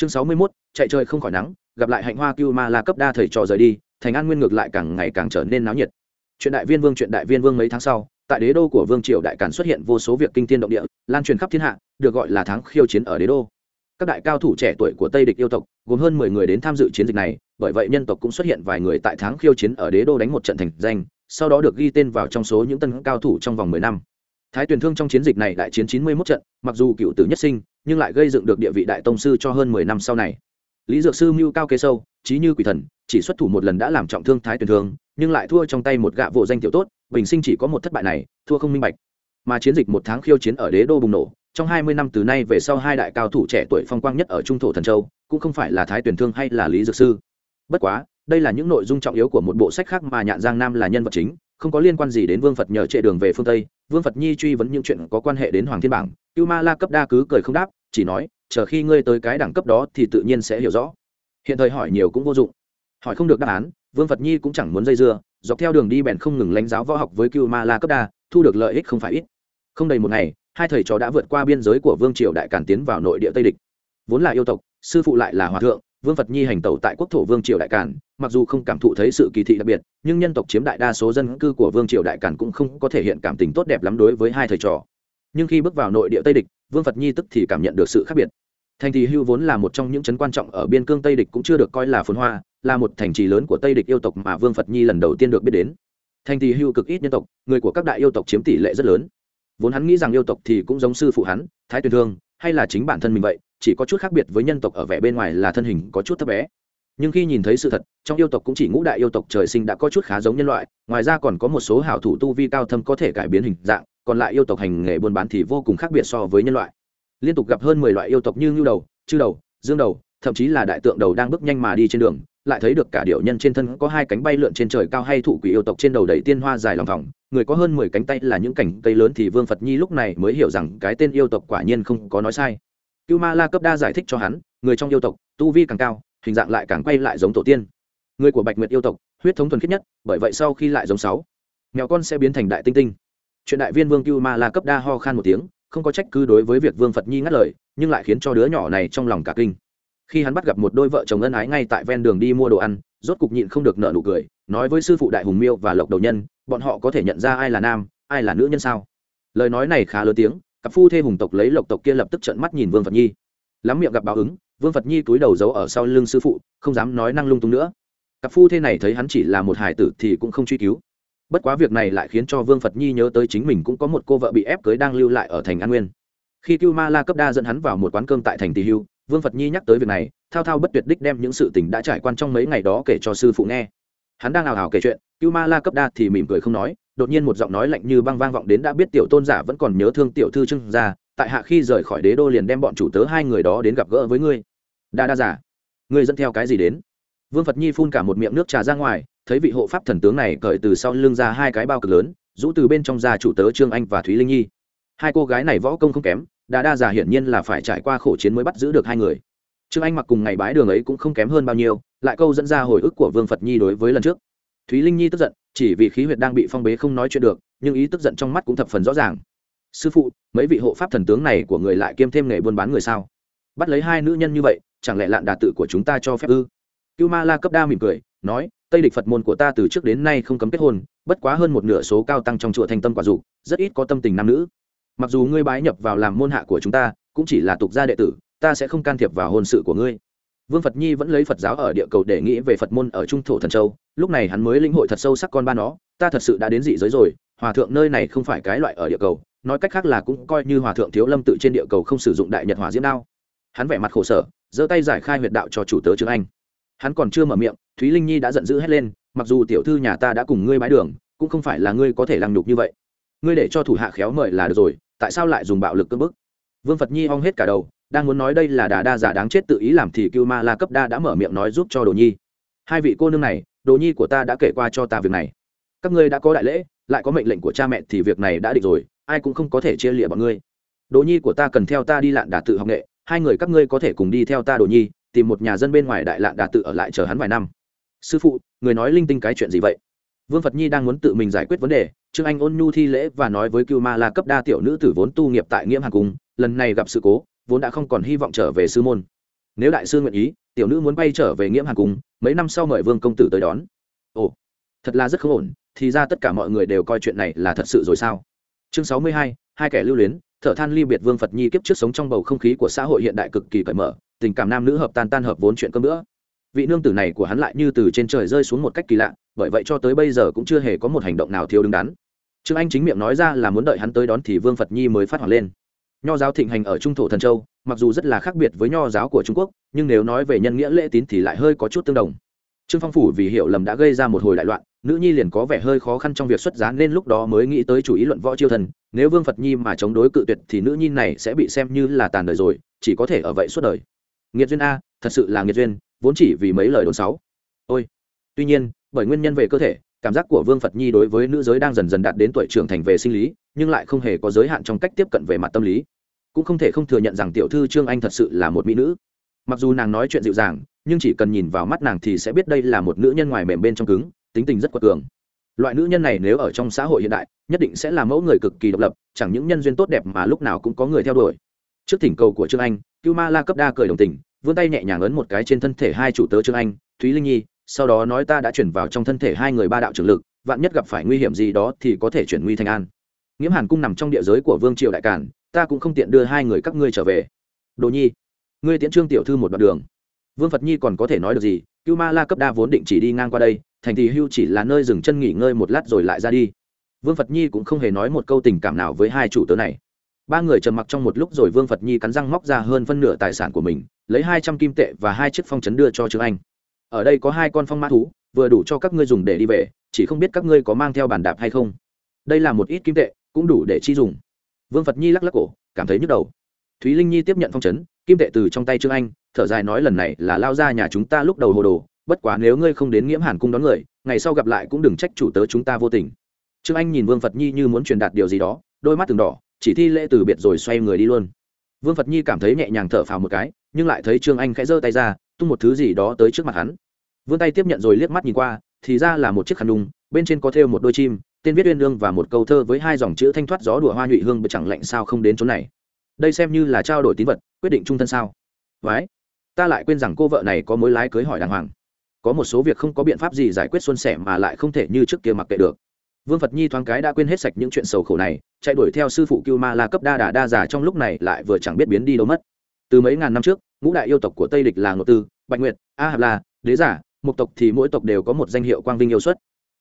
chương sáu mươi mốt, chạy trời không khỏi nắng, gặp lại hạnh hoa cưu ma la cấp đa thầy trò rời đi, thành an nguyên ngược lại càng ngày càng trở nên náo nhiệt. Chuyện đại viên vương, chuyện đại viên vương mấy tháng sau, tại đế đô của vương triều đại càn xuất hiện vô số việc kinh thiên động địa, lan truyền khắp thiên hạ, được gọi là tháng khiêu chiến ở đế đô. Các đại cao thủ trẻ tuổi của tây địch yêu tộc, gồm hơn mười người đến tham dự chiến dịch này, bởi vậy nhân tộc cũng xuất hiện vài người tại tháng khiêu chiến ở đế đô đánh một trận thành danh, sau đó được ghi tên vào trong số những tân cao thủ trong vòng mười năm. Thái tuyển thương trong chiến dịch này đại chiến chín mươi 91 trận, mặc dù cựu tử nhất sinh nhưng lại gây dựng được địa vị đại tông sư cho hơn mười năm sau này. Lý dược sư mưu cao kế sâu, trí như quỷ thần, chỉ xuất thủ một lần đã làm trọng thương thái Tuyền thương, nhưng lại thua trong tay một gạ vô danh tiểu tốt, bình sinh chỉ có một thất bại này, thua không minh bạch. Mà chiến dịch một tháng khiêu chiến ở đế đô bùng nổ, trong hai mươi năm từ nay về sau hai đại cao thủ trẻ tuổi phong quang nhất ở trung thổ thần châu, cũng không phải là thái tuyển thương hay là lý dược sư. Bất quá, đây là những nội dung trọng yếu của một bộ sách khác mà nhạn giang nam là nhân vật chính không có liên quan gì đến vương phật nhờ trệ đường về phương tây vương phật nhi truy vấn những chuyện có quan hệ đến hoàng thiên bảng cưu ma la cấp đa cứ cười không đáp chỉ nói chờ khi ngươi tới cái đẳng cấp đó thì tự nhiên sẽ hiểu rõ hiện thời hỏi nhiều cũng vô dụng hỏi không được đáp án vương phật nhi cũng chẳng muốn dây dưa dọc theo đường đi bèn không ngừng lãnh giáo võ học với cưu ma la cấp đa thu được lợi ích không phải ít không đầy một ngày hai thầy trò đã vượt qua biên giới của vương triều đại càn tiến vào nội địa tây địch vốn là yêu tộc sư phụ lại là hòa thượng vương phật nhi hành tẩu tại quốc thổ vương triều đại càn, mặc dù không cảm thụ thấy sự kỳ thị đặc biệt, nhưng nhân tộc chiếm đại đa số dân cư của vương triều đại càn cũng không có thể hiện cảm tình tốt đẹp lắm đối với hai thầy trò. Nhưng khi bước vào nội địa tây địch, vương phật nhi tức thì cảm nhận được sự khác biệt. Thành thị hưu vốn là một trong những trấn quan trọng ở biên cương tây địch cũng chưa được coi là phồn hoa, là một thành trì lớn của tây địch yêu tộc mà vương phật nhi lần đầu tiên được biết đến. Thành thị hưu cực ít nhân tộc, người của các đại yêu tộc chiếm tỷ lệ rất lớn. Vốn hắn nghĩ rằng yêu tộc thì cũng giống sư phụ hắn, thái tuyền thương, hay là chính bản thân mình vậy chỉ có chút khác biệt với nhân tộc ở vẻ bên ngoài là thân hình có chút thấp bé. Nhưng khi nhìn thấy sự thật, trong yêu tộc cũng chỉ ngũ đại yêu tộc trời sinh đã có chút khá giống nhân loại, ngoài ra còn có một số hảo thủ tu vi cao thâm có thể cải biến hình dạng, còn lại yêu tộc hành nghề buôn bán thì vô cùng khác biệt so với nhân loại. Liên tục gặp hơn mười loại yêu tộc như ngưu đầu, chư đầu, dương đầu, thậm chí là đại tượng đầu đang bước nhanh mà đi trên đường, lại thấy được cả điệu nhân trên thân có hai cánh bay lượn trên trời cao hay thụ quỷ yêu tộc trên đầu đầy tiên hoa dài lòng vòng, người có hơn mười cánh tay là những cảnh cây lớn thì vương phật nhi lúc này mới hiểu rằng cái tên yêu tộc quả nhiên không có nói sai cưu ma la cấp đa giải thích cho hắn, người trong yêu tộc, tu vi càng cao, hình dạng lại càng quay lại giống tổ tiên. Người của bạch nguyệt yêu tộc, huyết thống thuần khiết nhất, bởi vậy sau khi lại giống sáu, mèo con sẽ biến thành đại tinh tinh. Chuyện đại viên vương cưu ma la cấp đa ho khan một tiếng, không có trách cứ đối với việc vương phật nhi ngắt lời, nhưng lại khiến cho đứa nhỏ này trong lòng cả kinh. Khi hắn bắt gặp một đôi vợ chồng ân ái ngay tại ven đường đi mua đồ ăn, rốt cục nhịn không được nợ nụ cười, nói với sư phụ đại hùng miêu và lộc đầu nhân, bọn họ có thể nhận ra ai là nam, ai là nữ nhân sao? Lời nói này khá lớn tiếng cặp phu thê hùng tộc lấy lộc tộc kia lập tức trợn mắt nhìn vương phật nhi. Lắm miệng gặp báo ứng, vương phật nhi cúi đầu giấu ở sau lưng sư phụ, không dám nói năng lung tung nữa. Cặp phu thê này thấy hắn chỉ là một hải tử thì cũng không truy cứu. Bất quá việc này lại khiến cho vương phật nhi nhớ tới chính mình cũng có một cô vợ bị ép cưới đang lưu lại ở thành an nguyên. Khi cưu ma la cấp đa dẫn hắn vào một quán cơm tại thành tỳ hưu, vương phật nhi nhắc tới việc này, thao thao bất tuyệt đích đem những sự tình đã trải qua trong mấy ngày đó kể cho sư phụ nghe. Hắn đang ào ào kể chuyện, cưu ma la cấp đa thì mỉm cười không nói đột nhiên một giọng nói lạnh như băng vang vọng đến đã biết tiểu tôn giả vẫn còn nhớ thương tiểu thư trưng ra tại hạ khi rời khỏi đế đô liền đem bọn chủ tớ hai người đó đến gặp gỡ với ngươi. Đa đa giả, ngươi dẫn theo cái gì đến? Vương phật nhi phun cả một miệng nước trà ra ngoài, thấy vị hộ pháp thần tướng này cởi từ sau lưng ra hai cái bao cực lớn, rũ từ bên trong ra chủ tớ trương anh và thúy linh nhi. Hai cô gái này võ công không kém, đa đa giả hiển nhiên là phải trải qua khổ chiến mới bắt giữ được hai người. Trương anh mặc cùng ngày bái đường ấy cũng không kém hơn bao nhiêu, lại câu dẫn ra hồi ức của vương phật nhi đối với lần trước. Thúy linh nhi tức giận chỉ vì khí huyệt đang bị phong bế không nói chuyện được, nhưng ý tức giận trong mắt cũng thập phần rõ ràng. Sư phụ, mấy vị hộ pháp thần tướng này của người lại kiêm thêm nghề buôn bán người sao? Bắt lấy hai nữ nhân như vậy, chẳng lẽ lạn đà tự của chúng ta cho phép ư? Cưu ma la cấp đa mỉm cười, nói, tây địch phật môn của ta từ trước đến nay không cấm kết hôn, bất quá hơn một nửa số cao tăng trong chùa thành tâm quả dục, rất ít có tâm tình nam nữ. Mặc dù ngươi bái nhập vào làm môn hạ của chúng ta, cũng chỉ là tục gia đệ tử, ta sẽ không can thiệp vào hôn sự của ngươi vương phật nhi vẫn lấy phật giáo ở địa cầu để nghĩ về phật môn ở trung thổ thần châu. Lúc này hắn mới lĩnh hội thật sâu sắc con ba nó. Ta thật sự đã đến dị giới rồi. Hòa thượng nơi này không phải cái loại ở địa cầu. Nói cách khác là cũng coi như hòa thượng thiếu lâm tự trên địa cầu không sử dụng đại nhật hòa diễm đao. Hắn vẻ mặt khổ sở, giơ tay giải khai huyệt đạo cho chủ tớ trương anh. Hắn còn chưa mở miệng, thúy linh nhi đã giận dữ hét lên, mặc dù tiểu thư nhà ta đã cùng ngươi bái đường, cũng không phải là ngươi có thể lăng nhục như vậy. Ngươi để cho thủ hạ khéo mời là được rồi, tại sao lại dùng bạo lực cưỡng bức? Vương phật nhi hong hết cả đầu đang muốn nói đây là đà đa giả đáng chết tự ý làm thì cưu ma la cấp đa đã mở miệng nói giúp cho đồ nhi. Hai vị cô nương này, đồ nhi của ta đã kể qua cho ta việc này. Các ngươi đã có đại lễ, lại có mệnh lệnh của cha mẹ thì việc này đã định rồi, ai cũng không có thể chia lịa bọn ngươi. Đồ nhi của ta cần theo ta đi lạn đà tự học nghệ, hai người các ngươi có thể cùng đi theo ta đồ nhi, tìm một nhà dân bên ngoài đại lạn đà tự ở lại chờ hắn vài năm. Sư phụ, người nói linh tinh cái chuyện gì vậy? Vương phật nhi đang muốn tự mình giải quyết vấn đề, trương anh ôn nhu thi lễ và nói với cưu ma la cấp đa tiểu nữ tử vốn tu nghiệp tại nghiễm hàng cung, lần này gặp sự cố vốn đã không còn hy vọng trở về sư môn. Nếu đại sư nguyện ý, tiểu nữ muốn bay trở về nghiễm hàn cung, mấy năm sau mời vương công tử tới đón. Ồ, thật là rất không ổn, thì ra tất cả mọi người đều coi chuyện này là thật sự rồi sao? Chương sáu mươi hai hai kẻ lưu luyến thợ than ly biệt vương phật nhi kiếp trước sống trong bầu không khí của xã hội hiện đại cực kỳ cởi mở, tình cảm nam nữ hợp tan tan hợp vốn chuyện cơm nữa vị nương tử này của hắn lại như từ trên trời rơi xuống một cách kỳ lạ, bởi vậy cho tới bây giờ cũng chưa hề có một hành động nào thiếu đứng đắn. Trương anh chính miệng nói ra là muốn đợi hắn tới đón thì vương phật nhi mới phát hoảng lên nho giáo thịnh hành ở trung thổ thần châu, mặc dù rất là khác biệt với nho giáo của trung quốc, nhưng nếu nói về nhân nghĩa lễ tín thì lại hơi có chút tương đồng. Trương phong phủ vì hiểu lầm đã gây ra một hồi đại loạn, nữ nhi liền có vẻ hơi khó khăn trong việc xuất giá nên lúc đó mới nghĩ tới chủ ý luận võ chiêu thần, nếu vương phật nhi mà chống đối cự tuyệt thì nữ nhi này sẽ bị xem như là tàn đời rồi, chỉ có thể ở vậy suốt đời. Nghiệt duyên a, thật sự là nghiệt duyên, vốn chỉ vì mấy lời đồn sáu ôi, tuy nhiên, bởi nguyên nhân về cơ thể cảm giác của vương phật nhi đối với nữ giới đang dần dần đạt đến tuổi trưởng thành về sinh lý, nhưng lại không hề có giới hạn trong cách tiếp cận về mặt tâm lý. Cũng không thể không thừa nhận rằng tiểu thư trương anh thật sự là một mỹ nữ. Mặc dù nàng nói chuyện dịu dàng, nhưng chỉ cần nhìn vào mắt nàng thì sẽ biết đây là một nữ nhân ngoài mềm bên trong cứng, tính tình rất quật cường. Loại nữ nhân này nếu ở trong xã hội hiện đại, nhất định sẽ là mẫu người cực kỳ độc lập, chẳng những nhân duyên tốt đẹp mà lúc nào cũng có người theo đuổi. Trước thỉnh cầu của trương anh, cưu ma la cấp đa cười đồng tình, vươn tay nhẹ nhàng ấn một cái trên thân thể hai chủ tớ trương anh, thúy linh nhi sau đó nói ta đã chuyển vào trong thân thể hai người ba đạo trưởng lực, vạn nhất gặp phải nguy hiểm gì đó thì có thể chuyển nguy thành an. Nghiễm hàn cung nằm trong địa giới của vương triều đại cản ta cũng không tiện đưa hai người các ngươi trở về. Đồ nhi, ngươi tiễn trương tiểu thư một đoạn đường. Vương phật nhi còn có thể nói được gì? Cưu ma la cấp đa vốn định chỉ đi ngang qua đây, thành thị hưu chỉ là nơi dừng chân nghỉ ngơi một lát rồi lại ra đi. Vương phật nhi cũng không hề nói một câu tình cảm nào với hai chủ tớ này. Ba người trầm mặc trong một lúc rồi vương phật nhi cắn răng móc ra hơn phân nửa tài sản của mình, lấy hai trăm kim tệ và hai chiếc phong chấn đưa cho trương anh ở đây có hai con phong mã thú, vừa đủ cho các ngươi dùng để đi về, chỉ không biết các ngươi có mang theo bàn đạp hay không. Đây là một ít kim tệ, cũng đủ để chi dùng. Vương phật nhi lắc lắc cổ, cảm thấy nhức đầu. Thúy linh nhi tiếp nhận phong chấn, kim tệ từ trong tay trương anh, thở dài nói lần này là lao ra nhà chúng ta lúc đầu hồ đồ, bất quá nếu ngươi không đến nghiễm hàn cung đón người, ngày sau gặp lại cũng đừng trách chủ tớ chúng ta vô tình. Trương anh nhìn vương phật nhi như muốn truyền đạt điều gì đó, đôi mắt từng đỏ, chỉ thi lễ từ biệt rồi xoay người đi luôn. Vương phật nhi cảm thấy nhẹ nhàng thở phào một cái, nhưng lại thấy trương anh khẽ giơ tay ra tung một thứ gì đó tới trước mặt hắn. Vươn tay tiếp nhận rồi liếc mắt nhìn qua thì ra là một chiếc khăn nung, bên trên có thêu một đôi chim tên viết uyên lương và một câu thơ với hai dòng chữ thanh thoát gió đùa hoa nhụy hương bật chẳng lạnh sao không đến chỗ này. Đây xem như là trao đổi tín vật quyết định trung thân sao? Vái ta lại quên rằng cô vợ này có mối lái cưới hỏi đàng hoàng. Có một số việc không có biện pháp gì giải quyết xuân sẻ mà lại không thể như trước kia mặc kệ được. Vương phật nhi thoáng cái đã quên hết sạch những chuyện sầu khổ này chạy đuổi theo sư phụ cưu ma la cấp đa đà đa giả trong lúc này lại vừa chẳng biết biến đi đâu mất từ mấy ngàn năm trước, ngũ đại yêu tộc của tây địch là ngộ tư, bạch nguyệt, a hạp la, đế giả một tộc thì mỗi tộc đều có một danh hiệu quang vinh yêu xuất.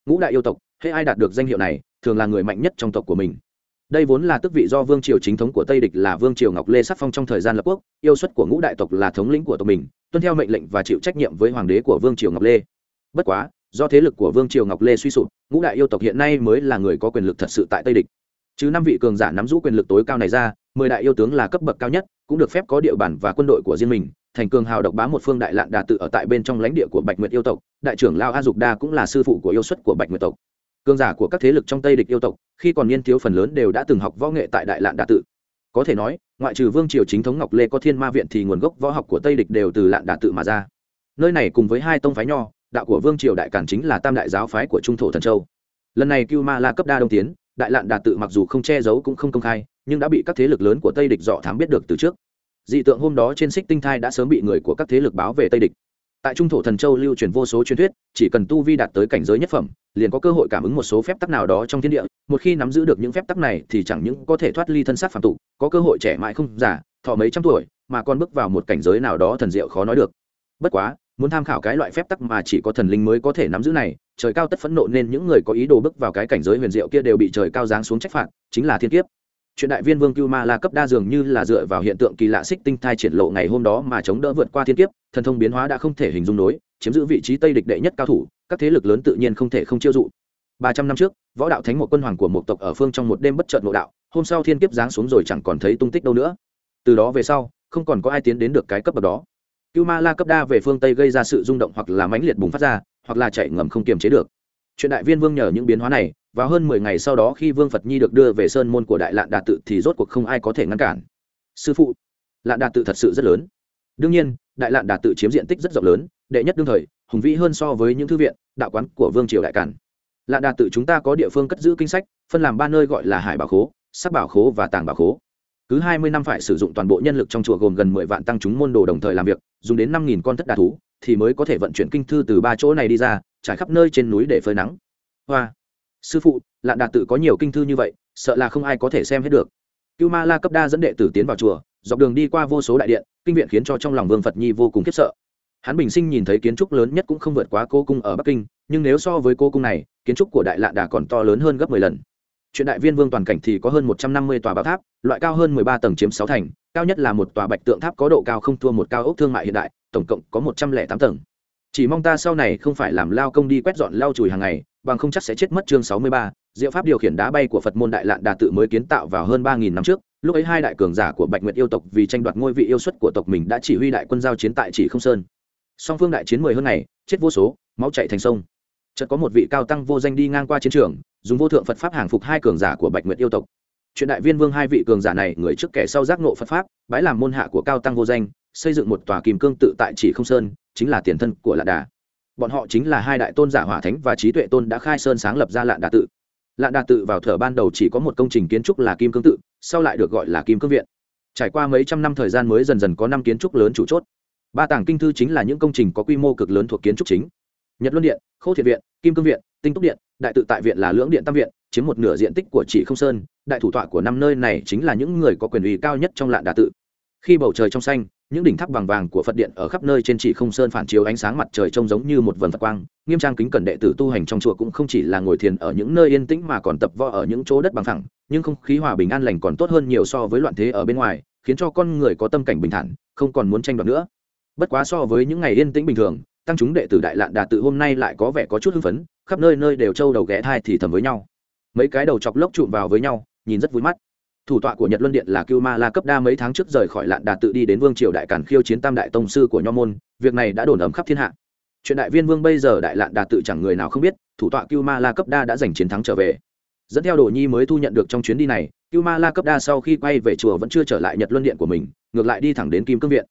Ngũ đại yêu tộc hễ ai đạt được danh hiệu này, thường là người mạnh nhất trong tộc của mình. Đây vốn là tước vị do vương triều chính thống của tây địch là vương triều ngọc lê sắc phong trong thời gian lập quốc, yêu xuất của ngũ đại tộc là thống lĩnh của tộc mình, tuân theo mệnh lệnh và chịu trách nhiệm với hoàng đế của vương triều ngọc lê. Bất quá, do thế lực của vương triều ngọc lê suy sụp, ngũ đại yêu tộc hiện nay mới là người có quyền lực thật sự tại tây địch. Chứ năm vị cường giả nắm giữ quyền lực tối cao này ra, mười đại yêu tướng là cấp bậc cao nhất cũng được phép có địa bàn và quân đội của riêng mình, thành cường hào độc bá một phương đại lạn đà tự ở tại bên trong lãnh địa của bạch nguyệt yêu tộc, đại trưởng lao a dục đa cũng là sư phụ của yêu xuất của bạch nguyệt tộc. Cường giả của các thế lực trong tây địch yêu tộc, khi còn niên thiếu phần lớn đều đã từng học võ nghệ tại đại lạn đà tự. Có thể nói, ngoại trừ vương triều chính thống ngọc lê có thiên ma viện thì nguồn gốc võ học của tây địch đều từ lạn đà tự mà ra. Nơi này cùng với hai tông phái nho, đạo của vương triều đại cản chính là tam đại giáo phái của trung thổ thần châu. Lần này cưu ma la cấp đa đông tiến đại lạn đà tự mặc dù không che giấu cũng không công khai, nhưng đã bị các thế lực lớn của tây địch dọ thám biết được từ trước. Dị tượng hôm đó trên xích tinh thai đã sớm bị người của các thế lực báo về tây địch. Tại trung thổ thần châu lưu truyền vô số truyền thuyết, chỉ cần tu vi đạt tới cảnh giới nhất phẩm, liền có cơ hội cảm ứng một số phép tắc nào đó trong thiên địa, một khi nắm giữ được những phép tắc này thì chẳng những có thể thoát ly thân xác phạm tục, có cơ hội trẻ mãi không giả thọ mấy trăm tuổi, mà còn bước vào một cảnh giới nào đó thần diệu khó nói được. Bất quá muốn tham khảo cái loại phép tắc mà chỉ có thần linh mới có thể nắm giữ này, trời cao tất phẫn nộ nên những người có ý đồ bước vào cái cảnh giới huyền diệu kia đều bị trời cao giáng xuống trách phạt, chính là thiên kiếp. Chuyện đại viên vương cưu ma la cấp đa dường như là dựa vào hiện tượng kỳ lạ xích tinh thai triển lộ ngày hôm đó mà chống đỡ vượt qua thiên kiếp, thần thông biến hóa đã không thể hình dung nối, chiếm giữ vị trí tây địch đệ nhất cao thủ, các thế lực lớn tự nhiên không thể không chiêu dụ. Ba trăm năm trước, võ đạo thánh một quân hoàng của một tộc ở phương trong một đêm bất chợt ngộ đạo, hôm sau thiên kiếp giáng xuống rồi chẳng còn thấy tung tích đâu nữa. Từ đó về sau, không còn có ai tiến đến được cái cấp bậc đó cưu ma la cấp đa về phương tây gây ra sự rung động hoặc là mãnh liệt bùng phát ra, hoặc là chạy ngầm không kiềm chế được. Chuyện đại viên vương nhờ những biến hóa này và hơn mười ngày sau đó khi vương phật nhi được đưa về sơn môn của đại lạn đạt tự thì rốt cuộc không ai có thể ngăn cản. Sư phụ, lạn đạt tự thật sự rất lớn. Đương nhiên, đại lạn đạt tự chiếm diện tích rất rộng lớn, đệ nhất đương thời, hùng vĩ hơn so với những thư viện, đạo quán của vương triều đại cản lạn đạt tự chúng ta có địa phương cất giữ kinh sách, phân làm ba nơi gọi là hải bảo khố, sắc bảo khố và tàng bảo khố cứ hai mươi năm phải sử dụng toàn bộ nhân lực trong chùa gồm gần mười vạn tăng chúng môn đồ đồng thời làm việc, dùng đến năm nghìn con thất đà thú, thì mới có thể vận chuyển kinh thư từ ba chỗ này đi ra, trải khắp nơi trên núi để phơi nắng. Hoa. Sư phụ, lạn đạt tự có nhiều kinh thư như vậy, sợ là không ai có thể xem hết được. Cưu ma la cấp đa dẫn đệ tử tiến vào chùa, dọc đường đi qua vô số đại điện, kinh viện khiến cho trong lòng vương phật nhi vô cùng khiếp sợ. Hắn bình sinh nhìn thấy kiến trúc lớn nhất cũng không vượt quá cô cung ở bắc kinh, nhưng nếu so với cô cung này, kiến trúc của đại lạ đà còn to lớn hơn gấp mười lần chuyện đại viên vương toàn cảnh thì có hơn một trăm năm mươi tòa bảo tháp, loại cao hơn mười ba tầng chiếm sáu thành, cao nhất là một tòa bạch tượng tháp có độ cao không thua một cao ốc thương mại hiện đại, tổng cộng có một trăm lẻ tám tầng. Chỉ mong ta sau này không phải làm lao công đi quét dọn lau chùi hàng ngày, bằng không chắc sẽ chết mất chương sáu mươi ba, diệu pháp điều khiển đá bay của phật môn đại lạn đà tự mới kiến tạo vào hơn ba nghìn năm trước. Lúc ấy hai đại cường giả của bạch nguyệt yêu tộc vì tranh đoạt ngôi vị yêu xuất của tộc mình đã chỉ huy đại quân giao chiến tại chỉ không sơn. Song phương đại chiến mười hơn ngày, chết vô số, máu chạy thành sông. Chợt có một vị cao tăng vô danh đi ngang qua chiến trường dùng vô thượng phật pháp hàng phục hai cường giả của bạch nguyệt yêu tộc. Chuyện đại viên vương hai vị cường giả này, người trước kẻ sau giác ngộ phật pháp, bái làm môn hạ của cao tăng vô danh, xây dựng một tòa kim cương tự tại chỉ không sơn, chính là tiền thân của lạn đà. Bọn họ chính là hai đại tôn giả hỏa thánh và trí tuệ tôn đã khai sơn sáng lập ra lạn đà tự. Lạn đà tự vào thở ban đầu chỉ có một công trình kiến trúc là kim cương tự, sau lại được gọi là kim cương viện. Trải qua mấy trăm năm thời gian mới dần dần có năm kiến trúc lớn chủ chốt. Ba tảng kinh thư chính là những công trình có quy mô cực lớn thuộc kiến trúc chính. Nhật luân điện, khô thiện viện, kim cương viện, tinh túc điện đại tự tại viện là lưỡng điện tam viện, chiếm một nửa diện tích của chỉ không sơn, đại thủ tọa của năm nơi này chính là những người có quyền uy cao nhất trong lạn đà tự. Khi bầu trời trong xanh, những đỉnh tháp vàng vàng của phật điện ở khắp nơi trên chỉ không sơn phản chiếu ánh sáng mặt trời trông giống như một vần phật quang, nghiêm trang kính cẩn đệ tử tu hành trong chùa cũng không chỉ là ngồi thiền ở những nơi yên tĩnh mà còn tập võ ở những chỗ đất bằng thẳng nhưng không khí hòa bình an lành còn tốt hơn nhiều so với loạn thế ở bên ngoài, khiến cho con người có tâm cảnh bình thản, không còn muốn tranh đoạt nữa. Bất quá so với những ngày yên tĩnh bình thường, tăng chúng đệ tử đại lạn đà tự hôm nay lại có vẻ có chút hưng phấn khắp nơi nơi đều trâu đầu ghé thai thì thầm với nhau. Mấy cái đầu chọc lốc trụm vào với nhau, nhìn rất vui mắt. Thủ tọa của nhật luân điện là cưu ma la cấp đa mấy tháng trước rời khỏi lạn đà tự đi đến vương triều đại cản khiêu chiến tam đại tông sư của nho môn, việc này đã đồn ấm khắp thiên hạ. Chuyện đại viên vương bây giờ đại lạn đà tự chẳng người nào không biết, thủ tọa cưu ma la cấp đa đã giành chiến thắng trở về. Dẫn theo đồ nhi mới thu nhận được trong chuyến đi này, cưu ma la cấp đa sau khi quay về chùa vẫn chưa trở lại nhật luân điện của mình, ngược lại đi thẳng đến kim cương viện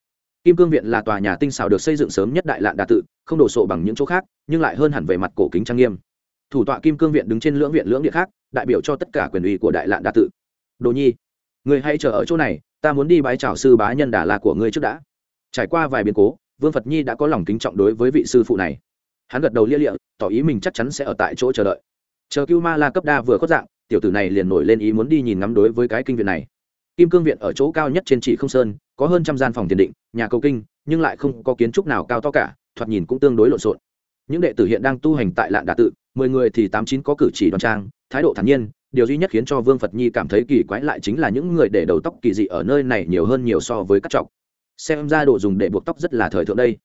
kim cương viện là tòa nhà tinh xảo được xây dựng sớm nhất đại lạn đà tự, không đổ sộ bằng những chỗ khác, nhưng lại hơn hẳn về mặt cổ kính trang nghiêm. Thủ tọa kim cương viện đứng trên lưỡng viện lưỡng địa khác, đại biểu cho tất cả quyền uy của đại lạn đà tự. Đồ nhi, người hãy chờ ở chỗ này, ta muốn đi bái chào sư bá nhân đà la của ngươi trước đã. Trải qua vài biến cố, vương phật nhi đã có lòng kính trọng đối với vị sư phụ này. Hắn gật đầu lia lịa, tỏ ý mình chắc chắn sẽ ở tại chỗ chờ đợi. Chờ cưu ma la cấp đa vừa khuất dạng, tiểu tử này liền nổi lên ý muốn đi nhìn ngắm đối với cái kinh viện này kim cương viện ở chỗ cao nhất trên chỉ không sơn, có hơn trăm gian phòng tiền định, nhà cầu kinh, nhưng lại không có kiến trúc nào cao to cả, thoạt nhìn cũng tương đối lộn xộn. Những đệ tử hiện đang tu hành tại lạn đà tự, mười người thì tám chín có cử chỉ đoan trang, thái độ thản nhiên, điều duy nhất khiến cho vương phật nhi cảm thấy kỳ quái lại chính là những người để đầu tóc kỳ dị ở nơi này nhiều hơn nhiều so với các trọc. Xem ra đồ dùng để buộc tóc rất là thời thượng đây.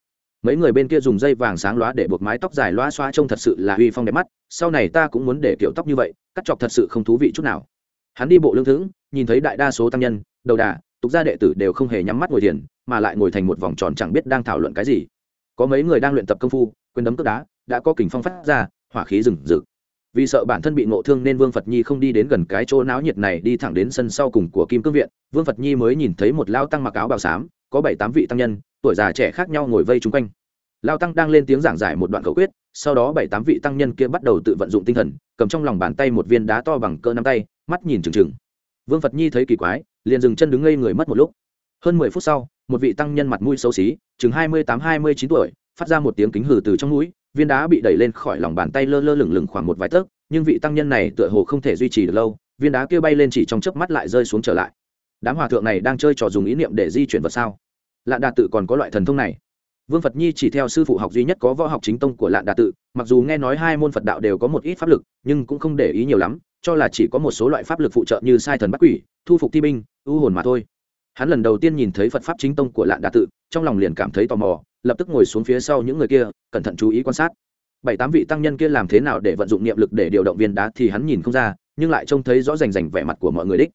Mấy người bên kia dùng dây vàng sáng loá để buộc mái tóc dài loa xoa trông thật sự là uy phong đẹp mắt, sau này ta cũng muốn để kiểu tóc như vậy cắt chọc thật sự không thú vị chút nào. Hắn đi bộ lương thững nhìn thấy đại đa số tăng nhân, đầu đà, tục gia đệ tử đều không hề nhắm mắt ngồi thiền, mà lại ngồi thành một vòng tròn chẳng biết đang thảo luận cái gì. Có mấy người đang luyện tập công phu, quyền đấm cướp đá, đã có kình phong phát ra, hỏa khí rừng rực. Vì sợ bản thân bị ngộ thương nên vương phật nhi không đi đến gần cái chỗ náo nhiệt này, đi thẳng đến sân sau cùng của kim cương viện, vương phật nhi mới nhìn thấy một lao tăng mặc áo bào xám, có bảy tám vị tăng nhân, tuổi già trẻ khác nhau ngồi vây chung quanh. Lao tăng đang lên tiếng giảng giải một đoạn khẩu quyết, sau đó bảy tám vị tăng nhân kia bắt đầu tự vận dụng tinh thần, cầm trong lòng bàn tay một viên đá to bằng cỡ nắm tay, mắt nhìn trừng trừng vương phật nhi thấy kỳ quái, liền dừng chân đứng ngây người mất một lúc. Hơn mười phút sau, một vị tăng nhân mặt mũi xấu xí, chừng hai mươi tám, hai mươi chín tuổi, phát ra một tiếng kính hừ từ trong mũi viên đá bị đẩy lên khỏi lòng bàn tay lơ lơ lửng lửng khoảng một vài tấc, nhưng vị tăng nhân này tựa hồ không thể duy trì được lâu, viên đá kia bay lên chỉ trong chớp mắt lại rơi xuống trở lại. Đám hòa thượng này đang chơi trò dùng ý niệm để di chuyển vật sao? Lạn đà tự còn có loại thần thông này. Vương phật nhi chỉ theo sư phụ học duy nhất có võ học chính tông của lạn đà tự, mặc dù nghe nói hai môn phật đạo đều có một ít pháp lực, nhưng cũng không để ý nhiều lắm cho là chỉ có một số loại pháp lực phụ trợ như sai thần bắt quỷ, thu phục thi binh, ưu hồn mà thôi. Hắn lần đầu tiên nhìn thấy phật pháp chính tông của lạn đà tự, trong lòng liền cảm thấy tò mò, lập tức ngồi xuống phía sau những người kia, cẩn thận chú ý quan sát. Bảy tám vị tăng nhân kia làm thế nào để vận dụng niệm lực để điều động viên đá thì hắn nhìn không ra, nhưng lại trông thấy rõ rành rành vẻ mặt của mọi người đích.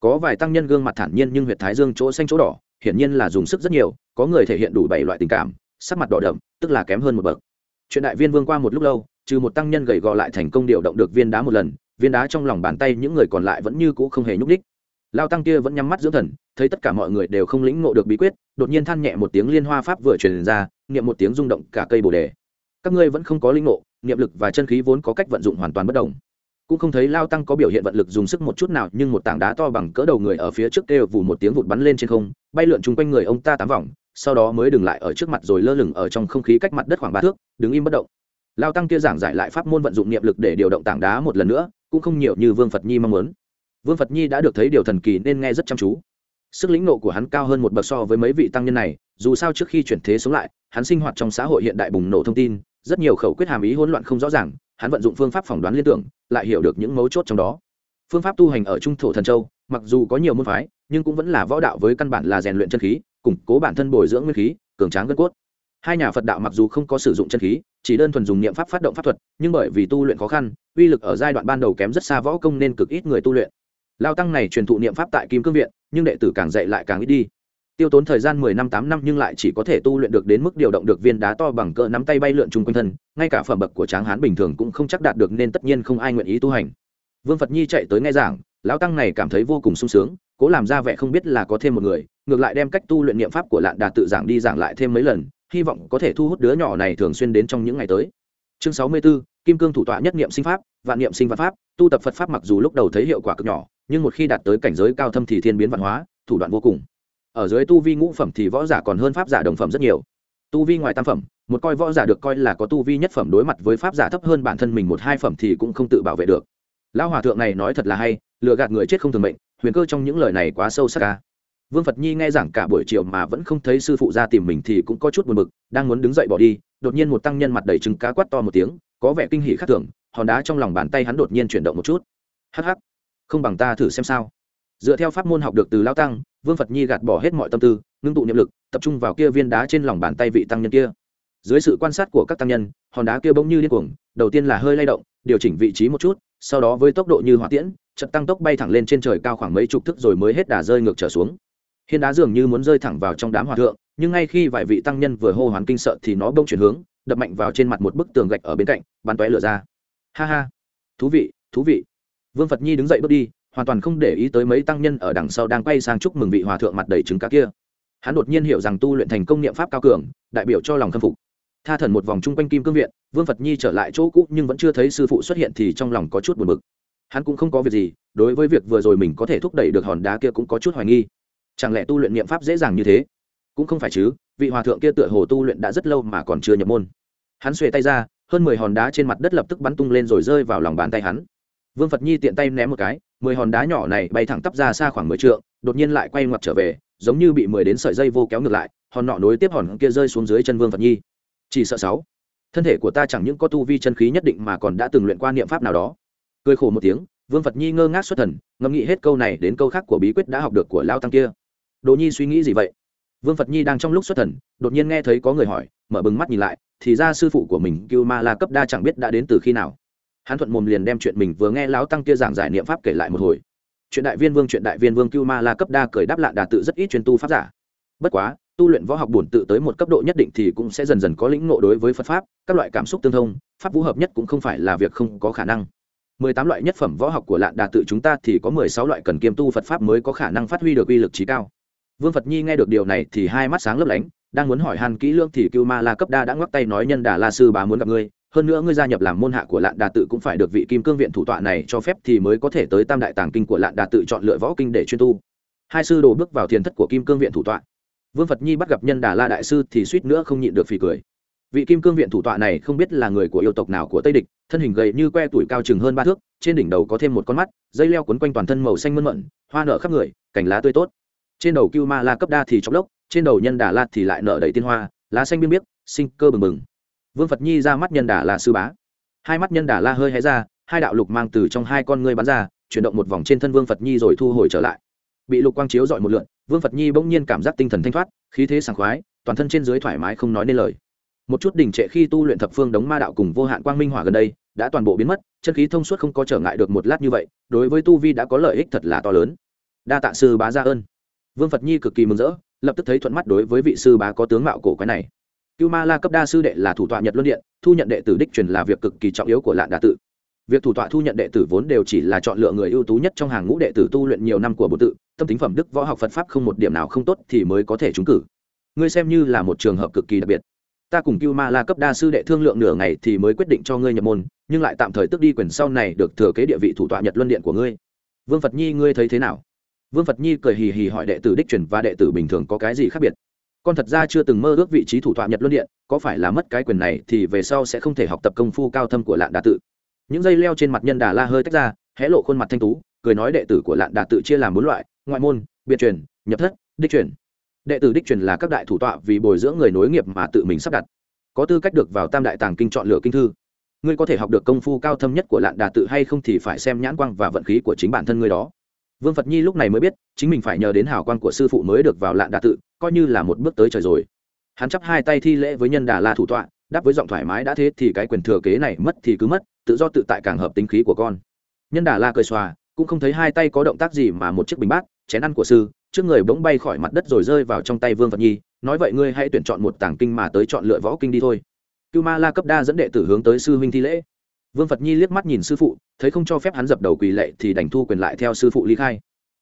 Có vài tăng nhân gương mặt thản nhiên nhưng huyệt thái dương chỗ xanh chỗ đỏ, hiển nhiên là dùng sức rất nhiều, có người thể hiện đủ bảy loại tình cảm, sắc mặt đỏ đậm, tức là kém hơn một bậc. Chuyện đại viên vương qua một lúc lâu, trừ một tăng nhân gầy gò lại thành công điều động được viên đá một lần viên đá trong lòng bàn tay những người còn lại vẫn như cũ không hề nhúc ních lao tăng kia vẫn nhắm mắt dưỡng thần, thấy tất cả mọi người đều không lĩnh ngộ được bí quyết, đột nhiên than nhẹ một tiếng liên hoa pháp vừa truyền ra, niệm một tiếng rung động cả cây bồ đề. Các ngươi vẫn không có lĩnh ngộ, niệm lực và chân khí vốn có cách vận dụng hoàn toàn bất đồng. Cũng không thấy lao tăng có biểu hiện vận lực dùng sức một chút nào, nhưng một tảng đá to bằng cỡ đầu người ở phía trước kêu vù một tiếng vụt bắn lên trên không, bay lượn chung quanh người ông ta tám vòng, sau đó mới dừng lại ở trước mặt rồi lơ lửng ở trong không khí cách mặt đất khoảng ba thước, đứng im bất động lao tăng kia giảng giải lại pháp môn vận dụng niệm lực để điều động tảng đá một lần nữa, cũng không nhiều như vương phật nhi mong muốn. Vương phật nhi đã được thấy điều thần kỳ nên nghe rất chăm chú. Sức lĩnh nộ của hắn cao hơn một bậc so với mấy vị tăng nhân này, dù sao trước khi chuyển thế sống lại, hắn sinh hoạt trong xã hội hiện đại bùng nổ thông tin, rất nhiều khẩu quyết hàm ý hỗn loạn không rõ ràng, hắn vận dụng phương pháp phỏng đoán liên tưởng, lại hiểu được những mấu chốt trong đó. Phương pháp tu hành ở trung thổ thần châu, mặc dù có nhiều môn phái, nhưng cũng vẫn là võ đạo với căn bản là rèn luyện chân khí, củng cố bản thân bồi dưỡng nguyên khí, cường tráng gân cốt hai nhà phật đạo mặc dù không có sử dụng chân khí, chỉ đơn thuần dùng niệm pháp phát động pháp thuật, nhưng bởi vì tu luyện khó khăn, uy lực ở giai đoạn ban đầu kém rất xa võ công nên cực ít người tu luyện. Lao tăng này truyền thụ niệm pháp tại kim cương viện, nhưng đệ tử càng dạy lại càng ít đi. Tiêu tốn thời gian mười năm tám năm nhưng lại chỉ có thể tu luyện được đến mức điều động được viên đá to bằng cỡ nắm tay bay lượn chung quanh thân, ngay cả phẩm bậc của tráng hán bình thường cũng không chắc đạt được nên tất nhiên không ai nguyện ý tu hành. Vương phật nhi chạy tới nghe giảng, lão tăng này cảm thấy vô cùng sung sướng, cố làm ra vẻ không biết là có thêm một người, ngược lại đem cách tu luyện niệm pháp của lạn đạt tự giảng đi giảng lại thêm mấy lần hy vọng có thể thu hút đứa nhỏ này thường xuyên đến trong những ngày tới. Chương sáu mươi 64, kim cương thủ tọa nhất niệm sinh pháp vạn niệm sinh văn pháp tu tập phật pháp mặc dù lúc đầu thấy hiệu quả cực nhỏ nhưng một khi đạt tới cảnh giới cao thâm thì thiên biến văn hóa thủ đoạn vô cùng. Ở dưới tu vi ngũ phẩm thì võ giả còn hơn pháp giả đồng phẩm rất nhiều. Tu vi ngoài tam phẩm một coi võ giả được coi là có tu vi nhất phẩm đối mặt với pháp giả thấp hơn bản thân mình một hai phẩm thì cũng không tự bảo vệ được. Lão hòa thượng này nói thật là hay lừa gạt người chết không thường mệnh huyền cơ trong những lời này quá sâu sắc ca vương phật nhi nghe giảng cả buổi chiều mà vẫn không thấy sư phụ ra tìm mình thì cũng có chút buồn bực, đang muốn đứng dậy bỏ đi, đột nhiên một tăng nhân mặt đầy trứng cá quát to một tiếng, có vẻ kinh hỉ khác thường, hòn đá trong lòng bàn tay hắn đột nhiên chuyển động một chút. Hắc hắc, không bằng ta thử xem sao. Dựa theo pháp môn học được từ lao tăng, vương phật nhi gạt bỏ hết mọi tâm tư, ngưng tụ niệm lực, tập trung vào kia viên đá trên lòng bàn tay vị tăng nhân kia. Dưới sự quan sát của các tăng nhân, hòn đá kia bỗng như điên cuồng, đầu tiên là hơi lay động, điều chỉnh vị trí một chút, sau đó với tốc độ như hỏa tiễn chật tăng tốc bay thẳng lên trên trời cao khoảng mấy chục thức rồi mới hết đà rơi ngược trở xuống hiên đá dường như muốn rơi thẳng vào trong đám hòa thượng, nhưng ngay khi vài vị tăng nhân vừa hô hoán kinh sợ thì nó bông chuyển hướng, đập mạnh vào trên mặt một bức tường gạch ở bên cạnh, bắn tóe lửa ra. Ha ha. Thú vị thú vị. Vương phật nhi đứng dậy bước đi, hoàn toàn không để ý tới mấy tăng nhân ở đằng sau đang quay sang chúc mừng vị hòa thượng mặt đầy trứng cá kia. Hắn đột nhiên hiểu rằng tu luyện thành công niệm pháp cao cường, đại biểu cho lòng khâm phục. Tha thần một vòng chung quanh kim cương viện, vương phật nhi trở lại chỗ cũ nhưng vẫn chưa thấy sư phụ xuất hiện thì trong lòng có chút buồn bực. Hắn cũng không có việc gì, đối với việc vừa rồi mình có thể thúc đẩy được hòn đá kia cũng có chút hoài nghi chẳng lẽ tu luyện niệm pháp dễ dàng như thế? Cũng không phải chứ, vị hòa thượng kia tựa hồ tu luyện đã rất lâu mà còn chưa nhập môn. Hắn xuề tay ra, hơn mười hòn đá trên mặt đất lập tức bắn tung lên rồi rơi vào lòng bàn tay hắn. Vương phật nhi tiện tay ném một cái, mười hòn đá nhỏ này bay thẳng tắp ra xa khoảng mười trượng, đột nhiên lại quay ngoặt trở về, giống như bị mười đến sợi dây vô kéo ngược lại, hòn nọ nối tiếp hòn kia rơi xuống dưới chân vương phật nhi. Chỉ sợ sáu. Thân thể của ta chẳng những có tu vi chân khí nhất định mà còn đã từng luyện qua niệm pháp nào đó. Cười khổ một tiếng, vương phật nhi ngơ ngác xuất thần, ngẫm nghĩ hết câu này đến câu khác của bí quyết đã học được của lao tăng kia đồ nhi suy nghĩ gì vậy? Vương phật nhi đang trong lúc xuất thần, đột nhiên nghe thấy có người hỏi, mở bừng mắt nhìn lại, thì ra sư phụ của mình, cưu ma la cấp đa chẳng biết đã đến từ khi nào. Hắn thuận mồm liền đem chuyện mình vừa nghe lão tăng kia giảng giải niệm pháp kể lại một hồi. Chuyện đại viên vương, chuyện đại viên vương cưu ma la cấp đa cười đáp lạ đà tự rất ít chuyên tu pháp giả. Bất quá, tu luyện võ học bổn tự tới một cấp độ nhất định thì cũng sẽ dần dần có lĩnh ngộ đối với phật pháp, các loại cảm xúc tương thông, pháp vũ hợp nhất cũng không phải là việc không có khả năng. Mười tám loại nhất phẩm võ học của lạn đà tự chúng ta thì có mười sáu loại cần kiêm tu phật pháp mới có khả năng phát huy được uy lực trí cao vương phật nhi nghe được điều này thì hai mắt sáng lấp lánh, đang muốn hỏi hàn kỹ lương thì cưu ma la cấp đa đã ngoắc tay nói nhân đà la sư bá muốn gặp ngươi, hơn nữa ngươi gia nhập làm môn hạ của lạn đà tự cũng phải được vị kim cương viện thủ tọa này cho phép thì mới có thể tới tam đại tàng kinh của lạn đà tự chọn lựa võ kinh để chuyên tu. Hai sư đồ bước vào thiền thất của kim cương viện thủ tọa. Vương phật nhi bắt gặp nhân đà la đại sư thì suýt nữa không nhịn được phì cười. Vị kim cương viện thủ tọa này không biết là người của yêu tộc nào của tây địch, thân hình gầy như que tuổi cao chừng hơn ba thước, trên đỉnh đầu có thêm một con mắt, dây leo quấn quanh toàn thân màu xanh mơn mận, hoa nở khắp người, cành lá tươi tốt trên đầu cưu ma la cấp đa thì chóc lốc, trên đầu nhân đà la thì lại nở đầy tiên hoa, lá xanh biên biếc, sinh cơ bừng bừng. Vương phật nhi ra mắt nhân đà la sư bá. Hai mắt nhân đà la hơi hé ra, hai đạo lục mang từ trong hai con ngươi bắn ra, chuyển động một vòng trên thân vương phật nhi rồi thu hồi trở lại. Bị lục quang chiếu dọi một lượn, vương phật nhi bỗng nhiên cảm giác tinh thần thanh thoát, khí thế sảng khoái, toàn thân trên dưới thoải mái không nói nên lời. Một chút đình trệ khi tu luyện thập phương đống ma đạo cùng vô hạn quang minh hỏa gần đây, đã toàn bộ biến mất, chân khí thông suốt không có trở ngại được một lát như vậy, đối với tu vi đã có lợi ích thật là to lớn. Đa tạ sư bá ra ơn vương phật nhi cực kỳ mừng rỡ, lập tức thấy thuận mắt đối với vị sư bá có tướng mạo cổ quái này. Cưu ma la cấp đa sư đệ là thủ tọa nhật luân điện, thu nhận đệ tử đích truyền là việc cực kỳ trọng yếu của lạn đà tự. Việc thủ tọa thu nhận đệ tử vốn đều chỉ là chọn lựa người ưu tú nhất trong hàng ngũ đệ tử tu luyện nhiều năm của bộ tự, tâm tính phẩm đức võ học phật pháp không một điểm nào không tốt thì mới có thể trúng cử. Ngươi xem như là một trường hợp cực kỳ đặc biệt. Ta cùng cưu ma la cấp đa sư đệ thương lượng nửa ngày thì mới quyết định cho ngươi nhập môn, nhưng lại tạm thời tước đi quyền sau này được thừa kế địa vị thủ tọa nhật luân điện của ngươi. Vương phật nhi, ngươi thấy thế nào? Vương phật nhi cười hì hì hỏi đệ tử đích truyền và đệ tử bình thường có cái gì khác biệt? Con thật ra chưa từng mơ ước vị trí thủ tọa nhật luân điện, có phải là mất cái quyền này thì về sau sẽ không thể học tập công phu cao thâm của lạn đà tự. Những dây leo trên mặt nhân đà la hơi tách ra, hé lộ khuôn mặt thanh tú, cười nói đệ tử của lạn đà tự chia làm bốn loại, ngoại môn, biệt truyền, nhập thất, đích truyền. Đệ tử đích truyền là các đại thủ tọa vì bồi dưỡng người nối nghiệp mà tự mình sắp đặt. Có tư cách được vào tam đại tàng kinh chọn lựa kinh thư. Ngươi có thể học được công phu cao thâm nhất của lạn đà tự hay không thì phải xem nhãn quang và vận khí của chính bản thân ngươi đó vương phật nhi lúc này mới biết, chính mình phải nhờ đến hào quan của sư phụ mới được vào lạn đà tự, coi như là một bước tới trời rồi. Hắn chắp hai tay thi lễ với nhân đà la thủ tọa, đáp với giọng thoải mái đã thế thì cái quyền thừa kế này mất thì cứ mất, tự do tự tại càng hợp tính khí của con. Nhân đà la cười xòa, cũng không thấy hai tay có động tác gì mà một chiếc bình bát, chén ăn của sư, trước người bỗng bay khỏi mặt đất rồi rơi vào trong tay vương phật nhi, nói vậy ngươi hãy tuyển chọn một tảng kinh mà tới chọn lựa võ kinh đi thôi. Cưu ma la cấp đa dẫn đệ tử hướng tới sư huynh thi lễ vương phật nhi liếc mắt nhìn sư phụ, thấy không cho phép hắn dập đầu quỳ lệ thì đành thu quyền lại theo sư phụ ly khai.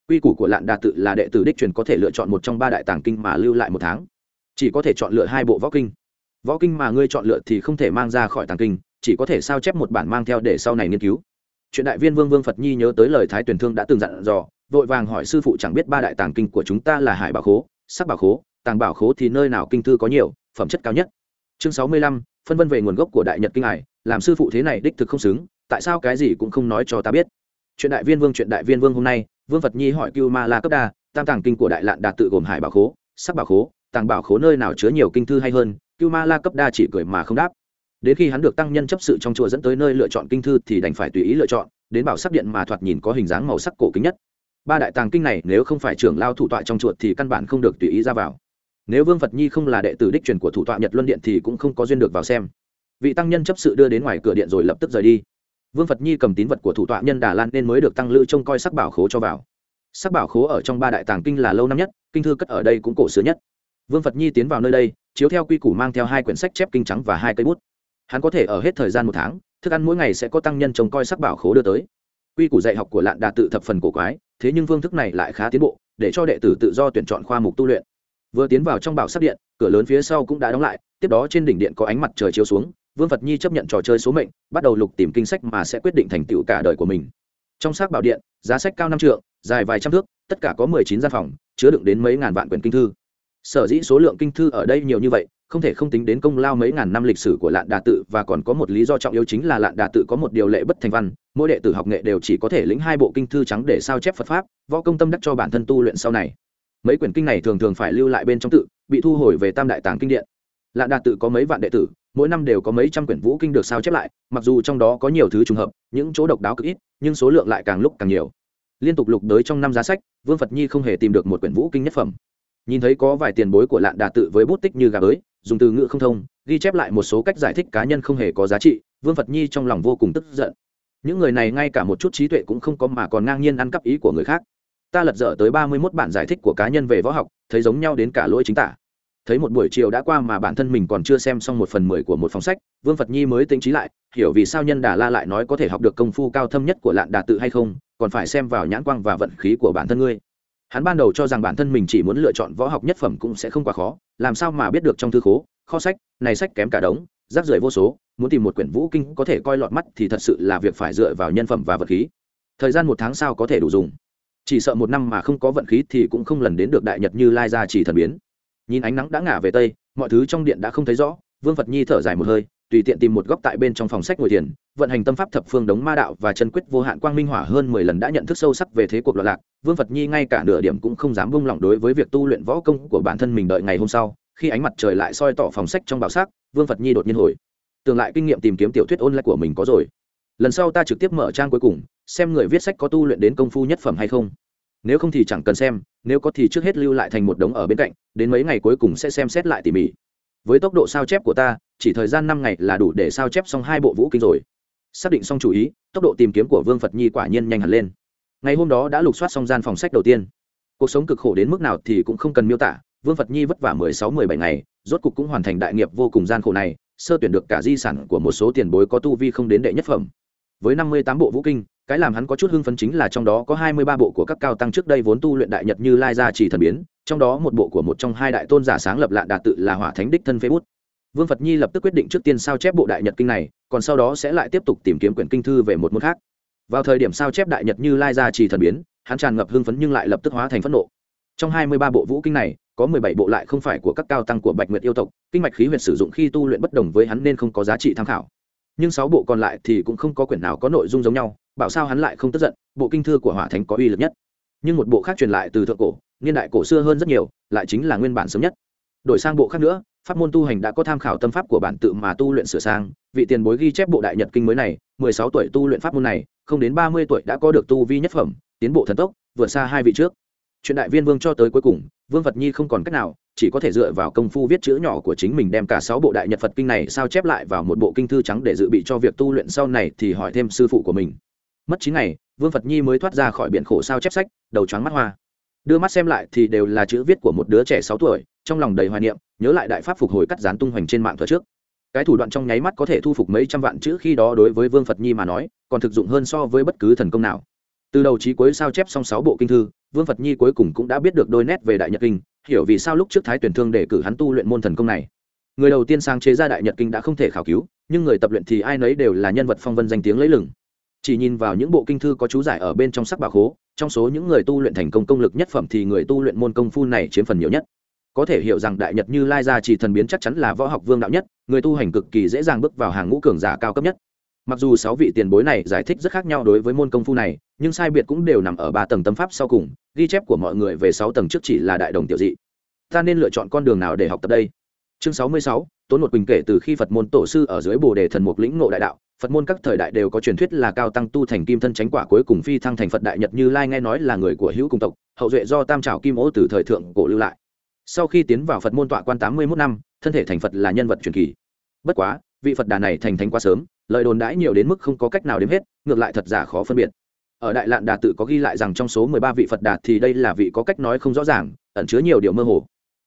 Quy củ của lạn đà tự là đệ tử đích truyền có thể lựa chọn một trong ba đại tàng kinh mà lưu lại một tháng. Chỉ có thể chọn lựa hai bộ võ kinh. Võ kinh mà ngươi chọn lựa thì không thể mang ra khỏi tàng kinh, chỉ có thể sao chép một bản mang theo để sau này nghiên cứu. Chuyện đại viên vương vương phật nhi nhớ tới lời thái tuyển thương đã từng dặn dò, vội vàng hỏi sư phụ chẳng biết ba đại tàng kinh của chúng ta là hải bảo khố, sắc bảo khố, tàng bảo khố thì nơi nào kinh thư có nhiều, phẩm chất cao nhất. Chương sáu mươi lăm, phân vân về nguồn gốc của đại nhật kinh hải làm sư phụ thế này đích thực không xứng, tại sao cái gì cũng không nói cho ta biết? Chuyện đại viên vương, chuyện đại viên vương hôm nay, vương phật nhi hỏi cưu ma la cấp đa, tam tàng kinh của đại lạn đạt tự gồm hải bảo khố, sắc bảo khố, tàng bảo khố nơi nào chứa nhiều kinh thư hay hơn, cưu ma la cấp đa chỉ cười mà không đáp. Đến khi hắn được tăng nhân chấp sự trong chùa dẫn tới nơi lựa chọn kinh thư thì đành phải tùy ý lựa chọn, đến bảo sắc điện mà thoạt nhìn có hình dáng màu sắc cổ kính nhất. Ba đại tàng kinh này nếu không phải trưởng lao thủ tọa trong chuột thì căn bản không được tùy ý ra vào. Nếu vương phật nhi không là đệ tử đích truyền của thủ tọa nhật luân điện thì cũng không có duyên được vào xem vị tăng nhân chấp sự đưa đến ngoài cửa điện rồi lập tức rời đi. Vương phật nhi cầm tín vật của thủ tọa nhân đà lan nên mới được tăng lữ trông coi sắc bảo khố cho vào. Sắc bảo khố ở trong ba đại tàng kinh là lâu năm nhất, kinh thư cất ở đây cũng cổ xưa nhất. Vương phật nhi tiến vào nơi đây, chiếu theo quy củ mang theo hai quyển sách chép kinh trắng và hai cây bút. Hắn có thể ở hết thời gian một tháng, thức ăn mỗi ngày sẽ có tăng nhân trông coi sắc bảo khố đưa tới. Quy củ dạy học của lạn đà tự thập phần cổ quái, thế nhưng phương thức này lại khá tiến bộ, để cho đệ tử tự do tuyển chọn khoa mục tu luyện. Vừa tiến vào trong bảo sắc điện, cửa lớn phía sau cũng đã đóng lại, tiếp đó trên đỉnh điện có ánh mặt trời chiếu xuống vương phật nhi chấp nhận trò chơi số mệnh, bắt đầu lục tìm kinh sách mà sẽ quyết định thành tựu cả đời của mình. Trong xác bảo điện, giá sách cao năm trượng, dài vài trăm thước, tất cả có mười chín gian phòng, chứa đựng đến mấy ngàn vạn quyển kinh thư. Sở dĩ số lượng kinh thư ở đây nhiều như vậy, không thể không tính đến công lao mấy ngàn năm lịch sử của lạn đà tự và còn có một lý do trọng yếu chính là lạn đà tự có một điều lệ bất thành văn, mỗi đệ tử học nghệ đều chỉ có thể lĩnh hai bộ kinh thư trắng để sao chép phật pháp, võ công tâm đắc cho bản thân tu luyện sau này. Mấy quyển kinh này thường thường phải lưu lại bên trong tự, bị thu hồi về tam đại tàng kinh điện lạn đà tự có mấy vạn đệ tử, mỗi năm đều có mấy trăm quyển vũ kinh được sao chép lại, mặc dù trong đó có nhiều thứ trùng hợp, những chỗ độc đáo cực ít, nhưng số lượng lại càng lúc càng nhiều. Liên tục lục đới trong năm giá sách, vương phật nhi không hề tìm được một quyển vũ kinh nhất phẩm. Nhìn thấy có vài tiền bối của lạn đà tự với bút tích như gà bới, dùng từ ngữ không thông, ghi chép lại một số cách giải thích cá nhân không hề có giá trị, vương phật nhi trong lòng vô cùng tức giận. Những người này ngay cả một chút trí tuệ cũng không có mà còn ngang nhiên ăn cắp ý của người khác. Ta lật dở tới ba mươi mốt bản giải thích của cá nhân về võ học, thấy giống nhau đến cả lỗi chính tả thấy một buổi chiều đã qua mà bản thân mình còn chưa xem xong một phần mười của một phòng sách, vương phật nhi mới tính trí lại, hiểu vì sao nhân đà la lại nói có thể học được công phu cao thâm nhất của lạn đà tự hay không, còn phải xem vào nhãn quang và vận khí của bản thân ngươi. Hắn ban đầu cho rằng bản thân mình chỉ muốn lựa chọn võ học nhất phẩm cũng sẽ không quá khó, làm sao mà biết được trong thư khố, kho sách, này sách kém cả đống, rác rưởi vô số, muốn tìm một quyển vũ kinh có thể coi lọt mắt thì thật sự là việc phải dựa vào nhân phẩm và vật khí. Thời gian một tháng sau có thể đủ dùng. Chỉ sợ một năm mà không có vận khí thì cũng không lần đến được đại nhật như lai gia chỉ thần biến nhìn ánh nắng đã ngả về tây, mọi thứ trong điện đã không thấy rõ, vương phật nhi thở dài một hơi, tùy tiện tìm một góc tại bên trong phòng sách ngồi thiền, vận hành tâm pháp thập phương đống ma đạo và chân quyết vô hạn quang minh hỏa hơn mười lần đã nhận thức sâu sắc về thế cuộc loạn lạc. Vương phật nhi ngay cả nửa điểm cũng không dám buông lỏng đối với việc tu luyện võ công của bản thân mình đợi ngày hôm sau, khi ánh mặt trời lại soi tỏ phòng sách trong bảo sắc, vương phật nhi đột nhiên hồi. Tương lại kinh nghiệm tìm kiếm tiểu thuyết ôn lại của mình có rồi. Lần sau ta trực tiếp mở trang cuối cùng, xem người viết sách có tu luyện đến công phu nhất phẩm hay không nếu không thì chẳng cần xem, nếu có thì trước hết lưu lại thành một đống ở bên cạnh, đến mấy ngày cuối cùng sẽ xem xét lại tỉ mỉ. Với tốc độ sao chép của ta, chỉ thời gian năm ngày là đủ để sao chép xong hai bộ vũ kinh rồi. Xác định xong chủ ý, tốc độ tìm kiếm của vương phật nhi quả nhiên nhanh hẳn lên. Ngày hôm đó đã lục soát xong gian phòng sách đầu tiên. Cuộc sống cực khổ đến mức nào thì cũng không cần miêu tả, vương phật nhi vất vả mười sáu, mười bảy ngày, rốt cục cũng hoàn thành đại nghiệp vô cùng gian khổ này, sơ tuyển được cả di sản của một số tiền bối có tu vi không đến đệ nhất phẩm. Với năm mươi tám bộ vũ kinh cái làm hắn có chút hưng phấn chính là trong đó có hai mươi ba bộ của các cao tăng trước đây vốn tu luyện đại nhật như lai gia chỉ thần biến, trong đó một bộ của một trong hai đại tôn giả sáng lập lạ đạt tự là hỏa thánh đích thân phế bút. Vương phật nhi lập tức quyết định trước tiên sao chép bộ đại nhật kinh này, còn sau đó sẽ lại tiếp tục tìm kiếm quyển kinh thư về một môn khác. Vào thời điểm sao chép đại nhật như lai gia trì thần biến, hắn tràn ngập hưng phấn nhưng lại lập tức hóa thành phẫn nộ. Trong hai mươi ba bộ vũ kinh này, có mười bảy bộ lại không phải của các cao tăng của bạch nguyệt yêu tộc, kinh mạch khí huyệt sử dụng khi tu luyện bất đồng với hắn nên không có giá trị tham khảo. Nhưng sáu bộ còn lại thì cũng không có quyển nào có nội dung giống nhau bảo sao hắn lại không tức giận, bộ kinh thư của hỏa thánh có uy lực nhất. Nhưng một bộ khác truyền lại từ thượng cổ, niên đại cổ xưa hơn rất nhiều, lại chính là nguyên bản sớm nhất. Đổi sang bộ khác nữa, pháp môn tu hành đã có tham khảo tâm pháp của bản tự mà tu luyện sửa sang, vị tiền bối ghi chép bộ đại nhật kinh mới này, mười sáu tuổi tu luyện pháp môn này, không đến ba mươi tuổi đã có được tu vi nhất phẩm, tiến bộ thần tốc, vượt xa hai vị trước. Chuyện đại viên vương cho tới cuối cùng, vương phật nhi không còn cách nào, chỉ có thể dựa vào công phu viết chữ nhỏ của chính mình đem cả sáu bộ đại nhật phật kinh này sao chép lại vào một bộ kinh thư trắng để dự bị cho việc tu luyện sau này thì hỏi thêm sư phụ của mình mất chín ngày, vương phật nhi mới thoát ra khỏi biển khổ sao chép sách, đầu choáng mắt hoa. Đưa mắt xem lại thì đều là chữ viết của một đứa trẻ sáu tuổi, trong lòng đầy hoài niệm, nhớ lại đại pháp phục hồi cắt dán tung hoành trên mạng thuở trước. Cái thủ đoạn trong nháy mắt có thể thu phục mấy trăm vạn chữ khi đó đối với vương phật nhi mà nói, còn thực dụng hơn so với bất cứ thần công nào. Từ đầu chí cuối sao chép xong sáu bộ kinh thư, vương phật nhi cuối cùng cũng đã biết được đôi nét về đại nhật kinh, hiểu vì sao lúc trước thái tuyển thương để cử hắn tu luyện môn thần công này. Người đầu tiên sáng chế ra đại nhật kinh đã không thể khảo cứu, nhưng người tập luyện thì ai nấy đều là nhân vật phong vân danh tiếng lấy lừng chỉ nhìn vào những bộ kinh thư có chú giải ở bên trong sắc bà khố, trong số những người tu luyện thành công công lực nhất phẩm thì người tu luyện môn công phu này chiếm phần nhiều nhất. Có thể hiểu rằng đại nhật như lai gia chỉ thần biến chắc chắn là võ học vương đạo nhất, người tu hành cực kỳ dễ dàng bước vào hàng ngũ cường giả cao cấp nhất. Mặc dù sáu vị tiền bối này giải thích rất khác nhau đối với môn công phu này, nhưng sai biệt cũng đều nằm ở ba tầng tâm pháp sau cùng, ghi chép của mọi người về sáu tầng trước chỉ là đại đồng tiểu dị. Ta nên lựa chọn con đường nào để học tập đây? Chương sáu mươi sáu, tốn một quỳnh kể từ khi phật môn tổ sư ở dưới bồ đề thần mục lĩnh ngộ đại đạo, phật môn các thời đại đều có truyền thuyết là cao tăng tu thành kim thân tránh quả cuối cùng phi thăng thành phật đại nhật như lai nghe nói là người của hữu cùng tộc, hậu duệ do tam trào kim ô từ thời thượng cổ lưu lại. Sau khi tiến vào phật môn tọa quan tám mươi mốt năm, thân thể thành phật là nhân vật truyền kỳ. Bất quá, vị phật đà này thành thánh quá sớm, lời đồn đãi nhiều đến mức không có cách nào đếm hết, ngược lại thật giả khó phân biệt. Ở đại lạn đà tự có ghi lại rằng trong số mười ba vị phật đạt thì đây là vị có cách nói không rõ ràng, ẩn chứa nhiều điều mơ hồ.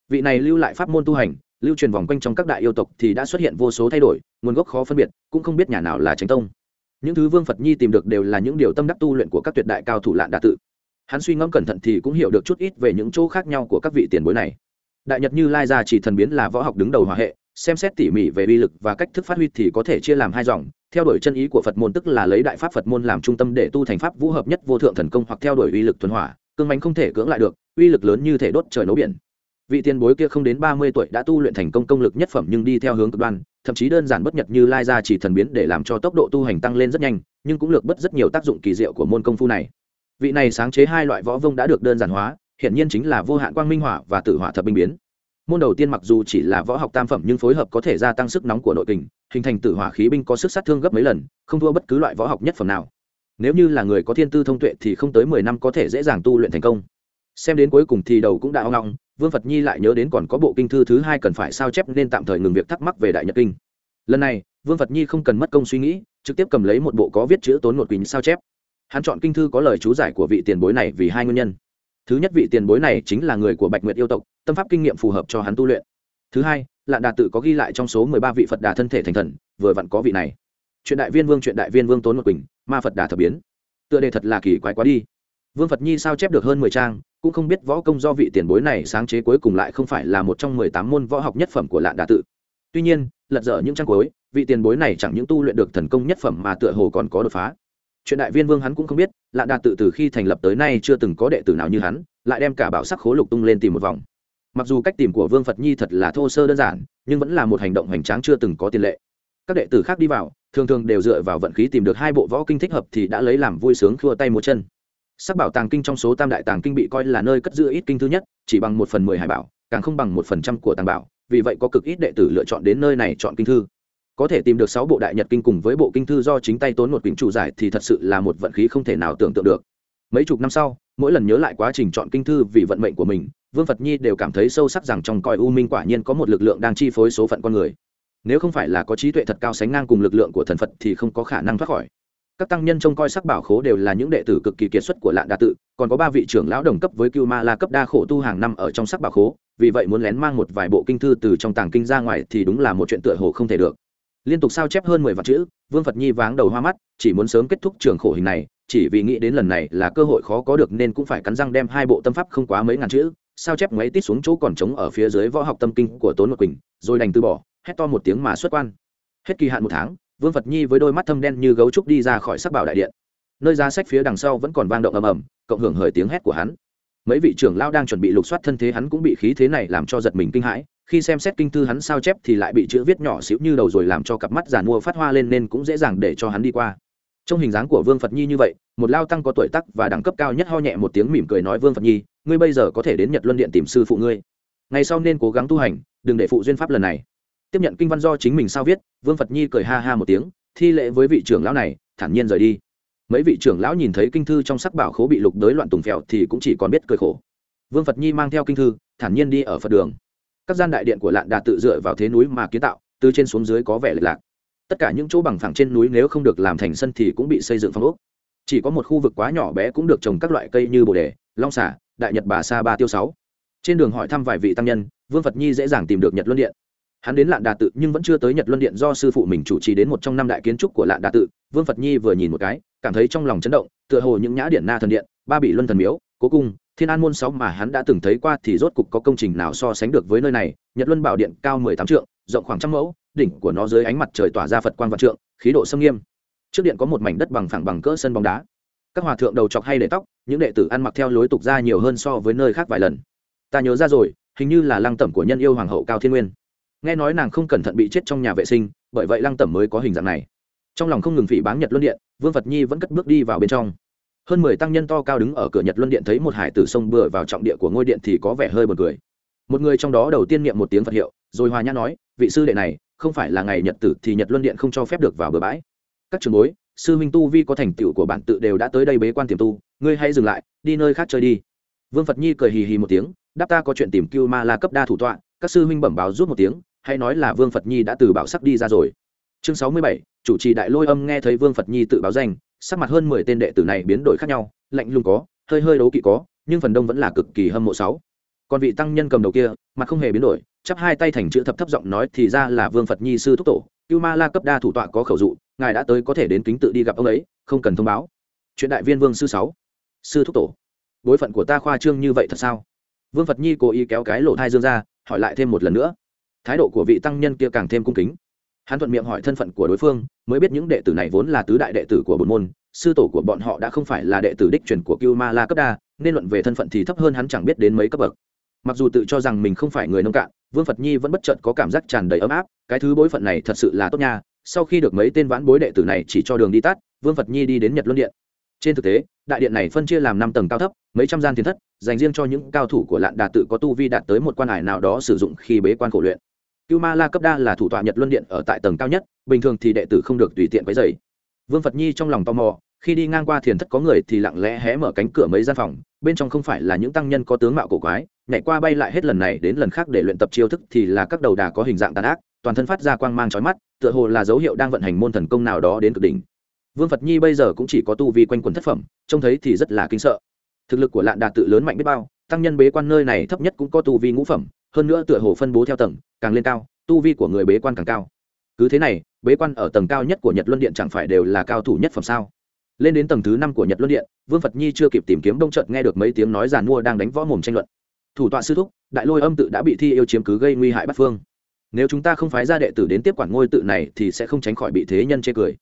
Vị này lưu lại pháp môn tu hành lưu truyền vòng quanh trong các đại yêu tộc thì đã xuất hiện vô số thay đổi, nguồn gốc khó phân biệt, cũng không biết nhà nào là tránh tông. Những thứ vương phật nhi tìm được đều là những điều tâm đắc tu luyện của các tuyệt đại cao thủ lạn đà tự. Hắn suy ngẫm cẩn thận thì cũng hiểu được chút ít về những chỗ khác nhau của các vị tiền bối này. Đại nhật như lai gia chỉ thần biến là võ học đứng đầu hòa hệ, xem xét tỉ mỉ về uy lực và cách thức phát huy thì có thể chia làm hai dòng, theo đuổi chân ý của phật môn tức là lấy đại pháp phật môn làm trung tâm để tu thành pháp vũ hợp nhất vô thượng thần công hoặc theo đuổi uy lực thuần hỏa, cương mánh không thể cưỡng lại được, uy lực lớn như thể đốt trời nấu biển vị tiền bối kia không đến ba mươi tuổi đã tu luyện thành công công lực nhất phẩm nhưng đi theo hướng cực đoan, thậm chí đơn giản bất nhật như lai ra chỉ thần biến để làm cho tốc độ tu hành tăng lên rất nhanh, nhưng cũng lược bất rất nhiều tác dụng kỳ diệu của môn công phu này. Vị này sáng chế hai loại võ vông đã được đơn giản hóa hiện nhiên chính là vô hạn quang minh hỏa và tử hỏa thập binh biến. Môn đầu tiên mặc dù chỉ là võ học tam phẩm nhưng phối hợp có thể gia tăng sức nóng của nội kình, hình thành tử hỏa khí binh có sức sát thương gấp mấy lần, không thua bất cứ loại võ học nhất phẩm nào. Nếu như là người có thiên tư thông tuệ thì không tới mười năm có thể dễ dàng tu luyện thành công xem đến cuối cùng thì đầu cũng đã o ngọng, vương phật nhi lại nhớ đến còn có bộ kinh thư thứ hai cần phải sao chép nên tạm thời ngừng việc thắc mắc về đại nhật kinh. Lần này, vương phật nhi không cần mất công suy nghĩ, trực tiếp cầm lấy một bộ có viết chữ tốn một quỳnh sao chép. Hắn chọn kinh thư có lời chú giải của vị tiền bối này vì hai nguyên nhân. Thứ nhất, vị tiền bối này chính là người của bạch nguyệt yêu tộc, tâm pháp kinh nghiệm phù hợp cho hắn tu luyện. Thứ hai, lạn đà tự có ghi lại trong số mười ba vị phật đà thân thể thành thần, vừa vặn có vị này. Chuyện đại viên vương, chuyện đại viên vương tốn một quỳnh, ma phật đà thập biến. Tựa đề thật là kỳ quái quá đi. Vương phật nhi sao chép được hơn mười trang cũng không biết võ công do vị tiền bối này sáng chế cuối cùng lại không phải là một trong mười tám môn võ học nhất phẩm của lạn đà tự. Tuy nhiên, lật dở những trang cuối, vị tiền bối này chẳng những tu luyện được thần công nhất phẩm mà tựa hồ còn có đột phá. Chuyện đại viên vương hắn cũng không biết, lạn đà tự từ khi thành lập tới nay chưa từng có đệ tử nào như hắn, lại đem cả bảo sắc khố lục tung lên tìm một vòng. Mặc dù cách tìm của vương phật nhi thật là thô sơ đơn giản, nhưng vẫn là một hành động hoành tráng chưa từng có tiền lệ. Các đệ tử khác đi vào, thường thường đều dựa vào vận khí tìm được hai bộ võ kinh thích hợp thì đã lấy làm vui sướng khua tay múa chân sắc bảo tàng kinh trong số tam đại tàng kinh bị coi là nơi cất giữ ít kinh thứ nhất, chỉ bằng một phần mười hải bảo, càng không bằng một phần trăm của tàng bảo, vì vậy có cực ít đệ tử lựa chọn đến nơi này chọn kinh thư. Có thể tìm được sáu bộ đại nhật kinh cùng với bộ kinh thư do chính tay tốn một quyển chủ giải thì thật sự là một vận khí không thể nào tưởng tượng được. Mấy chục năm sau, mỗi lần nhớ lại quá trình chọn kinh thư vì vận mệnh của mình, vương phật nhi đều cảm thấy sâu sắc rằng trong coi u minh quả nhiên có một lực lượng đang chi phối số phận con người. Nếu không phải là có trí tuệ thật cao sánh ngang cùng lực lượng của thần phật thì không có khả năng thoát khỏi các tăng nhân trông coi sắc bảo khố đều là những đệ tử cực kỳ kiệt xuất của lạn đa tự, còn có ba vị trưởng lão đồng cấp với cưu ma la cấp đa khổ tu hàng năm ở trong sắc bảo khố, vì vậy muốn lén mang một vài bộ kinh thư từ trong tàng kinh ra ngoài thì đúng là một chuyện tựa hồ không thể được. Liên tục sao chép hơn mười vạn chữ, vương phật nhi váng đầu hoa mắt, chỉ muốn sớm kết thúc trường khổ hình này, chỉ vì nghĩ đến lần này là cơ hội khó có được nên cũng phải cắn răng đem hai bộ tâm pháp không quá mấy ngàn chữ, sao chép ngoáy tít xuống chỗ còn trống ở phía dưới võ học tâm kinh của tốn một quỳnh, rồi đành từ bỏ, hét to một tiếng mà xuất quan. Hết kỳ hạn một tháng vương phật nhi với đôi mắt thâm đen như gấu trúc đi ra khỏi sắc bảo đại điện. Nơi giá sách phía đằng sau vẫn còn vang động ầm ầm, cộng hưởng hời tiếng hét của hắn. Mấy vị trưởng lao đang chuẩn bị lục soát thân thế hắn cũng bị khí thế này làm cho giật mình kinh hãi, khi xem xét kinh thư hắn sao chép thì lại bị chữ viết nhỏ xíu như đầu rồi làm cho cặp mắt giàn mua phát hoa lên nên cũng dễ dàng để cho hắn đi qua. Trong hình dáng của vương phật nhi như vậy, một lao tăng có tuổi tắc và đẳng cấp cao nhất ho nhẹ một tiếng mỉm cười nói, vương phật nhi, ngươi bây giờ có thể đến nhật luân điện tìm sư phụ ngươi. Ngày sau nên cố gắng tu hành, đừng để phụ duyên pháp lần này tiếp nhận kinh văn do chính mình sao viết, vương phật nhi cười ha ha một tiếng, thi lễ với vị trưởng lão này, thản nhiên rời đi. Mấy vị trưởng lão nhìn thấy kinh thư trong sắc bảo khố bị lục đới loạn tùng phèo thì cũng chỉ còn biết cười khổ. Vương phật nhi mang theo kinh thư, thản nhiên đi ở phật đường. Các gian đại điện của lạn đà tự dựa vào thế núi mà kiến tạo, từ trên xuống dưới có vẻ lệch lạc. Tất cả những chỗ bằng phẳng trên núi nếu không được làm thành sân thì cũng bị xây dựng phong ốc. Chỉ có một khu vực quá nhỏ bé cũng được trồng các loại cây như bồ đề, long xả đại nhật bà sa ba tiêu sáu. Trên đường hỏi thăm vài vị tăng nhân, vương phật nhi dễ dàng tìm được nhật luân điện hắn đến lạn đà tự nhưng vẫn chưa tới nhật luân điện do sư phụ mình chủ trì đến một trong năm đại kiến trúc của lạn đà tự. Vương phật nhi vừa nhìn một cái, cảm thấy trong lòng chấn động, tựa hồ những nhã điện na thần điện, ba bị luân thần miếu, cố cung, thiên an môn sáu mà hắn đã từng thấy qua thì rốt cục có công trình nào so sánh được với nơi này. Nhật luân bảo điện cao mười tám trượng, rộng khoảng trăm mẫu, đỉnh của nó dưới ánh mặt trời tỏa ra phật quan văn trượng, khí độ sâm nghiêm. Trước điện có một mảnh đất bằng phẳng bằng cỡ sân bóng đá. Các hòa thượng đầu chọc hay để tóc, những đệ tử ăn mặc theo lối tục ra nhiều hơn so với nơi khác vài lần. Ta nhớ ra rồi, hình như là lăng tẩm của nhân yêu hoàng hậu cao thiên nguyên nghe nói nàng không cẩn thận bị chết trong nhà vệ sinh, bởi vậy lăng tẩm mới có hình dạng này. Trong lòng không ngừng phỉ báng nhật luân điện, vương phật nhi vẫn cất bước đi vào bên trong. Hơn mười tăng nhân to cao đứng ở cửa nhật luân điện thấy một hải tử sông bừa vào trọng địa của ngôi điện thì có vẻ hơi b u ồ n cười. Một người trong đó đầu tiên niệm một tiếng phật hiệu, rồi hòa nhã nói, vị sư đệ này, không phải là ngày nhật tử thì nhật luân điện không cho phép được vào bừa bãi. Các trường bối, sư minh tu vi có thành tựu của bản tự đều đã tới đây bế quan tiềm tu, ngươi hãy dừng lại, đi nơi khác chơi đi. Vương phật nhi cười hì hì một tiếng, đáp, ta có chuyện tìm cưu ma la cấp đa thủ tọa, các sư minh bẩm báo rút một tiếng hay nói là vương phật nhi đã từ bảo sắc đi ra rồi. Chương sáu mươi bảy, chủ trì đại lôi âm nghe thấy vương phật nhi tự báo danh, sắc mặt hơn mười tên đệ tử này biến đổi khác nhau, lạnh lùng có, hơi hơi đấu kỵ có, nhưng phần đông vẫn là cực kỳ hâm mộ sáu. Còn vị tăng nhân cầm đầu kia, mặt không hề biến đổi, chắp hai tay thành chữ thập thấp giọng nói thì ra là vương phật nhi sư thúc tổ, cưu ma la cấp đa thủ tọa có khẩu dụ, ngài đã tới có thể đến kính tự đi gặp ông ấy, không cần thông báo. Chuyện đại viên vương sư sáu. Sư thúc tổ, bối phận của ta khoa trương như vậy thật sao? Vương phật nhi cố ý kéo cái lỗ thai dương ra, hỏi lại thêm một lần nữa thái độ của vị tăng nhân kia càng thêm cung kính. Hắn thuận miệng hỏi thân phận của đối phương, mới biết những đệ tử này vốn là tứ đại đệ tử của bồn môn, sư tổ của bọn họ đã không phải là đệ tử đích truyền của cưu ma la cấp đa, nên luận về thân phận thì thấp hơn hắn chẳng biết đến mấy cấp bậc. Mặc dù tự cho rằng mình không phải người nông cạn, vương phật nhi vẫn bất chợt có cảm giác tràn đầy ấm áp, cái thứ bối phận này thật sự là tốt nha, sau khi được mấy tên vãn bối đệ tử này chỉ cho đường đi tắt, vương phật nhi đi đến nhật luân điện. Trên thực tế, đại điện này phân chia làm năm tầng cao thấp, mấy trăm gian thiên thất, dành riêng cho những cao thủ của lạn đà tự có tu vi đạt tới một quan hải nào đó sử dụng khi bế quan khổ luyện cưu ma la cấp đa là thủ tọa nhật luân điện ở tại tầng cao nhất, bình thường thì đệ tử không được tùy tiện quấy dày vương phật nhi trong lòng tò mò, khi đi ngang qua thiền thất có người thì lặng lẽ hé mở cánh cửa mấy gian phòng, bên trong không phải là những tăng nhân có tướng mạo cổ quái, nhảy qua bay lại hết lần này đến lần khác để luyện tập chiêu thức thì là các đầu đà có hình dạng tàn ác, toàn thân phát ra quang mang trói mắt, tựa hồ là dấu hiệu đang vận hành môn thần công nào đó đến cực đỉnh. Vương phật nhi bây giờ cũng chỉ có tu vi quanh quần thất phẩm, trông thấy thì rất là kinh sợ. Thực lực của lạn đà tự lớn mạnh biết bao, tăng nhân bế quan nơi này thấp nhất cũng có tu vi ngũ phẩm hơn nữa tựa hồ phân bố theo tầng, càng lên cao, tu vi của người bế quan càng cao. Cứ thế này, bế quan ở tầng cao nhất của nhật luân điện chẳng phải đều là cao thủ nhất phẩm sao? Lên đến tầng thứ năm của nhật luân điện, vương phật nhi chưa kịp tìm kiếm đông trận nghe được mấy tiếng nói giàn mua đang đánh võ mồm tranh luận. Thủ tọa sư thúc, đại lôi âm tự đã bị thi yêu chiếm cứ gây nguy hại bắt phương. Nếu chúng ta không phái ra đệ tử đến tiếp quản ngôi tự này thì sẽ không tránh khỏi bị thế nhân chê cười.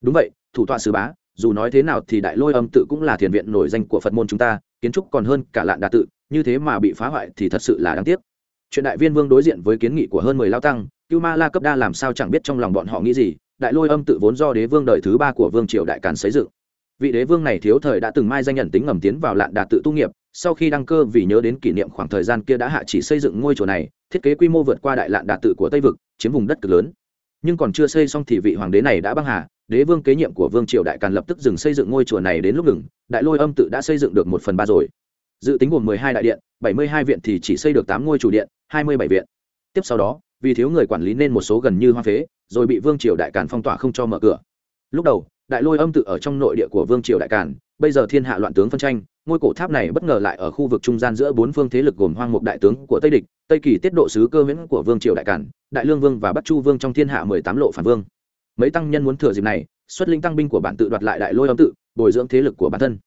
Đúng vậy, thủ tọa sư bá, dù nói thế nào thì đại lôi âm tự cũng là thiền viện nổi danh của phật môn chúng ta, kiến trúc còn hơn cả lạn đà tự, như thế mà bị phá hoại thì thật sự là đáng tiếc chuyện đại viên vương đối diện với kiến nghị của hơn mười lao tăng, cưu ma la cấp đa làm sao chẳng biết trong lòng bọn họ nghĩ gì, đại lôi âm tự vốn do đế vương đời thứ ba của vương triều đại càn xây dựng. Vị đế vương này thiếu thời đã từng mai danh nhận tính ngầm tiến vào lạn đà tự tu nghiệp, sau khi đăng cơ vì nhớ đến kỷ niệm khoảng thời gian kia đã hạ chỉ xây dựng ngôi chùa này, thiết kế quy mô vượt qua đại lạn đà tự của tây vực, chiếm vùng đất cực lớn. Nhưng còn chưa xây xong thì vị hoàng đế này đã băng hà, đế vương kế nhiệm của vương triều đại càn lập tức dừng xây dựng ngôi chùa này đến lúc ngừng, đại lôi âm tự đã xây dựng được một phần ba rồi dự tính gồm mười hai đại điện, bảy mươi hai viện thì chỉ xây được tám ngôi chủ điện, hai mươi bảy viện. Tiếp sau đó, vì thiếu người quản lý nên một số gần như hoa phế, rồi bị vương triều đại càn phong tỏa không cho mở cửa. Lúc đầu, đại lôi âm tự ở trong nội địa của vương triều đại càn, bây giờ thiên hạ loạn tướng phân tranh, ngôi cổ tháp này bất ngờ lại ở khu vực trung gian giữa bốn phương thế lực gồm hoang mục đại tướng của tây địch, tây kỳ tiết độ sứ cơ miễn của vương triều đại càn, đại lương vương và bắc chu vương trong thiên hạ mười tám lộ phản vương. Mấy tăng nhân muốn thừa dịp này, xuất linh tăng binh của bản tự đoạt lại đại lôi âm tự, bồi dưỡng thế lực của bản thân.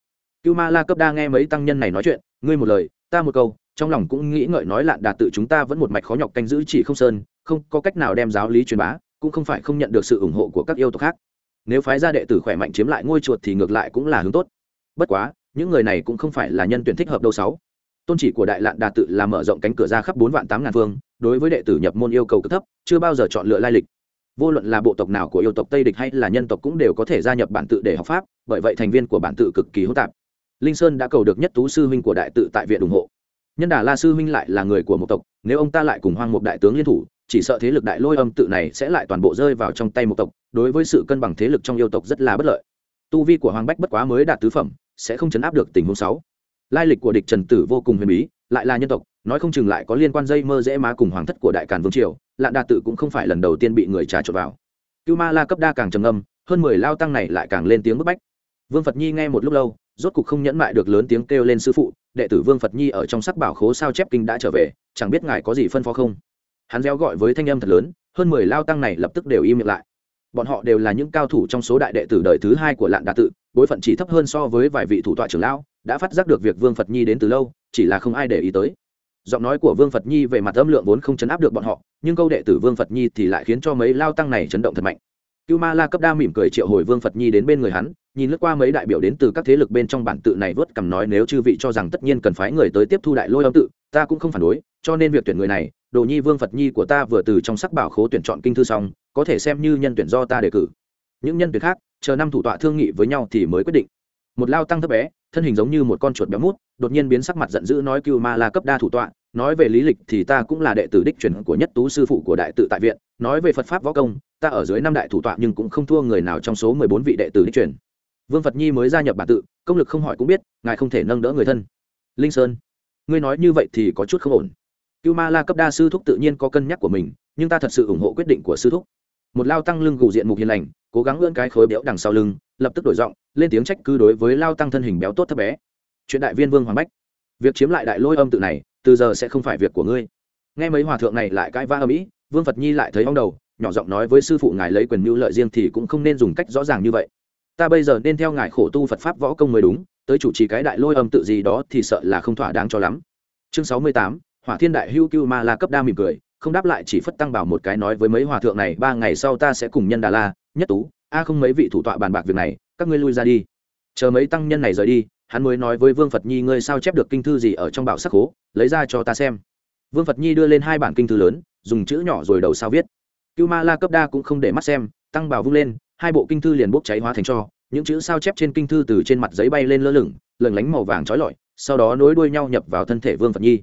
Cưu ma la cấp đa nghe mấy tăng nhân này nói chuyện ngươi một lời, ta một câu, trong lòng cũng nghĩ ngợi nói lạn đà tự chúng ta vẫn một mạch khó nhọc canh giữ chỉ không sơn, không có cách nào đem giáo lý truyền bá, cũng không phải không nhận được sự ủng hộ của các yêu tộc khác. Nếu phái gia đệ tử khỏe mạnh chiếm lại ngôi chuột thì ngược lại cũng là hướng tốt. Bất quá, những người này cũng không phải là nhân tuyển thích hợp đâu sáu. Tôn chỉ của đại lạn đà tự là mở rộng cánh cửa ra khắp bốn vạn tám ngàn phương, đối với đệ tử nhập môn yêu cầu cực thấp, chưa bao giờ chọn lựa lai lịch. Vô luận là bộ tộc nào của yêu tộc tây địch hay là nhân tộc cũng đều có thể gia nhập bản tự để học pháp, bởi vậy thành viên của bản tự cực kỳ hỗn tạp linh sơn đã cầu được nhất tú sư huynh của đại tự tại viện ủng hộ. Nhân đà la sư huynh lại là người của một tộc, nếu ông ta lại cùng hoang mục đại tướng liên thủ, chỉ sợ thế lực đại lôi âm tự này sẽ lại toàn bộ rơi vào trong tay một tộc, đối với sự cân bằng thế lực trong yêu tộc rất là bất lợi. Tu vi của hoàng bách bất quá mới đạt tứ phẩm, sẽ không chấn áp được tình huống sáu. Lai lịch của địch trần tử vô cùng huyền bí, lại là nhân tộc, nói không chừng lại có liên quan dây mơ dễ má cùng hoàng thất của đại càn vương triều, lạn đà tự cũng không phải lần đầu tiên bị người trà trộn vào. Cưu ma la cấp đa càng trầm âm hơn mười lao tăng này lại càng lên tiếng bức bách. Vương phật nhi nghe một lúc lâu rốt cục không nhẫn mại được lớn tiếng kêu lên sư phụ, đệ tử vương phật nhi ở trong sắc bảo khố sao chép kinh đã trở về, chẳng biết ngài có gì phân phó không? Hắn reo gọi với thanh âm thật lớn, hơn mười lao tăng này lập tức đều im miệng lại. Bọn họ đều là những cao thủ trong số đại đệ tử đời thứ hai của lạn đà tự, bối phận chỉ thấp hơn so với vài vị thủ tọa trưởng lão, đã phát giác được việc vương phật nhi đến từ lâu, chỉ là không ai để ý tới. Giọng nói của vương phật nhi về mặt âm lượng vốn không chấn áp được bọn họ, nhưng câu đệ tử vương phật nhi thì lại khiến cho mấy lao tăng này chấn động thật mạnh. Cưu ma la cấp đa mỉm cười triệu hồi vương phật nhi đến bên người hắn nhìn lướt qua mấy đại biểu đến từ các thế lực bên trong bản tự này vớt cầm nói nếu chư vị cho rằng tất nhiên cần phái người tới tiếp thu đại lôi âm tự, ta cũng không phản đối, cho nên việc tuyển người này, đồ nhi vương phật nhi của ta vừa từ trong sắc bảo khố tuyển chọn kinh thư xong, có thể xem như nhân tuyển do ta đề cử. Những nhân tuyển khác, chờ năm thủ tọa thương nghị với nhau thì mới quyết định. Một lao tăng thấp bé, thân hình giống như một con chuột béo mút, đột nhiên biến sắc mặt giận dữ nói cưu ma la cấp đa thủ tọa, nói về lý lịch thì ta cũng là đệ tử đích truyền của nhất tú sư phụ của đại tự tại viện, nói về phật pháp võ công, ta ở dưới năm đại thủ tọa nhưng cũng không thua người nào trong số mười bốn vị đệ tử đích truyền vương phật nhi mới gia nhập bản tự, công lực không hỏi cũng biết, ngài không thể nâng đỡ người thân. Linh sơn, ngươi nói như vậy thì có chút không ổn. Cưu ma la cấp đa sư thúc tự nhiên có cân nhắc của mình, nhưng ta thật sự ủng hộ quyết định của sư thúc. Một lao tăng lưng gù diện mục hiền lành, cố gắng ưỡn cái khối béo đằng sau lưng, lập tức đổi giọng, lên tiếng trách cứ đối với lao tăng thân hình béo tốt thấp bé. Chuyện đại viên vương hoàng bách. Việc chiếm lại đại lôi âm tự này, từ giờ sẽ không phải việc của ngươi. Nghe mấy hòa thượng này lại cãi vã âm ĩ vương phật nhi lại thấy ông đầu, nhỏ giọng nói với sư phụ ngài lấy quyền mưu lợi riêng thì cũng không nên dùng cách rõ ràng như vậy ta bây giờ nên theo ngài khổ tu phật pháp võ công mới đúng, tới chủ trì cái đại lôi âm tự gì đó thì sợ là không thỏa đáng cho lắm. Chương sáu mươi tám, hỏa thiên đại hữu cưu ma la cấp đa mỉm cười, không đáp lại chỉ phất tăng bảo một cái nói với mấy hòa thượng này, ba ngày sau ta sẽ cùng nhân đà la, nhất tú, a không mấy vị thủ tọa bàn bạc việc này, các ngươi lui ra đi. Chờ mấy tăng nhân này rời đi, hắn mới nói với vương phật nhi, ngươi sao chép được kinh thư gì ở trong bảo sắc khố lấy ra cho ta xem. Vương phật nhi đưa lên hai bản kinh thư lớn, dùng chữ nhỏ rồi đầu sao viết. Cưu ma la cấp đa cũng không để mắt xem, tăng bảo vung lên hai bộ kinh thư liền bốc cháy hóa thành cho, những chữ sao chép trên kinh thư từ trên mặt giấy bay lên lơ lửng lửng lánh màu vàng trói lọi, sau đó nối đuôi nhau nhập vào thân thể vương phật nhi.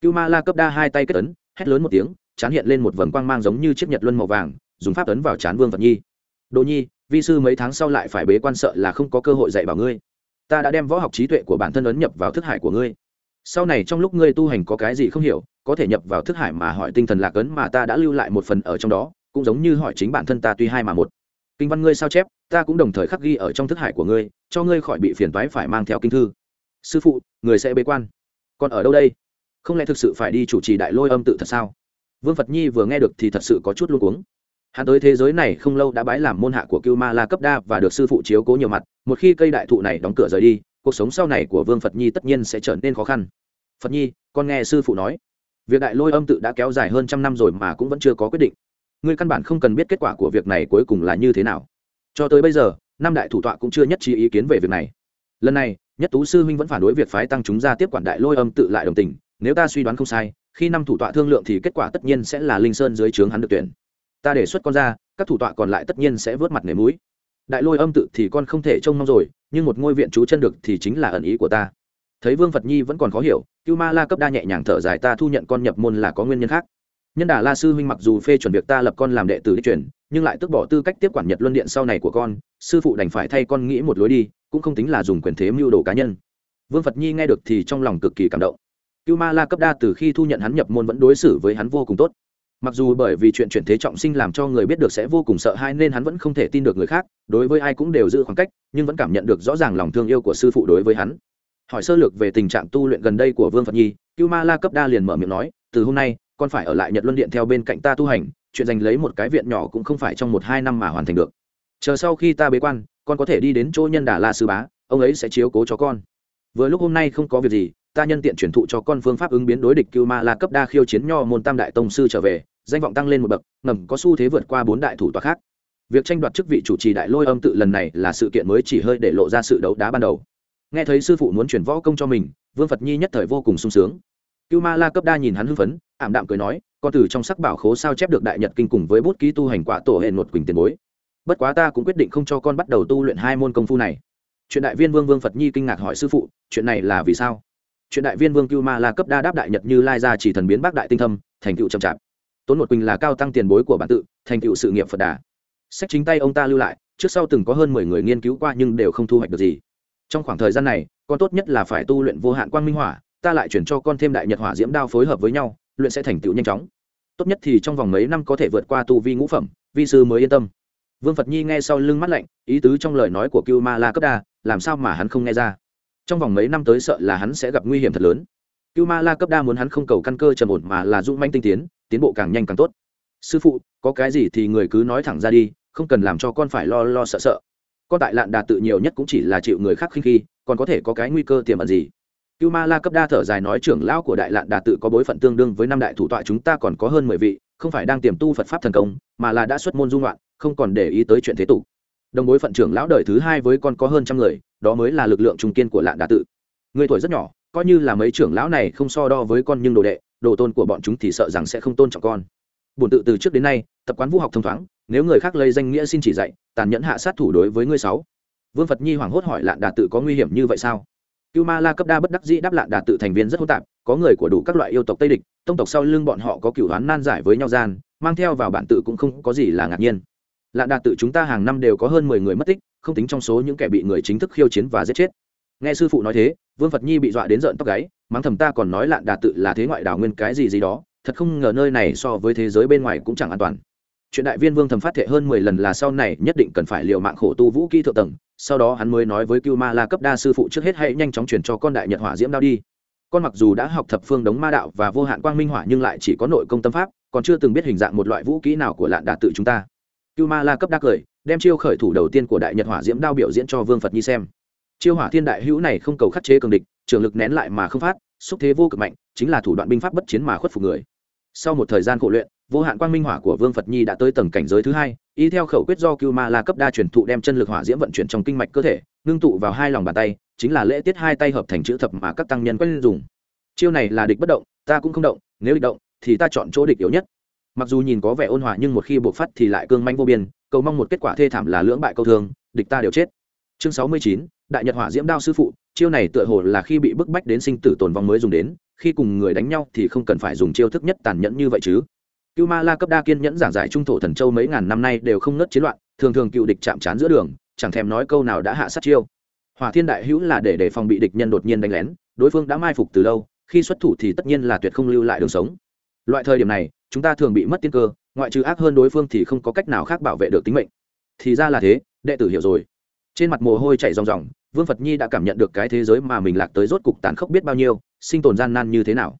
Cưu ma la cấp đa hai tay kết ấn, hét lớn một tiếng, chán hiện lên một vầng quang mang giống như chiếc nhật luân màu vàng, dùng pháp ấn vào chán vương phật nhi. Đồ nhi, vi sư mấy tháng sau lại phải bế quan sợ là không có cơ hội dạy bảo ngươi. Ta đã đem võ học trí tuệ của bản thân ấn nhập vào thức hải của ngươi. Sau này trong lúc ngươi tu hành có cái gì không hiểu, có thể nhập vào thức hải mà hỏi tinh thần lạc ấn mà ta đã lưu lại một phần ở trong đó, cũng giống như hỏi chính bản thân ta tuy hai mà một kinh văn ngươi sao chép, ta cũng đồng thời khắc ghi ở trong thức hải của ngươi, cho ngươi khỏi bị phiền toái phải mang theo kinh thư. Sư phụ, người sẽ bế quan. Còn ở đâu đây? Không lẽ thực sự phải đi chủ trì đại lôi âm tự thật sao? Vương phật nhi vừa nghe được thì thật sự có chút luôn cuống. Hắn tới thế giới này không lâu đã bái làm môn hạ của cưu ma la cấp đa và được sư phụ chiếu cố nhiều mặt, một khi cây đại thụ này đóng cửa rời đi, cuộc sống sau này của vương phật nhi tất nhiên sẽ trở nên khó khăn. Phật nhi, con nghe sư phụ nói, việc đại lôi âm tự đã kéo dài hơn trăm năm rồi mà cũng vẫn chưa có quyết định ngươi căn bản không cần biết kết quả của việc này cuối cùng là như thế nào. Cho tới bây giờ, năm đại thủ tọa cũng chưa nhất trí ý kiến về việc này. Lần này, nhất tú sư huynh vẫn phản đối việc phái tăng chúng ra tiếp quản đại lôi âm tự lại đồng tình. Nếu ta suy đoán không sai, khi năm thủ tọa thương lượng thì kết quả tất nhiên sẽ là linh sơn dưới trướng hắn được tuyển. Ta đề xuất con ra, các thủ tọa còn lại tất nhiên sẽ vớt mặt nghề mũi. Đại lôi âm tự thì con không thể trông mong rồi, nhưng một ngôi viện trú chân được thì chính là ẩn ý của ta. Thấy vương phật nhi vẫn còn khó hiểu, cưu ma la cấp đa nhẹ nhàng thở dài, ta thu nhận con nhập môn là có nguyên nhân khác nhân đà la sư huynh mặc dù phê chuẩn việc ta lập con làm đệ tử đi truyền, nhưng lại tức bỏ tư cách tiếp quản nhật luân điện sau này của con, sư phụ đành phải thay con nghĩ một lối đi, cũng không tính là dùng quyền thế mưu đồ cá nhân. Vương phật nhi nghe được thì trong lòng cực kỳ cảm động. Cưu ma la cấp đa từ khi thu nhận hắn nhập môn vẫn đối xử với hắn vô cùng tốt. Mặc dù bởi vì chuyện chuyển thế trọng sinh làm cho người biết được sẽ vô cùng sợ hãi nên hắn vẫn không thể tin được người khác, đối với ai cũng đều giữ khoảng cách, nhưng vẫn cảm nhận được rõ ràng lòng thương yêu của sư phụ đối với hắn. Hỏi sơ lược về tình trạng tu luyện gần đây của vương phật nhi, cưu ma la cấp đa liền mở miệng nói, từ hôm nay con phải ở lại nhật luân điện theo bên cạnh ta tu hành, chuyện giành lấy một cái viện nhỏ cũng không phải trong một hai năm mà hoàn thành được. Chờ sau khi ta bế quan, con có thể đi đến chỗ nhân đà la sư bá, ông ấy sẽ chiếu cố cho con. Vừa lúc hôm nay không có việc gì, ta nhân tiện truyền thụ cho con phương pháp ứng biến đối địch cưu ma la cấp đa khiêu chiến nho môn tam đại tông sư trở về, danh vọng tăng lên một bậc, ngầm có xu thế vượt qua bốn đại thủ tọa khác. Việc tranh đoạt chức vị chủ trì đại lôi âm tự lần này là sự kiện mới chỉ hơi để lộ ra sự đấu đá ban đầu. Nghe thấy sư phụ muốn chuyển võ công cho mình, vương phật nhi nhất thời vô cùng sung sướng cưu ma la cấp đa nhìn hắn hưng phấn, ảm đạm cười nói, con từ trong sắc bảo khố sao chép được đại nhật kinh cùng với bút ký tu hành quả tổ hệ một quỳnh tiền bối. Bất quá ta cũng quyết định không cho con bắt đầu tu luyện hai môn công phu này. Chuyện đại viên vương vương phật nhi kinh ngạc hỏi sư phụ, chuyện này là vì sao? Chuyện đại viên vương cưu ma la cấp đa đáp đại nhật như lai ra chỉ thần biến bác đại tinh thâm, thành tựu chậm chạp. Tốn một quỳnh là cao tăng tiền bối của bản tự, thành tựu sự nghiệp phật đà. Sách chính tay ông ta lưu lại, trước sau từng có hơn mười người nghiên cứu qua nhưng đều không thu hoạch được gì. Trong khoảng thời gian này, con tốt nhất là phải tu luyện vô hạn quang minh hỏa ta lại chuyển cho con thêm đại nhật hỏa diễm đao phối hợp với nhau, luyện sẽ thành tựu nhanh chóng. Tốt nhất thì trong vòng mấy năm có thể vượt qua tu vi ngũ phẩm, vi sư mới yên tâm. Vương phật nhi nghe sau lưng mắt lạnh, ý tứ trong lời nói của cưu ma la cấp đa, làm sao mà hắn không nghe ra? Trong vòng mấy năm tới sợ là hắn sẽ gặp nguy hiểm thật lớn. Cưu ma la cấp đa muốn hắn không cầu căn cơ trầm ổn mà là dũng manh tinh tiến tiến bộ càng nhanh càng tốt. Sư phụ, có cái gì thì người cứ nói thẳng ra đi, không cần làm cho con phải lo lo sợ sợ. Con tại lạn đà tự nhiều nhất cũng chỉ là chịu người khác khinh khi, còn có thể có cái nguy cơ tiềm ẩn gì? Cưu ma la cấp đa thở dài nói, trưởng lão của đại lạn đà tự có bối phận tương đương với năm đại thủ tọa chúng ta còn có hơn mười vị, không phải đang tiềm tu phật pháp thần công, mà là đã xuất môn dung loạn, không còn để ý tới chuyện thế tục. Đồng bối phận trưởng lão đời thứ hai với con có hơn trăm người, đó mới là lực lượng trung kiên của lạn đà tự. Người tuổi rất nhỏ, coi như là mấy trưởng lão này không so đo với con nhưng đồ đệ, đồ tôn của bọn chúng thì sợ rằng sẽ không tôn trọng con. Bổn tự từ trước đến nay, tập quán vũ học thông thoáng, nếu người khác lấy danh nghĩa xin chỉ dạy, tàn nhẫn hạ sát thủ đối với ngươi sáu. Vương phật nhi hoảng hốt hỏi lạn đà tự có nguy hiểm như vậy sao? Cưu ma la cấp đa bất đắc dĩ đáp lạn đà tự thành viên rất hỗn tạp, có người của đủ các loại yêu tộc tây địch, tông tộc sau lưng bọn họ có cửu hoán nan giải với nhau gian, mang theo vào bản tự cũng không có gì là ngạc nhiên. Lạn đà tự chúng ta hàng năm đều có hơn mười người mất tích, không tính trong số những kẻ bị người chính thức khiêu chiến và giết chết. Nghe sư phụ nói thế, vương phật nhi bị dọa đến rợn tóc gáy, mắng thầm ta còn nói lạn đà tự là thế ngoại đảo nguyên cái gì gì đó, thật không ngờ nơi này so với thế giới bên ngoài cũng chẳng an toàn chuyện đại viên vương thầm phát thệ hơn mười lần là sau này nhất định cần phải liều mạng khổ tu vũ kỹ thượng tầng, sau đó hắn mới nói với cưu ma la cấp đa sư phụ trước hết hãy nhanh chóng chuyển cho con đại nhật hỏa diễm đao đi. Con mặc dù đã học thập phương đống ma đạo và vô hạn quang minh hỏa nhưng lại chỉ có nội công tâm pháp, còn chưa từng biết hình dạng một loại vũ kỹ nào của lạn đà tự chúng ta. Cưu ma la cấp đa cười, đem chiêu khởi thủ đầu tiên của đại nhật hỏa diễm đao biểu diễn cho vương phật nhi xem. Chiêu hỏa thiên đại hữu này không cầu khắc chế cường địch, trường lực nén lại mà không phát, xúc thế vô cực mạnh, chính là thủ đoạn binh pháp bất chiến mà khuất phục người. Sau một thời gian khổ luyện vô hạn quang minh hỏa của vương phật nhi đã tới tầng cảnh giới thứ hai, y theo khẩu quyết do cưu ma la cấp đa truyền thụ đem chân lực hỏa diễm vận chuyển trong kinh mạch cơ thể, ngưng tụ vào hai lòng bàn tay, chính là lễ tiết hai tay hợp thành chữ thập mà các tăng nhân quen dùng. Chiêu này là địch bất động, ta cũng không động, nếu địch động, thì ta chọn chỗ địch yếu nhất. Mặc dù nhìn có vẻ ôn hòa nhưng một khi buộc phát thì lại cương manh vô biên, cầu mong một kết quả thê thảm là lưỡng bại câu thương, địch ta đều chết. Chương sáu mươi chín, đại nhật hỏa diễm đao sư phụ, chiêu này tựa hồ là khi bị bức bách đến sinh tử tồn vong mới dùng đến, khi cùng người đánh nhau thì không cần phải dùng chiêu thức nhất tàn nhẫn như vậy chứ cưu ma la cấp đa kiên nhẫn giảng giải trung thổ thần châu mấy ngàn năm nay đều không nớt chiến loạn, thường thường cựu địch chạm trán giữa đường, chẳng thèm nói câu nào đã hạ sát chiêu. Hỏa thiên đại hữu là để đề phòng bị địch nhân đột nhiên đánh lén, đối phương đã mai phục từ lâu, khi xuất thủ thì tất nhiên là tuyệt không lưu lại đường sống. Loại thời điểm này, chúng ta thường bị mất tiên cơ, ngoại trừ ác hơn đối phương thì không có cách nào khác bảo vệ được tính mệnh. Thì ra là thế, đệ tử hiểu rồi. Trên mặt mồ hôi chảy ròng ròng, vương phật nhi đã cảm nhận được cái thế giới mà mình lạc tới rốt cục tàn khốc biết bao nhiêu, sinh tồn gian nan như thế nào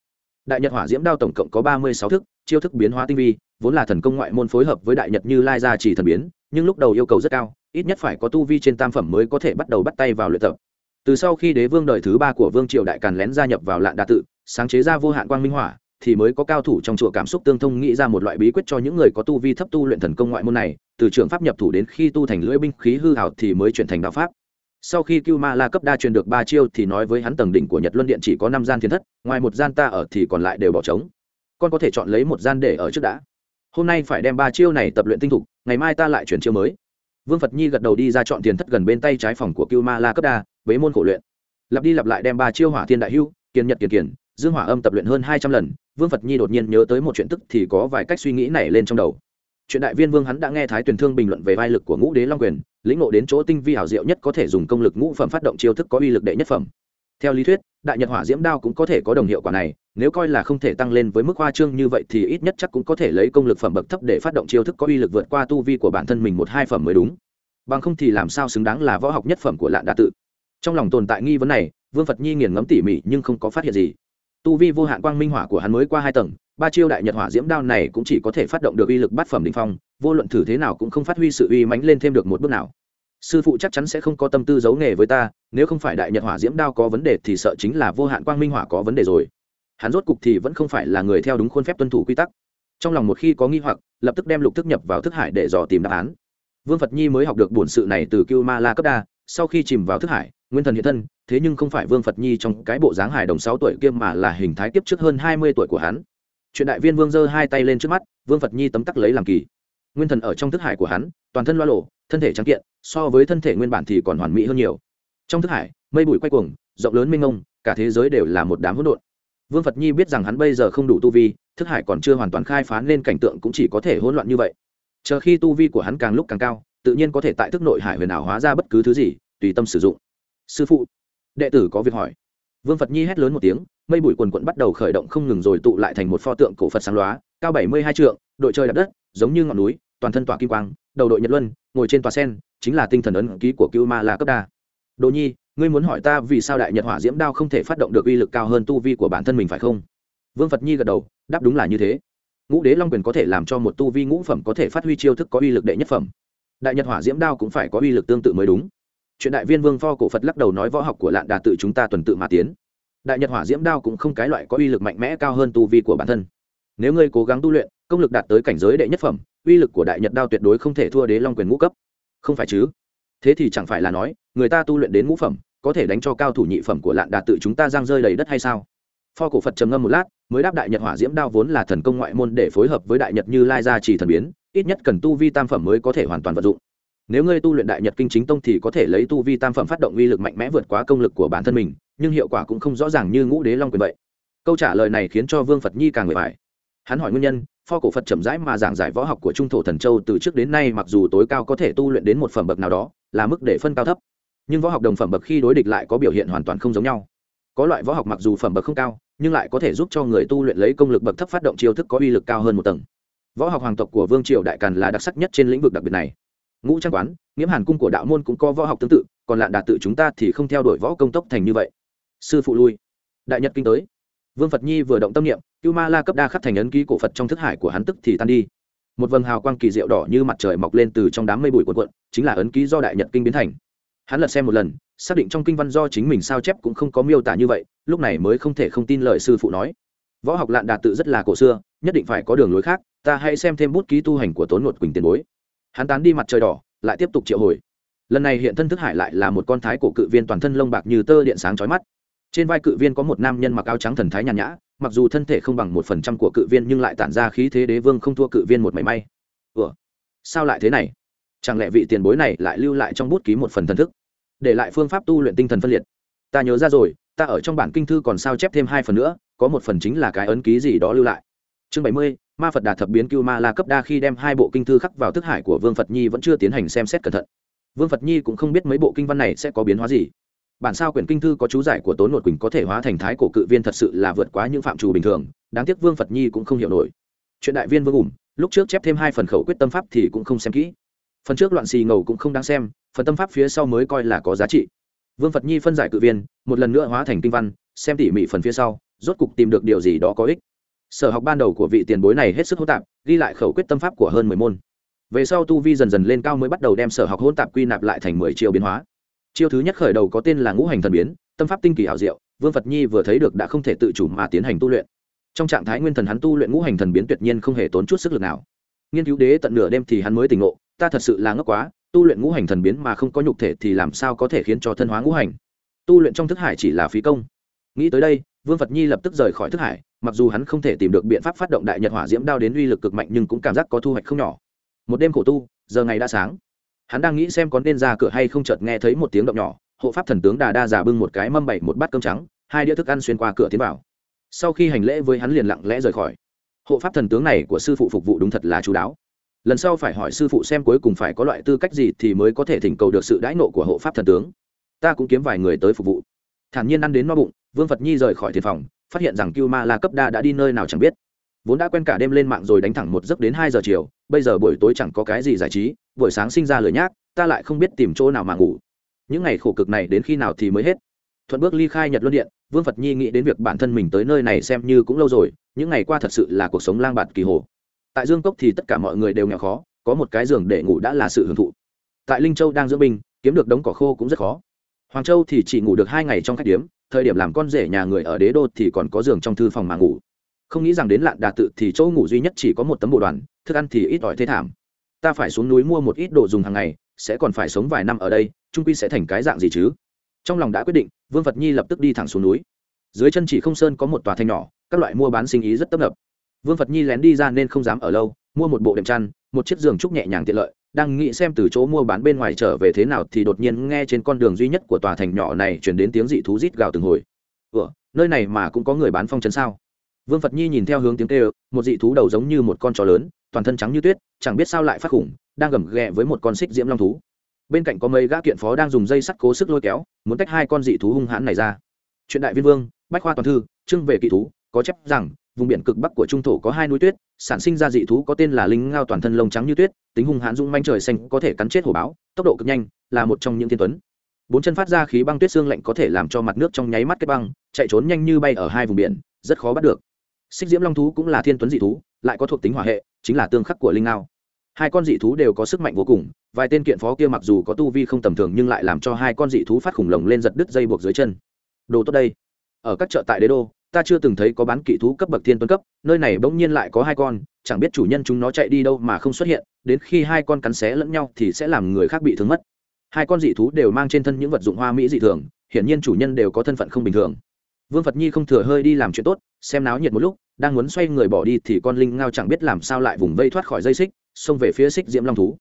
đại nhật hỏa diễm đao tổng cộng có ba mươi sáu thức, chiêu thức biến hóa tinh vi, vốn là thần công ngoại môn phối hợp với đại nhật như lai gia chỉ thần biến, nhưng lúc đầu yêu cầu rất cao, ít nhất phải có tu vi trên tam phẩm mới có thể bắt đầu bắt tay vào luyện tập. Từ sau khi đế vương đời thứ ba của vương triều đại càn lén gia nhập vào lạn đa tự, sáng chế ra vô hạn quang minh hỏa, thì mới có cao thủ trong chùa cảm xúc tương thông nghĩ ra một loại bí quyết cho những người có tu vi thấp tu luyện thần công ngoại môn này, từ trường pháp nhập thủ đến khi tu thành lưỡi binh khí hư hảo thì mới chuyển thành đạo pháp sau khi cưu ma la cấp đa truyền được ba chiêu thì nói với hắn tầng đỉnh của nhật luân điện chỉ có năm gian thiên thất, ngoài một gian ta ở thì còn lại đều bỏ trống. Con có thể chọn lấy một gian để ở trước đã. Hôm nay phải đem ba chiêu này tập luyện tinh thục, ngày mai ta lại chuyển chiêu mới. Vương phật nhi gật đầu đi ra chọn tiền thất gần bên tay trái phòng của cưu ma la cấp đa với môn khổ luyện. Lặp đi lặp lại đem ba chiêu hỏa thiên đại hưu kiên nhật kiền kiền, dương hỏa âm tập luyện hơn hai trăm lần. Vương phật nhi đột nhiên nhớ tới một chuyện tức thì có vài cách suy nghĩ này lên trong đầu chuyện đại viên vương hắn đã nghe thái tuyền thương bình luận về vai lực của ngũ đế long quyền, lĩnh ngộ đến chỗ tinh vi hảo diệu nhất có thể dùng công lực ngũ phẩm phát động chiêu thức có uy lực đệ nhất phẩm. Theo lý thuyết, đại nhật hỏa diễm đao cũng có thể có đồng hiệu quả này, nếu coi là không thể tăng lên với mức hoa trương như vậy thì ít nhất chắc cũng có thể lấy công lực phẩm bậc thấp để phát động chiêu thức có uy lực vượt qua tu vi của bản thân mình một hai phẩm mới đúng. Bằng không thì làm sao xứng đáng là võ học nhất phẩm của lạn đạ tự? Trong lòng tồn tại nghi vấn này, vương phật nhi nghiền ngẫm tỉ mỉ nhưng không có phát hiện gì. Tu vi vô hạn quang minh hỏa của hắn mới qua hai tầng ba chiêu đại nhật hỏa diễm đao này cũng chỉ có thể phát động được uy lực bát phẩm đ ỉ n h phong, vô luận thử thế nào cũng không phát huy sự uy mánh lên thêm được một bước nào. Sư phụ chắc chắn sẽ không có tâm tư giấu nghề với ta, nếu không phải đại nhật hỏa diễm đao có vấn đề thì sợ chính là vô hạn quang minh hỏa có vấn đề rồi. Hắn rốt cục thì vẫn không phải là người theo đúng khuôn phép tuân thủ quy tắc. Trong lòng một khi có nghi hoặc, lập tức đem lục thức nhập vào thức hải để dò tìm đáp án. Vương phật nhi mới học được bổn sự này từ cưu ma la cấp đa, sau khi chìm vào thức hải, nguyên thần hiện thân, thế nhưng không phải vương phật nhi trong cái bộ dáng hải đồng sáu tuổi kia mà là hình thái kiếp trước hơn hai mươi tuổi của hắn chuyện đại viên vương giơ hai tay lên trước mắt, vương phật nhi tấm tắc lấy làm kỳ. Nguyên thần ở trong thức hải của hắn, toàn thân loa lộ, thân thể trắng kiện, so với thân thể nguyên bản thì còn hoàn mỹ hơn nhiều. Trong thức hải, mây bụi quay cuồng, rộng lớn mênh mông, cả thế giới đều là một đám hỗn độn. Vương phật nhi biết rằng hắn bây giờ không đủ tu vi, thức hải còn chưa hoàn toàn khai phá nên cảnh tượng cũng chỉ có thể hỗn loạn như vậy. Chờ khi tu vi của hắn càng lúc càng cao, tự nhiên có thể tại thức nội hải huyền ảo hóa ra bất cứ thứ gì, tùy tâm sử dụng. Sư phụ, đệ tử có việc hỏi. Vương phật nhi hét lớn một tiếng mây bụi quần quận bắt đầu khởi động không ngừng rồi tụ lại thành một pho tượng cổ phật sáng loá cao bảy mươi hai trượng, đội chơi đạp đất, giống như ngọn núi, toàn thân tỏa kim quang, đầu đội nhật luân, ngồi trên tòa sen, chính là tinh thần ấn ký của cưu ma la cấp đa. Đồ nhi, ngươi muốn hỏi ta vì sao đại nhật hỏa diễm đao không thể phát động được uy lực cao hơn tu vi của bản thân mình phải không? Vương phật nhi gật đầu, đáp đúng là như thế. Ngũ đế long quyền có thể làm cho một tu vi ngũ phẩm có thể phát huy chiêu thức có uy lực đệ nhất phẩm. Đại nhật hỏa diễm đao cũng phải có uy lực tương tự mới đúng. Chuyện đại viên vương pho cổ phật lắc đầu nói võ học của lạn đà tự chúng ta tuần tự mà tiến đại nhật hỏa diễm đao cũng không cái loại có uy lực mạnh mẽ cao hơn tu vi của bản thân. Nếu ngươi cố gắng tu luyện, công lực đạt tới cảnh giới đệ nhất phẩm, uy lực của đại nhật đao tuyệt đối không thể thua đế long quyền ngũ cấp. Không phải chứ? Thế thì chẳng phải là nói, người ta tu luyện đến ngũ phẩm, có thể đánh cho cao thủ nhị phẩm của lạn đạt tự chúng ta giang rơi đầy đất hay sao? Pho cổ phật trầm ngâm một lát, mới đáp đại nhật hỏa diễm đao vốn là thần công ngoại môn để phối hợp với đại nhật như lai gia trì thần biến, ít nhất cần tu vi tam phẩm mới có thể hoàn toàn vận dụng. Nếu ngươi tu luyện đại nhật kinh chính tông thì có thể lấy tu vi tam phẩm phát động uy lực mạnh mẽ vượt quá công lực của bản thân mình nhưng hiệu quả cũng không rõ ràng như ngũ đế long quyền vậy. Câu trả lời này khiến cho vương phật nhi càng người phải hắn hỏi nguyên nhân, pho cổ phật chậm rãi mà giảng giải võ học của trung thổ thần châu từ trước đến nay mặc dù tối cao có thể tu luyện đến một phẩm bậc nào đó, là mức để phân cao thấp. Nhưng võ học đồng phẩm bậc khi đối địch lại có biểu hiện hoàn toàn không giống nhau. Có loại võ học mặc dù phẩm bậc không cao, nhưng lại có thể giúp cho người tu luyện lấy công lực bậc thấp phát động chiêu thức có uy lực cao hơn một tầng. Võ học hoàng tộc của vương triều đại càn là đặc sắc nhất trên lĩnh vực đặc biệt này. Ngũ trang quán, nghiễm hàn cung của đạo môn cũng có võ học tương tự, còn lạn đạt tự chúng ta thì không theo đuổi võ công tốc thành như vậy sư phụ lui. Đại nhật kinh tới. Vương phật nhi vừa động tâm niệm, cưu ma la cấp đa khắc thành ấn ký cổ phật trong thức hải của hắn tức thì tan đi. Một vầng hào quang kỳ diệu đỏ như mặt trời mọc lên từ trong đám mây bụi quần quận chính là ấn ký do đại nhật kinh biến thành. Hắn lật xem một lần, xác định trong kinh văn do chính mình sao chép cũng không có miêu tả như vậy, lúc này mới không thể không tin lời sư phụ nói. Võ học lạn đạt tự rất là cổ xưa, nhất định phải có đường lối khác, ta hãy xem thêm bút ký tu hành của tốn ngột quỳnh tiền bối. Hắn tán đi mặt trời đỏ, lại tiếp tục triệu hồi. Lần này hiện thân thức hải lại là một con thái cổ cự viên toàn thân lông bạc như tơ điện sáng chói mắt trên vai cự viên có một nam nhân mặc áo trắng thần thái nhàn nhã, mặc dù thân thể không bằng một phần trăm của cự viên nhưng lại tản ra khí thế đế vương không thua cự viên một mảy may. Ủa, sao lại thế này? Chẳng lẽ vị tiền bối này lại lưu lại trong bút ký một phần thần thức? Để lại phương pháp tu luyện tinh thần phân liệt. Ta nhớ ra rồi, ta ở trong bản kinh thư còn sao chép thêm hai phần nữa, có một phần chính là cái ấn ký gì đó lưu lại. Chương bảy mươi, ma phật đà thập biến cưu ma la cấp đa khi đem hai bộ kinh thư khắc vào thức hải của vương phật nhi vẫn chưa tiến hành xem xét cẩn thận. Vương phật nhi cũng không biết mấy bộ kinh văn này sẽ có biến hóa gì bản sao quyển kinh thư có chú giải của tốn nội quỳnh có thể hóa thành thái cổ cự viên thật sự là vượt quá những phạm trù bình thường, đáng tiếc vương phật nhi cũng không hiểu nổi. Chuyện đại viên vương ủng, lúc trước chép thêm hai phần khẩu quyết tâm pháp thì cũng không xem kỹ. Phần trước loạn xì ngầu cũng không đáng xem, phần tâm pháp phía sau mới coi là có giá trị. Vương phật nhi phân giải cự viên, một lần nữa hóa thành kinh văn, xem tỉ mỉ phần phía sau, rốt cục tìm được điều gì đó có ích. Sở học ban đầu của vị tiền bối này hết sức hỗn tạp, ghi lại khẩu quyết tâm pháp của hơn mười môn. Về sau tu vi dần dần lên cao mới bắt đầu đem sở học hỗn tạp quy nạp lại thành mười triệu biến hóa chiêu thứ nhất khởi đầu có tên là ngũ hành thần biến, tâm pháp tinh kỳ hảo diệu, vương phật nhi vừa thấy được đã không thể tự chủ mà tiến hành tu luyện. Trong trạng thái nguyên thần hắn tu luyện ngũ hành thần biến tuyệt nhiên không hề tốn chút sức lực nào. Nghiên cứu đế tận nửa đêm thì hắn mới tỉnh ngộ, ta thật sự là ngốc quá, tu luyện ngũ hành thần biến mà không có nhục thể thì làm sao có thể khiến cho thân hóa ngũ hành? Tu luyện trong thức hải chỉ là phí công. Nghĩ tới đây, vương phật nhi lập tức rời khỏi thức hải, mặc dù hắn không thể tìm được biện pháp phát động đại nhật hỏa diễm đao đến uy lực cực mạnh nhưng cũng cảm giác có thu hoạch không nhỏ. Một đêm khổ tu, giờ ngày đã sáng hắn đang nghĩ xem có nên ra cửa hay không chợt nghe thấy một tiếng động nhỏ, hộ pháp thần tướng đà đa giả bưng một cái mâm bảy một bát cơm trắng, hai đĩa thức ăn xuyên qua cửa tiến vào. Sau khi hành lễ với hắn liền lặng lẽ rời khỏi. Hộ pháp thần tướng này của sư phụ phục vụ đúng thật là chú đáo. Lần sau phải hỏi sư phụ xem cuối cùng phải có loại tư cách gì thì mới có thể thỉnh cầu được sự đãi nộ của hộ pháp thần tướng. Ta cũng kiếm vài người tới phục vụ. Thản nhiên ăn đến no bụng, vương phật nhi rời khỏi thiền phòng, phát hiện rằng cưu ma la cấp đa đã đi nơi nào chẳng biết vốn đã quen cả đêm lên mạng rồi đánh thẳng một giấc đến hai giờ chiều, bây giờ buổi tối chẳng có cái gì giải trí, buổi sáng sinh ra lười nhác, ta lại không biết tìm chỗ nào mà ngủ. Những ngày khổ cực này đến khi nào thì mới hết? Thuận bước ly khai nhật luân điện, vương phật nhi nghĩ đến việc bản thân mình tới nơi này xem như cũng lâu rồi, những ngày qua thật sự là cuộc sống lang bạt kỳ hồ. Tại dương cốc thì tất cả mọi người đều nghèo khó, có một cái giường để ngủ đã là sự hưởng thụ. Tại linh châu đang dưỡng binh, kiếm được đống cỏ khô cũng rất khó. Hoàng châu thì chỉ ngủ được hai ngày trong khách điếm, thời điểm làm con rể nhà người ở đế đô thì còn có giường trong thư phòng mà ngủ không nghĩ rằng đến lạn đà tự thì chỗ ngủ duy nhất chỉ có một tấm bộ đoàn, thức ăn thì ít ỏi thế thảm. Ta phải xuống núi mua một ít đồ dùng hàng ngày, sẽ còn phải sống vài năm ở đây trung quy sẽ thành cái dạng gì chứ? Trong lòng đã quyết định, vương phật nhi lập tức đi thẳng xuống núi. Dưới chân chỉ không sơn có một tòa thanh nhỏ, các loại mua bán sinh ý rất tấp nập. Vương phật nhi lén đi ra nên không dám ở lâu, mua một bộ đệm chăn, một chiếc giường trúc nhẹ nhàng tiện lợi, đang nghĩ xem từ chỗ mua bán bên ngoài trở về thế nào thì đột nhiên nghe trên con đường duy nhất của tòa thành nhỏ này chuyển đến tiếng dị thú rít gào từng hồi. Ủa, nơi này mà cũng có người bán phong trấn sao? Vương phật nhi nhìn theo hướng tiếng kêu, một dị thú đầu giống như một con chó lớn, toàn thân trắng như tuyết, chẳng biết sao lại phát khủng, đang gầm ghẹ với một con xích diễm long thú. Bên cạnh có mấy gã kiện phó đang dùng dây sắt cố sức lôi kéo, muốn tách hai con dị thú hung hãn này ra. Chuyện đại viên vương, bách khoa toàn thư trưng về kỵ thú, có chép rằng, vùng biển cực bắc của trung thổ có hai núi tuyết, sản sinh ra dị thú có tên là linh ngao toàn thân lông trắng như tuyết, tính hung hãn dung manh trời xanh có thể cắn chết hổ báo, tốc độ cực nhanh, là một trong những thiên tuấn. Bốn chân phát ra khí băng tuyết xương lạnh có thể làm cho mặt nước trong nháy mắt kết băng, chạy trốn nhanh như bay ở hai vùng biển, rất khó bắt được xích diễm long thú cũng là thiên tuấn dị thú, lại có thuộc tính hỏa hệ, chính là tương khắc của linh ngao. Hai con dị thú đều có sức mạnh vô cùng, vài tên kiện phó kia mặc dù có tu vi không tầm thường nhưng lại làm cho hai con dị thú phát khủng lồng lên giật đứt dây buộc dưới chân. Đồ tốt đây. Ở các chợ tại đế đô, ta chưa từng thấy có bán kỵ thú cấp bậc thiên tuấn cấp, nơi này bỗng nhiên lại có hai con, chẳng biết chủ nhân chúng nó chạy đi đâu mà không xuất hiện, đến khi hai con cắn xé lẫn nhau thì sẽ làm người khác bị thương mất. Hai con dị thú đều mang trên thân những vật dụng hoa mỹ dị thường, hiển nhiên chủ nhân đều có thân phận không bình thường vương phật nhi không thừa hơi đi làm chuyện tốt, xem náo nhiệt một lúc, đang muốn xoay người bỏ đi thì con linh ngao chẳng biết làm sao lại vùng vây thoát khỏi dây xích, xông về phía xích diễm long thú.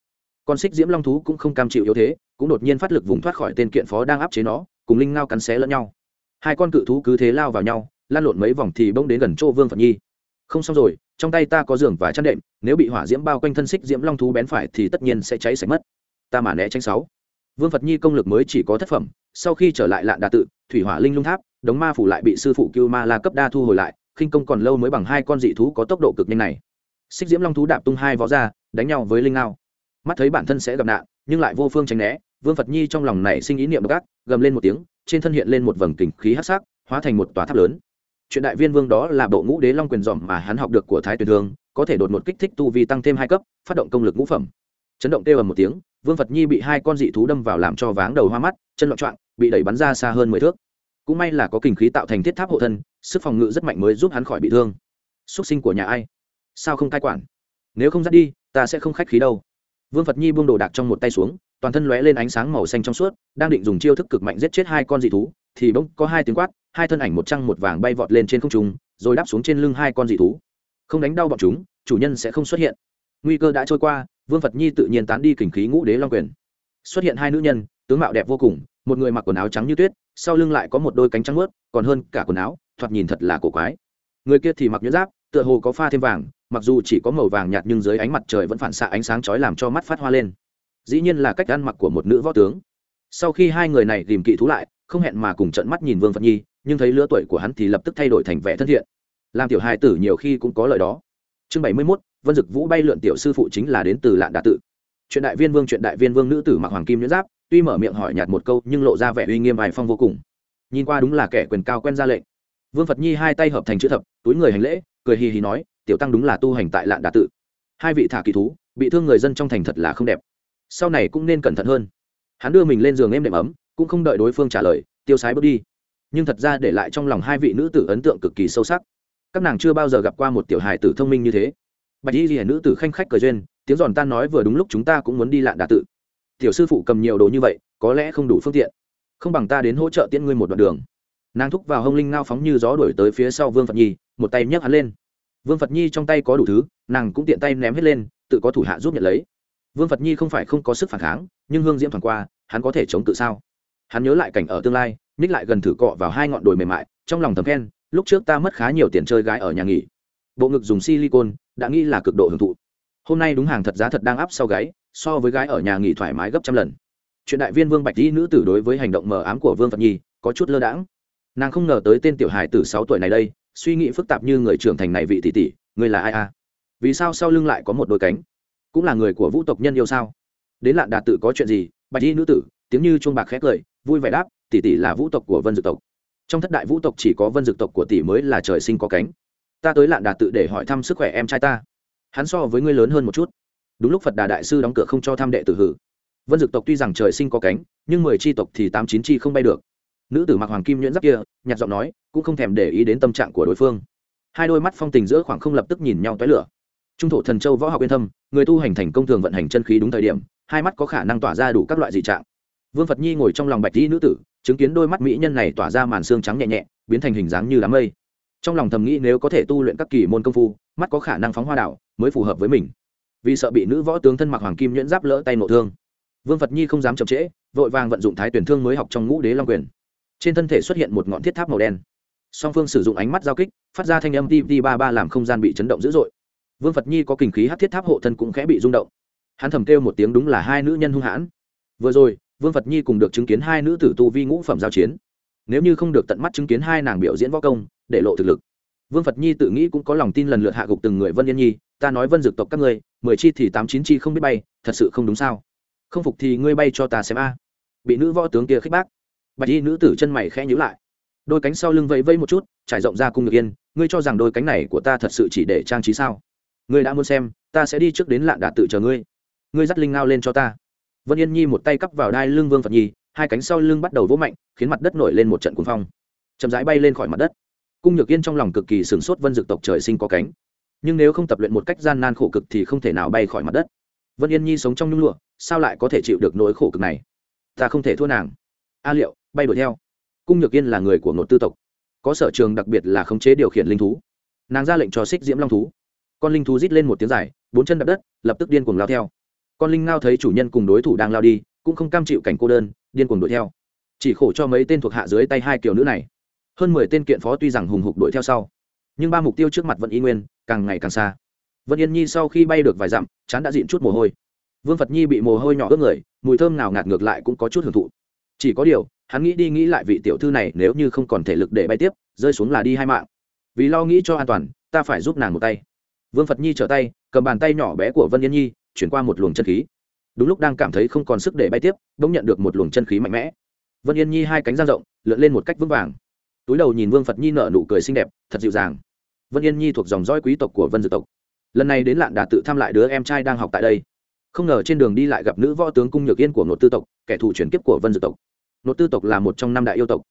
Con xích diễm long thú cũng không cam chịu yếu thế, cũng đột nhiên phát lực vùng thoát khỏi tên kiện phó đang áp chế nó, cùng linh ngao cắn xé lẫn nhau. Hai con cự thú cứ thế lao vào nhau, lan lộn mấy vòng thì bỗng đến gần chỗ vương phật nhi. Không xong rồi, trong tay ta có giường và chăn đệm, nếu bị hỏa diễm bao quanh thân xích diễm long thú bén phải thì tất nhiên sẽ cháy sạch mất. Ta mà né tránh sáu. Vương phật nhi công lực mới chỉ có thất phẩm, sau khi trở lại lạn đà tự, thủy hỏa linh lung tháp đống ma phủ lại bị sư phụ cưu ma la cấp đa thu hồi lại, khinh công còn lâu mới bằng hai con dị thú có tốc độ cực nhanh này. Xích diễm long thú đạp tung hai võ ra, đánh nhau với linh ngao. Mắt thấy bản thân sẽ gặp nạn, nhưng lại vô phương tránh né, vương phật nhi trong lòng này sinh ý niệm độc ác gầm lên một tiếng, trên thân hiện lên một vầng kình khí hắc sắc, hóa thành một tòa tháp lớn. Chuyện đại viên vương đó là bộ ngũ đế long quyền dòm mà hắn học được của thái tuyền thương, có thể đột một kích thích tu vi tăng thêm hai cấp, phát động công lực ngũ phẩm. Chấn động kêu ầm một tiếng, vương phật nhi bị hai con dị thú đâm vào làm cho váng đầu hoa mắt, chân loạn trọn bị đẩy bắn ra xa hơn mười thước cũng may là có kinh khí tạo thành thiết tháp hộ thân, sức phòng ngự rất mạnh mới giúp hắn khỏi bị thương. Xuất sinh của nhà ai? Sao không cai quản? Nếu không dắt đi, ta sẽ không khách khí đâu. Vương phật nhi buông đồ đạc trong một tay xuống, toàn thân lóe lên ánh sáng màu xanh trong suốt, đang định dùng chiêu thức cực mạnh giết chết hai con dị thú, thì bỗng có hai tiếng quát, hai thân ảnh một trăng một vàng bay vọt lên trên không trung, rồi đáp xuống trên lưng hai con dị thú. Không đánh đau bọn chúng, chủ nhân sẽ không xuất hiện. Nguy cơ đã trôi qua, vương phật nhi tự nhiên tán đi kình khí ngũ đế long quyền. Xuất hiện hai nữ nhân, tướng mạo đẹp vô cùng, một người mặc quần áo trắng như tuyết sau lưng lại có một đôi cánh trắng mướt còn hơn cả quần áo, thoạt nhìn thật là cổ quái. Người kia thì mặc nhuyễn giáp, tựa hồ có pha thêm vàng, mặc dù chỉ có màu vàng nhạt nhưng dưới ánh mặt trời vẫn phản xạ ánh sáng chói làm cho mắt phát hoa lên. Dĩ nhiên là cách ăn mặc của một nữ võ tướng. Sau khi hai người này tìm kỵ thú lại, không hẹn mà cùng trận mắt nhìn vương phật nhi, nhưng thấy lứa tuổi của hắn thì lập tức thay đổi thành vẻ thân thiện. Làm tiểu hài tử nhiều khi cũng có lời đó. Chương bảy mươi mốt, vân dực vũ bay lượn tiểu sư phụ chính là đến từ lạn đà tự. Chuyện đại viên vương, chuyện đại viên vương nữ tử mặc hoàng kim nhuyễn giáp tuy mở miệng hỏi nhạt một câu nhưng lộ ra vẻ uy nghiêm vài phong vô cùng. Nhìn qua đúng là kẻ quyền cao quen ra lệnh. Vương phật nhi hai tay hợp thành chữ thập, túi người hành lễ, cười hì hì nói, tiểu tăng đúng là tu hành tại lạn đà tự. Hai vị thả kỳ thú, bị thương người dân trong thành thật là không đẹp. Sau này cũng nên cẩn thận hơn. Hắn đưa mình lên giường êm đệm ấm, cũng không đợi đối phương trả lời, tiêu sái bước đi. Nhưng thật ra để lại trong lòng hai vị nữ tử ấn tượng cực kỳ sâu sắc. Các nàng chưa bao giờ gặp qua một tiểu hài tử thông minh như thế. Bạch y ghi nữ tử khanh khách cười duyên, tiếng giòn tan nói vừa đúng lúc chúng ta cũng muốn đi lạn đà tự tiểu sư phụ cầm nhiều đồ như vậy, có lẽ không đủ phương tiện. Không bằng ta đến hỗ trợ tiễn ngươi một đoạn đường. Nàng thúc vào hông linh ngao phóng như gió đuổi tới phía sau vương phật nhi, một tay nhấc hắn lên. Vương phật nhi trong tay có đủ thứ, nàng cũng tiện tay ném hết lên, tự có thủ hạ giúp nhận lấy. Vương phật nhi không phải không có sức phản kháng, nhưng hương diễm thoảng qua, hắn có thể chống tự sao? Hắn nhớ lại cảnh ở tương lai ních lại gần thử cọ vào hai ngọn đồi mềm mại, trong lòng thầm khen, lúc trước ta mất khá nhiều tiền chơi gái ở nhà nghỉ. Bộ ngực dùng silicon đã nghĩ là cực độ hưởng thụ. Hôm nay đúng hàng thật giá thật đang áp sau gáy so với gái ở nhà nghỉ thoải mái gấp trăm lần. Chuyện đại viên vương bạch dĩ nữ tử đối với hành động mờ ám của vương phật nhi có chút lơ đãng. Nàng không ngờ tới tên tiểu hài từ sáu tuổi này đây, suy nghĩ phức tạp như người trưởng thành này vị tỷ tỷ, người là ai a vì sao sau lưng lại có một đôi cánh? Cũng là người của vũ tộc nhân yêu sao? Đến lạn đạt tự có chuyện gì? Bạch y nữ tử, tiếng như chuông bạc khét cười, vui vẻ đáp, tỷ tỷ là vũ tộc của vân dực tộc. Trong thất đại vũ tộc chỉ có vân dực tộc của tỷ mới là trời sinh có cánh. Ta tới lạn đạt tự để hỏi thăm sức khỏe em trai ta. Hắn so với ngươi lớn hơn một chút đúng lúc phật đà đại sư đóng cửa không cho tham đệ tử hử. Vân dực tộc tuy rằng trời sinh có cánh, nhưng mười chi tộc thì tám chín chi không bay được. Nữ tử mặc hoàng kim nhuyễn giáp kia, nhạt giọng nói, cũng không thèm để ý đến tâm trạng của đối phương. Hai đôi mắt phong tình giữa khoảng không lập tức nhìn nhau toái lửa. Trung thổ thần châu võ học yên thâm, người tu hành thành công thường vận hành chân khí đúng thời điểm, hai mắt có khả năng tỏa ra đủ các loại dị trạng. Vương phật nhi ngồi trong lòng bạch dĩ nữ tử, chứng kiến đôi mắt mỹ nhân này tỏa ra màn xương trắng nhẹ nhẹ, biến thành hình dáng như đám mây. Trong lòng thầm nghĩ nếu có thể tu luyện các kỳ môn công phu, mắt có khả năng phóng hoa đảo, mới phù hợp với mình vì sợ bị nữ võ tướng thân mặc hoàng kim nhuyễn giáp lỡ tay nộ thương. Vương phật nhi không dám chậm trễ, vội vàng vận dụng thái tuyển thương mới học trong ngũ đế long quyền. Trên thân thể xuất hiện một ngọn thiết tháp màu đen. Song phương sử dụng ánh mắt giao kích, phát ra thanh âm ti ti ba ba làm không gian bị chấn động dữ dội. Vương phật nhi có kình khí hát thiết tháp hộ thân cũng khẽ bị rung động. Hắn thầm kêu một tiếng đúng là hai nữ nhân hung hãn. Vừa rồi, vương phật nhi cùng được chứng kiến hai nữ tử tu vi ngũ phẩm giao chiến. Nếu như không được tận mắt chứng kiến hai nàng biểu diễn võ công, để lộ thực lực. Vương phật nhi tự nghĩ cũng có lòng tin lần lượt hạ gục từng người vân yên nhi ta nói vân dực tộc các ngươi, mười chi thì tám chín chi không biết bay, thật sự không đúng sao? Không phục thì ngươi bay cho ta xem a. Bị nữ võ tướng kia khích bác. Bạch y nữ tử chân mày khẽ nhíu lại. Đôi cánh sau lưng vẫy vẫy một chút, trải rộng ra cung ngực yên, ngươi cho rằng đôi cánh này của ta thật sự chỉ để trang trí sao? Ngươi đã muốn xem, ta sẽ đi trước đến lạn đà tự chờ ngươi. Ngươi dắt linh ngao lên cho ta. Vân yên nhi một tay cắp vào đai lưng vương phật nhi, hai cánh sau lưng bắt đầu vỗ mạnh, khiến mặt đất nổi lên một trận cuồng phong. Chậm rãi bay lên khỏi mặt đất. Cung nhược yên trong lòng cực kỳ sửng sốt vân dực tộc trời sinh có cánh nhưng nếu không tập luyện một cách gian nan khổ cực thì không thể nào bay khỏi mặt đất. Vân yên nhi sống trong nhung lụa, sao lại có thể chịu được nỗi khổ cực này? Ta không thể thua nàng. A liệu, bay đuổi theo. Cung nhược yên là người của ngột tư tộc. Có sở trường đặc biệt là khống chế điều khiển linh thú. Nàng ra lệnh cho xích diễm long thú. Con linh thú rít lên một tiếng dài, bốn chân đập đất, lập tức điên cuồng lao theo. Con linh ngao thấy chủ nhân cùng đối thủ đang lao đi, cũng không cam chịu cảnh cô đơn, điên cuồng đuổi theo. Chỉ khổ cho mấy tên thuộc hạ dưới tay hai kiểu nữ này. Hơn mười tên kiện phó tuy rằng hùng hục đuổi theo sau nhưng ba mục tiêu trước mặt vẫn y nguyên, càng ngày càng xa. Vân yên nhi sau khi bay được vài dặm, chán đã dịn chút mồ hôi. Vương phật nhi bị mồ hôi nhỏ ướt người, mùi thơm nào ngạt ngược lại cũng có chút hưởng thụ. Chỉ có điều, hắn nghĩ đi nghĩ lại vị tiểu thư này nếu như không còn thể lực để bay tiếp, rơi xuống là đi hai mạng. Vì lo nghĩ cho an toàn, ta phải giúp nàng một tay. Vương phật nhi trở tay, cầm bàn tay nhỏ bé của vân yên nhi, chuyển qua một luồng chân khí. Đúng lúc đang cảm thấy không còn sức để bay tiếp, bỗng nhận được một luồng chân khí mạnh mẽ. Vân yên nhi hai cánh ra rộng, lượn lên một cách vững vàng túi đầu nhìn vương phật nhi nở nụ cười xinh đẹp, thật dịu dàng. Vân yên nhi thuộc dòng dõi quý tộc của vân dự tộc. Lần này đến lạn đà tự thăm lại đứa em trai đang học tại đây. Không ngờ trên đường đi lại gặp nữ võ tướng cung nhược yên của nội tư tộc, kẻ thù chuyển kiếp của vân dự tộc. Nội tư tộc là một trong năm đại yêu tộc,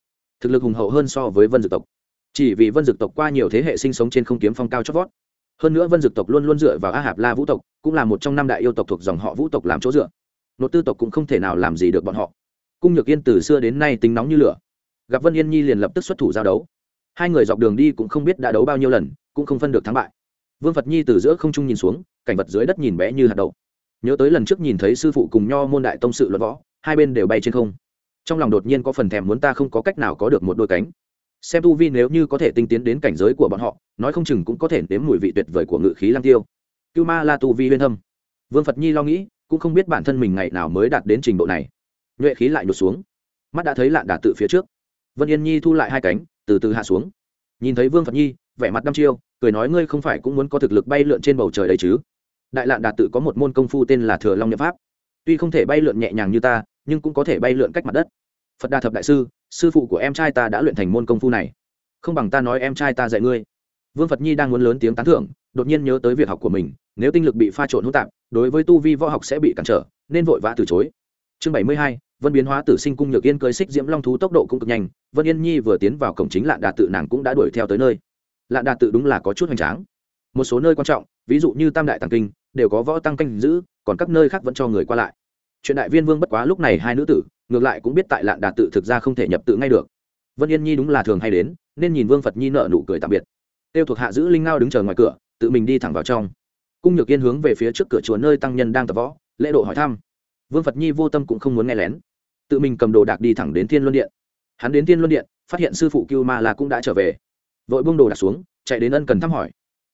thực lực hùng hậu hơn so với vân dự tộc. Chỉ vì vân dự tộc qua nhiều thế hệ sinh sống trên không kiếm phong cao chót vót, hơn nữa vân dự tộc luôn luôn dựa vào a hạp la vũ tộc, cũng là một trong năm đại yêu tộc thuộc dòng họ vũ tộc làm chỗ dựa. Nội tư tộc cũng không thể nào làm gì được bọn họ. Cung nhược yên từ xưa đến nay tính nóng như lửa gặp vân yên nhi liền lập tức xuất thủ giao đấu hai người dọc đường đi cũng không biết đã đấu bao nhiêu lần cũng không phân được thắng bại vương phật nhi từ giữa không trung nhìn xuống cảnh vật dưới đất nhìn bé như hạt đậu nhớ tới lần trước nhìn thấy sư phụ cùng nho môn đại tông sự luận võ hai bên đều bay trên không trong lòng đột nhiên có phần thèm muốn ta không có cách nào có được một đôi cánh xem tu vi nếu như có thể tinh tiến đến cảnh giới của bọn họ nói không chừng cũng có thể nếm mùi vị tuyệt vời của ngự khí lang tiêu cưu ma la tu vi huyên thâm vương phật nhi lo nghĩ cũng không biết bản thân mình ngày nào mới đạt đến trình độ này nhuệ khí lại nhột xuống mắt đã thấy lạn đà tự phía trước vân yên nhi thu lại hai cánh, từ từ hạ xuống. Nhìn thấy vương phật nhi, vẻ mặt đăm chiêu, cười nói ngươi không phải cũng muốn có thực lực bay lượn trên bầu trời đấy chứ? Đại lạn đạt tự có một môn công phu tên là thừa long nhậm pháp. Tuy không thể bay lượn nhẹ nhàng như ta, nhưng cũng có thể bay lượn cách mặt đất. Phật đà thập đại sư sư phụ của em trai ta đã luyện thành môn công phu này. Không bằng ta nói em trai ta dạy ngươi. Vương phật nhi đang muốn lớn tiếng tán thưởng, đột nhiên nhớ tới việc học của mình, nếu tinh lực bị pha trộn hỗn tạp, đối với tu vi võ học sẽ bị cản trở, nên vội vã từ chối chương bảy mươi hai, vân biến hóa tử sinh cung nhược yên cưới xích diễm long thú tốc độ cũng cực nhanh, vân yên nhi vừa tiến vào cổng chính lạn đà tự nàng cũng đã đuổi theo tới nơi. Lạn đà tự đúng là có chút hoành tráng. Một số nơi quan trọng, ví dụ như tam đại tàng kinh, đều có võ tăng canh giữ, còn các nơi khác vẫn cho người qua lại. Chuyện đại viên vương bất quá lúc này hai nữ tử, ngược lại cũng biết tại lạn đà tự thực ra không thể nhập tự ngay được. Vân yên nhi đúng là thường hay đến, nên nhìn vương phật nhi nợ nụ cười tạm biệt. Tiêu thuộc hạ giữ linh ngao đứng chờ ngoài cửa, tự mình đi thẳng vào trong. Cung nhược yên hướng về phía trước cửa chùa nơi tăng nhân đang tập võ, lễ độ hỏi thăm vương phật nhi vô tâm cũng không muốn nghe lén. Tự mình cầm đồ đạc đi thẳng đến thiên luân điện. Hắn đến thiên luân điện, phát hiện sư phụ cưu ma la cũng đã trở về. Vội buông đồ đạc xuống, chạy đến ân cần thăm hỏi.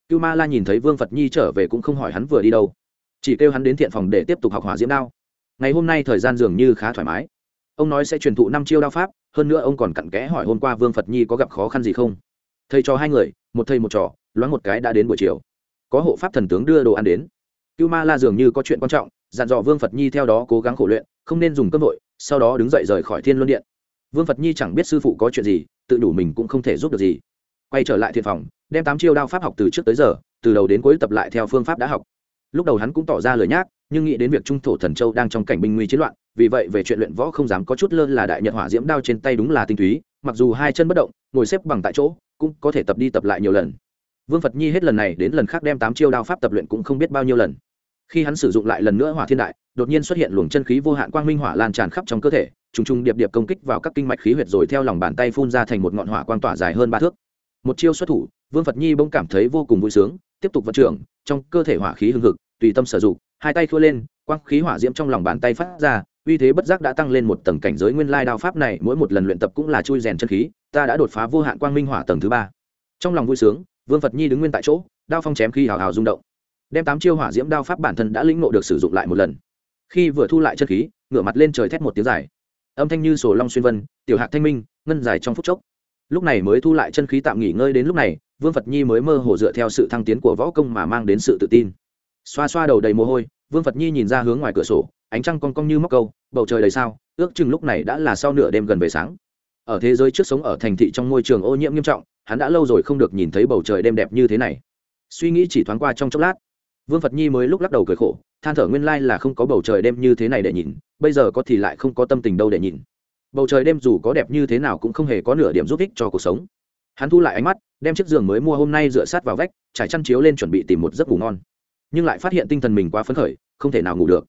Cưu ma la nhìn thấy vương phật nhi trở về cũng không hỏi hắn vừa đi đâu. Chỉ kêu hắn đến thiện phòng để tiếp tục học hỏa diễm đao. Ngày hôm nay thời gian dường như khá thoải mái. Ông nói sẽ truyền thụ năm chiêu đao pháp, hơn nữa ông còn cặn kẽ hỏi hôm qua vương phật nhi có gặp khó khăn gì không? Thầy cho hai người, một thầy một trò, loáng một cái đã đến buổi chiều. Có hộ pháp thần tướng đưa đồ ăn đến cưu ma la dường như có chuyện quan trọng, dặn dò vương phật nhi theo đó cố gắng khổ luyện, không nên dùng cơm vội, sau đó đứng dậy rời khỏi thiên luân điện. Vương phật nhi chẳng biết sư phụ có chuyện gì, tự đủ mình cũng không thể giúp được gì. Quay trở lại thiện phòng, đem tám chiêu đao pháp học từ trước tới giờ, từ đầu đến cuối tập lại theo phương pháp đã học. Lúc đầu hắn cũng tỏ ra lời nhác, nhưng nghĩ đến việc trung thổ thần châu đang trong cảnh binh nguy chiến loạn, vì vậy về chuyện luyện võ không dám có chút lơ là đại nhật hỏa diễm đao trên tay đúng là tinh túy, mặc dù hai chân bất động, ngồi xếp bằng tại chỗ, cũng có thể tập đi tập lại nhiều lần vương phật nhi hết lần này đến lần khác đem tám chiêu đao pháp tập luyện cũng không biết bao nhiêu lần. Khi hắn sử dụng lại lần nữa hỏa thiên đại, đột nhiên xuất hiện luồng chân khí vô hạn quang minh hỏa lan tràn khắp trong cơ thể, trùng trùng điệp điệp công kích vào các kinh mạch khí huyệt rồi theo lòng bàn tay phun ra thành một ngọn hỏa quang tỏa dài hơn ba thước. Một chiêu xuất thủ, vương phật nhi bỗng cảm thấy vô cùng vui sướng, tiếp tục vận trưởng, trong cơ thể hỏa khí hưng hực, tùy tâm sử dụng, hai tay khua lên, quang khí hỏa diễm trong lòng bàn tay phát ra, uy thế bất giác đã tăng lên một tầng cảnh giới nguyên lai đao pháp này, mỗi một lần luyện tập cũng là chui rèn chân khí, ta đã đột phá vô hạn quang minh hỏa tầng thứ ba. Trong lòng vui sướng vương phật nhi đứng nguyên tại chỗ, đao phong chém khi hào hào rung động. Đem tám chiêu hỏa diễm đao pháp bản thân đã lĩnh nộ được sử dụng lại một lần. Khi vừa thu lại chân khí, ngửa mặt lên trời thét một tiếng dài. Âm thanh như sổ long xuyên vân, tiểu hạc thanh minh, ngân dài trong phút chốc. Lúc này mới thu lại chân khí tạm nghỉ ngơi đến lúc này, vương phật nhi mới mơ hồ dựa theo sự thăng tiến của võ công mà mang đến sự tự tin. Xoa xoa đầu đầy mồ hôi, vương phật nhi nhìn ra hướng ngoài cửa sổ, ánh trăng cong cong như móc câu, bầu trời đầy sao, ước chừng lúc này đã là sau nửa đêm gần về sáng ở thế giới trước sống ở thành thị trong môi trường ô nhiễm nghiêm trọng, hắn đã lâu rồi không được nhìn thấy bầu trời đêm đẹp như thế này. Suy nghĩ chỉ thoáng qua trong chốc lát, vương phật nhi mới lúc lắc đầu cười khổ, than thở nguyên lai là không có bầu trời đêm như thế này để nhìn, bây giờ có thì lại không có tâm tình đâu để nhìn. Bầu trời đêm dù có đẹp như thế nào cũng không hề có nửa điểm giúp ích cho cuộc sống. Hắn thu lại ánh mắt, đem chiếc giường mới mua hôm nay dựa sát vào vách, trải chăn chiếu lên chuẩn bị tìm một giấc ngủ ngon. Nhưng lại phát hiện tinh thần mình quá phấn khởi, không thể nào ngủ được.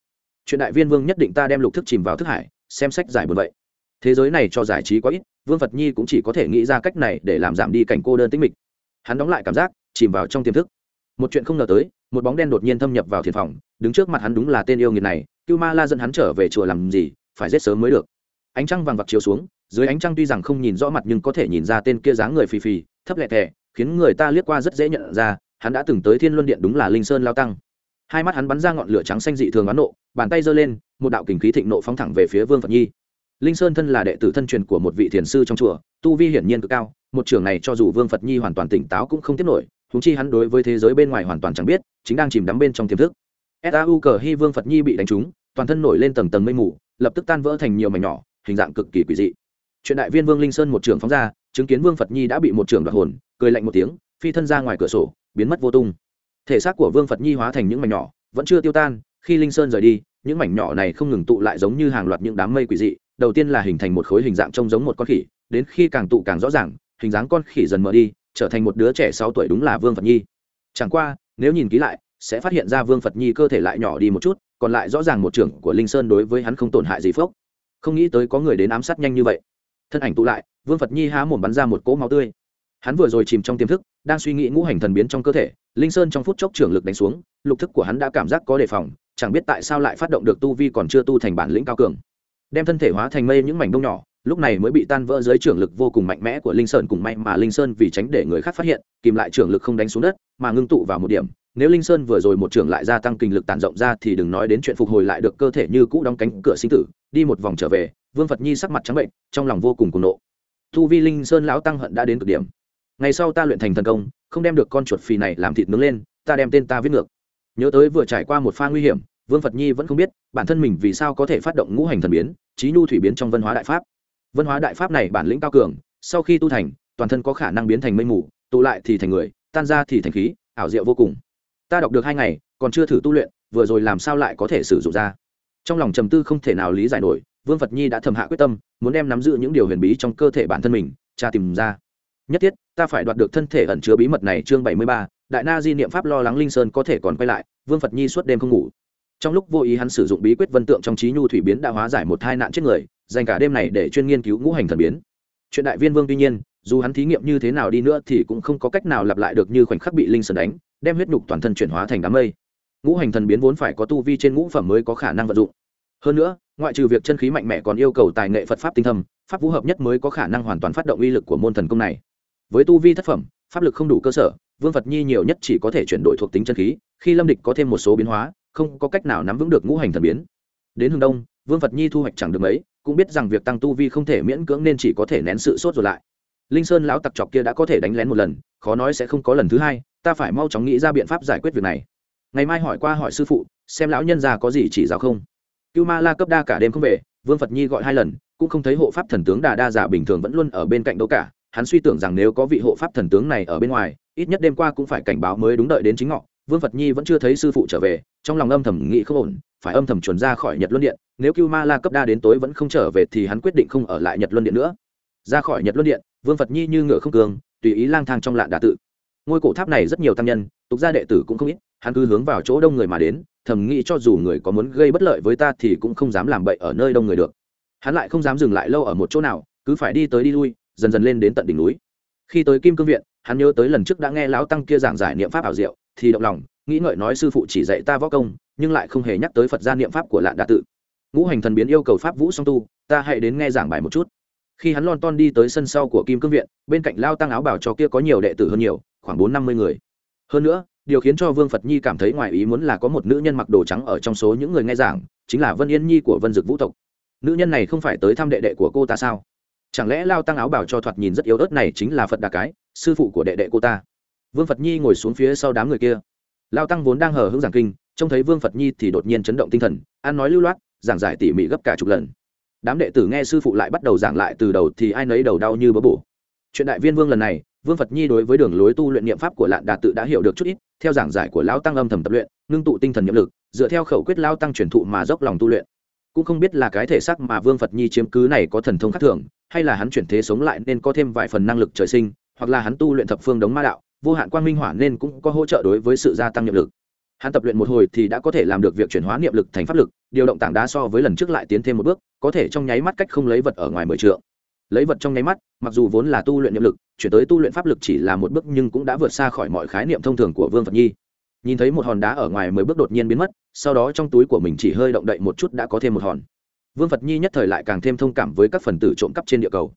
Chuyện đại viên vương nhất định ta đem lục thức chìm vào thức hải, xem sách giải buồn vậy thế giới này cho giải trí quá ít, vương phật nhi cũng chỉ có thể nghĩ ra cách này để làm giảm đi cảnh cô đơn tính mịch. Hắn đóng lại cảm giác, chìm vào trong tiềm thức. Một chuyện không ngờ tới, một bóng đen đột nhiên thâm nhập vào thiền phòng, đứng trước mặt hắn đúng là tên yêu nghiệt này, cưu ma la dẫn hắn trở về chùa làm gì, phải giết sớm mới được. Ánh trăng vàng vặc chiếu xuống, dưới ánh trăng tuy rằng không nhìn rõ mặt nhưng có thể nhìn ra tên kia dáng người phì phì, thấp lẹ thẻ khiến người ta liếc qua rất dễ nhận ra, hắn đã từng tới thiên luân điện đúng là linh sơn lao tăng. Hai mắt hắn bắn ra ngọn lửa trắng xanh dị thường oán nộ, bàn tay giơ lên, một đạo kình khí thịnh nộ phóng thẳng về phía vương phật nhi linh sơn thân là đệ tử thân truyền của một vị thiền sư trong chùa, tu vi hiển nhiên cực cao, một trường này cho dù vương phật nhi hoàn toàn tỉnh táo cũng không tiếp nổi húng chi hắn đối với thế giới bên ngoài hoàn toàn chẳng biết, chính đang chìm đắm bên trong tiềm thức. Sau cờ hy vương phật nhi bị đánh trúng, toàn thân nổi lên tầng tầng mây mù, lập tức tan vỡ thành nhiều mảnh nhỏ, hình dạng cực kỳ quỷ dị. Chuyện đại viên vương linh sơn một trường phóng ra, chứng kiến vương phật nhi đã bị một trường đoạt hồn, cười lạnh một tiếng, phi thân ra ngoài cửa sổ, biến mất vô tung. Thể xác của vương phật nhi hóa thành những mảnh nhỏ, vẫn chưa tiêu tan, khi linh sơn rời đi, những mảnh nhỏ này không ngừng tụ lại giống như hàng loạt những đám mây quỷ dị đầu tiên là hình thành một khối hình dạng trông giống một con khỉ, đến khi càng tụ càng rõ ràng, hình dáng con khỉ dần mở đi, trở thành một đứa trẻ sáu tuổi đúng là vương phật nhi. Chẳng qua, nếu nhìn kỹ lại, sẽ phát hiện ra vương phật nhi cơ thể lại nhỏ đi một chút, còn lại rõ ràng một trưởng của linh sơn đối với hắn không tổn hại gì phốc. Không nghĩ tới có người đến ám sát nhanh như vậy. Thân ảnh tụ lại, vương phật nhi há mồm bắn ra một cỗ máu tươi. Hắn vừa rồi chìm trong tiềm thức, đang suy nghĩ ngũ hành thần biến trong cơ thể, linh sơn trong phút chốc trưởng lực đánh xuống, lục thức của hắn đã cảm giác có đề phòng, chẳng biết tại sao lại phát động được tu vi còn chưa tu thành bản lĩnh cao cường đem thân thể hóa thành mây những mảnh đông nhỏ, lúc này mới bị tan vỡ dưới trưởng lực vô cùng mạnh mẽ của linh sơn cùng may mà linh sơn vì tránh để người khác phát hiện, kìm lại trưởng lực không đánh xuống đất, mà ngưng tụ vào một điểm. Nếu linh sơn vừa rồi một trưởng lại gia tăng kinh lực tàn rộng ra thì đừng nói đến chuyện phục hồi lại được cơ thể như cũ đóng cánh cửa sinh tử, đi một vòng trở về, vương phật nhi sắc mặt trắng bệnh, trong lòng vô cùng cuồng nộ. Thu vi linh sơn lão tăng hận đã đến cực điểm. Ngày sau ta luyện thành thần công, không đem được con chuột phì này làm thịt nướng lên, ta đem tên ta viết ngược. Nhớ tới vừa trải qua một pha nguy hiểm, vương phật nhi vẫn không biết, bản thân mình vì sao có thể phát động ngũ hành thần biến trí nhu thủy biến trong văn hóa đại pháp. Văn hóa đại pháp này bản lĩnh cao cường, sau khi tu thành, toàn thân có khả năng biến thành mây mù, tụ lại thì thành người, tan ra thì thành khí, ảo diệu vô cùng. Ta đọc được hai ngày, còn chưa thử tu luyện, vừa rồi làm sao lại có thể sử dụng ra? Trong lòng trầm tư không thể nào lý giải nổi, vương phật nhi đã thầm hạ quyết tâm, muốn đem nắm giữ những điều huyền bí trong cơ thể bản thân mình, tra tìm ra. Nhất thiết, ta phải đoạt được thân thể ẩn chứa bí mật này chương bảy mươi ba, đại na di niệm pháp lo lắng linh sơn có thể còn quay lại, vương phật nhi suốt đêm không ngủ trong lúc vô ý hắn sử dụng bí quyết vân tượng trong trí nhu thủy biến đã hóa giải một hai nạn chết người, dành cả đêm này để chuyên nghiên cứu ngũ hành thần biến. Chuyện đại viên vương tuy nhiên, dù hắn thí nghiệm như thế nào đi nữa thì cũng không có cách nào lặp lại được như khoảnh khắc bị linh sơn đánh, đem huyết nhục toàn thân chuyển hóa thành đám mây. Ngũ hành thần biến vốn phải có tu vi trên ngũ phẩm mới có khả năng vận dụng. Hơn nữa, ngoại trừ việc chân khí mạnh mẽ còn yêu cầu tài nghệ phật pháp tinh thâm, pháp vũ hợp nhất mới có khả năng hoàn toàn phát động uy lực của môn thần công này. Với tu vi thất phẩm, pháp lực không đủ cơ sở, vương phật nhi nhiều nhất chỉ có thể chuyển đổi thuộc tính chân khí, khi lâm địch có thêm một số biến hóa không có cách nào nắm vững được ngũ hành thần biến. Đến hướng đông, vương phật nhi thu hoạch chẳng được mấy, cũng biết rằng việc tăng tu vi không thể miễn cưỡng nên chỉ có thể nén sự sốt rồi lại. Linh sơn lão tặc chọc kia đã có thể đánh lén một lần, khó nói sẽ không có lần thứ hai, ta phải mau chóng nghĩ ra biện pháp giải quyết việc này. Ngày mai hỏi qua hỏi sư phụ, xem lão nhân già có gì chỉ giáo không. Cưu ma la cấp đa cả đêm không về, vương phật nhi gọi hai lần, cũng không thấy hộ pháp thần tướng đà đa giả bình thường vẫn luôn ở bên cạnh đâu cả. Hắn suy tưởng rằng nếu có vị hộ pháp thần tướng này ở bên ngoài, ít nhất đêm qua cũng phải cảnh báo mới đúng đợi đến chính ngọ vương phật nhi vẫn chưa thấy sư phụ trở về, trong lòng âm thầm nghĩ không ổn, phải âm thầm chuẩn ra khỏi nhật luân điện, nếu cưu ma la cấp đa đến tối vẫn không trở về thì hắn quyết định không ở lại nhật luân điện nữa. Ra khỏi nhật luân điện, vương phật nhi như ngựa không cường, tùy ý lang thang trong lạn đà tự. Ngôi cổ tháp này rất nhiều tăng nhân, tục gia đệ tử cũng không ít, hắn cứ hướng vào chỗ đông người mà đến, thầm nghĩ cho dù người có muốn gây bất lợi với ta thì cũng không dám làm bậy ở nơi đông người được. Hắn lại không dám dừng lại lâu ở một chỗ nào, cứ phải đi tới đi lui, dần dần lên đến tận đỉnh núi. Khi tới kim cương viện, hắn nhớ tới lần trước đã nghe lão tăng kia giảng giải niệm pháp ảo diệu thì động lòng, nghĩ ngợi nói sư phụ chỉ dạy ta võ công, nhưng lại không hề nhắc tới phật gia niệm pháp của lạn đà tự. Ngũ hành thần biến yêu cầu pháp vũ song tu, ta hãy đến nghe giảng bài một chút. Khi hắn lon ton đi tới sân sau của kim cương viện, bên cạnh lao tăng áo bảo cho kia có nhiều đệ tử hơn nhiều, khoảng bốn năm mươi người. Hơn nữa, điều khiến cho vương phật nhi cảm thấy ngoài ý muốn là có một nữ nhân mặc đồ trắng ở trong số những người nghe giảng, chính là vân yên nhi của vân dực vũ tộc. Nữ nhân này không phải tới thăm đệ đệ của cô ta sao? Chẳng lẽ lao tăng áo bảo cho thoạt nhìn rất yếu ớt này chính là phật đà cái, sư phụ của đệ đệ cô ta? Vương phật nhi ngồi xuống phía sau đám người kia. Lao tăng vốn đang hờ hững giảng kinh, trông thấy vương phật nhi thì đột nhiên chấn động tinh thần, ăn nói lưu loát, giảng giải tỉ mỉ gấp cả chục lần. Đám đệ tử nghe sư phụ lại bắt đầu giảng lại từ đầu thì ai nấy đầu đau như bớ bổ. Chuyện đại viên vương lần này, vương phật nhi đối với đường lối tu luyện niệm pháp của lạn đạt tự đã hiểu được chút ít, theo giảng giải của lão tăng âm thầm tập luyện, ngưng tụ tinh thần nhiệm lực, dựa theo khẩu quyết lao tăng truyền thụ mà dốc lòng tu luyện. Cũng không biết là cái thể xác mà vương phật nhi chiếm cứ này có thần thông khác thường, hay là hắn chuyển thế sống lại nên có thêm vài phần năng lực trời sinh, hoặc là hắn tu luyện thập phương đống ma đạo vô hạn quang minh hỏa nên cũng có hỗ trợ đối với sự gia tăng nhiệm lực. Hắn tập luyện một hồi thì đã có thể làm được việc chuyển hóa niệm lực thành pháp lực, điều động tảng đá so với lần trước lại tiến thêm một bước, có thể trong nháy mắt cách không lấy vật ở ngoài mười trượng. Lấy vật trong nháy mắt, mặc dù vốn là tu luyện niệm lực, chuyển tới tu luyện pháp lực chỉ là một bước nhưng cũng đã vượt xa khỏi mọi khái niệm thông thường của vương phật nhi. Nhìn thấy một hòn đá ở ngoài mười bước đột nhiên biến mất, sau đó trong túi của mình chỉ hơi động đậy một chút đã có thêm một hòn. Vương phật nhi nhất thời lại càng thêm thông cảm với các phần tử trộm cắp trên địa cầu.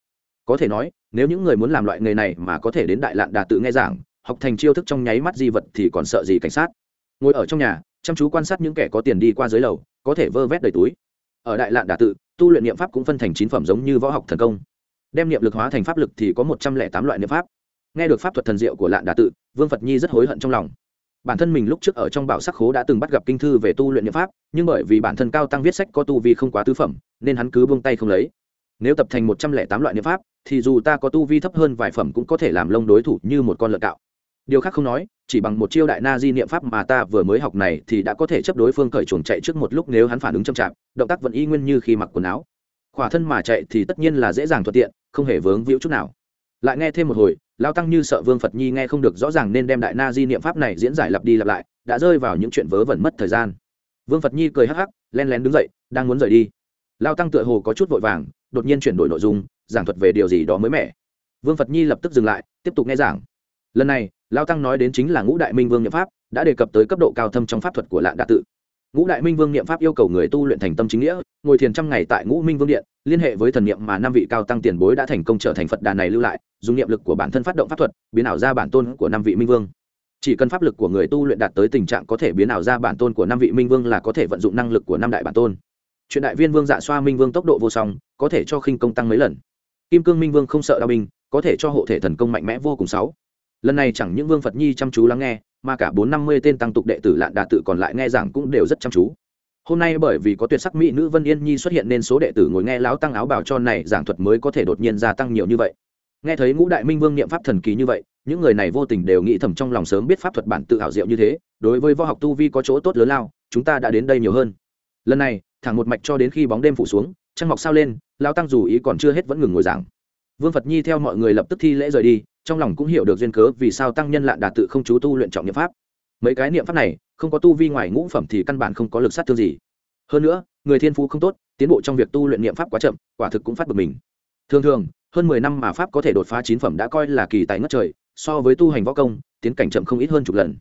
Có thể nói, nếu những người muốn làm loại nghề này mà có thể đến đại lạn đà tự nghe giảng học thành chiêu thức trong nháy mắt di vật thì còn sợ gì cảnh sát? Ngồi ở trong nhà, chăm chú quan sát những kẻ có tiền đi qua dưới lầu, có thể vơ vét đầy túi. Ở đại lạn đà tự, tu luyện niệm pháp cũng phân thành chín phẩm giống như võ học thần công. Đem niệm lực hóa thành pháp lực thì có một trăm lẻ tám loại niệm pháp. Nghe được pháp thuật thần diệu của lạn đà tự, vương phật nhi rất hối hận trong lòng. Bản thân mình lúc trước ở trong bảo sắc khố đã từng bắt gặp kinh thư về tu luyện niệm pháp, nhưng bởi vì bản thân cao tăng viết sách có tu vi không quá tứ phẩm, nên hắn cứ buông tay không lấy. Nếu tập thành một trăm lẻ tám loại niệm pháp, thì dù ta có tu vi thấp hơn vài phẩm cũng có thể làm lông đối thủ như một con lợn cạo điều khác không nói, chỉ bằng một chiêu đại na di niệm pháp mà ta vừa mới học này thì đã có thể chấp đối phương cởi chuồng chạy trước một lúc nếu hắn phản ứng chậm chạp, động tác vẫn y nguyên như khi mặc quần áo. Khỏa thân mà chạy thì tất nhiên là dễ dàng thuận tiện, không hề vướng víu chút nào. Lại nghe thêm một hồi, lao tăng như sợ vương phật nhi nghe không được rõ ràng nên đem đại na di niệm pháp này diễn giải lặp đi lặp lại, đã rơi vào những chuyện vớ vẩn mất thời gian. Vương phật nhi cười hắc hắc, len lén đứng dậy, đang muốn rời đi. Lao tăng tựa hồ có chút vội vàng, đột nhiên chuyển đổi nội dung, giảng thuật về điều gì đó mới mẻ. Vương phật nhi lập tức dừng lại, tiếp tục nghe giảng. Lần này lao tăng nói đến chính là ngũ đại minh vương niệm pháp, đã đề cập tới cấp độ cao thâm trong pháp thuật của lạng đạ tự. Ngũ đại minh vương niệm pháp yêu cầu người tu luyện thành tâm chính nghĩa, ngồi thiền trăm ngày tại ngũ minh vương điện, liên hệ với thần niệm mà năm vị cao tăng tiền bối đã thành công trở thành phật đà này lưu lại, dùng niệm lực của bản thân phát động pháp thuật, biến ảo ra bản tôn của năm vị minh vương. Chỉ cần pháp lực của người tu luyện đạt tới tình trạng có thể biến ảo ra bản tôn của năm vị minh vương là có thể vận dụng năng lực của năm đại bản tôn. Chuyện đại viên vương dạ xoa minh vương tốc độ vô song, có thể cho khinh công tăng mấy lần. Kim cương minh vương không sợ đao binh, có thể cho hộ thể thần công mạnh mẽ vô cùng sáu lần này chẳng những vương phật nhi chăm chú lắng nghe, mà cả bốn năm mươi tên tăng tục đệ tử lạn đà tự còn lại nghe giảng cũng đều rất chăm chú. Hôm nay bởi vì có tuyệt sắc mỹ nữ vân yên nhi xuất hiện nên số đệ tử ngồi nghe láo tăng áo bảo cho này giảng thuật mới có thể đột nhiên gia tăng nhiều như vậy. Nghe thấy ngũ đại minh vương niệm pháp thần kỳ như vậy, những người này vô tình đều nghĩ thầm trong lòng sớm biết pháp thuật bản tự hảo diệu như thế, đối với võ học tu vi có chỗ tốt lớn lao, chúng ta đã đến đây nhiều hơn. Lần này, thẳng một mạch cho đến khi bóng đêm phủ xuống, trăng mọc sao lên lao tăng dù ý còn chưa hết vẫn ngừng ngồi giảng. Vương phật nhi theo mọi người lập tức thi lễ rời đi trong lòng cũng hiểu được duyên cớ vì sao tăng nhân lạn đạt tự không chú tu luyện trọng niệm pháp. Mấy cái niệm pháp này, không có tu vi ngoài ngũ phẩm thì căn bản không có lực sát thương gì. Hơn nữa, người thiên phú không tốt, tiến bộ trong việc tu luyện niệm pháp quá chậm, quả thực cũng phát bực mình. Thường thường, hơn mười năm mà pháp có thể đột phá chín phẩm đã coi là kỳ tài ngất trời, so với tu hành võ công, tiến cảnh chậm không ít hơn chục lần.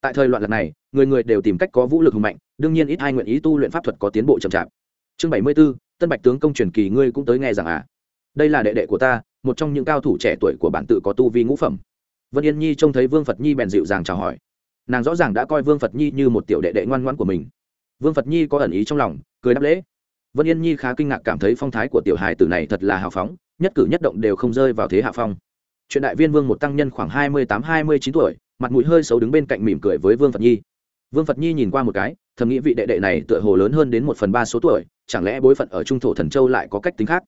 Tại thời loạn lần này, người người đều tìm cách có vũ lực hùng mạnh, đương nhiên ít ai nguyện ý tu luyện pháp thuật có tiến bộ chậm chạp. Chương bảy mươi b ố tân bạch tướng công truyền kỳ, ngươi cũng tới nghe rằng à? Đây là đệ đệ của ta một trong những cao thủ trẻ tuổi của bản tự có tu vi ngũ phẩm. Vân yên nhi trông thấy vương phật nhi bèn dịu dàng chào hỏi. Nàng rõ ràng đã coi vương phật nhi như một tiểu đệ đệ ngoan ngoãn của mình. Vương phật nhi có ẩn ý trong lòng, cười đáp lễ. Vân yên nhi khá kinh ngạc cảm thấy phong thái của tiểu hài tử này thật là hào phóng, nhất cử nhất động đều không rơi vào thế hạ phong. Chuyện đại viên vương một tăng nhân khoảng hai mươi tám, hai mươi chín tuổi, mặt mũi hơi xấu đứng bên cạnh mỉm cười với vương phật nhi. Vương phật nhi nhìn qua một cái, thầm nghĩ vị đệ đệ này tựa hồ lớn hơn đến một phần ba số tuổi, chẳng lẽ bối phận ở trung thổ thần châu lại có cách tính khác?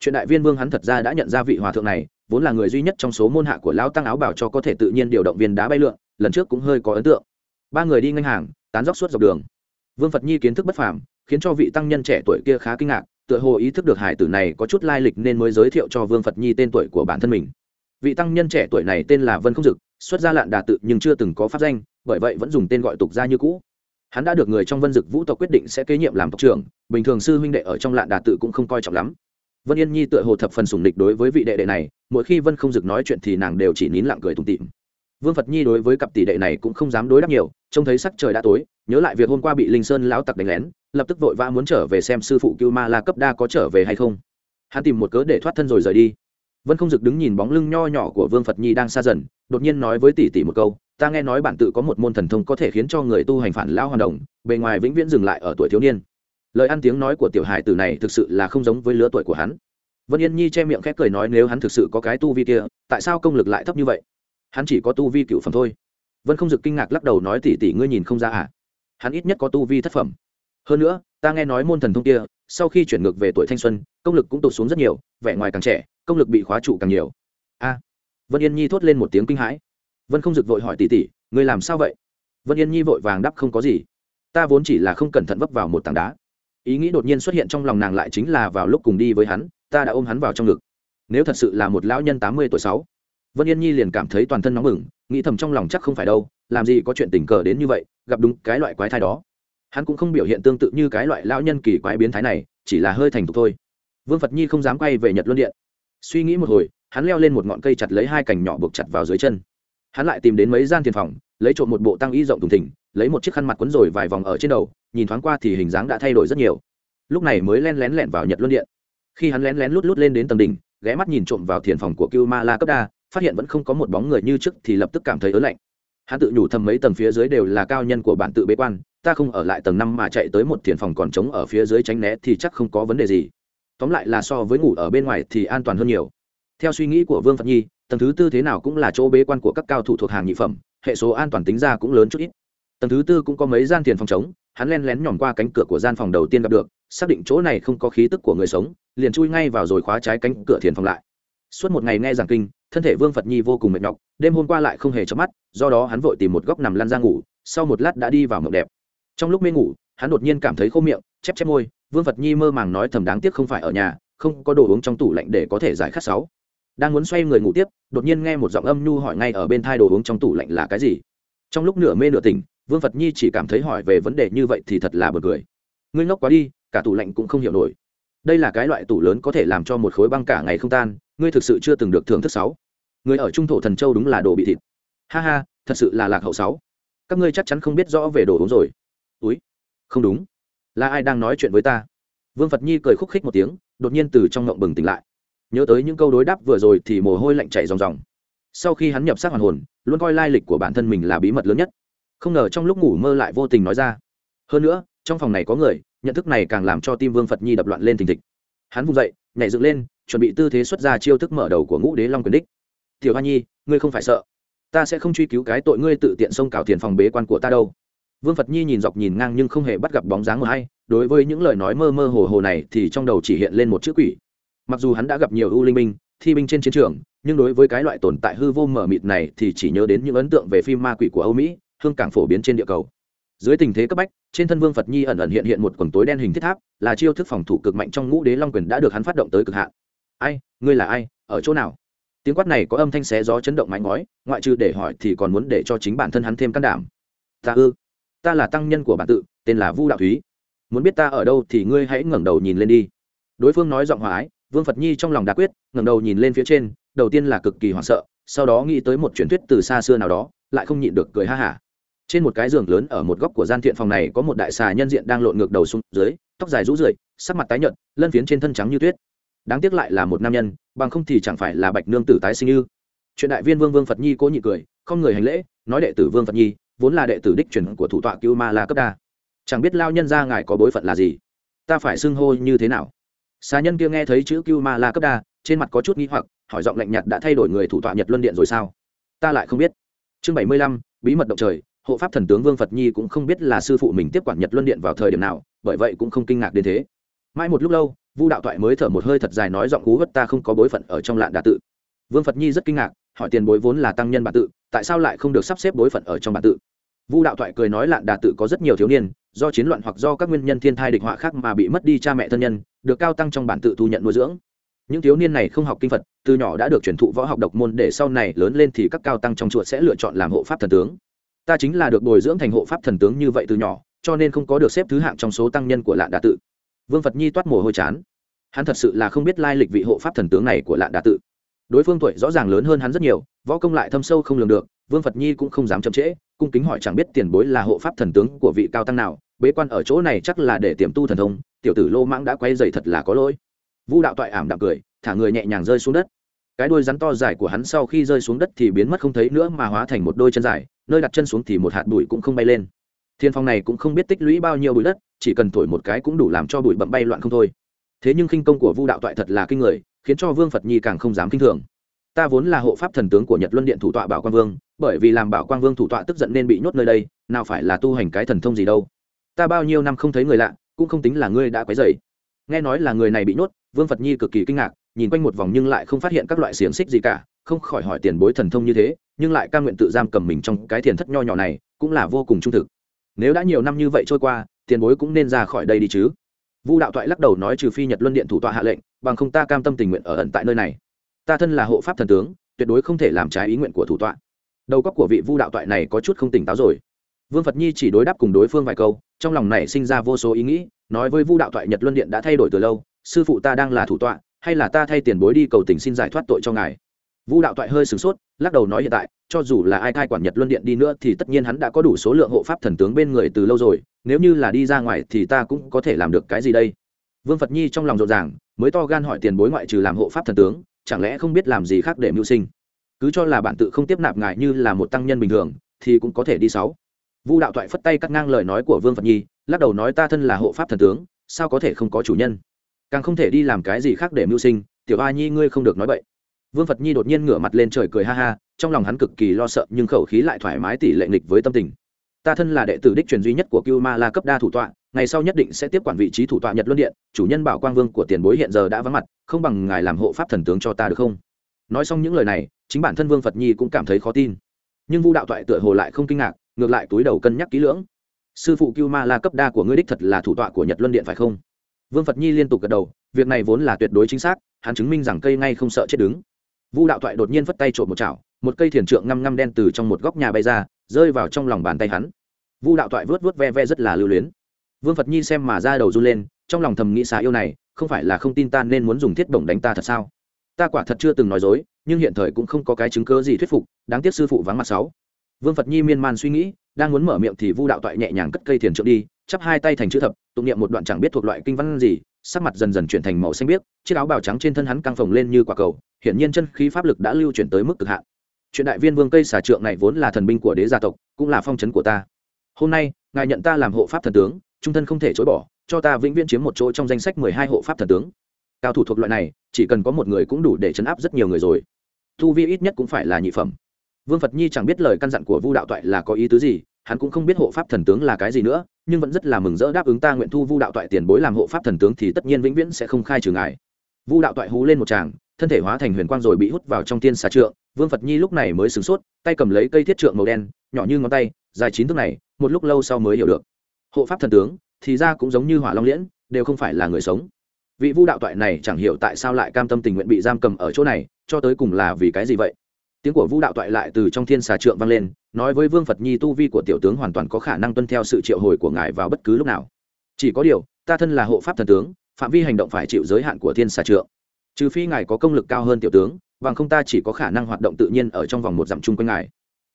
Chuyện đại viên vương hắn thật ra đã nhận ra vị hòa thượng này, vốn là người duy nhất trong số môn hạ của lão tăng áo bảo cho có thể tự nhiên điều động viên đá bay lượn, lần trước cũng hơi có ấn tượng. Ba người đi ngân hàng, tán dốc suốt dọc đường. Vương phật nhi kiến thức bất phàm, khiến cho vị tăng nhân trẻ tuổi kia khá kinh ngạc, tựa hồ ý thức được hải tử này có chút lai lịch nên mới giới thiệu cho vương phật nhi tên tuổi của bản thân mình. Vị tăng nhân trẻ tuổi này tên là vân không dực, xuất gia lạn đà tự nhưng chưa từng có pháp danh, bởi vậy vẫn dùng tên gọi tục gia như cũ. Hắn đã được người trong vân dực vũ tộc quyết định sẽ kế nhiệm làm tộc trưởng, bình thường sư huynh đệ ở trong lạn đà tự cũng không coi trọng lắm vân yên nhi tựa hồ thập phần sủng địch đối với vị đệ đệ này, mỗi khi vân không dực nói chuyện thì nàng đều chỉ nín lặng cười tủm tịm vương phật nhi đối với cặp tỷ đệ này cũng không dám đối đáp nhiều, trông thấy sắc trời đã tối, nhớ lại việc hôm qua bị linh sơn lão tặc đánh lén, lập tức vội vã muốn trở về xem sư phụ cưu ma la cấp đa có trở về hay không. Hắn tìm một cớ để thoát thân rồi rời đi. Vân không dực đứng nhìn bóng lưng nho nhỏ của vương phật nhi đang xa dần, đột nhiên nói với tỷ tỷ một câu, ta nghe nói bản tự có một môn thần thông có thể khiến cho người tu hành phản lao hoạt động bề ngoài vĩnh viễn dừng lại ở tuổi thiếu niên lời ăn tiếng nói của tiểu hải tử này thực sự là không giống với lứa tuổi của hắn. Vân yên nhi che miệng khép cười nói nếu hắn thực sự có cái tu vi kia, tại sao công lực lại thấp như vậy? Hắn chỉ có tu vi cựu phẩm thôi. Vân không dực kinh ngạc lắc đầu nói tỷ tỷ ngươi nhìn không ra à? Hắn ít nhất có tu vi thất phẩm. Hơn nữa, ta nghe nói môn thần thông kia, sau khi chuyển ngược về tuổi thanh xuân, công lực cũng tụt xuống rất nhiều, vẻ ngoài càng trẻ, công lực bị khóa trụ càng nhiều. A. Vân yên nhi thốt lên một tiếng kinh hãi. Vân không dực vội hỏi tỷ tỷ, ngươi làm sao vậy? Vân yên nhi vội vàng đáp không có gì. Ta vốn chỉ là không cẩn thận vấp vào một tảng đá ý nghĩ đột nhiên xuất hiện trong lòng nàng lại chính là vào lúc cùng đi với hắn ta đã ôm hắn vào trong ngực. Nếu thật sự là một lão nhân tám mươi tuổi sáu vân yên nhi liền cảm thấy toàn thân nóng mừng, nghĩ thầm trong lòng chắc không phải đâu làm gì có chuyện tình cờ đến như vậy gặp đúng cái loại quái thai đó. Hắn cũng không biểu hiện tương tự như cái loại lão nhân kỳ quái biến thái này chỉ là hơi thành thục thôi. Vương phật nhi không dám quay về nhật luân điện. Suy nghĩ một hồi hắn leo lên một ngọn cây chặt lấy hai cành nhỏ buộc chặt vào dưới chân. Hắn lại tìm đến mấy gian thiền phòng lấy trộm một bộ tăng y rộng thùng thỉnh lấy một chiếc khăn mặt quấn rồi vài vòng ở trên đầu nhìn thoáng qua thì hình dáng đã thay đổi rất nhiều. Lúc này mới len lén lẹn vào nhật luân điện. Khi hắn lén lén lút lút lên đến tầng đỉnh, ghé mắt nhìn trộm vào thiền phòng của cưu ma la cấp đa, phát hiện vẫn không có một bóng người như trước thì lập tức cảm thấy ớn lạnh. Hắn tự nhủ thầm mấy tầng phía dưới đều là cao nhân của bản tự bế quan, ta không ở lại tầng năm mà chạy tới một thiền phòng còn trống ở phía dưới tránh né thì chắc không có vấn đề gì. Tóm lại là so với ngủ ở bên ngoài thì an toàn hơn nhiều. Theo suy nghĩ của vương phật nhi, tầng thứ tư thế nào cũng là chỗ bế quan của các cao thủ thuộc hàng nhị phẩm, hệ số an toàn tính ra cũng lớn chút ít. Tầng thứ tư cũng có mấy gian thiền phòng trống hắn len lén nhòm qua cánh cửa của gian phòng đầu tiên gặp được, xác định chỗ này không có khí tức của người sống, liền chui ngay vào rồi khóa trái cánh cửa thiền phòng lại. Suốt một ngày nghe giảng kinh, thân thể vương phật nhi vô cùng mệt nhọc, đêm hôm qua lại không hề chớp mắt, do đó hắn vội tìm một góc nằm lăn ra ngủ, sau một lát đã đi vào mộng đẹp. Trong lúc mê ngủ, hắn đột nhiên cảm thấy khô miệng, chép chép môi, vương phật nhi mơ màng nói thầm đáng tiếc không phải ở nhà, không có đồ uống trong tủ lạnh để có thể giải khát sáu. Đang muốn xoay người ngủ tiếp, đột nhiên nghe một giọng âm nhu hỏi ngay ở bên thai đồ uống trong tủ lạnh là cái gì. Trong lúc nửa mê nửa tỉnh vương phật nhi chỉ cảm thấy hỏi về vấn đề như vậy thì thật là bật cười. Ngươi ngốc quá đi, cả tủ lạnh cũng không hiểu nổi. Đây là cái loại tủ lớn có thể làm cho một khối băng cả ngày không tan, ngươi thực sự chưa từng được thưởng thức sáu. Người ở trung thổ thần châu đúng là đồ bị thịt. Ha ha, thật sự là lạc hậu sáu. Các ngươi chắc chắn không biết rõ về đồ uống rồi. Úi, không đúng. Là ai đang nói chuyện với ta? Vương phật nhi cười khúc khích một tiếng, đột nhiên từ trong ngộng bừng tỉnh lại. Nhớ tới những câu đối đáp vừa rồi thì mồ hôi lạnh chảy ròng ròng. Sau khi hắn nhập sát hoàn hồn, luôn coi lai lịch của bản thân mình là bí mật lớn nhất không ngờ trong lúc ngủ mơ lại vô tình nói ra. Hơn nữa, trong phòng này có người, nhận thức này càng làm cho tim vương phật nhi đập loạn lên thình thịch. Hắn vùng dậy, nhảy dựng lên, chuẩn bị tư thế xuất ra chiêu thức mở đầu của ngũ đế long quyền đích. Tiểu hoa nhi, ngươi không phải sợ. Ta sẽ không truy cứu cái tội ngươi tự tiện xông cào tiền phòng bế quan của ta đâu. Vương phật nhi nhìn dọc nhìn ngang nhưng không hề bắt gặp bóng dáng mờ hay. Đối với những lời nói mơ mơ hồ hồ này thì trong đầu chỉ hiện lên một chữ quỷ. Mặc dù hắn đã gặp nhiều ưu linh binh, thi binh trên chiến trường, nhưng đối với cái loại tồn tại hư vô mở mịt này thì chỉ nhớ đến những ấn tượng về phim ma quỷ của âu mỹ hương cảng phổ biến trên địa cầu. Dưới tình thế cấp bách, trên thân vương phật nhi ẩn ẩn hiện hiện một quần tối đen hình thiết tháp, là chiêu thức phòng thủ cực mạnh trong ngũ đế long quyền đã được hắn phát động tới cực hạn. Ai, ngươi là ai, ở chỗ nào? Tiếng quát này có âm thanh xé gió chấn động mái ngói, ngoại trừ để hỏi thì còn muốn để cho chính bản thân hắn thêm can đảm. Ta ư? Ta là tăng nhân của bản tự, tên là vu đạo thúy. Muốn biết ta ở đâu thì ngươi hãy ngẩng đầu nhìn lên đi. Đối phương nói giọng hòa ái, vương phật nhi trong lòng đã quyết, ngẩng đầu nhìn lên phía trên, đầu tiên là cực kỳ hoảng sợ, sau đó nghĩ tới một truyền thuyết từ xa xưa nào đó, lại không nhịn được cười ha hả trên một cái giường lớn ở một góc của gian thiện phòng này có một đại xà nhân diện đang lộn ngược đầu xuống dưới, tóc dài rũ rượi, sắc mặt tái nhợt, lân phiến trên thân trắng như tuyết. Đáng tiếc lại là một nam nhân, bằng không thì chẳng phải là bạch nương tử tái sinh như chuyện đại viên vương vương phật nhi cố nhị cười, không người hành lễ, nói đệ tử vương phật nhi, vốn là đệ tử đích truyền của thủ tọa cưu ma la cấp đa. Chẳng biết lao nhân ra ngài có bối phận là gì? Ta phải xưng hô như thế nào? Xà nhân kia nghe thấy chữ cưu ma la cấp đa, trên mặt có chút nghi hoặc, hỏi giọng lạnh nhạt, đã thay đổi người thủ tọa nhật luân điện rồi sao? Ta lại không biết. Chương bảy mươi lăm, bí mật động trời hộ pháp thần tướng vương phật nhi cũng không biết là sư phụ mình tiếp quản nhật luân điện vào thời điểm nào, bởi vậy cũng không kinh ngạc đến thế. Mãi một lúc lâu, vu đạo thoại mới thở một hơi thật dài nói giọng cú vất ta không có bối phận ở trong lạn đà tự. Vương phật nhi rất kinh ngạc, hỏi tiền bối vốn là tăng nhân bản tự, tại sao lại không được sắp xếp bối phận ở trong bản tự? Vu đạo thoại cười nói lạn đà tự có rất nhiều thiếu niên, do chiến loạn hoặc do các nguyên nhân thiên thai địch họa khác mà bị mất đi cha mẹ thân nhân, được cao tăng trong bản tự thu nhận nuôi dưỡng. Những thiếu niên này không học kinh phật, từ nhỏ đã được truyền thụ võ học độc môn để sau này lớn lên thì các cao tăng trong chùa sẽ lựa chọn làm hộ pháp thần tướng ta chính là được bồi dưỡng thành hộ pháp thần tướng như vậy từ nhỏ, cho nên không có được xếp thứ hạng trong số tăng nhân của lạn đà tự. Vương phật nhi toát mồ hôi chán. Hắn thật sự là không biết lai lịch vị hộ pháp thần tướng này của lạn đà tự. Đối phương tuổi rõ ràng lớn hơn hắn rất nhiều, võ công lại thâm sâu không lường được, vương phật nhi cũng không dám chậm trễ, cung kính hỏi chẳng biết tiền bối là hộ pháp thần tướng của vị cao tăng nào, bế quan ở chỗ này chắc là để tiềm tu thần thông, tiểu tử lô mãng đã quay dày thật là có lỗi. Vu đạo toại ảm đạm cười, thả người nhẹ nhàng rơi xuống đất cái đuôi rắn to dài của hắn sau khi rơi xuống đất thì biến mất không thấy nữa mà hóa thành một đôi chân dài, nơi đặt chân xuống thì một hạt bụi cũng không bay lên. Thiên phong này cũng không biết tích lũy bao nhiêu bụi đất, chỉ cần thổi một cái cũng đủ làm cho bụi bậm bay loạn không thôi. Thế nhưng khinh công của vu đạo toại thật là kinh người, khiến cho vương phật nhi càng không dám kinh thường. Ta vốn là hộ pháp thần tướng của nhật luân điện thủ tọa bảo quang vương, bởi vì làm bảo quang vương thủ tọa tức giận nên bị nhốt nơi đây, nào phải là tu hành cái thần thông gì đâu. Ta bao nhiêu năm không thấy người lạ, cũng không tính là ngươi đã quấy dày nghe nói là người này bị nhốt, vương phật nhi cực kỳ kinh ngạc, nhìn quanh một vòng nhưng lại không phát hiện các loại xiềng xích gì cả, không khỏi hỏi tiền bối thần thông như thế, nhưng lại ca nguyện tự giam cầm mình trong cái thiền thất nho nhỏ này, cũng là vô cùng trung thực. Nếu đã nhiều năm như vậy trôi qua, tiền bối cũng nên ra khỏi đây đi chứ. Vu đạo toại lắc đầu nói trừ phi nhật luân điện thủ tọa hạ lệnh, bằng không ta cam tâm tình nguyện ở ẩn tại nơi này. Ta thân là hộ pháp thần tướng, tuyệt đối không thể làm trái ý nguyện của thủ tọa. Đầu góc của vị vu đạo toại này có chút không tỉnh táo rồi vương phật nhi chỉ đối đáp cùng đối phương vài câu, trong lòng này sinh ra vô số ý nghĩ, nói với vu đạo toại nhật luân điện đã thay đổi từ lâu, sư phụ ta đang là thủ tọa, hay là ta thay tiền bối đi cầu tình xin giải thoát tội cho ngài? Vu đạo toại hơi sửng sốt, lắc đầu nói hiện tại, cho dù là ai thai quản nhật luân điện đi nữa thì tất nhiên hắn đã có đủ số lượng hộ pháp thần tướng bên người từ lâu rồi, nếu như là đi ra ngoài thì ta cũng có thể làm được cái gì đây? Vương phật nhi trong lòng rộn ràng, mới to gan hỏi tiền bối ngoại trừ làm hộ pháp thần tướng, chẳng lẽ không biết làm gì khác để mưu sinh? Cứ cho là bản tự không tiếp nạp ngài như là một tăng nhân bình thường, thì cũng có thể đi sáu vu đạo thoại phất tay cắt ngang lời nói của vương phật nhi, lắc đầu nói ta thân là hộ pháp thần tướng, sao có thể không có chủ nhân? Càng không thể đi làm cái gì khác để mưu sinh, tiểu a nhi ngươi không được nói vậy vương phật nhi đột nhiên ngửa mặt lên trời cười ha ha, trong lòng hắn cực kỳ lo sợ nhưng khẩu khí lại thoải mái tỷ lệ nghịch với tâm tình. Ta thân là đệ tử đích truyền duy nhất của cưu ma la cấp đa thủ tọa, ngày sau nhất định sẽ tiếp quản vị trí thủ tọa nhật luân điện, chủ nhân bảo quang vương của tiền bối hiện giờ đã vắng mặt, không bằng ngài làm hộ pháp thần tướng cho ta được không? Nói xong những lời này, chính bản thân vương phật nhi cũng cảm thấy khó tin. Nhưng vu đạo toại tựa hồ lại không kinh ngạc ngược lại túi đầu cân nhắc kỹ lưỡng. Sư phụ cưu ma la cấp đa của ngươi đích thật là thủ tọa của nhật luân điện phải không? Vương phật nhi liên tục gật đầu, việc này vốn là tuyệt đối chính xác, hắn chứng minh rằng cây ngay không sợ chết đứng. Vu đạo toại đột nhiên vất tay trộm một chảo, một cây thiền trượng ngăm ngăm đen từ trong một góc nhà bay ra, rơi vào trong lòng bàn tay hắn. Vu đạo toại vớt vớt ve ve rất là lưu luyến. Vương phật nhi xem mà ra đầu run lên, trong lòng thầm nghĩ xà yêu này, không phải là không tin ta nên muốn dùng thiết bổng đánh ta thật sao? Ta quả thật chưa từng nói dối, nhưng hiện thời cũng không có cái chứng cớ gì thuyết phục, đáng tiếc sư phụ vắng mặt sáu vương phật nhi miên man suy nghĩ, đang muốn mở miệng thì vu đạo toại nhẹ nhàng cất cây thiền trượng đi, chắp hai tay thành chữ thập, tụng niệm một đoạn chẳng biết thuộc loại kinh văn gì, sắc mặt dần dần chuyển thành màu xanh biếc, chiếc áo bào trắng trên thân hắn căng phồng lên như quả cầu, hiển nhiên chân khí pháp lực đã lưu chuyển tới mức cực hạn. Chuyện đại viên vương cây xà trượng này vốn là thần binh của đế gia tộc, cũng là phong trấn của ta. Hôm nay, ngài nhận ta làm hộ pháp thần tướng, trung thân không thể chối bỏ, cho ta vĩnh viễn chiếm một chỗ trong danh sách mười hai hộ pháp thần tướng. Cao thủ thuộc loại này, chỉ cần có một người cũng đủ để chấn áp rất nhiều người rồi. Thu vi ít nhất cũng phải là nhị phẩm vương phật nhi chẳng biết lời căn dặn của vu đạo toại là có ý tứ gì, hắn cũng không biết hộ pháp thần tướng là cái gì nữa, nhưng vẫn rất là mừng rỡ đáp ứng ta nguyện thu vu đạo toại tiền bối làm hộ pháp thần tướng thì tất nhiên vĩnh viễn sẽ không khai trừ ngài. Vu đạo toại hú lên một tràng, thân thể hóa thành huyền quang rồi bị hút vào trong tiên xà trượng, vương phật nhi lúc này mới sửng sốt, tay cầm lấy cây thiết trượng màu đen, nhỏ như ngón tay, dài chín thước này, một lúc lâu sau mới hiểu được. Hộ pháp thần tướng, thì ra cũng giống như hỏa long liễn, đều không phải là người sống. Vị vu đạo toại này chẳng hiểu tại sao lại cam tâm tình nguyện bị giam cầm ở chỗ này, cho tới cùng là vì cái gì vậy? Tiếng của vu đạo toại lại từ trong thiên xà trượng vang lên, nói với vương phật nhi, tu vi của tiểu tướng hoàn toàn có khả năng tuân theo sự triệu hồi của ngài vào bất cứ lúc nào. Chỉ có điều, ta thân là hộ pháp thần tướng, phạm vi hành động phải chịu giới hạn của thiên xà trượng. Trừ phi ngài có công lực cao hơn tiểu tướng, bằng không ta chỉ có khả năng hoạt động tự nhiên ở trong vòng một dặm chung quanh ngài.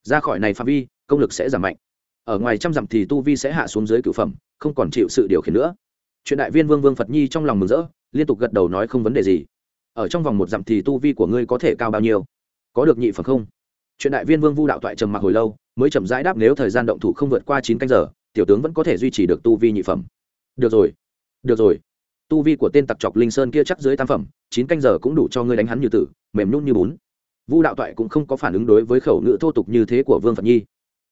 Ra khỏi này phạm vi, công lực sẽ giảm mạnh. Ở ngoài trăm dặm thì tu vi sẽ hạ xuống dưới cửu phẩm, không còn chịu sự điều khiển nữa. Chuyện đại viên vương vương phật nhi trong lòng mừng rỡ, liên tục gật đầu nói không vấn đề gì. Ở trong vòng một dặm thì tu vi của ngươi có thể cao bao nhiêu? Có được nhị phẩm không? Chuyện đại viên vương vu đạo toại trầm mặc hồi lâu, mới chậm rãi đáp nếu thời gian động thủ không vượt qua chín canh giờ, tiểu tướng vẫn có thể duy trì được tu vi nhị phẩm. Được rồi được rồi. Tu vi của tên tặc chọc linh sơn kia chắc dưới tam phẩm, chín canh giờ cũng đủ cho ngươi đánh hắn như tử, mềm nhún như bún. Vu đạo toại cũng không có phản ứng đối với khẩu ngữ thô tục như thế của vương phật nhi.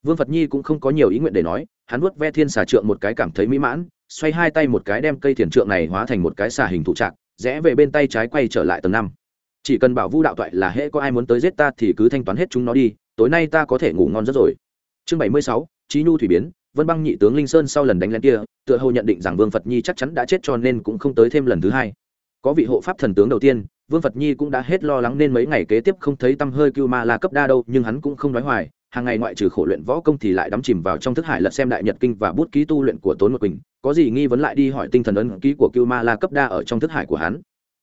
Vương phật nhi cũng không có nhiều ý nguyện để nói, hắn vuốt ve thiên xà trượng một cái cảm thấy mỹ mãn, xoay hai tay một cái đem cây thiền trượng này hóa thành một cái xà hình thụ trạng, rẽ về bên tay trái quay trở lại tầng năm chỉ cần bảo vu đạo toại là hễ có ai muốn tới giết ta thì cứ thanh toán hết chúng nó đi, tối nay ta có thể ngủ ngon rất rồi. Chương bảy mươi sáu trí nhu thủy biến, vân băng nhị tướng linh sơn sau lần đánh lén kia, tựa hồ nhận định rằng vương phật nhi chắc chắn đã chết cho nên cũng không tới thêm lần thứ hai. Có vị hộ pháp thần tướng đầu tiên, vương phật nhi cũng đã hết lo lắng nên mấy ngày kế tiếp không thấy tâm hơi cưu ma la cấp đa đâu, nhưng hắn cũng không nói hoài, hàng ngày ngoại trừ khổ luyện võ công thì lại đắm chìm vào trong thức hải lật xem đại nhật kinh và bút ký tu luyện của tốn một quỳnh, có gì nghi vấn lại đi hỏi tinh thần ấn ký của cưu ma la cấp đa ở trong thức hải của hắn.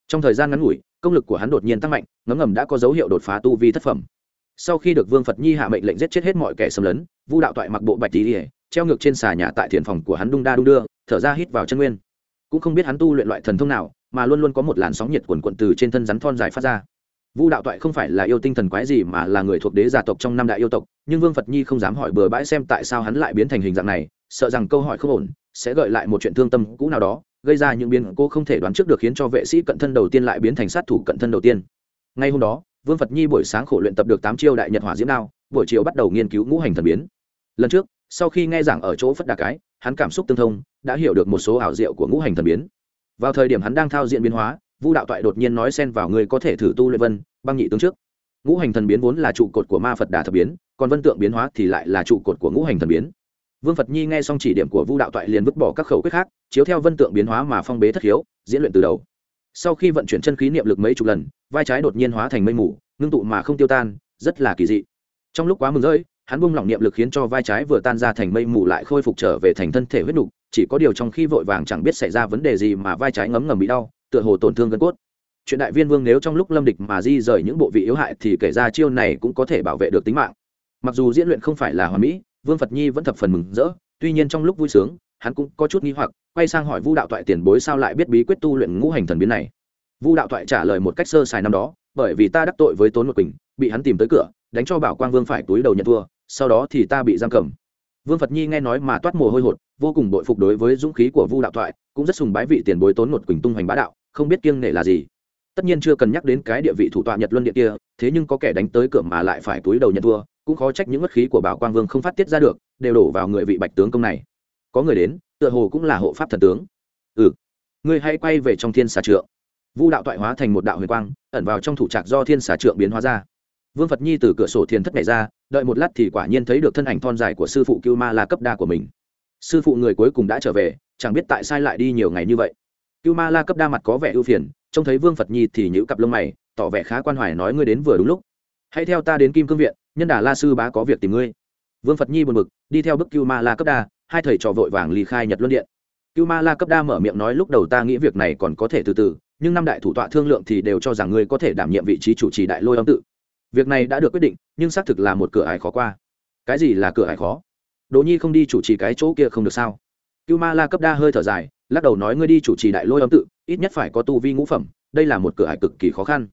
Trong thời gian ngắn ngủi công lực của hắn đột nhiên tăng mạnh, ngấm ngầm đã có dấu hiệu đột phá tu vi thất phẩm. Sau khi được vương phật nhi hạ mệnh lệnh giết chết hết mọi kẻ xâm lấn, vu đạo toại mặc bộ bạch tỉ treo ngược trên xà nhà tại thiền phòng của hắn đung đa đung đưa, thở ra hít vào chân nguyên. Cũng không biết hắn tu luyện loại thần thông nào, mà luôn luôn có một làn sóng nhiệt quần quận từ trên thân rắn thon dài phát ra. Vu đạo toại không phải là yêu tinh thần quái gì mà là người thuộc đế gia tộc trong năm đại yêu tộc, nhưng vương phật nhi không dám hỏi bừa bãi xem tại sao hắn lại biến thành hình dạng này, sợ rằng câu hỏi không ổn, sẽ gợi lại một chuyện thương tâm cũ nào đó gây ra những biến cố không thể đoán trước được khiến cho vệ sĩ cận thân đầu tiên lại biến thành sát thủ cận thân đầu tiên. Ngay hôm đó, vương phật nhi buổi sáng khổ luyện tập được tám chiêu đại nhật hỏa diễm đao, buổi chiều bắt đầu nghiên cứu ngũ hành thần biến. Lần trước, sau khi nghe giảng ở chỗ phất đà cái, hắn cảm xúc tương thông, đã hiểu được một số ảo diệu của ngũ hành thần biến. Vào thời điểm hắn đang thao diện biến hóa, vu đạo toại đột nhiên nói xen vào người có thể thử tu luyện vân, băng nhị tướng trước. Ngũ hành thần biến vốn là trụ cột của ma phật đà thập biến, còn vân tượng biến hóa thì lại là trụ cột của ngũ hành thần biến vương phật nhi nghe xong chỉ điểm của vu đạo toại liền vứt bỏ các khẩu quyết khác, chiếu theo vân tượng biến hóa mà phong bế thất hiếu, diễn luyện từ đầu. Sau khi vận chuyển chân khí niệm lực mấy chục lần, vai trái đột nhiên hóa thành mây mù, ngưng tụ mà không tiêu tan, rất là kỳ dị. Trong lúc quá mừng rơi, hắn buông lỏng niệm lực khiến cho vai trái vừa tan ra thành mây mù lại khôi phục trở về thành thân thể huyết nục, chỉ có điều trong khi vội vàng chẳng biết xảy ra vấn đề gì mà vai trái ngấm ngầm bị đau, tựa hồ tổn thương gân cốt. Chuyện đại viên vương nếu trong lúc lâm địch mà di rời những bộ vị yếu hại thì kể ra chiêu này cũng có thể bảo vệ được tính mạng. Mặc dù diễn luyện không phải là hoàn mỹ vương phật nhi vẫn thập phần mừng rỡ tuy nhiên trong lúc vui sướng hắn cũng có chút nghi hoặc quay sang hỏi vu đạo toại tiền bối sao lại biết bí quyết tu luyện ngũ hành thần biến này. Vu đạo toại trả lời một cách sơ sài năm đó bởi vì ta đắc tội với tốn một quỳnh bị hắn tìm tới cửa đánh cho bảo quang vương phải túi đầu nhận thua sau đó thì ta bị giam cầm. Vương phật nhi nghe nói mà toát mồ hôi hột vô cùng bội phục đối với dũng khí của vu đạo Toại, cũng rất sùng bái vị tiền bối tốn một quỳnh tung hoành bá đạo không biết kiêng nể là gì. Tất nhiên chưa cần nhắc đến cái địa vị thủ tọa nhật luân điện kia thế nhưng có kẻ đánh tới cửa mà lại phải túi đầu nhận thua cũng khó trách những mất khí của bảo quang vương không phát tiết ra được, đều đổ vào người vị bạch tướng công này. Có người đến, tựa hồ cũng là hộ pháp thần tướng. Ừ. Ngươi hãy quay về trong thiên xà trượng. Vu đạo toại hóa thành một đạo huyền quang, ẩn vào trong thủ trạc do thiên xà trượng biến hóa ra. Vương phật nhi từ cửa sổ thiền thất này ra, đợi một lát thì quả nhiên thấy được thân ảnh thon dài của sư phụ cưu ma la cấp đa của mình. Sư phụ người cuối cùng đã trở về, chẳng biết tại sai lại đi nhiều ngày như vậy. Cưu ma la cấp đa mặt có vẻ ưu phiền, trông thấy vương phật nhi thì nhữ cặp lông mày, tỏ vẻ khá quan hoài nói ngươi đến vừa đúng lúc. Hãy theo ta đến kim cương viện nhân đà la sư bá có việc tìm ngươi. Vương phật nhi buồn bực, đi theo bức cưu ma la cấp đa, hai thầy trò vội vàng ly khai nhật luân điện. Cưu ma la cấp đa mở miệng nói lúc đầu ta nghĩ việc này còn có thể từ từ, nhưng năm đại thủ tọa thương lượng thì đều cho rằng ngươi có thể đảm nhiệm vị trí chủ trì đại lôi âm tự. Việc này đã được quyết định, nhưng xác thực là một cửa ải khó qua. Cái gì là cửa ải khó? Đỗ nhi không đi chủ trì cái chỗ kia không được sao? Cưu ma la cấp đa hơi thở dài, lắc đầu nói ngươi đi chủ trì đại lôi âm tự, ít nhất phải có tu vi ngũ phẩm, đây là một cửa ải cực kỳ khó khăn.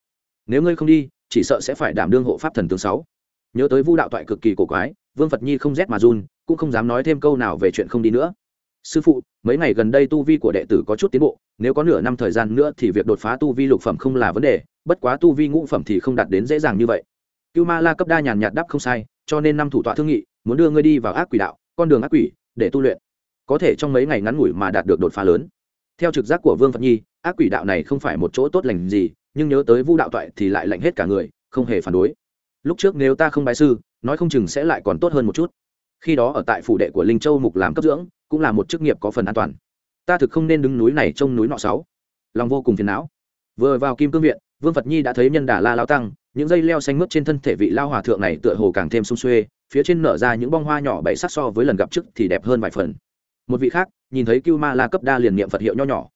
Nếu ngươi không đi, chỉ sợ sẽ phải đảm đương hộ pháp thần tướng sáu nhớ tới vu đạo toại cực kỳ cổ quái, vương phật nhi không rét mà run, cũng không dám nói thêm câu nào về chuyện không đi nữa. Sư phụ, mấy ngày gần đây tu vi của đệ tử có chút tiến bộ, nếu có nửa năm thời gian nữa thì việc đột phá tu vi lục phẩm không là vấn đề, bất quá tu vi ngũ phẩm thì không đạt đến dễ dàng như vậy. Cưu ma la cấp đa nhàn nhạt đáp không sai, cho nên năm thủ tọa thương nghị, muốn đưa ngươi đi vào ác quỷ đạo, con đường ác quỷ, để tu luyện. Có thể trong mấy ngày ngắn ngủi mà đạt được đột phá lớn. Theo trực giác của vương phật nhi, ác quỷ đạo này không phải một chỗ tốt lành gì, nhưng nhớ tới vu đạo toại thì lại lạnh hết cả người, không hề phản đối lúc trước nếu ta không bái sư, nói không chừng sẽ lại còn tốt hơn một chút. Khi đó ở tại phủ đệ của linh châu mục làm cấp dưỡng, cũng là một chức nghiệp có phần an toàn. Ta thực không nên đứng núi này trông núi nọ sáu. Lòng vô cùng phiền não. Vừa vào kim cương viện, vương phật nhi đã thấy nhân đà la lao tăng, những dây leo xanh mướt trên thân thể vị lao hòa thượng này tựa hồ càng thêm sung xuê, phía trên nở ra những bông hoa nhỏ bảy sắc so với lần gặp trước thì đẹp hơn vài phần. Một vị khác, nhìn thấy cưu ma la cấp đa liền niệm phật hiệu nho nhỏ.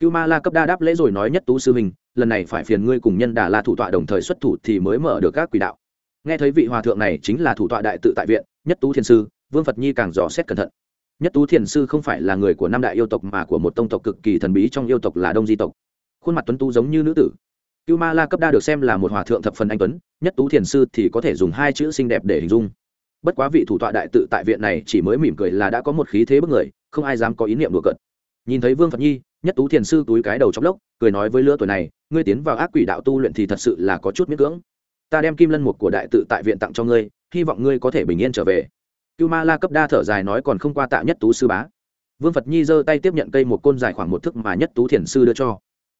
Cưu ma la cấp đa đáp lễ rồi nói nhất tú sư mình lần này phải phiền ngươi cùng nhân đà la thủ tọa đồng thời xuất thủ thì mới mở được các quỷ đạo nghe thấy vị hòa thượng này chính là thủ tọa đại tự tại viện, nhất tú thiên sư, vương phật nhi càng dò xét cẩn thận. Nhất tú thiền sư không phải là người của năm đại yêu tộc mà của một tông tộc cực kỳ thần bí trong yêu tộc là đông di tộc. Khuôn mặt tuấn tú giống như nữ tử. Cưu ma la cấp đa được xem là một hòa thượng thập phần anh tuấn, nhất tú thiền sư thì có thể dùng hai chữ xinh đẹp để hình dung. Bất quá vị thủ tọa đại tự tại viện này chỉ mới mỉm cười là đã có một khí thế bức người, không ai dám có ý niệm đùa cợt. Nhìn thấy vương phật nhi, nhất tú thiền sư túi cái đầu trong lốc, cười nói với lứa tuổi này, ngươi tiến vào ác quỷ đạo tu luyện thì thật sự là có chút miễn cưỡng ta đem kim lân mục của đại tự tại viện tặng cho ngươi, hy vọng ngươi có thể bình yên trở về. Cưu ma la cấp đa thở dài nói còn không qua tạ nhất tú sư bá. Vương phật nhi giơ tay tiếp nhận cây một côn dài khoảng một thước mà nhất tú thiền sư đưa cho.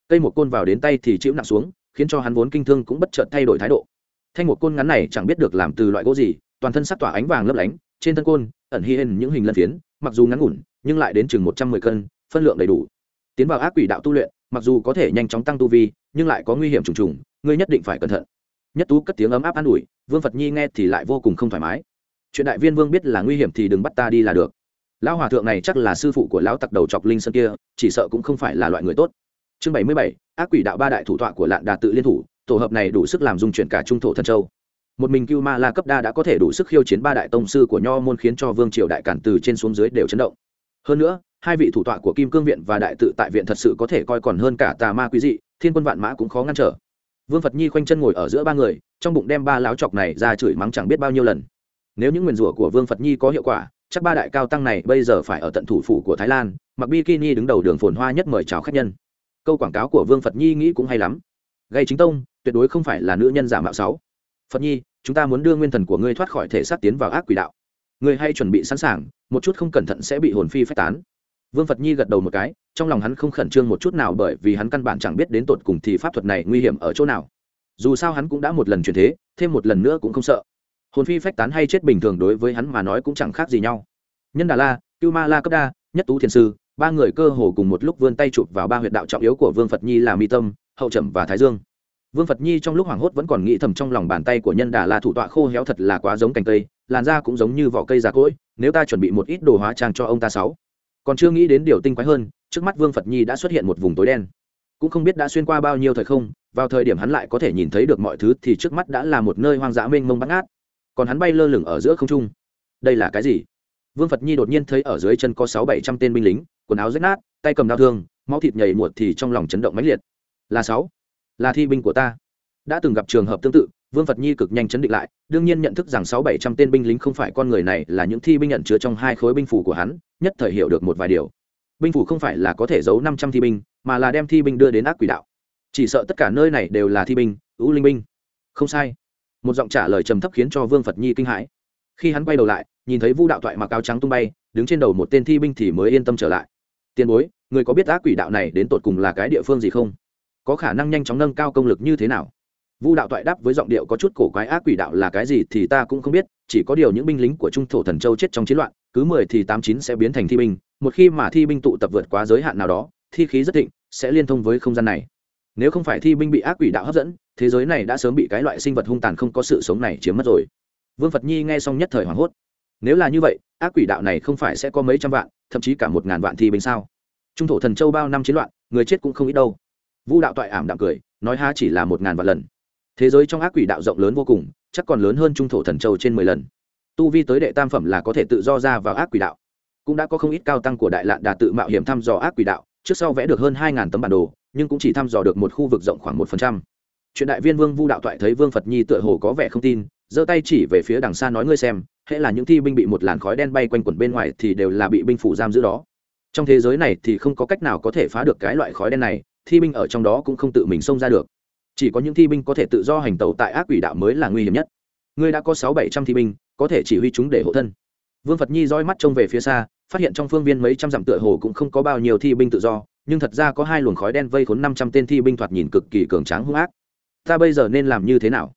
Cây một côn vào đến tay thì chịu nặng xuống, khiến cho hắn vốn kinh thương cũng bất chợt thay đổi thái độ. Thanh một côn ngắn này chẳng biết được làm từ loại gỗ gì, toàn thân sắc tỏa ánh vàng lấp lánh, trên thân côn ẩn hi hên những hình lân phiến, mặc dù ngắn ngủn, nhưng lại đến chừng một trăm mười cân, phân lượng đầy đủ. Tiến vào ác quỷ đạo tu luyện, mặc dù có thể nhanh chóng tăng tu vi, nhưng lại có nguy hiểm trùng trùng, ngươi nhất định phải cẩn thận nhất tú cất tiếng ấm áp an ủi, vương phật nhi nghe thì lại vô cùng không thoải mái. Chuyện đại viên vương biết là nguy hiểm thì đừng bắt ta đi là được. Lão hòa thượng này chắc là sư phụ của lão tặc đầu chọc linh sơn kia, chỉ sợ cũng không phải là loại người tốt. Chương bảy mươi bảy, ác quỷ đạo ba đại thủ tọa của lạn đà tự liên thủ, tổ hợp này đủ sức làm dung chuyển cả trung thổ thần châu. Một mình cưu ma la cấp đa đã có thể đủ sức khiêu chiến ba đại tông sư của nho môn khiến cho vương triều đại cản từ trên xuống dưới đều chấn động. Hơn nữa, hai vị thủ tọa của kim cương viện và đại tự tại viện thật sự có thể coi còn hơn cả tà ma quý dị, thiên quân vạn mã cũng khó ngăn trở vương phật nhi khoanh chân ngồi ở giữa ba người, trong bụng đem ba láo chọc này ra chửi mắng chẳng biết bao nhiêu lần. Nếu những nguyền rủa của vương phật nhi có hiệu quả, chắc ba đại cao tăng này bây giờ phải ở tận thủ phủ của thái lan, mặc bikini đứng đầu đường phồn hoa nhất mời chào khách nhân. Câu quảng cáo của vương phật nhi nghĩ cũng hay lắm. Gây chính tông, tuyệt đối không phải là nữ nhân giả mạo sáu. Phật nhi, chúng ta muốn đưa nguyên thần của ngươi thoát khỏi thể xác tiến vào ác quỷ đạo. Ngươi hay chuẩn bị sẵn sàng, một chút không cẩn thận sẽ bị hồn phi phách tán vương phật nhi gật đầu một cái, trong lòng hắn không khẩn trương một chút nào bởi vì hắn căn bản chẳng biết đến tột cùng thì pháp thuật này nguy hiểm ở chỗ nào. Dù sao hắn cũng đã một lần chuyển thế, thêm một lần nữa cũng không sợ. Hồn phi phách tán hay chết bình thường đối với hắn mà nói cũng chẳng khác gì nhau. Nhân đà la, cưu ma la cấp đa, nhất tú thiền sư, ba người cơ hồ cùng một lúc vươn tay chụp vào ba huyệt đạo trọng yếu của vương phật nhi là mi tâm, hậu trầm và thái dương. Vương phật nhi trong lúc hoảng hốt vẫn còn nghĩ thầm trong lòng bàn tay của nhân đà la thủ tọa khô héo thật là quá giống cành cây, làn da cũng giống như vỏ cây già cỗi, nếu ta chuẩn bị một ít đồ hóa trang cho ông ta sáu còn chưa nghĩ đến điều tinh quái hơn, trước mắt vương phật nhi đã xuất hiện một vùng tối đen. Cũng không biết đã xuyên qua bao nhiêu thời không, vào thời điểm hắn lại có thể nhìn thấy được mọi thứ thì trước mắt đã là một nơi hoang dã mênh mông bắt ngát. Còn hắn bay lơ lửng ở giữa không trung. Đây là cái gì? Vương phật nhi đột nhiên thấy ở dưới chân có sáu bảy trăm tên binh lính, quần áo rách nát, tay cầm đau thương, máu thịt nhảy muột thì trong lòng chấn động mãnh liệt. Là sáu. Là thi binh của ta. Đã từng gặp trường hợp tương tự, vương phật nhi cực nhanh chấn định lại, đương nhiên nhận thức rằng sáu bảy trăm tên binh lính không phải con người này là những thi binh nhận chứa trong hai khối binh phủ của hắn nhất thời hiểu được một vài điều. Binh phủ không phải là có thể giấu năm trăm thi binh, mà là đem thi binh đưa đến ác quỷ đạo. Chỉ sợ tất cả nơi này đều là thi binh, ưu linh binh. Không sai. Một giọng trả lời trầm thấp khiến cho vương phật nhi kinh hãi. Khi hắn quay đầu lại, nhìn thấy vu đạo thoại mặc áo trắng tung bay, đứng trên đầu một tên thi binh thì mới yên tâm trở lại. Tiền bối, người có biết ác quỷ đạo này đến tột cùng là cái địa phương gì không? Có khả năng nhanh chóng nâng cao công lực như thế nào? Vu đạo thoại đáp với giọng điệu có chút cổ quái, ác quỷ đạo là cái gì thì ta cũng không biết, chỉ có điều những binh lính của trung thổ thần châu chết trong chiến loạn cứ mười thì tám chín sẽ biến thành thi binh, một khi mà thi binh tụ tập vượt quá giới hạn nào đó, thi khí rất thịnh, sẽ liên thông với không gian này. Nếu không phải thi binh bị ác quỷ đạo hấp dẫn, thế giới này đã sớm bị cái loại sinh vật hung tàn không có sự sống này chiếm mất rồi. Vương phật nhi nghe xong nhất thời hoảng hốt. Nếu là như vậy, ác quỷ đạo này không phải sẽ có mấy trăm vạn, thậm chí cả một ngàn vạn thi binh sao? Trung thổ thần châu bao năm chiến loạn, người chết cũng không ít đâu. Vu đạo toại ảm đạm cười, nói ha chỉ là một ngàn vạn lần. Thế giới trong ác quỷ đạo rộng lớn vô cùng, chắc còn lớn hơn trung thổ thần châu trên mười lần tu vi tới đệ tam phẩm là có thể tự do ra vào ác quỷ đạo. Cũng đã có không ít cao tăng của đại lạn đà tự mạo hiểm thăm dò ác quỷ đạo, trước sau vẽ được hơn hai tấm bản đồ, nhưng cũng chỉ thăm dò được một khu vực rộng khoảng một phần trăm. Chuyện đại viên vương vu đạo toại thấy vương phật nhi tựa hồ có vẻ không tin, giơ tay chỉ về phía đằng xa nói ngươi xem, hễ là những thi binh bị một làn khói đen bay quanh quẩn bên ngoài thì đều là bị binh phủ giam giữ đó. Trong thế giới này thì không có cách nào có thể phá được cái loại khói đen này, thi binh ở trong đó cũng không tự mình xông ra được. Chỉ có những thi binh có thể tự do hành tẩu tại ác quỷ đạo mới là nguy hiểm nhất. Ngươi đã có sáu bảy trăm thi binh có thể chỉ huy chúng để hộ thân. Vương phật nhi roi mắt trông về phía xa, phát hiện trong phương viên mấy trăm dặm tựa hồ cũng không có bao nhiêu thi binh tự do, nhưng thật ra có hai luồng khói đen vây khốn năm trăm tên thi binh thoạt nhìn cực kỳ cường tráng hung ác. Ta bây giờ nên làm như thế nào?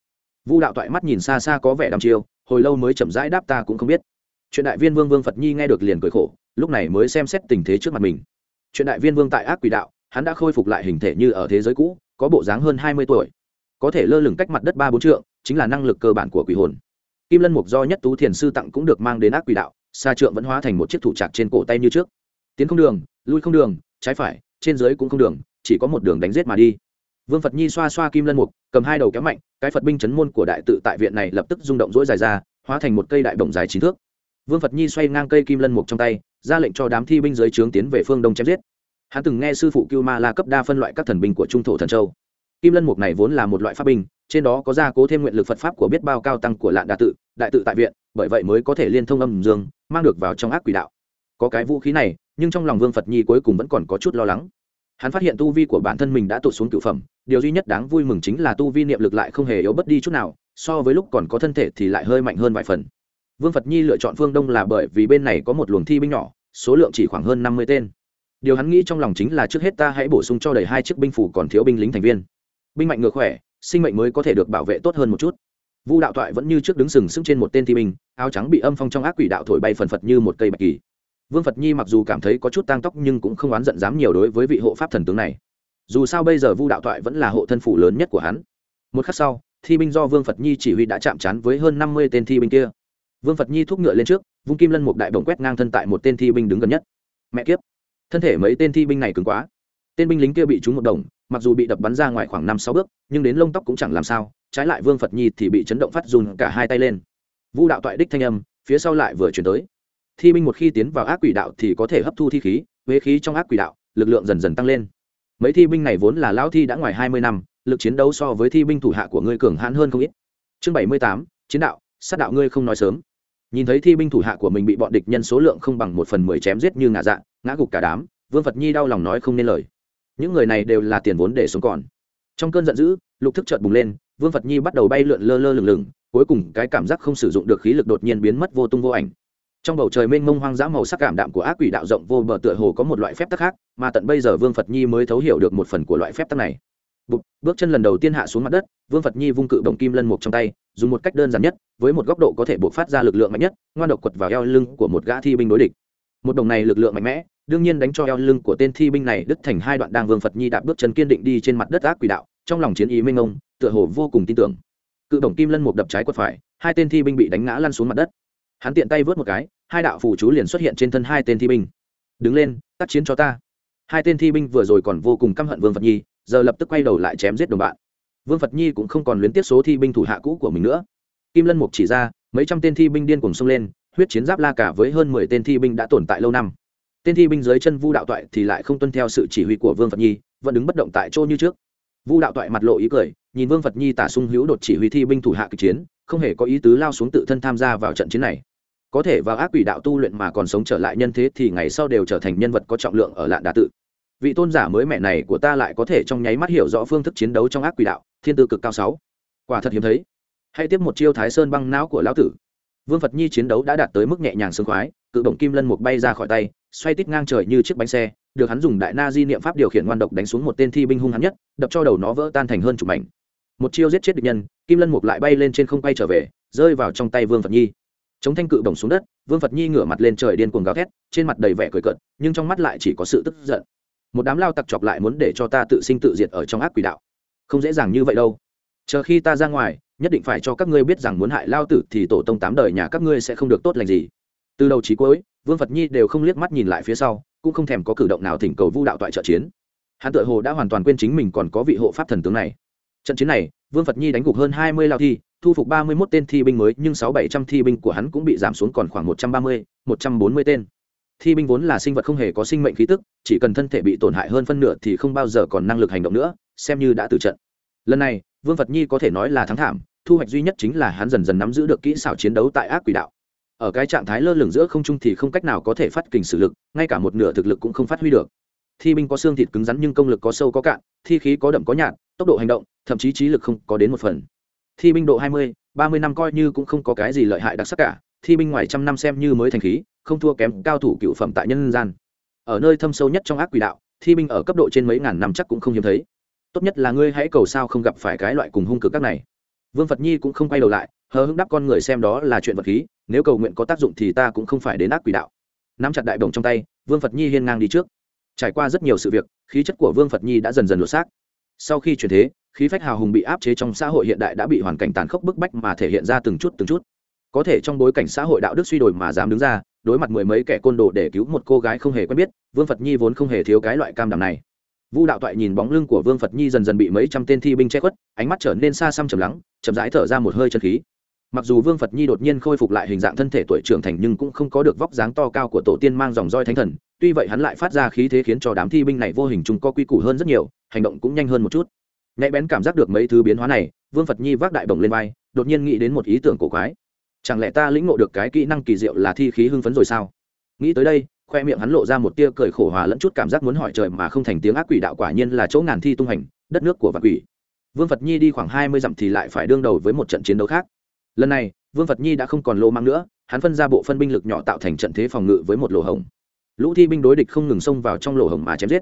Vu đạo toại mắt nhìn xa xa có vẻ đăm chiêu, hồi lâu mới chậm rãi đáp ta cũng không biết. Chuyện đại viên vương vương phật nhi nghe được liền cười khổ, lúc này mới xem xét tình thế trước mặt mình. Chuyện đại viên vương tại ác quỷ đạo, hắn đã khôi phục lại hình thể như ở thế giới cũ, có bộ dáng hơn hai mươi tuổi. Có thể lơ lửng cách mặt đất ba bốn trượng, chính là năng lực cơ bản của quỷ hồn kim lân mục do nhất tú thiền sư tặng cũng được mang đến ác quỷ đạo xa trượng vẫn hóa thành một chiếc thủ trạc trên cổ tay như trước. Tiến không đường, lui không đường, trái phải, trên dưới cũng không đường, chỉ có một đường đánh giết mà đi. Vương phật nhi xoa xoa kim lân mục, cầm hai đầu kéo mạnh, cái phật binh chấn môn của đại tự tại viện này lập tức rung động rỗi dài ra, hóa thành một cây đại bổng dài chín thước. Vương phật nhi xoay ngang cây kim lân mục trong tay, ra lệnh cho đám thi binh dưới trướng tiến về phương đông chém giết. Hắn từng nghe sư phụ cưu ma la cấp đa phân loại các thần binh của trung thổ thần châu. Kim lân mục này vốn là một loại pháp binh trên đó có gia cố thêm nguyện lực phật pháp của biết bao cao tăng của lạn đà tự, đại tự tại viện, bởi vậy mới có thể liên thông âm dương, mang được vào trong ác quỷ đạo. Có cái vũ khí này, nhưng trong lòng vương phật nhi cuối cùng vẫn còn có chút lo lắng. Hắn phát hiện tu vi của bản thân mình đã tụt xuống cựu phẩm, điều duy nhất đáng vui mừng chính là tu vi niệm lực lại không hề yếu bất đi chút nào, so với lúc còn có thân thể thì lại hơi mạnh hơn vài phần. Vương phật nhi lựa chọn phương đông là bởi vì bên này có một luồng thi binh nhỏ, số lượng chỉ khoảng hơn năm mươi tên. Điều hắn nghĩ trong lòng chính là trước hết ta hãy bổ sung cho đầy hai chiếc binh phủ còn thiếu binh lính thành viên. Binh mạnh ngược khỏe sinh mệnh mới có thể được bảo vệ tốt hơn một chút. Vu đạo toại vẫn như trước đứng sừng sững trên một tên thi binh, áo trắng bị âm phong trong ác quỷ đạo thổi bay phần phật như một cây bạch kỳ. Vương phật nhi mặc dù cảm thấy có chút tang tóc nhưng cũng không oán giận dám nhiều đối với vị hộ pháp thần tướng này. Dù sao bây giờ vu đạo toại vẫn là hộ thân phủ lớn nhất của hắn. Một khắc sau, thi binh do vương phật nhi chỉ huy đã chạm trán với hơn năm mươi tên thi binh kia. Vương phật nhi thúc ngựa lên trước, vung kim lân một đại bổng quét ngang thân tại một tên thi binh đứng gần nhất. Mẹ kiếp! Thân thể mấy tên thi binh này cứng quá. Tên binh lính kia bị trúng một đồng mặc dù bị đập bắn ra ngoài khoảng năm sáu bước, nhưng đến lông tóc cũng chẳng làm sao, trái lại vương phật nhi thì bị chấn động phát dùn cả hai tay lên. Vu đạo toại đích thanh âm, phía sau lại vừa chuyển tới. Thi binh một khi tiến vào ác quỷ đạo thì có thể hấp thu thi khí, huế khí trong ác quỷ đạo, lực lượng dần dần tăng lên. Mấy thi binh này vốn là lão thi đã ngoài hai mươi năm, lực chiến đấu so với thi binh thủ hạ của ngươi cường hãn hơn không ít. Chương bảy mươi tám, chiến đạo, sát đạo ngươi không nói sớm. Nhìn thấy thi binh thủ hạ của mình bị bọn địch nhân số lượng không bằng một phần mười chém giết như ngã dạ ngã gục cả đám, vương phật nhi đau lòng nói không nên lời những người này đều là tiền vốn để sống còn. Trong cơn giận dữ lục thức chợt bùng lên vương phật nhi bắt đầu bay lượn lơ lơ lửng lửng cuối cùng cái cảm giác không sử dụng được khí lực đột nhiên biến mất vô tung vô ảnh. Trong bầu trời mênh mông hoang dã màu sắc cảm đạm của ác quỷ đạo rộng vô bờ tựa hồ có một loại phép tắc khác mà tận bây giờ vương phật nhi mới thấu hiểu được một phần của loại phép tắc này. Bụt, bước chân lần đầu tiên hạ xuống mặt đất vương phật nhi vung cự đồng kim lân mục trong tay dùng một cách đơn giản nhất với một góc độ có thể buộc phát ra lực lượng mạnh nhất ngoan độc quật vào eo lưng của một gã thi binh đối địch một đồng này lực lượng mạnh mẽ, đương nhiên đánh cho eo lưng của tên thi binh này đứt thành hai đoạn đang vương phật nhi đạp bước chân kiên định đi trên mặt đất ác quỷ đạo, trong lòng chiến ý minh ông tựa hồ vô cùng tin tưởng. Cự đồng kim lân một đập trái quật phải, hai tên thi binh bị đánh ngã lăn xuống mặt đất. Hắn tiện tay vớt một cái, hai đạo phù chú liền xuất hiện trên thân hai tên thi binh. Đứng lên, tác chiến cho ta. Hai tên thi binh vừa rồi còn vô cùng căm hận vương phật nhi, giờ lập tức quay đầu lại chém giết đồng bạn. Vương phật nhi cũng không còn luyến tiếp số thi binh thủ hạ cũ của mình nữa. Kim lân mục chỉ ra, mấy trăm tên thi binh điên cùng xông lên huyết chiến giáp la cả với hơn mười tên thi binh đã tồn tại lâu năm. Tên thi binh dưới chân vu đạo toại thì lại không tuân theo sự chỉ huy của vương phật nhi, vẫn đứng bất động tại chỗ như trước. Vu đạo toại mặt lộ ý cười, nhìn vương phật nhi tả sung hữu đột chỉ huy thi binh thủ hạ kịch chiến, không hề có ý tứ lao xuống tự thân tham gia vào trận chiến này. Có thể vào ác quỷ đạo tu luyện mà còn sống trở lại nhân thế thì ngày sau đều trở thành nhân vật có trọng lượng ở lạn đà tự. Vị tôn giả mới mẹ này của ta lại có thể trong nháy mắt hiểu rõ phương thức chiến đấu trong ác quỷ đạo, thiên tư cực cao sáu. Quả thật hiếm thấy. Hãy tiếp một chiêu thái sơn băng não của lão tử vương phật nhi chiến đấu đã đạt tới mức nhẹ nhàng sướng khoái, cự động kim lân mục bay ra khỏi tay, xoay tít ngang trời như chiếc bánh xe, được hắn dùng đại na di niệm pháp điều khiển ngoan độc đánh xuống một tên thi binh hung hắn nhất, đập cho đầu nó vỡ tan thành hơn chục mảnh. Một chiêu giết chết địch nhân, kim lân mục lại bay lên trên không bay trở về, rơi vào trong tay vương phật nhi. Chống thanh cự động xuống đất, vương phật nhi ngửa mặt lên trời điên cuồng gào thét, trên mặt đầy vẻ cười cợt, nhưng trong mắt lại chỉ có sự tức giận. Một đám lao tặc chọc lại muốn để cho ta tự sinh tự diệt ở trong ác quỷ đạo. Không dễ dàng như vậy đâu. Chờ khi ta ra ngoài nhất định phải cho các ngươi biết rằng muốn hại lao tử thì tổ tông tám đời nhà các ngươi sẽ không được tốt lành gì. Từ đầu chí cuối, vương phật nhi đều không liếc mắt nhìn lại phía sau, cũng không thèm có cử động nào thỉnh cầu vu đạo toại trợ chiến. Hắn tự hồ đã hoàn toàn quên chính mình còn có vị hộ pháp thần tướng này. Trận chiến này, vương phật nhi đánh gục hơn hai mươi lao thi, thu phục ba mươi mốt tên thi binh mới, nhưng sáu bảy trăm thi binh của hắn cũng bị giảm xuống còn khoảng một trăm ba mươi, một trăm bốn mươi tên. Thi binh vốn là sinh vật không hề có sinh mệnh khí tức, chỉ cần thân thể bị tổn hại hơn phân nửa thì không bao giờ còn năng lực hành động nữa, xem như đã từ trận. Lần này vương phật nhi có thể nói là thắng thảm, thu hoạch duy nhất chính là hắn dần dần nắm giữ được kỹ xảo chiến đấu tại ác quỷ đạo. Ở cái trạng thái lơ lửng giữa không trung thì không cách nào có thể phát kình sử lực, ngay cả một nửa thực lực cũng không phát huy được. Thi binh có xương thịt cứng rắn nhưng công lực có sâu có cạn, thi khí có đậm có nhạt, tốc độ hành động, thậm chí trí lực không có đến một phần. Thi binh độ hai mươi, ba mươi năm coi như cũng không có cái gì lợi hại đặc sắc cả, thi binh ngoài trăm năm xem như mới thành khí, không thua kém cao thủ cựu phẩm tại nhân gian. Ở nơi thâm sâu nhất trong ác quỷ đạo, thi binh ở cấp độ trên mấy ngàn năm chắc cũng không hiếm thấy tốt nhất là ngươi hãy cầu sao không gặp phải cái loại cùng hung cực các này. Vương phật nhi cũng không quay đầu lại, hờ hững đắp con người xem đó là chuyện vật khí, nếu cầu nguyện có tác dụng thì ta cũng không phải đến ác quỷ đạo. Nắm chặt đại đồng trong tay, vương phật nhi hiên ngang đi trước. Trải qua rất nhiều sự việc, khí chất của vương phật nhi đã dần dần lột xác. Sau khi chuyển thế, khí phách hào hùng bị áp chế trong xã hội hiện đại đã bị hoàn cảnh tàn khốc bức bách mà thể hiện ra từng chút từng chút. Có thể trong bối cảnh xã hội đạo đức suy đổi mà dám đứng ra, đối mặt mười mấy kẻ côn đồ để cứu một cô gái không hề quen biết, vương phật nhi vốn không hề thiếu cái loại cam đảm này vu đạo toại nhìn bóng lưng của vương phật nhi dần dần bị mấy trăm tên thi binh che khuất, ánh mắt trở nên xa xăm trầm lắng, chậm rãi thở ra một hơi chân khí. Mặc dù vương phật nhi đột nhiên khôi phục lại hình dạng thân thể tuổi trưởng thành nhưng cũng không có được vóc dáng to cao của tổ tiên mang dòng roi thánh thần, tuy vậy hắn lại phát ra khí thế khiến cho đám thi binh này vô hình chúng có quy củ hơn rất nhiều, hành động cũng nhanh hơn một chút. Nhạy bén cảm giác được mấy thứ biến hóa này, vương phật nhi vác đại bổng lên vai, đột nhiên nghĩ đến một ý tưởng cổ quái. Chẳng lẽ ta lĩnh ngộ được cái kỹ năng kỳ diệu là thi khí hưng phấn rồi sao? Nghĩ tới đây khoe miệng hắn lộ ra một tia cười khổ hòa lẫn chút cảm giác muốn hỏi trời mà không thành tiếng ác quỷ đạo quả nhiên là chỗ ngàn thi tung hành, đất nước của vạn quỷ. Vương phật nhi đi khoảng hai mươi dặm thì lại phải đương đầu với một trận chiến đấu khác. Lần này, vương phật nhi đã không còn lô mang nữa, hắn phân ra bộ phân binh lực nhỏ tạo thành trận thế phòng ngự với một lỗ hổng. Lũ thi binh đối địch không ngừng xông vào trong lỗ hổng mà chém giết.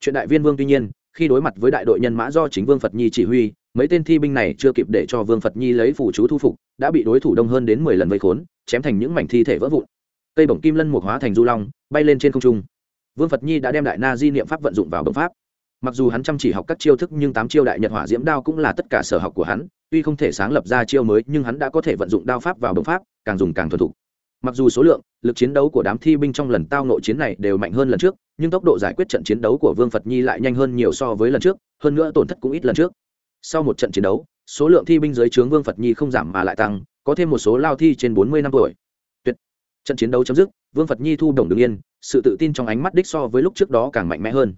Chuyện đại viên vương tuy nhiên, khi đối mặt với đại đội nhân mã do chính vương phật nhi chỉ huy, mấy tên thi binh này chưa kịp để cho vương phật nhi lấy phủ chú thu phục, đã bị đối thủ đông hơn đến mười lần vây khốn, chém thành những mảnh thi thể vỡ vụn cây bổng kim lân mục hóa thành du long, bay lên trên không trung. Vương phật nhi đã đem đại na di niệm pháp vận dụng vào bấm pháp. Mặc dù hắn chăm chỉ học các chiêu thức nhưng tám chiêu đại nhật hỏa diễm đao cũng là tất cả sở học của hắn, tuy không thể sáng lập ra chiêu mới nhưng hắn đã có thể vận dụng đao pháp vào bấm pháp, càng dùng càng thuần thục. Mặc dù số lượng, lực chiến đấu của đám thi binh trong lần tao nội chiến này đều mạnh hơn lần trước, nhưng tốc độ giải quyết trận chiến đấu của vương phật nhi lại nhanh hơn nhiều so với lần trước, hơn nữa tổn thất cũng ít lần trước. Sau một trận chiến đấu, số lượng thi binh dưới trướng vương phật nhi không giảm mà lại tăng, có thêm một số lao thi trên bốn mươi năm tuổi trận chiến đấu chấm dứt, vương phật nhi thu đồng đứng yên, sự tự tin trong ánh mắt đích so với lúc trước đó càng mạnh mẽ hơn.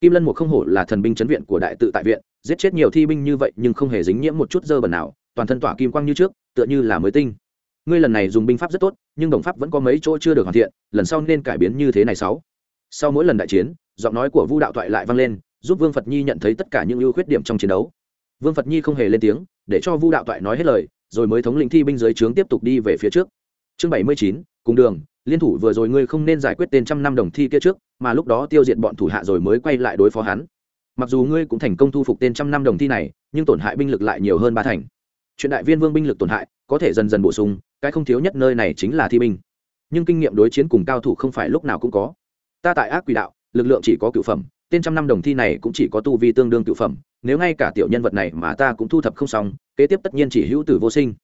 Kim lân một không hổ là thần binh chấn viện của đại tự tại viện, giết chết nhiều thi binh như vậy nhưng không hề dính nhiễm một chút dơ bẩn nào, toàn thân tỏa kim quang như trước, tựa như là mới tinh. Ngươi lần này dùng binh pháp rất tốt, nhưng đồng pháp vẫn có mấy chỗ chưa được hoàn thiện, lần sau nên cải biến như thế này sáu. Sau mỗi lần đại chiến, giọng nói của vu đạo thoại lại vang lên, giúp vương phật nhi nhận thấy tất cả những ưu khuyết điểm trong chiến đấu. Vương phật nhi không hề lên tiếng, để cho vu đạo thoại nói hết lời, rồi mới thống lĩnh thi binh dưới trướng tiếp tục đi về phía trước. Chương bảy mươi chín cùng đường, liên thủ vừa rồi ngươi không nên giải quyết tên trăm năm đồng thi kia trước, mà lúc đó tiêu diệt bọn thủ hạ rồi mới quay lại đối phó hắn. Mặc dù ngươi cũng thành công thu phục tên trăm năm đồng thi này, nhưng tổn hại binh lực lại nhiều hơn ba thành. Chuyện đại viên vương binh lực tổn hại, có thể dần dần bổ sung, cái không thiếu nhất nơi này chính là thi binh. Nhưng kinh nghiệm đối chiến cùng cao thủ không phải lúc nào cũng có. Ta tại ác quỷ đạo, lực lượng chỉ có cựu phẩm, tên trăm năm đồng thi này cũng chỉ có tu vi tương đương cựu phẩm, nếu ngay cả tiểu nhân vật này mà ta cũng thu thập không xong, kế tiếp tất nhiên chỉ hữu tử vô sinh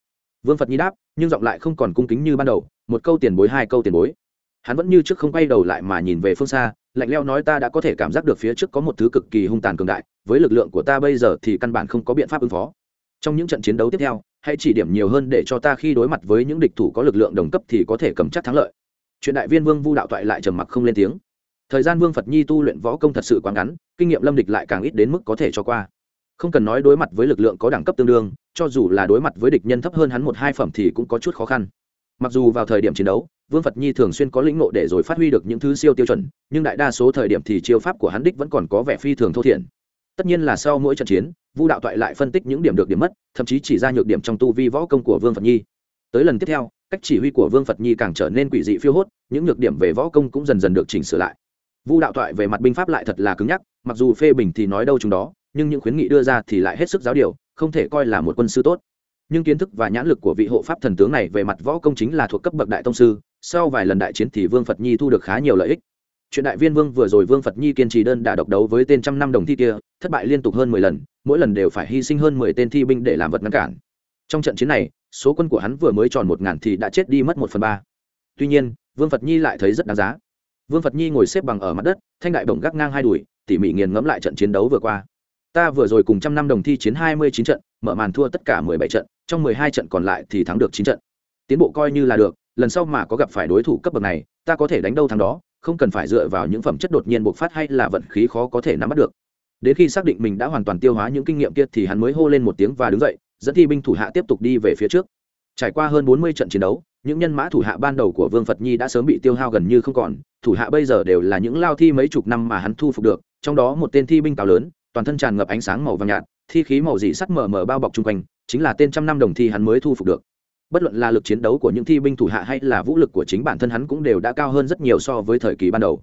vương phật nhi đáp, nhưng giọng lại không còn cung kính như ban đầu, một câu tiền bối, hai câu tiền bối. Hắn vẫn như trước không quay đầu lại mà nhìn về phương xa, lạnh leo nói ta đã có thể cảm giác được phía trước có một thứ cực kỳ hung tàn cường đại, với lực lượng của ta bây giờ thì căn bản không có biện pháp ứng phó. Trong những trận chiến đấu tiếp theo, hãy chỉ điểm nhiều hơn để cho ta khi đối mặt với những địch thủ có lực lượng đồng cấp thì có thể cầm chắc thắng lợi. Chuyện đại viên vương vu đạo toại lại trầm mặc không lên tiếng. Thời gian vương phật nhi tu luyện võ công thật sự quá ngắn, kinh nghiệm lâm địch lại càng ít đến mức có thể cho qua. Không cần nói đối mặt với lực lượng có đẳng cấp tương đương cho dù là đối mặt với địch nhân thấp hơn hắn một hai phẩm thì cũng có chút khó khăn. Mặc dù vào thời điểm chiến đấu, vương phật nhi thường xuyên có lĩnh nộ để rồi phát huy được những thứ siêu tiêu chuẩn, nhưng đại đa số thời điểm thì chiêu pháp của hắn đích vẫn còn có vẻ phi thường thô thiển. Tất nhiên là sau mỗi trận chiến, vu đạo toại lại phân tích những điểm được điểm mất, thậm chí chỉ ra nhược điểm trong tu vi võ công của vương phật nhi. Tới lần tiếp theo, cách chỉ huy của vương phật nhi càng trở nên quỷ dị phiêu hốt, những nhược điểm về võ công cũng dần dần được chỉnh sửa lại. Vu đạo toại về mặt binh pháp lại thật là cứng nhắc, mặc dù phê bình thì nói đâu chúng đó, nhưng những khuyến nghị đưa ra thì lại hết sức giáo điều không thể coi là một quân sư tốt. Nhưng kiến thức và nhãn lực của vị hộ pháp thần tướng này về mặt võ công chính là thuộc cấp bậc đại tông sư, sau vài lần đại chiến thì vương phật nhi thu được khá nhiều lợi ích. Chuyện đại viên vương vừa rồi vương phật nhi kiên trì đơn đả độc đấu với tên trăm năm đồng thi kia, thất bại liên tục hơn mười lần, mỗi lần đều phải hy sinh hơn mười tên thi binh để làm vật ngăn cản. Trong trận chiến này, số quân của hắn vừa mới tròn một ngàn thì đã chết đi mất một phần ba. Tuy nhiên, vương phật nhi lại thấy rất đáng giá. Vương phật nhi ngồi xếp bằng ở mặt đất, thanh đại bổng gác ngang hai đùi, tỉ mỉ nghiền ngẫm lại trận chiến đấu vừa qua ta vừa rồi cùng trăm năm đồng thi chiến hai mươi chín trận, mở màn thua tất cả mười bảy trận, trong mười hai trận còn lại thì thắng được chín trận. Tiến bộ coi như là được, lần sau mà có gặp phải đối thủ cấp bậc này, ta có thể đánh đâu thắng đó, không cần phải dựa vào những phẩm chất đột nhiên bộc phát hay là vận khí khó có thể nắm bắt được. Đến khi xác định mình đã hoàn toàn tiêu hóa những kinh nghiệm kia thì hắn mới hô lên một tiếng và đứng dậy, dẫn thi binh thủ hạ tiếp tục đi về phía trước. Trải qua hơn bốn mươi trận chiến đấu, những nhân mã thủ hạ ban đầu của vương phật nhi đã sớm bị tiêu hao gần như không còn, thủ hạ bây giờ đều là những lao thi mấy chục năm mà hắn thu phục được, trong đó một tên thi binh cao lớn toàn thân tràn ngập ánh sáng màu vàng nhạt, thi khí màu dị sắt mờ mờ bao bọc chung quanh, chính là tên trăm năm đồng thi hắn mới thu phục được. Bất luận là lực chiến đấu của những thi binh thủ hạ hay là vũ lực của chính bản thân hắn cũng đều đã cao hơn rất nhiều so với thời kỳ ban đầu.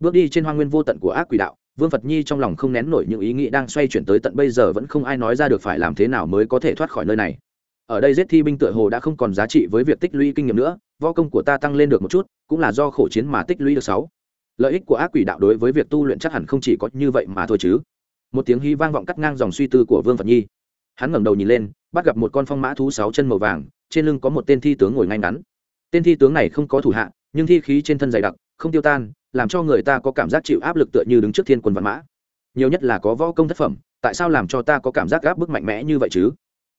Bước đi trên hoa nguyên vô tận của ác quỷ đạo, vương phật nhi trong lòng không nén nổi những ý nghĩ đang xoay chuyển tới tận bây giờ vẫn không ai nói ra được phải làm thế nào mới có thể thoát khỏi nơi này. Ở đây giết thi binh tựa hồ đã không còn giá trị với việc tích lũy kinh nghiệm nữa, võ công của ta tăng lên được một chút, cũng là do khổ chiến mà tích lũy được sáu. Lợi ích của ác quỷ đạo đối với việc tu luyện chắc hẳn không chỉ có như vậy mà thôi chứ một tiếng hí vang vọng cắt ngang dòng suy tư của vương phật nhi hắn ngẩng đầu nhìn lên bắt gặp một con phong mã thú sáu chân màu vàng trên lưng có một tên thi tướng ngồi ngay ngắn tên thi tướng này không có thủ hạ nhưng thi khí trên thân dày đặc không tiêu tan làm cho người ta có cảm giác chịu áp lực tựa như đứng trước thiên quân văn mã nhiều nhất là có võ công thất phẩm tại sao làm cho ta có cảm giác gáp bức mạnh mẽ như vậy chứ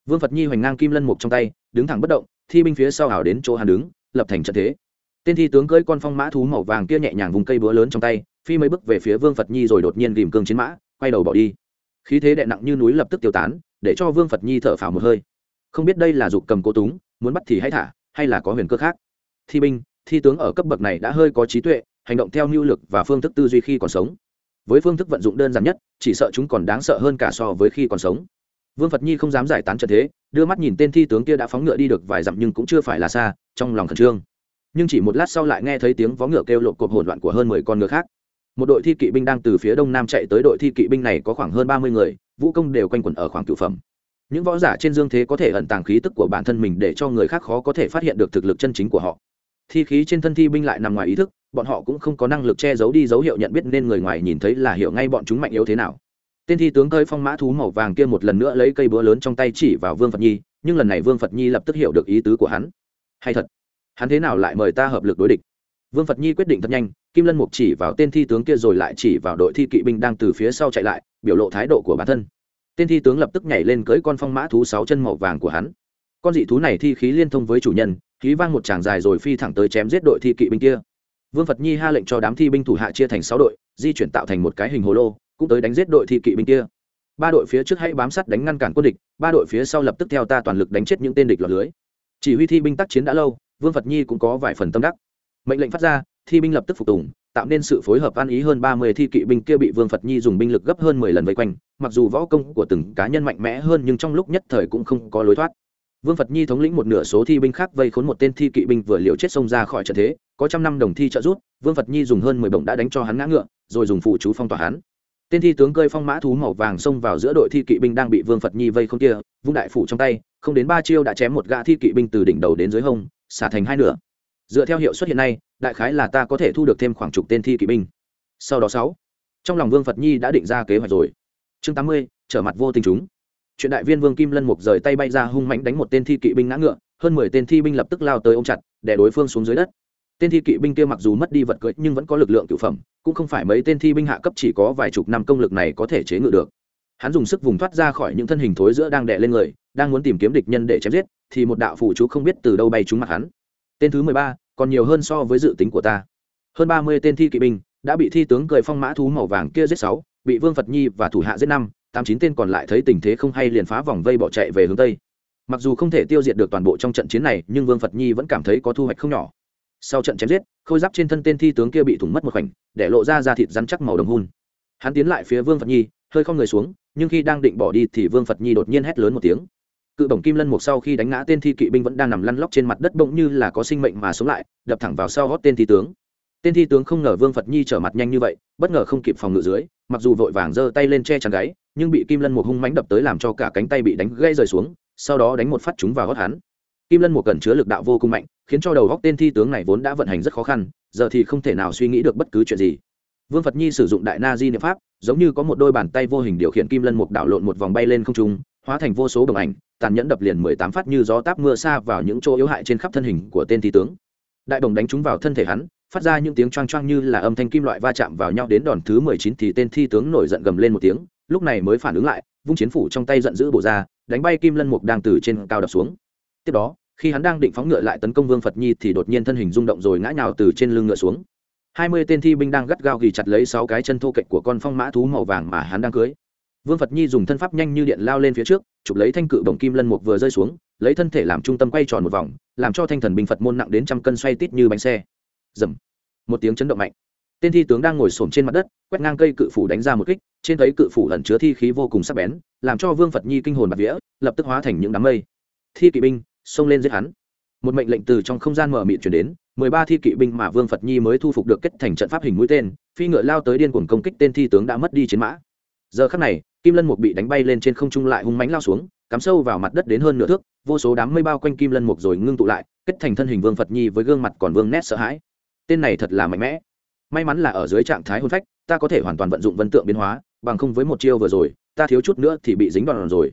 vương phật nhi hoành ngang kim lân mục trong tay đứng thẳng bất động thi binh phía sau ảo đến chỗ hắn đứng lập thành trận thế tên thi tướng cưỡi con phong mã thú màu vàng kia nhẹ nhàng vùng cây búa lớn trong tay phi mấy bước về phía vương phật nhi rồi đột nhiên ghìm cương chiến mã quay đầu bỏ đi. Khí thế đệ nặng như núi lập tức tiêu tán, để cho vương phật nhi thở phào một hơi. Không biết đây là dục cầm cố túng, muốn bắt thì hãy thả, hay là có huyền cơ khác. Thi binh, thi tướng ở cấp bậc này đã hơi có trí tuệ, hành động theo mưu lực và phương thức tư duy khi còn sống. Với phương thức vận dụng đơn giản nhất, chỉ sợ chúng còn đáng sợ hơn cả so với khi còn sống. Vương phật nhi không dám giải tán trận thế, đưa mắt nhìn tên thi tướng kia đã phóng ngựa đi được vài dặm nhưng cũng chưa phải là xa, trong lòng khẩn trương. Nhưng chỉ một lát sau lại nghe thấy tiếng vó ngựa kêu lộp cộp hỗn loạn của hơn mười con ngựa khác một đội thi kỵ binh đang từ phía đông nam chạy tới đội thi kỵ binh này có khoảng hơn ba mươi người, vũ công đều quanh quẩn ở khoảng cựu phẩm. Những võ giả trên dương thế có thể ẩn tàng khí tức của bản thân mình để cho người khác khó có thể phát hiện được thực lực chân chính của họ. Thi khí trên thân thi binh lại nằm ngoài ý thức, bọn họ cũng không có năng lực che giấu đi dấu hiệu nhận biết nên người ngoài nhìn thấy là hiểu ngay bọn chúng mạnh yếu thế nào. Tên thi tướng cơi phong mã thú màu vàng kia một lần nữa lấy cây búa lớn trong tay chỉ vào vương phật nhi, nhưng lần này vương phật nhi lập tức hiểu được ý tứ của hắn. Hay thật, hắn thế nào lại mời ta hợp lực đối địch? Vương phật nhi quyết định thật nhanh, kim lân mục chỉ vào tên thi tướng kia rồi lại chỉ vào đội thi kỵ binh đang từ phía sau chạy lại, biểu lộ thái độ của bản thân. Tên thi tướng lập tức nhảy lên cưỡi con phong mã thú sáu chân màu vàng của hắn. Con dị thú này thi khí liên thông với chủ nhân, khí vang một tràng dài rồi phi thẳng tới chém giết đội thi kỵ binh kia. Vương phật nhi ha lệnh cho đám thi binh thủ hạ chia thành sáu đội, di chuyển tạo thành một cái hình hồ lô, cũng tới đánh giết đội thi kỵ binh kia. Ba đội phía trước hãy bám sát đánh ngăn cản quân địch, ba đội phía sau lập tức theo ta toàn lực đánh chết những tên địch lọt lưới. Chỉ huy thi binh tác chiến đã lâu, vương phật nhi cũng có vài phần tâm đắc mệnh lệnh phát ra, thi binh lập tức phục tùng, tạo nên sự phối hợp ăn ý hơn ba mươi thi kỵ binh kia bị vương phật nhi dùng binh lực gấp hơn mười lần vây quanh, mặc dù võ công của từng cá nhân mạnh mẽ hơn nhưng trong lúc nhất thời cũng không có lối thoát. Vương phật nhi thống lĩnh một nửa số thi binh khác vây khốn một tên thi kỵ binh vừa liều chết xông ra khỏi trận thế, có trăm năm đồng thi trợ rút vương phật nhi dùng hơn mười bổng đã đánh cho hắn ngã ngựa, rồi dùng phụ chú phong tỏa hắn. Tên thi tướng cơi phong mã thú màu vàng xông vào giữa đội thi kỵ binh đang bị vương phật nhi vây không kia, vung đại phủ trong tay, không đến ba chiêu đã chém một gã thi kỵ binh từ đỉnh đầu đến dưới hông, xả thành hai nửa dựa theo hiệu suất hiện nay, đại khái là ta có thể thu được thêm khoảng chục tên thi kỵ binh. Sau đó sáu, trong lòng vương phật nhi đã định ra kế hoạch rồi. Chương tám mươi, trở mặt vô tình chúng. Chuyện đại viên vương kim lân mục rời tay bay ra hung mãnh đánh một tên thi kỵ binh ngã ngựa, hơn mười tên thi binh lập tức lao tới ôm chặt để đối phương xuống dưới đất. Tên thi kỵ binh kia mặc dù mất đi vật cưỡi nhưng vẫn có lực lượng cựu phẩm, cũng không phải mấy tên thi binh hạ cấp chỉ có vài chục năm công lực này có thể chế ngự được. Hắn dùng sức vùng thoát ra khỏi những thân hình thối giữa đang đè lên người, đang muốn tìm kiếm địch nhân để chém giết, thì một đạo phủ chú không biết từ đâu bay trúng mặt hắn. Tên thứ mười ba còn nhiều hơn so với dự tính của ta. Hơn ba mươi tên thi kỵ binh đã bị thi tướng cười phong mã thú màu vàng kia giết sáu, bị vương phật nhi và thủ hạ giết năm, tám chín tên còn lại thấy tình thế không hay liền phá vòng vây bỏ chạy về hướng tây. Mặc dù không thể tiêu diệt được toàn bộ trong trận chiến này, nhưng vương phật nhi vẫn cảm thấy có thu hoạch không nhỏ. Sau trận chém giết, khôi giáp trên thân tên thi tướng kia bị thủng mất một khoảnh, để lộ ra da thịt rắn chắc màu đồng hun. Hắn tiến lại phía vương phật nhi, hơi không người xuống, nhưng khi đang định bỏ đi thì vương phật nhi đột nhiên hét lớn một tiếng cự bổng kim lân một sau khi đánh ngã tên thi kỵ binh vẫn đang nằm lăn lóc trên mặt đất bỗng như là có sinh mệnh mà sống lại, đập thẳng vào sau hót tên thi tướng. Tên thi tướng không ngờ vương phật nhi trở mặt nhanh như vậy, bất ngờ không kịp phòng ngự dưới, mặc dù vội vàng giơ tay lên che chắn gáy, nhưng bị kim lân một hung mánh đập tới làm cho cả cánh tay bị đánh gãy rời xuống, sau đó đánh một phát chúng vào gót hắn. Kim lân một cần chứa lực đạo vô cùng mạnh, khiến cho đầu góc tên thi tướng này vốn đã vận hành rất khó khăn, giờ thì không thể nào suy nghĩ được bất cứ chuyện gì. Vương phật nhi sử dụng đại na di niệm pháp, giống như có một đôi bàn tay vô hình điều khiển kim lân mục đảo lộn một vòng bay lên không trung hóa thành vô số đồng ảnh, tàn nhẫn đập liền mười tám phát như gió táp mưa xa vào những chỗ yếu hại trên khắp thân hình của tên thi tướng. Đại đồng đánh trúng vào thân thể hắn, phát ra những tiếng choang choang như là âm thanh kim loại va chạm vào nhau đến đòn thứ mười chín thì tên thi tướng nổi giận gầm lên một tiếng, lúc này mới phản ứng lại, vung chiến phủ trong tay giận dữ bổ ra, đánh bay kim lân mục đang từ trên cao đập xuống. Tiếp đó, khi hắn đang định phóng ngựa lại tấn công vương phật nhi thì đột nhiên thân hình rung động rồi ngã nhào từ trên lưng ngựa xuống. Hai mươi tên thi binh đang gắt gao ghi chặt lấy sáu cái chân thô kệch của con phong mã thú màu vàng mà hắn đang cưới vương phật nhi dùng thân pháp nhanh như điện lao lên phía trước, chụp lấy thanh cự bổng kim lân mục vừa rơi xuống, lấy thân thể làm trung tâm quay tròn một vòng, làm cho thanh thần binh phật môn nặng đến trăm cân xoay tít như bánh xe. Dầm một tiếng chấn động mạnh. Tên thi tướng đang ngồi xổm trên mặt đất, quét ngang cây cự phủ đánh ra một kích, trên thấy cự phủ lẩn chứa thi khí vô cùng sắc bén, làm cho vương phật nhi kinh hồn bạt vía, lập tức hóa thành những đám mây. Thi kỵ binh, xông lên giết hắn. Một mệnh lệnh từ trong không gian mở mịt chuyển đến, mười ba thi kỵ binh mà vương phật nhi mới thu phục được kết thành trận pháp hình mũi tên, phi ngựa lao tới điên cuồng công kích tên thi tướng đã mất đi chiến mã giờ khắc này, kim lân mục bị đánh bay lên trên không trung lại hung mánh lao xuống, cắm sâu vào mặt đất đến hơn nửa thước, vô số đám mây bao quanh kim lân mục rồi ngưng tụ lại, kết thành thân hình vương phật nhi với gương mặt còn vương nét sợ hãi. Tên này thật là mạnh mẽ. May mắn là ở dưới trạng thái hôn phách, ta có thể hoàn toàn vận dụng vân tượng biến hóa, bằng không với một chiêu vừa rồi, ta thiếu chút nữa thì bị dính đòn rồi.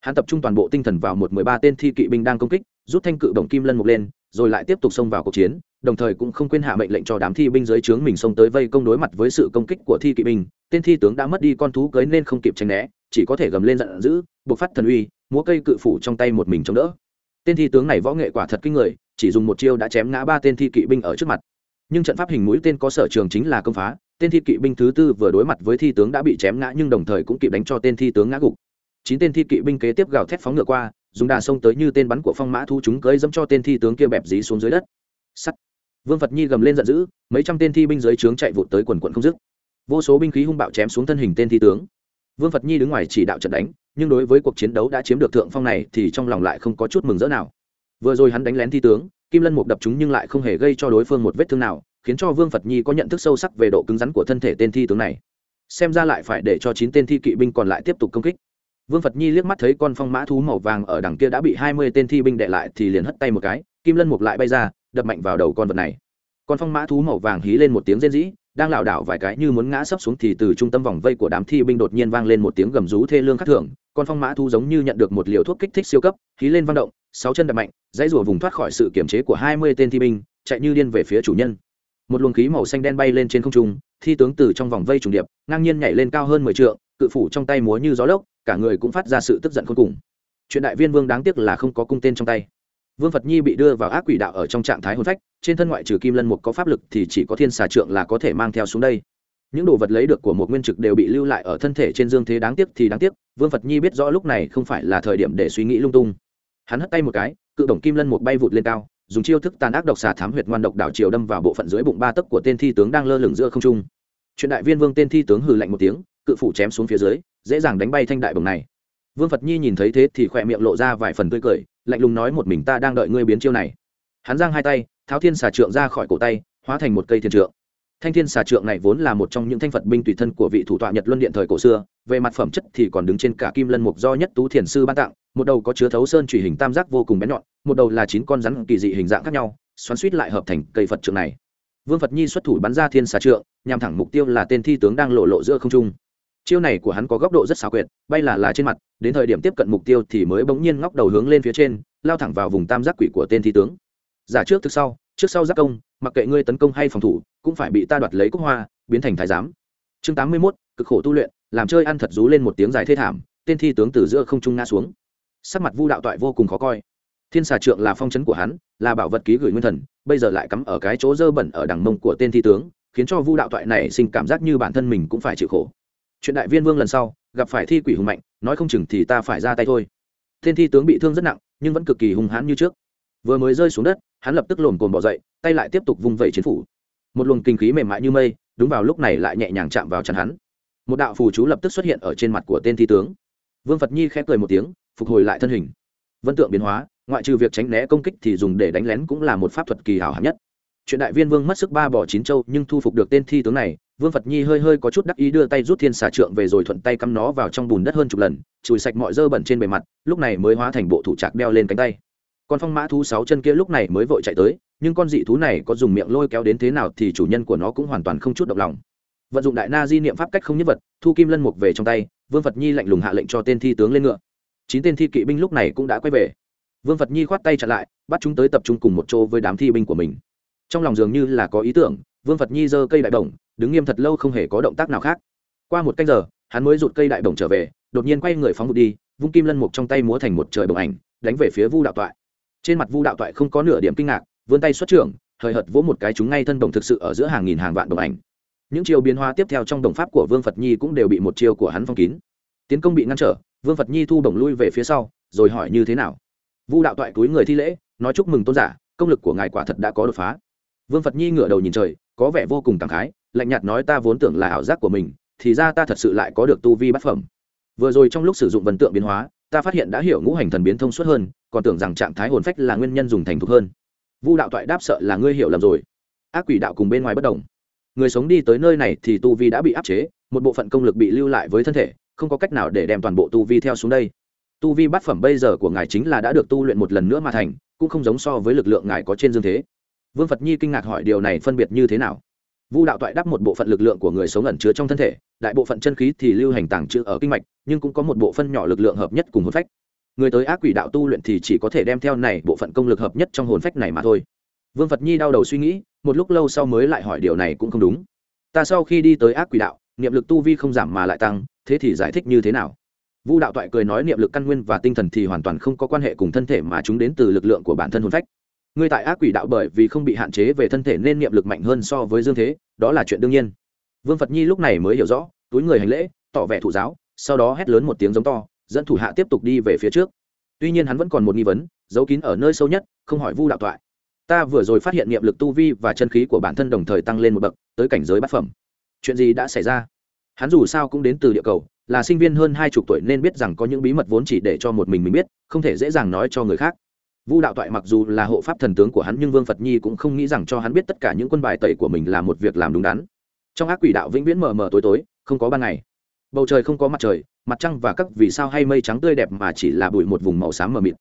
Hắn tập trung toàn bộ tinh thần vào một mười ba tên thi kỵ binh đang công kích, rút thanh cự bổng kim lân mục lên, rồi lại tiếp tục xông vào cuộc chiến đồng thời cũng không quên hạ mệnh lệnh cho đám thi binh dưới trướng mình xông tới vây công đối mặt với sự công kích của thi kỵ binh. Tên thi tướng đã mất đi con thú cưới nên không kịp tránh né, chỉ có thể gầm lên giận dữ, buộc phát thần uy, múa cây cự phủ trong tay một mình chống đỡ. Tên thi tướng này võ nghệ quả thật kinh người, chỉ dùng một chiêu đã chém ngã ba tên thi kỵ binh ở trước mặt. Nhưng trận pháp hình mũi tên có sở trường chính là công phá, tên thi kỵ binh thứ tư vừa đối mặt với thi tướng đã bị chém ngã nhưng đồng thời cũng kịp đánh cho tên thi tướng ngã gục. Chín tên thi kỵ binh kế tiếp gào thét phóng ngựa qua, dùng đà sông tới như tên bắn của phong mã thu chúng cưới dẫm cho tên thi tướng kia bẹp dí xuống dưới đất. Sắt vương phật nhi gầm lên giận dữ, mấy trăm tên thi binh dưới trướng chạy vụt tới quần quận không dứt. Vô số binh khí hung bạo chém xuống thân hình tên thi tướng. Vương phật nhi đứng ngoài chỉ đạo trận đánh, nhưng đối với cuộc chiến đấu đã chiếm được thượng phong này thì trong lòng lại không có chút mừng rỡ nào. Vừa rồi hắn đánh lén thi tướng, kim lân mục đập chúng nhưng lại không hề gây cho đối phương một vết thương nào, khiến cho vương phật nhi có nhận thức sâu sắc về độ cứng rắn của thân thể tên thi tướng này. Xem ra lại phải để cho chín tên thi kỵ binh còn lại tiếp tục công kích. Vương phật nhi liếc mắt thấy con phong mã thú màu vàng ở đằng kia đã bị hai mươi tên thi binh đệ lại thì liền hất tay một cái, kim lân mục lại bay ra đập mạnh vào đầu con vật này. Con phong mã thú màu vàng hí lên một tiếng rên rỉ, đang lảo đảo vài cái như muốn ngã sấp xuống thì từ trung tâm vòng vây của đám thi binh đột nhiên vang lên một tiếng gầm rú thê lương khắc thường. Con phong mã thú giống như nhận được một liều thuốc kích thích siêu cấp, hí lên vang động, sáu chân đập mạnh, dãy rùa vùng thoát khỏi sự kiểm chế của hai mươi tên thi binh, chạy như điên về phía chủ nhân. Một luồng khí màu xanh đen bay lên trên không trung, thi tướng từ trong vòng vây trùng điệp, ngang nhiên nhảy lên cao hơn mười trượng, cự phủ trong tay múa như gió lốc, cả người cũng phát ra sự tức giận khôn cùng. Chuyện đại viên vương đáng tiếc là không có cung tên trong tay vương phật nhi bị đưa vào ác quỷ đạo ở trong trạng thái hôn phách, trên thân ngoại trừ kim lân mục có pháp lực thì chỉ có thiên xà trượng là có thể mang theo xuống đây. Những đồ vật lấy được của một nguyên trực đều bị lưu lại ở thân thể trên dương thế đáng tiếc thì đáng tiếc, vương phật nhi biết rõ lúc này không phải là thời điểm để suy nghĩ lung tung. Hắn hất tay một cái, cự đồng kim lân mục bay vụt lên cao, dùng chiêu thức tàn ác độc xà thám huyệt ngoan độc đảo chiều đâm vào bộ phận dưới bụng ba tấc của tên thi tướng đang lơ lửng giữa không trung. Chuyện đại viên vương tên thi tướng hừ lạnh một tiếng, cự phủ chém xuống phía dưới, dễ dàng đánh bay thanh đại bồng này. Vương phật nhi nhìn thấy thế thì khỏe miệng lộ ra vài phần tươi cười lạnh lùng nói một mình ta đang đợi ngươi biến chiêu này. Hắn giang hai tay, tháo thiên xà trượng ra khỏi cổ tay, hóa thành một cây thiên trượng. Thanh thiên xà trượng này vốn là một trong những thanh phật binh tùy thân của vị thủ tọa nhật luân điện thời cổ xưa, về mặt phẩm chất thì còn đứng trên cả kim lân mục do nhất tú thiền sư ban tặng, một đầu có chứa thấu sơn trùy hình tam giác vô cùng bén nhọn, một đầu là chín con rắn kỳ dị hình dạng khác nhau, xoắn suýt lại hợp thành cây phật trượng này. Vương phật nhi xuất thủ bắn ra thiên xà trượng, nhằm thẳng mục tiêu là tên thi tướng đang lộ lộ giữa không trung chiêu này của hắn có góc độ rất xảo quyệt, bay là là trên mặt, đến thời điểm tiếp cận mục tiêu thì mới bỗng nhiên ngóc đầu hướng lên phía trên, lao thẳng vào vùng tam giác quỷ của tên thi tướng. Giả trước thực sau, trước sau giác công, mặc kệ ngươi tấn công hay phòng thủ, cũng phải bị ta đoạt lấy cúc hoa, biến thành thái giám. Chương tám mươi mốt, cực khổ tu luyện, làm chơi ăn thật rú lên một tiếng dài thê thảm, tên thi tướng từ giữa không trung ngã xuống. Sắc mặt vu đạo toại vô cùng khó coi. Thiên xà trượng là phong chấn của hắn, là bảo vật ký gửi nguyên thần, bây giờ lại cắm ở cái chỗ dơ bẩn ở đằng mông của tên thi tướng, khiến cho vu đạo toại này sinh cảm giác như bản thân mình cũng phải chịu khổ chuyện đại viên vương lần sau, gặp phải thi quỷ hùng mạnh, nói không chừng thì ta phải ra tay thôi. Thiên thi tướng bị thương rất nặng, nhưng vẫn cực kỳ hung hãn như trước. Vừa mới rơi xuống đất, hắn lập tức lồm cồn bỏ dậy, tay lại tiếp tục vung vẩy chiến phủ. Một luồng kinh khí mềm mại như mây, đúng vào lúc này lại nhẹ nhàng chạm vào chắn hắn. Một đạo phù chú lập tức xuất hiện ở trên mặt của tên thi tướng. Vương phật nhi khẽ cười một tiếng, phục hồi lại thân hình. Vân tượng biến hóa, ngoại trừ việc tránh né công kích thì dùng để đánh lén cũng là một pháp thuật kỳ hảo hạng nhất. Chuyện đại viên vương mất sức ba bỏ chín châu nhưng thu phục được tên thi tướng này vương phật nhi hơi hơi có chút đắc ý đưa tay rút thiên xà trượng về rồi thuận tay cắm nó vào trong bùn đất hơn chục lần, chùi sạch mọi dơ bẩn trên bề mặt, lúc này mới hóa thành bộ thủ trạc đeo lên cánh tay. Con phong mã thú sáu chân kia lúc này mới vội chạy tới, nhưng con dị thú này có dùng miệng lôi kéo đến thế nào thì chủ nhân của nó cũng hoàn toàn không chút động lòng. Vận dụng đại na di niệm pháp cách không nhất vật, thu kim lân mục về trong tay, vương phật nhi lạnh lùng hạ lệnh cho tên thi tướng lên ngựa. Chín tên thi kỵ binh lúc này cũng đã quay về. Vương phật nhi khoát tay chặn lại, bắt chúng tới tập trung cùng một chỗ với đám thi binh của mình. Trong lòng dường như là có ý tưởng vương phật nhi giơ cây đại bổng, đứng nghiêm thật lâu không hề có động tác nào khác. Qua một canh giờ, hắn mới rụt cây đại bổng trở về, đột nhiên quay người phóng một đi, vung kim lân mục trong tay múa thành một trời bồng ảnh, đánh về phía vu đạo toại. Trên mặt vu đạo toại không có nửa điểm kinh ngạc, vươn tay xuất trưởng, hời hợt vỗ một cái chúng ngay thân đồng thực sự ở giữa hàng nghìn hàng vạn đồng ảnh. Những chiều biến hóa tiếp theo trong đồng pháp của vương phật nhi cũng đều bị một chiều của hắn phong kín. Tiến công bị ngăn trở, vương phật nhi thu đồng lui về phía sau, rồi hỏi như thế nào? Vu đạo toại túi người thi lễ, nói chúc mừng tôn giả, công lực của ngài quả thật đã có đột phá. Vương phật nhi ngửa đầu nhìn trời có vẻ vô cùng cảm khái, lạnh nhạt nói ta vốn tưởng là ảo giác của mình, thì ra ta thật sự lại có được tu vi bát phẩm. Vừa rồi trong lúc sử dụng vần tượng biến hóa, ta phát hiện đã hiểu ngũ hành thần biến thông suốt hơn, còn tưởng rằng trạng thái hồn phách là nguyên nhân dùng thành thục hơn. Vu đạo toại đáp sợ là ngươi hiểu lầm rồi. Ác quỷ đạo cùng bên ngoài bất đồng. Người sống đi tới nơi này thì tu vi đã bị áp chế, một bộ phận công lực bị lưu lại với thân thể, không có cách nào để đem toàn bộ tu vi theo xuống đây. Tu vi bát phẩm bây giờ của ngài chính là đã được tu luyện một lần nữa mà thành, cũng không giống so với lực lượng ngài có trên dương thế vương phật nhi kinh ngạc hỏi điều này phân biệt như thế nào? Vu đạo toại đáp một bộ phận lực lượng của người sống ẩn chứa trong thân thể, đại bộ phận chân khí thì lưu hành tàng trữ ở kinh mạch, nhưng cũng có một bộ phân nhỏ lực lượng hợp nhất cùng hồn phách. Người tới ác quỷ đạo tu luyện thì chỉ có thể đem theo này bộ phận công lực hợp nhất trong hồn phách này mà thôi. Vương phật nhi đau đầu suy nghĩ, một lúc lâu sau mới lại hỏi điều này cũng không đúng. Ta sau khi đi tới ác quỷ đạo, niệm lực tu vi không giảm mà lại tăng, thế thì giải thích như thế nào? Vu đạo toại cười nói niệm lực căn nguyên và tinh thần thì hoàn toàn không có quan hệ cùng thân thể mà chúng đến từ lực lượng của bản thân hồn phách ngươi tại ác quỷ đạo bởi vì không bị hạn chế về thân thể nên niệm lực mạnh hơn so với dương thế, đó là chuyện đương nhiên. Vương phật nhi lúc này mới hiểu rõ, túi người hành lễ, tỏ vẻ thụ giáo, sau đó hét lớn một tiếng giống to, dẫn thủ hạ tiếp tục đi về phía trước. Tuy nhiên hắn vẫn còn một nghi vấn, giấu kín ở nơi sâu nhất, không hỏi vu đạo thoại. Ta vừa rồi phát hiện niệm lực tu vi và chân khí của bản thân đồng thời tăng lên một bậc, tới cảnh giới bát phẩm. Chuyện gì đã xảy ra? Hắn dù sao cũng đến từ địa cầu, là sinh viên hơn hai chục tuổi nên biết rằng có những bí mật vốn chỉ để cho một mình mình biết, không thể dễ dàng nói cho người khác vu đạo toại mặc dù là hộ pháp thần tướng của hắn nhưng vương phật nhi cũng không nghĩ rằng cho hắn biết tất cả những quân bài tẩy của mình là một việc làm đúng đắn. Trong ác quỷ đạo vĩnh viễn mờ mờ tối tối, không có ban ngày. Bầu trời không có mặt trời, mặt trăng và các vì sao hay mây trắng tươi đẹp mà chỉ là bụi một vùng màu xám mờ mịt.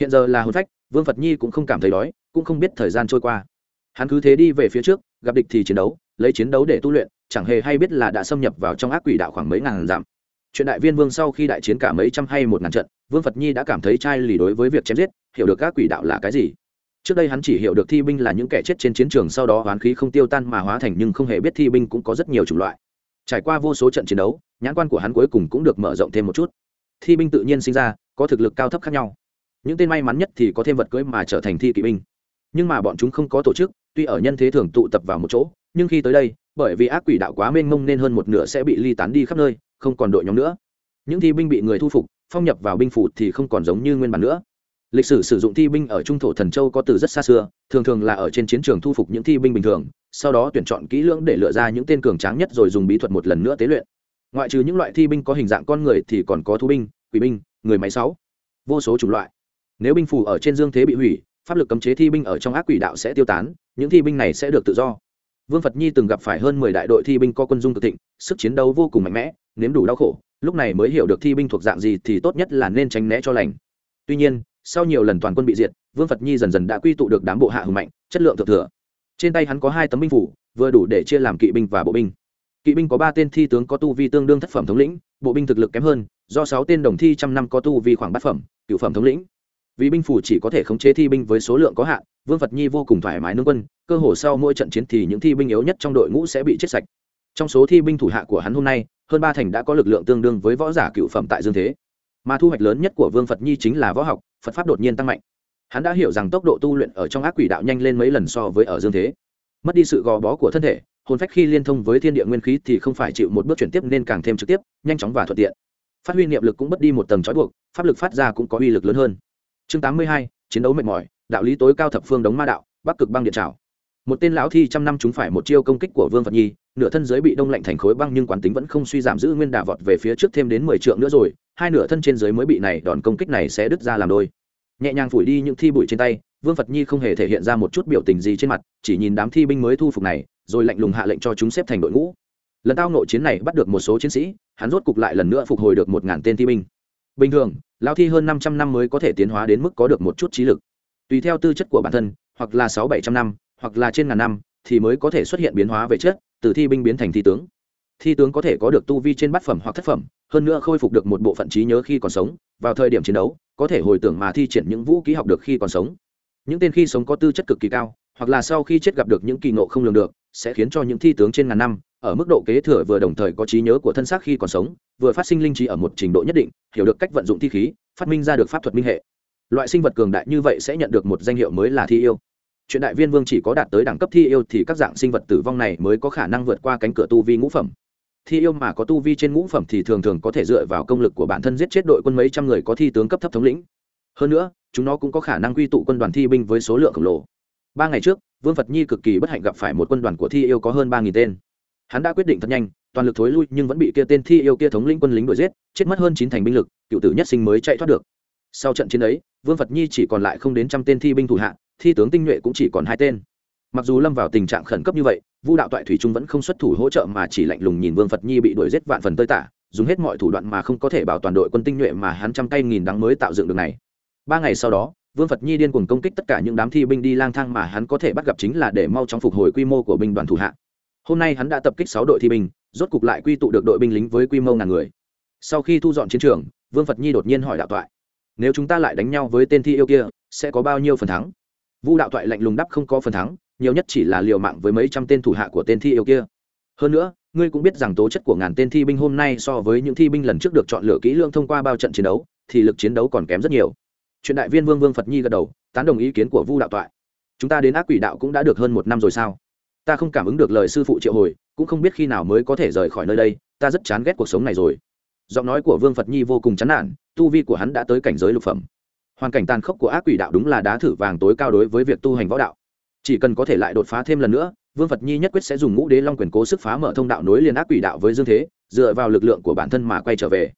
Hiện giờ là hôn phách, vương phật nhi cũng không cảm thấy đói, cũng không biết thời gian trôi qua. Hắn cứ thế đi về phía trước, gặp địch thì chiến đấu, lấy chiến đấu để tu luyện, chẳng hề hay biết là đã xâm nhập vào trong ác quỷ đạo khoảng mấy ngàn dặm. Chuyện đại viên vương sau khi đại chiến cả mấy trăm hay một ngàn trận vương phật nhi đã cảm thấy trai lì đối với việc chém giết, hiểu được các quỷ đạo là cái gì. Trước đây hắn chỉ hiểu được thi binh là những kẻ chết trên chiến trường, sau đó hoán khí không tiêu tan mà hóa thành nhưng không hề biết thi binh cũng có rất nhiều chủng loại. Trải qua vô số trận chiến đấu, nhãn quan của hắn cuối cùng cũng được mở rộng thêm một chút. Thi binh tự nhiên sinh ra, có thực lực cao thấp khác nhau. Những tên may mắn nhất thì có thêm vật cưỡi mà trở thành thi kỵ binh. Nhưng mà bọn chúng không có tổ chức, tuy ở nhân thế thường tụ tập vào một chỗ, nhưng khi tới đây, bởi vì ác quỷ đạo quá mênh mông nên hơn một nửa sẽ bị ly tán đi khắp nơi, không còn đội nhóm nữa. Những thi binh bị người thu phục phong nhập vào binh phủ thì không còn giống như nguyên bản nữa. Lịch sử sử dụng thi binh ở trung thổ thần châu có từ rất xa xưa, thường thường là ở trên chiến trường thu phục những thi binh bình thường, sau đó tuyển chọn kỹ lưỡng để lựa ra những tên cường tráng nhất rồi dùng bí thuật một lần nữa tế luyện. Ngoại trừ những loại thi binh có hình dạng con người thì còn có thú binh, quỷ binh, người máy sáu, vô số chủng loại. Nếu binh phủ ở trên dương thế bị hủy, pháp lực cấm chế thi binh ở trong ác quỷ đạo sẽ tiêu tán, những thi binh này sẽ được tự do vương phật nhi từng gặp phải hơn mười đại đội thi binh có quân dung cực thịnh, sức chiến đấu vô cùng mạnh mẽ, nếm đủ đau khổ, lúc này mới hiểu được thi binh thuộc dạng gì thì tốt nhất là nên tránh né cho lành. Tuy nhiên, sau nhiều lần toàn quân bị diệt, vương phật nhi dần dần đã quy tụ được đám bộ hạ hùng mạnh, chất lượng thượng thừa. Trên tay hắn có hai tấm binh phủ, vừa đủ để chia làm kỵ binh và bộ binh. Kỵ binh có ba tên thi tướng có tu vi tương đương thất phẩm thống lĩnh, bộ binh thực lực kém hơn, do sáu tên đồng thi trăm năm có tu vi khoảng bát phẩm cửu phẩm thống lĩnh. Vì binh phủ chỉ có thể khống chế thi binh với số lượng có hạn vương phật nhi vô cùng thoải mái nương quân, cơ hồ sau mỗi trận chiến thì những thi binh yếu nhất trong đội ngũ sẽ bị chết sạch. Trong số thi binh thủ hạ của hắn hôm nay, hơn ba thành đã có lực lượng tương đương với võ giả cựu phẩm tại dương thế. Mà thu hoạch lớn nhất của vương phật nhi chính là võ học, phật pháp đột nhiên tăng mạnh. Hắn đã hiểu rằng tốc độ tu luyện ở trong ác quỷ đạo nhanh lên mấy lần so với ở dương thế. Mất đi sự gò bó của thân thể, hồn phách khi liên thông với thiên địa nguyên khí thì không phải chịu một bước chuyển tiếp nên càng thêm trực tiếp, nhanh chóng và thuận tiện. Phát huy niệm lực cũng mất đi một tầng trói buộc, pháp lực phát ra cũng có uy lực lớn hơn. Chương tám mươi hai, chiến đấu mệt mỏi đạo lý tối cao thập phương đống ma đạo, bắc cực băng điện trào một tên lão thi trăm năm chúng phải một chiêu công kích của vương phật nhi, nửa thân dưới bị đông lạnh thành khối băng nhưng quán tính vẫn không suy giảm giữ nguyên đà vọt về phía trước thêm đến mười trượng nữa rồi, hai nửa thân trên dưới mới bị này đòn công kích này sẽ đứt ra làm đôi. Nhẹ nhàng phủi đi những thi bụi trên tay, vương phật nhi không hề thể hiện ra một chút biểu tình gì trên mặt, chỉ nhìn đám thi binh mới thu phục này, rồi lạnh lùng hạ lệnh cho chúng xếp thành đội ngũ. Lần tao nội chiến này bắt được một số chiến sĩ, hắn rốt cục lại lần nữa phục hồi được một ngàn tên thi binh. Bình thường lao thi hơn năm trăm năm mới có thể tiến hóa đến mức có được một chút trí lực tùy theo tư chất của bản thân, hoặc là sáu bảy trăm năm, hoặc là trên ngàn năm, thì mới có thể xuất hiện biến hóa về chất, từ thi binh biến thành thi tướng. Thi tướng có thể có được tu vi trên bát phẩm hoặc thất phẩm, hơn nữa khôi phục được một bộ phận trí nhớ khi còn sống, vào thời điểm chiến đấu, có thể hồi tưởng mà thi triển những vũ ký học được khi còn sống. Những tên khi sống có tư chất cực kỳ cao, hoặc là sau khi chết gặp được những kỳ ngộ không lường được, sẽ khiến cho những thi tướng trên ngàn năm, ở mức độ kế thừa vừa đồng thời có trí nhớ của thân xác khi còn sống, vừa phát sinh linh trí ở một trình độ nhất định, hiểu được cách vận dụng thi khí, phát minh ra được pháp thuật minh hệ loại sinh vật cường đại như vậy sẽ nhận được một danh hiệu mới là thi yêu. Chuyện đại viên vương chỉ có đạt tới đẳng cấp thi yêu thì các dạng sinh vật tử vong này mới có khả năng vượt qua cánh cửa tu vi ngũ phẩm. Thi yêu mà có tu vi trên ngũ phẩm thì thường thường có thể dựa vào công lực của bản thân giết chết đội quân mấy trăm người có thi tướng cấp thấp thống lĩnh. Hơn nữa, chúng nó cũng có khả năng quy tụ quân đoàn thi binh với số lượng khổng lồ. Ba ngày trước, vương phật nhi cực kỳ bất hạnh gặp phải một quân đoàn của thi yêu có hơn ba nghìn tên. Hắn đã quyết định thật nhanh, toàn lực thối lui nhưng vẫn bị kia tên thi yêu kia thống lĩnh quân lính đuổi giết, chết mất hơn chín thành binh lực, cựu tử nhất sinh mới chạy thoát được. Sau trận chiến ấy vương phật nhi chỉ còn lại không đến trăm tên thi binh thủ hạ, thi tướng tinh nhuệ cũng chỉ còn hai tên. Mặc dù lâm vào tình trạng khẩn cấp như vậy, vu đạo toại thủy trung vẫn không xuất thủ hỗ trợ mà chỉ lạnh lùng nhìn vương phật nhi bị đuổi giết vạn phần tơi tả, dùng hết mọi thủ đoạn mà không có thể bảo toàn đội quân tinh nhuệ mà hắn trăm tay nghìn đắng mới tạo dựng được này. Ba ngày sau đó, vương phật nhi điên cuồng công kích tất cả những đám thi binh đi lang thang mà hắn có thể bắt gặp chính là để mau chóng phục hồi quy mô của binh đoàn thủ hạ. Hôm nay hắn đã tập kích sáu đội thi binh, rốt cục lại quy tụ được đội binh lính với quy mô ngàn người. Sau khi thu dọn chiến trường, vương phật nhi đột nhiên hỏi đạo toại nếu chúng ta lại đánh nhau với tên thi yêu kia, sẽ có bao nhiêu phần thắng? Vu đạo toại lạnh lùng đắp không có phần thắng, nhiều nhất chỉ là liều mạng với mấy trăm tên thủ hạ của tên thi yêu kia. Hơn nữa, ngươi cũng biết rằng tố chất của ngàn tên thi binh hôm nay so với những thi binh lần trước được chọn lựa kỹ lưỡng thông qua bao trận chiến đấu, thì lực chiến đấu còn kém rất nhiều. Chuyện đại viên vương vương phật nhi gật đầu, tán đồng ý kiến của vu đạo toại chúng ta đến ác quỷ đạo cũng đã được hơn một năm rồi sao? Ta không cảm ứng được lời sư phụ triệu hồi, cũng không biết khi nào mới có thể rời khỏi nơi đây, ta rất chán ghét cuộc sống này rồi. Giọng nói của vương phật nhi vô cùng chán nản tu vi của hắn đã tới cảnh giới lục phẩm. Hoàn cảnh tàn khốc của ác quỷ đạo đúng là đá thử vàng tối cao đối với việc tu hành võ đạo. Chỉ cần có thể lại đột phá thêm lần nữa, vương phật nhi nhất quyết sẽ dùng ngũ đế long quyền cố sức phá mở thông đạo nối liền ác quỷ đạo với dương thế, dựa vào lực lượng của bản thân mà quay trở về.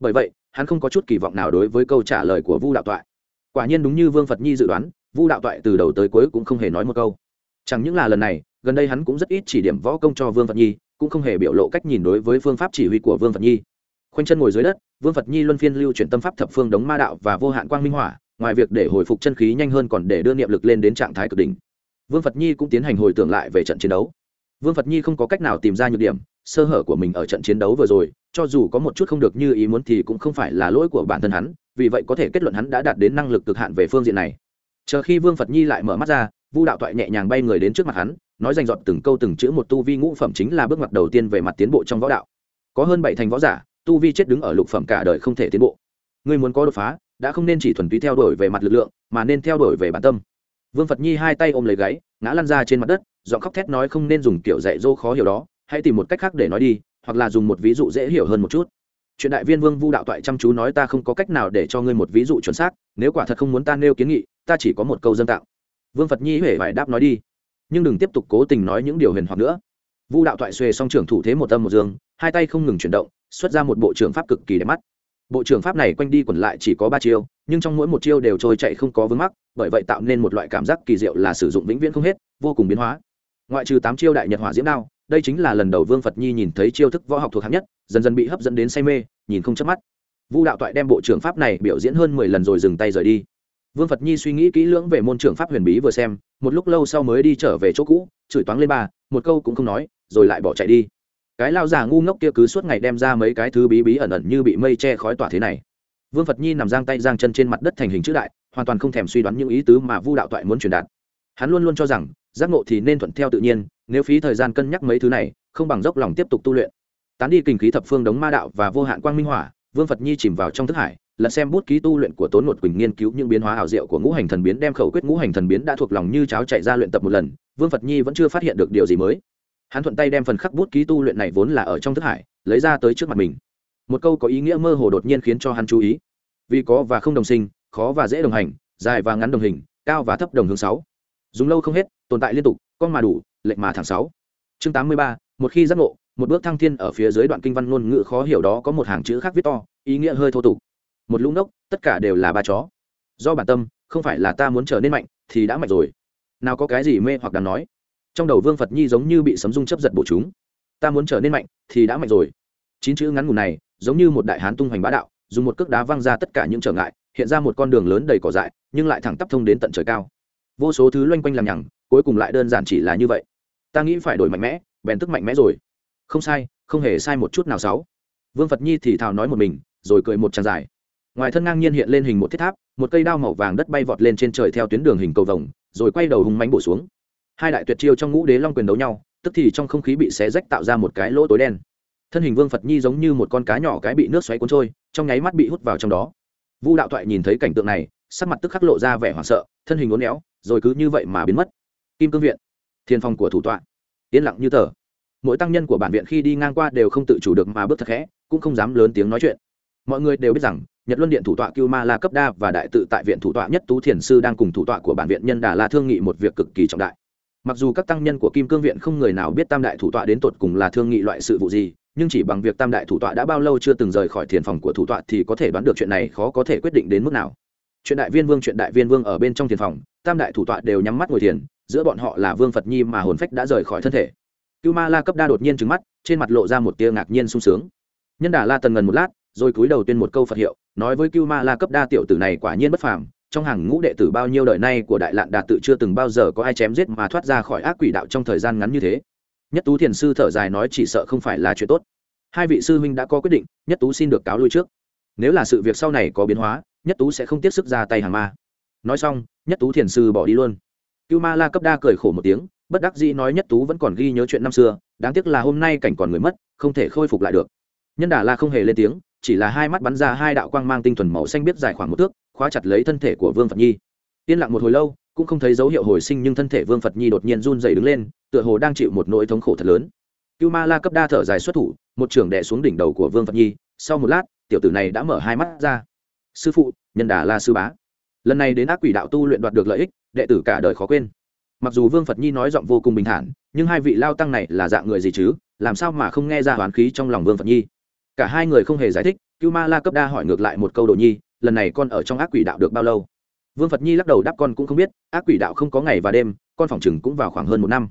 Bởi vậy, hắn không có chút kỳ vọng nào đối với câu trả lời của vu đạo toại. Quả nhiên đúng như vương phật nhi dự đoán, vu đạo toại từ đầu tới cuối cũng không hề nói một câu. Chẳng những là lần này, gần đây hắn cũng rất ít chỉ điểm võ công cho vương phật nhi, cũng không hề biểu lộ cách nhìn đối với phương pháp chỉ huy của vương phật nhi. Khoanh chân ngồi dưới đất vương phật nhi luân phiên lưu chuyển tâm pháp thập phương đống ma đạo và vô hạn quang minh hỏa, ngoài việc để hồi phục chân khí nhanh hơn còn để đưa niệm lực lên đến trạng thái cực đỉnh. Vương phật nhi cũng tiến hành hồi tưởng lại về trận chiến đấu. Vương phật nhi không có cách nào tìm ra nhược điểm, sơ hở của mình ở trận chiến đấu vừa rồi, cho dù có một chút không được như ý muốn thì cũng không phải là lỗi của bản thân hắn, vì vậy có thể kết luận hắn đã đạt đến năng lực cực hạn về phương diện này. Chờ khi vương phật nhi lại mở mắt ra, vu đạo toại nhẹ nhàng bay người đến trước mặt hắn, nói danh dọn từng câu từng chữ một tu vi ngũ phẩm chính là bước ngoặt đầu tiên về mặt tiến bộ trong võ đạo. Có hơn bảy thành võ giả tu vi chết đứng ở lục phẩm cả đời không thể tiến bộ. Ngươi muốn có đột phá, đã không nên chỉ thuần túy theo đuổi về mặt lực lượng, mà nên theo đuổi về bản tâm. Vương phật nhi hai tay ôm lấy gáy, ngã lăn ra trên mặt đất, giọng khóc thét nói không nên dùng kiểu dạy dỗ khó hiểu đó, hãy tìm một cách khác để nói đi, hoặc là dùng một ví dụ dễ hiểu hơn một chút. Chuyện đại viên vương vu đạo toại chăm chú nói ta không có cách nào để cho ngươi một ví dụ chuẩn xác, nếu quả thật không muốn ta nêu kiến nghị, ta chỉ có một câu dân tạo vương phật nhi huệ phải đáp nói đi, nhưng đừng tiếp tục cố tình nói những điều huyền hoặc nữa. Vu đạo toại xuề song trưởng thủ thế một tâm một dương, hai tay không ngừng chuyển động xuất ra một bộ trưởng pháp cực kỳ đẹp mắt. Bộ trưởng pháp này quanh đi quẩn lại chỉ có ba chiêu, nhưng trong mỗi một chiêu đều trôi chạy không có vướng mắc, bởi vậy tạo nên một loại cảm giác kỳ diệu là sử dụng vĩnh viễn không hết, vô cùng biến hóa. Ngoại trừ tám chiêu đại nhật hỏa diễm đao, đây chính là lần đầu vương phật nhi nhìn thấy chiêu thức võ học thuộc hạng nhất, dần dần bị hấp dẫn đến say mê, nhìn không chớp mắt. Vu đạo toại đem bộ trưởng pháp này biểu diễn hơn mười lần rồi dừng tay rời đi. Vương phật nhi suy nghĩ kỹ lưỡng về môn trưởng pháp huyền bí vừa xem, một lúc lâu sau mới đi trở về chỗ cũ, chửi toáng lên ba một câu cũng không nói, rồi lại bỏ chạy đi cái lao già ngu ngốc kia cứ suốt ngày đem ra mấy cái thứ bí bí ẩn ẩn như bị mây che khói tỏa thế này. Vương phật nhi nằm giang tay giang chân trên mặt đất thành hình chữ đại, hoàn toàn không thèm suy đoán những ý tứ mà vu đạo toại muốn truyền đạt. Hắn luôn luôn cho rằng, giác ngộ thì nên thuận theo tự nhiên, nếu phí thời gian cân nhắc mấy thứ này, không bằng dốc lòng tiếp tục tu luyện. Tán đi kinh khí thập phương đống ma đạo và vô hạn quang minh hỏa, vương phật nhi chìm vào trong thức hải, lật xem bút ký tu luyện của tốn một quỳnh nghiên cứu những biến hóa ảo diệu của ngũ hành thần biến, đem khẩu quyết ngũ hành thần biến đã thuộc lòng như cháo chạy ra luyện tập một lần. Vương phật nhi vẫn chưa phát hiện được điều gì mới hắn thuận tay đem phần khắc bút ký tu luyện này vốn là ở trong thức hải, lấy ra tới trước mặt mình. Một câu có ý nghĩa mơ hồ đột nhiên khiến cho hắn chú ý. Vì có và không đồng sinh, khó và dễ đồng hành, dài và ngắn đồng hình, cao và thấp đồng hướng sáu. Dùng lâu không hết, tồn tại liên tục, con mà đủ lệnh mà thẳng sáu. Chương tám mươi ba, một khi giác ngộ, một bước thăng thiên ở phía dưới đoạn kinh văn ngôn ngữ khó hiểu đó có một hàng chữ khác viết to, ý nghĩa hơi thô tục. Một lũ nốc tất cả đều là ba chó. Do bản tâm, không phải là ta muốn trở nên mạnh, thì đã mạnh rồi. Nào có cái gì mê hoặc đáng nói trong đầu vương phật nhi giống như bị sấm dung chấp giật bổ chúng ta muốn trở nên mạnh thì đã mạnh rồi chín chữ ngắn ngủn này giống như một đại hán tung hoành bá đạo dùng một cước đá văng ra tất cả những trở ngại hiện ra một con đường lớn đầy cỏ dại nhưng lại thẳng tắp thông đến tận trời cao vô số thứ loanh quanh làm nhằng cuối cùng lại đơn giản chỉ là như vậy ta nghĩ phải đổi mạnh mẽ bèn tức mạnh mẽ rồi không sai không hề sai một chút nào sáu vương phật nhi thì thào nói một mình rồi cười một tràng dài ngoài thân ngang nhiên hiện lên hình một thiết tháp một cây đao màu vàng đất bay vọt lên trên trời theo tuyến đường hình cầu vồng rồi quay đầu hùng mánh bổ xuống hai đại tuyệt chiêu trong ngũ đế long quyền đấu nhau, tức thì trong không khí bị xé rách tạo ra một cái lỗ tối đen. Thân hình vương phật nhi giống như một con cá nhỏ cái bị nước xoáy cuốn trôi, trong nháy mắt bị hút vào trong đó. Vu đạo thoại nhìn thấy cảnh tượng này, sắc mặt tức khắc lộ ra vẻ hoảng sợ, thân hình uốn éo, rồi cứ như vậy mà biến mất. Kim cương viện, thiên phong của thủ tọa. Yên lặng như tờ. Mỗi tăng nhân của bản viện khi đi ngang qua đều không tự chủ được mà bước thật khẽ, cũng không dám lớn tiếng nói chuyện. Mọi người đều biết rằng, nhật luân điện thủ tọa cưu ma la cấp đa và đại tự tại viện thủ tọa nhất tú thiền sư đang cùng thủ tọa của bản viện nhân đà la thương nghị một việc cực kỳ trọng đại mặc dù các tăng nhân của kim cương viện không người nào biết tam đại thủ tọa đến tột cùng là thương nghị loại sự vụ gì, nhưng chỉ bằng việc tam đại thủ tọa đã bao lâu chưa từng rời khỏi thiền phòng của thủ tọa thì có thể đoán được chuyện này khó có thể quyết định đến mức nào. Chuyện đại viên vương, chuyện đại viên vương ở bên trong thiền phòng, tam đại thủ tọa đều nhắm mắt ngồi thiền, giữa bọn họ là vương phật nhi mà hồn phách đã rời khỏi thân thể. Cưu ma la cấp đa đột nhiên trứng mắt, trên mặt lộ ra một tia ngạc nhiên sung sướng. Nhân đà la tần ngần một lát, rồi cúi đầu tuyên một câu phật hiệu, nói với cưu ma la cấp đa tiểu tử này quả nhiên bất phàm trong hàng ngũ đệ tử bao nhiêu đời nay của đại lạn đạt tự chưa từng bao giờ có ai chém giết mà thoát ra khỏi ác quỷ đạo trong thời gian ngắn như thế. Nhất tú thiền sư thở dài nói chỉ sợ không phải là chuyện tốt. Hai vị sư huynh đã có quyết định, nhất tú xin được cáo lui trước. Nếu là sự việc sau này có biến hóa, nhất tú sẽ không tiếp sức ra tay hàng ma. Nói xong, nhất tú thiền sư bỏ đi luôn. Cưu ma la cấp đa cười khổ một tiếng, bất đắc dĩ nói nhất tú vẫn còn ghi nhớ chuyện năm xưa, đáng tiếc là hôm nay cảnh còn người mất, không thể khôi phục lại được. Nhân đà la không hề lên tiếng, chỉ là hai mắt bắn ra hai đạo quang mang tinh thuần màu xanh biết dài khoảng một thước khóa chặt lấy thân thể của vương phật nhi. Yên lặng một hồi lâu, cũng không thấy dấu hiệu hồi sinh nhưng thân thể vương phật nhi đột nhiên run dày đứng lên, tựa hồ đang chịu một nỗi thống khổ thật lớn. Cưu ma la cấp đa thở dài xuất thủ, một trưởng đẻ xuống đỉnh đầu của vương phật nhi, sau một lát, tiểu tử này đã mở hai mắt ra. Sư phụ, nhân đà la sư bá. Lần này đến ác quỷ đạo tu luyện đoạt được lợi ích, đệ tử cả đời khó quên. Mặc dù vương phật nhi nói giọng vô cùng bình thản, nhưng hai vị lao tăng này là dạng người gì chứ, làm sao mà không nghe ra hoán khí trong lòng vương phật nhi? Cả hai người không hề giải thích, cưu ma la cấp đa hỏi ngược lại một câu đồ nhi lần này con ở trong ác quỷ đạo được bao lâu? Vương phật nhi lắc đầu đáp con cũng không biết, ác quỷ đạo không có ngày và đêm, con phòng chừng cũng vào khoảng hơn một năm.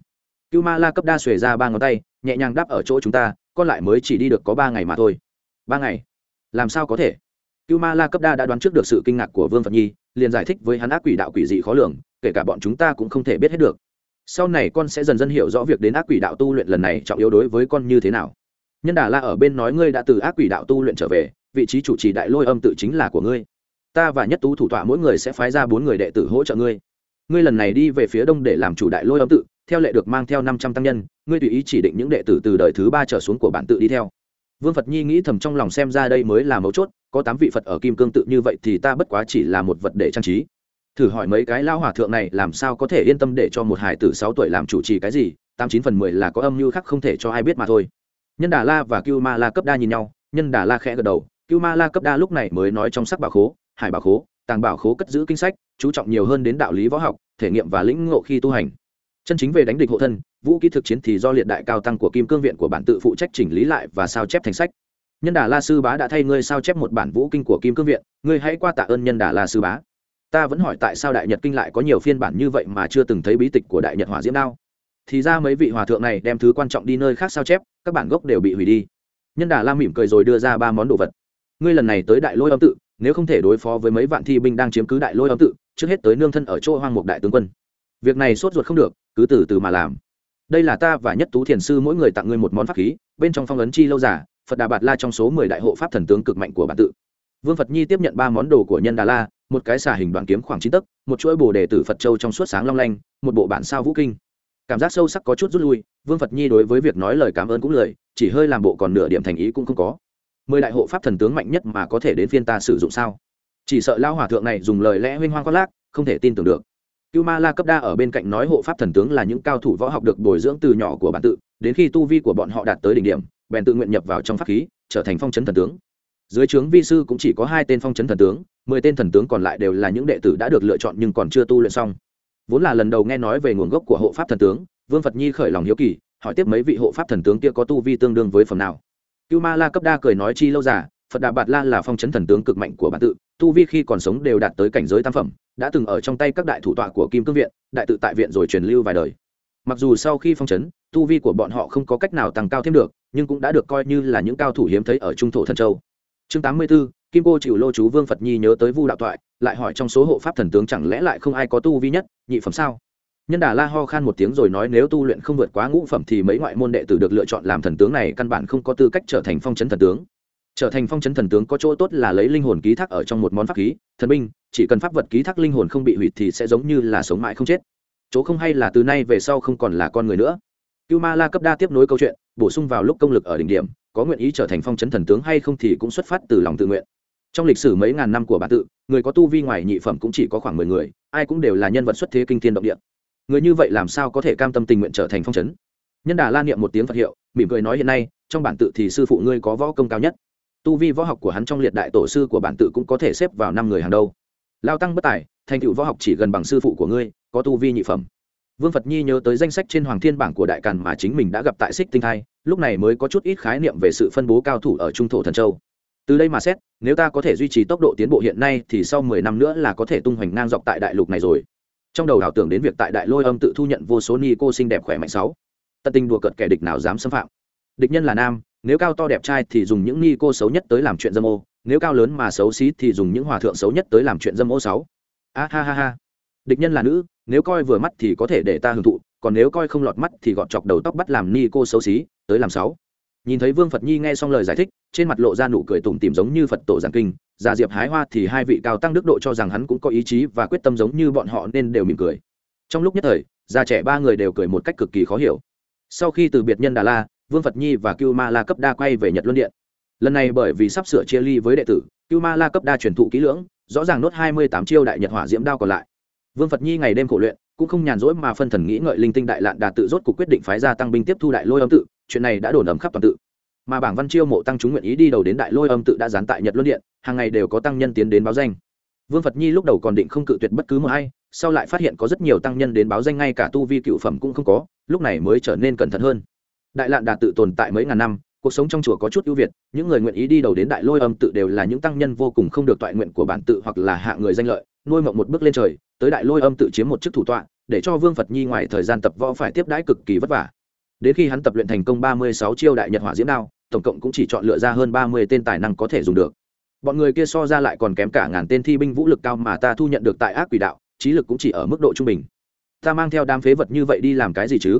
Cưu ma la cấp đa xuề ra ba ngón tay, nhẹ nhàng đáp ở chỗ chúng ta, con lại mới chỉ đi được có ba ngày mà thôi. Ba ngày? Làm sao có thể? Cưu ma la cấp đa đã đoán trước được sự kinh ngạc của vương phật nhi, liền giải thích với hắn ác quỷ đạo quỷ dị khó lường, kể cả bọn chúng ta cũng không thể biết hết được. Sau này con sẽ dần dần hiểu rõ việc đến ác quỷ đạo tu luyện lần này trọng yếu đối với con như thế nào. Nhân đà la ở bên nói ngươi đã từ ác quỷ đạo tu luyện trở về vị trí chủ trì đại lôi âm tự chính là của ngươi. Ta và nhất tú thủ tọa mỗi người sẽ phái ra bốn người đệ tử hỗ trợ ngươi. Ngươi lần này đi về phía đông để làm chủ đại lôi âm tự, theo lệ được mang theo năm trăm tăng nhân, ngươi tùy ý chỉ định những đệ tử từ đời thứ ba trở xuống của bản tự đi theo. Vương phật nhi nghĩ thầm trong lòng xem ra đây mới là mấu chốt, có tám vị phật ở kim cương tự như vậy thì ta bất quá chỉ là một vật để trang trí. Thử hỏi mấy cái lao hòa thượng này làm sao có thể yên tâm để cho một hải tử sáu tuổi làm chủ trì cái gì, tám chín phần mười là có âm mưu khác không thể cho ai biết mà thôi. Nhân đà la và cưu ma la cấp đa nhìn nhau, nhân đà la khẽ gật đầu cưu ma la cấp đa lúc này mới nói trong sắc bảo khố, hải bảo khố, tàng bảo khố cất giữ kinh sách, chú trọng nhiều hơn đến đạo lý võ học, thể nghiệm và lĩnh ngộ khi tu hành. Chân chính về đánh địch hộ thân, vũ kỹ thực chiến thì do liệt đại cao tăng của kim cương viện của bản tự phụ trách chỉnh lý lại và sao chép thành sách. Nhân đà la sư bá đã thay ngươi sao chép một bản vũ kinh của kim cương viện, ngươi hãy qua tạ ơn nhân đà la sư bá. Ta vẫn hỏi tại sao đại nhật kinh lại có nhiều phiên bản như vậy mà chưa từng thấy bí tịch của đại nhật hỏa diễm đao. Thì ra mấy vị hòa thượng này đem thứ quan trọng đi nơi khác sao chép, các bản gốc đều bị hủy đi. Nhân đà la mỉm cười rồi đưa ra ba món đồ vật ngươi lần này tới đại lôi âm tự, nếu không thể đối phó với mấy vạn thi binh đang chiếm cứ đại lôi âm tự, trước hết tới nương thân ở chỗ hoang mục đại tướng quân. Việc này sốt ruột không được, cứ từ từ mà làm. Đây là ta và nhất tú thiền sư mỗi người tặng ngươi một món pháp khí, bên trong phong ấn chi lâu giả, phật đà bạt la trong số mười đại hộ pháp thần tướng cực mạnh của bản tự. Vương phật nhi tiếp nhận ba món đồ của nhân đà la, một cái xà hình đoạn kiếm khoảng chín tấc, một chuỗi bồ đề tử phật châu trong suốt sáng long lanh, một bộ bản sao vũ kinh. Cảm giác sâu sắc có chút rút lui, vương phật nhi đối với việc nói lời cảm ơn cũng lời, chỉ hơi làm bộ còn nửa điểm thành ý cũng không có mười đại hộ pháp thần tướng mạnh nhất mà có thể đến phiên ta sử dụng sao? Chỉ sợ lao hòa thượng này dùng lời lẽ huênh hoang khoác lác, không thể tin tưởng được. Cưu ma la cấp đa ở bên cạnh nói hộ pháp thần tướng là những cao thủ võ học được bồi dưỡng từ nhỏ của bản tự, đến khi tu vi của bọn họ đạt tới đỉnh điểm, bèn tự nguyện nhập vào trong pháp khí, trở thành phong chấn thần tướng. Dưới trướng vi sư cũng chỉ có hai tên phong chấn thần tướng, mười tên thần tướng còn lại đều là những đệ tử đã được lựa chọn nhưng còn chưa tu luyện xong. Vốn là lần đầu nghe nói về nguồn gốc của hộ pháp thần tướng, vương phật nhi khởi lòng hiếu kỳ, hỏi tiếp mấy vị hộ pháp thần tướng kia có tu vi tương đương với phần nào cưu ma la cấp đa cười nói chi lâu giả phật đà bạt la là phong trấn thần tướng cực mạnh của bản tự tu vi khi còn sống đều đạt tới cảnh giới tam phẩm đã từng ở trong tay các đại thủ tọa của kim cương viện đại tự tại viện rồi truyền lưu vài đời. Mặc dù sau khi phong trấn tu vi của bọn họ không có cách nào tăng cao thêm được nhưng cũng đã được coi như là những cao thủ hiếm thấy ở trung thổ thần châu. Chương tám mươi 84, kim cô chịu lô chú vương phật nhi nhớ tới vu đạo thoại lại hỏi trong số hộ pháp thần tướng chẳng lẽ lại không ai có tu vi nhất nhị phẩm sao? Nhân đà la ho khan một tiếng rồi nói nếu tu luyện không vượt quá ngũ phẩm thì mấy ngoại môn đệ tử được lựa chọn làm thần tướng này căn bản không có tư cách trở thành phong trấn thần tướng. Trở thành phong trấn thần tướng có chỗ tốt là lấy linh hồn ký thác ở trong một món pháp khí, thần binh, chỉ cần pháp vật ký thác linh hồn không bị hủy thì sẽ giống như là sống mãi không chết. Chỗ không hay là từ nay về sau không còn là con người nữa. Cưu ma la cấp đa tiếp nối câu chuyện, bổ sung vào lúc công lực ở đỉnh điểm, có nguyện ý trở thành phong trấn thần tướng hay không thì cũng xuất phát từ lòng tự nguyện. Trong lịch sử mấy ngàn năm của bản tự, người có tu vi ngoài nhị phẩm cũng chỉ có khoảng mười người, ai cũng đều là nhân vật xuất thế kinh thiên động địa người như vậy làm sao có thể cam tâm tình nguyện trở thành phong trấn nhân đà la niệm một tiếng phật hiệu, mỉm cười nói hiện nay, trong bản tự thì sư phụ ngươi có võ công cao nhất. Tu vi võ học của hắn trong liệt đại tổ sư của bản tự cũng có thể xếp vào năm người hàng đầu. Lao tăng bất tài, thành tựu võ học chỉ gần bằng sư phụ của ngươi, có tu vi nhị phẩm. Vương phật nhi nhớ tới danh sách trên hoàng thiên bảng của đại càn mà chính mình đã gặp tại xích tinh thai, lúc này mới có chút ít khái niệm về sự phân bố cao thủ ở trung thổ thần châu. Từ đây mà xét, nếu ta có thể duy trì tốc độ tiến bộ hiện nay thì sau mười năm nữa là có thể tung hoành ngang dọc tại đại lục này rồi trong đầu đảo tưởng đến việc tại đại lôi âm tự thu nhận vô số ni cô xinh đẹp khỏe mạnh sáu. Tận tình đùa cợt kẻ địch nào dám xâm phạm. Địch nhân là nam, nếu cao to đẹp trai thì dùng những ni cô xấu nhất tới làm chuyện dâm ô, nếu cao lớn mà xấu xí thì dùng những hòa thượng xấu nhất tới làm chuyện dâm ô sáu. A ha ha ha. Địch nhân là nữ, nếu coi vừa mắt thì có thể để ta hưởng thụ, còn nếu coi không lọt mắt thì gọt chọc đầu tóc bắt làm ni cô xấu xí, tới làm sáu nhìn thấy vương phật nhi nghe xong lời giải thích, trên mặt lộ ra nụ cười tủm tìm giống như phật tổ giảng kinh. Già diệp hái hoa thì hai vị cao tăng đức độ cho rằng hắn cũng có ý chí và quyết tâm giống như bọn họ nên đều mỉm cười. Trong lúc nhất thời, già trẻ ba người đều cười một cách cực kỳ khó hiểu. Sau khi từ biệt nhân đà la, vương phật nhi và cưu ma la cấp đa quay về nhật luân điện. Lần này bởi vì sắp sửa chia ly với đệ tử, cưu ma la cấp đa truyền thụ kỹ lưỡng, rõ ràng nốt hai mươi tám chiêu đại nhật hỏa diễm đao còn lại. Vương phật nhi ngày đêm khổ luyện, cũng không nhàn rỗi mà phân thần nghĩ ngợi linh tinh đại lạn đà tự rốt cuộc quyết định phái ra tăng binh tiếp thu đại lôi âm tự chuyện này đã đổ ấm khắp toàn tự. Mà bảng văn chiêu mộ tăng chúng nguyện ý đi đầu đến đại lôi âm tự đã dán tại nhật luân điện, hàng ngày đều có tăng nhân tiến đến báo danh. Vương phật nhi lúc đầu còn định không cự tuyệt bất cứ một ai, sau lại phát hiện có rất nhiều tăng nhân đến báo danh ngay cả tu vi cựu phẩm cũng không có, lúc này mới trở nên cẩn thận hơn. Đại lạn Đà tự tồn tại mấy ngàn năm, cuộc sống trong chùa có chút ưu việt, những người nguyện ý đi đầu đến đại lôi âm tự đều là những tăng nhân vô cùng không được toại nguyện của bản tự hoặc là hạ người danh lợi, nuôi mộng một bước lên trời, tới đại lôi âm tự chiếm một chức thủ tọa, để cho vương phật nhi ngoài thời gian tập võ phải tiếp đãi cực kỳ vất vả đến khi hắn tập luyện thành công ba mươi sáu chiêu đại nhật hỏa diễm đao, tổng cộng cũng chỉ chọn lựa ra hơn ba mươi tên tài năng có thể dùng được. Bọn người kia so ra lại còn kém cả ngàn tên thi binh vũ lực cao mà ta thu nhận được tại ác quỷ đạo, trí lực cũng chỉ ở mức độ trung bình. Ta mang theo đám phế vật như vậy đi làm cái gì chứ?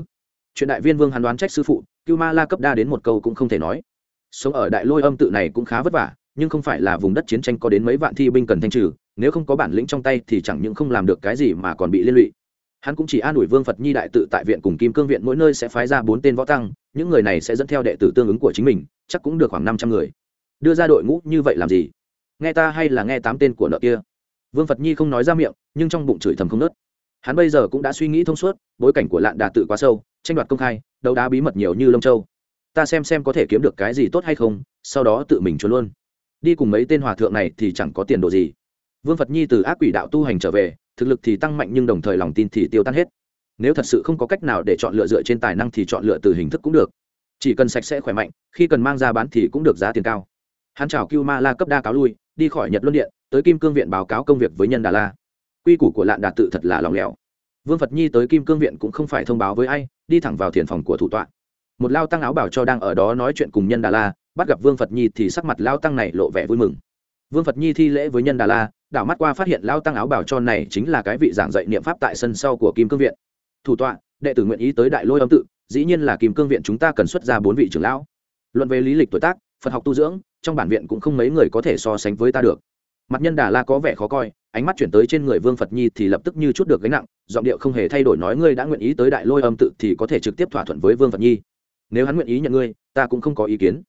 Chuyện đại viên vương hắn đoán trách sư phụ, cưu ma la cấp đa đến một câu cũng không thể nói. Sống ở đại lôi âm tự này cũng khá vất vả, nhưng không phải là vùng đất chiến tranh có đến mấy vạn thi binh cần thanh trừ, nếu không có bản lĩnh trong tay thì chẳng những không làm được cái gì mà còn bị liên lụy hắn cũng chỉ an ủi vương phật nhi đại tự tại viện cùng kim cương viện mỗi nơi sẽ phái ra bốn tên võ tăng, những người này sẽ dẫn theo đệ tử tương ứng của chính mình, chắc cũng được khoảng năm trăm người. Đưa ra đội ngũ như vậy làm gì? Nghe ta hay là nghe tám tên của nợ kia? Vương phật nhi không nói ra miệng, nhưng trong bụng chửi thầm không nớt. Hắn bây giờ cũng đã suy nghĩ thông suốt, bối cảnh của lạn đà tự quá sâu, tranh đoạt công khai, đấu đá bí mật nhiều như lông châu. Ta xem xem có thể kiếm được cái gì tốt hay không, sau đó tự mình trốn luôn. Đi cùng mấy tên hòa thượng này thì chẳng có tiền đồ gì vương phật nhi từ ác quỷ đạo tu hành trở về, thực lực thì tăng mạnh nhưng đồng thời lòng tin thì tiêu tan hết. Nếu thật sự không có cách nào để chọn lựa dựa trên tài năng thì chọn lựa từ hình thức cũng được. Chỉ cần sạch sẽ khỏe mạnh, khi cần mang ra bán thì cũng được giá tiền cao. Hắn chào cưu ma la cấp đa cáo lui, đi khỏi nhật luân điện, tới kim cương viện báo cáo công việc với nhân đà la. Quy củ của lạn đạt tự thật là lòng lẻo. Vương phật nhi tới kim cương viện cũng không phải thông báo với ai, đi thẳng vào thiền phòng của thủ tọa. Một lao tăng áo bảo cho đang ở đó nói chuyện cùng nhân đà la, bắt gặp vương phật nhi thì sắc mặt lao tăng này lộ vẻ vui mừng. Vương phật nhi thi lễ với nhân đà la đảo mắt qua phát hiện lao tăng áo bảo cho này chính là cái vị giảng dạy niệm pháp tại sân sau của kim cương viện. Thủ tọa, đệ tử nguyện ý tới đại lôi âm tự, dĩ nhiên là kim cương viện chúng ta cần xuất ra bốn vị trưởng lão. Luận về lý lịch tuổi tác, phật học tu dưỡng, trong bản viện cũng không mấy người có thể so sánh với ta được. Mặt nhân đà la có vẻ khó coi, ánh mắt chuyển tới trên người vương phật nhi thì lập tức như chút được gánh nặng, giọng điệu không hề thay đổi nói ngươi đã nguyện ý tới đại lôi âm tự thì có thể trực tiếp thỏa thuận với vương phật nhi. Nếu hắn nguyện ý nhận ngươi, ta cũng không có ý kiến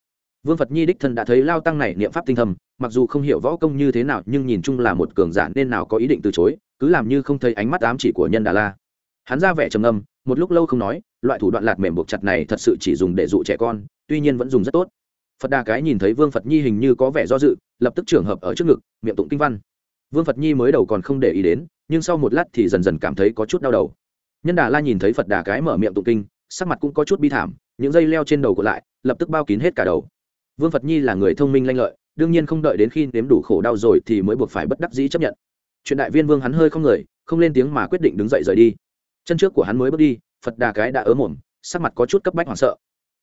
vương phật nhi đích thân đã thấy lao tăng này niệm pháp tinh thầm mặc dù không hiểu võ công như thế nào, nhưng nhìn chung là một cường giả nên nào có ý định từ chối, cứ làm như không thấy ánh mắt ám chỉ của nhân đà la. Hắn ra vẻ trầm âm một lúc lâu không nói, loại thủ đoạn lạt mềm buộc chặt này thật sự chỉ dùng để dụ trẻ con, tuy nhiên vẫn dùng rất tốt. Phật đà cái nhìn thấy vương phật nhi hình như có vẻ do dự, lập tức trường hợp ở trước ngực, miệng tụng kinh văn. Vương phật nhi mới đầu còn không để ý đến, nhưng sau một lát thì dần dần cảm thấy có chút đau đầu. Nhân đà la nhìn thấy phật đà cái mở miệng tụng kinh, sắc mặt cũng có chút bi thảm, những dây leo trên đầu của lại, lập tức bao kín hết cả đầu vương phật nhi là người thông minh lanh lợi, đương nhiên không đợi đến khi nếm đủ khổ đau rồi thì mới buộc phải bất đắc dĩ chấp nhận. Chuyện đại viên vương hắn hơi không người, không lên tiếng mà quyết định đứng dậy rời đi. Chân trước của hắn mới bước đi, phật đà cái đã ớ mồm, sắc mặt có chút cấp bách hoảng sợ.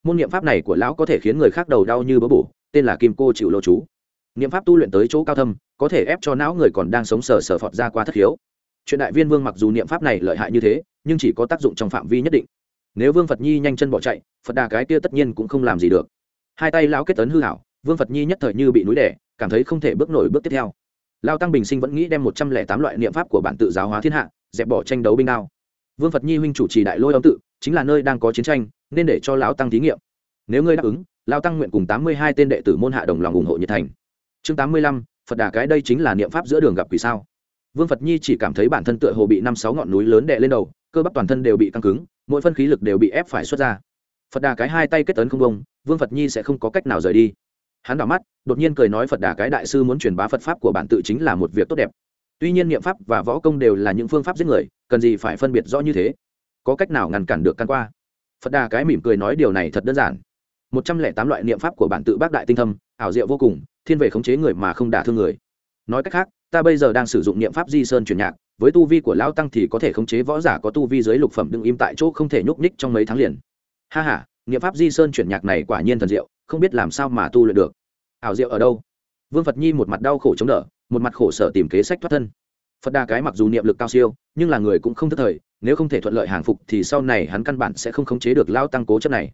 Môn niệm pháp này của lão có thể khiến người khác đầu đau như bớ bổ, tên là kim cô chịu lô chú. Niệm pháp tu luyện tới chỗ cao thâm, có thể ép cho não người còn đang sống sờ sờ phọt ra qua thất hiếu. Chuyện đại viên vương mặc dù niệm pháp này lợi hại như thế, nhưng chỉ có tác dụng trong phạm vi nhất định. Nếu vương phật nhi nhanh chân bỏ chạy, phật đà cái kia tất nhiên cũng không làm gì được hai tay lão kết tấn hư hảo, vương phật nhi nhất thời như bị núi đẻ cảm thấy không thể bước nổi bước tiếp theo. Lao tăng bình sinh vẫn nghĩ đem một trăm lẻ tám loại niệm pháp của bản tự giáo hóa thiên hạ, dẹp bỏ tranh đấu binh đao. Vương phật nhi huynh chủ trì đại lôi âm tự, chính là nơi đang có chiến tranh, nên để cho lão tăng thí nghiệm. Nếu ngươi đáp ứng, lao tăng nguyện cùng tám mươi hai tên đệ tử môn hạ đồng lòng ủng hộ nhiệt thành. Chương tám mươi lăm, phật đà cái đây chính là niệm pháp giữa đường gặp quỷ sao. Vương phật nhi chỉ cảm thấy bản thân tựa hồ bị năm sáu ngọn núi lớn đè lên đầu, cơ bắp toàn thân đều bị căng cứng, mỗi phân khí lực đều bị ép phải xuất ra phật đà cái hai tay kết tấn không bông vương phật nhi sẽ không có cách nào rời đi. Hắn đảo mắt, đột nhiên cười nói phật đà cái đại sư muốn truyền bá phật pháp của bản tự chính là một việc tốt đẹp. Tuy nhiên niệm pháp và võ công đều là những phương pháp giết người, cần gì phải phân biệt rõ như thế? Có cách nào ngăn cản được căn qua? Phật đà cái mỉm cười nói điều này thật đơn giản. Một trăm lẻ tám loại niệm pháp của bản tự bác đại tinh thâm, ảo diệu vô cùng, thiên về khống chế người mà không đả thương người. Nói cách khác, ta bây giờ đang sử dụng niệm pháp di sơn truyền nhạc, với tu vi của lão tăng thì có thể khống chế võ giả có tu vi dưới lục phẩm đừng im tại chỗ không thể nhúc nhích trong mấy tháng liền ha ha, nghiệm niệm pháp di sơn chuyển nhạc này quả nhiên thần diệu, không biết làm sao mà tu luyện được. Ảo diệu ở đâu? Vương phật nhi một mặt đau khổ chống đỡ, một mặt khổ sở tìm kế sách thoát thân. Phật đà cái mặc dù niệm lực cao siêu, nhưng là người cũng không thất thời, nếu không thể thuận lợi hàng phục thì sau này hắn căn bản sẽ không khống chế được lao tăng cố chất này.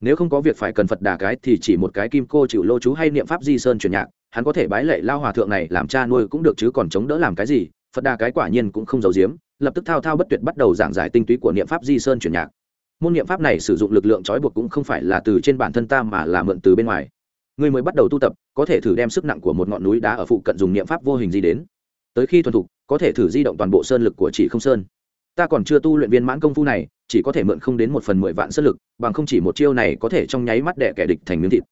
Nếu không có việc phải cần phật đà cái thì chỉ một cái kim cô chịu lô chú hay niệm pháp di sơn truyền nhạc, hắn có thể bái lệ lao hòa thượng này làm cha nuôi cũng được chứ còn chống đỡ làm cái gì, phật đà cái quả nhiên cũng không giấu giếm, lập tức thao thao bất tuyệt bắt đầu giảng giải tinh túy của niệm pháp di sơn truyền nhạc môn niệm pháp này sử dụng lực lượng trói buộc cũng không phải là từ trên bản thân ta mà là mượn từ bên ngoài. Người mới bắt đầu tu tập, có thể thử đem sức nặng của một ngọn núi đá ở phụ cận dùng niệm pháp vô hình di đến. Tới khi thuần thục, có thể thử di động toàn bộ sơn lực của chỉ không sơn. Ta còn chưa tu luyện viên mãn công phu này, chỉ có thể mượn không đến một phần mười vạn sơn lực, bằng không chỉ một chiêu này có thể trong nháy mắt đẻ kẻ địch thành miếng thịt.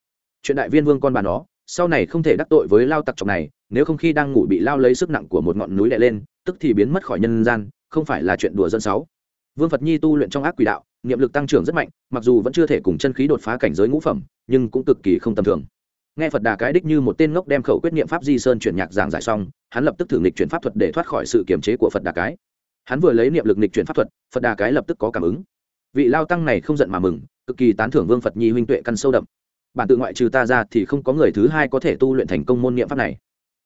Chuyện đại viên vương con bà nó, sau này không thể đắc tội với lao tặc trọc này, nếu không khi đang ngủ bị lao lấy sức nặng của một ngọn núi đè lên, tức thì biến mất khỏi nhân gian, không phải là chuyện đùa dân sáu. Vương phật nhi tu luyện trong ác quỷ đạo niệm lực tăng trưởng rất mạnh, mặc dù vẫn chưa thể cùng chân khí đột phá cảnh giới ngũ phẩm, nhưng cũng cực kỳ không tầm thường. Nghe phật đà cái đích như một tên ngốc đem khẩu quyết niệm pháp di sơn chuyển nhạc giảng giải xong, hắn lập tức thử nghịch chuyển pháp thuật để thoát khỏi sự kiềm chế của phật đà cái. Hắn vừa lấy niệm lực nghịch chuyển pháp thuật, phật đà cái lập tức có cảm ứng. Vị lao tăng này không giận mà mừng, cực kỳ tán thưởng vương phật nhi huynh tuệ căn sâu đậm. Bản tự ngoại trừ ta ra thì không có người thứ hai có thể tu luyện thành công môn niệm pháp này.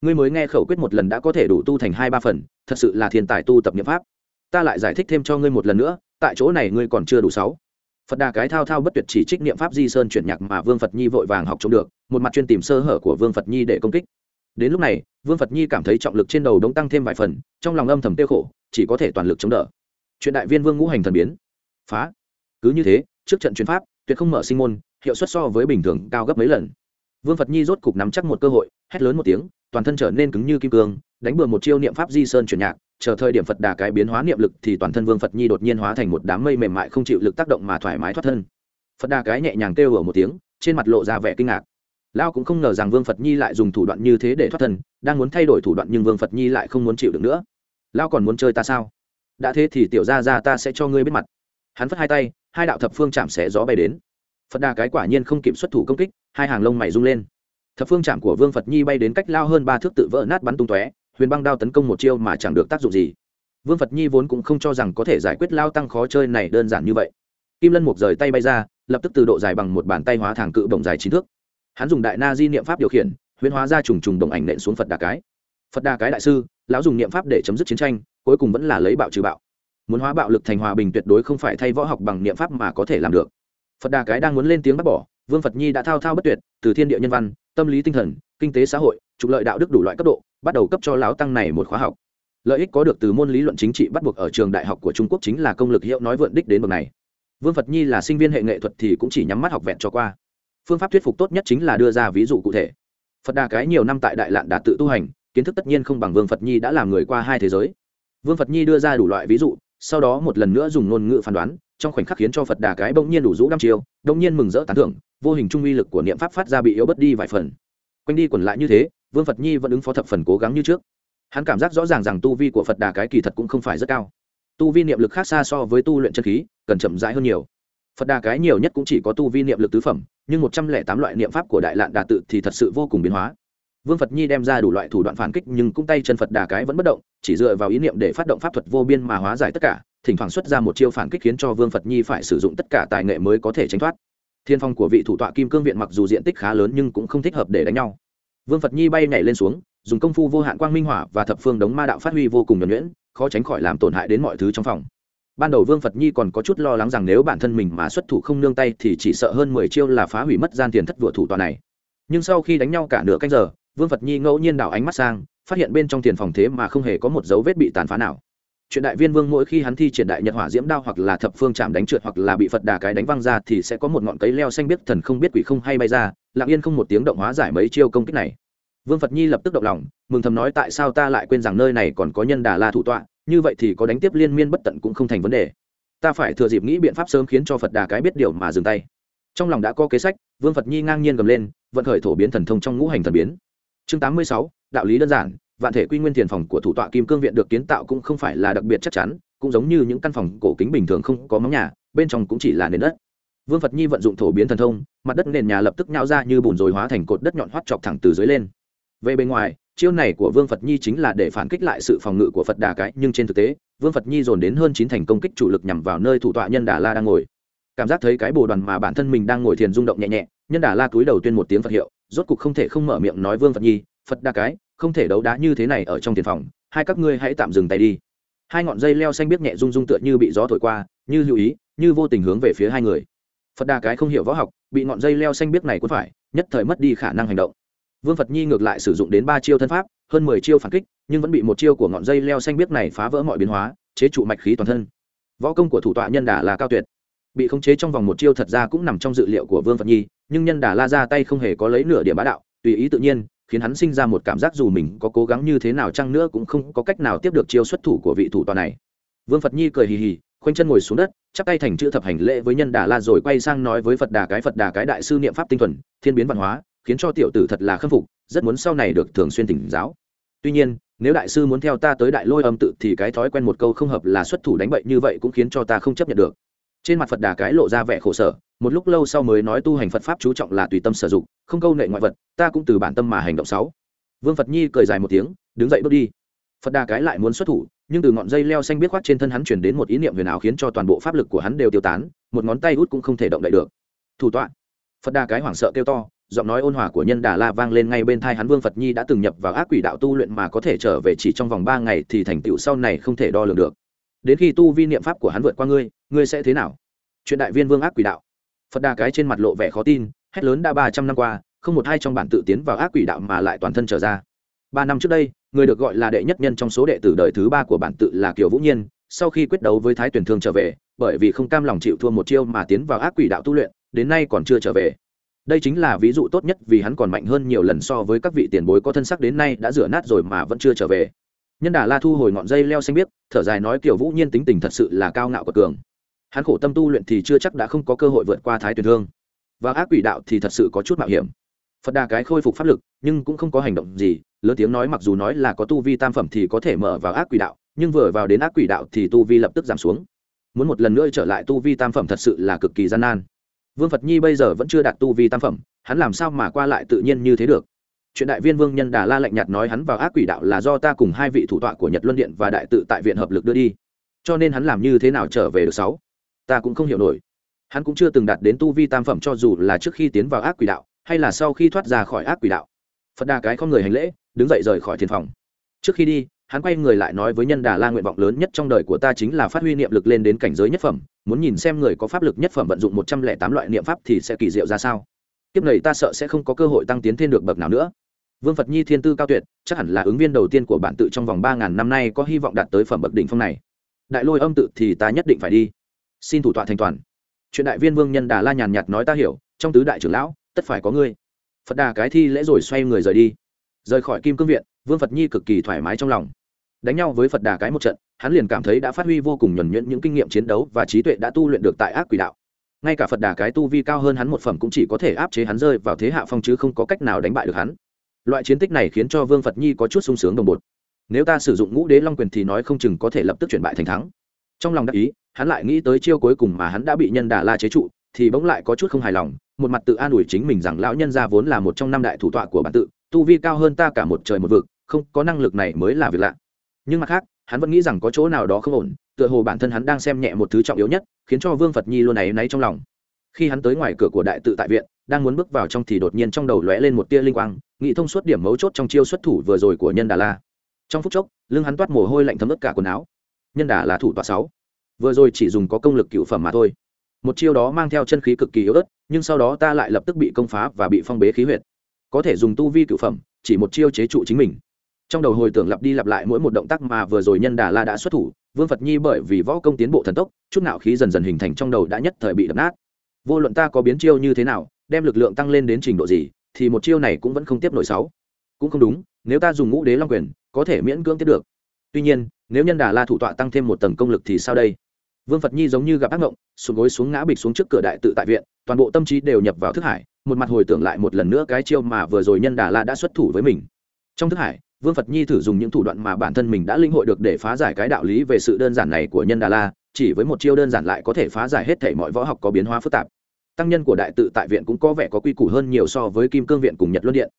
Ngươi mới nghe khẩu quyết một lần đã có thể đủ tu thành hai ba phần, thật sự là thiên tài tu tập niệm pháp. Ta lại giải thích thêm cho ngươi một lần nữa tại chỗ này ngươi còn chưa đủ sáu. Phật đà cái thao thao bất tuyệt chỉ trích niệm pháp di sơn chuyển nhạc mà vương phật nhi vội vàng học chống được, một mặt chuyên tìm sơ hở của vương phật nhi để công kích. Đến lúc này, vương phật nhi cảm thấy trọng lực trên đầu đống tăng thêm vài phần, trong lòng âm thầm tiêu khổ, chỉ có thể toàn lực chống đỡ. Chuyện đại viên vương ngũ hành thần biến. Phá. Cứ như thế, trước trận chuyến pháp, tuyệt không mở sinh môn, hiệu suất so với bình thường cao gấp mấy lần. Vương phật nhi rốt cục nắm chắc một cơ hội, hét lớn một tiếng, toàn thân trở nên cứng như kim cương, đánh bừa một chiêu niệm pháp di sơn chuyển nhạc chờ thời điểm phật đà cái biến hóa niệm lực thì toàn thân vương phật nhi đột nhiên hóa thành một đám mây mềm mại không chịu lực tác động mà thoải mái thoát thân. Phật đà cái nhẹ nhàng kêu ở một tiếng, trên mặt lộ ra vẻ kinh ngạc. Lao cũng không ngờ rằng vương phật nhi lại dùng thủ đoạn như thế để thoát thân, đang muốn thay đổi thủ đoạn nhưng vương phật nhi lại không muốn chịu được nữa. Lao còn muốn chơi ta sao? Đã thế thì tiểu ra ra ta sẽ cho ngươi biết mặt. Hắn phất hai tay, hai đạo thập phương chạm sẽ gió bay đến. Phật đà cái quả nhiên không kịp xuất thủ công kích, hai hàng lông mày rung lên. Thập phương chạm của vương phật nhi bay đến cách lao hơn ba thước tự vỡ nát bắn tung tóe huyền băng đao tấn công một chiêu mà chẳng được tác dụng gì. Vương phật nhi vốn cũng không cho rằng có thể giải quyết lao tăng khó chơi này đơn giản như vậy. Kim lân mục rời tay bay ra, lập tức từ độ dài bằng một bàn tay hóa thẳng cự bổng dài chín thước. Hắn dùng đại na di niệm pháp điều khiển, huyền hóa ra trùng trùng đồng ảnh nện xuống phật đà cái. Phật đà cái đại sư, lão dùng niệm pháp để chấm dứt chiến tranh, cuối cùng vẫn là lấy bạo trừ bạo. Muốn hóa bạo lực thành hòa bình tuyệt đối không phải thay võ học bằng niệm pháp mà có thể làm được. Phật đà cái đang muốn lên tiếng bác bỏ, vương phật nhi đã thao thao bất tuyệt, từ thiên địa nhân văn, tâm lý tinh thần, kinh tế xã hội, trục lợi đạo đức đủ loại cấp độ bắt đầu cấp cho lão tăng này một khóa học. Lợi ích có được từ môn lý luận chính trị bắt buộc ở trường đại học của trung quốc chính là công lực hiệu nói vượn đích đến bậc này. Vương phật nhi là sinh viên hệ nghệ thuật thì cũng chỉ nhắm mắt học vẹn cho qua. Phương pháp thuyết phục tốt nhất chính là đưa ra ví dụ cụ thể. Phật đà cái nhiều năm tại đại lạn đã tự tu hành, kiến thức tất nhiên không bằng vương phật nhi đã làm người qua hai thế giới. Vương phật nhi đưa ra đủ loại ví dụ, sau đó một lần nữa dùng ngôn ngữ phán đoán, trong khoảnh khắc khiến cho phật đà cái bỗng nhiên đủ rũ năm chiêu bỗng nhiên mừng rỡ tán thưởng, vô hình trung uy lực của niệm pháp phát ra bị yếu bất đi vài phần. Quanh đi quẩn lại như thế vương phật nhi vẫn ứng phó thập phần cố gắng như trước hắn cảm giác rõ ràng rằng tu vi của phật đà cái kỳ thật cũng không phải rất cao tu vi niệm lực khác xa so với tu luyện chân khí cần chậm rãi hơn nhiều phật đà cái nhiều nhất cũng chỉ có tu vi niệm lực tứ phẩm nhưng một trăm lẻ tám loại niệm pháp của đại lạn đà tự thì thật sự vô cùng biến hóa vương phật nhi đem ra đủ loại thủ đoạn phản kích nhưng cũng tay chân phật đà cái vẫn bất động chỉ dựa vào ý niệm để phát động pháp thuật vô biên mà hóa giải tất cả thỉnh thoảng xuất ra một chiêu phản kích khiến cho vương phật nhi phải sử dụng tất cả tài nghệ mới có thể tránh thoát thiên phong của vị thủ tọa kim cương viện mặc dù diện tích khá lớn nhưng cũng không thích hợp để đánh nhau vương phật nhi bay nhảy lên xuống, dùng công phu vô hạn quang minh hỏa và thập phương đống ma đạo phát huy vô cùng nhuẩn nhuyễn, khó tránh khỏi làm tổn hại đến mọi thứ trong phòng. Ban đầu vương phật nhi còn có chút lo lắng rằng nếu bản thân mình mà xuất thủ không nương tay thì chỉ sợ hơn mười chiêu là phá hủy mất gian tiền thất vựa thủ tòa này. Nhưng sau khi đánh nhau cả nửa canh giờ, vương phật nhi ngẫu nhiên đảo ánh mắt sang, phát hiện bên trong tiền phòng thế mà không hề có một dấu vết bị tàn phá nào chuyện đại viên vương mỗi khi hắn thi triển đại nhật hỏa diễm đao hoặc là thập phương chạm đánh trượt hoặc là bị phật đà cái đánh văng ra thì sẽ có một ngọn cây leo xanh biết thần không biết quỷ không hay bay ra, lặng yên không một tiếng động hóa giải mấy chiêu công kích này. Vương phật nhi lập tức động lòng, mừng thầm nói tại sao ta lại quên rằng nơi này còn có nhân đà la thủ tọa, như vậy thì có đánh tiếp liên miên bất tận cũng không thành vấn đề. Ta phải thừa dịp nghĩ biện pháp sớm khiến cho phật đà cái biết điều mà dừng tay. Trong lòng đã có kế sách, vương phật nhi ngang nhiên gầm lên, vận khởi thổ biến thần thông trong ngũ hành thần biến. Chương tám mươi sáu, đạo lý đơn giản vạn thể quy nguyên tiền phòng của thủ tọa kim cương viện được kiến tạo cũng không phải là đặc biệt chắc chắn, cũng giống như những căn phòng cổ kính bình thường không có móng nhà, bên trong cũng chỉ là nền đất. Vương phật nhi vận dụng thổ biến thần thông, mặt đất nền nhà lập tức nhao ra như bùn rồi hóa thành cột đất nhọn hoắt chọc thẳng từ dưới lên. Về bên ngoài, chiêu này của vương phật nhi chính là để phản kích lại sự phòng ngự của phật đà cái, nhưng trên thực tế, vương phật nhi dồn đến hơn chín thành công kích chủ lực nhằm vào nơi thủ tọa nhân đà la đang ngồi. Cảm giác thấy cái bồ đoàn mà bản thân mình đang ngồi thiền rung động nhẹ nhẹ, nhân đà la túi đầu tuyên một tiếng phật hiệu, rốt cục không thể không mở miệng nói vương phật nhi, phật đa cái không thể đấu đá như thế này ở trong tiền phòng, hai các ngươi hãy tạm dừng tay đi. Hai ngọn dây leo xanh biết nhẹ rung rung tựa như bị gió thổi qua, như lưu ý, như vô tình hướng về phía hai người. Phật đà cái không hiểu võ học, bị ngọn dây leo xanh biết này cuốn phải, nhất thời mất đi khả năng hành động. Vương phật nhi ngược lại sử dụng đến ba chiêu thân pháp, hơn mười chiêu phản kích, nhưng vẫn bị một chiêu của ngọn dây leo xanh biết này phá vỡ mọi biến hóa, chế trụ mạch khí toàn thân. Võ công của thủ tọa nhân đà là cao tuyệt. Bị khống chế trong vòng một chiêu thật ra cũng nằm trong dự liệu của vương phật nhi, nhưng nhân đà la ra tay không hề có lấy nửa điểm bá đạo, tùy ý tự nhiên khiến hắn sinh ra một cảm giác dù mình có cố gắng như thế nào chăng nữa cũng không có cách nào tiếp được chiêu xuất thủ của vị thủ tòa này. Vương phật nhi cười hì hì, khoanh chân ngồi xuống đất, chắp tay thành chữ thập hành lễ với nhân đà la rồi quay sang nói với phật đà cái phật đà cái đại sư niệm pháp tinh thuần, thiên biến văn hóa, khiến cho tiểu tử thật là khâm phục, rất muốn sau này được thường xuyên tỉnh giáo. Tuy nhiên, nếu đại sư muốn theo ta tới đại lôi âm tự thì cái thói quen một câu không hợp là xuất thủ đánh bậy như vậy cũng khiến cho ta không chấp nhận được trên mặt phật đà cái lộ ra vẻ khổ sở, một lúc lâu sau mới nói tu hành phật pháp chú trọng là tùy tâm sử dụng, không câu nệ ngoại vật, ta cũng từ bản tâm mà hành động sáu. Vương phật nhi cười dài một tiếng, đứng dậy bước đi. Phật đà cái lại muốn xuất thủ, nhưng từ ngọn dây leo xanh biết khoác trên thân hắn chuyển đến một ý niệm huyền ảo khiến cho toàn bộ pháp lực của hắn đều tiêu tán, một ngón tay út cũng không thể động đậy được. Thủ tọa. Phật đà cái hoảng sợ kêu to, giọng nói ôn hòa của nhân đà la vang lên ngay bên thai hắn. Vương phật nhi đã từng nhập vào ác quỷ đạo tu luyện mà có thể trở về chỉ trong vòng ba ngày thì thành tựu sau này không thể đo lường được. Đến khi tu vi niệm pháp của hắn vượt qua ngươi ngươi sẽ thế nào? Chuyện đại viên vương ác quỷ đạo. Phật đà cái trên mặt lộ vẻ khó tin, hét lớn đã ba trăm năm qua, không một hai trong bản tự tiến vào ác quỷ đạo mà lại toàn thân trở ra. Ba năm trước đây, người được gọi là đệ nhất nhân trong số đệ tử đời thứ ba của bản tự là kiều vũ nhiên, sau khi quyết đấu với thái tuyển thương trở về, bởi vì không cam lòng chịu thua một chiêu mà tiến vào ác quỷ đạo tu luyện, đến nay còn chưa trở về. Đây chính là ví dụ tốt nhất vì hắn còn mạnh hơn nhiều lần so với các vị tiền bối có thân sắc đến nay đã rửa nát rồi mà vẫn chưa trở về. Nhân đà la thu hồi ngọn dây leo xanh biếc, thở dài nói kiểu vũ nhiên tính tình thật sự là cao ngạo của cường hắn khổ tâm tu luyện thì chưa chắc đã không có cơ hội vượt qua thái tuyển thương. Và ác quỷ đạo thì thật sự có chút mạo hiểm. Phật đà cái khôi phục pháp lực, nhưng cũng không có hành động gì. Lớn tiếng nói mặc dù nói là có tu vi tam phẩm thì có thể mở vào ác quỷ đạo, nhưng vừa vào đến ác quỷ đạo thì tu vi lập tức giảm xuống. Muốn một lần nữa trở lại tu vi tam phẩm thật sự là cực kỳ gian nan. Vương phật nhi bây giờ vẫn chưa đạt tu vi tam phẩm, hắn làm sao mà qua lại tự nhiên như thế được? Chuyện đại viên vương nhân đà la lạnh nhạt nói hắn vào ác quỷ đạo là do ta cùng hai vị thủ tọa của nhật luân điện và đại tự tại viện hợp lực đưa đi. Cho nên hắn làm như thế nào trở về được sáu? Ta cũng không hiểu nổi. Hắn cũng chưa từng đạt đến tu vi tam phẩm cho dù là trước khi tiến vào ác quỷ đạo, hay là sau khi thoát ra khỏi ác quỷ đạo. Phật đà cái không người hành lễ, đứng dậy rời khỏi thiền phòng. Trước khi đi, hắn quay người lại nói với nhân đà la nguyện vọng lớn nhất trong đời của ta chính là phát huy niệm lực lên đến cảnh giới nhất phẩm, muốn nhìn xem người có pháp lực nhất phẩm vận dụng một trăm lẻ tám loại niệm pháp thì sẽ kỳ diệu ra sao. Kiếp này ta sợ sẽ không có cơ hội tăng tiến thêm được bậc nào nữa. Vương phật nhi thiên tư cao tuyệt, chắc hẳn là ứng viên đầu tiên của bản tự trong vòng ba ngàn năm nay có hy vọng đạt tới phẩm bậc đỉnh phong này. Đại lôi âm tự thì ta nhất định phải đi xin thủ tọa thành toàn. Chuyện đại viên vương nhân đà la nhàn nhạt nói ta hiểu, trong tứ đại trưởng lão, tất phải có ngươi. Phật đà cái thi lễ rồi xoay người rời đi. Rời khỏi kim cương viện, vương phật nhi cực kỳ thoải mái trong lòng. Đánh nhau với phật đà cái một trận, hắn liền cảm thấy đã phát huy vô cùng nhuẩn nhuyễn những kinh nghiệm chiến đấu và trí tuệ đã tu luyện được tại ác quỷ đạo. Ngay cả phật đà cái tu vi cao hơn hắn một phẩm cũng chỉ có thể áp chế hắn rơi vào thế hạ phong chứ không có cách nào đánh bại được hắn. Loại chiến tích này khiến cho vương phật nhi có chút sung sướng đồng bột nếu ta sử dụng ngũ đế long quyền thì nói không chừng có thể lập tức chuyển bại thành thắng trong lòng đắc ý, hắn lại nghĩ tới chiêu cuối cùng mà hắn đã bị nhân đà la chế trụ, thì bỗng lại có chút không hài lòng, một mặt tự an ủi chính mình rằng lão nhân gia vốn là một trong năm đại thủ tọa của bản tự, tu vi cao hơn ta cả một trời một vực, không có năng lực này mới là việc lạ. Nhưng mặt khác, hắn vẫn nghĩ rằng có chỗ nào đó không ổn, tựa hồ bản thân hắn đang xem nhẹ một thứ trọng yếu nhất, khiến cho vương phật nhi luôn áy náy trong lòng. Khi hắn tới ngoài cửa của đại tự tại viện, đang muốn bước vào trong thì đột nhiên trong đầu lóe lên một tia linh quang nghĩ thông suốt điểm mấu chốt trong chiêu xuất thủ vừa rồi của nhân đà la. Trong phút chốc, lưng hắn toát mồ hôi lạnh thấm ướt cả quần áo nhân đà là thủ tọa sáu. Vừa rồi chỉ dùng có công lực cựu phẩm mà thôi. Một chiêu đó mang theo chân khí cực kỳ yếu ớt, nhưng sau đó ta lại lập tức bị công phá và bị phong bế khí huyệt. Có thể dùng tu vi cựu phẩm, chỉ một chiêu chế trụ chính mình. Trong đầu hồi tưởng lặp đi lặp lại mỗi một động tác mà vừa rồi nhân đà la đã xuất thủ, vương phật nhi bởi vì võ công tiến bộ thần tốc, chút nạo khí dần dần hình thành trong đầu đã nhất thời bị đập nát. Vô luận ta có biến chiêu như thế nào, đem lực lượng tăng lên đến trình độ gì, thì một chiêu này cũng vẫn không tiếp nổi sáu. Cũng không đúng, nếu ta dùng ngũ đế long quyền, có thể miễn cưỡng tiếp được tuy nhiên, nếu nhân đà la thủ tọa tăng thêm một tầng công lực thì sao đây? Vương phật nhi giống như gặp ác mộng sụt gối xuống ngã bịch xuống trước cửa đại tự tại viện, toàn bộ tâm trí đều nhập vào thức hải, một mặt hồi tưởng lại một lần nữa cái chiêu mà vừa rồi nhân đà la đã xuất thủ với mình. Trong thức hải, vương phật nhi thử dùng những thủ đoạn mà bản thân mình đã linh hội được để phá giải cái đạo lý về sự đơn giản này của nhân đà la, chỉ với một chiêu đơn giản lại có thể phá giải hết thể mọi võ học có biến hóa phức tạp. Tăng nhân của đại tự tại viện cũng có vẻ có quy củ hơn nhiều so với kim cương viện cùng nhật luân điện.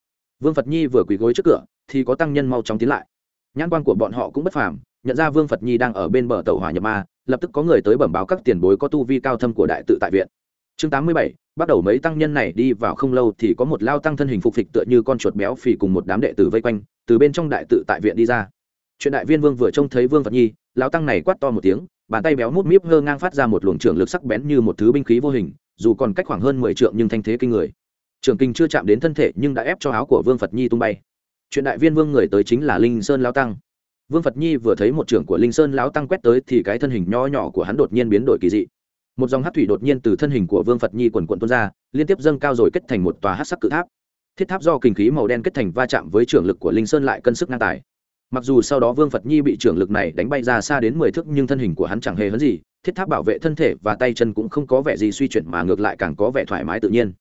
Vương phật nhi vừa quỳ gối trước cửa, thì có tăng nhân mau chóng tiến lại nhãn quan của bọn họ cũng bất phàm, nhận ra vương phật nhi đang ở bên bờ tàu hỏa nhập ma, lập tức có người tới bẩm báo các tiền bối có tu vi cao thâm của đại tự tại viện. Chương tám mươi bảy, bắt đầu mấy tăng nhân này đi vào không lâu thì có một lao tăng thân hình phục phịch tựa như con chuột béo phì cùng một đám đệ tử vây quanh, từ bên trong đại tự tại viện đi ra. Chuyện đại viên vương vừa trông thấy vương phật nhi, lao tăng này quát to một tiếng, bàn tay béo mút míp ngơ ngang phát ra một luồng trưởng lực sắc bén như một thứ binh khí vô hình, dù còn cách khoảng hơn mười trượng nhưng thanh thế kinh người. Trường kinh chưa chạm đến thân thể nhưng đã ép cho áo của vương phật nhi tung bay chuyện đại viên vương người tới chính là linh sơn lao tăng. Vương phật nhi vừa thấy một trưởng của linh sơn lão tăng quét tới thì cái thân hình nho nhỏ của hắn đột nhiên biến đổi kỳ dị. Một dòng hát thủy đột nhiên từ thân hình của vương phật nhi quần quận tuôn ra, liên tiếp dâng cao rồi kết thành một tòa hát sắc cự tháp. Thiết tháp do kinh khí màu đen kết thành va chạm với trưởng lực của linh sơn lại cân sức ngang tài. Mặc dù sau đó vương phật nhi bị trưởng lực này đánh bay ra xa đến mười thước nhưng thân hình của hắn chẳng hề hấn gì, thiết tháp bảo vệ thân thể và tay chân cũng không có vẻ gì suy chuyển mà ngược lại càng có vẻ thoải mái tự nhiên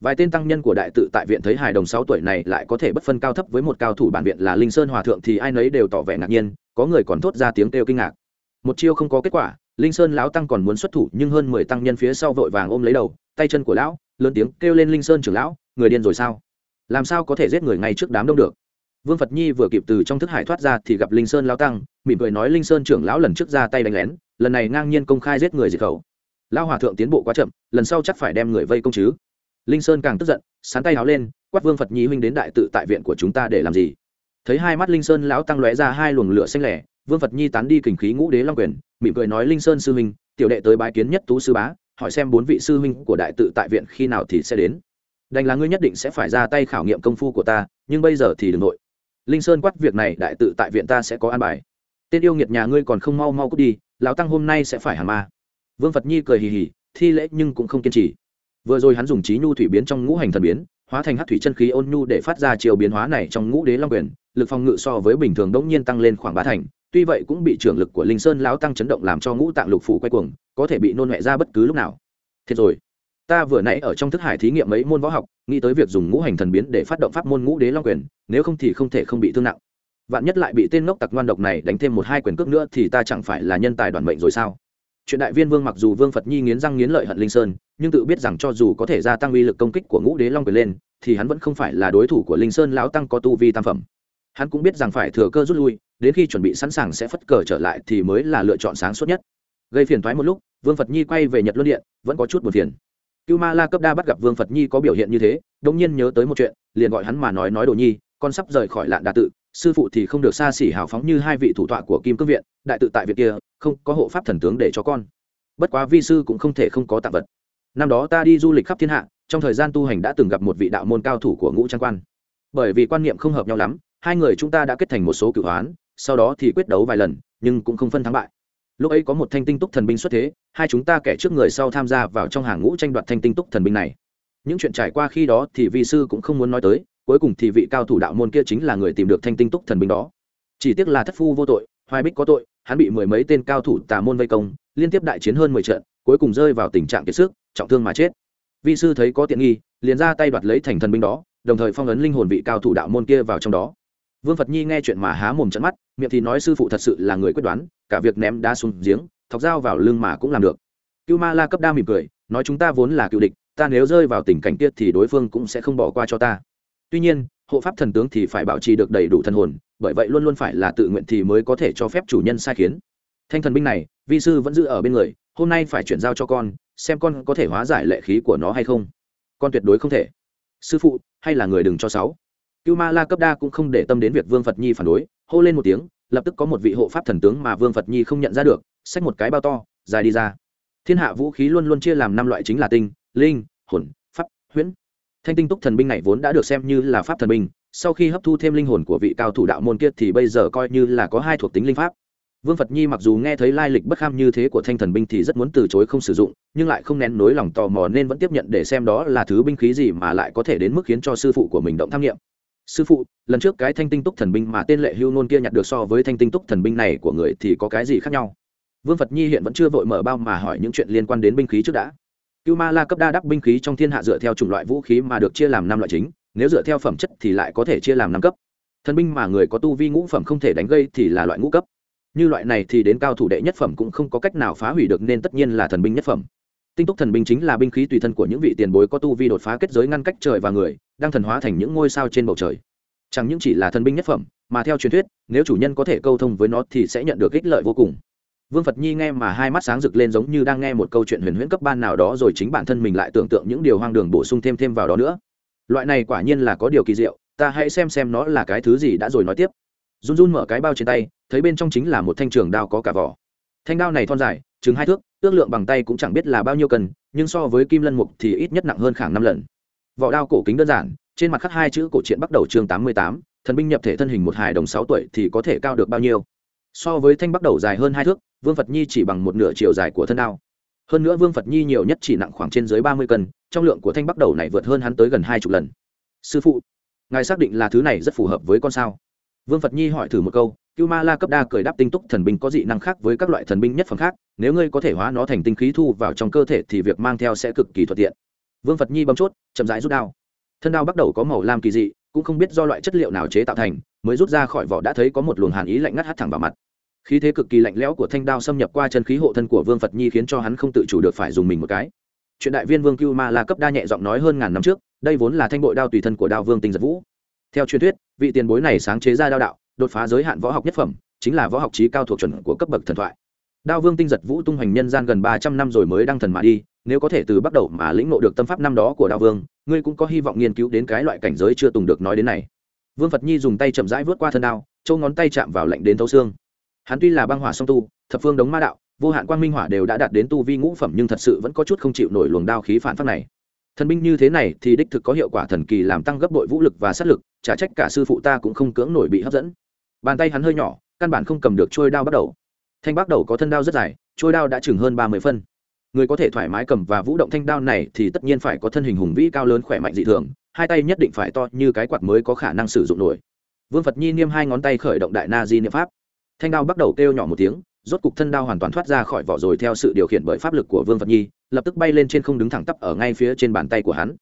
vài tên tăng nhân của đại tự tại viện thấy hài đồng sáu tuổi này lại có thể bất phân cao thấp với một cao thủ bản viện là linh sơn hòa thượng thì ai nấy đều tỏ vẻ ngạc nhiên, có người còn thốt ra tiếng kêu kinh ngạc. Một chiêu không có kết quả, linh sơn lão tăng còn muốn xuất thủ nhưng hơn mười tăng nhân phía sau vội vàng ôm lấy đầu, tay chân của lão, lớn tiếng kêu lên linh sơn trưởng lão, người điên rồi sao? Làm sao có thể giết người ngay trước đám đông được? Vương phật nhi vừa kịp từ trong thức hải thoát ra thì gặp linh sơn lão tăng, mỉm cười nói linh sơn trưởng lão lần trước ra tay đánh lén, lần này ngang nhiên công khai giết người diệt khẩu. Lao hòa thượng tiến bộ quá chậm, lần sau chắc phải đem người vây công chứ linh sơn càng tức giận, sán tay háo lên, quát vương phật nhi huynh đến đại tự tại viện của chúng ta để làm gì? Thấy hai mắt linh sơn lão tăng lóe ra hai luồng lửa xanh lẻ, vương phật nhi tán đi kình khí ngũ đế long quyền, mỉm cười nói, linh sơn sư huynh, tiểu đệ tới bái kiến nhất tú sư bá, hỏi xem bốn vị sư huynh của đại tự tại viện khi nào thì sẽ đến. Đành là ngươi nhất định sẽ phải ra tay khảo nghiệm công phu của ta, nhưng bây giờ thì đừng nội linh sơn quát, việc này đại tự tại viện ta sẽ có an bài. Tên yêu nghiệt nhà ngươi còn không mau mau cút đi, lão tăng hôm nay sẽ phải hàn ma. Vương phật nhi cười hì hì, thi lễ nhưng cũng không kiên trì vừa rồi hắn dùng trí nhu thủy biến trong ngũ hành thần biến, hóa thành hát thủy chân khí ôn nhu để phát ra chiều biến hóa này trong ngũ đế long quyền, lực phòng ngự so với bình thường đống nhiên tăng lên khoảng ba thành, tuy vậy cũng bị trưởng lực của linh sơn lão tăng chấn động làm cho ngũ tạng lục phủ quay cuồng, có thể bị nôn mẹ ra bất cứ lúc nào. Thiệt rồi, ta vừa nãy ở trong thức hải thí nghiệm mấy môn võ học, nghĩ tới việc dùng ngũ hành thần biến để phát động pháp môn ngũ đế long quyền, nếu không thì không thể không bị thương nặng. Vạn nhất lại bị tên ngốc tặc ngoan độc này đánh thêm một hai quyền cước nữa thì ta chẳng phải là nhân tài đoàn mệnh rồi sao? Chuyện đại viên vương mặc dù vương phật nhi nghiến răng nghiến lợi hận linh sơn, nhưng tự biết rằng cho dù có thể gia tăng uy lực công kích của ngũ đế long quyền lên, thì hắn vẫn không phải là đối thủ của linh sơn lão tăng có tu vi tam phẩm. Hắn cũng biết rằng phải thừa cơ rút lui, đến khi chuẩn bị sẵn sàng sẽ phất cờ trở lại thì mới là lựa chọn sáng suốt nhất. Gây phiền thoái một lúc, vương phật nhi quay về nhật luân điện, vẫn có chút buồn phiền. Cưu ma la cấp đa bắt gặp vương phật nhi có biểu hiện như thế đông nhiên nhớ tới một chuyện, liền gọi hắn mà nói nói đồ nhi, con sắp rời khỏi lạn đà tự sư phụ thì không được xa xỉ hào phóng như hai vị thủ tọa của kim cương viện, đại tự tại viện kia, không có hộ pháp thần tướng để cho con. Bất quá vi sư cũng không thể không có tạm vật. Năm đó ta đi du lịch khắp thiên hạ, trong thời gian tu hành đã từng gặp một vị đạo môn cao thủ của ngũ trang quan. Bởi vì quan niệm không hợp nhau lắm, hai người chúng ta đã kết thành một số cửu hoán sau đó thì quyết đấu vài lần, nhưng cũng không phân thắng bại. Lúc ấy có một thanh tinh túc thần binh xuất thế, hai chúng ta kẻ trước người sau tham gia vào trong hàng ngũ tranh đoạt thanh tinh túc thần binh này. Những chuyện trải qua khi đó thì vi sư cũng không muốn nói tới cuối cùng thì vị cao thủ đạo môn kia chính là người tìm được thanh tinh túc thần binh đó. Chỉ tiếc là thất phu vô tội, hoài bích có tội, hắn bị mười mấy tên cao thủ tà môn vây công, liên tiếp đại chiến hơn mười trận, cuối cùng rơi vào tình trạng kiệt sức, trọng thương mà chết. Vị sư thấy có tiện nghi, liền ra tay đoạt lấy thành thần binh đó, đồng thời phong ấn linh hồn vị cao thủ đạo môn kia vào trong đó. Vương phật nhi nghe chuyện mà há mồm trận mắt, miệng thì nói sư phụ thật sự là người quyết đoán, cả việc ném đá xuống giếng, thọc dao vào lưng mà cũng làm được. Cưu ma la cấp đa mỉm cười, nói chúng ta vốn là cựu địch, ta nếu rơi vào tình cảnh kia thì đối phương cũng sẽ không bỏ qua cho ta tuy nhiên, hộ pháp thần tướng thì phải bảo trì được đầy đủ thần hồn, bởi vậy luôn luôn phải là tự nguyện thì mới có thể cho phép chủ nhân sai khiến. Thanh thần binh này, vi sư vẫn giữ ở bên người, hôm nay phải chuyển giao cho con, xem con có thể hóa giải lệ khí của nó hay không. Con tuyệt đối không thể. Sư phụ, hay là người đừng cho sáu. Cưu ma la cấp đa cũng không để tâm đến việc vương phật nhi phản đối, hô lên một tiếng, lập tức có một vị hộ pháp thần tướng mà vương phật nhi không nhận ra được, xách một cái bao to, dài đi ra. Thiên hạ vũ khí luôn luôn chia làm năm loại chính là tinh, linh, hồn, pháp, huyễn thanh tinh túc thần binh này vốn đã được xem như là pháp thần binh, sau khi hấp thu thêm linh hồn của vị cao thủ đạo môn kia thì bây giờ coi như là có hai thuộc tính linh pháp. Vương phật nhi mặc dù nghe thấy lai lịch bất kham như thế của thanh thần binh thì rất muốn từ chối không sử dụng, nhưng lại không nén nối lòng tò mò nên vẫn tiếp nhận để xem đó là thứ binh khí gì mà lại có thể đến mức khiến cho sư phụ của mình động tham nghiệm. Sư phụ, lần trước cái thanh tinh túc thần binh mà tên lệ hưu nôn kia nhặt được so với thanh tinh túc thần binh này của người thì có cái gì khác nhau? Vương phật nhi hiện vẫn chưa vội mở bao mà hỏi những chuyện liên quan đến binh khí trước đã cưu ma la cấp đa đắc binh khí trong thiên hạ dựa theo chủng loại vũ khí mà được chia làm năm loại chính, nếu dựa theo phẩm chất thì lại có thể chia làm năm cấp. Thần binh mà người có tu vi ngũ phẩm không thể đánh gây thì là loại ngũ cấp. Như loại này thì đến cao thủ đệ nhất phẩm cũng không có cách nào phá hủy được nên tất nhiên là thần binh nhất phẩm. Tinh túc thần binh chính là binh khí tùy thân của những vị tiền bối có tu vi đột phá kết giới ngăn cách trời và người, đang thần hóa thành những ngôi sao trên bầu trời. Chẳng những chỉ là thần binh nhất phẩm, mà theo truyền thuyết, nếu chủ nhân có thể câu thông với nó thì sẽ nhận được ích lợi vô cùng vương phật nhi nghe mà hai mắt sáng rực lên giống như đang nghe một câu chuyện huyền huyễn cấp ban nào đó rồi chính bản thân mình lại tưởng tượng những điều hoang đường bổ sung thêm thêm vào đó nữa. Loại này quả nhiên là có điều kỳ diệu, ta hãy xem xem nó là cái thứ gì đã rồi nói tiếp. Run run mở cái bao trên tay, thấy bên trong chính là một thanh trường đao có cả vỏ. Thanh đao này thon dài, chừng hai thước, ước lượng bằng tay cũng chẳng biết là bao nhiêu cần nhưng so với kim lân mục thì ít nhất nặng hơn khoảng năm lần. Vỏ đao cổ kính đơn giản, trên mặt khắc hai chữ cổ truyện bắt đầu chương tám mươi tám, thần binh nhập thể thân hình một hài đồng sáu tuổi thì có thể cao được bao nhiêu. So với thanh bắt đầu dài hơn hai thước vương phật nhi chỉ bằng một nửa chiều dài của thân đao. Hơn nữa vương phật nhi nhiều nhất chỉ nặng khoảng trên dưới ba mươi cân, trong lượng của thanh bắt đầu này vượt hơn hắn tới gần hai chục lần. Sư phụ, ngài xác định là thứ này rất phù hợp với con sao? Vương phật nhi hỏi thử một câu, cưu ma la cấp đa cười đáp tinh túc thần binh có dị năng khác với các loại thần binh nhất phẩm khác, nếu ngươi có thể hóa nó thành tinh khí thu vào trong cơ thể thì việc mang theo sẽ cực kỳ thuận tiện. Vương phật nhi bấm chốt, chậm rãi rút đao. Thân đao bắt đầu có màu lam kỳ dị, cũng không biết do loại chất liệu nào chế tạo thành, mới rút ra khỏi vỏ đã thấy có một luồng hàn ý lạnh ngắt hắt thẳng vào mặt khí thế cực kỳ lạnh lẽo của thanh đao xâm nhập qua chân khí hộ thân của vương phật nhi khiến cho hắn không tự chủ được phải dùng mình một cái. Chuyện đại viên vương cưu ma la cấp đa nhẹ giọng nói hơn ngàn năm trước, đây vốn là thanh bội đao tùy thân của đao vương tinh giật vũ. Theo truyền thuyết, vị tiền bối này sáng chế ra đao đạo, đột phá giới hạn võ học nhất phẩm, chính là võ học trí cao thuộc chuẩn của cấp bậc thần thoại. Đao vương tinh giật vũ tung hoành nhân gian gần ba trăm năm rồi mới đăng thần mà đi, nếu có thể từ bắt đầu mà lĩnh ngộ được tâm pháp năm đó của đao vương, ngươi cũng có hy vọng nghiên cứu đến cái loại cảnh giới chưa từng được nói đến này. Vương phật nhi dùng tay chậm rãi vớt qua thân đao, châu ngón tay chạm vào lạnh đến thấu xương hắn tuy là băng hỏa song tu, thập phương đống ma đạo, vô hạn quang minh hỏa đều đã đạt đến tu vi ngũ phẩm nhưng thật sự vẫn có chút không chịu nổi luồng đao khí phản phát này. Thần binh như thế này thì đích thực có hiệu quả thần kỳ làm tăng gấp đội vũ lực và sát lực trả trách cả sư phụ ta cũng không cưỡng nổi bị hấp dẫn. Bàn tay hắn hơi nhỏ, căn bản không cầm được trôi đao bắt đầu. Thanh bắt đầu có thân đao rất dài trôi đao đã chừng hơn ba mươi phân. Người có thể thoải mái cầm và vũ động thanh đao này thì tất nhiên phải có thân hình hùng vĩ cao lớn khỏe mạnh dị thường, hai tay nhất định phải to như cái quạt mới có khả năng sử dụng nổi. Vương phật nhi niêm hai ngón tay khởi động đại na di niệm pháp thanh đao bắt đầu kêu nhỏ một tiếng, rốt cục thân đao hoàn toàn thoát ra khỏi vỏ rồi theo sự điều khiển bởi pháp lực của vương phật nhi, lập tức bay lên trên không đứng thẳng tắp ở ngay phía trên bàn tay của hắn.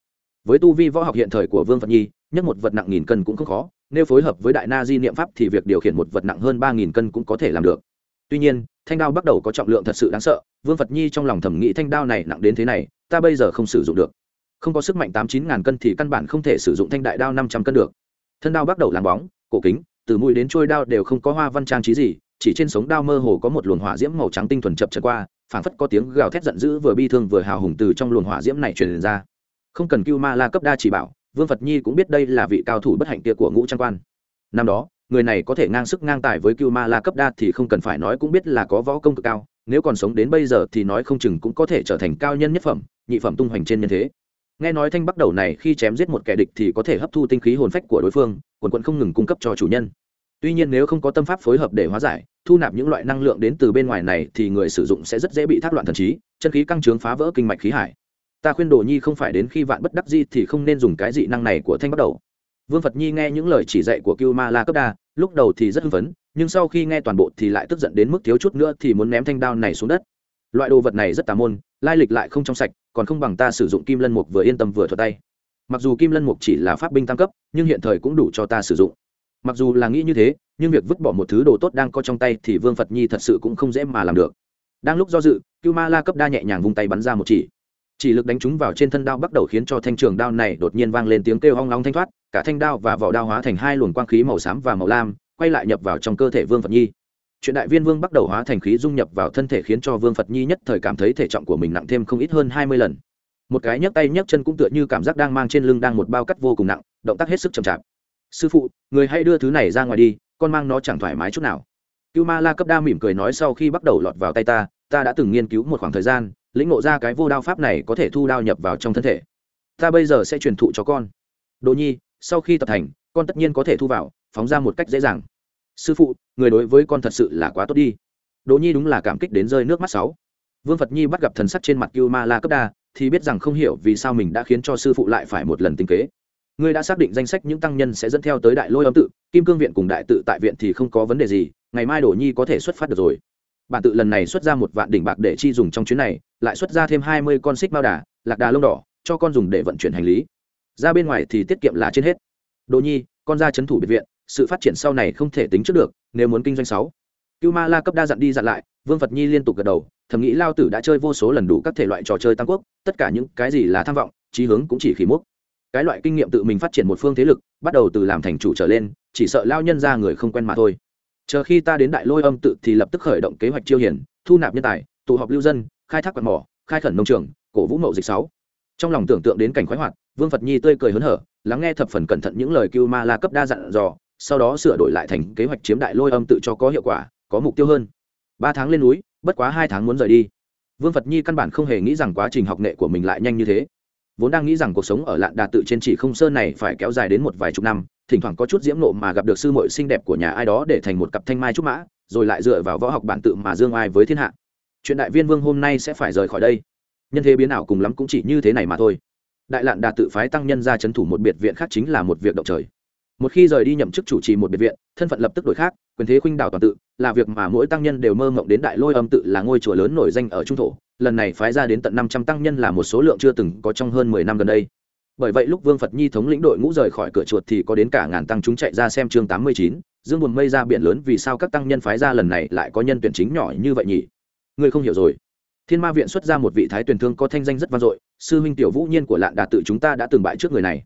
Với tu vi võ học hiện thời của vương phật nhi nhất một vật nặng nghìn cân cũng không khó, nếu phối hợp với đại na di niệm pháp thì việc điều khiển một vật nặng hơn ba nghìn cân cũng có thể làm được. Tuy nhiên, thanh đao bắt đầu có trọng lượng thật sự đáng sợ, vương phật nhi trong lòng thẩm nghĩ thanh đao này nặng đến thế này, ta bây giờ không sử dụng được. Không có sức mạnh tám chín ngàn cân thì căn bản không thể sử dụng thanh đại đao năm trăm cân được. Thân đao bắt đầu làm bóng, cổ kính từ mũi đến trôi đao đều không có hoa văn trang trí gì, chỉ trên sống đao mơ hồ có một luồng hỏa diễm màu trắng tinh thuần chập chập qua, phảng phất có tiếng gào thét giận dữ vừa bi thương vừa hào hùng từ trong luồng hỏa diễm này truyền ra. Không cần cưu ma la cấp đa chỉ bảo, vương phật nhi cũng biết đây là vị cao thủ bất hạnh kia của ngũ trang quan. Năm đó, người này có thể ngang sức ngang tài với cưu ma la cấp đa thì không cần phải nói cũng biết là có võ công cực cao, nếu còn sống đến bây giờ thì nói không chừng cũng có thể trở thành cao nhân nhất phẩm, nhị phẩm tung hoành trên nhân thế nghe nói thanh bắt đầu này khi chém giết một kẻ địch thì có thể hấp thu tinh khí hồn phách của đối phương, quần quận không ngừng cung cấp cho chủ nhân. Tuy nhiên nếu không có tâm pháp phối hợp để hóa giải, thu nạp những loại năng lượng đến từ bên ngoài này thì người sử dụng sẽ rất dễ bị thác loạn thần trí, chân khí căng trướng phá vỡ kinh mạch khí hải. Ta khuyên đồ nhi không phải đến khi vạn bất đắc di thì không nên dùng cái dị năng này của thanh bắt đầu. Vương phật nhi nghe những lời chỉ dạy của cưu ma la cấp đa, lúc đầu thì rất hưng phấn, nhưng sau khi nghe toàn bộ thì lại tức giận đến mức thiếu chút nữa thì muốn ném thanh đao này xuống đất loại đồ vật này rất tà môn, lai lịch lại không trong sạch, còn không bằng ta sử dụng kim lân mục vừa yên tâm vừa thuật tay. Mặc dù kim lân mục chỉ là pháp binh tam cấp, nhưng hiện thời cũng đủ cho ta sử dụng. Mặc dù là nghĩ như thế, nhưng việc vứt bỏ một thứ đồ tốt đang có trong tay thì vương phật nhi thật sự cũng không dễ mà làm được. Đang lúc do dự, cưu ma la cấp đa nhẹ nhàng vung tay bắn ra một chỉ. Chỉ lực đánh trúng vào trên thân đao bắt đầu khiến cho thanh trường đao này đột nhiên vang lên tiếng kêu hong long thanh thoát, cả thanh đao và vỏ đao hóa thành hai luồng quang khí màu xám và màu lam, quay lại nhập vào trong cơ thể vương phật nhi chuyện đại viên vương bắt đầu hóa thành khí dung nhập vào thân thể khiến cho vương phật nhi nhất thời cảm thấy thể trọng của mình nặng thêm không ít hơn hai mươi lần. Một cái nhấc tay nhấc chân cũng tựa như cảm giác đang mang trên lưng đang một bao cắt vô cùng nặng, động tác hết sức chậm chạp. Sư phụ, người hãy đưa thứ này ra ngoài đi, con mang nó chẳng thoải mái chút nào. Cưu ma la cấp đa mỉm cười nói sau khi bắt đầu lọt vào tay ta ta đã từng nghiên cứu một khoảng thời gian, lĩnh ngộ ra cái vô đao pháp này có thể thu đao nhập vào trong thân thể. Ta bây giờ sẽ truyền thụ cho con. Đồ nhi, sau khi tập thành, con tất nhiên có thể thu vào, phóng ra một cách dễ dàng sư phụ, người đối với con thật sự là quá tốt đi. Đỗ nhi đúng là cảm kích đến rơi nước mắt sáu. Vương phật nhi bắt gặp thần sắc trên mặt cưu ma la cấp đa, thì biết rằng không hiểu vì sao mình đã khiến cho sư phụ lại phải một lần tinh kế. Ngươi đã xác định danh sách những tăng nhân sẽ dẫn theo tới đại lôi âm tự, kim cương viện cùng đại tự tại viện thì không có vấn đề gì, ngày mai Đỗ nhi có thể xuất phát được rồi. Bản tự lần này xuất ra một vạn đỉnh bạc để chi dùng trong chuyến này, lại xuất ra thêm hai mươi con xích mao đà, lạc đà lông đỏ, cho con dùng để vận chuyển hành lý. Ra bên ngoài thì tiết kiệm là trên hết. Đồ nhi, con ra chấn thủ biệt viện sự phát triển sau này không thể tính trước được, nếu muốn kinh doanh sáu. Cưu ma la cấp đa dặn đi dặn lại, vương phật nhi liên tục gật đầu, thầm nghĩ lao tử đã chơi vô số lần đủ các thể loại trò chơi tam quốc, tất cả những cái gì là tham vọng trí hướng cũng chỉ khỉ múc cái loại kinh nghiệm tự mình phát triển một phương thế lực, bắt đầu từ làm thành chủ trở lên, chỉ sợ lao nhân ra người không quen mà thôi. Chờ khi ta đến đại lôi âm tự thì lập tức khởi động kế hoạch chiêu hiển, thu nạp nhân tài, tụ họp lưu dân, khai thác quạt mỏ, khai khẩn nông trường, cổ vũ mậu dịch sáu. Trong lòng tưởng tượng đến cảnh khoái hoạt, vương phật nhi tươi cười hớn hở, lắng nghe thập phần cẩn thận những lời cưu ma la cấp đa dặn dò sau đó sửa đổi lại thành kế hoạch chiếm đại lôi âm tự cho có hiệu quả, có mục tiêu hơn. Ba tháng lên núi, bất quá hai tháng muốn rời đi. Vương phật nhi căn bản không hề nghĩ rằng quá trình học nghệ của mình lại nhanh như thế. Vốn đang nghĩ rằng cuộc sống ở lạn đà tự trên chỉ không sơn này phải kéo dài đến một vài chục năm, thỉnh thoảng có chút diễm nộ mà gặp được sư muội xinh đẹp của nhà ai đó để thành một cặp thanh mai trúc mã, rồi lại dựa vào võ học bản tự mà dương ai với thiên hạ. Chuyện đại viên vương hôm nay sẽ phải rời khỏi đây. Nhân thế biến ảo cùng lắm cũng chỉ như thế này mà thôi. Đại lạn đà tự phái tăng nhân ra c h ấ n thủ một biệt viện khác chính là một việc động trời một khi rời đi nhậm chức chủ trì một biệt viện, thân phận lập tức đổi khác, quyền thế khuynh đảo toàn tự, là việc mà mỗi tăng nhân đều mơ mộng đến đại lôi âm tự là ngôi chùa lớn nổi danh ở trung thổ. Lần này phái ra đến tận năm trăm tăng nhân là một số lượng chưa từng có trong hơn mười năm gần đây. Bởi vậy lúc vương phật nhi thống lĩnh đội ngũ rời khỏi cửa chuột thì có đến cả ngàn tăng chúng chạy ra xem chương tám mươi chín. Dương buồn mây ra biển lớn vì sao các tăng nhân phái ra lần này lại có nhân tuyển chính nhỏ như vậy nhỉ? Người không hiểu rồi. Thiên ma viện xuất ra một vị thái tuyển thương có thanh danh rất vang dội, sư huynh tiểu vũ nhiên của lạn đà tự chúng ta đã từng bại trước người này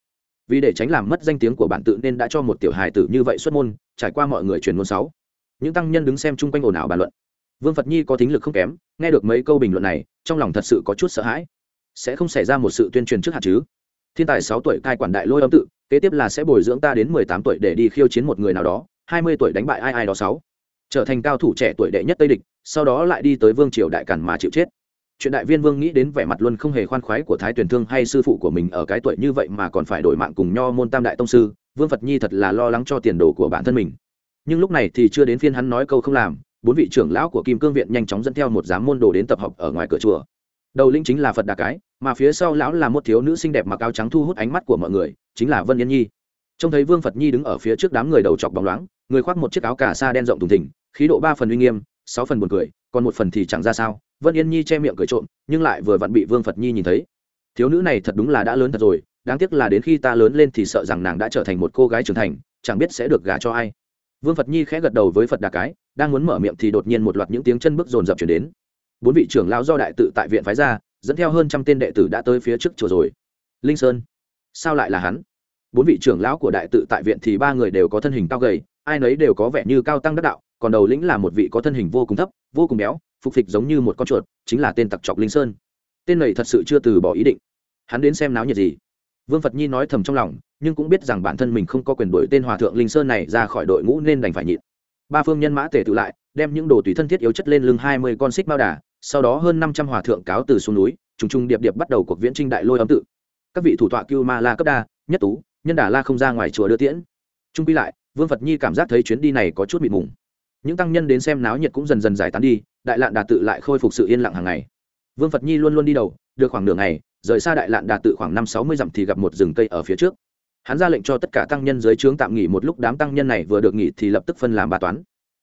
vì để tránh làm mất danh tiếng của bản tự nên đã cho một tiểu hài tử như vậy xuất môn, trải qua mọi người truyền môn sáu. Những tăng nhân đứng xem chung quanh ồn ào bàn luận. Vương phật nhi có thính lực không kém, nghe được mấy câu bình luận này, trong lòng thật sự có chút sợ hãi. Sẽ không xảy ra một sự tuyên truyền trước hạt chứ? Thiên tài sáu tuổi cai quản đại lôi âm tự, kế tiếp là sẽ bồi dưỡng ta đến mười tám tuổi để đi khiêu chiến một người nào đó, hai mươi tuổi đánh bại ai ai đó sáu. Trở thành cao thủ trẻ tuổi đệ nhất tây địch, sau đó lại đi tới vương triều đại cản mà chịu chết chuyện đại viên vương nghĩ đến vẻ mặt luôn không hề khoan khoái của thái tuyển thương hay sư phụ của mình ở cái tuổi như vậy mà còn phải đổi mạng cùng nho môn tam đại tông sư, vương phật nhi thật là lo lắng cho tiền đồ của bản thân mình. Nhưng lúc này thì chưa đến phiên hắn nói câu không làm, bốn vị trưởng lão của kim cương viện nhanh chóng dẫn theo một giám môn đồ đến tập hợp ở ngoài cửa chùa. Đầu linh chính là phật đà cái, mà phía sau lão là một thiếu nữ xinh đẹp mặc áo trắng thu hút ánh mắt của mọi người, chính là vân yên nhi. Trông thấy vương phật nhi đứng ở phía trước đám người đầu chọc bóng loáng, người khoác một chiếc áo cà sa đen rộng thùng thỉnh khí độ ba phần uy nghiêm, sáu phần buồn cười, còn một phần thì chẳng ra sao vân yên nhi che miệng cười trộm, nhưng lại vừa vặn bị vương phật nhi nhìn thấy. Thiếu nữ này thật đúng là đã lớn thật rồi, đáng tiếc là đến khi ta lớn lên thì sợ rằng nàng đã trở thành một cô gái trưởng thành, chẳng biết sẽ được gả cho ai. Vương phật nhi khẽ gật đầu với phật đà cái, đang muốn mở miệng thì đột nhiên một loạt những tiếng chân bước rồn rập chuyển đến. Bốn vị trưởng lão do đại tự tại viện phái ra, dẫn theo hơn trăm tên đệ tử đã tới phía trước chùa rồi. Linh sơn, sao lại là hắn? Bốn vị trưởng lão của đại tự tại viện thì ba người đều có thân hình cao gầy, ai nấy đều có vẻ như cao tăng đắc đạo còn đầu lĩnh là một vị có thân hình vô cùng thấp, vô cùng béo, phục phịch giống như một con chuột, chính là tên tặc trọc linh sơn. Tên này thật sự chưa từ bỏ ý định. Hắn đến xem náo nhiệt gì? Vương phật nhi nói thầm trong lòng, nhưng cũng biết rằng bản thân mình không có quyền đổi tên hòa thượng linh sơn này ra khỏi đội ngũ nên đành phải nhịn. Ba phương nhân mã tề tự lại, đem những đồ tùy thân thiết yếu chất lên lưng hai mươi con xích bao đà, sau đó hơn năm trăm hòa thượng cáo từ xuống núi, trùng trùng điệp điệp bắt đầu cuộc viễn trinh đại lôi ấm tự. Các vị thủ tọa cưu ma la cấp đa, nhất tú, nhân đà la không ra ngoài chùa đưa tiễn. Trung quy lại, vương phật nhi cảm giác thấy chuyến đi này có chút mịt mùng những tăng nhân đến xem náo nhiệt cũng dần dần giải tán đi, đại lạn đà tự lại khôi phục sự yên lặng hàng ngày. Vương phật nhi luôn luôn đi đầu, được khoảng nửa ngày, rời xa đại lạn đà tự khoảng năm sáu mươi dặm thì gặp một rừng cây ở phía trước. Hắn ra lệnh cho tất cả tăng nhân dưới trướng tạm nghỉ một lúc, đám tăng nhân này vừa được nghỉ thì lập tức phân làm ba toán.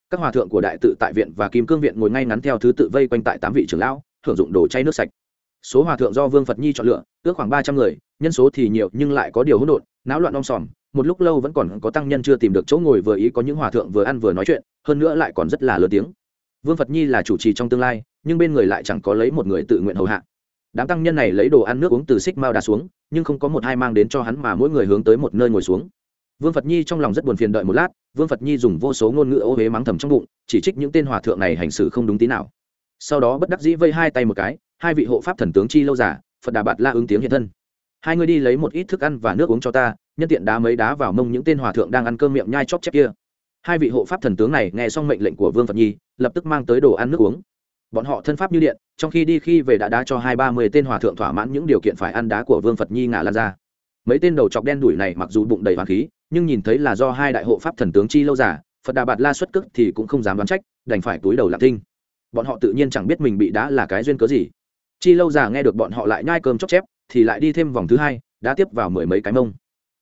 Các hòa thượng của đại tự tại viện và kim cương viện ngồi ngay ngắn theo thứ tự vây quanh tại tám vị trưởng lão, thưởng dụng đồ chay nước sạch. Số hòa thượng do vương phật nhi chọn lựa, ước khoảng ba trăm người, nhân số thì nhiều nhưng lại có điều hỗn độn, náo loạn om sòm một lúc lâu vẫn còn có tăng nhân chưa tìm được chỗ ngồi vừa ý có những hòa thượng vừa ăn vừa nói chuyện, hơn nữa lại còn rất là lớn tiếng. Vương phật nhi là chủ trì trong tương lai, nhưng bên người lại chẳng có lấy một người tự nguyện hầu hạ. Đám tăng nhân này lấy đồ ăn nước uống từ xích mao đà xuống, nhưng không có một hai mang đến cho hắn mà mỗi người hướng tới một nơi ngồi xuống. Vương phật nhi trong lòng rất buồn phiền đợi một lát, vương phật nhi dùng vô số ngôn ngữ ô huế mắng thầm trong bụng, chỉ trích những tên hòa thượng này hành xử không đúng tí nào. Sau đó bất đắc dĩ vây hai tay một cái, hai vị hộ pháp thần tướng chi lâu giả phật đà bạt la ứng tiếng hiện thân. Hai người đi lấy một ít thức ăn và nước uống cho ta nhân tiện đá mấy đá vào mông những tên hòa thượng đang ăn cơm miệng nhai chóp chép kia. Hai vị hộ pháp thần tướng này nghe xong mệnh lệnh của vương phật nhi, lập tức mang tới đồ ăn nước uống. Bọn họ thân pháp như điện, trong khi đi khi về đã đá cho hai ba mươi tên hòa thượng thỏa mãn những điều kiện phải ăn đá của vương phật nhi ngả lan ra. Mấy tên đầu chọc đen đuổi này mặc dù bụng đầy hoàng khí, nhưng nhìn thấy là do hai đại hộ pháp thần tướng chi lâu giả phật đà bạt la xuất cước thì cũng không dám đoán trách, đành phải túi đầu lạc thinh. Bọn họ tự nhiên chẳng biết mình bị đá là cái duyên cớ gì. Chi lâu giả nghe được bọn họ lại nhai cơm chóc chép, thì lại đi thêm vòng thứ hai đã tiếp vào mười mấy cái mông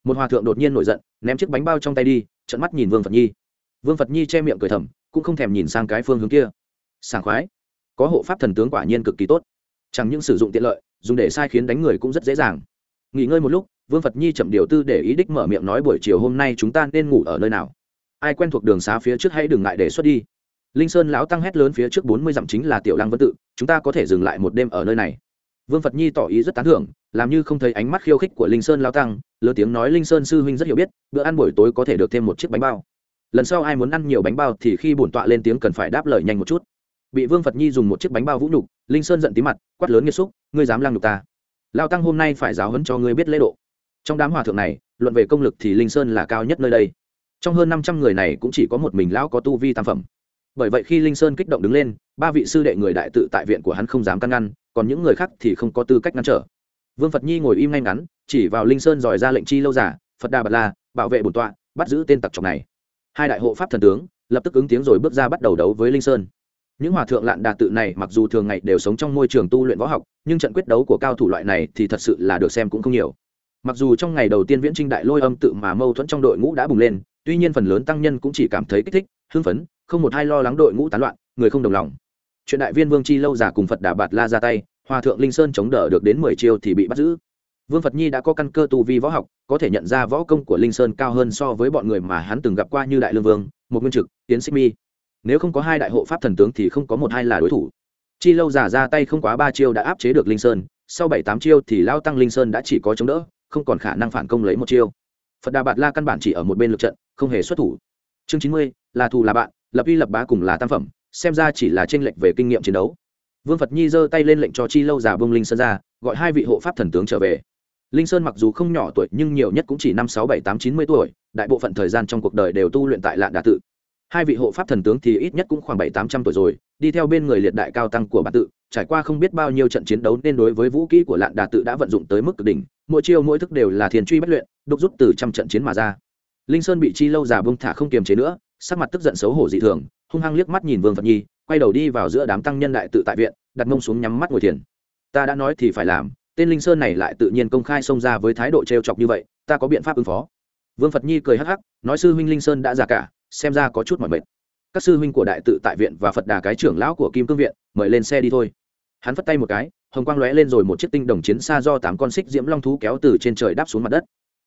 một hòa thượng đột nhiên nổi giận, ném chiếc bánh bao trong tay đi trận mắt nhìn vương phật nhi. Vương phật nhi che miệng cười thầm, cũng không thèm nhìn sang cái phương hướng kia. Sảng khoái. Có hộ pháp thần tướng quả nhiên cực kỳ tốt. Chẳng những sử dụng tiện lợi, dùng để sai khiến đánh người cũng rất dễ dàng. Nghỉ ngơi một lúc, vương phật nhi chậm điều tư để ý đích mở miệng nói buổi chiều hôm nay chúng ta nên ngủ ở nơi nào. Ai quen thuộc đường xá phía trước hãy đừng ngại đề xuất đi. Linh sơn lão tăng hét lớn phía trước bốn mươi dặm chính là tiểu lăng vân tự, chúng ta có thể dừng lại một đêm ở nơi này vương phật nhi tỏ ý rất tán thưởng, làm như không thấy ánh mắt khiêu khích của linh sơn lão tăng, lớn tiếng nói linh sơn sư huynh rất hiểu biết, bữa ăn buổi tối có thể được thêm một chiếc bánh bao. Lần sau ai muốn ăn nhiều bánh bao thì khi bổn tọa lên tiếng cần phải đáp lời nhanh một chút. Bị vương phật nhi dùng một chiếc bánh bao vũ nhục, linh sơn giận tí mặt, quát lớn nghiêm xúc ngươi dám lăng nhục ta? Lao tăng hôm nay phải giáo hấn cho ngươi biết lễ độ. Trong đám hòa thượng này, luận về công lực thì linh sơn là cao nhất nơi đây. Trong hơn năm trăm người này cũng chỉ có một mình lão có tu vi tam phẩm bởi vậy khi linh sơn kích động đứng lên, ba vị sư đệ người đại tự tại viện của hắn không dám căn ngăn, còn những người khác thì không có tư cách ngăn trở. Vương phật nhi ngồi im ngay ngắn, chỉ vào linh sơn dòi ra lệnh chi lâu giả, phật đà bật la, bảo vệ bổn tọa, bắt giữ tên tặc trọc này. Hai đại hộ pháp thần tướng, lập tức ứng tiếng rồi bước ra bắt đầu đấu với linh sơn. Những hòa thượng lạn đà tự này mặc dù thường ngày đều sống trong môi trường tu luyện võ học, nhưng trận quyết đấu của cao thủ loại này thì thật sự là được xem cũng không nhiều. Mặc dù trong ngày đầu tiên viễn trinh đại lôi âm tự mà mâu thuẫn trong đội ngũ đã bùng lên, tuy nhiên phần lớn tăng nhân cũng chỉ cảm thấy kích thích, hưng phấn không một hai lo lắng đội ngũ tán loạn, người không đồng lòng. Chuyện đại viên vương chi lâu già cùng phật đà bạt la ra tay, hòa thượng linh sơn chống đỡ được đến mười chiêu thì bị bắt giữ. Vương phật nhi đã có căn cơ tu vi võ học, có thể nhận ra võ công của linh sơn cao hơn so với bọn người mà hắn từng gặp qua như đại lương vương một nguyên trực, tiến sĩ mi. Nếu không có hai đại hộ pháp thần tướng thì không có một hai là đối thủ. Chi lâu giả ra tay không quá ba chiêu đã áp chế được linh sơn, sau bảy tám chiêu thì lao tăng linh sơn đã chỉ có chống đỡ, không còn khả năng phản công lấy một chiêu. Phật đà bạt la căn bản chỉ ở một bên lượt trận, không hề xuất thủ. Chương chín mươi, là thù là bạn lập uy lập bá cùng là tam phẩm, xem ra chỉ là tranh lệch về kinh nghiệm chiến đấu. Vương phật nhi giơ tay lên lệnh cho chi lâu già Vương linh sơn ra, gọi hai vị hộ pháp thần tướng trở về. Linh sơn mặc dù không nhỏ tuổi nhưng nhiều nhất cũng chỉ năm, sáu, bảy, tám, chín mươi tuổi, đại bộ phận thời gian trong cuộc đời đều tu luyện tại lạn đà tự. Hai vị hộ pháp thần tướng thì ít nhất cũng khoảng bảy, tám trăm tuổi rồi, đi theo bên người liệt đại cao tăng của bản tự, trải qua không biết bao nhiêu trận chiến đấu nên đối với vũ kỹ của lạn đà tự đã vận dụng tới mức cực đỉnh, mỗi chiêu mỗi thức đều là thiền truy bất luyện, đúc rút từ trăm trận chiến mà ra. Linh sơn bị chi lâu già bông thả không kiềm chế nữa sắc mặt tức giận xấu hổ dị thường, hung hăng liếc mắt nhìn vương phật nhi, quay đầu đi vào giữa đám tăng nhân đại tự tại viện, đặt mông xuống nhắm mắt ngồi thiền. Ta đã nói thì phải làm, tên linh sơn này lại tự nhiên công khai xông ra với thái độ trêu chọc như vậy, ta có biện pháp ứng phó. Vương phật nhi cười hắc hắc, nói sư huynh linh sơn đã già cả, xem ra có chút mỏi mệt. Các sư huynh của đại tự tại viện và phật đà cái trưởng lão của kim cương viện, mời lên xe đi thôi. Hắn phất tay một cái, hồng quang lóe lên rồi một chiếc tinh đồng chiến xa do tám con xích diễm long thú kéo từ trên trời đáp xuống mặt đất.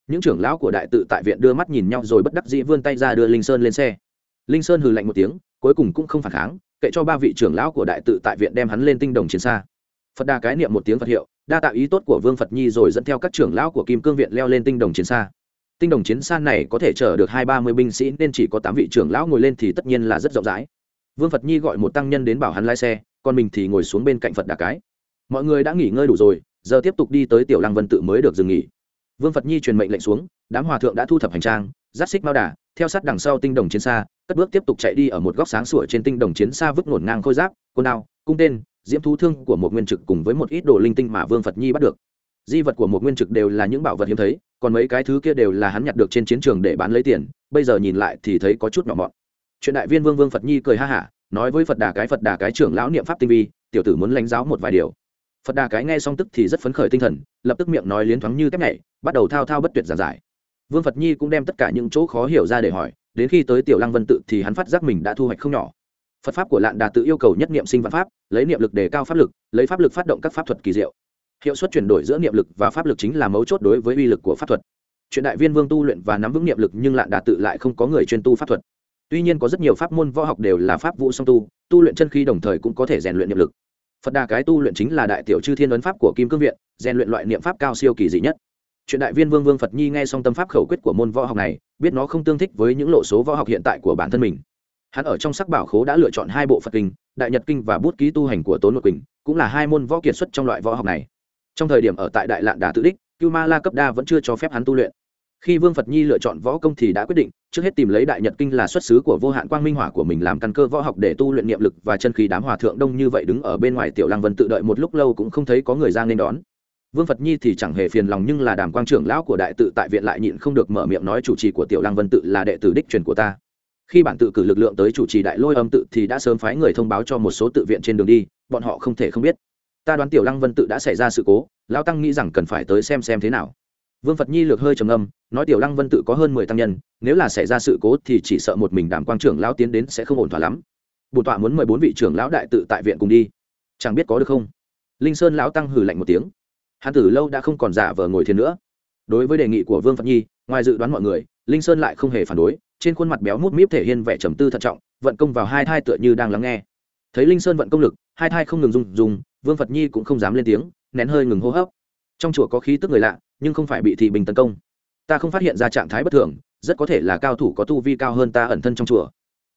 Những trưởng lão của đại tự tại viện đưa mắt nhìn nhau rồi bất đắc dĩ vươn tay ra đưa linh sơn lên xe linh sơn hừ lạnh một tiếng, cuối cùng cũng không phản kháng, kệ cho ba vị trưởng lão của đại tự tại viện đem hắn lên tinh đồng chiến xa. Phật đà cái niệm một tiếng phật hiệu, đa tạo ý tốt của vương phật nhi rồi dẫn theo các trưởng lão của kim cương viện leo lên tinh đồng chiến xa. Tinh đồng chiến xa này có thể chở được hai ba mươi binh sĩ nên chỉ có tám vị trưởng lão ngồi lên thì tất nhiên là rất rộng rãi. Vương phật nhi gọi một tăng nhân đến bảo hắn lái xe, còn mình thì ngồi xuống bên cạnh phật đà cái. Mọi người đã nghỉ ngơi đủ rồi, giờ tiếp tục đi tới tiểu lăng vân tự mới được dừng nghỉ. Vương phật nhi truyền mệnh lệnh xuống, đám hòa thượng đã thu thập hành trang dắt xích mao đà, theo sát đằng sau tinh đồng chiến xa cất bước tiếp tục chạy đi ở một góc sáng sủa trên tinh đồng chiến xa vứt ngổn ngang khôi giáp côn đao cung tên, diễm thú thương của một nguyên trực cùng với một ít đồ linh tinh mà vương phật nhi bắt được. Di vật của một nguyên trực đều là những bảo vật hiếm thấy, còn mấy cái thứ kia đều là hắn nhặt được trên chiến trường để bán lấy tiền, bây giờ nhìn lại thì thấy có chút nhỏ mọn. Chuyện đại viên vương vương phật nhi cười ha hả, nói với phật đà cái phật đà cái trưởng lão niệm pháp tinh vi, tiểu tử muốn lãnh giáo một vài điều. Phật đà cái nghe xong tức thì rất phấn khởi tinh thần, lập tức miệng nói liến thoáng như tép nhảy, bắt đầu thao thao bất tuyệt giảng giải. Vương phật nhi cũng đem tất cả những chỗ khó hiểu ra để hỏi đến khi tới tiểu lăng vân tự thì hắn phát giác mình đã thu hoạch không nhỏ. Phật pháp của lạn đà tự yêu cầu nhất niệm sinh văn pháp, lấy niệm lực để cao pháp lực, lấy pháp lực phát động các pháp thuật kỳ diệu. Hiệu suất chuyển đổi giữa niệm lực và pháp lực chính là mấu chốt đối với uy lực của pháp thuật. Chuyện đại viên vương tu luyện và nắm vững niệm lực nhưng lạn đà tự lại không có người chuyên tu pháp thuật. Tuy nhiên có rất nhiều pháp môn võ học đều là pháp vũ song tu tu luyện chân khí đồng thời cũng có thể rèn luyện niệm lực. Phật đà cái tu luyện chính là đại tiểu chư thiên ấn pháp của kim cương viện, rèn luyện loại niệm pháp cao siêu kỳ dị nhất chuyện đại viên vương vương phật nhi nghe xong tâm pháp khẩu quyết của môn võ học này, biết nó không tương thích với những lộ số võ học hiện tại của bản thân mình. Hắn ở trong sắc bảo khố đã lựa chọn hai bộ phật kinh, đại nhật kinh và bút ký tu hành của tốn nội quỳnh, cũng là hai môn võ kiệt xuất trong loại võ học này. Trong thời điểm ở tại đại lạn đà tự đích, cưu ma la cấp đa vẫn chưa cho phép hắn tu luyện. Khi vương phật nhi lựa chọn võ công thì đã quyết định, trước hết tìm lấy đại nhật kinh là xuất xứ của vô hạn quang minh hỏa của mình làm căn cơ võ học để tu luyện niệm lực và chân khí đám hòa thượng đông như vậy đứng ở bên ngoài tiểu lăng vân tự đợi một lúc lâu cũng không thấy có người ra nên đón vương phật nhi thì chẳng hề phiền lòng nhưng là đàm quang trưởng lão của đại tự tại viện lại nhịn không được mở miệng nói chủ trì của tiểu lăng vân tự là đệ tử đích truyền của ta. Khi bản tự cử lực lượng tới chủ trì đại lôi âm tự thì đã sớm phái người thông báo cho một số tự viện trên đường đi, bọn họ không thể không biết. Ta đoán tiểu lăng vân tự đã xảy ra sự cố, lão tăng nghĩ rằng cần phải tới xem xem thế nào. Vương phật nhi lược hơi trầm âm nói tiểu lăng vân tự có hơn mười tăng nhân, nếu là xảy ra sự cố thì chỉ sợ một mình đàm quang trưởng lão tiến đến sẽ không ổn thỏa lắm. Bổn tọa muốn mời bốn vị trưởng lão đại tự tại viện cùng đi. Chẳng biết có được không? Linh sơn lão tăng hừ lạnh một tiếng hắn từ lâu đã không còn giả vờ ngồi thiền nữa. Đối với đề nghị của vương phật nhi, ngoài dự đoán mọi người, linh sơn lại không hề phản đối, trên khuôn mặt béo mút míp thể hiện vẻ trầm tư thận trọng, vận công vào hai thai tựa như đang lắng nghe. Thấy linh sơn vận công lực, hai thai không ngừng rung rung. vương phật nhi cũng không dám lên tiếng, nén hơi ngừng hô hấp. Trong chùa có khí tức người lạ, nhưng không phải bị thị bình tấn công. Ta không phát hiện ra trạng thái bất thường, rất có thể là cao thủ có tu vi cao hơn ta ẩn thân trong chùa.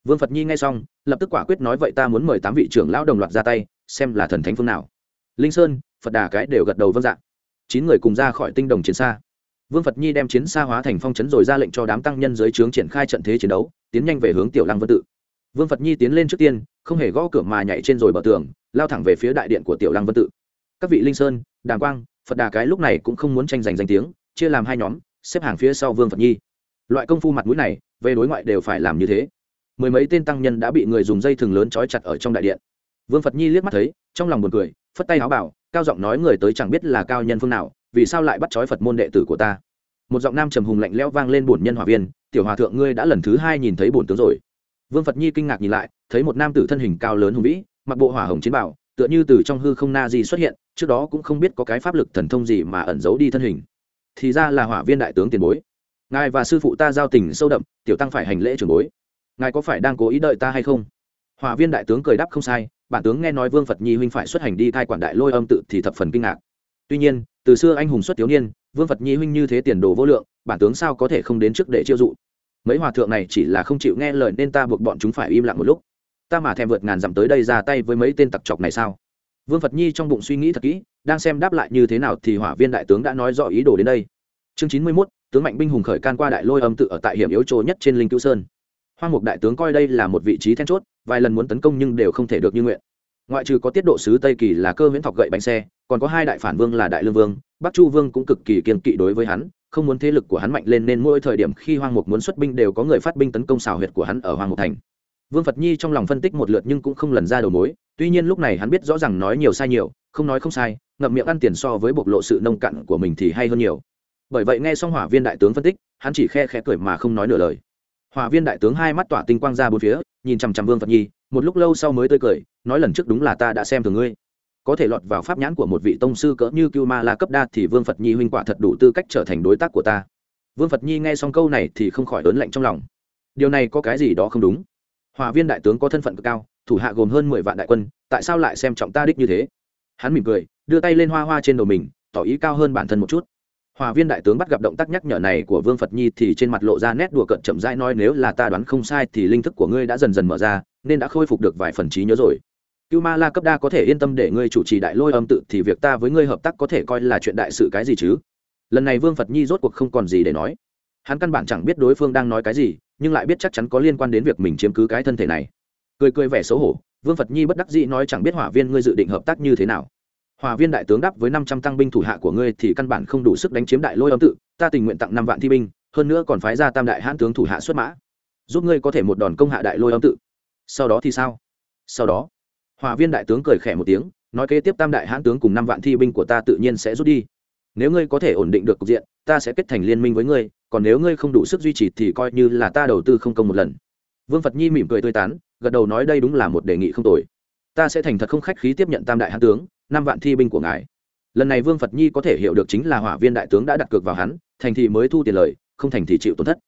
Vương phật nhi nghe xong, lập tức quả quyết nói vậy ta muốn mời tám vị trưởng lão đồng loạt ra tay, xem là thần thánh phương nào. Linh sơn phật đà cái đều gật đầu vâng dạng chín người cùng ra khỏi tinh đồng chiến xa. Vương phật nhi đem chiến xa hóa thành phong chấn rồi ra lệnh cho đám tăng nhân dưới trướng triển khai trận thế chiến đấu, tiến nhanh về hướng tiểu lăng vân tự. Vương phật nhi tiến lên trước tiên, không hề gõ cửa mà nhảy trên rồi bờ tường, lao thẳng về phía đại điện của tiểu lăng vân tự. Các vị linh sơn, đàng quang, phật đà cái lúc này cũng không muốn tranh giành danh tiếng, chia làm hai nhóm, xếp hàng phía sau vương phật nhi. Loại công phu mặt mũi này, về đối ngoại đều phải làm như thế. Mười mấy tên tăng nhân đã bị người dùng dây thừng lớn trói chặt ở trong đại điện. Vương phật nhi liếc mắt thấy, trong lòng buồn cười, phất tay áo bảo cao giọng nói người tới chẳng biết là cao nhân phương nào, vì sao lại bắt trói phật môn đệ tử của ta? Một giọng nam trầm hùng lạnh lẽo vang lên bổn nhân hòa viên, tiểu hòa thượng ngươi đã lần thứ hai nhìn thấy bổn tướng rồi. Vương phật nhi kinh ngạc nhìn lại, thấy một nam tử thân hình cao lớn hùng vĩ, mặc bộ hỏa hồng chiến bảo tựa như từ trong hư không na gì xuất hiện, trước đó cũng không biết có cái pháp lực thần thông gì mà ẩn giấu đi thân hình. Thì ra là hỏa viên đại tướng tiền bối. Ngài và sư phụ ta giao tình sâu đậm, tiểu tăng phải hành lễ trường bối. Ngài có phải đang cố ý đợi ta hay không? Hỏa viên đại tướng cười đáp không sai bản tướng nghe nói vương phật nhi huynh phải xuất hành đi cai quản đại lôi âm tự thì thập phần kinh ngạc. Tuy nhiên, từ xưa anh hùng xuất thiếu niên, vương phật nhi huynh như thế tiền đồ vô lượng, bản tướng sao có thể không đến trước để chiêu dụ? Mấy hòa thượng này chỉ là không chịu nghe lời nên ta buộc bọn chúng phải im lặng một lúc. Ta mà thèm vượt ngàn dặm tới đây ra tay với mấy tên tặc chọc này sao? Vương phật nhi trong bụng suy nghĩ thật kỹ, đang xem đáp lại như thế nào thì hỏa viên đại tướng đã nói rõ ý đồ đến đây. Chương chín mươi mốt, tướng mạnh binh hùng khởi can qua đại lôi âm tự ở tại hiểm yếu chỗ nhất trên linh cứu sơn hoang mục đại tướng coi đây là một vị trí then chốt, vài lần muốn tấn công nhưng đều không thể được như nguyện. Ngoại trừ có tiết độ sứ tây kỳ là cơ miễn thọc gậy bánh xe, còn có hai đại phản vương là đại lương vương, bắc chu vương cũng cực kỳ kiên kỵ đối với hắn, không muốn thế lực của hắn mạnh lên nên mỗi thời điểm khi hoang mục muốn xuất binh đều có người phát binh tấn công xào huyệt của hắn ở hoang mục thành. Vương phật nhi trong lòng phân tích một lượt nhưng cũng không lần ra đầu mối, tuy nhiên lúc này hắn biết rõ ràng nói nhiều sai nhiều, không nói không sai, ngậm miệng ăn tiền so với bộc lộ sự nông cạn của mình thì hay hơn nhiều. Bởi vậy nghe xong hỏa viên đại tướng phân tích, hắn chỉ khe khẽ cười mà không nói nửa lời hỏa viên đại tướng hai mắt tỏa tinh quang ra bốn phía, nhìn chằm chằm vương phật nhi, một lúc lâu sau mới tươi cười, nói lần trước đúng là ta đã xem thường ngươi. Có thể lọt vào pháp nhãn của một vị tông sư cỡ như cưu ma la cấp đa thì vương phật nhi huynh quả thật đủ tư cách trở thành đối tác của ta. Vương phật nhi nghe xong câu này thì không khỏi ớn lạnh trong lòng. Điều này có cái gì đó không đúng? Hòa viên đại tướng có thân phận cực cao, thủ hạ gồm hơn mười vạn đại quân, tại sao lại xem trọng ta đích như thế? Hắn mỉm cười, đưa tay lên hoa hoa trên đầu mình, tỏ ý cao hơn bản thân một chút hòa viên đại tướng bắt gặp động tác nhắc nhở này của vương phật nhi thì trên mặt lộ ra nét đùa cợt chậm rãi nói, nếu là ta đoán không sai thì linh thức của ngươi đã dần dần mở ra, nên đã khôi phục được vài phần trí nhớ rồi. Cưu ma la cấp đa có thể yên tâm để ngươi chủ trì đại lôi âm tự thì việc ta với ngươi hợp tác có thể coi là chuyện đại sự cái gì chứ? Lần này vương phật nhi rốt cuộc không còn gì để nói. Hắn căn bản chẳng biết đối phương đang nói cái gì, nhưng lại biết chắc chắn có liên quan đến việc mình chiếm cứ cái thân thể này. Cười cười vẻ xấu hổ, vương phật nhi bất đắc dĩ nói, chẳng biết hỏa viên ngươi dự định hợp tác như thế nào? Hòa viên đại tướng đáp với năm trăm tăng binh thủ hạ của ngươi thì căn bản không đủ sức đánh chiếm đại lôi âm tự, ta tình nguyện tặng năm vạn thi binh, hơn nữa còn phái ra tam đại hãn tướng thủ hạ xuất mã, giúp ngươi có thể một đòn công hạ đại lôi âm tự. Sau đó thì sao? Sau đó, hòa viên đại tướng cười khẽ một tiếng, nói kế tiếp tam đại hãn tướng cùng năm vạn thi binh của ta tự nhiên sẽ rút đi. Nếu ngươi có thể ổn định được cục diện, ta sẽ kết thành liên minh với ngươi, còn nếu ngươi không đủ sức duy trì thì coi như là ta đầu tư không công một lần. Vương phật nhi mỉm cười tươi tán, gật đầu nói đây đúng là một đề nghị không tồi. Ta sẽ thành thật không khách khí tiếp nhận tam đại hãn tướng năm vạn thi binh của ngài. Lần này vương phật nhi có thể hiểu được chính là hỏa viên đại tướng đã đặt cược vào hắn, thành thì mới thu tiền lời, không thành thì chịu tổn thất.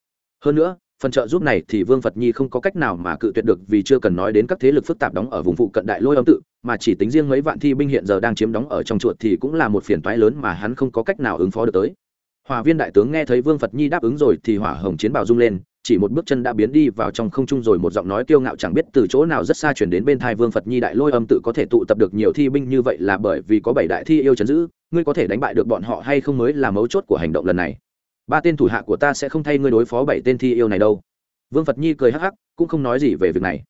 Hơn nữa, phần trợ giúp này thì vương phật nhi không có cách nào mà cự tuyệt được vì chưa cần nói đến các thế lực phức tạp đóng ở vùng phụ cận đại lôi âm tự, mà chỉ tính riêng mấy vạn thi binh hiện giờ đang chiếm đóng ở trong chuột thì cũng là một phiền toái lớn mà hắn không có cách nào ứng phó được tới. Hòa viên đại tướng nghe thấy vương phật nhi đáp ứng rồi thì hỏa hồng chiến bào rung lên chỉ một bước chân đã biến đi vào trong không trung rồi, một giọng nói kiêu ngạo chẳng biết từ chỗ nào rất xa chuyển đến bên thai vương phật nhi đại lôi âm tự có thể tụ tập được nhiều thi binh như vậy là bởi vì có bảy đại thi yêu chấn giữ, ngươi có thể đánh bại được bọn họ hay không mới là mấu chốt của hành động lần này. Ba tên thủ hạ của ta sẽ không thay ngươi đối phó bảy tên thi yêu này đâu. Vương phật nhi cười hắc hắc, cũng không nói gì về việc này.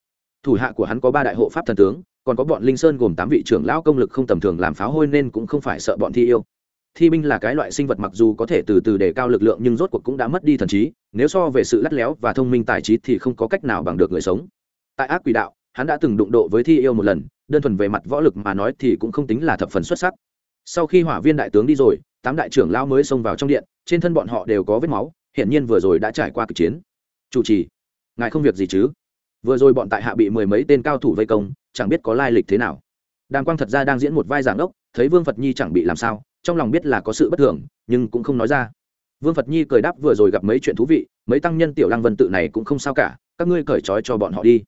Thủ hạ của hắn có ba đại hộ pháp thần tướng, còn có bọn linh sơn gồm tám vị trưởng lão công lực không tầm thường làm pháo hôi nên cũng không phải sợ bọn thi yêu thi binh là cái loại sinh vật mặc dù có thể từ từ đề cao lực lượng nhưng rốt cuộc cũng đã mất đi thần trí, nếu so về sự lắt léo và thông minh tài trí thì không có cách nào bằng được người sống. Tại ác quỷ đạo, hắn đã từng đụng độ với thi yêu một lần, đơn thuần về mặt võ lực mà nói thì cũng không tính là thập phần xuất sắc. Sau khi hỏa viên đại tướng đi rồi, tám đại trưởng lao mới xông vào trong điện, trên thân bọn họ đều có vết máu, hiển nhiên vừa rồi đã trải qua cực chiến. Chủ trì, ngài không việc gì chứ? Vừa rồi bọn tại hạ bị mười mấy tên cao thủ vây công, chẳng biết có lai lịch thế nào. Đàng quang thật ra đang diễn một vai giảng đốc, thấy vương phật nhi chẳng bị làm sao trong lòng biết là có sự bất thường, nhưng cũng không nói ra. Vương phật nhi cười đáp vừa rồi gặp mấy chuyện thú vị, mấy tăng nhân tiểu lăng vân tự này cũng không sao cả, các ngươi cởi trói cho bọn họ đi.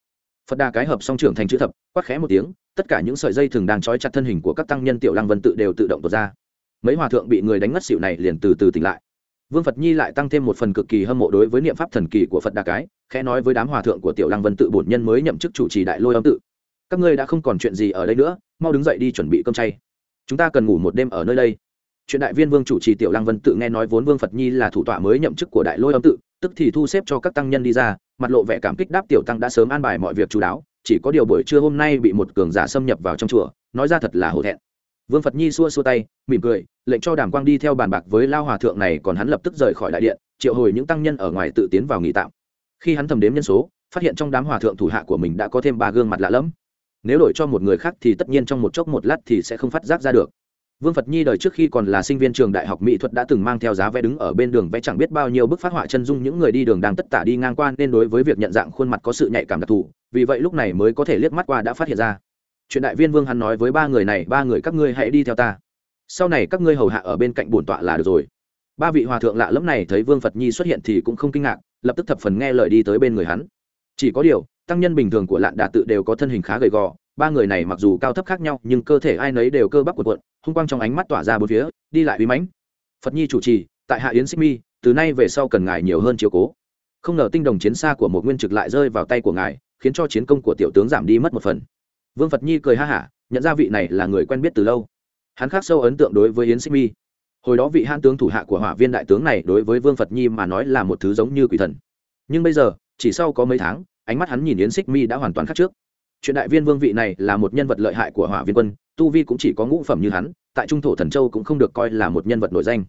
Phật đà cái hợp song trưởng thành chữ thập, quát khẽ một tiếng, tất cả những sợi dây thường đang trói chặt thân hình của các tăng nhân tiểu lăng vân tự đều tự động tuột ra. Mấy hòa thượng bị người đánh ngất xỉu này liền từ từ tỉnh lại. Vương phật nhi lại tăng thêm một phần cực kỳ hâm mộ đối với niệm pháp thần kỳ của phật đà cái, khẽ nói với đám hòa thượng của tiểu lăng vân tự bổn nhân mới nhậm chức chủ trì đại lôi âm tự. Các ngươi đã không còn chuyện gì ở đây nữa, mau đứng dậy đi chuẩn bị cơm chay chúng ta cần ngủ một đêm ở nơi đây. Chuyện đại viên vương chủ trì tiểu lăng vân tự nghe nói vốn vương phật nhi là thủ tọa mới nhậm chức của đại lôi âm tự, tức thì thu xếp cho các tăng nhân đi ra, mặt lộ vẻ cảm kích đáp tiểu tăng đã sớm an bài mọi việc chú đáo, chỉ có điều buổi trưa hôm nay bị một cường giả xâm nhập vào trong chùa, nói ra thật là hổ thẹn. Vương phật nhi xua xua tay, mỉm cười, lệnh cho đàm quang đi theo bàn bạc với lao hòa thượng này còn hắn lập tức rời khỏi đại điện, triệu hồi những tăng nhân ở ngoài tự tiến vào nghỉ tạm. Khi hắn thầm đếm nhân số, phát hiện trong đám hòa thượng thủ hạ của mình đã có thêm ba gương mặt lạ lẫm nếu đổi cho một người khác thì tất nhiên trong một chốc một lát thì sẽ không phát giác ra được. Vương phật nhi đời trước khi còn là sinh viên trường đại học mỹ thuật đã từng mang theo giá vẽ đứng ở bên đường vẽ chẳng biết bao nhiêu bức phát họa chân dung những người đi đường đang tất tả đi ngang qua nên đối với việc nhận dạng khuôn mặt có sự nhạy cảm đặc thù, vì vậy lúc này mới có thể liếc mắt qua đã phát hiện ra. Chuyện đại viên vương hắn nói với ba người này, ba người các ngươi hãy đi theo ta. Sau này các ngươi hầu hạ ở bên cạnh bổn tọa là được rồi. Ba vị hòa thượng lạ lẫm này thấy vương phật nhi xuất hiện thì cũng không kinh ngạc, lập tức thập phần nghe lời đi tới bên người hắn. Chỉ có điều tăng nhân bình thường của lạn đà tự đều có thân hình khá gầy gò, ba người này mặc dù cao thấp khác nhau, nhưng cơ thể ai nấy đều cơ bắp cuộn cuộn, hung quang trong ánh mắt tỏa ra bốn phía, đi lại bí mãnh. Phật nhi chủ trì, tại hạ yến xích mi, từ nay về sau cần ngài nhiều hơn chiếu cố. Không ngờ tinh đồng chiến xa của một nguyên trực lại rơi vào tay của ngài, khiến cho chiến công của tiểu tướng giảm đi mất một phần. Vương phật nhi cười ha hả, nhận ra vị này là người quen biết từ lâu. Hắn khác sâu ấn tượng đối với yến xích mi. Hồi đó vị hãn tướng thủ hạ của hỏa viên đại tướng này đối với vương phật nhi mà nói là một thứ giống như quỷ thần. Nhưng bây giờ, chỉ sau có mấy tháng ánh mắt hắn nhìn yến xích mi đã hoàn toàn khác trước. Chuyện đại viên vương vị này là một nhân vật lợi hại của hỏa viên quân, tu vi cũng chỉ có ngũ phẩm như hắn, tại trung thổ thần châu cũng không được coi là một nhân vật nổi danh.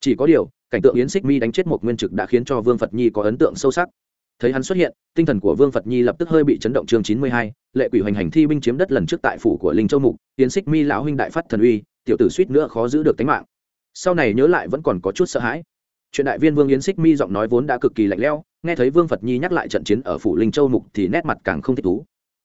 Chỉ có điều, cảnh tượng yến xích mi đánh chết một nguyên trực đã khiến cho vương phật nhi có ấn tượng sâu sắc. Thấy hắn xuất hiện, tinh thần của vương phật nhi lập tức hơi bị chấn động chương chín mươi hai, lệ quỷ hoành hành thi binh chiếm đất lần trước tại phủ của linh châu mục, yến xích mi lão huynh đại phát thần uy, tiểu tử suýt nữa khó giữ được tính mạng. Sau này nhớ lại vẫn còn có chút sợ hãi. Chuyện đại viên vương yến xích mi giọng nói vốn đã cực kỳ lạnh lẽo nghe thấy vương phật nhi nhắc lại trận chiến ở phủ linh châu mục thì nét mặt càng không thích thú.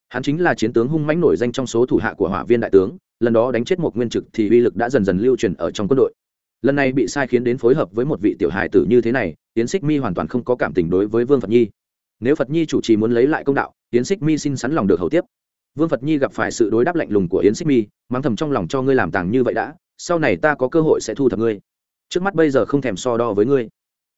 Hắn chính là chiến tướng hung mãnh nổi danh trong số thủ hạ của hỏa viên đại tướng, lần đó đánh chết một nguyên trực thì uy lực đã dần dần lưu truyền ở trong quân đội. Lần này bị sai khiến đến phối hợp với một vị tiểu hài tử như thế này tiến xích mi hoàn toàn không có cảm tình đối với vương phật nhi. Nếu phật nhi chủ trì muốn lấy lại công đạo tiến xích mi xin sắn lòng được hầu tiếp. Vương phật nhi gặp phải sự đối đáp lạnh lùng của yến xích mi, mắng thầm trong lòng cho ngươi làm tàng như vậy đã, sau này ta có cơ hội sẽ thu thập ngươi. Trước mắt bây giờ không thèm so đo với ngươi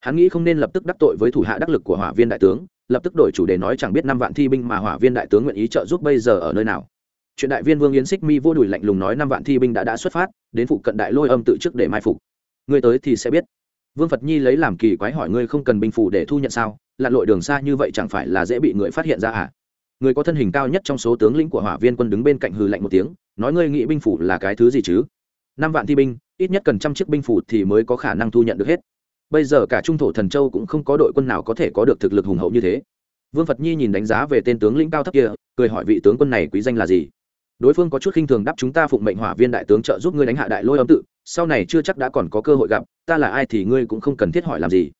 hắn nghĩ không nên lập tức đắc tội với thủ hạ đắc lực của hỏa viên đại tướng, lập tức đổi chủ đề nói chẳng biết năm vạn thi binh mà hỏa viên đại tướng nguyện ý trợ giúp bây giờ ở nơi nào. Chuyện đại viên vương yến xích mi vô đùi lạnh lùng nói năm vạn thi binh đã đã xuất phát, đến phụ cận đại lôi âm tự trước để mai phục. Ngươi tới thì sẽ biết. Vương phật nhi lấy làm kỳ quái hỏi ngươi không cần binh phủ để thu nhận sao? Lặn lội đường xa như vậy chẳng phải là dễ bị người phát hiện ra à? Người có thân hình cao nhất trong số tướng lĩnh của hỏa viên quân đứng bên cạnh hừ lạnh một tiếng, nói ngươi nghĩ binh phủ là cái thứ gì chứ? Năm vạn thi binh, ít nhất cần trăm chiếc binh phủ thì mới có khả năng thu nhận được hết bây giờ cả trung thổ thần châu cũng không có đội quân nào có thể có được thực lực hùng hậu như thế. Vương phật nhi nhìn đánh giá về tên tướng lĩnh cao thấp kia, cười hỏi vị tướng quân này quý danh là gì? Đối phương có chút khinh thường đáp chúng ta phụng mệnh hỏa viên đại tướng trợ giúp ngươi đánh hạ đại lôi âm tự, sau này chưa chắc đã còn có cơ hội gặp, ta là ai thì ngươi cũng không cần thiết hỏi làm gì.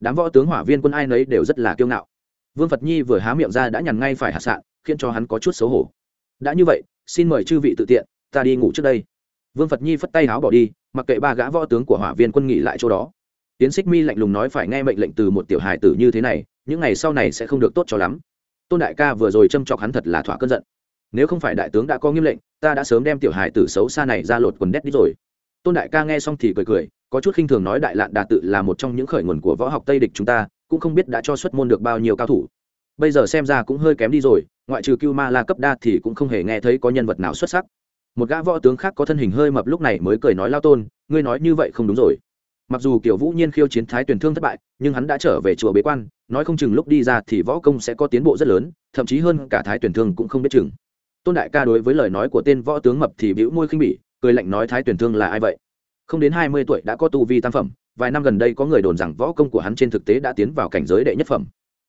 Đám võ tướng hỏa viên quân ai nấy đều rất là kiêu ngạo. Vương phật nhi vừa há miệng ra đã nhằn ngay phải hạ sạn, khiến cho hắn có chút xấu hổ. Đã như vậy, xin mời chư vị tự tiện, ta đi ngủ trước đây. Vương phật nhi phất tay háo bỏ đi, mặc kệ ba gã võ tướng của hỏa viên quân nghỉ lại chỗ đó tiến xích mi lạnh lùng nói phải nghe mệnh lệnh từ một tiểu hài tử như thế này, những ngày sau này sẽ không được tốt cho lắm. Tôn đại ca vừa rồi châm chọc hắn thật là thỏa cơn giận. Nếu không phải đại tướng đã có nghiêm lệnh, ta đã sớm đem tiểu hài tử xấu xa này ra lột quần đét đi rồi. Tôn đại ca nghe xong thì cười cười, có chút khinh thường nói đại lạn đà tự là một trong những khởi nguồn của võ học tây địch chúng ta, cũng không biết đã cho xuất môn được bao nhiêu cao thủ. Bây giờ xem ra cũng hơi kém đi rồi, ngoại trừ cưu ma la cấp đa thì cũng không hề nghe thấy có nhân vật nào xuất sắc. Một gã võ tướng khác có thân hình hơi mập lúc này mới cười nói, lao tôn, ngươi nói như vậy không đúng rồi mặc dù kiểu vũ nhiên khiêu chiến thái tuyển thương thất bại, nhưng hắn đã trở về chùa bế quan, nói không chừng lúc đi ra thì võ công sẽ có tiến bộ rất lớn, thậm chí hơn cả thái tuyển thương cũng không biết chừng. Tôn đại ca đối với lời nói của tên võ tướng mập thì bĩu môi khinh bỉ, cười lạnh nói thái tuyển thương là ai vậy? Không đến hai mươi tuổi đã có tu vi tam phẩm, vài năm gần đây có người đồn rằng võ công của hắn trên thực tế đã tiến vào cảnh giới đệ nhất phẩm.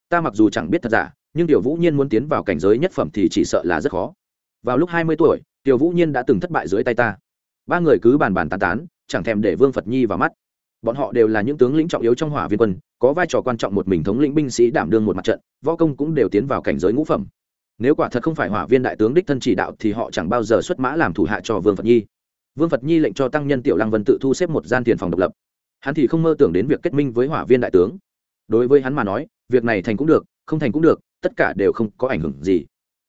Ta mặc dù chẳng biết thật giả, nhưng tiểu vũ nhiên muốn tiến vào cảnh giới nhất phẩm thì chỉ sợ là rất khó. Vào lúc hai mươi tuổi tiểu vũ nhiên đã từng thất bại dưới tay ta. Ba người cứ bàn bàn tán tán, chẳng thèm để vương phật nhi vào mắt bọn họ đều là những tướng lĩnh trọng yếu trong hỏa viên quân, có vai trò quan trọng một mình thống lĩnh binh sĩ đảm đương một mặt trận, võ công cũng đều tiến vào cảnh giới ngũ phẩm. Nếu quả thật không phải hỏa viên đại tướng đích thân chỉ đạo thì họ chẳng bao giờ xuất mã làm thủ hạ cho vương phật nhi. Vương phật nhi lệnh cho tăng nhân tiểu lăng vân tự thu xếp một gian tiền phòng độc lập. Hắn thì không mơ tưởng đến việc kết minh với hỏa viên đại tướng. Đối với hắn mà nói, việc này thành cũng được, không thành cũng được, tất cả đều không có ảnh hưởng gì.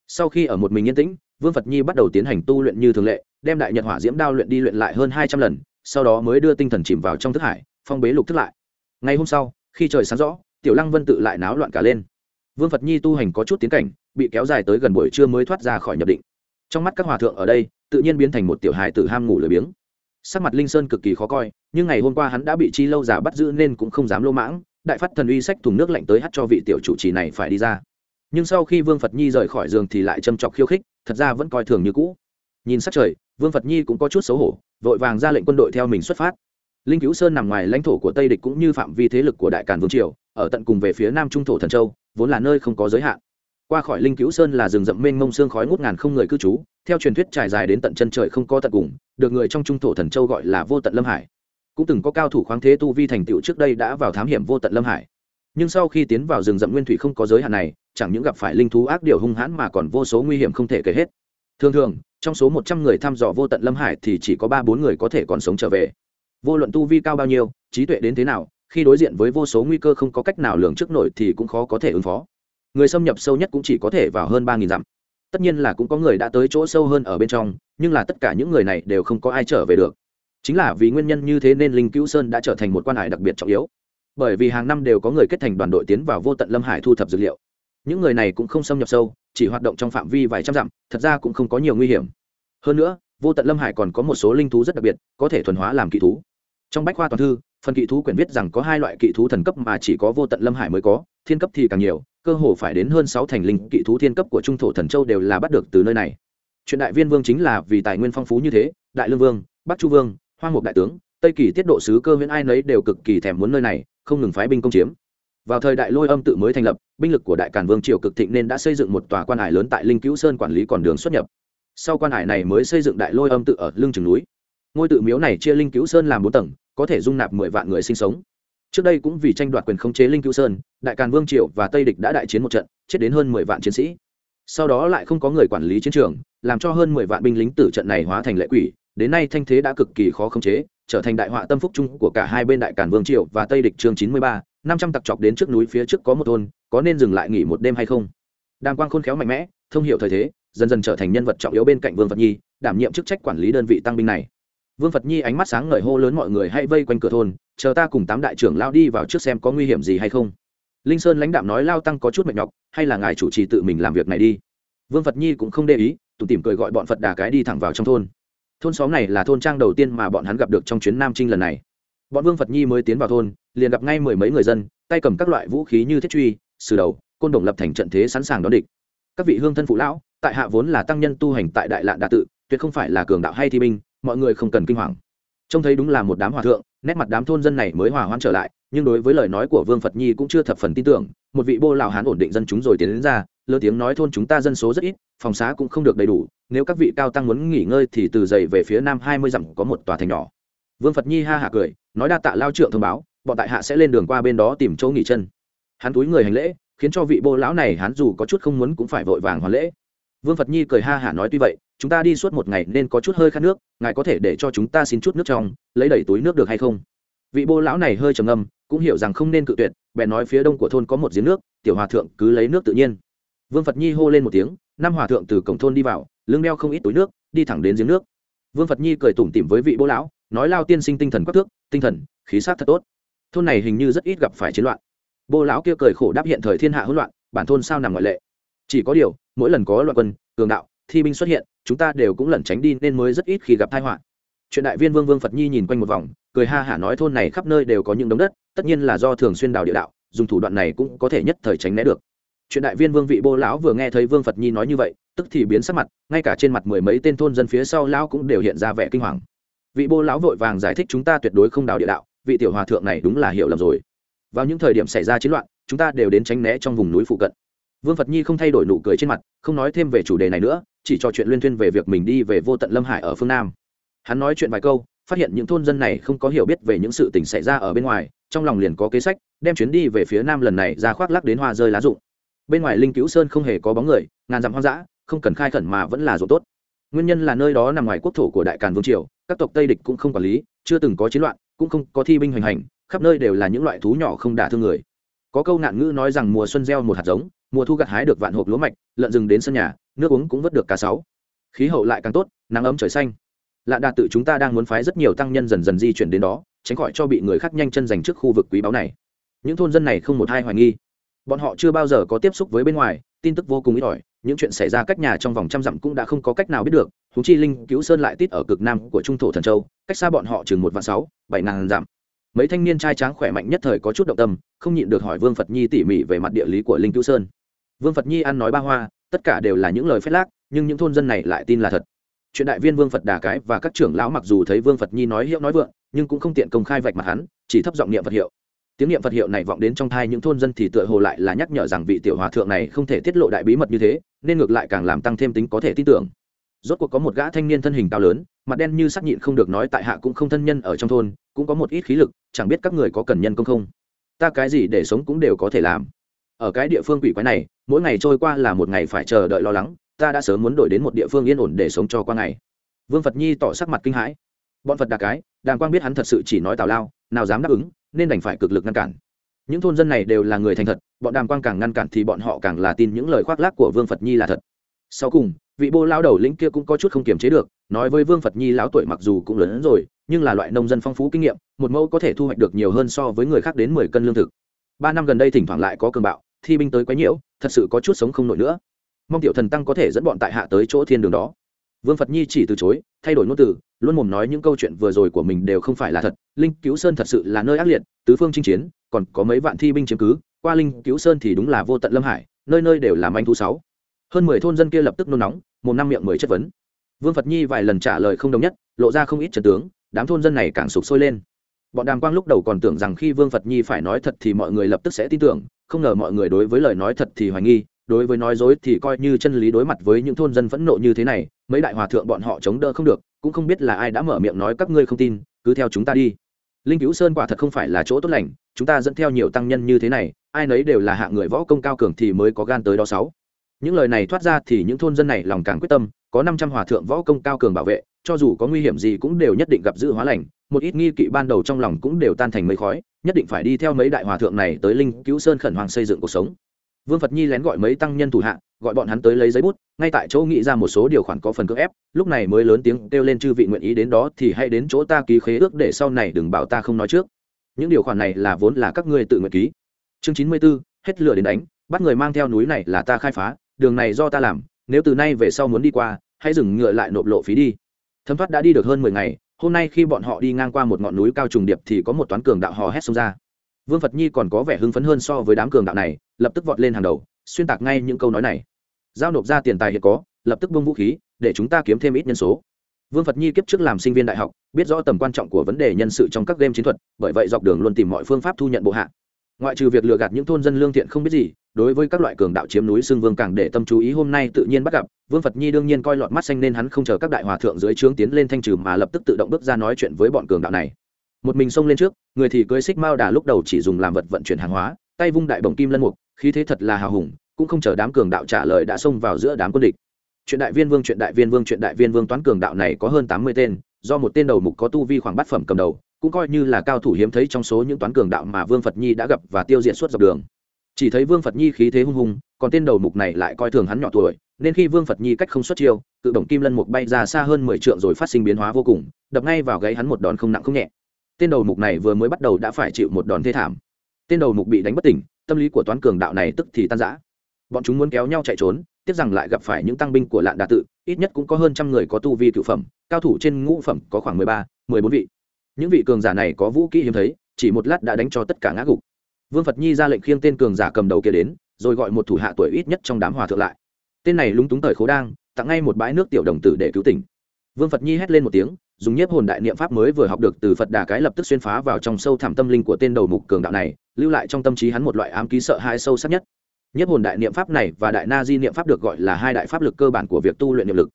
Sau khi ở một mình yên tĩnh, vương phật nhi bắt đầu tiến hành tu luyện như thường lệ, đem đại nhật hỏa diễm đao luyện đi luyện lại hơn hai trăm lần sau đó mới đưa tinh thần chìm vào trong thức hải, phong bế lục thức lại. Ngày hôm sau, khi trời sáng rõ, tiểu lăng vân tự lại náo loạn cả lên. Vương phật nhi tu hành có chút tiến cảnh, bị kéo dài tới gần buổi trưa mới thoát ra khỏi nhập định. Trong mắt các hòa thượng ở đây, tự nhiên biến thành một tiểu hài tử ham ngủ lười biếng. Sắc mặt linh sơn cực kỳ khó coi, nhưng ngày hôm qua hắn đã bị chi lâu giả bắt giữ nên cũng không dám lô mãng, đại phát thần uy sách thùng nước lạnh tới hắt cho vị tiểu chủ trì này phải đi ra. Nhưng sau khi vương phật nhi rời khỏi giường thì lại châm chọc khiêu khích, thật ra vẫn coi thường như cũ. Nhìn sắc trời, vương phật nhi cũng có chút xấu hổ vội vàng ra lệnh quân đội theo mình xuất phát. Linh cứu sơn nằm ngoài lãnh thổ của tây địch cũng như phạm vi thế lực của đại càn vương triều, ở tận cùng về phía nam trung thổ thần châu, vốn là nơi không có giới hạn. Qua khỏi linh cứu sơn là rừng rậm mênh mông xương khói ngút ngàn không người cư trú, theo truyền thuyết trải dài đến tận chân trời không có tận cùng, được người trong trung thổ thần châu gọi là vô tận lâm hải. Cũng từng có cao thủ khoáng thế tu vi thành tựu trước đây đã vào thám hiểm vô tận lâm hải. Nhưng sau khi tiến vào rừng rậm nguyên thủy không có giới hạn này, chẳng những gặp phải linh thú ác điều hung hãn mà còn vô số nguy hiểm không thể kể hết. Thường thường trong số một trăm người thăm dò vô tận lâm hải thì chỉ có ba bốn người có thể còn sống trở về. Vô luận tu vi cao bao nhiêu, trí tuệ đến thế nào, khi đối diện với vô số nguy cơ không có cách nào lường trước nổi thì cũng khó có thể ứng phó. Người xâm nhập sâu nhất cũng chỉ có thể vào hơn ba nghìn dặm. Tất nhiên là cũng có người đã tới chỗ sâu hơn ở bên trong, nhưng là tất cả những người này đều không có ai trở về được. Chính là vì nguyên nhân như thế nên linh cứu sơn đã trở thành một quan hải đặc biệt trọng yếu. Bởi vì hàng năm đều có người kết thành đoàn đội tiến vào vô tận lâm hải thu thập dược liệu những người này cũng không xâm nhập sâu, chỉ hoạt động trong phạm vi vài trăm dặm, thật ra cũng không có nhiều nguy hiểm. Hơn nữa, vô tận lâm hải còn có một số linh thú rất đặc biệt, có thể thuần hóa làm kỵ thú. Trong bách khoa toàn thư, phần kỵ thú quyển viết rằng có hai loại kỵ thú thần cấp mà chỉ có vô tận lâm hải mới có, thiên cấp thì càng nhiều, cơ hồ phải đến hơn sáu thành linh kỵ thú thiên cấp của trung thổ thần châu đều là bắt được từ nơi này. Chuyện đại viên vương chính là vì tài nguyên phong phú như thế, đại lương vương, bắc chu vương, Hoa mục đại tướng, tây kỳ tiết độ sứ cơ huyễn ai nấy đều cực kỳ thèm muốn nơi này, không ngừng phái binh công chiếm vào thời đại lôi âm tự mới thành lập, binh lực của đại càn vương triều cực thịnh nên đã xây dựng một tòa quan hải lớn tại linh cứu sơn quản lý còn đường xuất nhập. Sau quan hải này mới xây dựng đại lôi âm tự ở lưng chừng núi. Ngôi tự miếu này chia linh cứu sơn làm bốn tầng, có thể dung nạp mười vạn người sinh sống. Trước đây cũng vì tranh đoạt quyền khống chế linh cứu sơn, đại càn vương triều và tây địch đã đại chiến một trận, chết đến hơn mười vạn chiến sĩ. Sau đó lại không có người quản lý chiến trường, làm cho hơn mười vạn binh lính tử trận này hóa thành lệ quỷ, đến nay thanh thế đã cực kỳ khó khống chế, trở thành đại họa tâm phúc chung của cả hai bên đại càn vương triều và tây địch chương chín mươi ba năm trăm tặc chọc đến trước núi phía trước có một thôn, có nên dừng lại nghỉ một đêm hay không? Đàng quang khôn khéo mạnh mẽ, thông hiểu thời thế, dần dần trở thành nhân vật trọng yếu bên cạnh vương phật nhi, đảm nhiệm chức trách quản lý đơn vị tăng binh này. Vương phật nhi ánh mắt sáng ngời hô lớn mọi người hãy vây quanh cửa thôn, chờ ta cùng tám đại trưởng lao đi vào trước xem có nguy hiểm gì hay không. Linh sơn lãnh đạo nói lao tăng có chút mệt nhọc, hay là ngài chủ trì tự mình làm việc này đi. Vương phật nhi cũng không để ý tụ tìm cười gọi bọn phật đà cái đi thẳng vào trong thôn. Thôn xóm này là thôn trang đầu tiên mà bọn hắn gặp được trong chuyến nam trinh lần này bọn vương phật nhi mới tiến vào thôn, liền gặp ngay mười mấy người dân, tay cầm các loại vũ khí như thiết truy, sử đầu, côn đồng lập thành trận thế sẵn sàng đón địch. Các vị hương thân phụ lão, tại hạ vốn là tăng nhân tu hành tại đại lạn đà tự, tuyệt không phải là cường đạo hay thi binh, mọi người không cần kinh hoàng. Trông thấy đúng là một đám hòa thượng, nét mặt đám thôn dân này mới hòa hoãn trở lại, nhưng đối với lời nói của vương phật nhi cũng chưa thập phần tin tưởng, một vị bô lào hán ổn định dân chúng rồi tiến đến ra lơ tiếng nói thôn chúng ta dân số rất ít, phòng xá cũng không được đầy đủ, nếu các vị cao tăng muốn nghỉ ngơi thì từ dậy về phía nam hai mươi dặm có một tòa thành nhỏ. Vương phật nhi ha hạ cười nói đa tạ lao trượng thông báo, bọn tại hạ sẽ lên đường qua bên đó tìm chỗ nghỉ chân. Hắn túi người hành lễ, khiến cho vị bô lão này hắn dù có chút không muốn cũng phải vội vàng hoàn lễ. Vương phật nhi cười ha hả nói tuy vậy, chúng ta đi suốt một ngày nên có chút hơi khát nước, ngài có thể để cho chúng ta xin chút nước trong, lấy đầy túi nước được hay không? Vị bô lão này hơi trầm ngâm, cũng hiểu rằng không nên cự tuyệt, bèn nói phía đông của thôn có một giếng nước, tiểu hòa thượng cứ lấy nước tự nhiên. Vương phật nhi hô lên một tiếng, năm hòa thượng từ cổng thôn đi vào, lưng đeo không ít túi nước, đi thẳng đến giếng nước. Vương phật nhi cười tủm tỉm với vị bô lão nói lao tiên sinh tinh thần quắc thước, tinh thần, khí sát thật tốt. Thôn này hình như rất ít gặp phải chiến loạn. Bô lão kia cười khổ đáp hiện thời thiên hạ hỗn loạn, bản thôn sao nằm ngoại lệ. Chỉ có điều, mỗi lần có loạn quân, cường đạo, thi binh xuất hiện, chúng ta đều cũng lẩn tránh đi nên mới rất ít khi gặp tai họa. Chuyện đại viên vương vương phật nhi nhìn quanh một vòng, cười ha hả nói thôn này khắp nơi đều có những đống đất, tất nhiên là do thường xuyên đào địa đạo, dùng thủ đoạn này cũng có thể nhất thời tránh né được. Chuyện đại viên vương vị bô lão vừa nghe thấy vương phật nhi nói như vậy, tức thì biến sắc mặt, ngay cả trên mặt mười mấy tên thôn dân phía sau lão cũng đều hiện ra vẻ kinh hoàng vị bô lão vội vàng giải thích chúng ta tuyệt đối không đào địa đạo, vị tiểu hòa thượng này đúng là hiểu lầm rồi. Vào những thời điểm xảy ra chiến loạn, chúng ta đều đến tránh né trong vùng núi phụ cận. Vương phật nhi không thay đổi nụ cười trên mặt, không nói thêm về chủ đề này nữa, chỉ trò chuyện liên thuyên về việc mình đi về vô tận lâm hải ở phương nam. Hắn nói chuyện vài câu, phát hiện những thôn dân này không có hiểu biết về những sự tình xảy ra ở bên ngoài, trong lòng liền có kế sách, đem chuyến đi về phía nam lần này ra khoác lắc đến hoa rơi lá rụng. Bên ngoài linh cứu sơn không hề có bóng người, ngàn dặm hoang dã, không cần khai khẩn mà vẫn là ruộng tốt nguyên nhân là nơi đó nằm ngoài quốc thổ của đại càn vương triều, các tộc tây địch cũng không quản lý, chưa từng có chiến loạn, cũng không có thi binh hoành hành, khắp nơi đều là những loại thú nhỏ không đả thương người. Có câu nạn ngữ nói rằng mùa xuân gieo một hạt giống, mùa thu gặt hái được vạn hộp lúa mạch, lợn rừng đến sân nhà, nước uống cũng vớt được cá sáu khí hậu lại càng tốt, nắng ấm trời xanh. Lạ đà tự chúng ta đang muốn phái rất nhiều tăng nhân dần dần di chuyển đến đó, tránh khỏi cho bị người khác nhanh chân giành trước khu vực quý báu này. Những thôn dân này không một hai hoài nghi. Bọn họ chưa bao giờ có tiếp xúc với bên ngoài, tin tức vô cùng ít ỏi những chuyện xảy ra cách nhà trong vòng trăm dặm cũng đã không có cách nào biết được húng chi linh cứu sơn lại tít ở cực nam của trung thổ thần châu, cách xa bọn họ chừng một vạn sáu, bảy ngàn dặm. Mấy thanh niên trai tráng khỏe mạnh nhất thời có chút động tâm, không nhịn được hỏi vương phật nhi tỉ mỉ về mặt địa lý của linh cứu sơn. Vương phật nhi ăn nói ba hoa, tất cả đều là những lời phép lác, nhưng những thôn dân này lại tin là thật. Chuyện đại viên vương phật đà cái và các trưởng lão mặc dù thấy vương phật nhi nói hiệu nói vượng, nhưng cũng không tiện công khai vạch mặt hắn, chỉ thấp giọng niệm phật hiệu tiếng niệm phật hiệu này vọng đến trong thai những thôn dân thì tựa hồ lại là nhắc nhở rằng vị tiểu hòa thượng này không thể tiết lộ đại bí mật như thế, nên ngược lại càng làm tăng thêm tính có thể tin tưởng. Rốt cuộc có một gã thanh niên thân hình cao lớn, mặt đen như sắc nhịn không được nói tại hạ cũng không thân nhân ở trong thôn, cũng có một ít khí lực, chẳng biết các người có cần nhân công không? Ta cái gì để sống cũng đều có thể làm. Ở cái địa phương quỷ quái này, mỗi ngày trôi qua là một ngày phải chờ đợi lo lắng, ta đã sớm muốn đổi đến một địa phương yên ổn để sống cho qua ngày. Vương phật nhi tỏ sắc mặt kinh hãi. Bọn phật đà cái, đàng quang biết hắn thật sự chỉ nói tào lao, nào dám đáp ứng nên đành phải cực lực ngăn cản. Những thôn dân này đều là người thành thật, bọn đàm quang càng ngăn cản thì bọn họ càng là tin những lời khoác lác của vương phật nhi là thật. Sau cùng, vị bô lao đầu lĩnh kia cũng có chút không kiềm chế được, nói với vương phật nhi lão tuổi mặc dù cũng lớn hơn rồi, nhưng là loại nông dân phong phú kinh nghiệm, một mẫu có thể thu hoạch được nhiều hơn so với người khác đến mười cân lương thực. Ba năm gần đây thỉnh thoảng lại có cơn bạo, thi binh tới quấy nhiễu, thật sự có chút sống không nổi nữa. Mong tiểu thần tăng có thể dẫn bọn tại hạ tới chỗ thiên đường đó. Vương phật nhi chỉ từ chối, thay đổi ngôn từ luôn mồm nói những câu chuyện vừa rồi của mình đều không phải là thật. Linh cứu sơn thật sự là nơi ác liệt, tứ phương chinh chiến, còn có mấy vạn thi binh chiếm cứ. Qua linh cứu sơn thì đúng là vô tận lâm hải, nơi nơi đều làm anh thu sáu. Hơn mười thôn dân kia lập tức nôn nóng, một năm miệng mười chất vấn. Vương phật nhi vài lần trả lời không đồng nhất, lộ ra không ít trần tướng, đám thôn dân này càng sụp sôi lên. Bọn đàm quang lúc đầu còn tưởng rằng khi vương phật nhi phải nói thật thì mọi người lập tức sẽ tin tưởng, không ngờ mọi người đối với lời nói thật thì hoài nghi, đối với nói dối thì coi như chân lý đối mặt với những thôn dân phẫn nộ như thế này, mấy đại hòa thượng bọn họ chống đỡ không được cũng không biết là ai đã mở miệng nói các ngươi không tin, cứ theo chúng ta đi. Linh cứu sơn quả thật không phải là chỗ tốt lành, chúng ta dẫn theo nhiều tăng nhân như thế này, ai nấy đều là hạ người võ công cao cường thì mới có gan tới đó sáu. Những lời này thoát ra thì những thôn dân này lòng càng quyết tâm, có năm trăm hòa thượng võ công cao cường bảo vệ, cho dù có nguy hiểm gì cũng đều nhất định gặp dự hóa lành, một ít nghi kỵ ban đầu trong lòng cũng đều tan thành mây khói, nhất định phải đi theo mấy đại hòa thượng này tới linh cứu sơn khẩn hoàng xây dựng cuộc sống vương phật nhi lén gọi mấy tăng nhân thủ hạ, gọi bọn hắn tới lấy giấy bút, ngay tại chỗ nghĩ ra một số điều khoản có phần cưỡng ép, lúc này mới lớn tiếng kêu lên chư vị nguyện ý đến đó thì hãy đến chỗ ta ký khế ước để sau này đừng bảo ta không nói trước. Những điều khoản này là vốn là các ngươi tự nguyện ký. Chương chín mươi b ố hết lửa đến đánh, bắt người mang theo núi này là ta khai phá, đường này do ta làm, nếu từ nay về sau muốn đi qua, hãy dừng ngựa lại nộp lộ phí đi. Thấm thoát đã đi được hơn mười ngày, hôm nay khi bọn họ đi ngang qua một ngọn núi cao trùng điệp thì có một toán cường đạo hò hét xông ra. Vương phật nhi còn có vẻ hưng phấn hơn so với đám cường đạo này lập tức vọt lên hàng đầu, xuyên tạc ngay những câu nói này. Giao nộp ra tiền tài hiện có, lập tức bung vũ khí, để chúng ta kiếm thêm ít nhân số. Vương phật nhi kiếp trước làm sinh viên đại học, biết rõ tầm quan trọng của vấn đề nhân sự trong các game chiến thuật, bởi vậy dọc đường luôn tìm mọi phương pháp thu nhận bộ hạ. Ngoại trừ việc lừa gạt những thôn dân lương thiện không biết gì, đối với các loại cường đạo chiếm núi xương vương càng để tâm chú ý hôm nay tự nhiên bắt gặp, vương phật nhi đương nhiên coi lọt mắt xanh nên hắn không chờ các đại hòa thượng dưới trướng tiến lên thanh trừ mà lập tức tự động bước ra nói chuyện với bọn cường đạo này. Một mình xông lên trước, người thì cưới xích mao đà lúc đầu chỉ dùng làm vật vận chuyển hàng hóa, tay vung đại bồng kim lân mục khí thế thật là hào hùng, cũng không chờ đám cường đạo trả lời đã xông vào giữa đám quân địch. Chuyện đại viên vương, chuyện đại viên vương, chuyện đại viên vương toán cường đạo này có hơn tám mươi tên, do một tên đầu mục có tu vi khoảng bát phẩm cầm đầu, cũng coi như là cao thủ hiếm thấy trong số những toán cường đạo mà vương phật nhi đã gặp và tiêu diệt suốt dọc đường. Chỉ thấy vương phật nhi khí thế hung hùng, còn tên đầu mục này lại coi thường hắn nhỏ tuổi, nên khi vương phật nhi cách không xuất chiêu tự động kim lân mục bay ra xa hơn mười trượng rồi phát sinh biến hóa vô cùng, đập ngay vào gáy hắn một đòn không nặng không nhẹ. Tên đầu mục này vừa mới bắt đầu đã phải chịu một đòn thê thảm tên đầu mục bị đánh bất tỉnh, tâm lý của toán cường đạo này tức thì tan rã. Bọn chúng muốn kéo nhau chạy trốn, tiếc rằng lại gặp phải những tăng binh của lạn đà tự, ít nhất cũng có hơn trăm người có tu vi cựu phẩm, cao thủ trên ngũ phẩm có khoảng mười ba, mười bốn vị. Những vị cường giả này có vũ kỹ hiếm thấy, chỉ một lát đã đánh cho tất cả ngã gục. Vương phật nhi ra lệnh khiêng tên cường giả cầm đầu kia đến, rồi gọi một thủ hạ tuổi ít nhất trong đám hòa thượng lại. Tên này lúng túng thời khố đang, tặng ngay một bãi nước tiểu đồng tử để cứu tỉnh. Vương phật nhi hét lên một tiếng, dùng nhiếp hồn đại niệm pháp mới vừa học được từ phật đà cái lập tức xuyên phá vào trong sâu thẳm tâm linh của tên đầu mục cường đạo này lưu lại trong tâm trí hắn một loại ám ký sợ hãi sâu sắc nhất. Nhất hồn đại niệm pháp này và đại na di niệm pháp được gọi là hai đại pháp lực cơ bản của việc tu luyện niệm lực.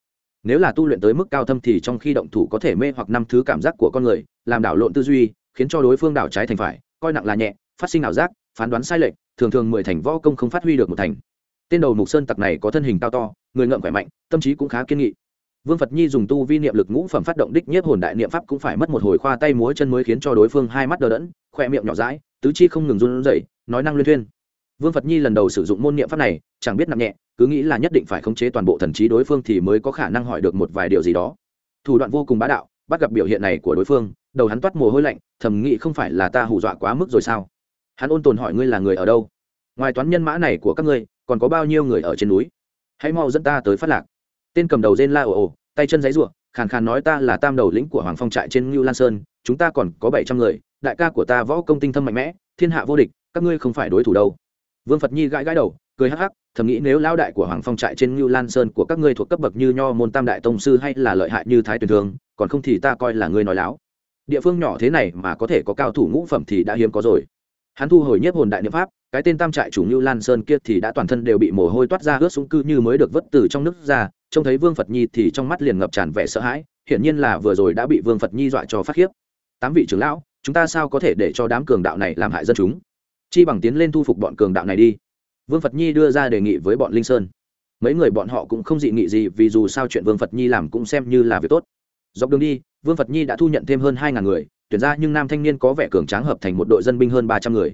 Nếu là tu luyện tới mức cao thâm thì trong khi động thủ có thể mê hoặc năm thứ cảm giác của con người, làm đảo lộn tư duy, khiến cho đối phương đảo trái thành phải, coi nặng là nhẹ, phát sinh ảo giác, phán đoán sai lệch, thường thường mười thành võ công không phát huy được một thành. Tên đầu mục sơn tặc này có thân hình cao to, người ngậm khỏe mạnh, tâm trí cũng khá kiên nghị. Vương phật nhi dùng tu vi niệm lực ngũ phẩm phát động đích nhiếp hồn đại niệm pháp cũng phải mất một hồi khoa tay múa chân mới khiến cho đối phương hai mắt đờ đẫn, khoe miệng nhỏ rãi tứ chi không ngừng run rẩy, nói năng liên thuyên. Vương phật nhi lần đầu sử dụng môn niệm pháp này, chẳng biết nặng nhẹ, cứ nghĩ là nhất định phải khống chế toàn bộ thần trí đối phương thì mới có khả năng hỏi được một vài điều gì đó. Thủ đoạn vô cùng bá đạo, bắt gặp biểu hiện này của đối phương, đầu hắn toát mồ hôi lạnh, thầm nghĩ không phải là ta hù dọa quá mức rồi sao? Hắn ôn tồn hỏi ngươi là người ở đâu? Ngoài toán nhân mã này của các ngươi, còn có bao nhiêu người ở trên núi? Hãy mau dẫn ta tới phát lạc. Tên cầm đầu rên la ồ ồ, tay chân giấy ruộng khàn khàn nói ta là tam đầu lĩnh của hoàng phong trại trên ngưu lan sơn, chúng ta còn có bảy trăm người đại ca của ta võ công tinh thâm mạnh mẽ, thiên hạ vô địch, các ngươi không phải đối thủ đâu. Vương phật nhi gãi gãi đầu, cười hắc hắc, thầm nghĩ nếu lao đại của hoàng phong trại trên ngưu lan sơn của các ngươi thuộc cấp bậc như nho môn tam đại tông sư hay là lợi hại như thái tuyền thường, còn không thì ta coi là ngươi nói láo. Địa phương nhỏ thế này mà có thể có cao thủ ngũ phẩm thì đã hiếm có rồi. Hắn thu hồi nhiếp hồn đại niệm pháp, cái tên tam trại chủ ngưu lan sơn kia thì đã toàn thân đều bị mồ hôi toát ra ướt xuống cư như mới được vất từ trong nước ra, trông thấy vương phật nhi thì trong mắt liền ngập tràn vẻ sợ hãi, hiển nhiên là vừa rồi đã bị vương phật nhi dọa cho phát khiếp. Tám vị trưởng lão chúng ta sao có thể để cho đám cường đạo này làm hại dân chúng? Chi bằng tiến lên thu phục bọn cường đạo này đi. Vương phật nhi đưa ra đề nghị với bọn linh sơn. Mấy người bọn họ cũng không dị nghị gì, vì dù sao chuyện vương phật nhi làm cũng xem như là việc tốt. Dọc đường đi, vương phật nhi đã thu nhận thêm hơn hai ngàn người, tuyển ra nhưng nam thanh niên có vẻ cường tráng hợp thành một đội dân binh hơn ba trăm người.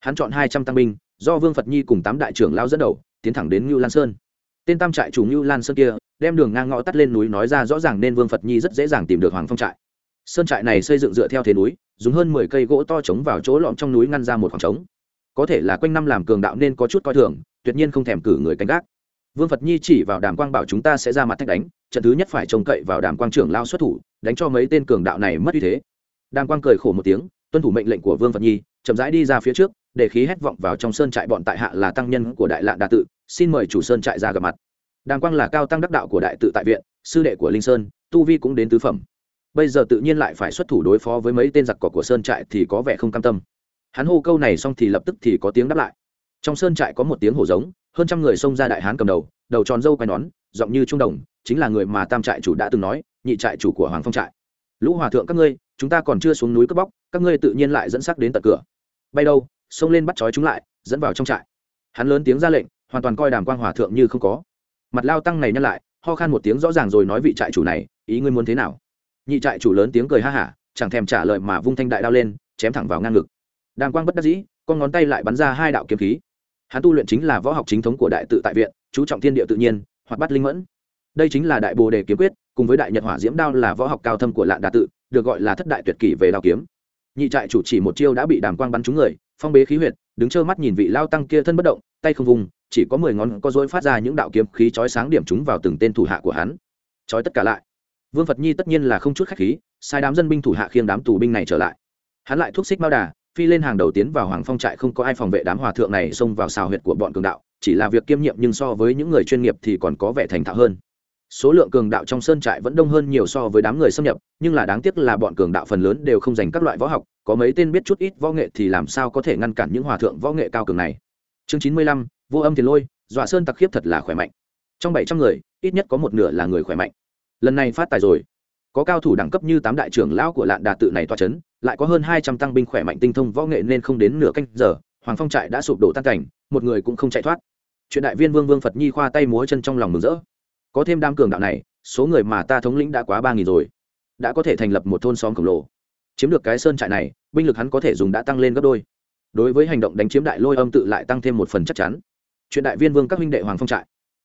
Hắn chọn hai trăm tăng binh, do vương phật nhi cùng tám đại trưởng lao dẫn đầu, tiến thẳng đến ngưu lan sơn. Tên tam trại chủ ngưu lan sơn kia, đem đường ngang ngõ tắt lên núi nói ra rõ ràng nên vương phật nhi rất dễ dàng tìm được hoàng phong trại sơn trại này xây dựng dựa theo thế núi, dùng hơn mười cây gỗ to trống vào chỗ lõm trong núi ngăn ra một khoảng trống. Có thể là quanh năm làm cường đạo nên có chút coi thường, tuyệt nhiên không thèm cử người canh gác. Vương phật nhi chỉ vào đàm quang bảo chúng ta sẽ ra mặt thách đánh, trận thứ nhất phải trông cậy vào đàm quang trưởng lao xuất thủ, đánh cho mấy tên cường đạo này mất uy thế. Đàm quang cười khổ một tiếng, tuân thủ mệnh lệnh của vương phật nhi, chậm rãi đi ra phía trước, để khí hét vọng vào trong sơn trại bọn tại hạ là tăng nhân của đại lạn đà tự, xin mời chủ sơn trại ra gặp mặt. Đàm quang là cao tăng đắc đạo của đại tự tại viện, sư đệ của linh sơn, tu vi cũng đến tứ phẩm bây giờ tự nhiên lại phải xuất thủ đối phó với mấy tên giặc cỏ của sơn trại thì có vẻ không cam tâm. Hắn hô câu này xong thì lập tức thì có tiếng đáp lại. Trong sơn trại có một tiếng hổ giống, hơn trăm người xông ra đại hán cầm đầu đầu tròn dâu quai nón, giọng như trung đồng, chính là người mà tam trại chủ đã từng nói, nhị trại chủ của hoàng phong trại. Lũ hòa thượng các ngươi, chúng ta còn chưa xuống núi cướp bóc, các ngươi tự nhiên lại dẫn xác đến tận cửa. Bay đâu, xông lên bắt trói chúng lại, dẫn vào trong trại. Hắn lớn tiếng ra lệnh, hoàn toàn coi đàm quang hòa thượng như không có. Mặt lao tăng này nhắc lại, ho khan một tiếng rõ ràng rồi nói vị trại chủ này, ý ngươi muốn thế nào? Nhị trại chủ lớn tiếng cười ha hả, chẳng thèm trả lời mà vung thanh đại đao lên, chém thẳng vào ngang ngực. Đàm quang bất đắc dĩ, con ngón tay lại bắn ra hai đạo kiếm khí. Hắn tu luyện chính là võ học chính thống của đại tự tại viện, chú trọng thiên địa tự nhiên hoặc bắt linh mẫn. Đây chính là đại bồ đề kiếm quyết, cùng với đại nhật hỏa diễm đao là võ học cao thâm của lạn đà tự, được gọi là thất đại tuyệt kỷ về đao kiếm. Nhị trại chủ chỉ một chiêu đã bị đàm quang bắn trúng người, phong bế khí huyệt, đứng trơ mắt nhìn vị lao tăng kia thân bất động, tay không vùng, chỉ có mười ngón có dối phát ra những đạo kiếm khí chói sáng điểm chúng vào từng tên thủ hạ của hắn. Chói tất cả lại vương phật nhi tất nhiên là không chút khách khí, sai đám dân binh thủ hạ khiêng đám tù binh này trở lại. Hắn lại thúc xích mao đà, phi lên hàng đầu tiến vào hoàng phong trại, không có ai phòng vệ đám hòa thượng này, xông vào xào huyệt của bọn cường đạo, chỉ là việc kiêm nhiệm nhưng so với những người chuyên nghiệp thì còn có vẻ thành thạo hơn. Số lượng cường đạo trong sơn trại vẫn đông hơn nhiều so với đám người xâm nhập, nhưng là đáng tiếc là bọn cường đạo phần lớn đều không dành các loại võ học, có mấy tên biết chút ít võ nghệ thì làm sao có thể ngăn cản những hòa thượng võ nghệ cao cường này. Chương chín mươi lăm, vô âm thiền lôi, dọa sơn tặc khiếp thật là khỏe mạnh. Trong bảy trăm người, ít nhất có một nửa là người khỏe mạnh lần này phát tài rồi. Có cao thủ đẳng cấp như tám đại trưởng lão của lạn đà tự này toa c h ấ n lại có hơn hai trăm tăng binh khỏe mạnh tinh thông võ nghệ nên không đến nửa canh giờ, hoàng phong trại đã sụp đổ tan cảnh, một người cũng không chạy thoát. Chuyện đại viên vương vương phật nhi khoa tay múa chân trong lòng mừng rỡ. Có thêm đam cường đạo này, số người mà ta thống lĩnh đã quá ba nghìn rồi, đã có thể thành lập một thôn xóm khổng lồ. Chiếm được cái sơn trại này, binh lực hắn có thể dùng đã tăng lên gấp đôi. Đối với hành động đánh chiếm đại lôi âm tự lại tăng thêm một phần chắc chắn. Chuyện đại viên vương các huynh đệ hoàng phong trại,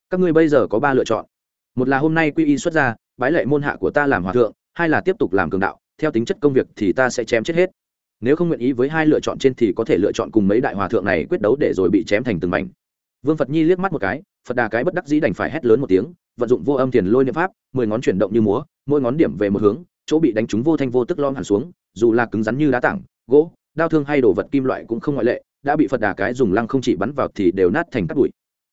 các ngươi bây giờ có ba lựa chọn. Một là hôm nay quy y xuất ra bái lệ môn hạ của ta làm hòa thượng, hai là tiếp tục làm cường đạo, theo tính chất công việc thì ta sẽ chém chết hết. Nếu không nguyện ý với hai lựa chọn trên thì có thể lựa chọn cùng mấy đại hòa thượng này quyết đấu để rồi bị chém thành từng mảnh. Vương phật nhi liếc mắt một cái, phật đà cái bất đắc dĩ đành phải hét lớn một tiếng, vận dụng vô âm tiền lôi niệm pháp, mười ngón chuyển động như múa, mỗi ngón điểm về một hướng, chỗ bị đánh trúng vô thanh vô tức lom hẳn xuống, dù là cứng rắn như đá tảng, gỗ, đao thương hay đồ vật kim loại cũng không ngoại lệ, đã bị phật đà cái dùng lăng không chỉ bắn vào thì đều nát thành cát bụi.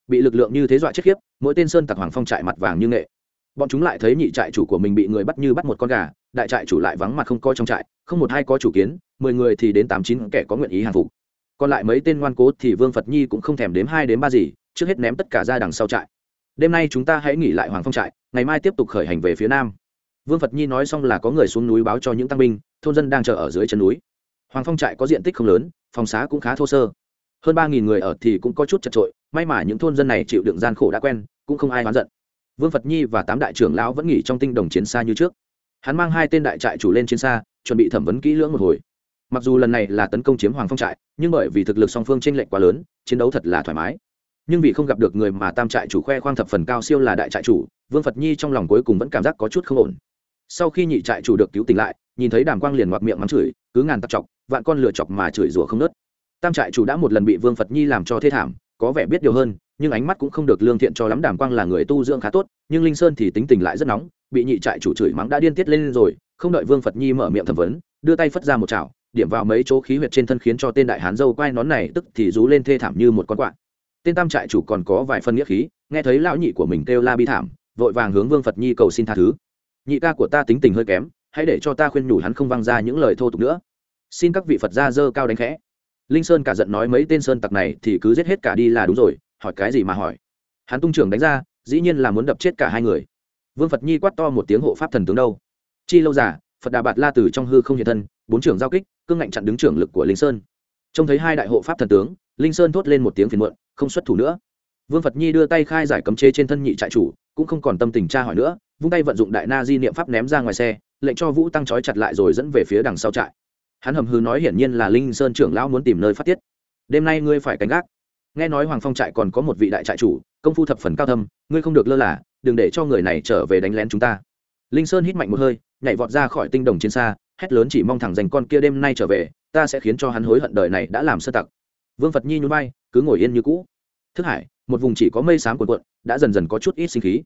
Bị lực lượng như thế dọa chết khiếp, mỗi tên sơn tặc hoàng phong trại mặt vàng như nghệ bọn chúng lại thấy nhị trại chủ của mình bị người bắt như bắt một con gà, đại trại chủ lại vắng mặt không coi trong trại, không một hai có chủ kiến, mười người thì đến tám chín kẻ có nguyện ý hàng phục. Còn lại mấy tên ngoan cố thì vương phật nhi cũng không thèm đếm hai đến ba gì, trước hết ném tất cả ra đằng sau trại. Đêm nay chúng ta hãy nghỉ lại hoàng phong trại, ngày mai tiếp tục khởi hành về phía nam. Vương phật nhi nói xong là có người xuống núi báo cho những tăng binh, thôn dân đang chờ ở dưới chân núi. Hoàng phong trại có diện tích không lớn, phòng xá cũng khá thô sơ. Hơn ba nghìn người ở thì cũng có chút chật trội may mà những thôn dân này chịu đựng gian khổ đã quen, cũng không ai oán giận vương phật nhi và tám đại trưởng lão vẫn nghỉ trong tinh đồng chiến xa như trước. Hắn mang hai tên đại trại chủ lên chiến xa, chuẩn bị thẩm vấn kỹ lưỡng một hồi. Mặc dù lần này là tấn công chiếm hoàng phong trại, nhưng bởi vì thực lực song phương tranh lệch quá lớn, chiến đấu thật là thoải mái. Nhưng vì không gặp được người mà tam trại chủ khoe khoang thập phần cao siêu là đại trại chủ, vương phật nhi trong lòng cuối cùng vẫn cảm giác có chút không ổn. Sau khi nhị trại chủ được cứu tỉnh lại, nhìn thấy đàm quang liền ngoặc miệng mắng chửi, cứ ngàn tắc chọc, vạn con lửa chọc mà chửi rủa không nớt. Tam trại chủ đã một lần bị vương phật nhi làm cho thê thảm có vẻ biết điều hơn, nhưng ánh mắt cũng không được lương thiện cho lắm, đàm quang là người tu dưỡng khá tốt, nhưng linh sơn thì tính tình lại rất nóng, bị nhị trại chủ chửi mắng đã điên tiết lên rồi, không đợi vương phật nhi mở miệng thẩm vấn, đưa tay phất ra một chảo, điểm vào mấy chỗ khí huyệt trên thân khiến cho tên đại hán dâu quai nón này tức thì rú lên thê thảm như một con quạ. Tên tam trại chủ còn có vài phân nghĩa khí, nghe thấy lão nhị của mình kêu la bi thảm, vội vàng hướng vương phật nhi cầu xin tha thứ. Nhị ca của ta tính tình hơi kém, hãy để cho ta khuyên nhủ hắn không văng ra những lời thô tục nữa. Xin các vị phật gia dơ cao đánh khẽ linh sơn cả giận nói mấy tên sơn tặc này thì cứ giết hết cả đi là đúng rồi, hỏi cái gì mà hỏi. Hắn tung trưởng đánh ra, dĩ nhiên là muốn đập chết cả hai người. Vương phật nhi quát to một tiếng hộ pháp thần tướng đâu. Chi lâu giả phật đà bạt la từ trong hư không hiện thân, bốn trưởng giao kích, cương ngạnh chặn đứng trưởng lực của linh sơn. Trông thấy hai đại hộ pháp thần tướng, linh sơn thốt lên một tiếng phiền muộn, không xuất thủ nữa. Vương phật nhi đưa tay khai giải cấm chế trên thân nhị trại chủ, cũng không còn tâm tình tra hỏi nữa, vung tay vận dụng đại na di niệm pháp ném ra ngoài xe, lệnh cho vũ tăng trói chặt lại rồi dẫn về phía đằng sau trại hắn hầm hư nói hiển nhiên là linh sơn trưởng lão muốn tìm nơi phát tiết. Đêm nay ngươi phải canh gác. Nghe nói hoàng phong trại còn có một vị đại trại chủ, công phu thập phần cao thâm, ngươi không được lơ là, đừng để cho người này trở về đánh lén chúng ta. Linh sơn hít mạnh một hơi, nhảy vọt ra khỏi tinh đồng chiến xa, hét lớn chỉ mong thẳng dành con kia đêm nay trở về, ta sẽ khiến cho hắn hối hận đời này đã làm sơ tặc. Vương phật nhi nhún vai, cứ ngồi yên như cũ. Thức hải, một vùng chỉ có mây sáng cuộn cuộn, đã dần dần có chút ít sinh khí.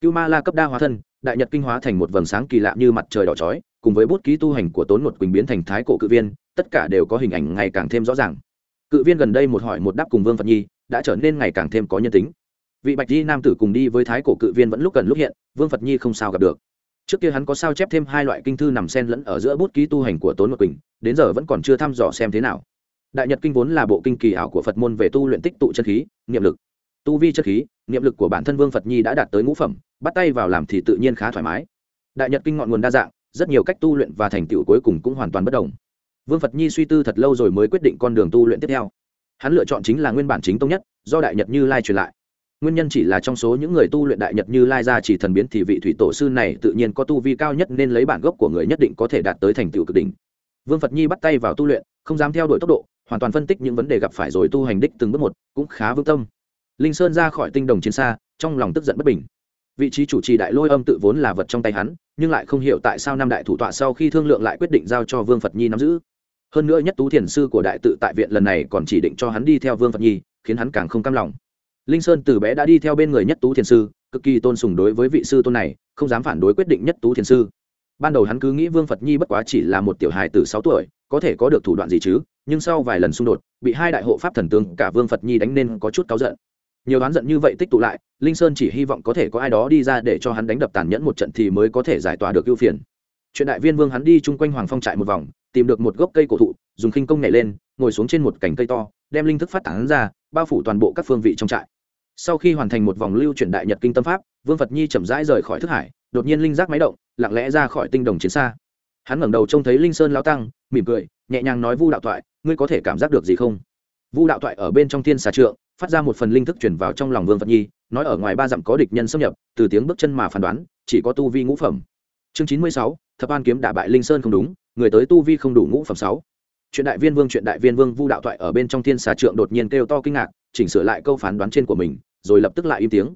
Cưu ma la cấp đa hóa thân, đại nhật kinh hóa thành một vầng sáng kỳ lạ như mặt trời đỏ chói cùng với bút ký tu hành của tốn một quỳnh biến thành thái cổ cự viên, tất cả đều có hình ảnh ngày càng thêm rõ ràng. Cự viên gần đây một hỏi một đáp cùng vương phật nhi, đã trở nên ngày càng thêm có nhân tính. Vị bạch di nam tử cùng đi với thái cổ cự viên vẫn lúc gần lúc hiện, vương phật nhi không sao gặp được. Trước kia hắn có sao chép thêm hai loại kinh thư nằm sen lẫn ở giữa bút ký tu hành của tốn một quỳnh, đến giờ vẫn còn chưa thăm dò xem thế nào. Đại nhật kinh vốn là bộ kinh kỳ ảo của phật môn về tu luyện tích tụ chân khí, niệm lực. Tu vi chân khí, niệm lực của bản thân vương phật nhi đã đạt tới ngũ phẩm, bắt tay vào làm thì tự nhiên khá thoải mái. Đại nhật kinh ngọn nguồn đa dạng rất nhiều cách tu luyện và thành tựu cuối cùng cũng hoàn toàn bất đồng. Vương phật nhi suy tư thật lâu rồi mới quyết định con đường tu luyện tiếp theo. Hắn lựa chọn chính là nguyên bản chính tông nhất, do đại nhật như lai truyền lại. Nguyên nhân chỉ là trong số những người tu luyện đại nhật như lai ra chỉ thần biến thì vị thủy tổ sư này tự nhiên có tu vi cao nhất nên lấy bản gốc của người nhất định có thể đạt tới thành tựu cực đỉnh. Vương phật nhi bắt tay vào tu luyện, không dám theo đuổi tốc độ, hoàn toàn phân tích những vấn đề gặp phải rồi tu hành đích từng bước một, cũng khá vững tâm. Linh sơn ra khỏi tinh đồng chiến xa, trong lòng tức giận bất bình. Vị trí chủ trì đại lôi âm tự vốn là vật trong tay hắn nhưng lại không hiểu tại sao năm đại thủ tọa sau khi thương lượng lại quyết định giao cho vương phật nhi nắm giữ. Hơn nữa nhất tú thiền sư của đại tự tại viện lần này còn chỉ định cho hắn đi theo vương phật nhi, khiến hắn càng không cam lòng. Linh sơn từ bé đã đi theo bên người nhất tú thiền sư, cực kỳ tôn sùng đối với vị sư tôn này, không dám phản đối quyết định nhất tú thiền sư. Ban đầu hắn cứ nghĩ vương phật nhi bất quá chỉ là một tiểu hài từ sáu tuổi, có thể có được thủ đoạn gì chứ, nhưng sau vài lần xung đột, bị hai đại hộ pháp thần tướng cả vương phật nhi đánh nên có chút cáu giận nhiều đoán giận như vậy tích tụ lại, linh sơn chỉ hy vọng có thể có ai đó đi ra để cho hắn đánh đập tàn nhẫn một trận thì mới có thể giải tỏa được ưu phiền. Chuyện đại viên vương hắn đi chung quanh hoàng phong trại một vòng, tìm được một gốc cây cổ thụ, dùng khinh công nhảy lên, ngồi xuống trên một cành cây to, đem linh thức phát tán ra, bao phủ toàn bộ các phương vị trong trại. Sau khi hoàn thành một vòng lưu chuyển đại nhật kinh tâm pháp, vương phật nhi chậm rãi rời khỏi thức hải, đột nhiên linh giác máy động, lặng lẽ ra khỏi tinh đồng chiến xa. Hắn ngẩng đầu trông thấy linh sơn lao tăng, mỉm cười, nhẹ nhàng nói vu đạo thoại, ngươi có thể cảm giác được gì không? Vu đạo thoại ở bên trong thiên xà trượng phát ra một phần linh thức chuyển vào trong lòng vương phật nhi, nói ở ngoài ba dặm có địch nhân xâm nhập, từ tiếng bước chân mà phán đoán, chỉ có tu vi ngũ phẩm. Chương chín mươi sáu, thập an kiếm đả bại linh sơn không đúng, người tới tu vi không đủ ngũ phẩm sáu. Chuyện đại viên vương, chuyện đại viên vương vu đạo thoại ở bên trong thiên xà trượng đột nhiên kêu to kinh ngạc, chỉnh sửa lại câu phán đoán trên của mình, rồi lập tức lại im tiếng.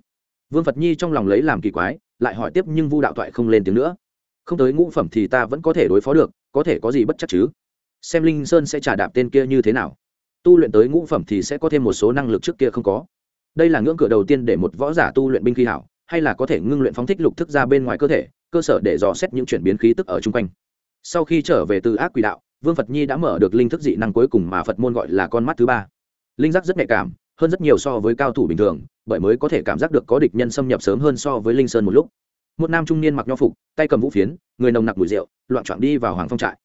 Vương phật nhi trong lòng lấy làm kỳ quái, lại hỏi tiếp nhưng vu đạo thoại không lên tiếng nữa. Không tới ngũ phẩm thì ta vẫn có thể đối phó được, có thể có gì bất chắc chứ? Xem linh sơn sẽ trả đạp tên kia như thế nào tu luyện tới ngũ phẩm thì sẽ có thêm một số năng lực trước kia không có. Đây là ngưỡng cửa đầu tiên để một võ giả tu luyện binh khí hảo, hay là có thể ngưng luyện phóng thích lục thức ra bên ngoài cơ thể, cơ sở để dò xét những chuyển biến khí tức ở chung quanh. Sau khi trở về từ ác quỷ đạo, vương phật nhi đã mở được linh thức dị năng cuối cùng mà phật môn gọi là con mắt thứ ba. Linh giác rất nhạy cảm, hơn rất nhiều so với cao thủ bình thường, bởi mới có thể cảm giác được có địch nhân xâm nhập sớm hơn so với linh sơn một lúc. Một nam trung niên mặc nho phục, tay cầm vũ phiến, người nồng nặc mùi rượu, loạn trọn đi vào hoàng phong trại.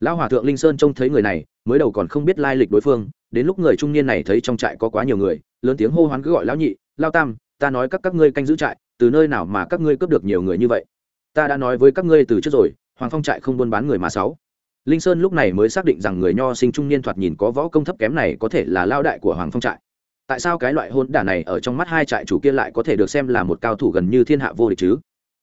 Lão hòa thượng linh sơn trông thấy người này, mới đầu còn không biết lai lịch đối phương đến lúc người trung niên này thấy trong trại có quá nhiều người, lớn tiếng hô hoán cứ gọi lão nhị, lao tam, ta nói các các ngươi canh giữ trại, từ nơi nào mà các ngươi cướp được nhiều người như vậy? Ta đã nói với các ngươi từ trước rồi, hoàng phong trại không buôn bán người mà sáu. Linh sơn lúc này mới xác định rằng người nho sinh trung niên thoạt nhìn có võ công thấp kém này có thể là lao đại của hoàng phong trại. Tại sao cái loại hôn đả này ở trong mắt hai trại chủ kia lại có thể được xem là một cao thủ gần như thiên hạ vô địch chứ?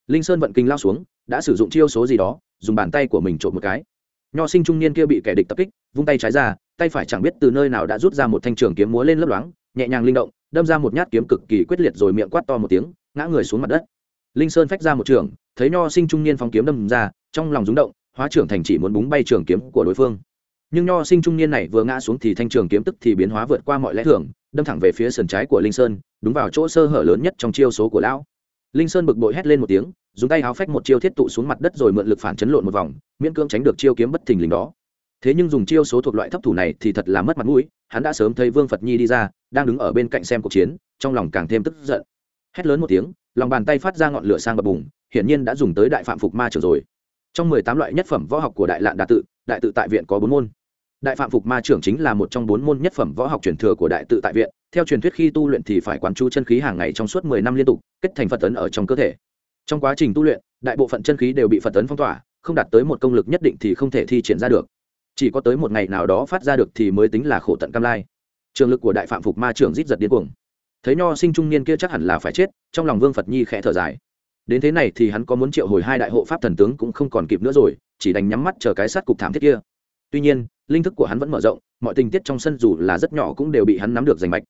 Linh sơn vận kinh lao xuống, đã sử dụng chiêu số gì đó, dùng bàn tay của mình trộm một cái. Nho sinh trung niên kia bị kẻ địch tập kích, vung tay trái ra tay phải chẳng biết từ nơi nào đã rút ra một thanh trường kiếm múa lên lấp loáng, nhẹ nhàng linh động, đâm ra một nhát kiếm cực kỳ quyết liệt rồi miệng quát to một tiếng, ngã người xuống mặt đất. Linh sơn phách ra một trường, thấy nho sinh trung niên phóng kiếm đâm ra, trong lòng rúng động, hóa trưởng thành chỉ muốn búng bay trường kiếm của đối phương. Nhưng nho sinh trung niên này vừa ngã xuống thì thanh trường kiếm tức thì biến hóa vượt qua mọi lẽ thường, đâm thẳng về phía sườn trái của linh sơn, đúng vào chỗ sơ hở lớn nhất trong chiêu số của lão. Linh sơn bực bội hét lên một tiếng, dùng tay áo phách một chiêu thiết tụ xuống mặt đất rồi mượn lực phản chấn lộn một vòng, miễn cưỡng tránh được chiêu kiếm bất thình lình đó thế nhưng dùng chiêu số thuộc loại thấp thủ này thì thật là mất mặt mũi, hắn đã sớm thấy vương phật nhi đi ra, đang đứng ở bên cạnh xem cuộc chiến, trong lòng càng thêm tức giận. Hét lớn một tiếng, lòng bàn tay phát ra ngọn lửa sang bập bùng, hiển nhiên đã dùng tới đại phạm phục ma trường rồi. Trong mười tám loại nhất phẩm võ học của đại lạn đà tự, đại tự tại viện có bốn môn. Đại phạm phục ma trưởng chính là một trong bốn môn nhất phẩm võ học truyền thừa của đại tự tại viện, theo truyền thuyết khi tu luyện thì phải quán chú chân khí hàng ngày trong suốt mười năm liên tục, kết thành phật tấn ở trong cơ thể. Trong quá trình tu luyện, đại bộ phận chân khí đều bị phật tấn phong tỏa, không đạt tới một công lực nhất định thì không thể thi triển ra được chỉ có tới một ngày nào đó phát ra được thì mới tính là khổ tận cam lai. Trường lực của đại phạm phục ma trưởng rít giật điên cuồng. Thấy nho sinh trung niên kia chắc hẳn là phải chết, trong lòng vương phật nhi khẽ thở dài. Đến thế này thì hắn có muốn triệu hồi hai đại hộ pháp thần tướng cũng không còn kịp nữa rồi, chỉ đành nhắm mắt chờ cái sát cục thảm thiết kia. Tuy nhiên, linh thức của hắn vẫn mở rộng, mọi tình tiết trong sân dù là rất nhỏ cũng đều bị hắn nắm được rành mạch.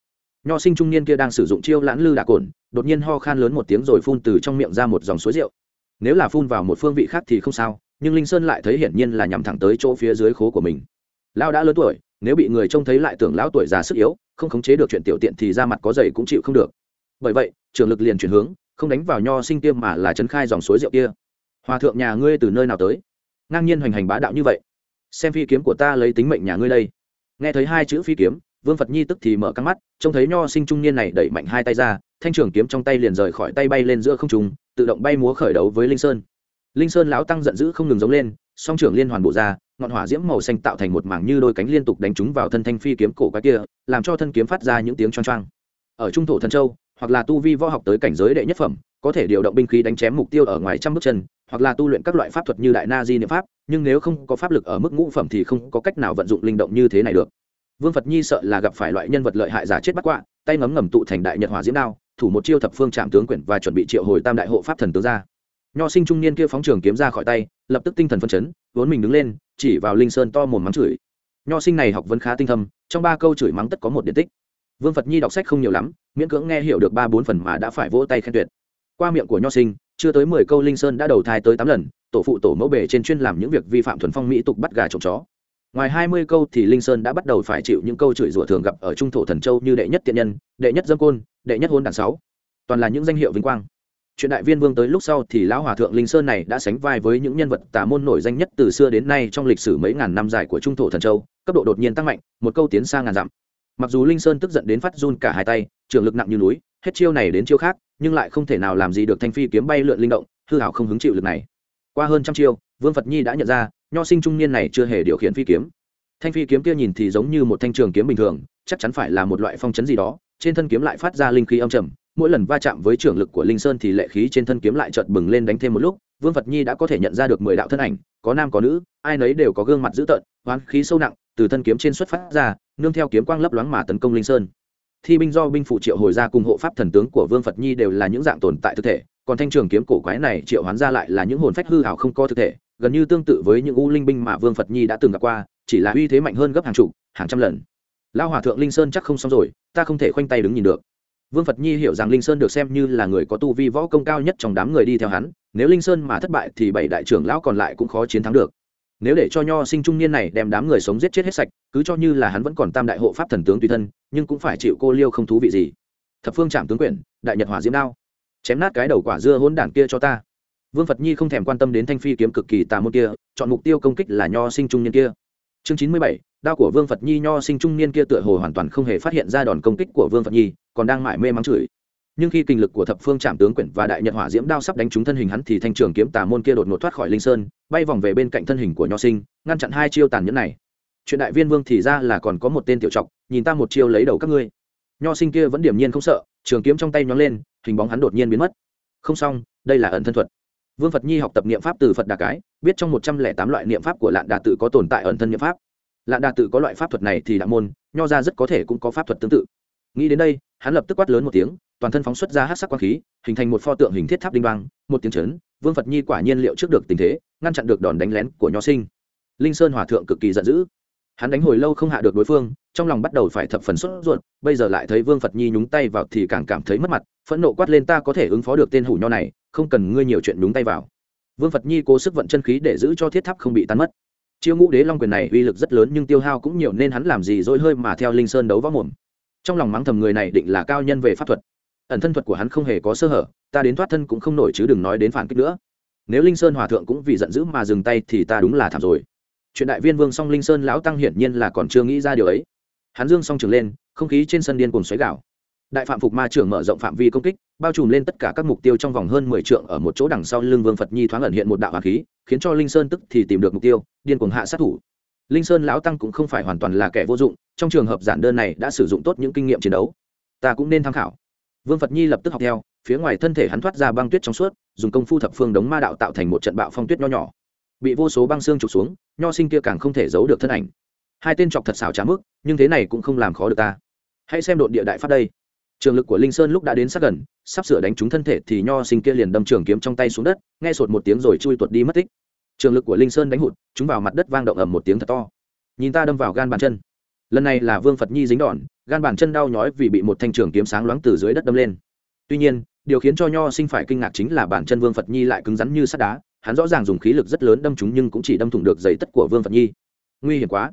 Nho sinh trung niên kia đang sử dụng chiêu lãn lư đạ cồn đột nhiên ho khan lớn một tiếng rồi phun từ trong miệng ra một dòng suối rượu. Nếu là phun vào một phương vị khác thì không sao nhưng linh sơn lại thấy hiển nhiên là nhằm thẳng tới chỗ phía dưới khố của mình. Lão đã lớn tuổi, nếu bị người trông thấy lại tưởng lão tuổi già sức yếu, không khống chế được chuyện tiểu tiện thì ra mặt có dày cũng chịu không được. Bởi vậy trường lực liền chuyển hướng, không đánh vào nho sinh tiêm mà là trấn khai dòng suối rượu kia. Hòa thượng nhà ngươi từ nơi nào tới? Ngang nhiên hoành hành bá đạo như vậy. Xem phi kiếm của ta lấy tính mệnh nhà ngươi đây. Nghe thấy hai chữ phi kiếm, vương phật nhi tức thì mở căng mắt, trông thấy nho sinh trung niên này đẩy mạnh hai tay ra, thanh trường kiếm trong tay liền rời khỏi tay bay lên giữa không trùng tự động bay múa khởi đấu với linh sơn linh sơn lão tăng giận dữ không ngừng giống lên, song trưởng liên hoàn bộ ra, ngọn hỏa diễm màu xanh tạo thành một mảng như đôi cánh liên tục đánh trúng vào thân thanh phi kiếm cổ cái kia, làm cho thân kiếm phát ra những tiếng choang choang. Ở trung thổ thần châu, hoặc là tu vi võ học tới cảnh giới đệ nhất phẩm, có thể điều động binh khí đánh chém mục tiêu ở ngoài trăm bước chân, hoặc là tu luyện các loại pháp thuật như đại na di niệm pháp, nhưng nếu không có pháp lực ở mức ngũ phẩm thì không có cách nào vận dụng linh động như thế này được. Vương phật nhi sợ là gặp phải loại nhân vật lợi hại giả chết bắt quạ, tay ngấm ngầm tụ thành đại nhật hỏa diễm đao, thủ một chiêu thập phương trạm tướng quyển và chuẩn bị triệu hồi tam đại hộ pháp thần tướng ra nho sinh trung niên kia phóng trường kiếm ra khỏi tay, lập tức tinh thần phân chấn, vốn mình đứng lên, chỉ vào linh sơn to mồm mắng chửi. Nho sinh này học vấn khá tinh thâm, trong ba câu chửi mắng tất có một điện tích. Vương phật nhi đọc sách không nhiều lắm, miễn cưỡng nghe hiểu được ba bốn phần mà đã phải vỗ tay khen tuyệt. Qua miệng của nho sinh, chưa tới mười câu linh sơn đã đầu thai tới tám lần, tổ phụ tổ mẫu bề trên chuyên làm những việc vi phạm thuần phong mỹ tục bắt gà trộm chó. Ngoài hai mươi câu thì linh sơn đã bắt đầu phải chịu những câu chửi rủa thường gặp ở trung thổ thần châu như đệ nhất tiện nhân, đệ nhất dâm côn, đệ nhất hôn đàn sáu. Toàn là những danh hiệu vinh quang chuyện đại viên vương tới lúc sau thì lão hòa thượng linh sơn này đã sánh vai với những nhân vật tà môn nổi danh nhất từ xưa đến nay trong lịch sử mấy ngàn năm dài của trung thổ thần châu, cấp độ đột nhiên tăng mạnh, một câu tiến xa ngàn dặm. Mặc dù linh sơn tức giận đến phát run cả hai tay, trường lực nặng như núi, hết chiêu này đến chiêu khác, nhưng lại không thể nào làm gì được thanh phi kiếm bay lượn linh động, hư hảo không hứng chịu lực này. Qua hơn trăm chiêu, vương phật nhi đã nhận ra, nho sinh trung niên này chưa hề điều khiển phi kiếm. Thanh phi kiếm kia nhìn thì giống như một thanh trường kiếm bình thường, chắc chắn phải là một loại phong chấn gì đó, trên thân kiếm lại phát ra linh khí âm trầm mỗi lần va chạm với trưởng lực của linh sơn thì lệ khí trên thân kiếm lại chợt bừng lên đánh thêm một lúc, vương phật nhi đã có thể nhận ra được mười đạo thân ảnh, có nam có nữ, ai nấy đều có gương mặt dữ tợn, hoán khí sâu nặng, từ thân kiếm trên xuất phát ra, nương theo kiếm quang lấp loáng mà tấn công linh sơn. Thi binh do binh phụ triệu hồi ra cùng hộ pháp thần tướng của vương phật nhi đều là những dạng tồn tại thực thể, còn thanh trường kiếm cổ quái này triệu hoán ra lại là những hồn phách hư hảo không có thực thể, gần như tương tự với những u linh binh mà vương phật nhi đã từng gặp qua, chỉ là uy thế mạnh hơn gấp hàng chục, hàng trăm lần. Lao hòa thượng linh sơn chắc không xong rồi, ta không thể khoanh tay đứng nhìn được vương phật nhi hiểu rằng linh sơn được xem như là người có tu vi võ công cao nhất trong đám người đi theo hắn, nếu linh sơn mà thất bại thì bảy đại trưởng lão còn lại cũng khó chiến thắng được. Nếu để cho nho sinh trung niên này đem đám người sống giết chết hết sạch, cứ cho như là hắn vẫn còn tam đại hộ pháp thần tướng tùy thân, nhưng cũng phải chịu cô liêu không thú vị gì. Thập phương trạm tướng quyển, đại nhật hỏa diễm đao. Chém nát cái đầu quả dưa hôn đản kia cho ta. Vương phật nhi không thèm quan tâm đến thanh phi kiếm cực kỳ tà môn kia, chọn mục tiêu công kích là nho sinh trung niên kia. Chương chín mươi bảy đao của vương phật nhi nho sinh trung niên kia tựa hồ hoàn toàn không hề phát hiện ra đòn công kích của vương phật nhi, còn đang mải mê mắng chửi. Nhưng khi kinh lực của thập phương trạm tướng quyển và đại nhật hỏa diễm đao sắp đánh trúng thân hình hắn thì thanh trường kiếm tà môn kia đột ngột thoát khỏi linh sơn, bay vòng về bên cạnh thân hình của nho sinh, ngăn chặn hai chiêu tàn nhẫn này. Chuyện đại viên vương thì ra là còn có một tên tiểu trọc, nhìn ta một chiêu lấy đầu các ngươi. Nho sinh kia vẫn điểm nhiên không sợ, trường kiếm trong tay nhóng lên, hình bóng hắn đột nhiên biến mất. Không xong, đây là ẩn thân thuật. Vương phật nhi học tập niệm pháp từ phật đà cái, biết trong một trăm lẻ tám loại niệm pháp của lạn đà tự có tồn tại ẩn thân niệm pháp lạn đà tự có loại pháp thuật này thì đạo môn, nho ra rất có thể cũng có pháp thuật tương tự. Nghĩ đến đây, hắn lập tức quát lớn một tiếng, toàn thân phóng xuất ra hát sắc quang khí, hình thành một pho tượng hình thiết tháp đinh băng, một tiếng chấn, vương phật nhi quả nhiên liệu trước được tình thế, ngăn chặn được đòn đánh lén của nho sinh. Linh sơn hòa thượng cực kỳ giận dữ. Hắn đánh hồi lâu không hạ được đối phương, trong lòng bắt đầu phải thập phần sốt ruột, bây giờ lại thấy vương phật nhi nhúng tay vào thì càng cảm thấy mất mặt, phẫn nộ quát lên ta có thể ứng phó được tên hủ nho này, không cần ngươi nhiều chuyện nhúng tay vào. Vương phật nhi cố sức vận chân khí để giữ cho thiết tháp không bị tan mất chiêu ngũ đế long quyền này uy lực rất lớn nhưng tiêu hao cũng nhiều nên hắn làm gì dỗi hơi mà theo linh sơn đấu võ mồm. Trong lòng mắng thầm người này định là cao nhân về pháp thuật. Ẩn thân thuật của hắn không hề có sơ hở, ta đến thoát thân cũng không nổi chứ đừng nói đến phản kích nữa. Nếu linh sơn hòa thượng cũng vì giận dữ mà dừng tay thì ta đúng là thảm rồi. Chuyện đại viên vương song linh sơn lão tăng hiển nhiên là còn chưa nghĩ ra điều ấy. Hắn dương song trường lên, không khí trên sân điên cùng xoáy gạo đại phạm phục ma trưởng mở rộng phạm vi công kích, bao trùm lên tất cả các mục tiêu trong vòng hơn mười trượng ở một chỗ đằng sau lưng vương phật nhi thoáng ẩn hiện một đạo hạt khí, khiến cho linh sơn tức thì tìm được mục tiêu, điên cuồng hạ sát thủ. Linh sơn lão tăng cũng không phải hoàn toàn là kẻ vô dụng, trong trường hợp giản đơn này đã sử dụng tốt những kinh nghiệm chiến đấu. Ta cũng nên tham khảo. Vương phật nhi lập tức học theo, phía ngoài thân thể hắn thoát ra băng tuyết trong suốt, dùng công phu thập phương đống ma đạo tạo thành một trận bạo phong tuyết nho nhỏ. Bị vô số băng xương trục xuống, nho sinh kia càng không thể giấu được thân ảnh. Hai tên chọc thật xảo trá mức, nhưng thế này cũng không làm khó được ta. Hãy xem đội địa đại phát đây trường lực của linh sơn lúc đã đến sát gần, sắp sửa đánh trúng thân thể thì nho sinh kia liền đâm trường kiếm trong tay xuống đất, nghe sột một tiếng rồi chui tuột đi mất tích. Trường lực của linh sơn đánh hụt chúng vào mặt đất vang động ầm một tiếng thật to. Nhìn ta đâm vào gan bàn chân. Lần này là vương phật nhi dính đòn, gan bàn chân đau nhói vì bị một thanh trường kiếm sáng loáng từ dưới đất đâm lên. Tuy nhiên, điều khiến cho nho sinh phải kinh ngạc chính là bàn chân vương phật nhi lại cứng rắn như sắt đá, hắn rõ ràng dùng khí lực rất lớn đâm chúng nhưng cũng chỉ đâm thủng được giấy tất của vương phật nhi. Nguy hiểm quá.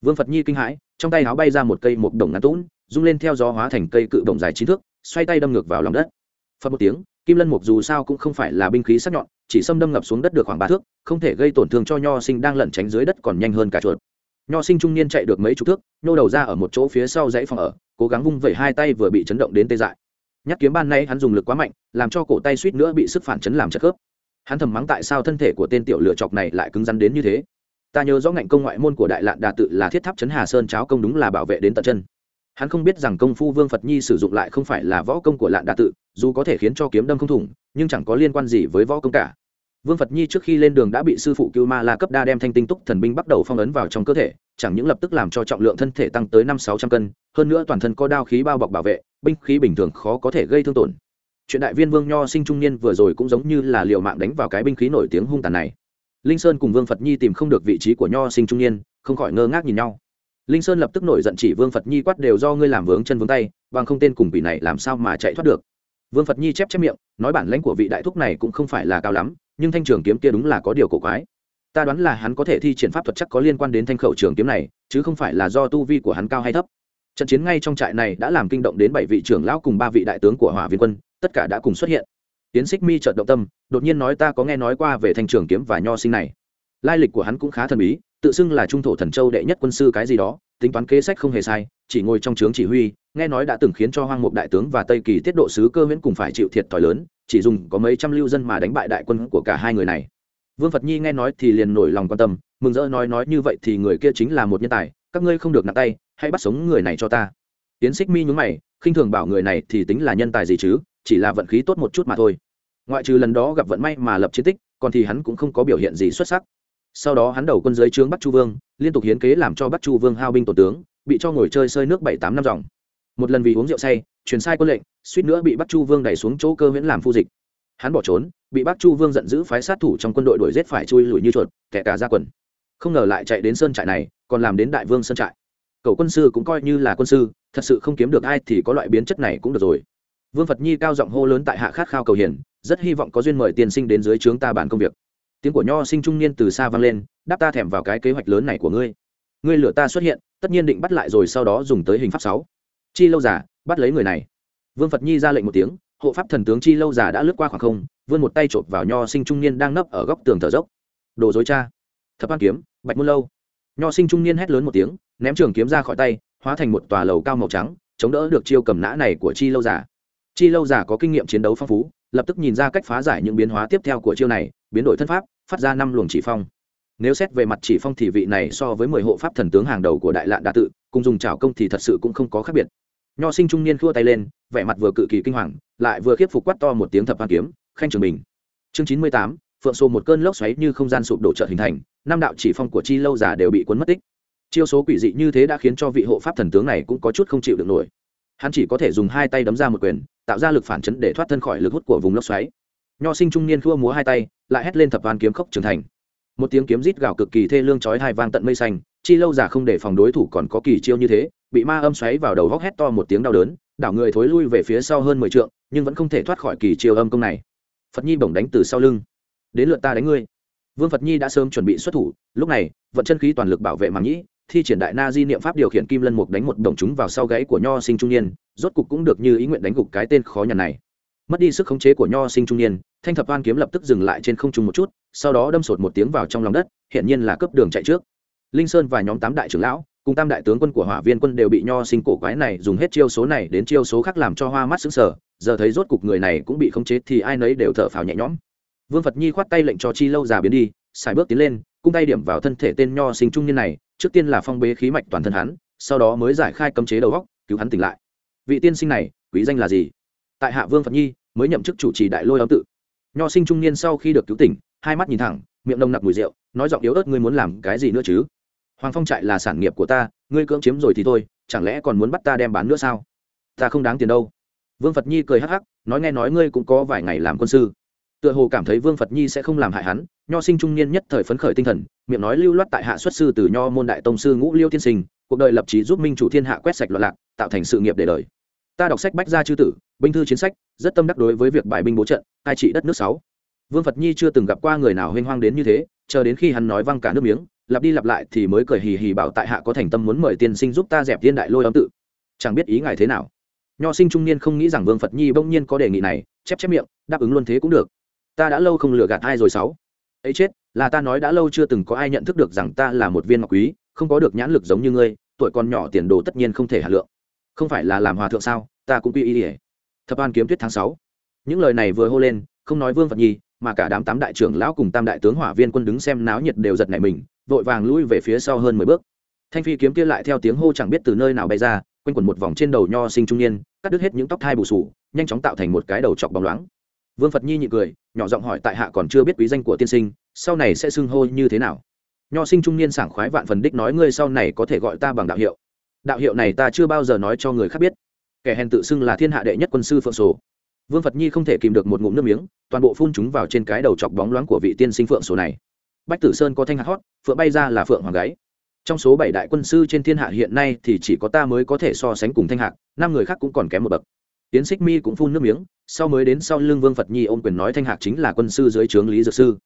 Vương phật nhi kinh hãi, trong tay áo bay ra một cây một đồng ngắn tún rung lên theo gió hóa thành cây cự bổng dài chín thước, xoay tay đâm ngược vào lòng đất. Phật một tiếng, kim lân mục dù sao cũng không phải là binh khí sắc nhọn, chỉ xâm đâm ngập xuống đất được khoảng ba thước, không thể gây tổn thương cho nho sinh đang lẩn tránh dưới đất còn nhanh hơn cả chuột. Nho sinh trung niên chạy được mấy chục thước, nhô đầu ra ở một chỗ phía sau dãy phòng ở, cố gắng vung vẩy hai tay vừa bị chấn động đến tê dại. Nhát kiếm ban nay hắn dùng lực quá mạnh, làm cho cổ tay suýt nữa bị sức phản chấn làm chất khớp. Hắn thầm mắng tại sao thân thể của tên tiểu lựa chọc này lại cứng rắn đến như thế? Ta nhớ rõ ngạnh công ngoại môn của đại lạn đà tự là thiết tháp chấn hà sơn cháo công đúng là bảo vệ đến tận chân hắn không biết rằng công phu vương phật nhi sử dụng lại không phải là võ công của lạn đà tự, dù có thể khiến cho kiếm đâm không thủng, nhưng chẳng có liên quan gì với võ công cả. Vương phật nhi trước khi lên đường đã bị sư phụ cưu ma la cấp đa đem thanh tinh túc thần binh bắt đầu phong ấn vào trong cơ thể, chẳng những lập tức làm cho trọng lượng thân thể tăng tới năm sáu trăm cân, hơn nữa toàn thân có đao khí bao bọc bảo vệ, binh khí bình thường khó có thể gây thương tổn. Chuyện đại viên vương nho sinh trung niên vừa rồi cũng giống như là liều mạng đánh vào cái binh khí nổi tiếng hung tàn này. Linh sơn cùng vương phật nhi tìm không được vị trí của nho sinh trung niên, không khỏi ngơ ngác nhìn nhau linh sơn lập tức nổi giận chỉ vương phật nhi quát đều do ngươi làm vướng chân vướng tay, bằng không tên cùng quỷ này làm sao mà chạy thoát được. Vương phật nhi chép chép miệng, nói bản lãnh của vị đại thúc này cũng không phải là cao lắm, nhưng thanh trường kiếm kia đúng là có điều cổ quái. Ta đoán là hắn có thể thi triển pháp thuật chắc có liên quan đến thanh khẩu trường kiếm này, chứ không phải là do tu vi của hắn cao hay thấp. Trận chiến ngay trong trại này đã làm kinh động đến bảy vị trưởng lão cùng ba vị đại tướng của hỏa viên quân, tất cả đã cùng xuất hiện. Tiến xích mi trợt động tâm, đột nhiên nói ta có nghe nói qua về thanh trường kiếm và nho sinh này. Lai lịch của hắn cũng khá thần bí tự xưng là trung thổ thần châu đệ nhất quân sư cái gì đó, tính toán kế sách không hề sai, chỉ ngồi trong trướng chỉ huy, nghe nói đã từng khiến cho hoang mục đại tướng và tây kỳ tiết độ sứ cơ miễn cùng phải chịu thiệt thòi lớn, chỉ dùng có mấy trăm lưu dân mà đánh bại đại quân của cả hai người này. Vương phật nhi nghe nói thì liền nổi lòng quan tâm, mừng rỡ nói nói như vậy thì người kia chính là một nhân tài, các ngươi không được nặng tay, hãy bắt sống người này cho ta. Tiến xích mi nhúng mày, khinh thường bảo người này thì tính là nhân tài gì chứ, chỉ là vận khí tốt một chút mà thôi. Ngoại trừ lần đó gặp vận may mà lập chiến tích, còn thì hắn cũng không có biểu hiện gì xuất sắc sau đó hắn đầu quân dưới trướng bắc chu vương, liên tục hiến kế làm cho bắc chu vương hao binh tổ tướng, bị cho ngồi chơi sơi nước bảy tám năm dòng. Một lần vì uống rượu say, truyền sai quân lệnh, suýt nữa bị bắc chu vương đẩy xuống chỗ cơ miễn làm phu dịch. Hắn bỏ trốn, bị bắc chu vương giận dữ phái sát thủ trong quân đội đuổi giết phải chui lùi như chuột, kẻ cả ra quần. Không ngờ lại chạy đến sơn trại này, còn làm đến đại vương sơn trại. Cậu quân sư cũng coi như là quân sư, thật sự không kiếm được ai thì có loại biến chất này cũng được rồi. Vương phật nhi cao giọng hô lớn tại hạ khát khao cầu hiền, rất hy vọng có duyên mời tiên sinh đến dưới trướng ta bàn công việc tiếng của nho sinh trung niên từ xa vang lên, đáp ta thèm vào cái kế hoạch lớn này của ngươi. Ngươi lửa ta xuất hiện, tất nhiên định bắt lại rồi sau đó dùng tới hình pháp sáu. Chi lâu giả bắt lấy người này. Vương phật nhi ra lệnh một tiếng, hộ pháp thần tướng chi lâu giả đã lướt qua khoảng không, vươn một tay chộp vào nho sinh trung niên đang nấp ở góc tường thở dốc. Đồ dối cha. Thập an kiếm, bạch môn lâu. Nho sinh trung niên hét lớn một tiếng, ném trường kiếm ra khỏi tay, hóa thành một tòa lầu cao màu trắng, chống đỡ được chiêu cầm nã này của chi lâu giả chi lâu giả có kinh nghiệm chiến đấu phong phú, lập tức nhìn ra cách phá giải những biến hóa tiếp theo của chiêu này biến đổi thân pháp, phát ra năm luồng chỉ phong. Nếu xét về mặt chỉ phong thì vị này so với mười hộ pháp thần tướng hàng đầu của đại lạn đa tự, cùng dùng trào công thì thật sự cũng không có khác biệt. Nho sinh trung niên khua tay lên, vẻ mặt vừa cự kỳ kinh hoàng, lại vừa khiếp phục quát to một tiếng thập văn kiếm, khanh trường bình. Chương chín mươi tám, phượng xô một cơn lốc xoáy như không gian sụp đổ trợ hình thành, năm đạo chỉ phong của chi lâu già đều bị cuốn mất tích. Chiêu số quỷ dị như thế đã khiến cho vị hộ pháp thần tướng này cũng có chút không chịu được nổi. Hắn chỉ có thể dùng hai tay đấm ra một quyền, tạo ra lực phản chấn để thoát thân khỏi lực hút của vùng lốc xoáy nho sinh trung niên khua múa hai tay, lại hét lên thập van kiếm khốc trưởng thành. Một tiếng kiếm rít gạo cực kỳ thê lương chói hai vang tận mây xanh, chi lâu giả không để phòng đối thủ còn có kỳ chiêu như thế, bị ma âm xoáy vào đầu góc hét to một tiếng đau đớn, đảo người thối lui về phía sau hơn mười trượng, nhưng vẫn không thể thoát khỏi kỳ chiêu âm công này. Phật nhi bổng đánh từ sau lưng. Đến lượt ta đánh ngươi. Vương phật nhi đã sớm chuẩn bị xuất thủ, lúc này, vận chân khí toàn lực bảo vệ màng nhĩ, thi triển đại na di niệm pháp điều khiển kim lân mục đánh một đồng chúng vào sau gáy của nho sinh trung niên, rốt cục cũng được như ý nguyện đánh gục cái tên khó nhằn này. Mất đi sức khống chế của nho sinh trung niên thanh thập oan kiếm lập tức dừng lại trên không trung một chút, sau đó đâm sột một tiếng vào trong lòng đất hiện nhiên là cấp đường chạy trước. Linh sơn và nhóm tám đại trưởng lão, cùng tam đại tướng quân của hỏa viên quân đều bị nho sinh cổ quái này dùng hết chiêu số này đến chiêu số khác làm cho hoa mắt xứng sở giờ thấy rốt cục người này cũng bị khống chế thì ai nấy đều thở phào nhẹ nhõm. Vương phật nhi khoát tay lệnh cho chi lâu già biến đi xài bước tiến lên, cung tay điểm vào thân thể tên nho sinh trung niên này, trước tiên là phong bế khí mạch toàn thân hắn, sau đó mới giải khai cấm chế đầu góc, cứu hắn tỉnh lại. Vị tiên sinh này, quý danh là gì? Tại hạ vương phật nhi, mới nhậm chức chủ trì đại lôi âm tự nho sinh trung niên sau khi được cứu tỉnh, hai mắt nhìn thẳng, miệng nồng nặc mùi rượu, nói giọng yếu ớt, ngươi muốn làm cái gì nữa chứ? Hoàng phong trại là sản nghiệp của ta, ngươi cưỡng chiếm rồi thì thôi, chẳng lẽ còn muốn bắt ta đem bán nữa sao? Ta không đáng tiền đâu. Vương phật nhi cười hắc hắc, nói nghe nói ngươi cũng có vài ngày làm quân sư. Tựa hồ cảm thấy vương phật nhi sẽ không làm hại hắn, nho sinh trung niên nhất thời phấn khởi tinh thần, miệng nói lưu loát tại hạ xuất sư từ nho môn đại tông sư ngũ liêu tiên sinh, cuộc đời lập trí giúp minh chủ thiên hạ quét sạch loạn lạc, tạo thành sự nghiệp để đời. Ta đọc sách bách gia chư tử, binh thư chiến sách rất tâm đắc đối với việc bài binh bố trận, cai trị đất nước sáu. Vương phật nhi chưa từng gặp qua người nào hoanh hoang đến như thế, chờ đến khi hắn nói văng cả nước miếng, lặp đi lặp lại thì mới cười hì hì bảo tại hạ có thành tâm muốn mời tiên sinh giúp ta dẹp thiên đại lôi âm tự. Chẳng biết ý ngài thế nào. Nho sinh trung niên không nghĩ rằng vương phật nhi bỗng nhiên có đề nghị này, chép chép miệng, đáp ứng luôn thế cũng được. Ta đã lâu không lừa gạt ai rồi sáu. Ấy chết, là ta nói đã lâu chưa từng có ai nhận thức được rằng ta là một viên ngọc quý, không có được nhãn lực giống như ngươi, tuổi còn nhỏ tiền đồ tất nhiên không thể hà lượng. Không phải là làm hòa thượng sao, ta cũng quy y ỉa thập an kiếm tuyết tháng sáu. Những lời này vừa hô lên, không nói vương phật nhi, mà cả đám tám đại trưởng lão cùng tam đại tướng hỏa viên quân đứng xem náo nhiệt đều giật nảy mình, vội vàng lui về phía sau hơn mười bước. Thanh phi kiếm kia lại theo tiếng hô chẳng biết từ nơi nào bay ra, quanh quẩn một vòng trên đầu nho sinh trung niên, cắt đứt hết những tóc thai bù sù, nhanh chóng tạo thành một cái đầu chọc bóng loáng. Vương phật nhi nhị cười, nhỏ giọng hỏi tại hạ còn chưa biết quý danh của tiên sinh, sau này sẽ xưng hô như thế nào? Nho sinh trung niên sảng khoái vạn phần đích nói ngươi sau này có thể gọi ta bằng đạo hiệu. Đạo hiệu này ta chưa bao giờ nói cho người khác biết kẻ hèn tự xưng là thiên hạ đệ nhất quân sư phượng sổ. Vương phật nhi không thể kìm được một ngụm nước miếng, toàn bộ phun chúng vào trên cái đầu chọc bóng loáng của vị tiên sinh phượng sổ này. Bách tử sơn có thanh hạt hót, phượng bay ra là phượng hoàng gáy. Trong số bảy đại quân sư trên thiên hạ hiện nay thì chỉ có ta mới có thể so sánh cùng thanh hạc năm người khác cũng còn kém một bậc. Tiến xích mi cũng phun nước miếng, sau mới đến sau lưng vương phật nhi ôm quyền nói thanh hạc chính là quân sư dưới trướng lý dược sư.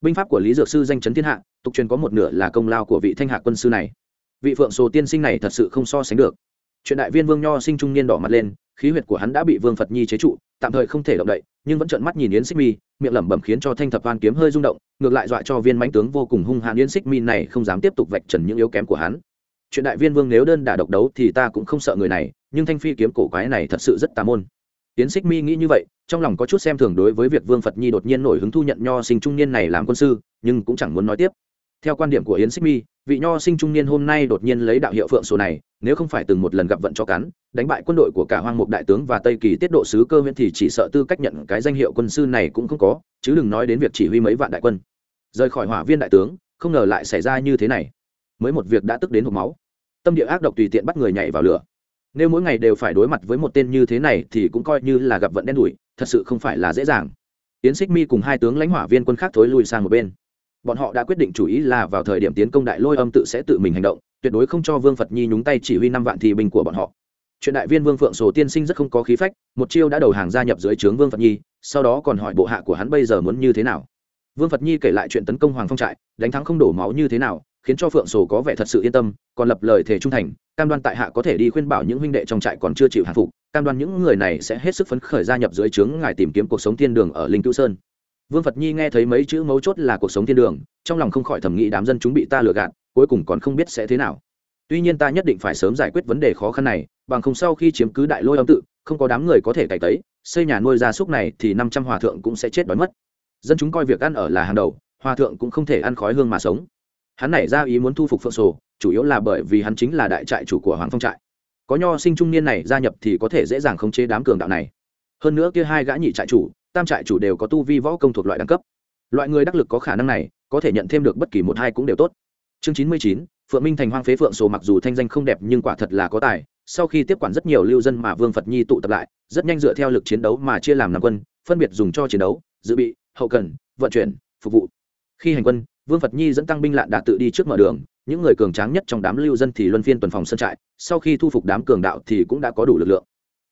Binh pháp của lý dược sư danh chấn thiên hạ, tục truyền có một nửa là công lao của vị thanh hạc quân sư này. Vị phượng sổ tiên sinh này thật sự không so sánh được chuyện đại viên vương nho sinh trung niên đỏ mặt lên, khí huyệt của hắn đã bị vương phật nhi chế trụ, tạm thời không thể động đậy, nhưng vẫn trợn mắt nhìn yến xích mi, miệng lẩm bẩm khiến cho thanh thập van kiếm hơi rung động, ngược lại dọa cho viên mãnh tướng vô cùng hung hãn yến xích mi này không dám tiếp tục vạch trần những yếu kém của hắn. Chuyện đại viên vương nếu đơn đả độc đấu thì ta cũng không sợ người này, nhưng thanh phi kiếm cổ quái này thật sự rất tà môn. Yến xích mi nghĩ như vậy, trong lòng có chút xem thường đối với việc vương phật nhi đột nhiên nổi hứng thu nhận nho sinh trung niên này làm quân sư, nhưng cũng chẳng muốn nói tiếp theo quan điểm của yến xích mi, vị nho sinh trung niên hôm nay đột nhiên lấy đạo hiệu phượng số này, nếu không phải từng một lần gặp vận cho cắn, đánh bại quân đội của cả hoang mục đại tướng và tây kỳ tiết độ sứ cơ huyện thì chỉ sợ tư cách nhận cái danh hiệu quân sư này cũng không có, chứ đừng nói đến việc chỉ huy mấy vạn đại quân. Rời khỏi hỏa viên đại tướng, không ngờ lại xảy ra như thế này. Mới một việc đã tức đến hộp máu. Tâm địa ác độc tùy tiện bắt người nhảy vào lửa. Nếu mỗi ngày đều phải đối mặt với một tên như thế này thì cũng coi như là gặp vận đen đủi, thật sự không phải là dễ dàng. Yến xích mi cùng hai tướng lãnh hỏa viên quân khác thối lui sang một bên bọn họ đã quyết định chủ ý là vào thời điểm tiến công đại lôi âm tự sẽ tự mình hành động, tuyệt đối không cho vương phật nhi nhúng tay chỉ huy năm vạn thị binh của bọn họ. Chuyện đại viên vương phượng sổ tiên sinh rất không có khí phách, một chiêu đã đầu hàng gia nhập dưới trướng vương phật nhi, sau đó còn hỏi bộ hạ của hắn bây giờ muốn như thế nào. Vương phật nhi kể lại chuyện tấn công hoàng phong trại, đánh thắng không đổ máu như thế nào, khiến cho phượng sổ có vẻ thật sự yên tâm, còn lập lời thề trung thành, cam đoan tại hạ có thể đi khuyên bảo những huynh đệ trong trại còn chưa chịu hạ phục, cam đoan những người này sẽ hết sức phấn khởi gia nhập dưới trướng ngài tìm kiếm cuộc sống thiên đường ở linh cữu sơn vương phật nhi nghe thấy mấy chữ mấu chốt là cuộc sống thiên đường, trong lòng không khỏi thầm nghĩ đám dân chúng bị ta lừa gạt, cuối cùng còn không biết sẽ thế nào. Tuy nhiên ta nhất định phải sớm giải quyết vấn đề khó khăn này, bằng không sau khi chiếm cứ đại lôi âm tự, không có đám người có thể cày tấy, xây nhà nuôi gia súc này thì năm trăm hòa thượng cũng sẽ chết đói mất. Dân chúng coi việc ăn ở là hàng đầu, hòa thượng cũng không thể ăn khói hương mà sống. Hắn nảy ra ý muốn thu phục phượng sổ, chủ yếu là bởi vì hắn chính là đại trại chủ của hoàng phong trại. Có nho sinh trung niên này gia nhập thì có thể dễ dàng khống chế đám cường đạo này. Hơn nữa kia hai gã nhị trại chủ tam trại chủ đều có tu vi võ công thuộc loại đẳng cấp. Loại người đắc lực có khả năng này, có thể nhận thêm được bất kỳ một hai cũng đều tốt. Chương chín mươi chín, phượng minh thành hoang phế phượng sổ mặc dù thanh danh không đẹp nhưng quả thật là có tài, sau khi tiếp quản rất nhiều lưu dân mà vương phật nhi tụ tập lại, rất nhanh dựa theo lực chiến đấu mà chia làm năm quân, phân biệt dùng cho chiến đấu, dự bị, hậu cần, vận chuyển, phục vụ. Khi hành quân, vương phật nhi dẫn tăng binh lạn đã tự đi trước mở đường, những người cường tráng nhất trong đám lưu dân thì luân phiên tuần phòng sân trại, sau khi thu phục đám cường đạo thì cũng đã có đủ lực lượng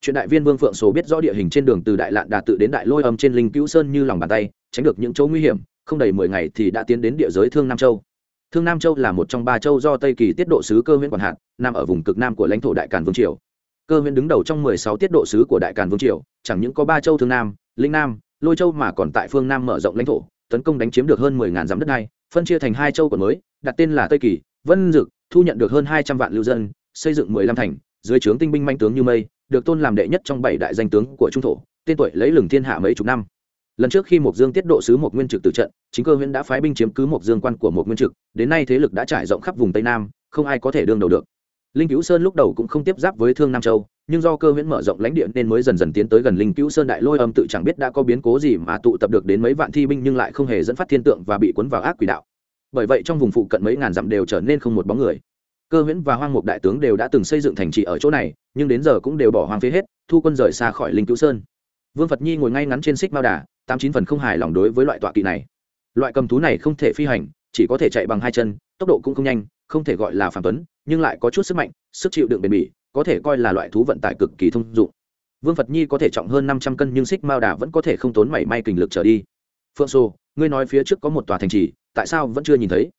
chuyện đại viên vương phượng số biết rõ địa hình trên đường từ đại lạn đà tự đến đại lôi âm trên linh cứu sơn như lòng bàn tay, tránh được những chỗ nguy hiểm, không đầy mười ngày thì đã tiến đến địa giới thương nam châu. Thương nam châu là một trong ba châu do tây kỳ tiết độ sứ cơ huyện quản hạt, nằm ở vùng cực nam của lãnh thổ đại càn vương triều. Cơ huyện đứng đầu trong mười sáu tiết độ sứ của đại càn vương triều, chẳng những có ba châu thương nam, linh nam, lôi châu mà còn tại phương nam mở rộng lãnh thổ, tấn công đánh chiếm được hơn mười ngàn dặm đất này phân chia thành hai châu còn mới, đặt tên là tây kỳ, vân dực, thu nhận được hơn hai trăm vạn lưu dân, xây dựng mười lăm thành, dưới trướng tinh binh manh tướng như mây được tôn làm đệ nhất trong bảy đại danh tướng của trung thổ, tên tuổi lấy lừng thiên hạ mấy chục năm. Lần trước khi mộc dương tiết độ sứ mộc nguyên trực từ trận, chính cơ Huyễn đã phái binh chiếm cứ mộc dương quan của mộc nguyên trực, đến nay thế lực đã trải rộng khắp vùng tây nam, không ai có thể đương đầu được. Linh cứu sơn lúc đầu cũng không tiếp giáp với thương nam châu, nhưng do cơ huyễn mở rộng lãnh địa nên mới dần dần tiến tới gần linh cứu sơn đại lôi âm tự chẳng biết đã có biến cố gì mà tụ tập được đến mấy vạn thi binh nhưng lại không hề dẫn phát thiên tượng và bị cuốn vào ác quỷ đạo. Bởi vậy trong vùng phụ cận mấy ngàn dặm đều trở nên không một bóng người cơ huyễn và hoang mục đại tướng đều đã từng xây dựng thành trì ở chỗ này, nhưng đến giờ cũng đều bỏ hoang phế hết, thu quân rời xa khỏi linh cứu sơn. Vương phật nhi ngồi ngay ngắn trên xích mao đà, tám chín phần không hài lòng đối với loại tọa kỵ này. Loại cầm thú này không thể phi hành, chỉ có thể chạy bằng hai chân, tốc độ cũng không nhanh, không thể gọi là phản tuấn, nhưng lại có chút sức mạnh, sức chịu đựng bền bỉ, có thể coi là loại thú vận tải cực kỳ thông dụng. Vương phật nhi có thể trọng hơn năm trăm cân nhưng xích mao đà vẫn có thể không tốn mảy may kình lực trở đi. Phượng sô, ngươi nói phía trước có một tòa thành trì, tại sao vẫn chưa nhìn thấy?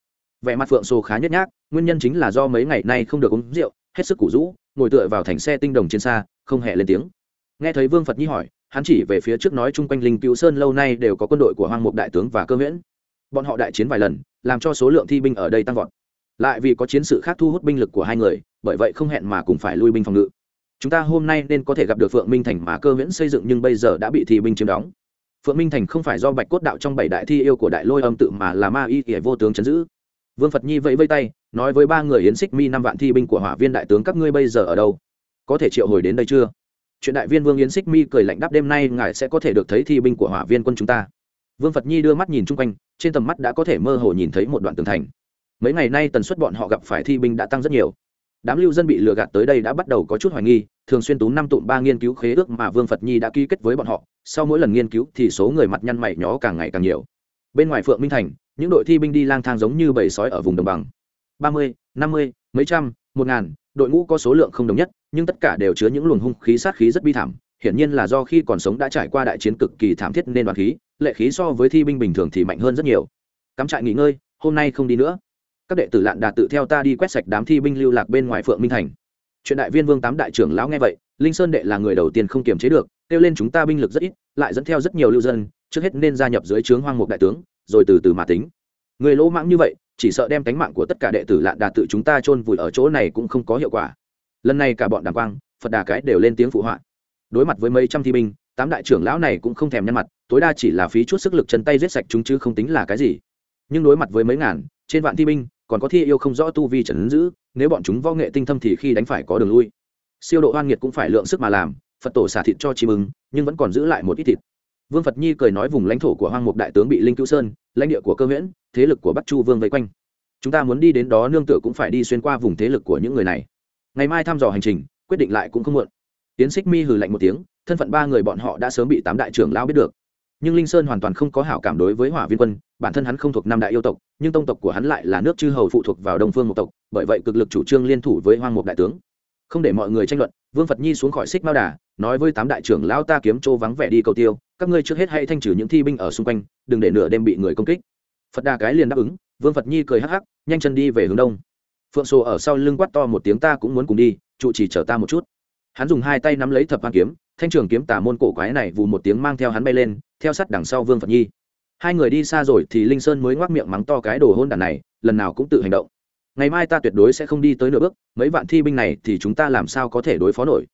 Vẻ mặt phượng sô khá nhất nhác, nguyên nhân chính là do mấy ngày nay không được uống rượu, hết sức củ rũ, ngồi tựa vào thành xe tinh đồng trên xa, không hề lên tiếng. Nghe thấy vương phật nhi hỏi, hắn chỉ về phía trước nói chung quanh linh cứu sơn lâu nay đều có quân đội của hoang mục đại tướng và cơ nguyễn bọn họ đại chiến vài lần, làm cho số lượng thi binh ở đây tăng vọt. Lại vì có chiến sự khác thu hút binh lực của hai người, bởi vậy không hẹn mà cùng phải lui binh phòng ngự. Chúng ta hôm nay nên có thể gặp được phượng minh thành mà cơ nguyễn xây dựng nhưng bây giờ đã bị thi binh chiếm đóng. Phượng minh thành không phải do bạch cốt đạo trong bảy đại thi yêu của đại lôi âm tự mà là ma y kể vô tướng chấn giữ vương phật nhi vẫy vây tay, nói với ba người yến xích mi năm vạn thi binh của hỏa viên đại tướng, các ngươi bây giờ ở đâu? Có thể triệu hồi đến đây chưa? Chuyện đại viên vương yến xích mi cười lạnh đáp, đêm nay ngài sẽ có thể được thấy thi binh của hỏa viên quân chúng ta. Vương phật nhi đưa mắt nhìn chung quanh, trên tầm mắt đã có thể mơ hồ nhìn thấy một đoạn tường thành. Mấy ngày nay tần suất bọn họ gặp phải thi binh đã tăng rất nhiều. Đám lưu dân bị lừa gạt tới đây đã bắt đầu có chút hoài nghi, thường xuyên tú năm tụm ba nghiên cứu khế ước mà vương phật nhi đã ký kết với bọn họ. Sau mỗi lần nghiên cứu thì số người mặt nhăn mày nhó càng ngày càng nhiều. Bên ngoài phượng minh thành những đội thi binh đi lang thang giống như bầy sói ở vùng đồng bằng. Ba mươi, năm mươi, mấy trăm, một ngàn, đội ngũ có số lượng không đồng nhất, nhưng tất cả đều chứa những luồng hung khí sát khí rất bi thảm. Hiển nhiên là do khi còn sống đã trải qua đại chiến cực kỳ thảm thiết nên đoàn khí, lệ khí so với thi binh bình thường thì mạnh hơn rất nhiều. Cắm trại nghỉ ngơi, hôm nay không đi nữa. Các đệ tử lạn đà tự theo ta đi quét sạch đám thi binh lưu lạc bên ngoài phượng minh thành. Chuyện đại viên vương tám đại trưởng lão nghe vậy, linh sơn đệ là người đầu tiên không kiềm chế được, kêu lên chúng ta binh lực rất ít, lại dẫn theo rất nhiều lưu dân, trước hết nên gia nhập dưới trướng hoang mục đại tướng rồi từ từ mà tính. Người lỗ mãng như vậy, chỉ sợ đem cánh mạng của tất cả đệ tử lạn đà tự chúng ta chôn vùi ở chỗ này cũng không có hiệu quả. Lần này cả bọn đàng quang, phật đà cái đều lên tiếng phụ họa. Đối mặt với mấy trăm thi binh, tám đại trưởng lão này cũng không thèm nhăn mặt, tối đa chỉ là phí chút sức lực chân tay giết sạch chúng chứ không tính là cái gì. Nhưng đối mặt với mấy ngàn, trên vạn thi binh, còn có thi yêu không rõ tu vi trần giữ, nếu bọn chúng võ nghệ tinh thâm thì khi đánh phải có đường lui. Siêu độ hoan nghiệt cũng phải lượng sức mà làm, phật tổ xả thịt cho chim mừng, nhưng vẫn còn giữ lại một ít thịt vương phật nhi cười nói vùng lãnh thổ của hoang mục đại tướng bị linh cứu sơn, lãnh địa của cơ huyễn thế lực của bắc chu vương vây quanh. Chúng ta muốn đi đến đó nương tựa cũng phải đi xuyên qua vùng thế lực của những người này. Ngày mai thăm dò hành trình, quyết định lại cũng không muộn. Tiến xích mi hừ lạnh một tiếng, thân phận ba người bọn họ đã sớm bị tám đại trưởng lao biết được. Nhưng linh sơn hoàn toàn không có hảo cảm đối với hỏa viên quân, bản thân hắn không thuộc năm đại yêu tộc, nhưng tông tộc của hắn lại là nước chư hầu phụ thuộc vào đông phương một tộc, bởi vậy cực lực chủ trương liên thủ với hoang mục đại tướng không để mọi người tranh luận, vương phật nhi xuống khỏi xích mao đà, nói với tám đại trưởng lao ta kiếm chỗ vắng vẻ đi cầu tiêu, các ngươi trước hết hãy thanh trừ những thi binh ở xung quanh, đừng để nửa đêm bị người công kích. Phật đà cái liền đáp ứng, vương phật nhi cười hắc hắc, nhanh chân đi về hướng đông. Phượng sổ ở sau lưng quát to một tiếng, ta cũng muốn cùng đi, trụ chỉ chở ta một chút. Hắn dùng hai tay nắm lấy thập hoang kiếm, thanh trường kiếm tà môn cổ quái này vù một tiếng mang theo hắn bay lên, theo sát đằng sau vương phật nhi. Hai người đi xa rồi thì linh sơn mới ngoác miệng mắng to cái đồ hôn đàn này, lần nào cũng tự hành động ngày mai ta tuyệt đối sẽ không đi tới nửa bước, mấy vạn thi binh này thì chúng ta làm sao có thể đối phó nổi?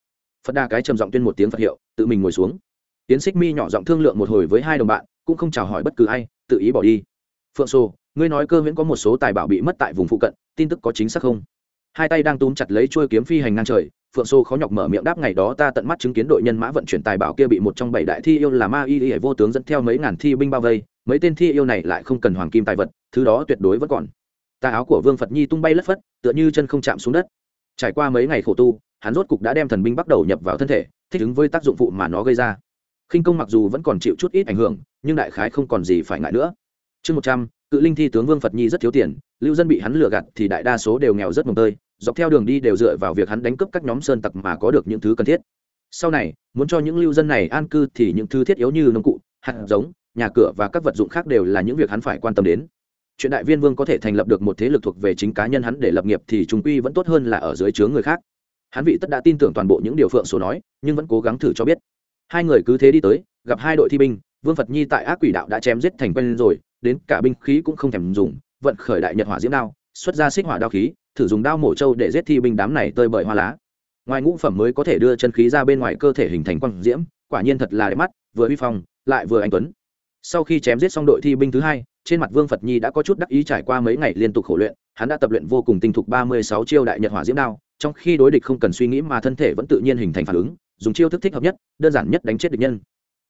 Phật đa cái trầm giọng tuyên một tiếng phật hiệu, tự mình ngồi xuống. Tiến xích mi nhỏ giọng thương lượng một hồi với hai đồng bạn, cũng không chào hỏi bất cứ ai, tự ý bỏ đi. Phượng sô, ngươi nói cơ huyễn có một số tài bảo bị mất tại vùng phụ cận, tin tức có chính xác không? Hai tay đang túm chặt lấy chuôi kiếm phi hành ngang trời, phượng sô khó nhọc mở miệng đáp ngày đó ta tận mắt chứng kiến đội nhân mã vận chuyển tài bảo kia bị một trong bảy đại thi yêu là ma y y vô tướng dẫn theo mấy ngàn thi binh bao vây, mấy tên thi yêu này lại không cần hoàng kim tài vật, thứ đó tuyệt đối vẫn còn tà áo của vương phật nhi tung bay lất phất, tựa như chân không chạm xuống đất. Trải qua mấy ngày khổ tu, hắn rốt cục đã đem thần binh bắt đầu nhập vào thân thể, thích ứng với tác dụng phụ mà nó gây ra. Khinh công mặc dù vẫn còn chịu chút ít ảnh hưởng, nhưng đại khái không còn gì phải ngại nữa. Chương một trăm, cự linh thi tướng vương phật nhi rất thiếu tiền, lưu dân bị hắn lừa gạt thì đại đa số đều nghèo rất mồng tơi, dọc theo đường đi đều dựa vào việc hắn đánh cướp các nhóm sơn tặc mà có được những thứ cần thiết. Sau này, muốn cho những lưu dân này an cư thì những thứ thiết yếu như nông cụ, hạt giống, nhà cửa và các vật dụng khác đều là những việc hắn phải quan tâm đến chuyện đại viên vương có thể thành lập được một thế lực thuộc về chính cá nhân hắn để lập nghiệp thì chúng quy vẫn tốt hơn là ở dưới chướng người khác. Hắn vị tất đã tin tưởng toàn bộ những điều phượng số nói, nhưng vẫn cố gắng thử cho biết. Hai người cứ thế đi tới, gặp hai đội thi binh, vương phật nhi tại ác quỷ đạo đã chém giết thành quen rồi, đến cả binh khí cũng không thèm dùng, vận khởi đại nhật hỏa diễm đao, xuất ra xích hỏa đao khí, thử dùng đao mổ trâu để giết thi binh đám này tơi bời hoa lá. Ngoài ngũ phẩm mới có thể đưa chân khí ra bên ngoài cơ thể hình thành quang diễm, quả nhiên thật là đẹp mắt, vừa uy phong, lại vừa anh tuấn sau khi chém giết xong đội thi binh thứ hai, trên mặt vương phật nhi đã có chút đắc ý trải qua mấy ngày liên tục khổ luyện, hắn đã tập luyện vô cùng tinh thục ba mươi sáu chiêu đại nhật hỏa diễm đao, trong khi đối địch không cần suy nghĩ mà thân thể vẫn tự nhiên hình thành phản ứng, dùng chiêu thức thích hợp nhất, đơn giản nhất đánh chết địch nhân.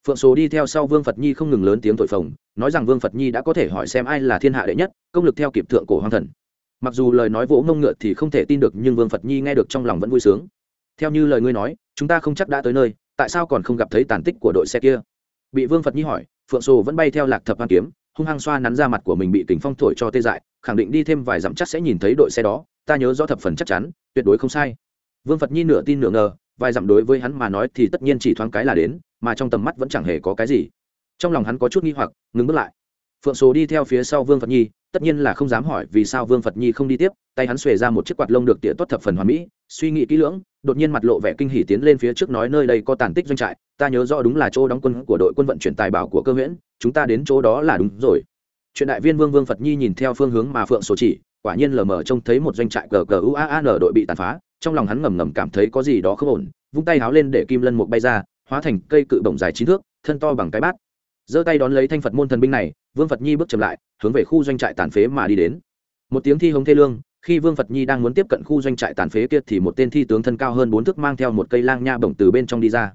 Phượng số đi theo sau vương phật nhi không ngừng lớn tiếng tội phồng, nói rằng vương phật nhi đã có thể hỏi xem ai là thiên hạ đệ nhất, công lực theo kịp thượng cổ hoàng thần. Mặc dù lời nói vỗ ngông ngựa thì không thể tin được nhưng vương phật nhi nghe được trong lòng vẫn vui sướng. Theo như lời ngươi nói, chúng ta không chắc đã tới nơi, tại sao còn không gặp thấy tàn tích của đội xe kia? Bị vương phật nhi hỏi phượng Sổ vẫn bay theo lạc thập an kiếm, hung hăng xoa nắn ra mặt của mình bị kính phong thổi cho tê dại, khẳng định đi thêm vài dặm chắc sẽ nhìn thấy đội xe đó, ta nhớ rõ thập phần chắc chắn, tuyệt đối không sai. Vương phật nhi nửa tin nửa ngờ, vài dặm đối với hắn mà nói thì tất nhiên chỉ thoáng cái là đến, mà trong tầm mắt vẫn chẳng hề có cái gì. Trong lòng hắn có chút nghi hoặc, ngừng bước lại. Phượng số đi theo phía sau vương phật nhi, tất nhiên là không dám hỏi vì sao vương phật nhi không đi tiếp, tay hắn xuề ra một chiếc quạt lông được tỉa tốt thập phần hoàn mỹ, suy nghĩ kỹ lưỡng đột nhiên mặt lộ vẻ kinh hỉ tiến lên phía trước nói nơi đây có tàn tích doanh trại, ta nhớ rõ đúng là chỗ đóng quân của đội quân vận chuyển tài bảo của cơ huyễn, chúng ta đến chỗ đó là đúng rồi. Chuyện đại viên vương vương phật nhi nhìn theo phương hướng mà phượng số chỉ, quả nhiên lờ mờ trông thấy một doanh trại cờ cờ uan đội bị tàn phá, trong lòng hắn ngầm ngầm cảm thấy có gì đó không ổn, vung tay háo lên để kim lân mục bay ra, hóa thành cây cự bổng dài chín thước, thân to bằng cái bát. Giơ tay đón lấy thanh phật môn thần binh này, vương phật nhi bước chậm lại, hướng về khu doanh trại tàn phế mà đi đến. Một tiếng thi hống thê lương khi vương phật nhi đang muốn tiếp cận khu doanh trại tàn phế kia thì một tên thi tướng thân cao hơn bốn thước mang theo một cây lang nha bổng từ bên trong đi ra.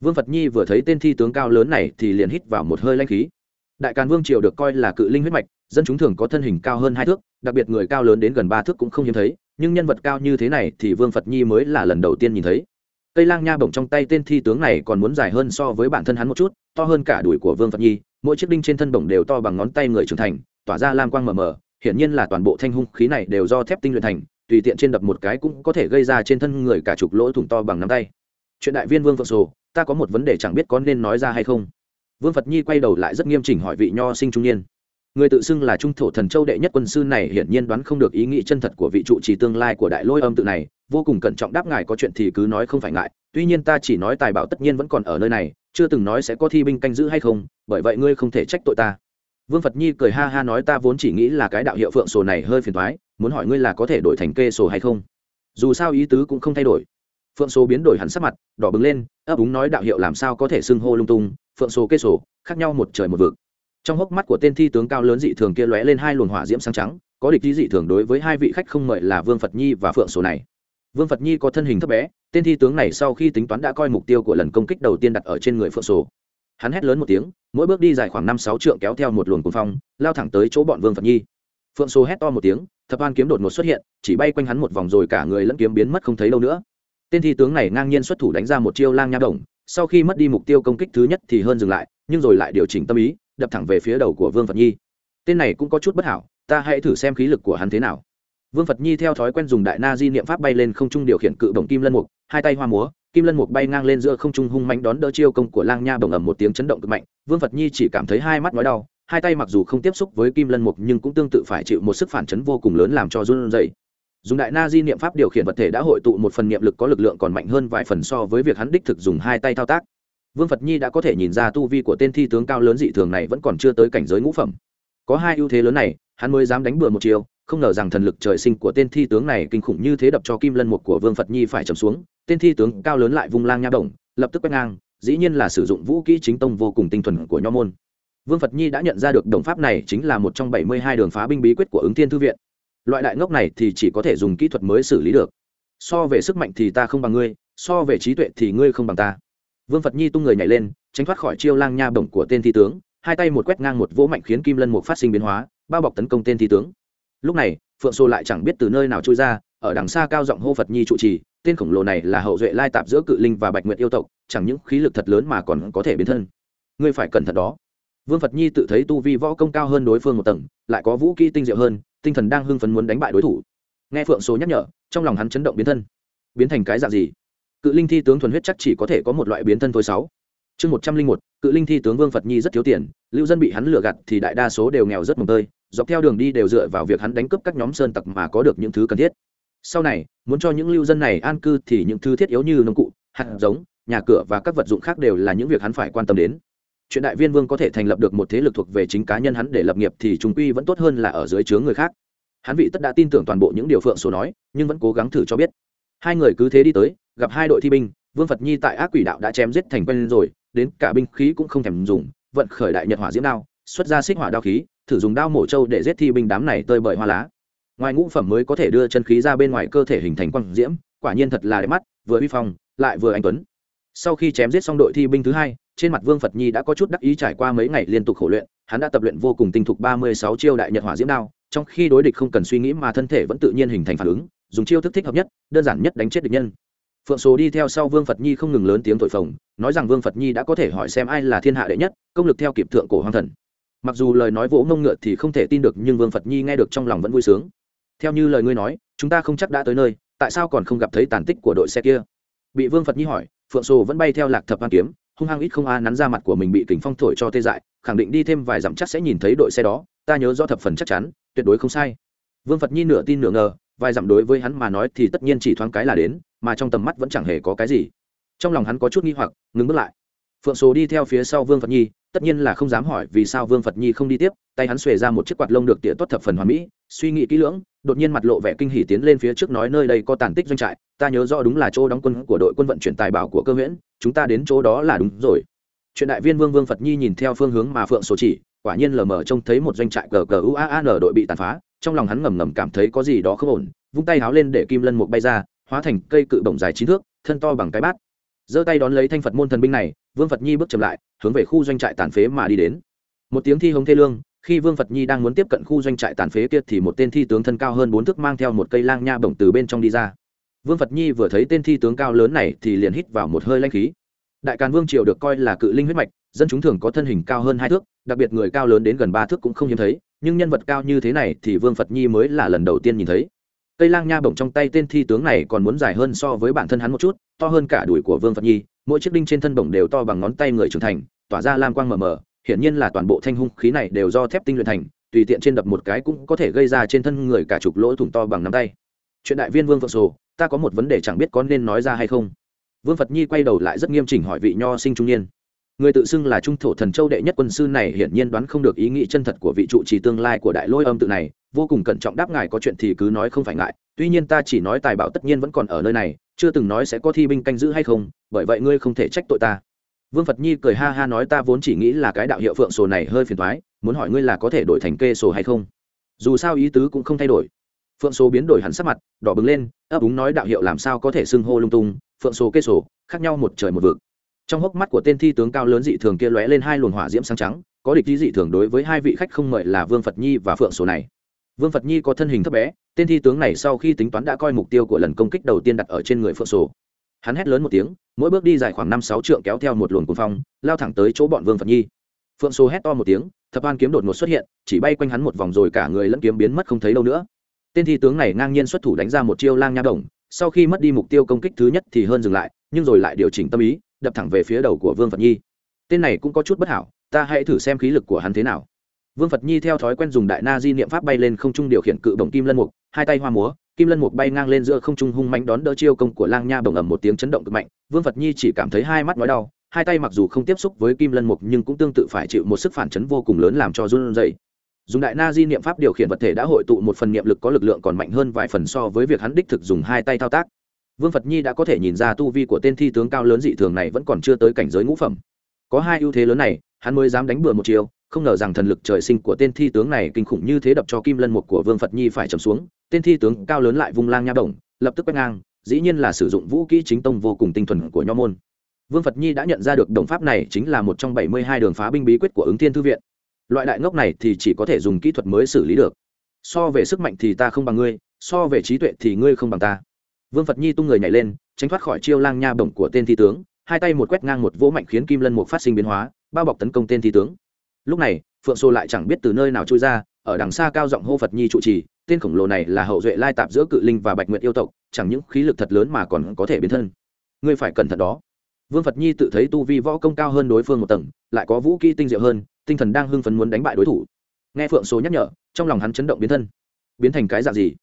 Vương phật nhi vừa thấy tên thi tướng cao lớn này thì liền hít vào một hơi lanh khí. Đại càn vương triều được coi là cự linh huyết mạch, dân chúng thường có thân hình cao hơn hai thước, đặc biệt người cao lớn đến gần ba thước cũng không hiếm thấy, nhưng nhân vật cao như thế này thì vương phật nhi mới là lần đầu tiên nhìn thấy. Cây lang nha bổng trong tay tên thi tướng này còn muốn dài hơn so với bản thân hắn một chút, to hơn cả đùi của vương phật nhi, mỗi chiếc đinh trên thân bổng đều to bằng ngón tay người trưởng thành, tỏa ra lam quang mờ mờ hiển nhiên là toàn bộ thanh hung khí này đều do thép tinh luyện thành, tùy tiện trên đập một cái cũng có thể gây ra trên thân người cả chục lỗ thủng to bằng nắm tay. Chuyện đại viên vương phật sổ, ta có một vấn đề chẳng biết có nên nói ra hay không. Vương phật nhi quay đầu lại rất nghiêm chỉnh hỏi vị nho sinh trung niên. Người tự xưng là trung thổ thần châu đệ nhất quân sư này hiển nhiên đoán không được ý nghĩ chân thật của vị trụ trì tương lai của đại lôi âm tự này, vô cùng cẩn trọng đáp ngài có chuyện thì cứ nói không phải ngại, tuy nhiên ta chỉ nói tài bảo tất nhiên vẫn còn ở nơi này, chưa từng nói sẽ có thi binh canh giữ hay không, bởi vậy ngươi không thể trách tội ta vương phật nhi cười ha ha nói ta vốn chỉ nghĩ là cái đạo hiệu phượng sổ này hơi phiền thoái muốn hỏi ngươi là có thể đổi thành kê sổ hay không? Dù sao ý tứ cũng không thay đổi. Phượng sổ biến đổi hẳn sắc mặt, đỏ bừng lên, ấp úng nói đạo hiệu làm sao có thể xưng hô lung tung, phượng sổ kê sổ, khác nhau một trời một vực. Trong hốc mắt của tên thi tướng cao lớn dị thường kia lóe lên hai luồng hỏa diễm sáng trắng, có địch ý dị thường đối với hai vị khách không mời là vương phật nhi và phượng sổ này. Vương phật nhi có thân hình thấp bé, tên thi tướng này sau khi tính toán đã coi mục tiêu của lần công kích đầu tiên đặt ở trên người phượng sổ hắn hét lớn một tiếng, mỗi bước đi dài khoảng năm sáu trượng kéo theo một luồng cuồng phong, lao thẳng tới chỗ bọn vương phật nhi. Phượng sô hét to một tiếng, thập an kiếm đột ngột xuất hiện, chỉ bay quanh hắn một vòng rồi cả người lẫn kiếm biến mất không thấy đâu nữa. Tên thi tướng này ngang nhiên xuất thủ đánh ra một chiêu lang nha đồng, sau khi mất đi mục tiêu công kích thứ nhất thì hơn dừng lại, nhưng rồi lại điều chỉnh tâm ý, đập thẳng về phía đầu của vương phật nhi. Tên này cũng có chút bất hảo, ta hãy thử xem khí lực của hắn thế nào. Vương phật nhi theo thói quen dùng đại na di niệm pháp bay lên không trung điều khiển cự bổng kim lân mục, hai tay hoa múa kim lân mục bay ngang lên giữa không trung hung mạnh đón đỡ chiêu công của lang nha bồng ầm một tiếng chấn động cực mạnh, vương phật nhi chỉ cảm thấy hai mắt nói đau, hai tay mặc dù không tiếp xúc với kim lân mục nhưng cũng tương tự phải chịu một sức phản chấn vô cùng lớn làm cho run dậy dùng đại na di niệm pháp điều khiển vật thể đã hội tụ một phần niệm lực có lực lượng còn mạnh hơn vài phần so với việc hắn đích thực dùng hai tay thao tác. Vương phật nhi đã có thể nhìn ra tu vi của tên thi tướng cao lớn dị thường này vẫn còn chưa tới cảnh giới ngũ phẩm. Có hai ưu thế lớn này, hắn mới dám đánh bừa một chiều không ngờ rằng thần lực trời sinh của tên thi tướng này kinh khủng như thế đập cho kim lân mục của vương phật nhi phải trầm xuống. Tên thi tướng cao lớn lại vung lang nha đồng lập tức quét ngang, dĩ nhiên là sử dụng vũ kỹ chính tông vô cùng tinh thuần của nho môn. Vương phật nhi đã nhận ra được đồng pháp này chính là một trong bảy mươi hai đường phá binh bí quyết của ứng thiên thư viện. Loại đại ngốc này thì chỉ có thể dùng kỹ thuật mới xử lý được. So về sức mạnh thì ta không bằng ngươi, so về trí tuệ thì ngươi không bằng ta. Vương phật nhi tung người nhảy lên, tránh thoát khỏi chiêu lang nha bổng của tên thi tướng, hai tay một quét ngang một vỗ mạnh khiến kim lân mục phát sinh biến hóa, bao bọc tấn công tên thi tướng lúc này, phượng sô lại chẳng biết từ nơi nào trôi ra, ở đằng xa cao giọng hô phật nhi trụ trì, tên khổng lồ này là hậu duệ lai tạp giữa cự linh và bạch nguyệt yêu tộc, chẳng những khí lực thật lớn mà còn có thể biến thân. Ngươi phải cẩn thận đó. Vương phật nhi tự thấy tu vi võ công cao hơn đối phương một tầng, lại có vũ kỹ tinh diệu hơn, tinh thần đang hưng phấn muốn đánh bại đối thủ. Nghe phượng số nhắc nhở, trong lòng hắn chấn động biến thân. Biến thành cái dạng gì? Cự linh thi tướng thuần huyết chắc chỉ có thể có một loại biến thân thôi sáu. Chương một trăm linh một, cự linh thi tướng vương phật nhi rất thiếu tiền, lưu dân bị hắn lừa gạt thì đại đa số đều nghèo rất mồng tơi dọc theo đường đi đều dựa vào việc hắn đánh cướp các nhóm sơn tặc mà có được những thứ cần thiết. Sau này, muốn cho những lưu dân này an cư thì những thứ thiết yếu như nông cụ, hạt giống, nhà cửa và các vật dụng khác đều là những việc hắn phải quan tâm đến. Chuyện đại viên vương có thể thành lập được một thế lực thuộc về chính cá nhân hắn để lập nghiệp thì chúng quy vẫn tốt hơn là ở dưới chướng người khác. Hắn vị tất đã tin tưởng toàn bộ những điều phượng số nói, nhưng vẫn cố gắng thử cho biết. Hai người cứ thế đi tới, gặp hai đội thi binh, vương phật nhi tại ác quỷ đạo đã chém giết thành quen rồi, đến cả binh khí cũng không thèm dùng, vận khởi đại nhật hỏa diễm đao xuất ra xích hỏa đao khí, thử dùng đao mổ trâu để giết thi binh đám này tơi bời hoa lá. Ngoài ngũ phẩm mới có thể đưa chân khí ra bên ngoài cơ thể hình thành quang diễm, quả nhiên thật là đẹp mắt, vừa uy phong, lại vừa anh tuấn. Sau khi chém giết xong đội thi binh thứ hai, trên mặt vương phật nhi đã có chút đắc ý trải qua mấy ngày liên tục khổ luyện, hắn đã tập luyện vô cùng tinh thục ba mươi sáu chiêu đại nhật hỏa diễm đao, trong khi đối địch không cần suy nghĩ mà thân thể vẫn tự nhiên hình thành phản ứng, dùng chiêu thức thích hợp nhất, đơn giản nhất đánh chết địch nhân. Phượng số đi theo sau vương phật nhi không ngừng lớn tiếng thổi phồng, nói rằng vương phật nhi đã có thể hỏi xem ai là thiên hạ đệ nhất, công lực theo kịp thượng cổ hoàng thần mặc dù lời nói vỗ mông ngựa thì không thể tin được, nhưng vương phật nhi nghe được trong lòng vẫn vui sướng. Theo như lời ngươi nói, chúng ta không chắc đã tới nơi, tại sao còn không gặp thấy tàn tích của đội xe kia? Bị vương phật nhi hỏi, phượng sổ vẫn bay theo lạc thập an kiếm, hung hăng ít không a nắn ra mặt của mình bị kính phong thổi cho tê dại, khẳng định đi thêm vài dặm chắc sẽ nhìn thấy đội xe đó, ta nhớ do thập phần chắc chắn, tuyệt đối không sai. Vương phật nhi nửa tin nửa ngờ, vài dặm đối với hắn mà nói thì tất nhiên chỉ thoáng cái là đến, mà trong tầm mắt vẫn chẳng hề có cái gì. Trong lòng hắn có chút nghi hoặc, ngừng bước lại. Phượng sô đi theo phía sau vương phật nhi tất nhiên là không dám hỏi vì sao vương phật nhi không đi tiếp, tay hắn xuề ra một chiếc quạt lông được tỉa tốt thập phần hoàn mỹ, suy nghĩ kỹ lưỡng, đột nhiên mặt lộ vẻ kinh hỉ tiến lên phía trước nói nơi đây có tàn tích doanh trại, ta nhớ rõ đúng là chỗ đóng quân của đội quân vận chuyển tài bảo của cơ huyễn, chúng ta đến chỗ đó là đúng rồi. Chuyện đại viên vương vương phật nhi nhìn theo phương hướng mà phượng số chỉ, quả nhiên lờ mờ trông thấy một doanh trại cờ cờ uaan đội bị tàn phá, trong lòng hắn ngầm ngầm cảm thấy có gì đó không ổn, vung tay háo lên để kim lân mục bay ra, hóa thành cây cự bổng dài chín thước, thân to bằng cái bát giơ tay đón lấy thanh phật môn thần binh này vương phật nhi bước chậm lại hướng về khu doanh trại tàn phế mà đi đến một tiếng thi hống thê lương khi vương phật nhi đang muốn tiếp cận khu doanh trại tàn phế kia thì một tên thi tướng thân cao hơn bốn thước mang theo một cây lang nha bổng từ bên trong đi ra vương phật nhi vừa thấy tên thi tướng cao lớn này thì liền hít vào một hơi lanh khí đại càn vương triều được coi là cự linh huyết mạch dân chúng thường có thân hình cao hơn hai thước đặc biệt người cao lớn đến gần ba thước cũng không hiếm thấy nhưng nhân vật cao như thế này thì vương phật nhi mới là lần đầu tiên nhìn thấy cây lang nha bổng trong tay tên thi tướng này còn muốn dài hơn so với bản thân hắn một chút, to hơn cả đùi của vương phật nhi, mỗi chiếc đinh trên thân bổng đều to bằng ngón tay người trưởng thành, tỏa ra lam quang mờ mờ, hiển nhiên là toàn bộ thanh hung khí này đều do thép tinh luyện thành, tùy tiện trên đập một cái cũng có thể gây ra trên thân người cả chục lỗ thủng to bằng nắm tay. Chuyện đại viên vương phật sồ ta có một vấn đề chẳng biết có nên nói ra hay không. Vương phật nhi quay đầu lại rất nghiêm chỉnh hỏi vị nho sinh trung niên. Người tự xưng là trung thổ thần châu đệ nhất quân sư này hiển nhiên đoán không được ý nghĩ chân thật của vị trụ trì tương lai của đại lôi âm tự này vô cùng cẩn trọng đáp ngài có chuyện thì cứ nói không phải ngại, tuy nhiên ta chỉ nói tài bảo tất nhiên vẫn còn ở nơi này, chưa từng nói sẽ có thi binh canh giữ hay không, bởi vậy ngươi không thể trách tội ta. Vương phật nhi cười ha ha nói ta vốn chỉ nghĩ là cái đạo hiệu phượng sổ này hơi phiền thoái muốn hỏi ngươi là có thể đổi thành kê sổ hay không. Dù sao ý tứ cũng không thay đổi. Phượng sổ biến đổi hẳn sắc mặt, đỏ bừng lên, ấp úng nói đạo hiệu làm sao có thể xưng hô lung tung, phượng sổ kê sổ, khác nhau một trời một vực. Trong hốc mắt của tên thi tướng cao lớn dị thường kia lóe lên hai luồng hỏa diễm sáng trắng, có địch lý dị thường đối với hai vị khách không mời là vương phật nhi và phượng sổ này vương phật nhi có thân hình thấp bé, tên thi tướng này sau khi tính toán đã coi mục tiêu của lần công kích đầu tiên đặt ở trên người phượng sổ. Hắn hét lớn một tiếng, mỗi bước đi dài khoảng năm sáu trượng kéo theo một luồng cuồng phong, lao thẳng tới chỗ bọn vương phật nhi. Phượng sổ hét to một tiếng, thập an kiếm đột ngột xuất hiện, chỉ bay quanh hắn một vòng rồi cả người lẫn kiếm biến mất không thấy đâu nữa. Tên thi tướng này ngang nhiên xuất thủ đánh ra một chiêu lang nha đồng, sau khi mất đi mục tiêu công kích thứ nhất thì hơn dừng lại, nhưng rồi lại điều chỉnh tâm ý, đập thẳng về phía đầu của vương phật nhi. Tên này cũng có chút bất hảo, ta hãy thử xem khí lực của hắn thế nào vương phật nhi theo thói quen dùng đại na di niệm pháp bay lên không trung điều khiển cự bổng kim lân mục, hai tay hoa múa, kim lân mục bay ngang lên giữa không trung hung mạnh đón đỡ chiêu công của lang nha bổng ẩm một tiếng chấn động cực mạnh. Vương phật nhi chỉ cảm thấy hai mắt nói đau, hai tay mặc dù không tiếp xúc với kim lân mục nhưng cũng tương tự phải chịu một sức phản chấn vô cùng lớn làm cho run dậy dùng đại na di niệm pháp điều khiển vật thể đã hội tụ một phần niệm lực có lực lượng còn mạnh hơn vài phần so với việc hắn đích thực dùng hai tay thao tác. Vương phật nhi đã có thể nhìn ra tu vi của tên thi tướng cao lớn dị thường này vẫn còn chưa tới cảnh giới ngũ phẩm. Có hai ưu thế lớn này, hắn mới dám đánh bừa một chiều không ngờ rằng thần lực trời sinh của tên thi tướng này kinh khủng như thế đập cho kim lân mục của vương phật nhi phải trầm xuống. Tên thi tướng cao lớn lại vung lang nha đồng lập tức quét ngang, dĩ nhiên là sử dụng vũ kỹ chính tông vô cùng tinh thuần của nho môn. Vương phật nhi đã nhận ra được đồng pháp này chính là một trong bảy mươi hai đường phá binh bí quyết của ứng thiên thư viện. Loại đại ngốc này thì chỉ có thể dùng kỹ thuật mới xử lý được. So về sức mạnh thì ta không bằng ngươi, so về trí tuệ thì ngươi không bằng ta. Vương phật nhi tung người nhảy lên, tránh thoát khỏi chiêu lang nha bổng của tên thi tướng, hai tay một quét ngang một vỗ mạnh khiến kim lân mục phát sinh biến hóa, bao bọc tấn công tên thi tướng lúc này, phượng sô lại chẳng biết từ nơi nào trôi ra, ở đằng xa cao giọng hô phật nhi trụ trì, tên khổng lồ này là hậu duệ lai tạp giữa cự linh và bạch nguyện yêu tộc, chẳng những khí lực thật lớn mà còn có thể biến thân. Ngươi phải cẩn thận đó. Vương phật nhi tự thấy tu vi võ công cao hơn đối phương một tầng, lại có vũ kỹ tinh diệu hơn, tinh thần đang hưng phấn muốn đánh bại đối thủ. Nghe phượng số nhắc nhở, trong lòng hắn chấn động biến thân. Biến thành cái dạng gì?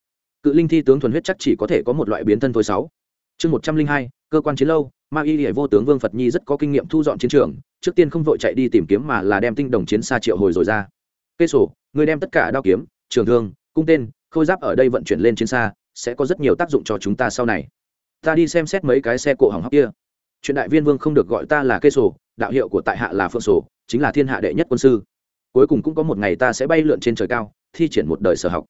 Cự linh thi tướng thuần huyết chắc chỉ có thể có một loại biến thân thôi sáu. Chương một trăm linh hai, cơ quan chiến lâu, ma y hệ vô tướng vương phật nhi rất có kinh nghiệm thu dọn chiến trường trước tiên không vội chạy đi tìm kiếm mà là đem tinh đồng chiến xa triệu hồi rồi ra. Cây sổ, người đem tất cả đao kiếm, trường thương, cung tên, khôi giáp ở đây vận chuyển lên chiến xa, sẽ có rất nhiều tác dụng cho chúng ta sau này. Ta đi xem xét mấy cái xe cộ hỏng hóc kia. Chuyện đại viên vương không được gọi ta là cây sổ, đạo hiệu của tại hạ là phượng sổ, chính là thiên hạ đệ nhất quân sư. Cuối cùng cũng có một ngày ta sẽ bay lượn trên trời cao, thi triển một đời sở học.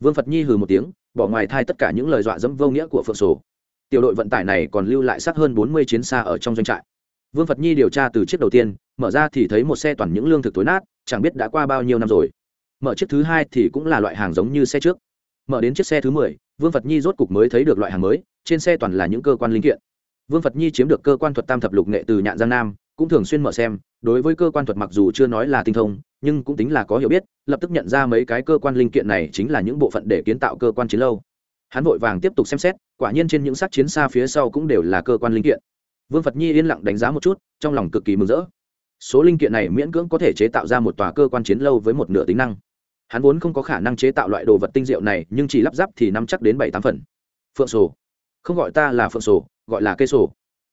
Vương phật nhi hừ một tiếng, bỏ ngoài thai tất cả những lời dọa dẫm vô nghĩa của phượng sổ. Tiểu đội vận tải này còn lưu lại sát hơn bốn mươi chiến xa ở trong doanh trại vương phật nhi điều tra từ chiếc đầu tiên, mở ra thì thấy một xe toàn những lương thực tối nát, chẳng biết đã qua bao nhiêu năm rồi. Mở chiếc thứ hai thì cũng là loại hàng giống như xe trước. Mở đến chiếc xe thứ mười, vương phật nhi rốt cục mới thấy được loại hàng mới, trên xe toàn là những cơ quan linh kiện. Vương phật nhi chiếm được cơ quan thuật tam thập lục nghệ từ nhạn giang nam, cũng thường xuyên mở xem, đối với cơ quan thuật mặc dù chưa nói là tinh thông, nhưng cũng tính là có hiểu biết, lập tức nhận ra mấy cái cơ quan linh kiện này chính là những bộ phận để kiến tạo cơ quan chiến lâu. Hắn vội vàng tiếp tục xem xét, quả nhiên trên những xác chiến xa phía sau cũng đều là cơ quan linh kiện vương phật nhi yên lặng đánh giá một chút, trong lòng cực kỳ mừng rỡ. Số linh kiện này miễn cưỡng có thể chế tạo ra một tòa cơ quan chiến lâu với một nửa tính năng. Hắn vốn không có khả năng chế tạo loại đồ vật tinh diệu này, nhưng chỉ lắp ráp thì nắm chắc đến bảy tám phần. Phượng sổ. Không gọi ta là phượng sổ, gọi là cây sổ.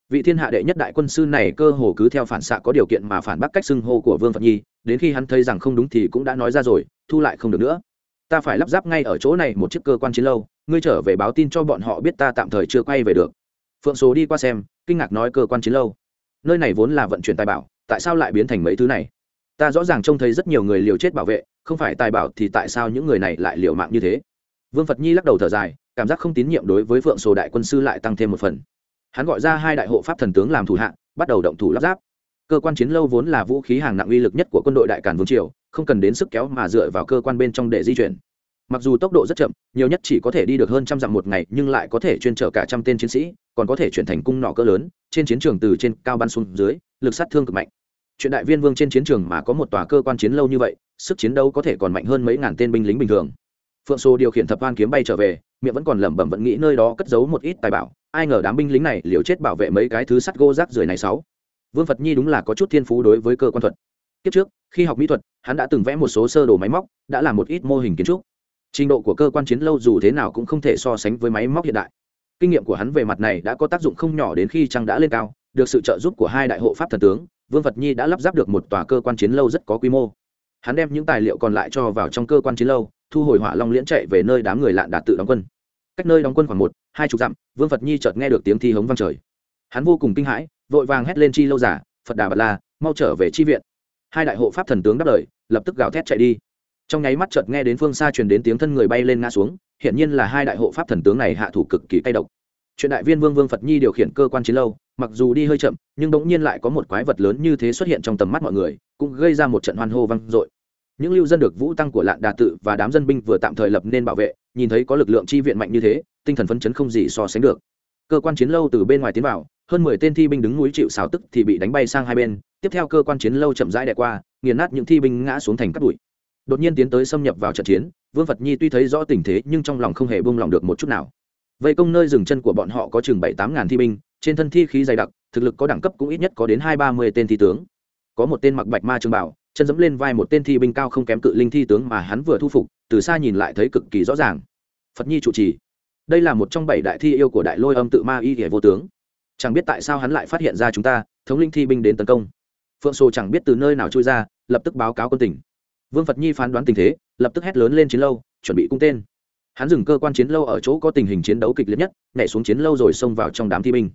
Vị thiên hạ đệ nhất đại quân sư này cơ hồ cứ theo phản xạ có điều kiện mà phản bác cách xưng hô của vương phật nhi, đến khi hắn thấy rằng không đúng thì cũng đã nói ra rồi, thu lại không được nữa. Ta phải lắp ráp ngay ở chỗ này một chiếc cơ quan chiến lâu, ngươi trở về báo tin cho bọn họ biết ta tạm thời chưa quay về được. Phượng số đi qua xem kinh ngạc nói cơ quan chiến lâu. Nơi này vốn là vận chuyển tài bảo, tại sao lại biến thành mấy thứ này? Ta rõ ràng trông thấy rất nhiều người liều chết bảo vệ, không phải tài bảo thì tại sao những người này lại liều mạng như thế? Vương phật nhi lắc đầu thở dài, cảm giác không tín nhiệm đối với phượng sổ đại quân sư lại tăng thêm một phần. Hắn gọi ra hai đại hộ pháp thần tướng làm thủ hạ, bắt đầu động thủ lắp ráp. Cơ quan chiến lâu vốn là vũ khí hàng nặng uy lực nhất của quân đội đại cản vương triều, không cần đến sức kéo mà dựa vào cơ quan bên trong để di chuyển. Mặc dù tốc độ rất chậm, nhiều nhất chỉ có thể đi được hơn trăm dặm một ngày, nhưng lại có thể chuyên trở cả trăm tên chiến sĩ còn có thể chuyển thành cung nọ cỡ lớn, trên chiến trường từ trên cao bắn xuống dưới, lực sát thương cực mạnh. Chuyện đại viên vương trên chiến trường mà có một tòa cơ quan chiến lâu như vậy, sức chiến đấu có thể còn mạnh hơn mấy ngàn tên binh lính bình thường. Phượng sô điều khiển thập hoan kiếm bay trở về, miệng vẫn còn lẩm bẩm vẫn nghĩ nơi đó cất giấu một ít tài bảo, ai ngờ đám binh lính này liều chết bảo vệ mấy cái thứ sắt gỗ rác rưởi này sáu. Vương phật nhi đúng là có chút thiên phú đối với cơ quan thuật. Kiếp trước, khi học mỹ thuật, hắn đã từng vẽ một số sơ đồ máy móc, đã làm một ít mô hình kiến trúc. Trình độ của cơ quan chiến lâu dù thế nào cũng không thể so sánh với máy móc hiện đại kinh nghiệm của hắn về mặt này đã có tác dụng không nhỏ đến khi trăng đã lên cao, được sự trợ giúp của hai đại hộ pháp thần tướng, vương phật nhi đã lắp ráp được một tòa cơ quan chiến lâu rất có quy mô. Hắn đem những tài liệu còn lại cho vào trong cơ quan chiến lâu, thu hồi hỏa long liễn chạy về nơi đám người lạn đạt tự đóng quân. Cách nơi đóng quân khoảng một, hai chục dặm, vương phật nhi chợt nghe được tiếng thi hống vang trời. Hắn vô cùng kinh hãi, vội vàng hét lên chi lâu giả, phật đà bật la, mau trở về chi viện. Hai đại hộ pháp thần tướng đáp lời, lập tức gào thét chạy đi. Trong nháy mắt chợt nghe đến phương xa truyền đến tiếng thân người bay lên ngã xuống hiện nhiên là hai đại hộ pháp thần tướng này hạ thủ cực kỳ cay độc. Chuyện đại viên vương vương phật nhi điều khiển cơ quan chiến lâu, mặc dù đi hơi chậm, nhưng đột nhiên lại có một quái vật lớn như thế xuất hiện trong tầm mắt mọi người, cũng gây ra một trận hoan hô vang dội. Những lưu dân được vũ tăng của lạn đà tự và đám dân binh vừa tạm thời lập nên bảo vệ, nhìn thấy có lực lượng chi viện mạnh như thế, tinh thần phấn chấn không gì so sánh được. Cơ quan chiến lâu từ bên ngoài tiến vào, hơn mười tên thi binh đứng núi chịu xào tức thì bị đánh bay sang hai bên, tiếp theo cơ quan chiến lâu chậm rãi đẻ qua, nghiền nát những thi binh ngã xuống thành cát bụi đột nhiên tiến tới xâm nhập vào trận chiến, vương phật nhi tuy thấy rõ tình thế nhưng trong lòng không hề buông lòng được một chút nào. Vây công nơi dừng chân của bọn họ có chừng bảy tám ngàn thi binh, trên thân thi khí dày đặc, thực lực có đẳng cấp cũng ít nhất có đến hai ba mươi tên thi tướng. Có một tên mặc bạch ma trường bảo, chân dẫm lên vai một tên thi binh cao không kém cự linh thi tướng mà hắn vừa thu phục, từ xa nhìn lại thấy cực kỳ rõ ràng. Phật nhi chủ trì. Đây là một trong bảy đại thi yêu của đại lôi âm tự ma y hệ vô tướng. Chẳng biết tại sao hắn lại phát hiện ra chúng ta, thống linh thi binh đến tấn công. Phượng sô chẳng biết từ nơi nào trôi ra, lập tức báo cáo quân tỉnh vương phật nhi phán đoán tình thế, lập tức hét lớn lên chiến lâu, chuẩn bị cung tên. Hắn dừng cơ quan chiến lâu ở chỗ có tình hình chiến đấu kịch liệt nhất, nhảy xuống chiến lâu rồi xông vào trong đám thi binh.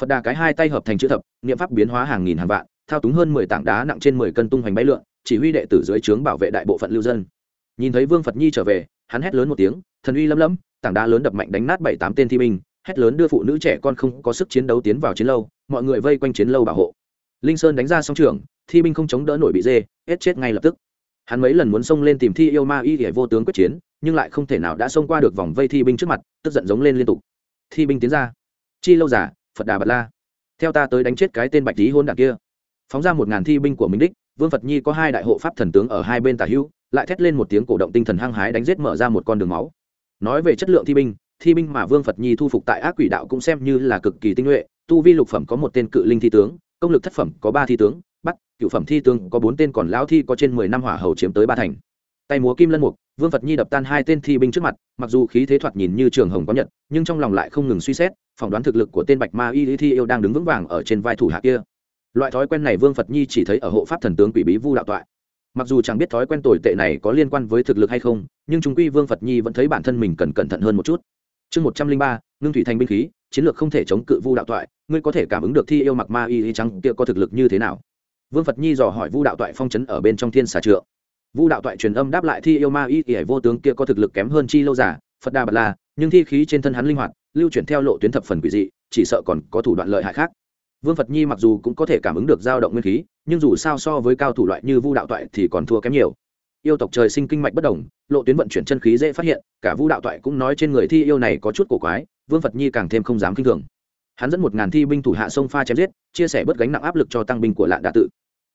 Phật đà cái hai tay hợp thành chữ thập, niệm pháp biến hóa hàng nghìn hàng vạn, thao túng hơn mười tảng đá nặng trên mười cân tung hoành bay lượn, chỉ huy đệ tử dưới trướng bảo vệ đại bộ phận lưu dân. Nhìn thấy vương phật nhi trở về, hắn hét lớn một tiếng, thần uy lấm lấm tảng đá lớn đập mạnh đánh nát bảy tám tên thi binh, hét lớn đưa phụ nữ trẻ con không có sức chiến đấu tiến vào chiến lâu, mọi người vây quanh chiến lâu bảo hộ. Linh sơn đánh ra song trường, thi binh không chống đỡ nổi bị dê, hết chết ngay lập tức hắn mấy lần muốn xông lên tìm thi yêu ma y để vô tướng quyết chiến, nhưng lại không thể nào đã xông qua được vòng vây thi binh trước mặt, tức giận giống lên liên tục. Thi binh tiến ra. Chi lâu giả phật đà bật la. Theo ta tới đánh chết cái tên bạch lý hôn đạn kia. Phóng ra một ngàn thi binh của minh đích, vương phật nhi có hai đại hộ pháp thần tướng ở hai bên tả hữu, lại thét lên một tiếng cổ động tinh thần hăng hái đánh giết mở ra một con đường máu. Nói về chất lượng thi binh thi binh mà vương phật nhi thu phục tại ác quỷ đạo cũng xem như là cực kỳ tinh nhuệ, tu vi lục phẩm có một tên cự linh thi tướng, công lực thất phẩm có ba thi tướng cựu phẩm thi tướng, có bốn tên còn lão thi có trên mười năm hỏa hầu chiếm tới ba thành. Tay múa kim lân mục, vương phật nhi đập tan hai tên thi binh trước mặt, mặc dù khí thế thoạt nhìn như trường hồng có nhật, nhưng trong lòng lại không ngừng suy xét, phỏng đoán thực lực của tên bạch ma y lý thi yêu đang đứng vững vàng ở trên vai thủ hạ kia. Loại thói quen này vương phật nhi chỉ thấy ở hộ pháp thần tướng quỷ bí vu đạo toại. Mặc dù chẳng biết thói quen tồi tệ này có liên quan với thực lực hay không, nhưng chúng quy vương phật nhi vẫn thấy bản thân mình cần cẩn thận hơn một chút. Chương một trăm linh ba, ngưng thủy thành binh khí, chiến lược không thể chống cự vu đạo toại, ngươi có thể cảm ứng được thi yêu mặc ma y y trắng kia có thực lực như thế nào? Vương phật nhi dò hỏi vu đạo toại phong chấn ở bên trong thiên xà trượng. Vu đạo toại truyền âm đáp lại thi yêu ma y ỉa vô tướng kia có thực lực kém hơn chi lâu giả phật đà bật la, nhưng thi khí trên thân hắn linh hoạt, lưu chuyển theo lộ tuyến thập phần quỷ dị, chỉ sợ còn có thủ đoạn lợi hại khác. Vương phật nhi mặc dù cũng có thể cảm ứng được dao động nguyên khí, nhưng dù sao so với cao thủ loại như vu đạo toại thì còn thua kém nhiều. Yêu tộc trời sinh kinh mạch bất đồng, lộ tuyến vận chuyển chân khí dễ phát hiện, cả vu đạo toại cũng nói trên người thi yêu này có chút cổ quái, vương phật nhi càng thêm không dám k i n h thường. Hắn dẫn một ngàn thi binh thủ hạ sông pha chém giết, chia sẻ bớt gánh nặng áp lực cho tăng binh của lạn đà tự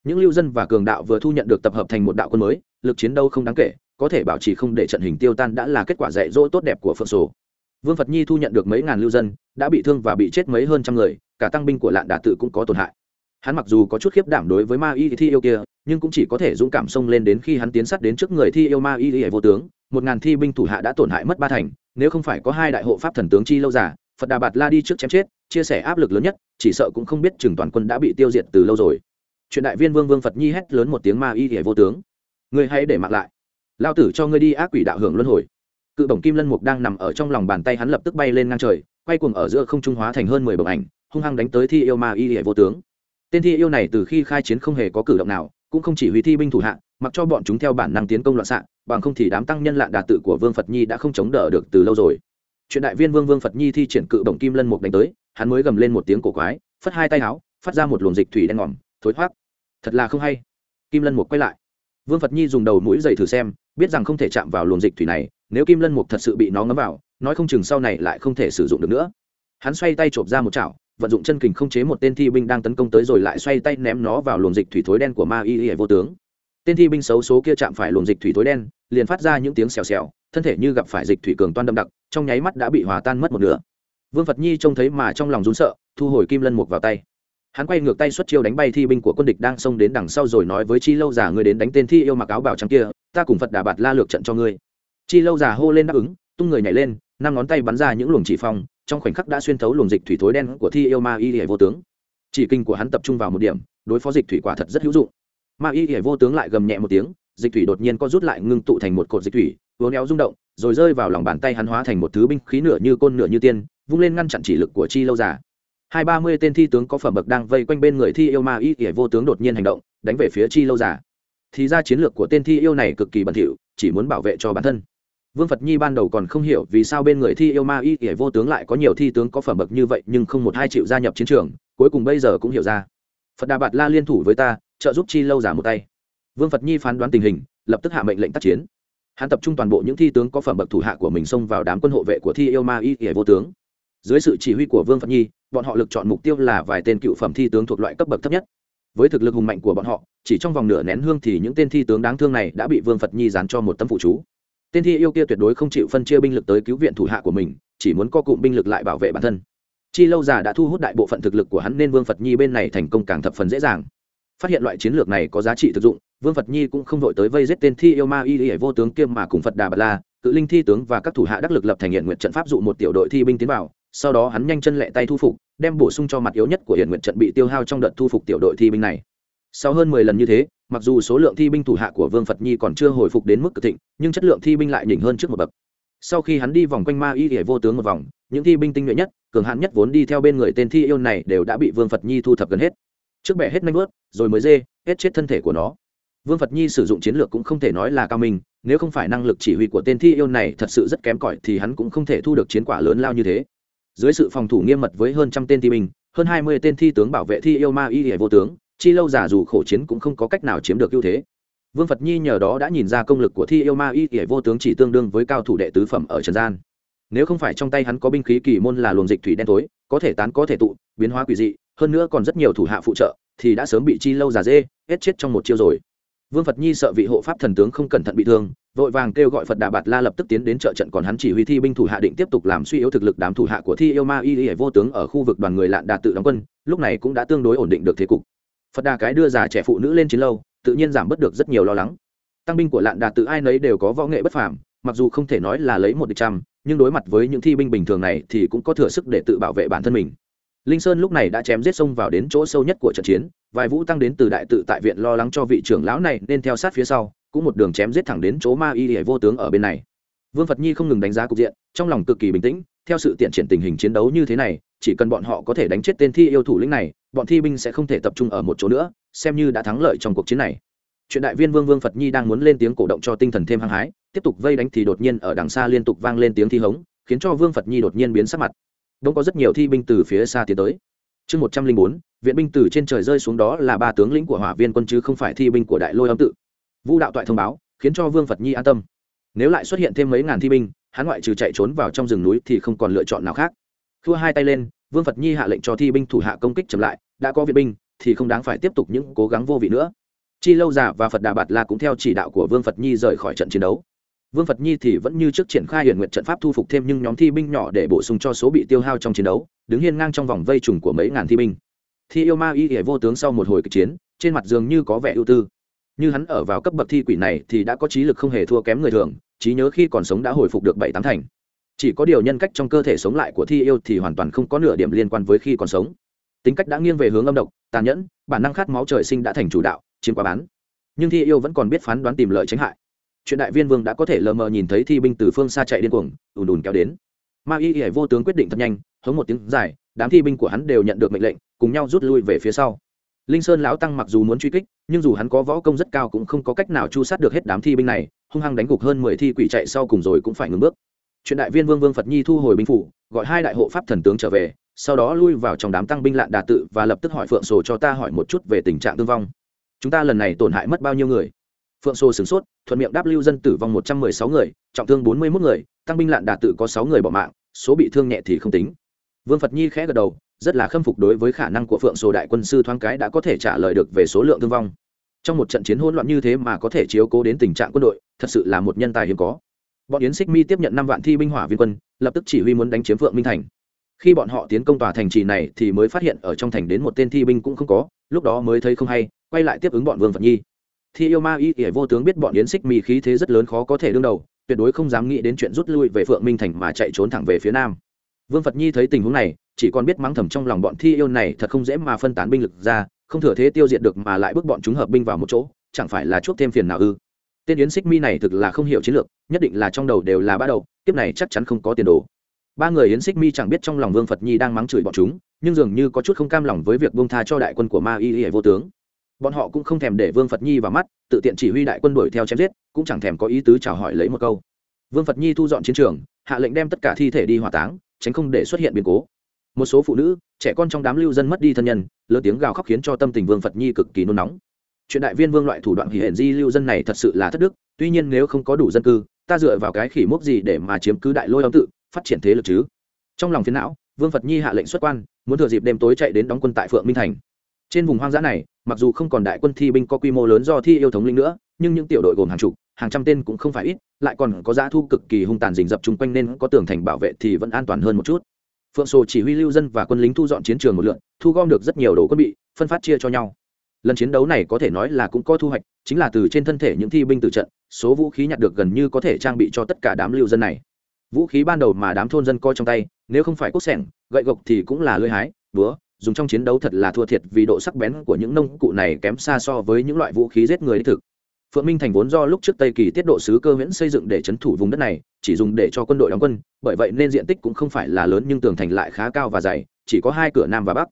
những lưu dân và cường đạo vừa thu nhận được tập hợp thành một đạo quân mới, lực chiến đâu không đáng kể, có thể bảo trì không để trận hình tiêu tan đã là kết quả dạy dỗ tốt đẹp của phượng sổ. Vương phật nhi thu nhận được mấy ngàn lưu dân, đã bị thương và bị chết mấy hơn trăm người, cả tăng binh của lạn đà tự cũng có tổn hại. Hắn mặc dù có chút khiếp đảm đối với ma y thi yêu kia, nhưng cũng chỉ có thể dũng cảm xông lên đến khi hắn tiến sát đến trước người thi yêu ma y vô tướng, một ngàn thi binh thủ hạ đã tổn hại mất ba thành, nếu không phải có hai đại hộ pháp thần tướng chi lâu giả phật đà bạt la đi trước chém chết, chia sẻ áp lực lớn nhất, chỉ sợ cũng không biết chừng toàn quân đã bị tiêu diệt từ lâu rồi chuyện đại viên vương vương phật nhi hét lớn một tiếng ma y hệ vô tướng. Ngươi hãy để mặc lại. Lao tử cho ngươi đi ác quỷ đạo hưởng luân hồi. Cự bổng kim lân mục đang nằm ở trong lòng bàn tay hắn lập tức bay lên ngang trời, quay cuồng ở giữa không trung hóa thành hơn mười bổng ảnh, hung hăng đánh tới thi yêu ma y hệ vô tướng. Tên thi yêu này từ khi khai chiến không hề có cử động nào, cũng không chỉ huy thi binh thủ hạ, mặc cho bọn chúng theo bản năng tiến công loạn xạ, bằng không thì đám tăng nhân lạn đà tự của vương phật nhi đã không chống đỡ được từ lâu rồi. Chuyện đại viên vương vương phật nhi thi triển cự bổng kim lân mục đánh tới, hắn mới gầm lên một tiếng cổ quái, phất hai tay áo, phát ra một luồng dịch thủy đen ngòm, thối thoát thật là không hay. Kim lân mục quay lại. Vương phật nhi dùng đầu mũi dày thử xem, biết rằng không thể chạm vào luồng dịch thủy này, nếu kim lân mục thật sự bị nó ngấm vào, nói không chừng sau này lại không thể sử dụng được nữa. Hắn xoay tay chộp ra một chảo, vận dụng chân kình không chế một tên thi binh đang tấn công tới rồi lại xoay tay ném nó vào luồng dịch thủy thối đen của ma y y vô tướng. Tên thi binh xấu số kia chạm phải luồng dịch thủy thối đen, liền phát ra những tiếng xèo xèo, thân thể như gặp phải dịch thủy cường toan đậm đặc, trong nháy mắt đã bị hòa tan mất một nửa. Vương phật nhi trông thấy mà trong lòng rún sợ, thu hồi kim lân mục vào tay hắn quay ngược tay xuất chiêu đánh bay thi binh của quân địch đang xông đến đằng sau rồi nói với chi lâu già người đến đánh tên thi yêu mặc áo bảo trắng kia, ta cùng phật đà bạt la lược trận cho ngươi. Chi lâu già hô lên đáp ứng, tung người nhảy lên, năm ngón tay bắn ra những luồng chỉ phong, trong khoảnh khắc đã xuyên thấu luồng dịch thủy thối đen của thi yêu ma y hệ vô tướng. Chỉ kinh của hắn tập trung vào một điểm, đối phó dịch thủy quả thật rất hữu dụng. Ma y hệ vô tướng lại gầm nhẹ một tiếng, dịch thủy đột nhiên có rút lại ngưng tụ thành một cột dịch thủy, uốn éo rung động, rồi rơi vào lòng bàn tay hắn hóa thành một thứ binh khí nửa như côn nửa như tiên, vung lên ngăn chặn chỉ lực của chi lâu già hai ba mươi tên thi tướng có phẩm bậc đang vây quanh bên người thi yêu ma y hệ vô tướng đột nhiên hành động, đánh về phía chi lâu già. Thì ra chiến lược của tên thi yêu này cực kỳ bẩn thỉu, chỉ muốn bảo vệ cho bản thân. Vương phật nhi ban đầu còn không hiểu vì sao bên người thi yêu ma y ỉa vô tướng lại có nhiều thi tướng có phẩm bậc như vậy, nhưng không một hai chịu gia nhập chiến trường, cuối cùng bây giờ cũng hiểu ra. Phật đà bạt la liên thủ với ta, trợ giúp chi lâu giả một tay. Vương phật nhi phán đoán tình hình, lập tức hạ mệnh lệnh tác chiến. Hắn tập trung toàn bộ những thi tướng có phẩm bậc thủ hạ của mình xông vào đám quân hộ vệ của thi yêu ma y ỉa vô tướng. Dưới sự chỉ huy của vương phật nhi bọn họ lực chọn mục tiêu là vài tên cựu phẩm thi tướng thuộc loại cấp bậc thấp nhất. Với thực lực hùng mạnh của bọn họ, chỉ trong vòng nửa nén hương thì những tên thi tướng đáng thương này đã bị vương phật nhi dán cho một tấm phụ chú. Tên thi yêu kia tuyệt đối không chịu phân chia binh lực tới cứu viện thủ hạ của mình, chỉ muốn co cụm binh lực lại bảo vệ bản thân. Chi lâu già đã thu hút đại bộ phận thực lực của hắn nên vương phật nhi bên này thành công càng thập phần dễ dàng. Phát hiện loại chiến lược này có giá trị thực dụng, vương phật nhi cũng không vội tới vây giết tên thi yêu ma y y vô tướng kiêm mà cùng phật đà bật la, cự linh thi tướng và các thủ hạ đắc lực lập thành hiện nguyện trận pháp dụ một tiểu đội thi binh tiến vào sau đó hắn nhanh chân lẹ tay thu phục, đem bổ sung cho mặt yếu nhất của hiện nguyện trận bị tiêu hao trong đợt thu phục tiểu đội thi binh này. Sau hơn mười lần như thế, mặc dù số lượng thi binh thủ hạ của vương phật nhi còn chưa hồi phục đến mức cực thịnh, nhưng chất lượng thi binh lại nhỉnh hơn trước một bậc. Sau khi hắn đi vòng quanh ma y hệ vô tướng một vòng, những thi binh tinh nhuệ nhất, cường hạn nhất vốn đi theo bên người tên thi yêu này đều đã bị vương phật nhi thu thập gần hết. Trước bẻ hết nanh vớt rồi mới dê, hết chết thân thể của nó. Vương phật nhi sử dụng chiến lược cũng không thể nói là cao minh, nếu không phải năng lực chỉ huy của tên thi yêu này thật sự rất kém cỏi thì hắn cũng không thể thu được chiến quả lớn lao như thế dưới sự phòng thủ nghiêm mật với hơn trăm tên thi binh, hơn hai mươi tên thi tướng bảo vệ thi yêu ma y hệ vô tướng, chi lâu giả dù khổ chiến cũng không có cách nào chiếm được ưu thế. Vương phật nhi nhờ đó đã nhìn ra công lực của thi yêu ma y hệ vô tướng chỉ tương đương với cao thủ đệ tứ phẩm ở trần gian. Nếu không phải trong tay hắn có binh khí kỳ môn là luồng dịch thủy đen tối, có thể tán có thể tụ, biến hóa quỷ dị, hơn nữa còn rất nhiều thủ hạ phụ trợ, thì đã sớm bị chi lâu giả dê, hết chết trong một chiêu rồi. Vương phật nhi sợ vị hộ pháp thần tướng không cẩn thận bị thương vội vàng kêu gọi phật đà bạt la lập tức tiến đến trợ trận, còn hắn chỉ huy thi binh thủ hạ định tiếp tục làm suy yếu thực lực đám thủ hạ của thi yêu ma y y vô tướng ở khu vực đoàn người lạn đạt tự đóng quân, lúc này cũng đã tương đối ổn định được thế cục. Phật đà cái đưa già trẻ phụ nữ lên chiến lâu, tự nhiên giảm bớt được rất nhiều lo lắng. Tăng binh của lạn đà tự ai nấy đều có võ nghệ bất phàm, mặc dù không thể nói là lấy một địch trăm, nhưng đối mặt với những thi binh bình thường này thì cũng có thừa sức để tự bảo vệ bản thân mình. Linh sơn lúc này đã chém giết sông vào đến chỗ sâu nhất của trận chiến, vài vũ tăng đến từ đại tự tại viện lo lắng cho vị trưởng lão này, nên theo sát phía sau cũng một đường chém giết thẳng đến chỗ ma y hệ vô tướng ở bên này. Vương phật nhi không ngừng đánh giá cục diện, trong lòng cực kỳ bình tĩnh, theo sự tiện triển tình hình chiến đấu như thế này, chỉ cần bọn họ có thể đánh chết tên thi yêu thủ lĩnh này, bọn thi binh sẽ không thể tập trung ở một chỗ nữa, xem như đã thắng lợi trong cuộc chiến này. Chuyện đại viên vương vương phật nhi đang muốn lên tiếng cổ động cho tinh thần thêm hăng hái, tiếp tục vây đánh thì đột nhiên ở đằng xa liên tục vang lên tiếng thi hống, khiến cho vương phật nhi đột nhiên biến sắc mặt. Đông có rất nhiều thi binh từ phía xa tiến tới. Chương một trăm linh bốn, viện binh từ trên trời rơi xuống đó là ba tướng lĩnh của hỏa viên quân chứ không phải thi binh của đại lôi âm tự vũ đạo toại thông báo, khiến cho vương phật nhi an tâm. Nếu lại xuất hiện thêm mấy ngàn thi binh, hắn ngoại trừ chạy trốn vào trong rừng núi thì không còn lựa chọn nào khác. Thua hai tay lên, vương phật nhi hạ lệnh cho thi binh thủ hạ công kích chậm lại, đã có viện binh, thì không đáng phải tiếp tục những cố gắng vô vị nữa. Chi lâu già và phật đà bạt la cũng theo chỉ đạo của vương phật nhi rời khỏi trận chiến đấu. Vương phật nhi thì vẫn như trước triển khai hiển nguyện trận pháp thu phục thêm nhưng nhóm thi binh nhỏ để bổ sung cho số bị tiêu hao trong chiến đấu, đứng hiên ngang trong vòng vây trùng của mấy ngàn thi binh. Thi yêu ma y hệ vô tướng sau một hồi kịch chiến, trên mặt dường như có vẻ ưu tư như hắn ở vào cấp bậc thi quỷ này thì đã có trí lực không hề thua kém người thường, trí nhớ khi còn sống đã hồi phục được bảy tám thành. Chỉ có điều nhân cách trong cơ thể sống lại của thi yêu thì hoàn toàn không có nửa điểm liên quan với khi còn sống. Tính cách đã nghiêng về hướng âm độc, tàn nhẫn, bản năng khát máu trời sinh đã thành chủ đạo, chiếm quá bán. Nhưng thi yêu vẫn còn biết phán đoán tìm lợi tránh hại. Chuyện đại viên vương đã có thể lờ mờ nhìn thấy thi binh từ phương xa chạy điên cuồng, ùn ùn kéo đến. Ma y y vô tướng quyết định thật nhanh, hống một tiếng dài, đám thi binh của hắn đều nhận được mệnh lệnh, cùng nhau rút lui về phía sau linh sơn lão tăng mặc dù muốn truy kích, nhưng dù hắn có võ công rất cao cũng không có cách nào chu sát được hết đám thi binh này, hung hăng đánh gục hơn mười thi quỷ chạy sau cùng rồi cũng phải ngừng bước. Chuyện đại viên vương vương phật nhi thu hồi binh phủ, gọi hai đại hộ pháp thần tướng trở về, sau đó lui vào trong đám tăng binh lạn đà tự và lập tức hỏi phượng sổ cho ta hỏi một chút về tình trạng thương vong. Chúng ta lần này tổn hại mất bao nhiêu người? Phượng sô sửng sốt, thuận miệng đáp lưu dân tử vong một trăm mười sáu người, trọng thương bốn mươi mốt người, tăng binh lạn đà tự có sáu người bỏ mạng, số bị thương nhẹ thì không tính. Vương phật nhi khẽ gật đầu rất là khâm phục đối với khả năng của phượng sổ đại quân sư thoáng cái đã có thể trả lời được về số lượng thương vong. Trong một trận chiến hỗn loạn như thế mà có thể chiếu cố đến tình trạng quân đội, thật sự là một nhân tài hiếm có. Bọn yến xích mi tiếp nhận năm vạn thi binh hỏa viên quân, lập tức chỉ huy muốn đánh chiếm phượng minh thành. Khi bọn họ tiến công tòa thành trì này thì mới phát hiện ở trong thành đến một tên thi binh cũng không có, lúc đó mới thấy không hay, quay lại tiếp ứng bọn vương phật nhi. Thi yêu ma y ỉa vô tướng biết bọn yến xích mi khí thế rất lớn khó có thể đương đầu, tuyệt đối không dám nghĩ đến chuyện rút lui về phượng minh thành mà chạy trốn thẳng về phía nam. Vương phật nhi thấy tình huống này chỉ còn biết mắng thầm trong lòng bọn thi yêu này thật không dễ mà phân tán binh lực ra, không thừa thế tiêu diệt được mà lại bước bọn chúng hợp binh vào một chỗ, chẳng phải là chuốc thêm phiền nào ư? Tên yến xích mi này thực là không hiểu chiến lược, nhất định là trong đầu đều là ba đầu tiếp này chắc chắn không có tiền đồ. Ba người yến xích mi chẳng biết trong lòng vương phật nhi đang mắng chửi bọn chúng, nhưng dường như có chút không cam lòng với việc bông tha cho đại quân của ma y y vô tướng. Bọn họ cũng không thèm để vương phật nhi vào mắt, tự tiện chỉ huy đại quân đuổi theo chém giết, cũng chẳng thèm có ý tứ chào hỏi lấy một câu. Vương phật nhi thu dọn chiến trường, hạ lệnh đem tất cả thi thể đi hỏa táng, tránh không để xuất hiện biến cố một số phụ nữ, trẻ con trong đám lưu dân mất đi thân nhân lớn tiếng gào khóc khiến cho tâm tình vương phật nhi cực kỳ nôn nóng. Chuyện đại viên vương loại thủ đoạn hỉ hển di lưu dân này thật sự là thất đức, tuy nhiên nếu không có đủ dân cư, ta dựa vào cái khỉ mốc gì để mà chiếm cứ đại lôi âm tự, phát triển thế lực chứ? Trong lòng phiến não, vương phật nhi hạ lệnh xuất quan, muốn thừa dịp đêm tối chạy đến đóng quân tại phượng minh thành. Trên vùng hoang dã này, mặc dù không còn đại quân thi binh có quy mô lớn do thi yêu thống linh nữa, nhưng những tiểu đội gồm hàng chục, hàng trăm tên cũng không phải ít, lại còn có giá thu cực kỳ hung tàn rình rập chung quanh nên có tường thành bảo vệ thì vẫn an toàn hơn một chút phượng sổ chỉ huy lưu dân và quân lính thu dọn chiến trường một lượn, thu gom được rất nhiều đồ quân bị, phân phát chia cho nhau. Lần chiến đấu này có thể nói là cũng có thu hoạch, chính là từ trên thân thể những thi binh từ trận, số vũ khí nhặt được gần như có thể trang bị cho tất cả đám lưu dân này. Vũ khí ban đầu mà đám thôn dân coi trong tay, nếu không phải cốt sẻng, gậy gộc thì cũng là lưỡi hái, búa, dùng trong chiến đấu thật là thua thiệt vì độ sắc bén của những nông cụ này kém xa so với những loại vũ khí giết người đích thực phượng minh thành vốn do lúc trước tây kỳ tiết độ sứ cơ huyễn xây dựng để trấn thủ vùng đất này, chỉ dùng để cho quân đội đóng quân, bởi vậy nên diện tích cũng không phải là lớn nhưng tường thành lại khá cao và dày, chỉ có hai cửa nam và bắc.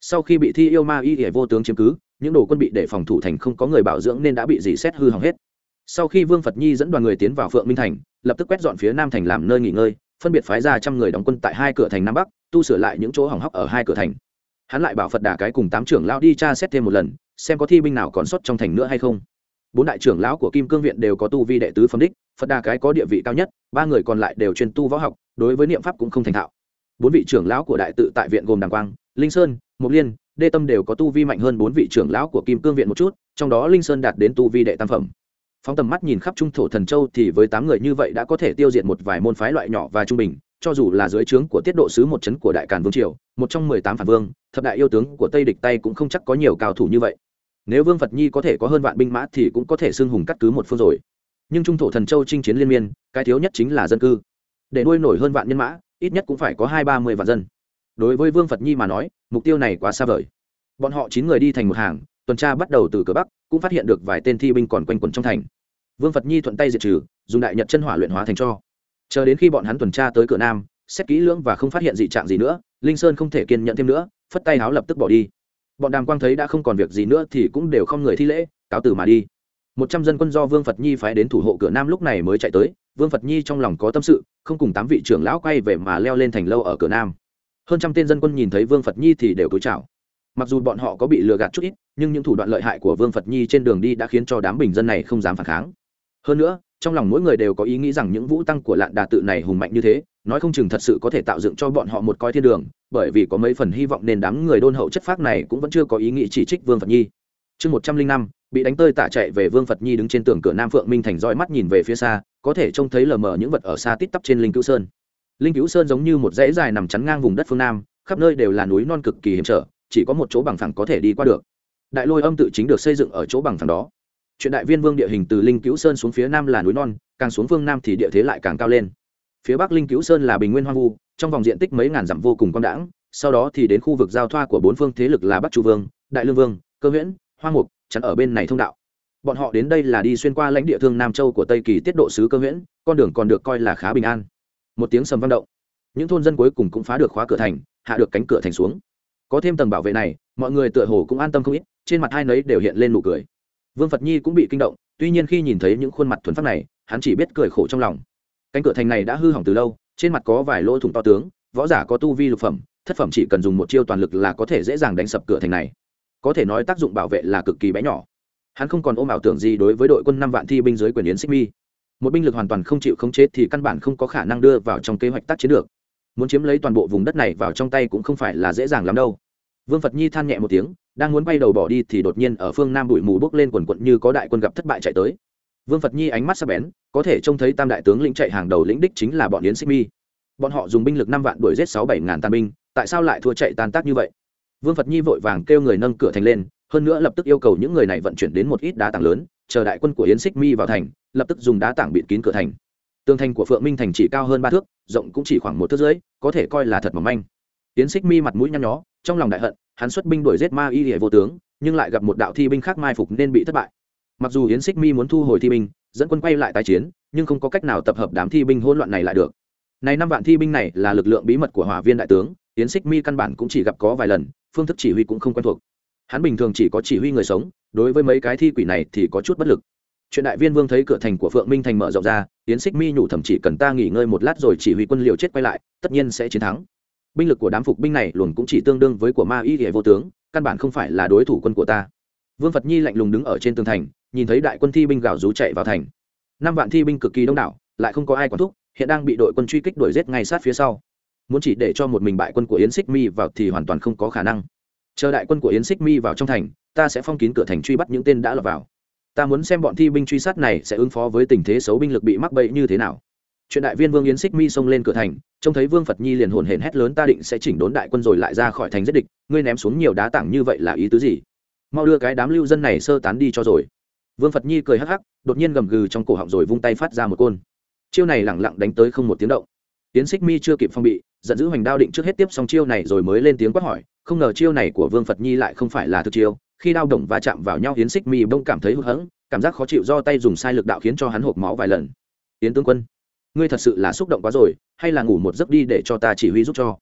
Sau khi bị thi yêu ma y hệ vô tướng chiếm cứ, những đồ quân bị để phòng thủ thành không có người bảo dưỡng nên đã bị dì xét hư hỏng hết. Sau khi vương phật nhi dẫn đoàn người tiến vào phượng minh thành, lập tức quét dọn phía nam thành làm nơi nghỉ ngơi, phân biệt phái ra trăm người đóng quân tại hai cửa thành nam bắc, tu sửa lại những chỗ hỏng hóc ở hai cửa thành. Hắn lại bảo phật đà cái cùng tám trưởng lão đi tra xét thêm một lần, xem có thi binh nào còn sót trong thành nữa hay không bốn đại trưởng lão của kim cương viện đều có tu vi đệ tứ phẩm đích, phật đà cái có địa vị cao nhất, ba người còn lại đều chuyên tu võ học, đối với niệm pháp cũng không thành thạo. Bốn vị trưởng lão của đại tự tại viện gồm đàng quang, linh sơn mục liên, đê tâm đều có tu vi mạnh hơn bốn vị trưởng lão của kim cương viện một chút, trong đó linh sơn đạt đến tu vi đệ tam phẩm. Phóng tầm mắt nhìn khắp trung thổ thần châu thì với tám người như vậy đã có thể tiêu diệt một vài môn phái loại nhỏ và trung bình, cho dù là dưới trướng của tiết độ sứ một chấn của đại càn vương triều, một trong mười tám phản vương, thập đại yêu tướng của tây địch tây cũng không chắc có nhiều cao thủ như vậy nếu vương phật nhi có thể có hơn vạn binh mã thì cũng có thể xưng hùng cắt cứ một phương rồi. Nhưng trung thổ thần châu chinh chiến liên miên, cái thiếu nhất chính là dân cư. Để nuôi nổi hơn vạn nhân mã, ít nhất cũng phải có hai ba mươi vạn dân. Đối với vương phật nhi mà nói, mục tiêu này quá xa vời. Bọn họ chín người đi thành một hàng, tuần tra bắt đầu từ cửa bắc, cũng phát hiện được vài tên thi binh còn quanh quẩn trong thành. Vương phật nhi thuận tay diệt trừ, dùng đại nhật chân hỏa luyện hóa thành cho. Chờ đến khi bọn hắn tuần tra tới cửa nam, xét kỹ lưỡng và không phát hiện dị trạng gì nữa, linh sơn không thể kiên nhẫn thêm nữa, phất tay háo lập tức bỏ đi bọn đàm quang thấy đã không còn việc gì nữa thì cũng đều không người thi lễ, cáo từ mà đi. Một trăm dân quân do vương phật nhi phái đến thủ hộ cửa nam lúc này mới chạy tới, vương phật nhi trong lòng có tâm sự, không cùng tám vị trưởng lão quay về mà leo lên thành lâu ở cửa nam. Hơn trăm tên dân quân nhìn thấy vương phật nhi thì đều cúi chào. Mặc dù bọn họ có bị lừa gạt chút ít, nhưng những thủ đoạn lợi hại của vương phật nhi trên đường đi đã khiến cho đám bình dân này không dám phản kháng. Hơn nữa trong lòng mỗi người đều có ý nghĩ rằng những vũ tăng của lạn đà tự này hùng mạnh như thế, nói không chừng thật sự có thể tạo dựng cho bọn họ một coi thiên đường, bởi vì có mấy phần hy vọng nên đám người đôn hậu chất phác này cũng vẫn chưa có ý nghĩ chỉ trích vương phật nhi. Chương một trăm linh năm, bị đánh tơi tả chạy về vương phật nhi đứng trên tường cửa nam phượng minh thành roi mắt nhìn về phía xa, có thể trông thấy lờ mờ những vật ở xa tít tắp trên linh cứu sơn. Linh cứu sơn giống như một dãy dài nằm chắn ngang vùng đất phương nam, khắp nơi đều là núi non cực kỳ hiểm trở, chỉ có một chỗ bằng phẳng có thể đi qua được. Đại lôi âm tự chính được xây dựng ở chỗ bằng phẳng đó chuyện đại viên vương địa hình từ linh cứu sơn xuống phía nam là núi non, càng xuống phương nam thì địa thế lại càng cao lên. Phía bắc linh cứu sơn là bình nguyên hoang vu, trong vòng diện tích mấy ngàn dặm vô cùng quang đãng, sau đó thì đến khu vực giao thoa của bốn phương thế lực là bắc chu vương, đại lương vương, cơ huyễn, hoang mục, chắn ở bên này thông đạo. Bọn họ đến đây là đi xuyên qua lãnh địa thương nam châu của tây kỳ tiết độ sứ cơ huyễn, con đường còn được coi là khá bình an. Một tiếng sầm vang động. Những thôn dân cuối cùng cũng phá được khóa cửa thành, hạ được cánh cửa thành xuống. Có thêm tầng bảo vệ này, mọi người tựa hồ cũng an tâm không ít, trên mặt hai nấy đều hiện lên nụ cười vương phật nhi cũng bị kinh động, tuy nhiên khi nhìn thấy những khuôn mặt thuần phát này, hắn chỉ biết cười khổ trong lòng. Cánh cửa thành này đã hư hỏng từ lâu, trên mặt có vài lỗ thủng to tướng, võ giả có tu vi lục phẩm, thất phẩm chỉ cần dùng một chiêu toàn lực là có thể dễ dàng đánh sập cửa thành này. Có thể nói tác dụng bảo vệ là cực kỳ bé nhỏ. Hắn không còn ôm ảo tưởng gì đối với đội quân năm vạn thi binh dưới quyền yến xích mi. Một binh lực hoàn toàn không chịu khống chế thì căn bản không có khả năng đưa vào trong kế hoạch tác chiến được. Muốn chiếm lấy toàn bộ vùng đất này vào trong tay cũng không phải là dễ dàng lắm đâu vương phật nhi than nhẹ một tiếng, đang muốn bay đầu bỏ đi thì đột nhiên ở phương nam bụi mù bốc lên quần quận như có đại quân gặp thất bại chạy tới. Vương phật nhi ánh mắt sắp bén, có thể trông thấy tam đại tướng lĩnh chạy hàng đầu lĩnh đích chính là bọn yến xích mi. Bọn họ dùng binh lực năm vạn đuổi giết sáu bảy ngàn tàn binh, tại sao lại thua chạy tan tác như vậy? Vương phật nhi vội vàng kêu người nâng cửa thành lên, hơn nữa lập tức yêu cầu những người này vận chuyển đến một ít đá tảng lớn, chờ đại quân của yến xích mi vào thành, lập tức dùng đá tảng bịt kín cửa thành. Tường thành của phượng minh thành chỉ cao hơn ba thước, rộng cũng chỉ khoảng một thước rưỡi, có thể coi là thật mỏng manh. Yến xích mi mặt mũi nhăn nhó trong lòng đại hận, hắn xuất binh đuổi giết ma y hệ vô tướng, nhưng lại gặp một đạo thi binh khác mai phục nên bị thất bại. Mặc dù yến xích mi muốn thu hồi thi binh, dẫn quân quay lại tái chiến, nhưng không có cách nào tập hợp đám thi binh hỗn loạn này lại được. Này năm vạn thi binh này là lực lượng bí mật của hỏa viên đại tướng, yến xích mi căn bản cũng chỉ gặp có vài lần, phương thức chỉ huy cũng không quen thuộc. Hắn bình thường chỉ có chỉ huy người sống, đối với mấy cái thi quỷ này thì có chút bất lực. Chuyện đại viên vương thấy cửa thành của phượng minh thành mở rộng ra, Yến xích mi nhủ thậm chỉ cần ta nghỉ ngơi một lát rồi chỉ huy quân liều chết quay lại, tất nhiên sẽ chiến thắng binh lực của đám phục binh này luôn cũng chỉ tương đương với của ma y hệ vô tướng, căn bản không phải là đối thủ quân của ta. Vương phật nhi lạnh lùng đứng ở trên tường thành, nhìn thấy đại quân thi binh gào rú chạy vào thành. Năm vạn thi binh cực kỳ đông đảo, lại không có ai quản thúc, hiện đang bị đội quân truy kích đuổi giết ngay sát phía sau. Muốn chỉ để cho một mình bại quân của yến xích mi vào thì hoàn toàn không có khả năng. Chờ đại quân của yến xích mi vào trong thành, ta sẽ phong kín cửa thành truy bắt những tên đã lọt vào. Ta muốn xem bọn thi binh truy sát này sẽ ứng phó với tình thế xấu binh lực bị mắc bẫy như thế nào chuyện đại viên vương yến xích mi xông lên cửa thành, trông thấy vương phật nhi liền hồn hển hét lớn ta định sẽ chỉnh đốn đại quân rồi lại ra khỏi thành giết địch, ngươi ném xuống nhiều đá tảng như vậy là ý tứ gì? Mau đưa cái đám lưu dân này sơ tán đi cho rồi. Vương phật nhi cười hắc hắc, đột nhiên gầm gừ trong cổ họng rồi vung tay phát ra một côn. Chiêu này lẳng lặng đánh tới không một tiếng động. Tiến xích mi chưa kịp phong bị, giận dữ hoành đao định trước hết tiếp xong chiêu này rồi mới lên tiếng quát hỏi, không ngờ chiêu này của vương phật nhi lại không phải là thực chiêu. Khi đao đồng va chạm vào nhau, yến xích mi bông cảm thấy hụt hẫng, cảm giác khó chịu do tay dùng sai lực đạo khiến cho hắn hộp máu vài lần. Yến tướng quân ngươi thật sự là xúc động quá rồi, hay là ngủ một giấc đi để cho ta chỉ huy giúp cho.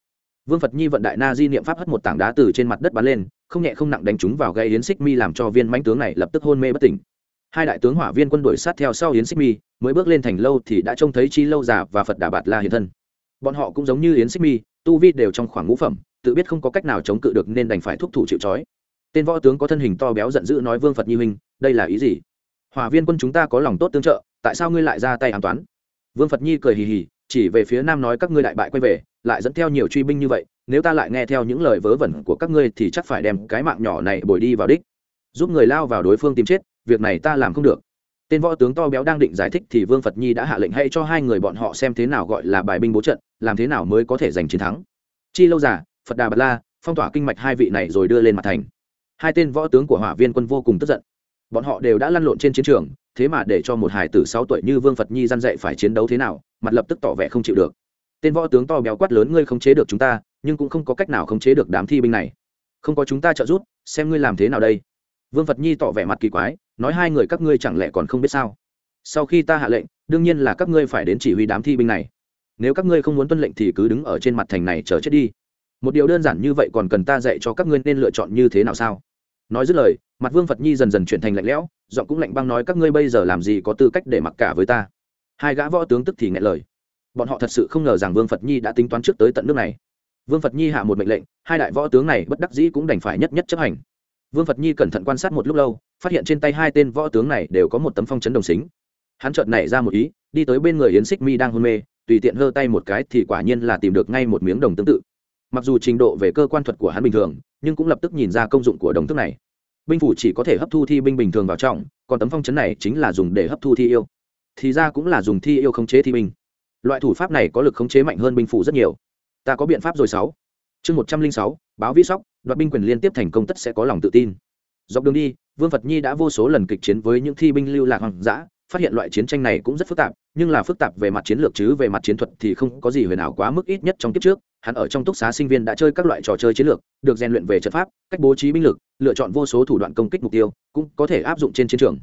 Vương phật nhi vận đại na di niệm pháp hất một tảng đá từ trên mặt đất bắn lên, không nhẹ không nặng đánh chúng vào gây yến xích mi làm cho viên mãnh tướng này lập tức hôn mê bất tỉnh. Hai đại tướng hỏa viên quân đuổi sát theo sau yến xích mi, mới bước lên thành lâu thì đã trông thấy chi lâu già và phật đà bạt la hiện thân. Bọn họ cũng giống như yến xích mi, tu vi đều trong khoảng ngũ phẩm, tự biết không có cách nào chống cự được nên đành phải thúc thủ chịu trói. Tên võ tướng có thân hình to béo giận dữ nói vương phật nhi huynh, đây là ý gì? Hòa viên quân chúng ta có lòng tốt tương trợ, tại sao ngươi lại ra tay an toán? Vương phật nhi cười hì hì, chỉ về phía nam nói các ngươi đại bại quay về, lại dẫn theo nhiều truy binh như vậy, nếu ta lại nghe theo những lời vớ vẩn của các ngươi thì chắc phải đem cái mạng nhỏ này bồi đi vào đích. Giúp người lao vào đối phương tìm chết, việc này ta làm không được. Tên võ tướng to béo đang định giải thích thì vương phật nhi đã hạ lệnh hay cho hai người bọn họ xem thế nào gọi là bài binh bố trận, làm thế nào mới có thể giành chiến thắng. Chi lâu giả phật đà bật la, phong tỏa kinh mạch hai vị này rồi đưa lên mặt thành. Hai tên võ tướng của hỏa viên quân vô cùng tức giận bọn họ đều đã lăn lộn trên chiến trường, thế mà để cho một hải tử sáu tuổi như vương phật nhi gian dạy phải chiến đấu thế nào, mặt lập tức tỏ vẻ không chịu được. Tên võ tướng to béo quát lớn, ngươi không chế được chúng ta, nhưng cũng không có cách nào khống chế được đám thi binh này. Không có chúng ta trợ giúp, xem ngươi làm thế nào đây. Vương phật nhi tỏ vẻ mặt kỳ quái, nói hai người các ngươi chẳng lẽ còn không biết sao? Sau khi ta hạ lệnh, đương nhiên là các ngươi phải đến chỉ huy đám thi binh này. Nếu các ngươi không muốn tuân lệnh thì cứ đứng ở trên mặt thành này chờ chết đi. Một điều đơn giản như vậy còn cần ta dạy cho các ngươi nên lựa chọn như thế nào sao? Nói dứt lời, mặt vương phật nhi dần dần chuyển thành lạnh lẽo, giọng cũng lạnh băng nói, các ngươi bây giờ làm gì có tư cách để mặc cả với ta? Hai gã võ tướng tức thì ngại lời. Bọn họ thật sự không ngờ rằng vương phật nhi đã tính toán trước tới tận nước này. Vương phật nhi hạ một mệnh lệnh, hai đại võ tướng này bất đắc dĩ cũng đành phải nhất nhất chấp hành. Vương phật nhi cẩn thận quan sát một lúc lâu, phát hiện trên tay hai tên võ tướng này đều có một tấm phong chấn đồng xính. Hắn chợt nảy ra một ý, đi tới bên người yến xích mi đang hôn mê, tùy tiện hơ tay một cái thì quả nhiên là tìm được ngay một miếng đồng tương tự mặc dù trình độ về cơ quan thuật của hắn bình thường, nhưng cũng lập tức nhìn ra công dụng của đồng thức này. Binh phủ chỉ có thể hấp thu thi binh bình thường vào trọng, còn tấm phong chấn này chính là dùng để hấp thu thi yêu. Thì ra cũng là dùng thi yêu khống chế thi binh. Loại thủ pháp này có lực khống chế mạnh hơn binh phủ rất nhiều. Ta có biện pháp rồi sáu. Chương một trăm linh sáu, báo vĩ sóc, đoạt binh quyền liên tiếp thành công tất sẽ có lòng tự tin. Dọc đường đi, vương phật nhi đã vô số lần kịch chiến với những thi binh lưu lạc hoang dã phát hiện loại chiến tranh này cũng rất phức tạp, nhưng là phức tạp về mặt chiến lược chứ về mặt chiến thuật thì không có gì huyền ảo quá mức ít nhất trong kiếp trước. Hắn ở trong túc xá sinh viên đã chơi các loại trò chơi chiến lược, được rèn luyện về trận pháp, cách bố trí binh lực, lựa chọn vô số thủ đoạn công kích mục tiêu, cũng có thể áp dụng trên chiến trường.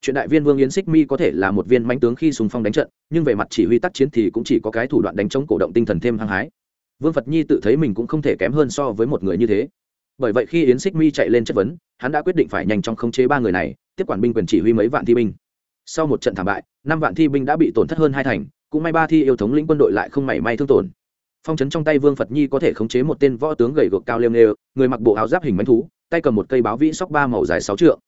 Chuyện đại viên vương yến xích mi có thể là một viên manh tướng khi sùng phong đánh trận, nhưng về mặt chỉ huy tác chiến thì cũng chỉ có cái thủ đoạn đánh chống cổ động tinh thần thêm hăng hái. Vương phật nhi tự thấy mình cũng không thể kém hơn so với một người như thế. Bởi vậy khi yến xích mi chạy lên chất vấn, hắn đã quyết định phải nhanh chóng khống chế ba người này, tiếp quản binh quyền chỉ huy mấy vạn thi binh sau một trận thảm bại, năm vạn thi binh đã bị tổn thất hơn hai thành, cũng may ba thi yêu thống lĩnh quân đội lại không mảy may thương tổn. Phong trấn trong tay vương phật nhi có thể khống chế một tên võ tướng gầy gộc cao liêm nêu người mặc bộ áo giáp hình bánh thú, tay cầm một cây báo vĩ sóc ba màu dài sáu trượng.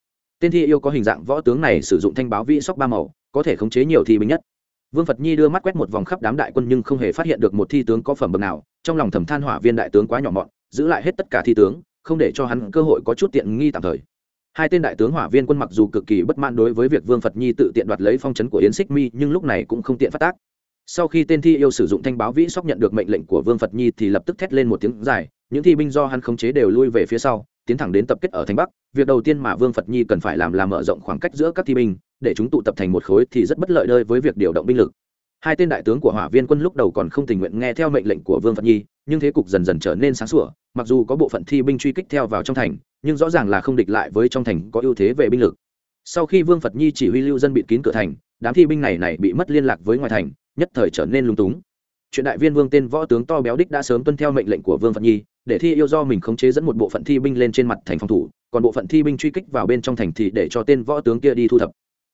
Tên thi yêu có hình dạng võ tướng này sử dụng thanh báo vĩ sóc ba màu, có thể khống chế nhiều thi binh nhất. Vương phật nhi đưa mắt quét một vòng khắp đám đại quân nhưng không hề phát hiện được một thi tướng có phẩm bậc nào, trong lòng thầm than hỏa viên đại tướng quá nhỏ mọn, giữ lại hết tất cả thi tướng, không để cho hắn cơ hội có chút tiện nghi tạm thời hai tên đại tướng hỏa viên quân mặc dù cực kỳ bất mãn đối với việc vương phật nhi tự tiện đoạt lấy phong trấn của yến xích mi, nhưng lúc này cũng không tiện phát tác. Sau khi tên thi yêu sử dụng thanh báo vĩ sóc nhận được mệnh lệnh của vương phật nhi thì lập tức thét lên một tiếng dài, những thi binh do hắn khống chế đều lui về phía sau, tiến thẳng đến tập kết ở thành bắc. Việc đầu tiên mà vương phật nhi cần phải làm là mở rộng khoảng cách giữa các thi binh, để chúng tụ tập thành một khối thì rất bất lợi đơi với việc điều động binh lực. Hai tên đại tướng của hỏa viên quân lúc đầu còn không tình nguyện nghe theo mệnh lệnh của vương phật nhi, nhưng thế cục dần dần trở nên sáng sủa, mặc dù có bộ phận thi binh truy kích theo vào trong thành nhưng rõ ràng là không địch lại với trong thành có ưu thế về binh lực. Sau khi vương phật nhi chỉ huy lưu dân bịt kín cửa thành, đám thi binh này này bị mất liên lạc với ngoài thành, nhất thời trở nên lung túng. Chuyện đại viên vương tên võ tướng to béo đích đã sớm tuân theo mệnh lệnh của vương phật nhi, để thi yêu do mình khống chế dẫn một bộ phận thi binh lên trên mặt thành phòng thủ, còn bộ phận thi binh truy kích vào bên trong thành thì để cho tên võ tướng kia đi thu thập.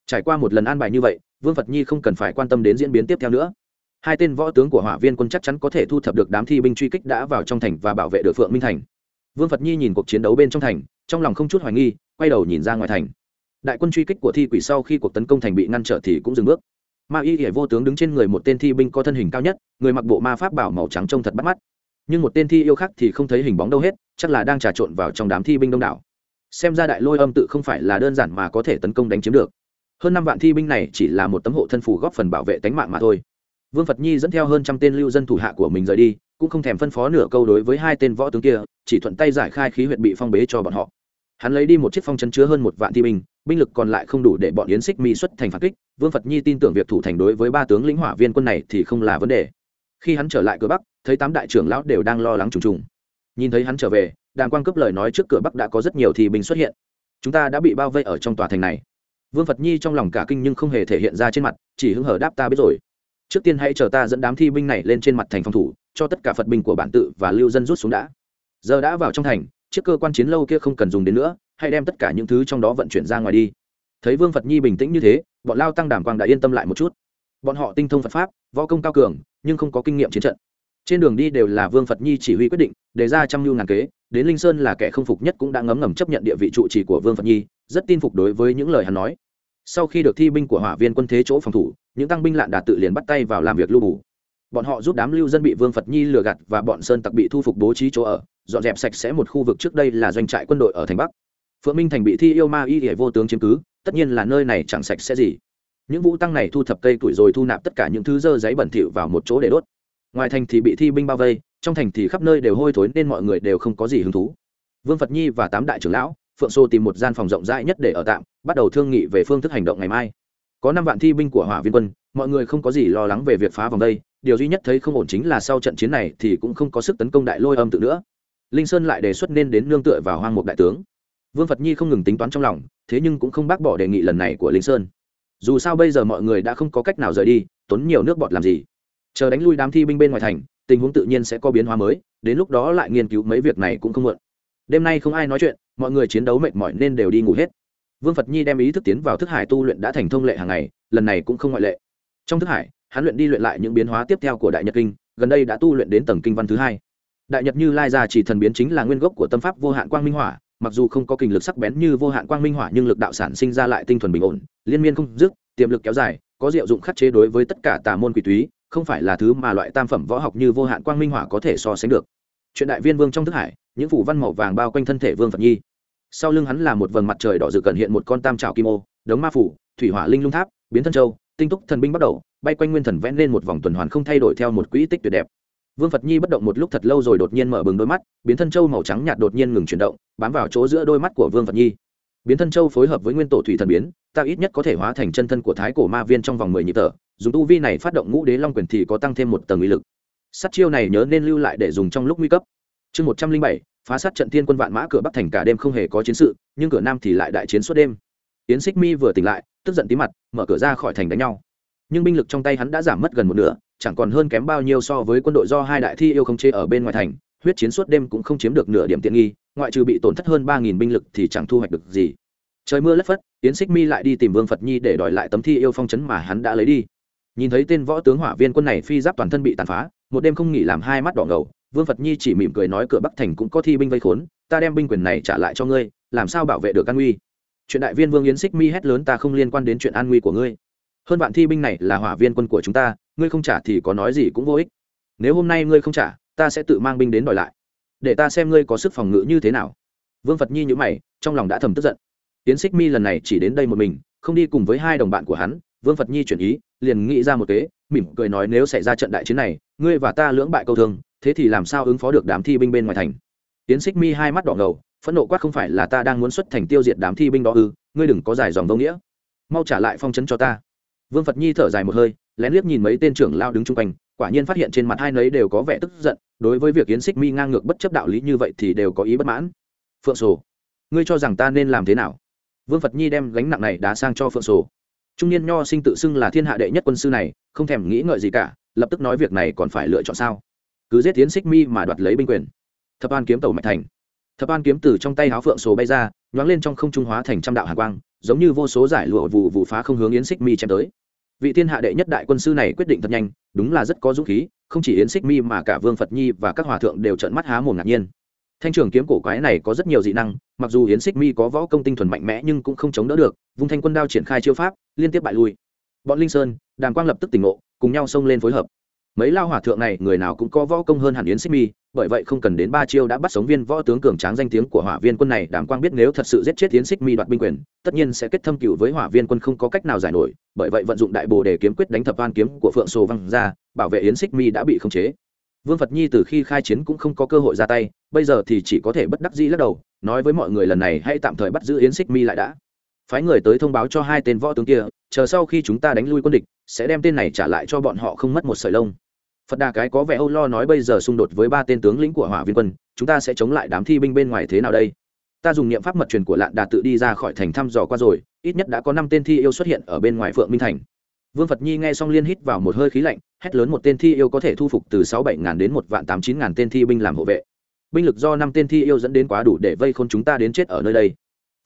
Trải qua một lần an bài như vậy, vương phật nhi không cần phải quan tâm đến diễn biến tiếp theo nữa. Hai tên võ tướng của hỏa viên quân chắc chắn có thể thu thập được đám thi binh truy kích đã vào trong thành và bảo vệ được phượng minh thành vương phật nhi nhìn cuộc chiến đấu bên trong thành, trong lòng không chút hoài nghi, quay đầu nhìn ra ngoài thành. Đại quân truy kích của thi quỷ sau khi cuộc tấn công thành bị ngăn trở thì cũng dừng bước. Ma y hiển vô tướng đứng trên người một tên thi binh có thân hình cao nhất, người mặc bộ ma pháp bảo màu trắng trông thật bắt mắt. Nhưng một tên thi yêu khác thì không thấy hình bóng đâu hết, chắc là đang trà trộn vào trong đám thi binh đông đảo. Xem ra đại lôi âm tự không phải là đơn giản mà có thể tấn công đánh chiếm được. Hơn năm vạn thi binh này chỉ là một tấm hộ thân phù góp phần bảo vệ tánh mạng mà thôi vương phật nhi dẫn theo hơn trăm tên lưu dân thủ hạ của mình rời đi, cũng không thèm phân phó nửa câu đối với hai tên võ tướng kia, chỉ thuận tay giải khai khí huyệt bị phong bế cho bọn họ. Hắn lấy đi một chiếc phong trấn chứa hơn một vạn thi binh binh lực còn lại không đủ để bọn yến xích mỹ xuất thành phản kích, vương phật nhi tin tưởng việc thủ thành đối với ba tướng lĩnh hỏa viên quân này thì không là vấn đề. Khi hắn trở lại cửa bắc, thấy tám đại trưởng lão đều đang lo lắng trùng trùng. Nhìn thấy hắn trở về đàng quang cấp lời nói trước cửa bắc đã có rất nhiều thi binh xuất hiện. Chúng ta đã bị bao vây ở trong tòa thành này. Vương phật nhi trong lòng cả kinh nhưng không hề thể hiện ra trên mặt, chỉ hứng hở đáp ta biết rồi trước tiên hãy chờ ta dẫn đám thi binh này lên trên mặt thành phòng thủ, cho tất cả phật binh của bản tự và lưu dân rút xuống đã. Giờ đã vào trong thành, chiếc cơ quan chiến lâu kia không cần dùng đến nữa, hãy đem tất cả những thứ trong đó vận chuyển ra ngoài đi. Thấy vương phật nhi bình tĩnh như thế, bọn lao tăng đảm quang đã yên tâm lại một chút. Bọn họ tinh thông phật pháp, võ công cao cường, nhưng không có kinh nghiệm chiến trận. Trên đường đi đều là vương phật nhi chỉ huy quyết định, đề ra trăm mưu ngàn kế, đến linh sơn là kẻ không phục nhất cũng đã ngấm ngầm chấp nhận địa vị trụ trì của vương phật nhi, rất tin phục đối với những lời hắn nói. Sau khi được thi binh của hỏa viên quân thế chỗ phòng thủ những tăng binh lạn đà tự liền bắt tay vào làm việc lưu bù. Bọn họ giúp đám lưu dân bị vương phật nhi lừa gạt và bọn sơn tặc bị thu phục bố trí chỗ ở, dọn dẹp sạch sẽ một khu vực trước đây là doanh trại quân đội ở thành bắc. Phượng minh thành bị thi yêu ma y hệ vô tướng chiếm cứ, tất nhiên là nơi này chẳng sạch sẽ gì. Những vũ tăng này thu thập cây tuổi rồi thu nạp tất cả những thứ dơ giấy bẩn thỉu vào một chỗ để đốt. Ngoài thành thì bị thi binh bao vây, trong thành thì khắp nơi đều hôi thối nên mọi người đều không có gì hứng thú. Vương phật nhi và tám đại trưởng lão, phượng xô tìm một gian phòng rộng rãi nhất để ở tạm, bắt đầu thương nghị về phương thức hành động ngày mai có năm vạn thi binh của hỏa viên quân, mọi người không có gì lo lắng về việc phá vòng đây. Điều duy nhất thấy không ổn chính là sau trận chiến này thì cũng không có sức tấn công đại lôi âm tự nữa. Linh sơn lại đề xuất nên đến nương tựa vào hoang mục đại tướng. Vương phật nhi không ngừng tính toán trong lòng, thế nhưng cũng không bác bỏ đề nghị lần này của linh sơn. Dù sao bây giờ mọi người đã không có cách nào rời đi, tốn nhiều nước bọt làm gì? Chờ đánh lui đám thi binh bên ngoài thành, tình huống tự nhiên sẽ có biến hóa mới, đến lúc đó lại nghiên cứu mấy việc này cũng không muộn. Đêm nay không ai nói chuyện, mọi người chiến đấu mệt mỏi nên đều đi ngủ hết vương phật nhi đem ý thức tiến vào thức hải tu luyện đã thành thông lệ hàng ngày, lần này cũng không ngoại lệ. Trong thức hải, hắn luyện đi luyện lại những biến hóa tiếp theo của đại nhật kinh, gần đây đã tu luyện đến tầng kinh văn thứ hai. Đại nhật như lai gia chỉ thần biến chính là nguyên gốc của tâm pháp vô hạn quang minh hỏa, mặc dù không có kinh lực sắc bén như vô hạn quang minh hỏa nhưng lực đạo sản sinh ra lại tinh thuần bình ổn, liên miên không dứt, tiềm lực kéo dài, có diệu dụng khắc chế đối với tất cả tà môn quỷ túy, không phải là thứ mà loại tam phẩm võ học như vô hạn quang minh hỏa có thể so sánh được. Chuyện đại viên vương trong thức hải, những phủ văn màu vàng bao quanh thân thể vương phật nhi sau lưng hắn là một vầng mặt trời đỏ rực cận hiện một con tam trào kim ô, đống ma phủ, thủy hỏa linh lung tháp, biến thân châu, tinh túc thần binh bắt đầu, bay quanh nguyên thần vẽ lên một vòng tuần hoàn không thay đổi theo một quỹ tích tuyệt đẹp. Vương phật nhi bất động một lúc thật lâu rồi đột nhiên mở bừng đôi mắt, biến thân châu màu trắng nhạt đột nhiên ngừng chuyển động, bám vào chỗ giữa đôi mắt của vương phật nhi. Biến thân châu phối hợp với nguyên tổ thủy thần biến, ta ít nhất có thể hóa thành chân thân của thái cổ ma viên trong vòng mười nhị tờ dùng tu vi này phát động ngũ đế long quyền thì có tăng thêm một tầng uy lực. Sắt chiêu này nhớ nên lưu lại để dùng trong lúc nguy cấp. Chương một trăm linh bảy phá sát trận thiên quân vạn mã cửa bắc thành cả đêm không hề có chiến sự, nhưng cửa nam thì lại đại chiến suốt đêm. Yến xích mi vừa tỉnh lại, tức giận tí mặt, mở cửa ra khỏi thành đánh nhau. Nhưng binh lực trong tay hắn đã giảm mất gần một nửa, chẳng còn hơn kém bao nhiêu so với quân đội do hai đại thi yêu không chê ở bên ngoài thành, huyết chiến suốt đêm cũng không chiếm được nửa điểm tiện nghi, ngoại trừ bị tổn thất hơn ba nghìn binh lực thì chẳng thu hoạch được gì. Trời mưa lất phất, yến xích mi lại đi tìm vương phật nhi để đòi lại tấm thi yêu phong chấn mà hắn đã lấy đi. Nhìn thấy tên võ tướng hỏa viên quân này phi giáp toàn thân bị tàn phá, một đêm không nghỉ làm hai mắt đỏ ngầu vương phật nhi chỉ mỉm cười nói cửa bắc thành cũng có thi binh vây khốn, ta đem binh quyền này trả lại cho ngươi, làm sao bảo vệ được an nguy? Chuyện đại viên vương yến xích mi hét lớn ta không liên quan đến chuyện an nguy của ngươi. Hơn bạn thi binh này là hỏa viên quân của chúng ta, ngươi không trả thì có nói gì cũng vô ích. Nếu hôm nay ngươi không trả, ta sẽ tự mang binh đến đòi lại. Để ta xem ngươi có sức phòng ngự như thế nào. Vương phật nhi nhữ mày, trong lòng đã thầm tức giận. Yến xích mi lần này chỉ đến đây một mình, không đi cùng với hai đồng bạn của hắn, vương phật nhi chuyển ý, liền nghĩ ra một kế, mỉm cười nói nếu xảy ra trận đại chiến này, ngươi và ta lưỡng bại câu thương thế thì làm sao ứng phó được đám thi binh bên ngoài thành? Tiến xích mi hai mắt đỏ ngầu, phẫn nộ quát không phải là ta đang muốn xuất thành tiêu diệt đám thi binh đó ư, ngươi đừng có dài dòng vô nghĩa. Mau trả lại phong chấn cho ta. Vương phật nhi thở dài một hơi, lén liếc nhìn mấy tên trưởng lao đứng chung quanh, quả nhiên phát hiện trên mặt hai nấy đều có vẻ tức giận, đối với việc yến xích mi ngang ngược bất chấp đạo lý như vậy thì đều có ý bất mãn. Phượng sổ, ngươi cho rằng ta nên làm thế nào? Vương phật nhi đem gánh nặng này đá sang cho phượng sổ. Trung niên nho sinh tự xưng là thiên hạ đệ nhất quân sư này, không thèm nghĩ ngợi gì cả, lập tức nói việc này còn phải lựa chọn sao? Cứ giết tiến xích mi mà đoạt lấy binh quyền. Thập an kiếm tàu mạch thành. Thập an kiếm từ trong tay háo phượng sổ bay ra, nhoáng lên trong không trung hóa thành trăm đạo hạ quang, giống như vô số giải lụa vụ vụ phá không hướng yến xích mi chém tới. Vị thiên hạ đệ nhất đại quân sư này quyết định thật nhanh, đúng là rất có dũng khí, không chỉ yến xích mi mà cả vương phật nhi và các hòa thượng đều trợn mắt há mồm ngạc nhiên. Thanh trường kiếm cổ quái này có rất nhiều dị năng, mặc dù yến xích mi có võ công tinh thuần mạnh mẽ nhưng cũng không chống đỡ được vùng thanh quân đao triển khai chiêu pháp, liên tiếp bại lui. Bọn linh sơn, đàm quang lập tức tỉnh ngộ, cùng nhau xông lên phối hợp mấy lao hòa thượng này, người nào cũng có võ công hơn hẳn yến xích mi, bởi vậy không cần đến ba chiêu đã bắt sống viên võ tướng cường tráng danh tiếng của hỏa viên quân này, đàm quang biết nếu thật sự giết chết yến xích mi đoạt binh quyền, tất nhiên sẽ kết thâm cựu với hỏa viên quân không có cách nào giải nổi, bởi vậy vận dụng đại bồ để kiếm quyết đánh thập van kiếm của phượng sồ văng ra, bảo vệ yến xích mi đã bị khống chế. Vương phật nhi từ khi khai chiến cũng không có cơ hội ra tay, bây giờ thì chỉ có thể bất đắc dĩ lắc đầu, nói với mọi người lần này hãy tạm thời bắt giữ yến xích mi lại đã. Phái người tới thông báo cho hai tên võ tướng kia, chờ sau khi chúng ta đánh lui quân địch, sẽ đem tên này trả lại cho bọn họ không mất một sợi lông phật đà cái có vẻ âu lo nói bây giờ xung đột với ba tên tướng lĩnh của hỏa viên quân, chúng ta sẽ chống lại đám thi binh bên ngoài thế nào đây? Ta dùng niệm pháp mật truyền của lạn đà tự đi ra khỏi thành thăm dò qua rồi, ít nhất đã có năm tên thi yêu xuất hiện ở bên ngoài phượng minh thành. Vương phật nhi nghe xong liên hít vào một hơi khí lạnh, hét lớn một tên thi yêu có thể thu phục từ sáu bảy ngàn đến một vạn tám chín ngàn tên thi binh làm hộ vệ. Binh lực do năm tên thi yêu dẫn đến quá đủ để vây khôn chúng ta đến chết ở nơi đây.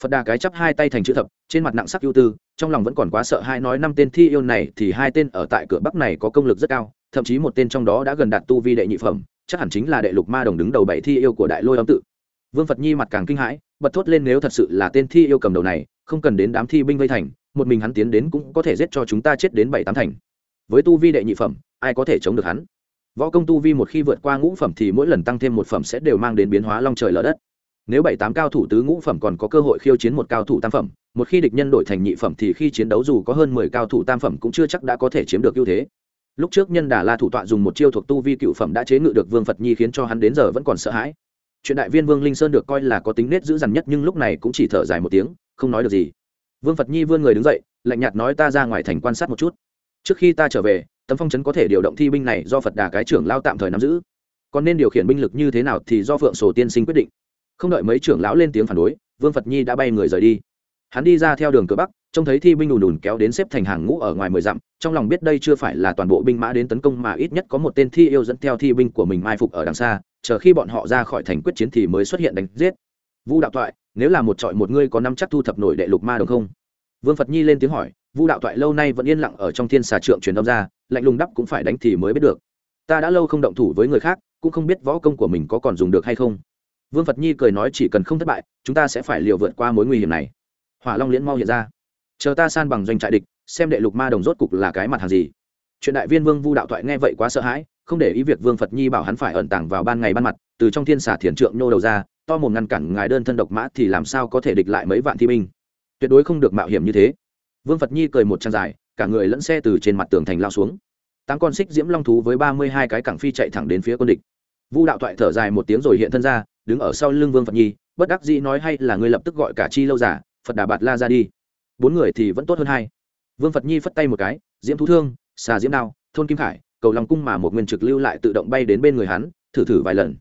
Phật đà cái chắp hai tay thành chữ thập, trên mặt nặng sắc ưu tư, trong lòng vẫn còn quá sợ, hai nói năm tên thi yêu này thì hai tên ở tại cửa bắc này có công lực rất cao thậm chí một tên trong đó đã gần đạt tu vi đệ nhị phẩm, chắc hẳn chính là đệ lục ma đồng đứng đầu bảy thi yêu của đại lôi âm tự. Vương phật nhi mặt càng kinh hãi, bật thốt lên nếu thật sự là tên thi yêu cầm đầu này, không cần đến đám thi binh vây thành, một mình hắn tiến đến cũng có thể giết cho chúng ta chết đến bảy tám thành. Với tu vi đệ nhị phẩm, ai có thể chống được hắn? Võ công tu vi một khi vượt qua ngũ phẩm thì mỗi lần tăng thêm một phẩm sẽ đều mang đến biến hóa long trời lở đất. Nếu bảy tám cao thủ tứ ngũ phẩm còn có cơ hội khiêu chiến một cao thủ tam phẩm, một khi địch nhân đổi thành nhị phẩm thì khi chiến đấu dù có hơn mười cao thủ tam phẩm cũng chưa chắc đã có thể chiếm được ưu thế lúc trước nhân đà la thủ tọa dùng một chiêu thuộc tu vi cựu phẩm đã chế ngự được vương phật nhi khiến cho hắn đến giờ vẫn còn sợ hãi. Chuyện đại viên vương linh sơn được coi là có tính nết dữ dằn nhất nhưng lúc này cũng chỉ thở dài một tiếng, không nói được gì. Vương phật nhi vươn người đứng dậy, lạnh nhạt nói ta ra ngoài thành quan sát một chút. Trước khi ta trở về, tấm phong trấn có thể điều động thi binh này do phật đà cái trưởng lao tạm thời nắm giữ. Còn nên điều khiển binh lực như thế nào thì do phượng sổ tiên sinh quyết định. Không đợi mấy trưởng lão lên tiếng phản đối, vương phật nhi đã bay người rời đi. Hắn đi ra theo đường cửa bắc, trông thấy thi binh ùn ùn kéo đến xếp thành hàng ngũ ở ngoài mười dặm trong lòng biết đây chưa phải là toàn bộ binh mã đến tấn công mà ít nhất có một tên thi yêu dẫn theo thi binh của mình mai phục ở đằng xa, chờ khi bọn họ ra khỏi thành quyết chiến thì mới xuất hiện đánh giết. Vu đạo thoại, nếu là một trọi một ngươi có năm chắc thu thập nổi đệ lục ma đồng không? Vương phật nhi lên tiếng hỏi, vu đạo thoại lâu nay vẫn yên lặng ở trong thiên xà trượng truyền âm ra, lạnh lùng đắp cũng phải đánh thì mới biết được. Ta đã lâu không động thủ với người khác, cũng không biết võ công của mình có còn dùng được hay không. Vương phật nhi cười nói chỉ cần không thất bại, chúng ta sẽ phải liều vượt qua mối nguy hiểm này. Hỏa long liễn mau hiện ra. Chờ ta san bằng doanh trại địch xem đệ lục ma đồng rốt cục là cái mặt hàng gì. Chuyện đại viên vương vu đạo thoại nghe vậy quá sợ hãi, không để ý việc vương phật nhi bảo hắn phải ẩn tàng vào ban ngày ban mặt, từ trong thiên xà thiền trượng nhô đầu ra, to mồm ngăn cản ngài đơn thân độc mã thì làm sao có thể địch lại mấy vạn thi binh. Tuyệt đối không được mạo hiểm như thế. Vương phật nhi cười một trang dài, cả người lẫn xe từ trên mặt tường thành lao xuống. Tám con xích diễm long thú với ba mươi hai cái cẳng phi chạy thẳng đến phía quân địch. Vu đạo thoại thở dài một tiếng rồi hiện thân ra, đứng ở sau lưng vương phật nhi, bất đắc dĩ nói hay là ngươi lập tức gọi cả chi lâu giả, phật đà bạt la ra đi. Bốn người thì vẫn tốt hơn hai vương phật nhi phất tay một cái, diễm thú thương, xà diễm đao, thôn kim khải, cầu lòng cung mà một nguyên trực lưu lại tự động bay đến bên người hắn, thử thử vài lần.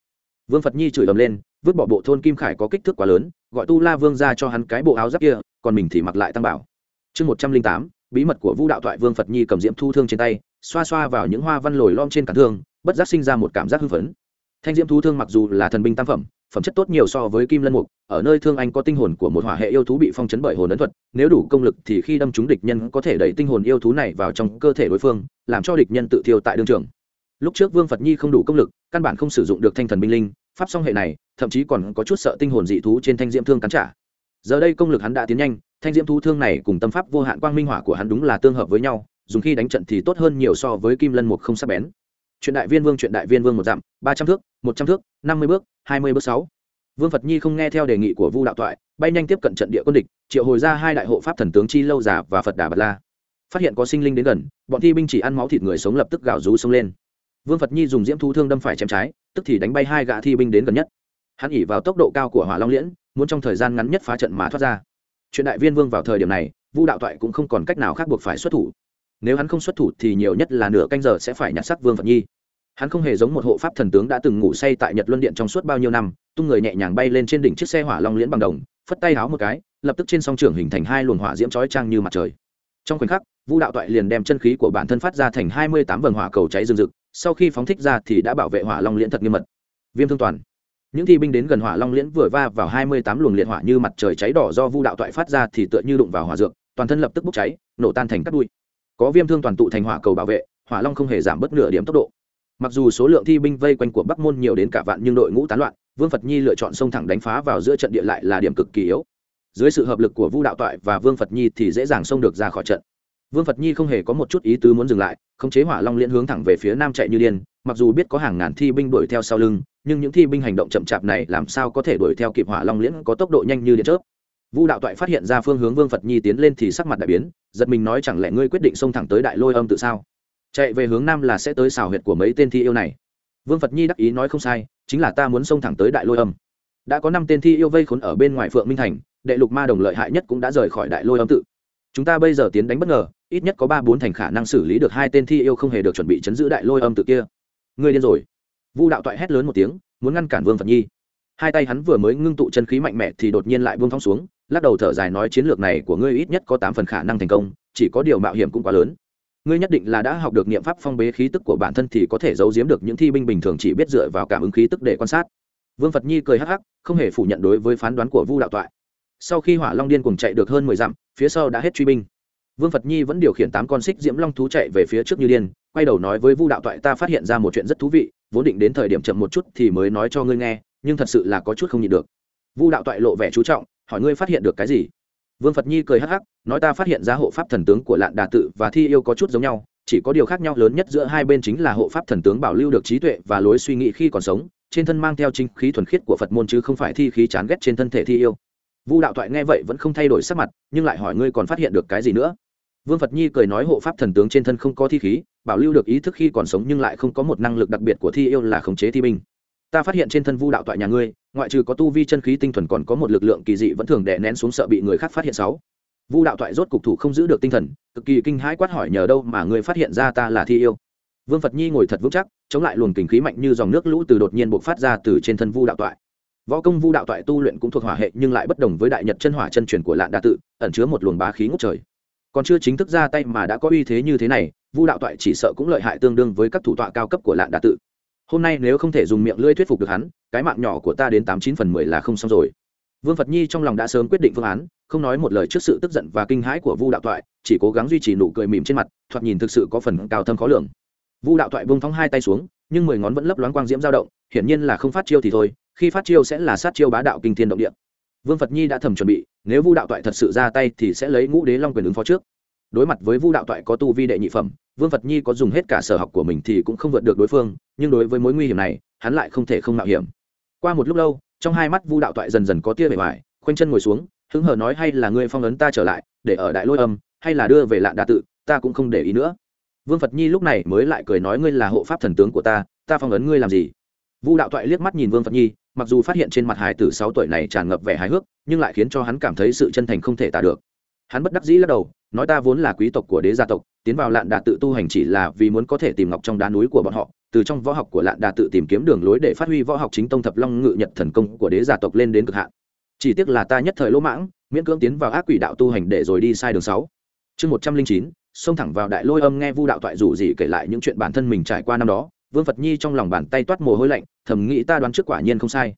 Vương phật nhi chửi ầm lên, vứt bỏ bộ thôn kim khải có kích thước quá lớn, gọi tu la vương ra cho hắn cái bộ áo giáp kia, còn mình thì mặc lại tăng bảo. Chương một trăm linh tám, bí mật của vũ đạo thoại vương phật nhi cầm diễm thu thương trên tay, xoa xoa vào những hoa văn lồi lom trên cản thương, bất giác sinh ra một cảm giác hưng phấn. Thanh diễm thu thương mặc dù là thần binh tam phẩm phẩm chất tốt nhiều so với kim lân mục, ở nơi thương anh có tinh hồn của một hỏa hệ yêu thú bị phong chấn bởi hồn ấn thuật, nếu đủ công lực thì khi đâm trúng địch nhân có thể đẩy tinh hồn yêu thú này vào trong cơ thể đối phương, làm cho địch nhân tự thiêu tại đương trường. Lúc trước vương phật nhi không đủ công lực, căn bản không sử dụng được thanh thần binh linh, pháp song hệ này, thậm chí còn có chút sợ tinh hồn dị thú trên thanh diễm thương cắn trả. Giờ đây công lực hắn đã tiến nhanh, thanh diễm thú thương này cùng tâm pháp vô hạn quang minh hỏa của hắn đúng là tương hợp với nhau, dùng khi đánh trận thì tốt hơn nhiều so với kim lân mục không sắc bén. Chuyện đại viên vương, chuyện đại viên vương một dặm, ba trăm thước, một trăm thước, năm mươi bước hai mươi bước sáu. Vương phật nhi không nghe theo đề nghị của vu đạo toại bay nhanh tiếp cận trận địa quân địch, triệu hồi ra hai đại hộ pháp thần tướng chi lâu giả và phật đà bật la. Phát hiện có sinh linh đến gần, bọn thi binh chỉ ăn máu thịt người sống lập tức gào rú xông lên. Vương phật nhi dùng diễm thu thương đâm phải chém trái, tức thì đánh bay hai gã thi binh đến gần nhất. Hắn ỉ vào tốc độ cao của hỏa long liễn, muốn trong thời gian ngắn nhất phá trận mà thoát ra. Chuyện đại viên vương vào thời điểm này, vu đạo toại cũng không còn cách nào khác buộc phải xuất thủ. Nếu hắn không xuất thủ thì nhiều nhất là nửa canh giờ sẽ phải nhặt sắc vương phật nhi hắn không hề giống một hộ pháp thần tướng đã từng ngủ say tại nhật luân điện trong suốt bao nhiêu năm, tung người nhẹ nhàng bay lên trên đỉnh chiếc xe hỏa long liễn bằng đồng, phất tay háo một cái, lập tức trên song trường hình thành hai luồng hỏa diễm chói trang như mặt trời. Trong khoảnh khắc, vu đạo toại liền đem chân khí của bản thân phát ra thành hai mươi tám vầng hỏa cầu cháy rừng rực, sau khi phóng thích ra thì đã bảo vệ hỏa long liễn thật nghiêm mật. Viêm thương toàn. Những thi binh đến gần hỏa long liễn vừa va vào hai mươi tám luồng liệt hỏa như mặt trời cháy đỏ do vu đạo toại phát ra thì tựa như đụng vào hỏa dược, toàn thân lập tức bốc cháy, nổ tan thành các bụi. Có viêm thương toàn tụ thành hỏa cầu bảo vệ, hỏa long không hề giảm bất nửa điểm tốc độ mặc dù số lượng thi binh vây quanh của bắc môn nhiều đến cả vạn nhưng đội ngũ tán loạn, vương phật nhi lựa chọn sông thẳng đánh phá vào giữa trận địa lại là điểm cực kỳ yếu. Dưới sự hợp lực của vu đạo toại và vương phật nhi thì dễ dàng xông được ra khỏi trận. Vương phật nhi không hề có một chút ý tứ muốn dừng lại, khống chế hỏa long liên hướng thẳng về phía nam chạy như điên, mặc dù biết có hàng ngàn thi binh đuổi theo sau lưng, nhưng những thi binh hành động chậm chạp này làm sao có thể đuổi theo kịp hỏa long liễn có tốc độ nhanh như điện chớp. Vu đạo toại phát hiện ra phương hướng vương phật nhi tiến lên thì sắc mặt đại biến, giật mình nói chẳng lẽ ngươi quyết định xông thẳng tới đại lôi âm tự sao? Chạy về hướng nam là sẽ tới xào huyệt của mấy tên thi yêu này. Vương phật nhi đắc ý nói không sai, chính là ta muốn xông thẳng tới đại lôi âm. Đã có năm tên thi yêu vây khốn ở bên ngoài phượng minh thành, đệ lục ma đồng lợi hại nhất cũng đã rời khỏi đại lôi âm tự. Chúng ta bây giờ tiến đánh bất ngờ, ít nhất có ba bốn thành khả năng xử lý được hai tên thi yêu không hề được chuẩn bị chấn giữ đại lôi âm tự kia. Ngươi điên rồi. Vu đạo toại hét lớn một tiếng, muốn ngăn cản vương phật nhi. Hai tay hắn vừa mới ngưng tụ chân khí mạnh mẽ thì đột nhiên lại buông thong xuống, lắc đầu thở dài nói chiến lược này của ngươi ít nhất có tám phần khả năng thành công, chỉ có điều mạo hiểm cũng quá lớn ngươi nhất định là đã học được niệm pháp phong bế khí tức của bản thân thì có thể giấu giếm được những thi binh bình thường chỉ biết dựa vào cảm ứng khí tức để quan sát. Vương phật nhi cười hắc hắc, không hề phủ nhận đối với phán đoán của vu đạo toại. Sau khi hỏa long điên cùng chạy được hơn mười dặm, phía sau đã hết truy binh. Vương phật nhi vẫn điều khiển tám con xích diễm long thú chạy về phía trước như điên, quay đầu nói với vu đạo toại, ta phát hiện ra một chuyện rất thú vị, vốn định đến thời điểm chậm một chút thì mới nói cho ngươi nghe, nhưng thật sự là có chút không nhịn được. Vu đạo toại lộ vẻ chú trọng, hỏi, ngươi phát hiện được cái gì? Vương phật nhi cười hắc hắc, nói ta phát hiện ra hộ pháp thần tướng của lạn đà tự và thi yêu có chút giống nhau, chỉ có điều khác nhau lớn nhất giữa hai bên chính là hộ pháp thần tướng bảo lưu được trí tuệ và lối suy nghĩ khi còn sống, trên thân mang theo chính khí thuần khiết của phật môn chứ không phải thi khí chán ghét trên thân thể thi yêu. Vu đạo thoại nghe vậy vẫn không thay đổi sắc mặt, nhưng lại hỏi ngươi còn phát hiện được cái gì nữa? Vương phật nhi cười nói hộ pháp thần tướng trên thân không có thi khí, bảo lưu được ý thức khi còn sống nhưng lại không có một năng lực đặc biệt của thi yêu là khống chế thi binh. Ta phát hiện trên thân vu đạo toại nhà ngươi ngoại trừ có tu vi chân khí tinh thuần còn có một lực lượng kỳ dị vẫn thường đè nén xuống sợ bị người khác phát hiện sáu. Vu đạo toại rốt cục thủ không giữ được tinh thần, cực kỳ kinh hãi quát hỏi nhờ đâu mà người phát hiện ra ta là thi yêu. Vương phật nhi ngồi thật vững chắc, chống lại luồng kinh khí mạnh như dòng nước lũ từ đột nhiên bộc phát ra từ trên thân vu đạo toại võ công vu đạo toại tu luyện cũng thuộc hỏa hệ nhưng lại bất đồng với đại nhật chân hỏa chân truyền của lạn đa tự, ẩn chứa một luồng bá khí ngút trời. Còn chưa chính thức ra tay mà đã có uy thế như thế này, vu đạo toại chỉ sợ cũng lợi hại tương đương với các thủ tọa cao cấp của lạn đa tự hôm nay nếu không thể dùng miệng lưỡi thuyết phục được hắn, cái mạng nhỏ của ta đến tám chín phần mười là không xong rồi. Vương phật nhi trong lòng đã sớm quyết định phương án, không nói một lời trước sự tức giận và kinh hãi của vu đạo toại chỉ cố gắng duy trì nụ cười mỉm trên mặt, thoạt nhìn thực sự có phần cao thâm khó lường. Vu đạo toại bông phóng hai tay xuống, nhưng mười ngón vẫn lấp loáng quang diễm dao động, hiển nhiên là không phát chiêu thì thôi, khi phát chiêu sẽ là sát chiêu bá đạo kinh thiên động địa. Vương phật nhi đã thầm chuẩn bị, nếu vu đạo toại thật sự ra tay thì sẽ lấy ngũ đế long quyền ứng phó trước. Đối mặt với vu đạo toại có tu vi đệ nhị phẩm vương phật nhi có dùng hết cả sở học của mình thì cũng không vượt được đối phương, nhưng đối với mối nguy hiểm này, hắn lại không thể không mạo hiểm. Qua một lúc lâu, trong hai mắt vu đạo toại dần dần có tia bề ngoài khoanh chân ngồi xuống, hứng hờ nói hay là ngươi phong ấn ta trở lại, để ở đại lôi âm, hay là đưa về lạn đà tự, ta cũng không để ý nữa. Vương phật nhi lúc này mới lại cười nói ngươi là hộ pháp thần tướng của ta ta phong ấn ngươi làm gì? Vu đạo toại liếc mắt nhìn vương phật nhi, mặc dù phát hiện trên mặt hải tử sáu tuổi này tràn ngập vẻ hài hước, nhưng lại khiến cho hắn cảm thấy sự chân thành không thể tả được hắn bất đắc dĩ lắc đầu, nói ta vốn là quý tộc của đế gia tộc, tiến vào lạn đà tự tu hành chỉ là vì muốn có thể tìm ngọc trong đá núi của bọn họ, từ trong võ học của lạn đà tự tìm kiếm đường lối để phát huy võ học chính tông thập long ngự nhật thần công của đế gia tộc lên đến cực hạn. Chỉ tiếc là ta nhất thời lỗ mãng, miễn cưỡng tiến vào ác quỷ đạo tu hành để rồi đi sai đường sáu. Chương một trăm linh chín, xông thẳng vào đại lôi âm nghe vu đạo toại rủ gì kể lại những chuyện bản thân mình trải qua năm đó. Vương phật nhi trong lòng bàn tay toát mồ hôi lạnh, thầm nghĩ ta đoán trước quả nhiên không sai.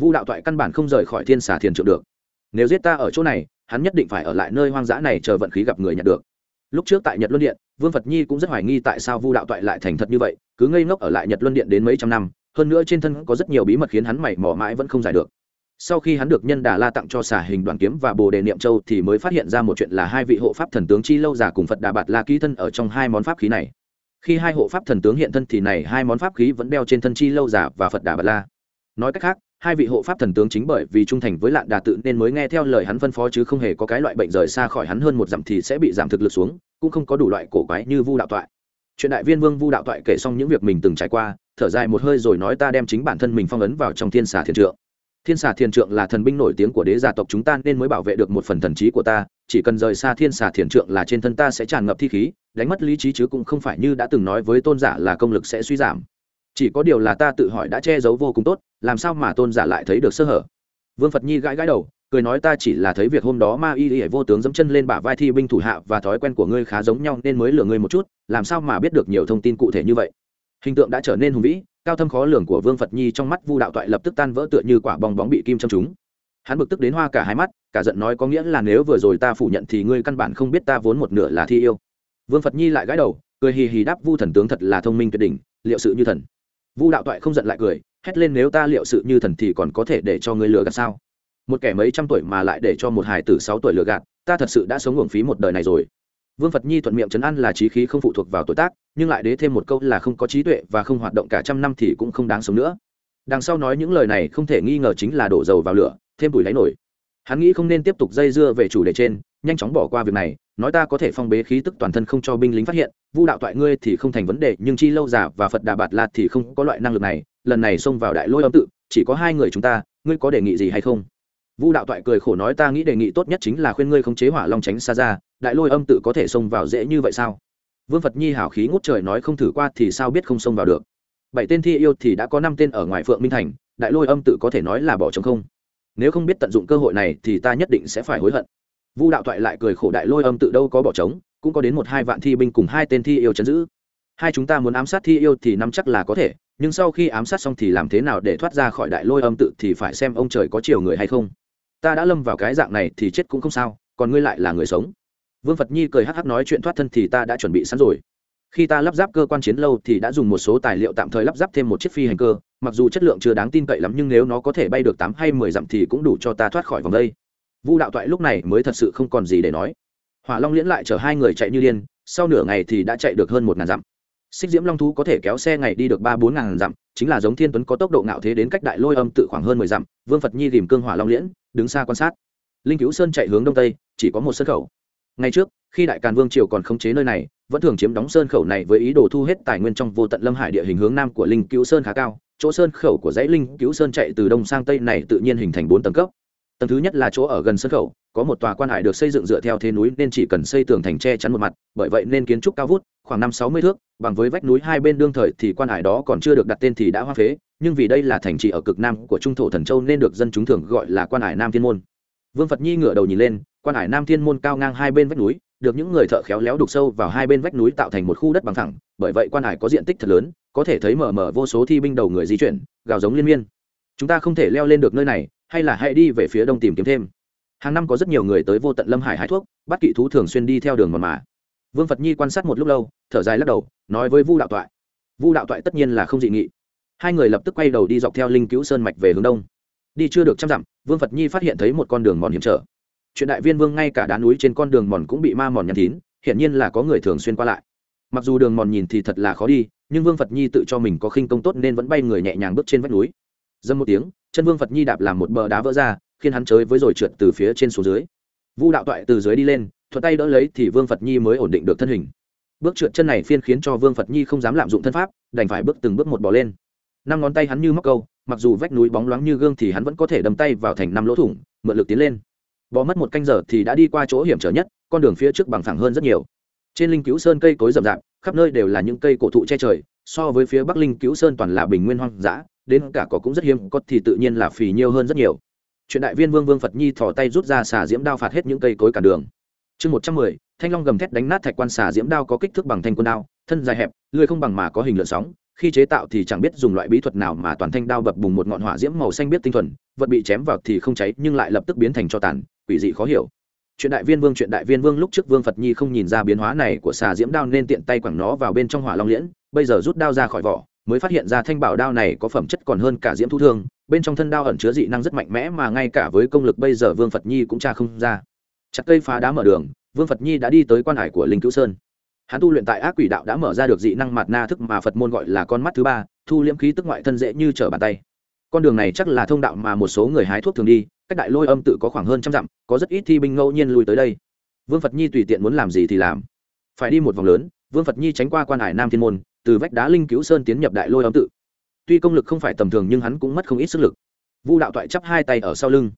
Vu đạo toại căn bản không rời khỏi thiên xà thiền trượng được. Nếu giết ta ở chỗ này hắn nhất định phải ở lại nơi hoang dã này chờ vận khí gặp người nhận được. Lúc trước tại nhật luân điện, vương phật nhi cũng rất hoài nghi tại sao vu đạo toại lại thành thật như vậy, cứ ngây ngốc ở lại nhật luân điện đến mấy trăm năm, hơn nữa trên thân có rất nhiều bí mật khiến hắn mày mò mãi vẫn không giải được. Sau khi hắn được nhân đà la tặng cho xả hình đoàn kiếm và bồ đề niệm châu thì mới phát hiện ra một chuyện là hai vị hộ pháp thần tướng chi lâu già cùng phật đà bạt la ký thân ở trong hai món pháp khí này. Khi hai hộ pháp thần tướng hiện thân thì này hai món pháp khí vẫn đeo trên thân chi lâu già và phật đà bạt la. Nói cách khác hai vị hộ pháp thần tướng chính bởi vì trung thành với lạn đà tự nên mới nghe theo lời hắn phân phó chứ không hề có cái loại bệnh rời xa khỏi hắn hơn một dặm thì sẽ bị giảm thực lực xuống, cũng không có đủ loại cổ quái như vu đạo toại. Chuyện đại viên vương vu đạo toại kể xong những việc mình từng trải qua, thở dài một hơi rồi nói ta đem chính bản thân mình phong ấn vào trong thiên xà thiền trượng. Thiên xà thiền trượng là thần binh nổi tiếng của đế gia tộc chúng ta nên mới bảo vệ được một phần thần trí của ta, chỉ cần rời xa thiên xà thiền trượng là trên thân ta sẽ tràn ngập thi khí, đánh mất lý trí chứ cũng không phải như đã từng nói với tôn giả là công lực sẽ suy giảm. Chỉ có điều là ta tự hỏi đã che giấu vô cùng tốt làm sao mà tôn giả lại thấy được sơ hở? Vương phật nhi gãi gãi đầu, cười nói ta chỉ là thấy việc hôm đó ma y y vô tướng dẫm chân lên bả vai thi binh thủ hạ và thói quen của ngươi khá giống nhau nên mới lừa ngươi một chút, làm sao mà biết được nhiều thông tin cụ thể như vậy? Hình tượng đã trở nên hùng vĩ, cao thâm khó lường của vương phật nhi trong mắt vu đạo toại lập tức tan vỡ tựa như quả bong bóng bị kim châm chúng hắn bực tức đến hoa cả hai mắt, cả giận nói có nghĩa là nếu vừa rồi ta phủ nhận thì ngươi căn bản không biết ta vốn một nửa là thi yêu. Vương phật nhi lại gãi đầu, cười hì hì đáp vu thần tướng thật là thông minh tuyệt đỉnh, liệu sự như thần. Vu đạo toại không giận lại cười hét lên nếu ta liệu sự như thần thì còn có thể để cho ngươi lừa gạt sao? Một kẻ mấy trăm tuổi mà lại để cho một hài tử sáu tuổi lừa gạt, ta thật sự đã sống uổng phí một đời này rồi. Vương phật nhi thuận miệng chấn an là trí khí không phụ thuộc vào tuổi tác, nhưng lại đế thêm một câu là không có trí tuệ và không hoạt động cả trăm năm thì cũng không đáng sống nữa. Đằng sau nói những lời này không thể nghi ngờ chính là đổ dầu vào lửa, thêm bùi lấy nổi. Hắn nghĩ không nên tiếp tục dây dưa về chủ đề trên nhanh chóng bỏ qua việc này, nói ta có thể phong bế khí tức toàn thân không cho binh lính phát hiện, vu đạo toại ngươi thì không thành vấn đề, nhưng chi lâu giả và phật đà bạt Lạt thì không có loại năng lực này, lần này xông vào đại lôi âm tự, chỉ có hai người chúng ta, ngươi có đề nghị gì hay không? Vu đạo toại cười khổ nói ta nghĩ đề nghị tốt nhất chính là khuyên ngươi không chế hỏa long tránh xa ra, đại lôi âm tự có thể xông vào dễ như vậy sao? Vương phật nhi hảo khí ngút trời nói không thử qua thì sao biết không xông vào được? Bảy tên thi yêu thì đã có năm tên ở ngoài phượng minh thành, đại lôi âm tự có thể nói là bỏ trống không? Nếu không biết tận dụng cơ hội này thì ta nhất định sẽ phải hối hận vu đạo toại lại cười khổ đại lôi âm tự đâu có bỏ trống, cũng có đến một hai vạn thi binh cùng hai tên thi yêu chấn giữ. Hai chúng ta muốn ám sát thi yêu thì nắm chắc là có thể, nhưng sau khi ám sát xong thì làm thế nào để thoát ra khỏi đại lôi âm tự thì phải xem ông trời có chiều người hay không. Ta đã lâm vào cái dạng này thì chết cũng không sao, còn ngươi lại là người sống. Vương phật nhi cười hắc hắc nói chuyện thoát thân thì ta đã chuẩn bị sẵn rồi. Khi ta lắp ráp cơ quan chiến lâu thì đã dùng một số tài liệu tạm thời lắp ráp thêm một chiếc phi hành cơ, mặc dù chất lượng chưa đáng tin cậy lắm nhưng nếu nó có thể bay được tám hay mười dặm thì cũng đủ cho ta thoát khỏi vòng đây vu đạo toại lúc này mới thật sự không còn gì để nói. Hỏa long liễn lại chở hai người chạy như điên, sau nửa ngày thì đã chạy được hơn một ngàn dặm. Xích diễm long thú có thể kéo xe ngày đi được ba bốn ngàn dặm, chính là giống thiên tuấn có tốc độ ngạo thế đến cách đại lôi âm tự khoảng hơn mười dặm, vương phật nhi tìm cương hỏa long liễn, đứng xa quan sát. Linh cứu sơn chạy hướng đông tây, chỉ có một sân khẩu. Ngay trước, khi đại càn vương triều còn khống chế nơi này, vẫn thường chiếm đóng sơn khẩu này với ý đồ thu hết tài nguyên trong vô tận lâm hải địa hình hướng nam của linh cứu sơn khá cao, chỗ sơn khẩu của dãy linh cứu sơn chạy từ đông sang tây này tự nhiên hình thành bốn tầng cấp tầng thứ nhất là chỗ ở gần sân khẩu có một tòa quan hải được xây dựng dựa theo thế núi nên chỉ cần xây tường thành tre chắn một mặt, bởi vậy nên kiến trúc cao vút, khoảng năm sáu mươi thước, bằng với vách núi hai bên đương thời thì quan hải đó còn chưa được đặt tên thì đã hoa phế, nhưng vì đây là thành trì ở cực nam của trung thổ thần châu nên được dân chúng thường gọi là quan hải nam thiên môn. Vương phật nhi ngửa đầu nhìn lên, quan hải nam thiên môn cao ngang hai bên vách núi, được những người thợ khéo léo đục sâu vào hai bên vách núi tạo thành một khu đất bằng thẳng bởi vậy quan hải có diện tích thật lớn, có thể thấy mờ mờ vô số thi binh đầu người di chuyển, gào giống liên miên. Chúng ta không thể leo lên được nơi này hay là hãy đi về phía đông tìm kiếm thêm. Hàng năm có rất nhiều người tới vô tận lâm hải hái thuốc, bắt kỵ thú thường xuyên đi theo đường mòn mà. Vương phật nhi quan sát một lúc lâu, thở dài lắc đầu, nói với vu đạo toại. Vu đạo toại tất nhiên là không dị nghị. Hai người lập tức quay đầu đi dọc theo linh cứu sơn mạch về hướng đông. Đi chưa được trăm dặm, vương phật nhi phát hiện thấy một con đường mòn hiểm trở. Chuyện đại viên vương ngay cả đá núi trên con đường mòn cũng bị ma mòn nhăn thín, hiển nhiên là có người thường xuyên qua lại. Mặc dù đường mòn nhìn thì thật là khó đi, nhưng vương phật nhi tự cho mình có khinh công tốt nên vẫn bay người nhẹ nhàng bước trên vách núi. Dâm một tiếng chân vương phật nhi đạp làm một bờ đá vỡ ra, khiến hắn chới với rồi trượt từ phía trên xuống dưới. Vu đạo toại từ dưới đi lên, thuận tay đỡ lấy thì vương phật nhi mới ổn định được thân hình. Bước trượt chân này phiên khiến cho vương phật nhi không dám lạm dụng thân pháp, đành phải bước từng bước một bỏ lên. Năm ngón tay hắn như móc câu, mặc dù vách núi bóng loáng như gương thì hắn vẫn có thể đâm tay vào thành năm lỗ thủng, mượn lực tiến lên. Bỏ mất một canh giờ thì đã đi qua chỗ hiểm trở nhất, con đường phía trước bằng phẳng hơn rất nhiều. Trên linh cứu sơn cây cối rậm rạp, khắp nơi đều là những cây cổ thụ che trời so với phía bắc linh cứu sơn toàn là bình nguyên hoang dã, đến cả cỏ cũng rất hiếm, có thì tự nhiên là phì nhiêu hơn rất nhiều. Chuyện đại viên vương vương phật nhi thò tay rút ra xà diễm đao phạt hết những cây cối cản đường. Chương một trăm mười, thanh long gầm thét đánh nát thạch quan xà diễm đao có kích thước bằng thanh quân đao, thân dài hẹp lưỡi không bằng mà có hình lượn sóng, khi chế tạo thì chẳng biết dùng loại bí thuật nào mà toàn thanh đao bập bùng một ngọn hỏa diễm màu xanh biết tinh thuần, vật bị chém vào thì không cháy, nhưng lại lập tức biến thành cho tàn, quỷ dị khó hiểu. Chuyện đại viên vương, chuyện đại viên vương lúc trước vương phật nhi không nhìn ra biến hóa này của xà diễm đao nên tiện tay quẳng nó vào bên trong hỏa long liễn bây giờ rút đao ra khỏi vỏ, mới phát hiện ra thanh bảo đao này có phẩm chất còn hơn cả diễm thu thương, bên trong thân đao ẩn chứa dị năng rất mạnh mẽ mà ngay cả với công lực bây giờ vương phật nhi cũng tra không ra. Chặt cây phá đá mở đường, vương phật nhi đã đi tới quan hải của linh cứu sơn. Hắn tu luyện tại ác quỷ đạo đã mở ra được dị năng mạt na thức mà phật môn gọi là con mắt thứ ba, thu liễm khí tức ngoại thân dễ như trở bàn tay. Con đường này chắc là thông đạo mà một số người hái thuốc thường đi, cách đại lôi âm tự có khoảng hơn trăm dặm, có rất ít thi binh ngẫu nhiên lui tới đây. Vương phật nhi tùy tiện muốn làm gì thì làm. Phải đi một vòng lớn, vương phật nhi tránh qua quan hải nam thiên môn từ vách đá linh cứu sơn tiến nhập đại lôi âm tự. Tuy công lực không phải tầm thường nhưng hắn cũng mất không ít sức lực. Vu đạo toại chắp hai tay ở sau lưng.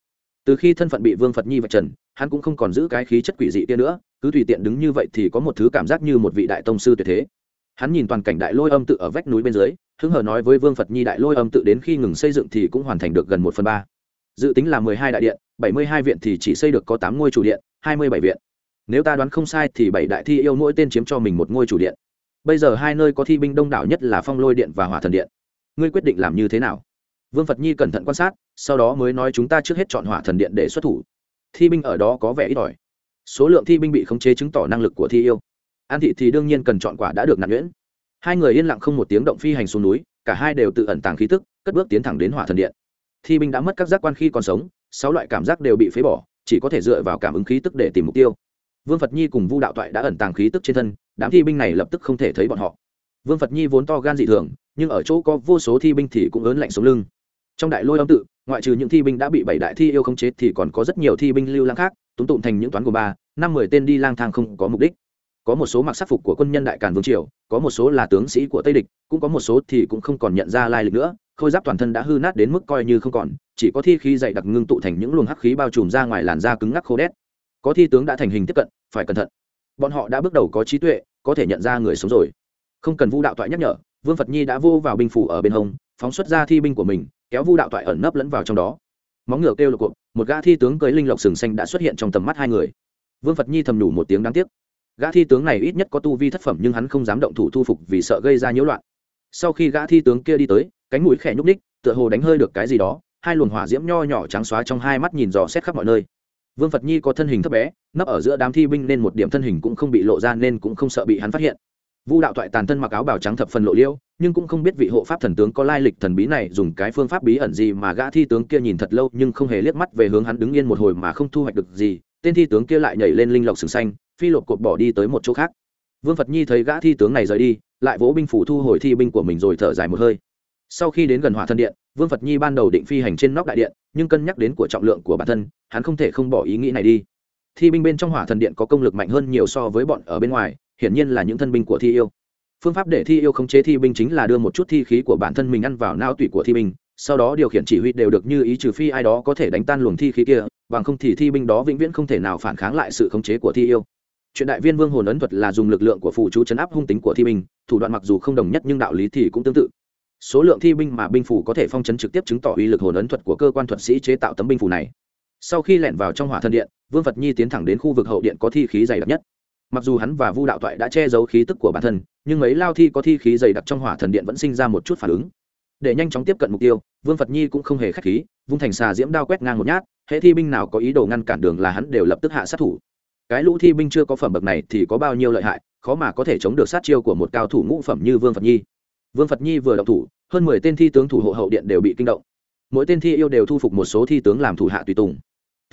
Từ khi thân phận bị vương phật nhi vạch trần, hắn cũng không còn giữ cái khí chất quỷ dị kia nữa, cứ tùy tiện đứng như vậy thì có một thứ cảm giác như một vị đại tông sư tuyệt thế. Hắn nhìn toàn cảnh đại lôi âm tự ở vách núi bên dưới, hứng hờ nói với vương phật nhi đại lôi âm tự đến khi ngừng xây dựng thì cũng hoàn thành được gần một phần ba. Dự tính là mười hai đại điện, bảy mươi hai viện thì chỉ xây được có tám ngôi chủ điện, hai mươi bảy viện. Nếu ta đoán không sai thì bảy đại thi yêu mỗi tên chiếm cho mình một ngôi chủ điện bây giờ hai nơi có thi binh đông đảo nhất là phong lôi điện và hỏa thần điện. Ngươi quyết định làm như thế nào? Vương phật nhi cẩn thận quan sát, sau đó mới nói chúng ta trước hết chọn hỏa thần điện để xuất thủ. Thi binh ở đó có vẻ ít ỏi. Số lượng thi binh bị khống chế chứng tỏ năng lực của thi yêu. An thị thì đương nhiên cần chọn quả đã được nạp nhuyễn. Hai người yên lặng không một tiếng động phi hành xuống núi, cả hai đều tự ẩn tàng khí tức, cất bước tiến thẳng đến hỏa thần điện. Thi binh đã mất các giác quan khi còn sống, sáu loại cảm giác đều bị phế bỏ, chỉ có thể dựa vào cảm ứng khí tức để tìm mục tiêu. Vương phật nhi cùng vu đạo toại đã ẩn tàng khí tức trên thân đám thi binh này lập tức không thể thấy bọn họ. Vương phật nhi vốn to gan dị thường, nhưng ở chỗ có vô số thi binh thì cũng ớn lạnh sống lưng. Trong đại lôi âm tự, ngoại trừ những thi binh đã bị bảy đại thi yêu khống chế thì còn có rất nhiều thi binh lưu lang khác túng tụng thành những toán của ba, năm mười tên đi lang thang không có mục đích. Có một số mặc sắc phục của quân nhân đại càn vương triều, có một số là tướng sĩ của tây địch, cũng có một số thì cũng không còn nhận ra lai lịch nữa, khôi giáp toàn thân đã hư nát đến mức coi như không còn, chỉ có thi khí dày đặc ngưng tụ thành những luồng hắc khí bao trùm ra ngoài làn da cứng ngắc khô đét. Có thi tướng đã thành hình tiếp cận, phải cẩn thận bọn họ đã bước đầu có trí tuệ, có thể nhận ra người sống rồi. Không cần vu đạo toại nhắc nhở, vương phật nhi đã vô vào binh phủ ở bên hông, phóng xuất ra thi binh của mình, kéo vu đạo toại ẩn nấp lẫn vào trong đó. Móng ngựa kêu lộc cộp một gã thi tướng cưới linh lộc sừng xanh đã xuất hiện trong tầm mắt hai người. Vương phật nhi thầm đủ một tiếng đáng tiếc. Gã thi tướng này ít nhất có tu vi thất phẩm nhưng hắn không dám động thủ thu phục vì sợ gây ra nhiễu loạn. Sau khi gã thi tướng kia đi tới, cánh mũi khẽ nhúc ních tựa hồ đánh hơi được cái gì đó, hai luồng hỏa diễm nho nhỏ trắng xóa trong hai mắt nhìn dò xét khắp mọi nơi. Vương phật nhi có thân hình thấp bé nấp ở giữa đám thi binh nên một điểm thân hình cũng không bị lộ ra nên cũng không sợ bị hắn phát hiện. Vu đạo toại tàn thân mặc áo bào trắng thập phần lộ liêu nhưng cũng không biết vị hộ pháp thần tướng có lai lịch thần bí này dùng cái phương pháp bí ẩn gì mà gã thi tướng kia nhìn thật lâu nhưng không hề liếc mắt về hướng hắn đứng yên một hồi mà không thu hoạch được gì, tên thi tướng kia lại nhảy lên linh lộc sừng xanh, phi lột cột bỏ đi tới một chỗ khác. Vương phật nhi thấy gã thi tướng này rời đi, lại vỗ binh phủ thu hồi thi binh của mình rồi thở dài một hơi. Sau khi đến gần hỏa thân điện, vương phật nhi ban đầu định phi hành trên nóc đại điện, nhưng cân nhắc đến của trọng lượng của bản thân, hắn không thể không bỏ ý nghĩ này đi thi binh bên trong hỏa thần điện có công lực mạnh hơn nhiều so với bọn ở bên ngoài, hiển nhiên là những thân binh của thi yêu. Phương pháp để thi yêu khống chế thi binh chính là đưa một chút thi khí của bản thân mình ăn vào não tủy của thi binh, sau đó điều khiển chỉ huy đều được như ý trừ phi ai đó có thể đánh tan luồng thi khí kia, bằng không thì thi binh đó vĩnh viễn không thể nào phản kháng lại sự khống chế của thi yêu. Chuyện đại viên vương hồn ấn thuật là dùng lực lượng của phụ chú chấn áp hung tính của thi binh, thủ đoạn mặc dù không đồng nhất nhưng đạo lý thì cũng tương tự. Số lượng thi binh mà binh phủ có thể phong chấn trực tiếp chứng tỏ uy lực hồn ấn thuật của cơ quan thuật sĩ chế tạo tấm binh phủ này sau khi lẻn vào trong hỏa thần điện, vương phật nhi tiến thẳng đến khu vực hậu điện có thi khí dày đặc nhất. Mặc dù hắn và vu đạo toại đã che giấu khí tức của bản thân, nhưng mấy lao thi có thi khí dày đặc trong hỏa thần điện vẫn sinh ra một chút phản ứng. Để nhanh chóng tiếp cận mục tiêu, vương phật nhi cũng không hề k h á c h khí, vung thành xà diễm đao quét ngang một nhát, hệ thi binh nào có ý đồ ngăn cản đường là hắn đều lập tức hạ sát thủ. Cái lũ thi binh chưa có phẩm bậc này thì có bao nhiêu lợi hại, khó mà có thể chống được sát chiêu của một cao thủ ngũ phẩm như vương phật nhi. Vương phật nhi vừa động thủ, hơn mười tên thi tướng thủ hộ hậu điện đều bị kinh động. Mỗi tên thi yêu đều thu phục một số thi tướng làm thủ hạ tùy tùng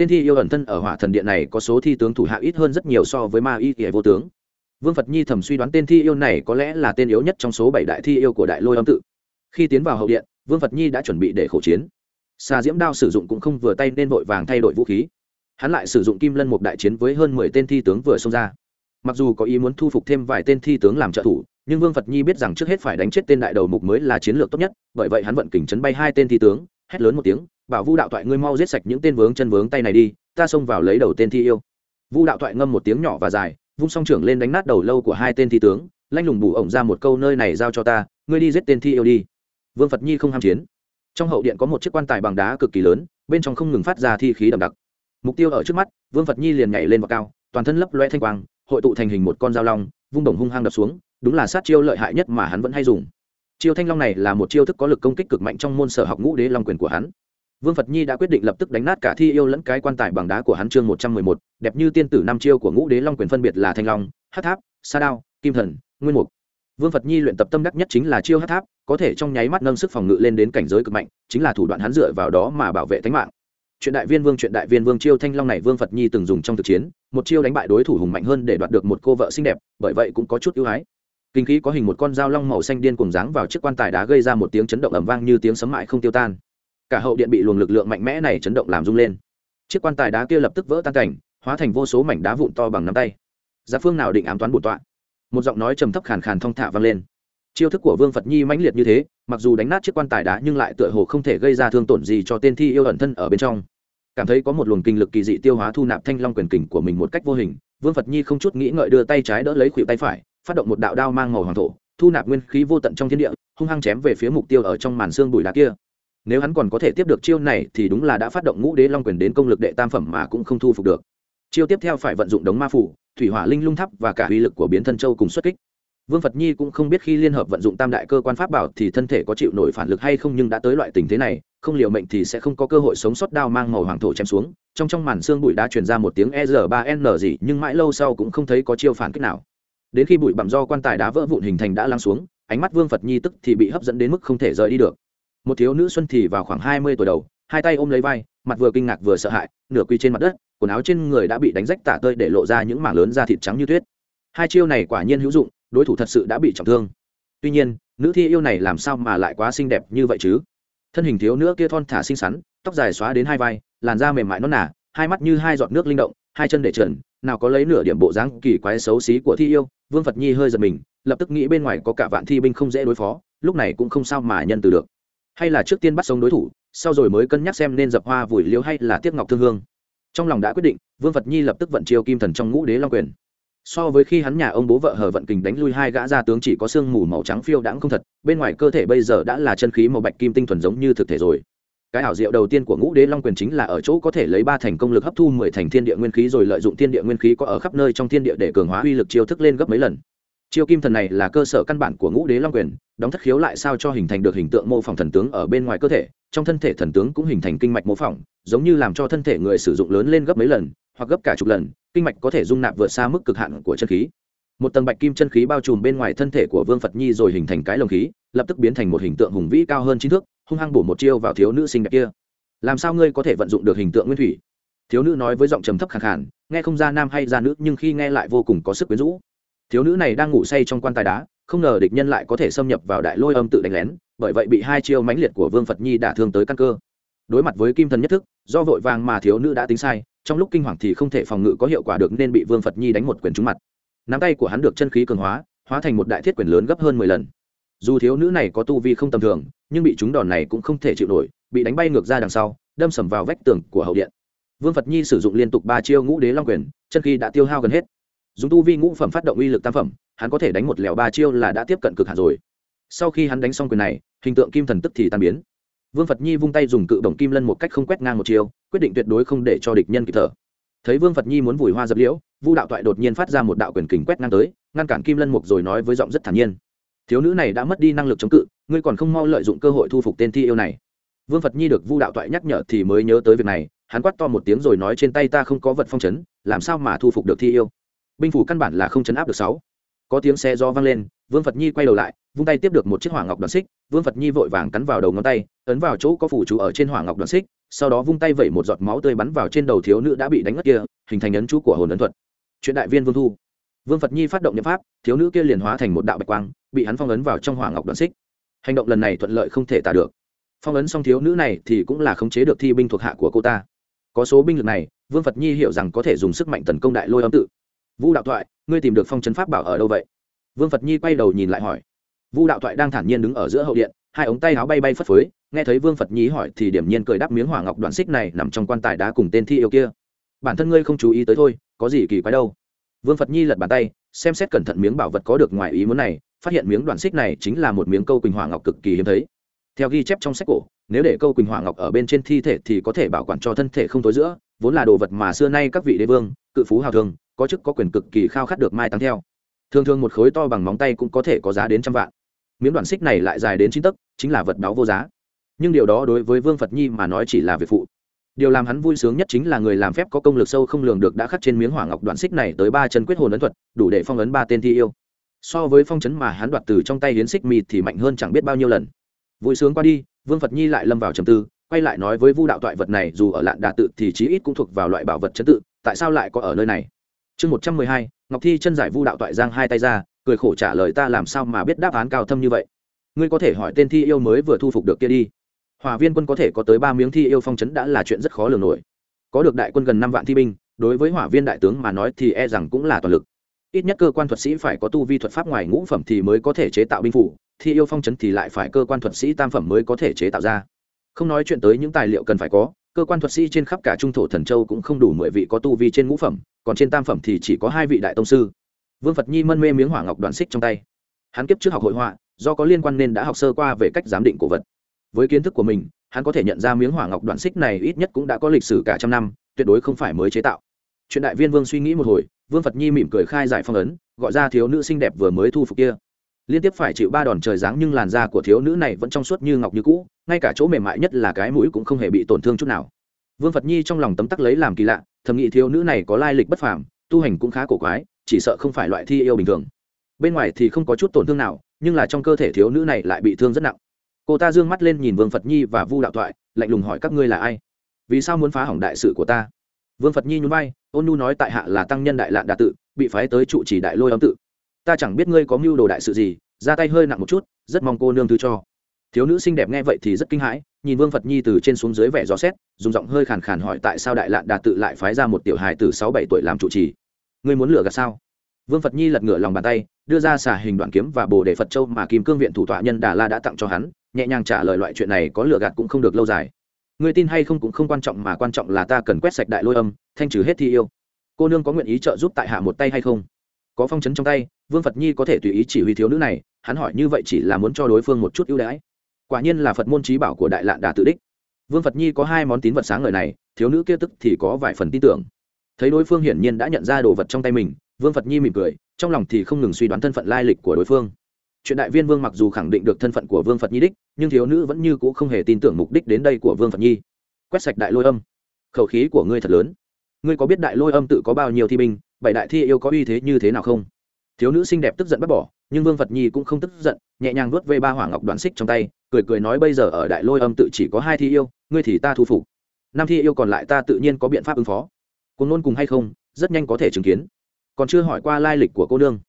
tên thi yêu ẩn thân ở hỏa thần điện này có số thi tướng thủ hạ ít hơn rất nhiều so với ma y kỳ vô tướng. Vương phật nhi thầm suy đoán tên thi yêu này có lẽ là tên yếu nhất trong số bảy đại thi yêu của đại lôi âm tự. Khi tiến vào hậu điện, vương phật nhi đã chuẩn bị để khẩu chiến. Xà diễm đao sử dụng cũng không vừa tay nên vội vàng thay đổi vũ khí. Hắn lại sử dụng kim lân một đại chiến với hơn mười tên thi tướng vừa xông ra. Mặc dù có ý muốn thu phục thêm vài tên thi tướng làm trợ thủ, nhưng vương phật nhi biết rằng trước hết phải đánh chết tên đại đầu mục mới là chiến lược tốt nhất, bởi vậy hắn vận kình chấn bay hai tên thi tướng, hét lớn một tiếng bảo vu đạo thoại ngươi mau giết sạch những tên vướng chân vướng tay này đi, ta xông vào lấy đầu tên thi yêu. Vu đạo thoại ngâm một tiếng nhỏ và dài, vung song trưởng lên đánh nát đầu lâu của hai tên thi tướng, lanh lùng bù ổng ra một câu nơi này giao cho ta, ngươi đi giết tên thi yêu đi. Vương phật nhi không ham chiến. Trong hậu điện có một chiếc quan tài bằng đá cực kỳ lớn, bên trong không ngừng phát ra thi khí đậm đặc. Mục tiêu ở trước mắt, vương phật nhi liền nhảy lên vào cao, toàn thân lấp loe thanh quang, hội tụ thành hình một con dao long, vung đồng hung hăng đập xuống, đúng là sát chiêu lợi hại nhất mà hắn vẫn hay dùng. Chiêu thanh long này là một chiêu thức có lực công kích cực mạnh trong môn sở học ngũ đế long quyền của hắn vương phật nhi đã quyết định lập tức đánh nát cả thi yêu lẫn cái quan tài bằng đá của hắn chương một trăm mười một, đẹp như tiên tử năm chiêu của ngũ đế long quyền phân biệt là thanh long, Hắc tháp, sa đao, kim thần, nguyên mục. Vương phật nhi luyện tập tâm đắc nhất chính là chiêu Hắc tháp, có thể trong nháy mắt nâng sức phòng ngự lên đến cảnh giới cực mạnh, chính là thủ đoạn hắn dựa vào đó mà bảo vệ tính mạng. Chuyện đại viên vương, chuyện đại viên vương chiêu thanh long này vương phật nhi từng dùng trong thực chiến, một chiêu đánh bại đối thủ hùng mạnh hơn để đoạt được một cô vợ xinh đẹp, bởi vậy cũng có chút ưu ái. Kinh khí có hình một con dao long màu xanh điên cùng dáng vào chiếc quan tài đá gây ra một tiếng chấn động ầm vang như tiếng sấm mại không tiêu tan cả hậu điện bị luồng lực lượng mạnh mẽ này chấn động làm rung lên. Chiếc quan tài đá kia lập tức vỡ tan cảnh, hóa thành vô số mảnh đá vụn to bằng nắm tay. Giá phương nào định ám toán bổn tọa? Một giọng nói trầm thấp khàn khàn thong thả vang lên. Chiêu thức của vương phật nhi mãnh liệt như thế, mặc dù đánh nát chiếc quan tài đá nhưng lại tựa hồ không thể gây ra thương tổn gì cho tên thi yêu ẩn thân ở bên trong. Cảm thấy có một luồng kinh lực kỳ dị tiêu hóa thu nạp thanh long quyền kình của mình một cách vô hình, vương phật nhi không chút nghĩ ngợi đưa tay trái đỡ lấy khuỷu tay phải, phát động một đạo đao mang màu hoàng thổ, thu nạp nguyên khí vô tận trong thiên địa, hung hăng chém về phía mục tiêu ở trong màn xương bụi đá kia nếu hắn còn có thể tiếp được chiêu này thì đúng là đã phát động ngũ đế long quyền đến công lực đệ tam phẩm mà cũng không thu phục được. Chiêu tiếp theo phải vận dụng đống ma phủ, thủy hỏa linh lung thắp và cả uy lực của biến thân châu cùng xuất kích. Vương phật nhi cũng không biết khi liên hợp vận dụng tam đại cơ quan pháp bảo thì thân thể có chịu nổi phản lực hay không nhưng đã tới loại tình thế này, không liều mệnh thì sẽ không có cơ hội sống sót đao mang màu hoàng thổ chém xuống. Trong trong màn xương bụi đã truyền ra một tiếng e r ba n gì, nhưng mãi lâu sau cũng không thấy có chiêu phản kích nào. Đến khi bụi bặm do quan tài đá vỡ vụn hình thành đã lắng xuống, ánh mắt vương phật nhi tức thì bị hấp dẫn đến mức không thể rời đi được một thiếu nữ xuân thì vào khoảng hai mươi tuổi đầu, hai tay ôm lấy vai, mặt vừa kinh ngạc vừa sợ hãi, nửa quy trên mặt đất, quần áo trên người đã bị đánh rách tả tơi để lộ ra những mảng lớn da thịt trắng như tuyết. Hai chiêu này quả nhiên hữu dụng, đối thủ thật sự đã bị trọng thương. Tuy nhiên, nữ thi yêu này làm sao mà lại quá xinh đẹp như vậy chứ? Thân hình thiếu nữ kia thon thả xinh xắn, tóc dài xóa đến hai vai, làn da mềm mại non nả hai mắt như hai giọt nước linh động, hai chân để trần, nào có lấy nửa điểm bộ dáng kỳ quái xấu xí của thi yêu, vương phật nhi hơi giật mình, lập tức nghĩ bên ngoài có cả vạn thi binh không dễ đối phó, lúc này cũng không sao mà nhân từ được hay là trước tiên bắt sống đối thủ, sau rồi mới cân nhắc xem nên dập hoa vùi liêu hay là tiếc ngọc thương hương. Trong lòng đã quyết định, vương phật nhi lập tức vận chiêu kim thần trong ngũ đế long quyền. So với khi hắn nhà ông bố vợ hờ vận kình đánh lui hai gã gia tướng chỉ có sương mù màu trắng phiêu đãng không thật, bên ngoài cơ thể bây giờ đã là chân khí màu bạch kim tinh thuần giống như thực thể rồi. Cái ảo diệu đầu tiên của ngũ đế long quyền chính là ở chỗ có thể lấy ba thành công lực hấp thu mười thành thiên địa nguyên khí rồi lợi dụng thiên địa nguyên khí có ở khắp nơi trong thiên địa để cường hóa uy lực chiêu thức lên gấp mấy lần chiêu kim thần này là cơ sở căn bản của ngũ đế long quyền, đóng thất khiếu lại sao cho hình thành được hình tượng mô phỏng thần tướng ở bên ngoài cơ thể, trong thân thể thần tướng cũng hình thành kinh mạch mô phỏng, giống như làm cho thân thể người sử dụng lớn lên gấp mấy lần, hoặc gấp cả chục lần, kinh mạch có thể dung nạp vượt xa mức cực hạn của chân khí. Một tầng bạch kim chân khí bao trùm bên ngoài thân thể của vương phật nhi rồi hình thành cái lồng khí, lập tức biến thành một hình tượng hùng vĩ cao hơn chín thước, hung hăng bổ một chiêu vào thiếu nữ xinh đẹp kia. Làm sao ngươi có thể vận dụng được hình tượng nguyên thủy? Thiếu nữ nói với giọng trầm thấp khẳng khản nghe không ra nam hay ra nữ nhưng khi nghe lại vô cùng có sức quyến rũ thiếu nữ này đang ngủ say trong quan tài đá, không ngờ địch nhân lại có thể xâm nhập vào đại lôi âm tự đánh lén, bởi vậy bị hai chiêu mãnh liệt của vương phật nhi đả thương tới căn cơ. Đối mặt với kim thần nhất thức, do vội vàng mà thiếu nữ đã tính sai, trong lúc kinh hoàng thì không thể phòng ngự có hiệu quả được nên bị vương phật nhi đánh một quyền trúng mặt. Nắm tay của hắn được chân khí cường hóa hóa thành một đại thiết quyền lớn gấp hơn mười lần. Dù thiếu nữ này có tu vi không tầm thường, nhưng bị chúng đòn này cũng không thể chịu nổi, bị đánh bay ngược ra đằng sau, đâm sầm vào vách tường của hậu điện. Vương phật nhi sử dụng liên tục ba chiêu ngũ đế long quyền, chân khí đã tiêu hao gần hết dùng tu vi ngũ phẩm phát động uy lực tam phẩm, hắn có thể đánh một lèo ba chiêu là đã tiếp cận cực hạn rồi. Sau khi hắn đánh xong quyền này, hình tượng kim thần tức thì tan biến. Vương phật nhi vung tay dùng cự đồng kim lân một cách không quét ngang một chiêu, quyết định tuyệt đối không để cho địch nhân kịp thở. Thấy vương phật nhi muốn vùi hoa dập liễu, vu đạo toại đột nhiên phát ra một đạo quyền kình quét ngang tới, ngăn cản kim lân mục rồi nói với giọng rất thản nhiên. Thiếu nữ này đã mất đi năng lực chống cự, ngươi còn không mau lợi dụng cơ hội thu phục tên thi yêu này. Vương phật nhi được vu đạo toại nhắc nhở thì mới nhớ tới việc này, hắn quát to một tiếng rồi nói trên tay ta không có vật phong chấn, làm sao mà thu phục được thi yêu? Binh phủ căn bản là không chấn áp được sáu. Có tiếng xe do vang lên, vương phật nhi quay đầu lại, vung tay tiếp được một chiếc hỏa ngọc đoàn xích, vương phật nhi vội vàng cắn vào đầu ngón tay, ấn vào chỗ có phủ chú ở trên hỏa ngọc đoàn xích, sau đó vung tay vẩy một giọt máu tươi bắn vào trên đầu thiếu nữ đã bị đánh ngất kia, hình thành ấn chú của hồn ấn thuật. Chuyện đại viên vương thu. Vương phật nhi phát động nhập pháp, thiếu nữ kia liền hóa thành một đạo bạch quang, bị hắn phong ấn vào trong hỏa ngọc đoàn xích. Hành động lần này thuận lợi không thể tả được. Phong ấn xong thiếu nữ này thì cũng là khống chế được thi binh thuộc hạ của cô ta. Có số binh lực này, vương phật nhi hiểu rằng có thể dùng sức mạnh tấn công đại lôi âm tự. Vu đạo thoại, ngươi tìm được phong trấn pháp bảo ở đâu vậy? Vương phật nhi quay đầu nhìn lại hỏi. Vu đạo thoại đang thản nhiên đứng ở giữa hậu điện, hai ống tay áo bay bay phất phới, nghe thấy vương phật nhi hỏi thì điểm nhiên cười đáp miếng hỏa ngọc đoạn xích này nằm trong quan tài đá cùng tên thi yêu kia. Bản thân ngươi không chú ý tới thôi, có gì kỳ quái đâu. Vương phật nhi lật bàn tay, xem xét cẩn thận miếng bảo vật có được ngoài ý muốn này, phát hiện miếng đoạn xích này chính là một miếng câu quỳnh hỏa ngọc cực kỳ hiếm thấy. Theo ghi chép trong sách cổ, nếu để câu quỳnh hỏa ngọc ở bên trên thi thể thì có thể bảo quản cho thân thể không tối giữa, vốn là đồ vật mà xưa nay các vị đế vương, cự phú hào thường có chức có quyền cực kỳ khao khát được mai tăng theo. Thường thường một khối to bằng móng tay cũng có thể có giá đến trăm vạn. Miếng đoạn xích này lại dài đến chín tấc, chính là vật báo vô giá. Nhưng điều đó đối với vương phật nhi mà nói chỉ là việc phụ. Điều làm hắn vui sướng nhất chính là người làm phép có công lực sâu không lường được đã khắc trên miếng hỏa ngọc đoạn xích này tới ba chân quyết hồn ấn thuật, đủ để phong ấn ba tên thi yêu. So với phong chấn mà hắn đoạt từ trong tay hiến xích mịt thì mạnh hơn chẳng biết bao nhiêu lần. Vui sướng qua đi, vương phật nhi lại lâm vào trầm tư, quay lại nói với vu đạo toại vật này dù ở lạn đà tự thì chí ít cũng thuộc vào loại bảo vật chấn tự, tại sao lại có ở nơi này? Chương một trăm mười hai, ngọc thi chân giải vu đạo toại giang hai tay ra, cười khổ trả lời ta làm sao mà biết đáp án cao thâm như vậy. Ngươi có thể hỏi tên thi yêu mới vừa thu phục được kia đi. Hòa viên quân có thể có tới ba miếng thi yêu phong chấn đã là chuyện rất khó lường nổi. Có được đại quân gần năm vạn thi binh, đối với hỏa viên đại tướng mà nói thì e rằng cũng là toàn lực. Ít nhất cơ quan thuật sĩ phải có tu vi thuật pháp ngoài ngũ phẩm thì mới có thể chế tạo binh phủ, thi yêu phong chấn thì lại phải cơ quan thuật sĩ tam phẩm mới có thể chế tạo ra. Không nói chuyện tới những tài liệu cần phải có cơ quan thuật sĩ trên khắp cả trung thổ thần châu cũng không đủ mười vị có tu vi trên ngũ phẩm, còn trên tam phẩm thì chỉ có hai vị đại tông sư. Vương phật nhi mân mê miếng hỏa ngọc đoàn xích trong tay. Hắn kiếp trước học hội họa, do có liên quan nên đã học sơ qua về cách giám định cổ vật. Với kiến thức của mình, hắn có thể nhận ra miếng hỏa ngọc đoạn xích này ít nhất cũng đã có lịch sử cả trăm năm, tuyệt đối không phải mới chế tạo. Chuyện đại viên vương suy nghĩ một hồi, vương phật nhi mỉm cười khai giải phong ấn, gọi ra thiếu nữ xinh đẹp vừa mới thu phục kia liên tiếp phải chịu ba đòn trời giáng nhưng làn da của thiếu nữ này vẫn trong suốt như ngọc như cũ, ngay cả chỗ mềm mại nhất là cái mũi cũng không hề bị tổn thương chút nào. Vương phật nhi trong lòng tấm tắc lấy làm kỳ lạ, thầm nghĩ thiếu nữ này có lai lịch bất phàm, tu hành cũng khá cổ quái, chỉ sợ không phải loại thi yêu bình thường. Bên ngoài thì không có chút tổn thương nào, nhưng là trong cơ thể thiếu nữ này lại bị thương rất nặng. Cô ta d ư ơ n g mắt lên nhìn vương phật nhi và vu đạo thoại, lạnh lùng hỏi các ngươi là ai? Vì sao muốn phá hỏng đại sự của ta? Vương phật nhi nhún vai, ôn nu nói tại hạ là tăng nhân đại lạn đà tự, bị phái tới trụ chỉ đại lôi âm tự ta chẳng biết ngươi có mưu đồ đại sự gì, ra tay hơi nặng một chút, rất mong cô nương thứ cho. Thiếu nữ xinh đẹp nghe vậy thì rất kinh hãi, nhìn vương phật nhi từ trên xuống dưới vẻ gió xét, dùng giọng hơi khàn khàn hỏi tại sao đại lạn đà tự lại phái ra một tiểu hài từ sáu bảy tuổi làm trụ trì. Ngươi muốn lừa gạt sao? Vương phật nhi lật ngửa lòng bàn tay, đưa ra xả hình đoạn kiếm và bồ đề phật châu mà kim cương viện thủ tọa nhân đà la đã tặng cho hắn, nhẹ nhàng trả lời loại chuyện này có lừa gạt cũng không được lâu dài. Người tin hay không cũng không quan trọng mà quan trọng là ta cần quét sạch đại lôi âm, thanh trừ hết thi yêu. Cô nương có nguyện ý trợ giúp tại hạ một tay hay không? Có phong chấn trong tay, vương phật nhi có thể tùy ý chỉ huy thiếu nữ này, hắn hỏi như vậy chỉ là muốn cho đối phương một chút ưu đãi. Quả nhiên là phật môn trí bảo của đại lạn đà tự đích. Vương phật nhi có hai món tín vật sáng lời này, thiếu nữ kia tức thì có vài phần tin tưởng. Thấy đối phương hiển nhiên đã nhận ra đồ vật trong tay mình, vương phật nhi mỉm cười, trong lòng thì không ngừng suy đoán thân phận lai lịch của đối phương. Chuyện đại viên vương mặc dù khẳng định được thân phận của vương phật nhi đích, nhưng thiếu nữ vẫn như c ũ không hề tin tưởng mục đích đến đây của vương phật nhi. Quét sạch đại lôi âm. Khẩu khí của ngươi thật lớn. Ngươi có biết đại lôi âm tự có bao nhiêu thi binh bảy đại thi yêu có uy thế như thế nào không? Thiếu nữ xinh đẹp tức giận bắt bỏ, nhưng vương phật nhi cũng không tức giận, nhẹ nhàng vuốt vây ba hỏa ngọc đoạn xích trong tay, cười cười nói bây giờ ở đại lôi âm tự chỉ có hai thi yêu, ngươi thì ta thu phục. Năm thi yêu còn lại ta tự nhiên có biện pháp ứng phó. Cùng nôn cùng hay không, rất nhanh có thể chứng kiến. Còn chưa hỏi qua lai lịch của cô nương,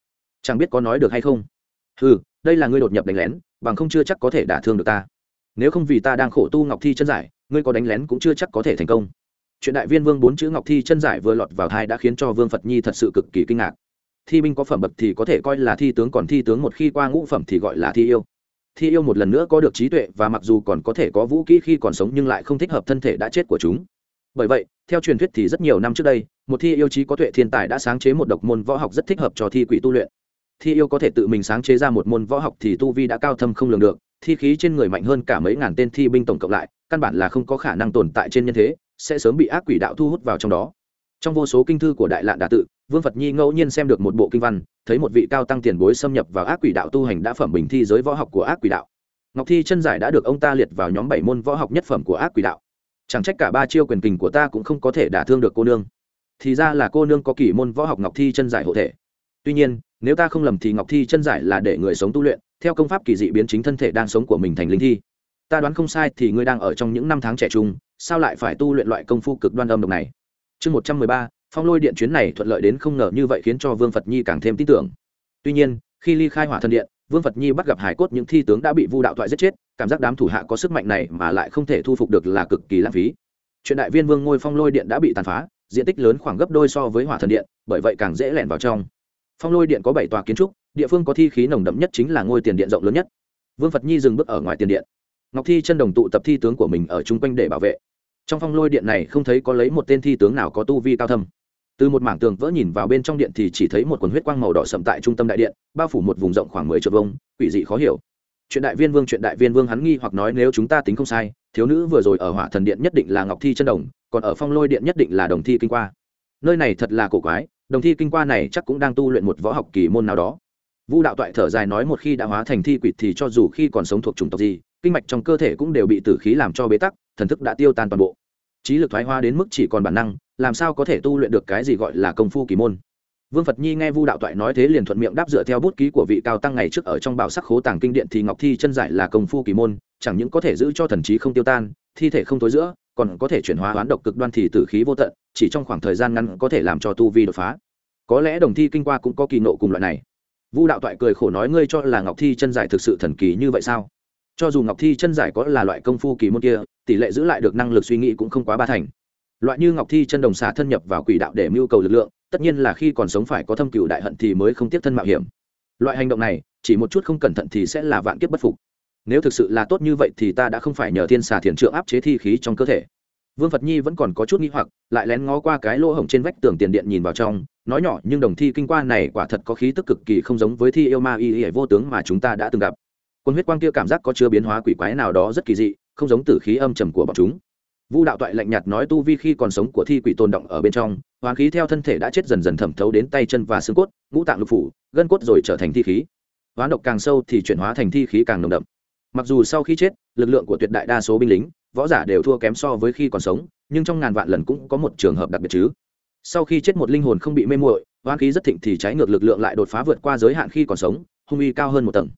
chẳng biết có nói được hay không. Ừ đây là ngươi đột nhập đánh lén, bằng không chưa chắc có thể đả thương được ta. Nếu không vì ta đang khổ tu ngọc thi chân giải, ngươi có đánh lén cũng chưa chắc có thể thành công chuyện đại viên vương bốn chữ ngọc thi chân giải vừa lọt vào thai đã khiến cho vương phật nhi thật sự cực kỳ kinh ngạc. Thi binh có phẩm bậc thì có thể coi là thi tướng, còn thi tướng một khi qua ngũ phẩm thì gọi là thi yêu. Thi yêu một lần nữa có được trí tuệ và mặc dù còn có thể có vũ kỹ khi còn sống nhưng lại không thích hợp thân thể đã chết của chúng. Bởi vậy, theo truyền thuyết thì rất nhiều năm trước đây, một thi yêu trí có tuệ thiên tài đã sáng chế một độc môn võ học rất thích hợp cho thi quỷ tu luyện. Thi yêu có thể tự mình sáng chế ra một môn võ học thì tu vi đã cao thâm không lường được, thi khí trên người mạnh hơn cả mấy ngàn tên thi binh tổng cộng lại, căn bản là không có khả năng tồn tại trên nhân thế sẽ sớm bị ác quỷ đạo thu hút vào trong đó. Trong vô số kinh thư của đại lạn đà tự, vương phật nhi ngẫu nhiên xem được một bộ kinh văn, thấy một vị cao tăng tiền bối xâm nhập vào ác quỷ đạo tu hành đã phẩm bình thi giới võ học của ác quỷ đạo. Ngọc thi chân giải đã được ông ta liệt vào nhóm bảy môn võ học nhất phẩm của ác quỷ đạo. Chẳng trách cả ba chiêu quyền kình của ta cũng không có thể đả thương được cô nương. Thì ra là cô nương có kỷ môn võ học ngọc thi chân giải hộ thể. Tuy nhiên, nếu ta không lầm thì ngọc thi chân giải là để người sống tu luyện, theo công pháp kỳ dị biến chính thân thể đang sống của mình thành linh thi. Ta đoán không sai thì ngươi đang ở trong những năm tháng trẻ trung sao lại phải tu luyện loại công phu cực đoan âm độc này? Chương một trăm mười ba, phong lôi điện chuyến này thuận lợi đến không ngờ như vậy khiến cho vương phật nhi càng thêm tin tưởng. Tuy nhiên, khi ly khai hỏa thần điện, vương phật nhi bắt gặp hải cốt những thi tướng đã bị vu đạo thoại giết chết, cảm giác đám thủ hạ có sức mạnh này mà lại không thể thu phục được là cực kỳ lãng phí. Chuyện đại viên vương ngôi phong lôi điện đã bị tàn phá, diện tích lớn khoảng gấp đôi so với hỏa thần điện, bởi vậy càng dễ lẻn vào trong. Phong lôi điện có bảy tòa kiến trúc, địa phương có thi khí nồng đậm nhất chính là ngôi tiền điện rộng lớn nhất. Vương phật nhi dừng bước ở ngoài tiền điện. Ngọc thi chân đồng tụ tập thi tướng của mình ở chung quanh để bảo vệ trong phong lôi điện này không thấy có lấy một tên thi tướng nào có tu vi cao thâm. Từ một mảng tường vỡ nhìn vào bên trong điện thì chỉ thấy một quần huyết quang màu đỏ sậm tại trung tâm đại điện, bao phủ một vùng rộng khoảng mười triệu vông quỷ dị khó hiểu. Chuyện đại viên vương, chuyện đại viên vương hắn nghi hoặc nói nếu chúng ta tính không sai, thiếu nữ vừa rồi ở hỏa thần điện nhất định là ngọc thi chân đồng, còn ở phong lôi điện nhất định là đồng thi kinh qua. Nơi này thật là cổ quái, đồng thi kinh qua này chắc cũng đang tu luyện một võ học kỳ môn nào đó. Vu đạo toại thở dài nói một khi đã hóa thành thi quỷ thì cho dù khi còn sống thuộc chủng tộc gì, kinh mạch trong cơ thể cũng đều bị tử khí làm cho bế tắc thần thức đã tiêu tan toàn bộ. Trí lực thoái hoa đến mức chỉ còn bản năng, làm sao có thể tu luyện được cái gì gọi là công phu kỳ môn? Vương phật nhi nghe vu đạo toại nói thế liền thuận miệng đáp dựa theo bút ký của vị cao tăng ngày trước ở trong bảo sắc khố tàng kinh điện thì ngọc thi chân giải là công phu kỳ môn, chẳng những có thể giữ cho thần trí không tiêu tan, thi thể không tối giữa, còn có thể chuyển hóa hoán độc cực đoan thì tử khí vô tận, chỉ trong khoảng thời gian ngắn có thể làm cho tu vi đột phá. Có lẽ đồng thi kinh qua cũng có kỳ nộ cùng loại này. Vu đạo toại cười khổ nói ngươi cho là ngọc thi chân giải thực sự thần kỳ như vậy sao? Cho dù ngọc thi chân giải có là loại công phu kỳ môn kia tỷ lệ giữ lại được năng lực suy nghĩ cũng không quá ba thành. Loại như ngọc thi chân đồng xả thân nhập vào quỷ đạo để mưu cầu lực lượng, tất nhiên là khi còn sống phải có thâm cựu đại hận thì mới không tiếp thân mạo hiểm. Loại hành động này, chỉ một chút không cẩn thận thì sẽ là vạn kiếp bất phục. Nếu thực sự là tốt như vậy thì ta đã không phải nhờ thiên xà thiền trượng áp chế thi khí trong cơ thể. Vương phật nhi vẫn còn có chút nghi hoặc, lại lén ngó qua cái lỗ hổng trên vách tường tiền điện nhìn vào trong, nói nhỏ, nhưng đồng thi kinh qua này quả thật có khí tức cực kỳ không giống với thi yêu ma y y vô tướng mà chúng ta đã từng gặp. Quân huyết quang kia cảm giác có chứa biến hóa quỷ quái nào đó rất kỳ dị không giống tử khí âm trầm của bọn chúng. Vu đạo toại lạnh nhạt nói tu vi khi còn sống của thi quỷ tồn động ở bên trong hoán khí theo thân thể đã chết dần dần thẩm thấu đến tay chân và xương cốt, ngũ tạng lục phủ, gân cốt rồi trở thành thi khí. Hoán độc càng sâu thì chuyển hóa thành thi khí càng nồng đậm. Mặc dù sau khi chết, lực lượng của tuyệt đại đa số binh lính, võ giả đều thua kém so với khi còn sống, nhưng trong ngàn vạn lần cũng có một trường hợp đặc biệt chứ. Sau khi chết một linh hồn không bị mê muội hoán khí rất thịnh thì trái ngược lực lượng lại đột phá vượt qua giới hạn khi còn sống, hung uy cao hơn một tầng.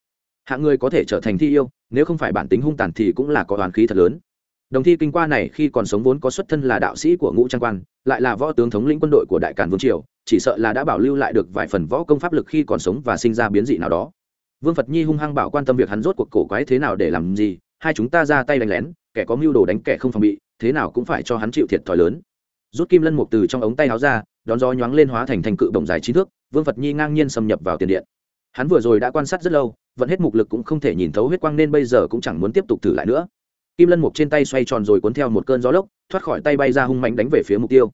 Hạng người có thể trở thành thi yêu nếu không phải bản tính hung tàn thì cũng là có hoàn khí thật lớn. Đồng thi kinh qua này khi còn sống vốn có xuất thân là đạo sĩ của ngũ trang quan, lại là võ tướng thống lĩnh quân đội của đại cản vương triều, chỉ sợ là đã bảo lưu lại được vài phần võ công pháp lực khi còn sống và sinh ra biến dị nào đó. Vương phật nhi hung hăng bảo quan tâm việc hắn rốt cuộc cổ quái thế nào để làm gì, hai chúng ta ra tay đánh lén, kẻ có mưu đồ đánh kẻ không phòng bị, thế nào cũng phải cho hắn chịu thiệt thòi lớn. Rút kim lân mục từ trong ống tay áo ra, đón gió nhoáng lên hóa thành thành cự đồng dài trí thước, vương phật nhi ngang nhiên xâm nhập vào tiền điện. Hắn vừa rồi đã quan sát rất lâu vẫn hết mục lực cũng không thể nhìn thấu huyết quang nên bây giờ cũng chẳng muốn tiếp tục thử lại nữa. Kim lân mục trên tay xoay tròn rồi cuốn theo một cơn gió lốc, thoát khỏi tay bay ra hung mạnh đánh về phía mục tiêu.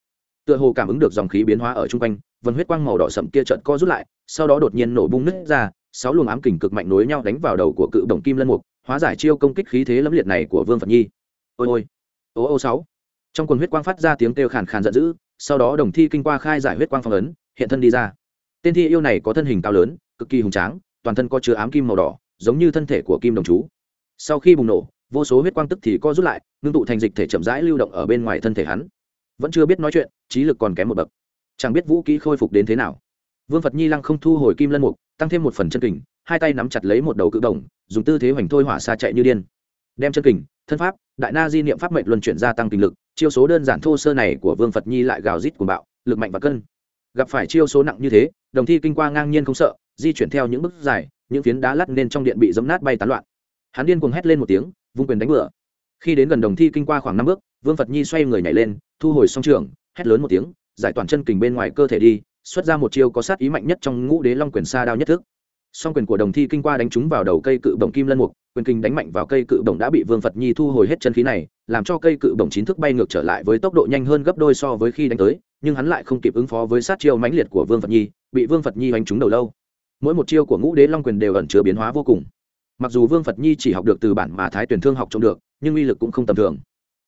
Tựa hồ cảm ứng được dòng khí biến hóa ở chung quanh vần huyết quang màu đỏ sậm kia chợt co rút lại, sau đó đột nhiên nổ bung nứt ra, sáu luồng ám kình cực mạnh nối nhau đánh vào đầu của cự đồng kim lân mục, hóa giải chiêu công kích khí thế lẫm liệt này của vương phật nhi. Ôi ôi, ô ô sáu. Trong quần huyết quang phát ra tiếng kêu khàn khàn giận dữ, sau đó đồng thi kinh qua khai giải huyết quang phong ấn, hiện thân đi ra. Tên thi yêu này có thân hình cao lớn, cực kỳ hùng tráng toàn thân có chứa ám kim màu đỏ, giống như thân thể của kim đồng chú. Sau khi bùng nổ, vô số huyết quang tức thì co rút lại, ngưng tụ thành dịch thể chậm rãi lưu động ở bên ngoài thân thể hắn. Vẫn chưa biết nói chuyện, trí lực còn kém một bậc. Chẳng biết vũ kỹ khôi phục đến thế nào. Vương phật nhi lăng không thu hồi kim lân mục, tăng thêm một phần chân kình, hai tay nắm chặt lấy một đầu cự đồng, dùng tư thế hoành thôi hỏa xa chạy như điên. Đem chân kình, thân pháp, đại na di niệm pháp mệnh luân chuyển gia tăng kinh lực, chiêu số đơn giản thô sơ này của vương phật nhi lại gào rít của bạo, lực mạnh và cân. Gặp phải chiêu số nặng như thế, đồng thi kinh qua ngang nhiên không sợ di chuyển theo những bước dài, những phiến đá lắt nên trong điện bị dấm nát bay tán loạn. Hắn điên cuồng hét lên một tiếng, vung quyền đánh bừa. Khi đến gần đồng thi kinh qua khoảng năm bước, vương phật nhi xoay người nhảy lên, thu hồi song trường, hét lớn một tiếng, giải toàn chân kình bên ngoài cơ thể đi, xuất ra một chiêu có sát ý mạnh nhất trong ngũ đế long quyền sa đao nhất thức. Song quyền của đồng thi kinh qua đánh trúng vào đầu cây cự bồng kim lân mục, quyền kinh đánh mạnh vào cây cự bồng đã bị vương phật nhi thu hồi hết chân khí này, làm cho cây cự bồng chín thức bay ngược trở lại với tốc độ nhanh hơn gấp đôi so với khi đánh tới, nhưng hắn lại không kịp ứng phó với sát chiêu mãnh liệt của vương phật nhi, bị vương phật nhi đánh trúng đầu lâu mỗi một chiêu của ngũ đế long quyền đều ẩn chứa biến hóa vô cùng. Mặc dù vương phật nhi chỉ học được từ bản mà thái tuyển thương học trông được, nhưng uy lực cũng không tầm thường.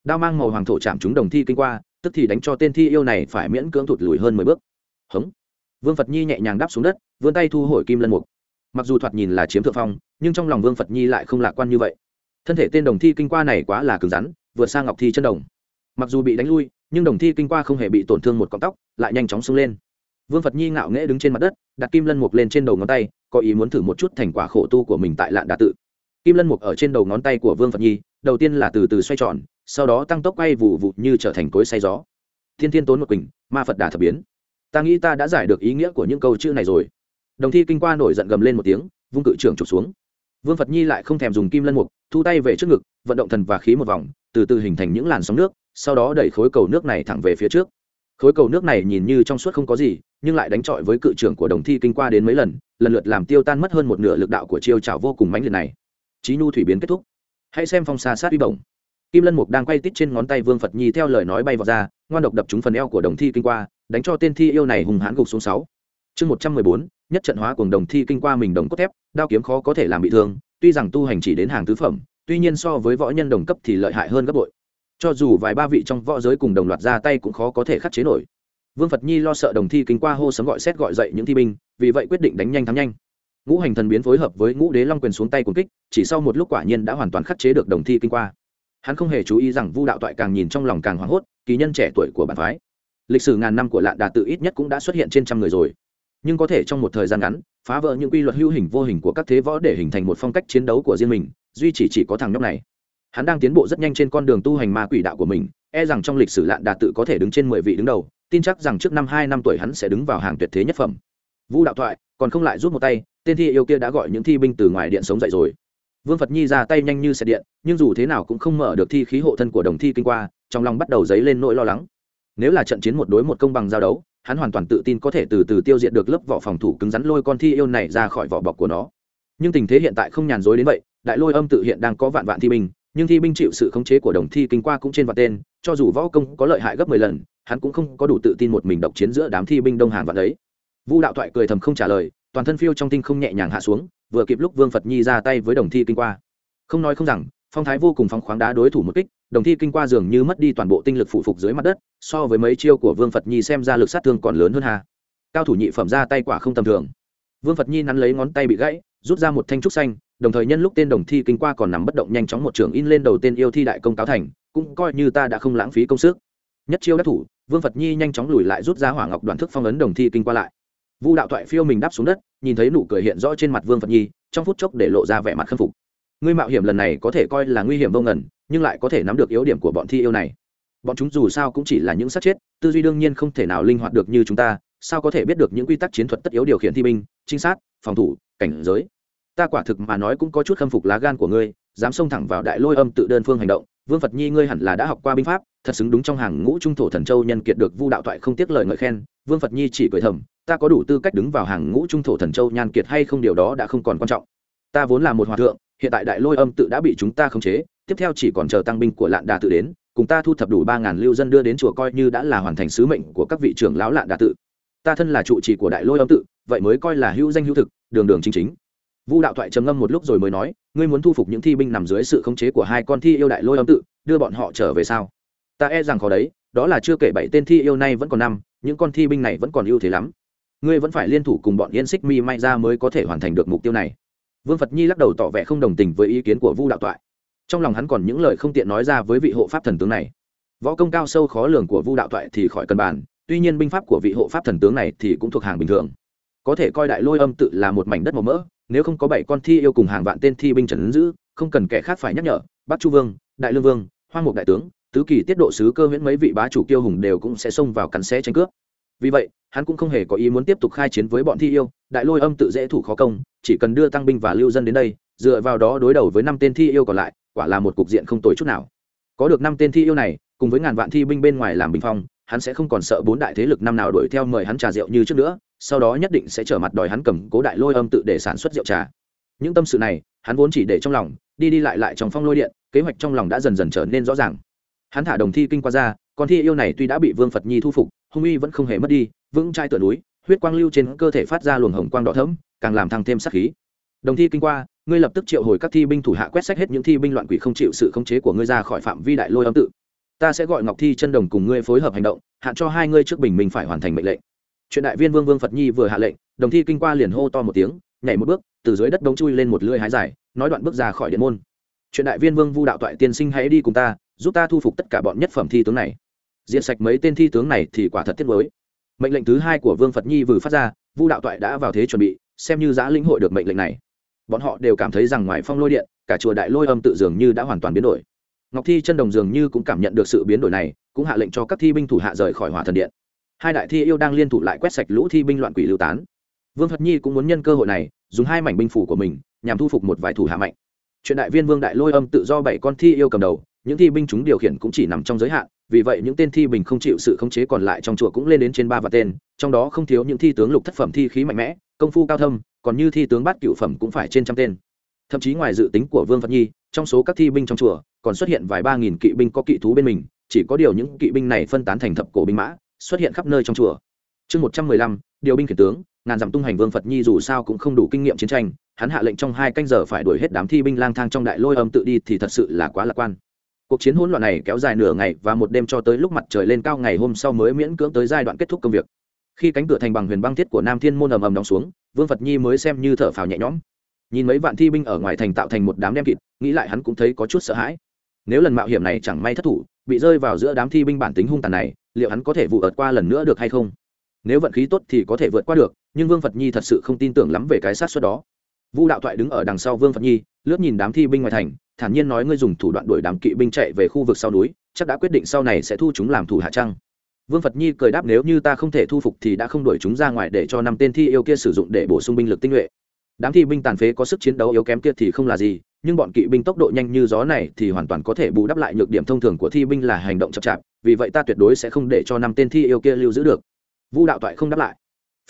Đao mang màu hoàng thổ chạm chúng đồng thi kinh qua, tức thì đánh cho tên thi yêu này phải miễn cưỡng thụt lùi hơn mười bước. Hống. Vương phật nhi nhẹ nhàng đáp xuống đất, vươn tay thu hồi kim lân mục. Mặc dù thoạt nhìn là chiếm thượng phong, nhưng trong lòng vương phật nhi lại không lạc quan như vậy. Thân thể tên đồng thi kinh qua này quá là cứng rắn, vượt sang ngọc thi chân đồng. Mặc dù bị đánh lui, nhưng đồng thi kinh qua không hề bị tổn thương một cọng tóc, lại nhanh chóng sưng lên. Vương phật nhi ngạo nghễ đứng trên mặt đất đặt kim lân mục lên trên đầu ngón tay, có ý muốn thử một chút thành quả khổ tu của mình tại lạn đà tự. Kim lân mục ở trên đầu ngón tay của vương phật nhi, đầu tiên là từ từ xoay tròn, sau đó tăng tốc quay vụ vụ như trở thành cối say gió. Thiên thiên tốn một quỳnh, ma phật đà thập biến. Ta nghĩ ta đã giải được ý nghĩa của những câu chữ này rồi. Đồng thi kinh qua nổi giận gầm lên một tiếng, vung cự trưởng trục xuống. Vương phật nhi lại không thèm dùng kim lân mục, thu tay về trước ngực, vận động thần và khí một vòng, từ từ hình thành những làn sóng nước, sau đó đẩy khối cầu nước này thẳng về phía trước. Khối cầu nước này nhìn như trong suốt không có gì nhưng lại đánh trọi với cự trưởng của đồng thi kinh qua đến mấy lần lần lượt làm tiêu tan mất hơn một nửa lực đạo của chiêu trào vô cùng mãnh liệt này. Trí nhu thủy biến kết thúc. Hãy xem phong xa sát uy bổng. Kim lân mục đang quay tít trên ngón tay vương phật nhi theo lời nói bay vào ra, ngoan độc đập trúng phần eo của đồng thi kinh qua, đánh cho tên thi yêu này hùng hãn gục xuống sáu. Chương một trăm mười bốn, nhất trận hóa cùng đồng thi kinh qua mình đồng cốt thép, đao kiếm khó có thể làm bị thương, tuy rằng tu hành chỉ đến hàng tứ phẩm, tuy nhiên so với võ nhân đồng cấp thì lợi hại hơn gấp bội. Cho dù vài ba vị trong võ giới cùng đồng loạt ra tay cũng khó có thể khắc chế nổi vương phật nhi lo sợ đồng thi kinh qua hô sấm gọi xét gọi dậy những thi binh, vì vậy quyết định đánh nhanh thắng nhanh. Ngũ hành thần biến phối hợp với ngũ đế long quyền xuống tay cuốn kích, chỉ sau một lúc quả nhiên đã hoàn toàn khắc chế được đồng thi kinh qua. Hắn không hề chú ý rằng vu đạo toại càng nhìn trong lòng càng hoảng hốt, kỳ nhân trẻ tuổi của bản phái. Lịch sử ngàn năm của lạn đà tự ít nhất cũng đã xuất hiện trên trăm người rồi. Nhưng có thể trong một thời gian ngắn, phá vỡ những quy luật hữu hình vô hình của các thế võ để hình thành một phong cách chiến đấu của riêng mình, duy chỉ chỉ có thằng nhóc này. Hắn đang tiến bộ rất nhanh trên con đường tu hành ma quỷ đạo của mình e rằng trong lịch sử lạn đà tự có thể đứng trên mười vị đứng đầu tin chắc rằng trước năm hai năm tuổi hắn sẽ đứng vào hàng tuyệt thế nhất phẩm. Vũ đạo thoại, còn không lại rút một tay, tên thi yêu kia đã gọi những thi binh từ ngoài điện sống dậy rồi. Vương phật nhi ra tay nhanh như xe điện, nhưng dù thế nào cũng không mở được thi khí hộ thân của đồng thi kinh qua, trong lòng bắt đầu dấy lên nỗi lo lắng. Nếu là trận chiến một đối một công bằng giao đấu, hắn hoàn toàn tự tin có thể từ từ tiêu diệt được lớp vỏ phòng thủ cứng rắn lôi con thi yêu này ra khỏi vỏ bọc của nó. Nhưng tình thế hiện tại không nhàn rối đến vậy, đại lôi âm tự hiện đang có vạn vạn thi binh, nhưng thi binh chịu sự khống chế của đồng thi kinh qua cũng trên vạn tên, cho dù võ công có lợi hại gấp mười lần hắn cũng không có đủ tự tin một mình độc chiến giữa đám thi binh đông hàng vạn ấy vu đạo thoại cười thầm không trả lời, toàn thân phiêu trong tinh không nhẹ nhàng hạ xuống, vừa kịp lúc vương phật nhi ra tay với đồng thi kinh qua. Không nói không rằng, phong thái vô cùng phóng khoáng đá đối thủ một kích, đồng thi kinh qua dường như mất đi toàn bộ tinh lực phụ phục dưới mặt đất, so với mấy chiêu của vương phật nhi xem ra lực sát thương còn lớn hơn hà cao thủ nhị phẩm ra tay quả không tầm thường. Vương phật nhi nắn lấy ngón tay bị gãy, rút ra một thanh trúc xanh, đồng thời nhân lúc tên đồng thi kinh qua còn nằm bất động nhanh chóng một trường in lên đầu tên yêu thi đại công cáo thành, cũng coi như ta đã không lãng phí công sức. Nhất chiêu đắc thủ vương phật nhi nhanh chóng lùi lại rút ra hỏa ngọc đoàn thức phong ấn đồng thi kinh qua lại. Vu đạo thoại phiêu mình đáp xuống đất, nhìn thấy nụ cười hiện rõ trên mặt vương phật nhi, trong phút chốc để lộ ra vẻ mặt khâm phục. Ngươi mạo hiểm lần này có thể coi là nguy hiểm vô ngần, nhưng lại có thể nắm được yếu điểm của bọn thi yêu này. Bọn chúng dù sao cũng chỉ là những sát chết, tư duy đương nhiên không thể nào linh hoạt được như chúng ta, sao có thể biết được những quy tắc chiến thuật tất yếu điều khiển thi binh, trinh sát, phòng thủ, cảnh giới? Ta quả thực mà nói cũng có chút khâm phục lá gan của ngươi, dám xông thẳng vào đại lôi âm tự đơn phương hành động vương phật nhi ngươi hẳn là đã học qua binh pháp, thật xứng đúng trong hàng ngũ trung thổ thần châu nhân kiệt được vu đạo Toại không tiếc lời ngợi khen, vương phật nhi chỉ cười thầm, ta có đủ tư cách đứng vào hàng ngũ trung thổ thần châu nhan kiệt hay không điều đó đã không còn quan trọng. Ta vốn là một hòa thượng, hiện tại đại lôi âm tự đã bị chúng ta khống chế, tiếp theo chỉ còn chờ tăng binh của lạn đà tự đến, cùng ta thu thập đủ ba ngàn lưu dân đưa đến chùa coi như đã là hoàn thành sứ mệnh của các vị trưởng lão lạn đà tự. Ta thân là trụ trì của đại lôi âm tự, vậy mới coi là hữu danh hữu thực, đường đường chính chính vu đạo thoại trầm ngâm một lúc rồi mới nói, ngươi muốn thu phục những thi binh nằm dưới sự khống chế của hai con thi yêu đại lôi âm tự, đưa bọn họ trở về sao? Ta e rằng khó đấy, đó là chưa kể bảy tên thi yêu nay vẫn còn năm, những con thi binh này vẫn còn ưu thế lắm. Ngươi vẫn phải liên thủ cùng bọn yên xích mi may ra mới có thể hoàn thành được mục tiêu này. Vương phật nhi lắc đầu tỏ vẻ không đồng tình với ý kiến của vu đạo toại trong lòng hắn còn những lời không tiện nói ra với vị hộ pháp thần tướng này. Võ công cao sâu khó lường của vu đạo toại thì khỏi cần bàn, tuy nhiên binh pháp của vị hộ pháp thần tướng này thì cũng thuộc hàng bình thường. Có thể coi đại lôi âm tự là một mảnh đất màu mỡ nếu không có bảy con thi yêu cùng hàng vạn tên thi binh trần giữ, không cần kẻ khác phải nhắc nhở, bắc chu vương, đại lương vương Hoa mục đại tướng, tứ kỳ tiết độ sứ cơ huyễn mấy vị bá chủ kiêu hùng đều cũng sẽ xông vào cắn xé tranh cướp. Vì vậy, hắn cũng không hề có ý muốn tiếp tục khai chiến với bọn thi yêu, đại lôi âm tự dễ thủ khó công, chỉ cần đưa tăng binh và lưu dân đến đây, dựa vào đó đối đầu với năm tên thi yêu còn lại, quả là một cục diện không tồi chút nào. Có được năm tên thi yêu này, cùng với ngàn vạn thi binh bên ngoài làm bình phong, hắn sẽ không còn sợ bốn đại thế lực năm nào đuổi theo mời hắn trà rượu như trước nữa sau đó nhất định sẽ trở mặt đòi hắn cầm cố đại lôi âm tự để sản xuất rượu trà. Những tâm sự này, hắn vốn chỉ để trong lòng, đi đi lại lại trong phong lôi điện, kế hoạch trong lòng đã dần dần trở nên rõ ràng. Hắn thả đồng thi kinh qua ra, con thi yêu này tuy đã bị vương phật nhi thu phục, hung uy vẫn không hề mất đi, vững trai tựa núi, huyết quang lưu trên cơ thể phát ra luồng hồng quang đỏ thẫm, càng làm thăng thêm sát khí. Đồng thi kinh qua, ngươi lập tức triệu hồi các thi binh thủ hạ quét sách hết những thi binh loạn quỷ không chịu sự khống chế của ngươi ra khỏi phạm vi đại lôi âm tự. Ta sẽ gọi ngọc thi chân đồng cùng ngươi phối hợp hành động hạn cho hai ngươi trước bình minh phải hoàn thành mệnh lệnh chuyện đại viên vương vương phật nhi vừa hạ lệnh, đồng thi kinh qua liền hô to một tiếng, nhảy một bước, từ dưới đất đống chui lên một lưỡi hái dài, nói đoạn bước ra khỏi điện môn. Chuyện đại viên vương vu đạo toại tiên sinh hãy đi cùng ta, giúp ta thu phục tất cả bọn nhất phẩm thi tướng này. Diện sạch mấy tên thi tướng này thì quả thật thiết mới mệnh lệnh thứ hai của vương phật nhi vừa phát ra, vu đạo toại đã vào thế chuẩn bị, xem như giã lĩnh hội được mệnh lệnh này. Bọn họ đều cảm thấy rằng ngoài phong lôi điện, cả chùa đại lôi âm tự dường như đã hoàn toàn biến đổi. Ngọc thi chân đồng dường như cũng cảm nhận được sự biến đổi này, cũng hạ lệnh cho các thi binh thủ hạ rời khỏi hỏa thần điện hai đại thi yêu đang liên thủ lại quét sạch lũ thi binh loạn quỷ lưu tán. Vương phật nhi cũng muốn nhân cơ hội này, dùng hai mảnh binh phủ của mình, nhằm thu phục một vài thủ hạ mạnh. Chuyện đại viên vương đại lôi âm tự do bảy con thi yêu cầm đầu, những thi binh chúng điều khiển cũng chỉ nằm trong giới hạn, vì vậy những tên thi bình không chịu sự khống chế còn lại trong chùa cũng lên đến trên ba vạn tên, trong đó không thiếu những thi tướng lục thất phẩm thi khí mạnh mẽ, công phu cao thâm, còn như thi tướng bát cựu phẩm cũng phải trên trăm tên. Thậm chí ngoài dự tính của vương phật nhi, trong số các thi binh trong chùa, còn xuất hiện vài ba nghìn kỵ binh có kỵ thú bên mình, chỉ có điều những kỵ binh này phân tán thành thập cổ binh mã xuất hiện khắp nơi trong chùa. Chương một trăm mười lăm, điều binh khiển tướng, ngàn dặm tung hành vương phật nhi dù sao cũng không đủ kinh nghiệm chiến tranh, hắn hạ lệnh trong hai canh giờ phải đuổi hết đám thi binh lang thang trong đại lôi âm tự đi thì thật sự là quá lạc quan. Cuộc chiến hỗn loạn này kéo dài nửa ngày và một đêm cho tới lúc mặt trời lên cao ngày hôm sau mới miễn cưỡng tới giai đoạn kết thúc công việc. Khi cánh cửa thành bằng huyền băng thiết của nam thiên môn ầm ầm đóng xuống, vương phật nhi mới xem như thở phào nhẹ nhõm. Nhìn mấy vạn thi binh ở ngoài thành tạo thành một đám đem kịt, nghĩ lại hắn cũng thấy có chút sợ hãi. Nếu lần mạo hiểm này chẳng may thất thủ, bị rơi vào giữa đám thi binh bản tính hung tàn này liệu hắn có thể vụ ợt qua lần nữa được hay không? Nếu vận khí tốt thì có thể vượt qua được, nhưng vương phật nhi thật sự không tin tưởng lắm về cái sát xuất đó. Vu đạo thoại đứng ở đằng sau vương phật nhi, lướt nhìn đám thi binh ngoài thành, thản nhiên nói ngươi dùng thủ đoạn đuổi đám kỵ binh chạy về khu vực sau núi, chắc đã quyết định sau này sẽ thu chúng làm thủ hạ trăng. Vương phật nhi cười đáp nếu như ta không thể thu phục thì đã không đuổi chúng ra ngoài để cho năm tên thi yêu kia sử dụng để bổ sung binh lực tinh nhuệ. Đám thi binh tàn phế có sức chiến đấu yếu kém kia thì không là gì nhưng bọn kỵ binh tốc độ nhanh như gió này thì hoàn toàn có thể bù đắp lại nhược điểm thông thường của thi binh là hành động chậm chạp, vì vậy ta tuyệt đối sẽ không để cho năm tên thi yêu kia lưu giữ được. Vu đạo toại không đáp lại.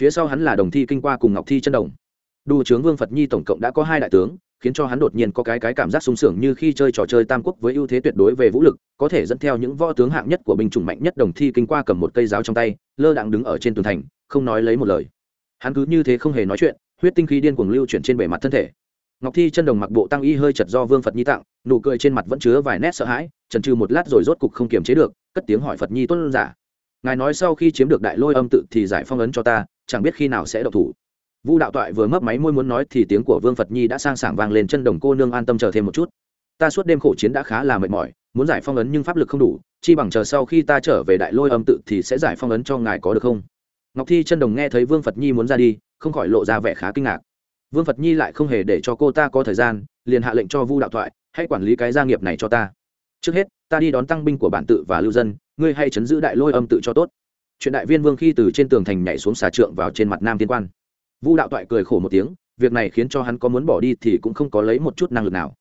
Phía sau hắn là đồng thi kinh qua cùng ngọc thi chân đồng. Đu trướng vương phật nhi tổng cộng đã có hai đại tướng, khiến cho hắn đột nhiên có cái cái cảm giác sung sướng như khi chơi trò chơi tam quốc với ưu thế tuyệt đối về vũ lực, có thể dẫn theo những võ tướng hạng nhất của binh chủng mạnh nhất đồng thi kinh qua cầm một cây giáo trong tay, lơ đặng đứng ở trên tường thành, không nói lấy một lời. Hắn cứ như thế không hề nói chuyện, huyết tinh khí điên cuồng lưu chuyển trên bề mặt thân thể ngọc thi chân đồng mặc bộ tăng y hơi chật do vương phật nhi tặng, nụ cười trên mặt vẫn chứa vài nét sợ hãi trần trừ một lát rồi rốt cục không kiềm chế được, cất tiếng hỏi phật nhi tuân giả. Ngài nói sau khi chiếm được đại lôi âm tự thì giải phong ấn cho ta, chẳng biết khi nào sẽ độc thủ. Vu đạo toại vừa mấp máy môi muốn nói thì tiếng của vương phật nhi đã sang sảng vang lên chân đồng cô nương an tâm chờ thêm một chút. Ta suốt đêm khổ chiến đã khá là mệt mỏi, muốn giải phong ấn nhưng pháp lực không đủ, chi bằng chờ sau khi ta trở về đại lôi âm tự thì sẽ giải phong ấn cho ngài có được không? Ngọc thi chân đồng nghe thấy vương phật nhi muốn ra đi, không khỏi lộ ra vẻ khá kinh ngạc vương phật nhi lại không hề để cho cô ta có thời gian, liền hạ lệnh cho vu đạo thoại, hãy quản lý cái gia nghiệp này cho ta. Trước hết, ta đi đón tăng binh của bản tự và lưu dân, ngươi hay chấn giữ đại lôi âm tự cho tốt. Chuyện đại viên vương khi từ trên tường thành nhảy xuống xà trượng vào trên mặt nam thiên quan. Vu đạo toại cười khổ một tiếng, việc này khiến cho hắn có muốn bỏ đi thì cũng không có lấy một chút năng lực nào.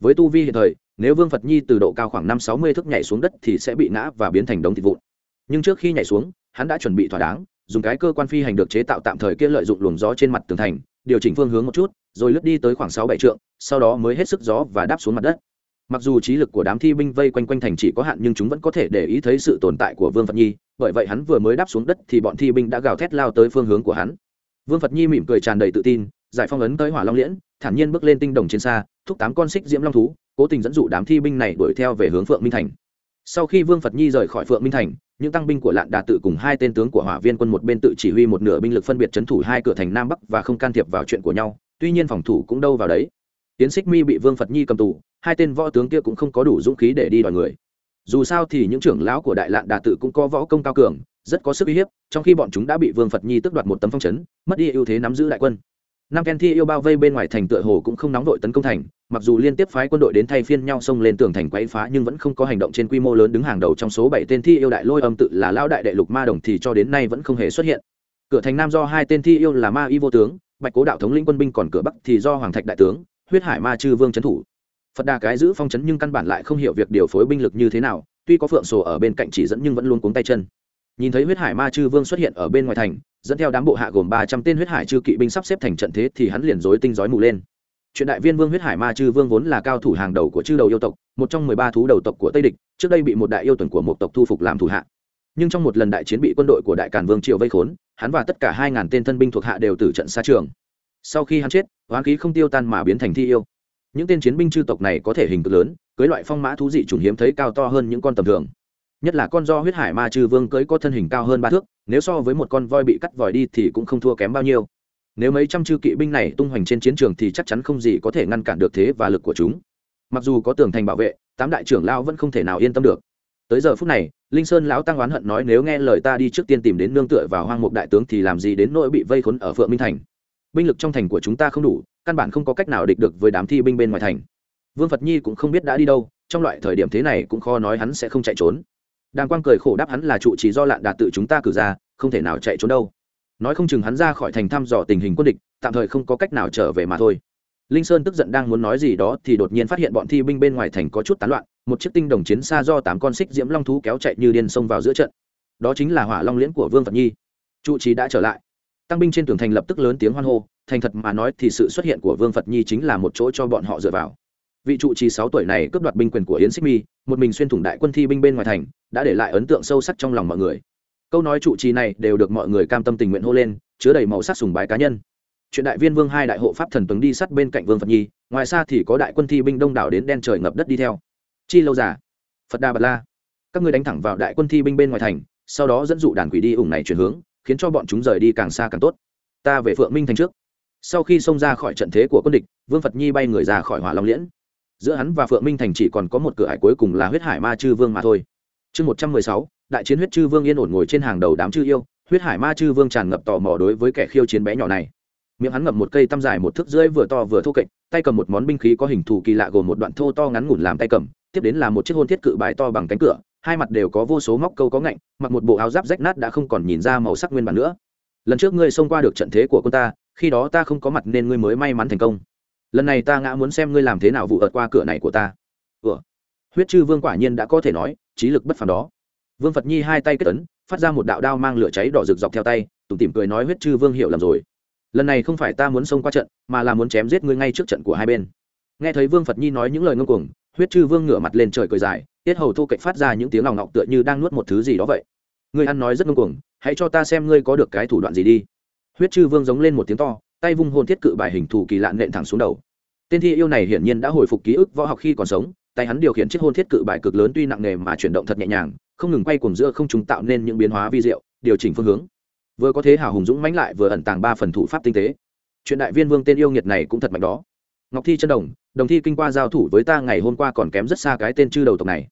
Với tu vi hiện thời, nếu vương phật nhi từ độ cao khoảng năm sáu mươi thước nhảy xuống đất thì sẽ bị ngã và biến thành đống thịt vụn. Nhưng trước khi nhảy xuống, hắn đã chuẩn bị thỏa đáng, dùng cái cơ quan phi hành được chế tạo tạm thời kia lợi dụng luồng gió trên mặt tường thành điều chỉnh phương hướng một chút, rồi lướt đi tới khoảng sáu bảy trượng, sau đó mới hết sức gió và đáp xuống mặt đất. Mặc dù trí lực của đám thi binh vây quanh quanh thành chỉ có hạn, nhưng chúng vẫn có thể để ý thấy sự tồn tại của vương phật nhi, bởi vậy hắn vừa mới đáp xuống đất thì bọn thi binh đã gào thét lao tới phương hướng của hắn. Vương phật nhi mỉm cười tràn đầy tự tin, giải phong ấn tới hỏa long liễn, thản nhiên bước lên tinh đồng trên xa, thúc tám con xích diễm long thú, cố tình dẫn dụ đám thi binh này đuổi theo về hướng phượng minh thành sau khi vương phật nhi rời khỏi phượng minh thành, những tăng binh của lạn đà tự cùng hai tên tướng của hỏa viên quân một bên tự chỉ huy một nửa binh lực phân biệt trấn thủ hai cửa thành nam bắc và không can thiệp vào chuyện của nhau, tuy nhiên phòng thủ cũng đâu vào đấy. Tiến xích mi bị vương phật nhi cầm tù, hai tên võ tướng kia cũng không có đủ dũng khí để đi đòi người. Dù sao thì những trưởng lão của đại lạn đà tự cũng có võ công cao cường, rất có sức uy hiếp, trong khi bọn chúng đã bị vương phật nhi tước đoạt một tấm phong chấn, mất đi ưu thế nắm giữ đại quân. Nam ken thi yêu bao vây bên ngoài thành tựa hồ cũng không nóng vội tấn công thành mặc dù liên tiếp phái quân đội đến thay phiên nhau xông lên tường thành quấy phá, nhưng vẫn không có hành động trên quy mô lớn đứng hàng đầu trong số bảy tên thi yêu đại lôi âm tự là lão đại đệ lục ma đồng thì cho đến nay vẫn không hề xuất hiện. Cửa thành nam do hai tên thi yêu là ma y vô tướng, bạch cố đạo thống lĩnh quân binh còn cửa bắc thì do hoàng thạch đại tướng, huyết hải ma chư vương trấn thủ. Phật đà cái giữ phong trấn nhưng căn bản lại không hiểu việc điều phối binh lực như thế nào, tuy có phượng sổ ở bên cạnh chỉ dẫn nhưng vẫn luôn cuống tay chân. Nhìn thấy huyết hải ma chư vương xuất hiện ở bên ngoài thành, dẫn theo đám bộ hạ gồm ba trăm tên huyết hải chư kỵ binh sắp xếp thành trận thế thì hắn liền rối tinh rối mù lên chuyện đại viên vương huyết hải ma chư vương vốn là cao thủ hàng đầu của chư đầu yêu tộc, một trong mười ba thú đầu tộc của tây địch, trước đây bị một đại yêu tuần của một tộc thu phục làm thủ hạ. Nhưng trong một lần đại chiến bị quân đội của đại càn vương triều vây khốn, hắn và tất cả hai ngàn tên thân binh thuộc hạ đều tử trận xa trường. Sau khi hắn chết, hoán khí không tiêu tan mà biến thành thi yêu. Những tên chiến binh chư tộc này có thể hình cực lớn, cưới loại phong mã thú dị chủng hiếm thấy cao to hơn những con tầm thường. Nhất là con do huyết hải ma chư vương cưới có thân hình cao hơn ba thước, nếu so với một con voi bị cắt vòi đi thì cũng không thua kém bao nhiêu nếu mấy trăm chư kỵ binh này tung hoành trên chiến trường thì chắc chắn không gì có thể ngăn cản được thế và lực của chúng. Mặc dù có tường thành bảo vệ, tám đại trưởng lao vẫn không thể nào yên tâm được. Tới giờ phút này, linh sơn lão tăng oán hận nói nếu nghe lời ta đi trước tiên tìm đến nương tựa vào hoang mục đại tướng thì làm gì đến nỗi bị vây khốn ở phượng minh thành. Binh lực trong thành của chúng ta không đủ, căn bản không có cách nào địch được với đám thi binh bên ngoài thành. Vương phật nhi cũng không biết đã đi đâu, trong loại thời điểm thế này cũng khó nói hắn sẽ không chạy trốn. Đàng quang cười khổ đáp hắn là trụ trì do lạn đạt tự chúng ta cử ra, không thể nào chạy trốn đâu nói không chừng hắn ra khỏi thành thăm dò tình hình quân địch, tạm thời không có cách nào trở về mà thôi. Linh sơn tức giận đang muốn nói gì đó thì đột nhiên phát hiện bọn thi binh bên ngoài thành có chút tán loạn, một chiếc tinh đồng chiến xa do tám con xích diễm long thú kéo chạy như điên xông vào giữa trận. Đó chính là hỏa long liễn của vương phật nhi. Trụ trì đã trở lại. Tăng binh trên tường thành lập tức lớn tiếng hoan hô, thành thật mà nói thì sự xuất hiện của vương phật nhi chính là một chỗ cho bọn họ dựa vào. Vị trụ trì sáu tuổi này cướp đoạt binh quyền của yến xích mi, một mình xuyên thủng đại quân thi binh bên ngoài thành, đã để lại ấn tượng sâu sắc trong lòng mọi người câu nói trụ trì này đều được mọi người cam tâm tình nguyện hô lên, chứa đầy màu sắc sùng bái cá nhân. Chuyện đại viên vương hai đại hộ pháp thần tuấn đi sát bên cạnh vương phật nhi, ngoài xa thì có đại quân thi binh đông đảo đến đen trời ngập đất đi theo. Chi lâu giả phật đà bật la. Các ngươi đánh thẳng vào đại quân thi binh bên ngoài thành, sau đó dẫn dụ đàn quỷ đi ủng này chuyển hướng, khiến cho bọn chúng rời đi càng xa càng tốt. Ta về phượng minh thành trước. Sau khi xông ra khỏi trận thế của quân địch, vương phật nhi bay người ra khỏi hỏa long liễn. Giữa hắn và phượng minh thành chỉ còn có một cửa hải cuối cùng là huyết hải ma chư vương mà thôi. Chương một trăm mười sáu đại chiến huyết chư vương yên ổn ngồi trên hàng đầu đám chư yêu huyết hải ma chư vương tràn ngập tò mò đối với kẻ khiêu chiến bé nhỏ này. Miệng hắn ngậm một cây tăm dài một thước rưỡi vừa to vừa thô kệch tay cầm một món binh khí có hình thù kỳ lạ gồm một đoạn thô to ngắn ngủn làm tay cầm tiếp đến là một chiếc hôn thiết cự bài to bằng cánh cửa hai mặt đều có vô số móc câu có ngạnh mặc một bộ áo giáp rách nát đã không còn nhìn ra màu sắc nguyên bản nữa. Lần trước ngươi xông qua được trận thế của quân ta khi đó ta không có mặt nên ngươi mới may mắn thành công. Lần này ta ngã muốn xem ngươi làm thế nào vụ ợt qua cửa này của ta. Ừ, huyết chư vương quả nhiên đã có thể nói trí lực bất phàm đó vương phật nhi hai tay kết ấn, phát ra một đạo đao mang lửa cháy đỏ rực dọc theo tay, tủm tỉm cười nói huyết chư vương hiểu lầm rồi. Lần này không phải ta muốn xông qua trận, mà là muốn chém giết ngươi ngay trước trận của hai bên. Nghe thấy vương phật nhi nói những lời ngông cuồng, huyết chư vương ngửa mặt lên trời cười dài, tiết hầu thu cạnh phát ra những tiếng lòng ngọc tựa như đang nuốt một thứ gì đó vậy. Ngươi ăn nói rất ngông cuồng, hãy cho ta xem ngươi có được cái thủ đoạn gì đi. Huyết chư vương giống lên một tiếng to, tay vung hồn thiết cự bài hình thù kỳ lạ nện thẳng xuống đầu. Tên thi yêu này hiển nhiên đã hồi phục ký ức, võ học khi còn sống, tay hắn điều khiển chiếc hôn thiết cự bài cực lớn tuy nặng nề mà chuyển động thật nhẹ nhàng không ngừng quay cuồng giữa không chúng tạo nên những biến hóa vi diệu, điều chỉnh phương hướng. Vừa có thế hào hùng dũng mãnh lại vừa ẩn tàng ba phần thủ pháp tinh tế. Chuyện đại viên vương tên yêu nghiệt này cũng thật mạnh đó. Ngọc thi chân đồng đồng thi kinh qua giao thủ với ta ngày hôm qua còn kém rất xa cái tên chư đầu tộc này.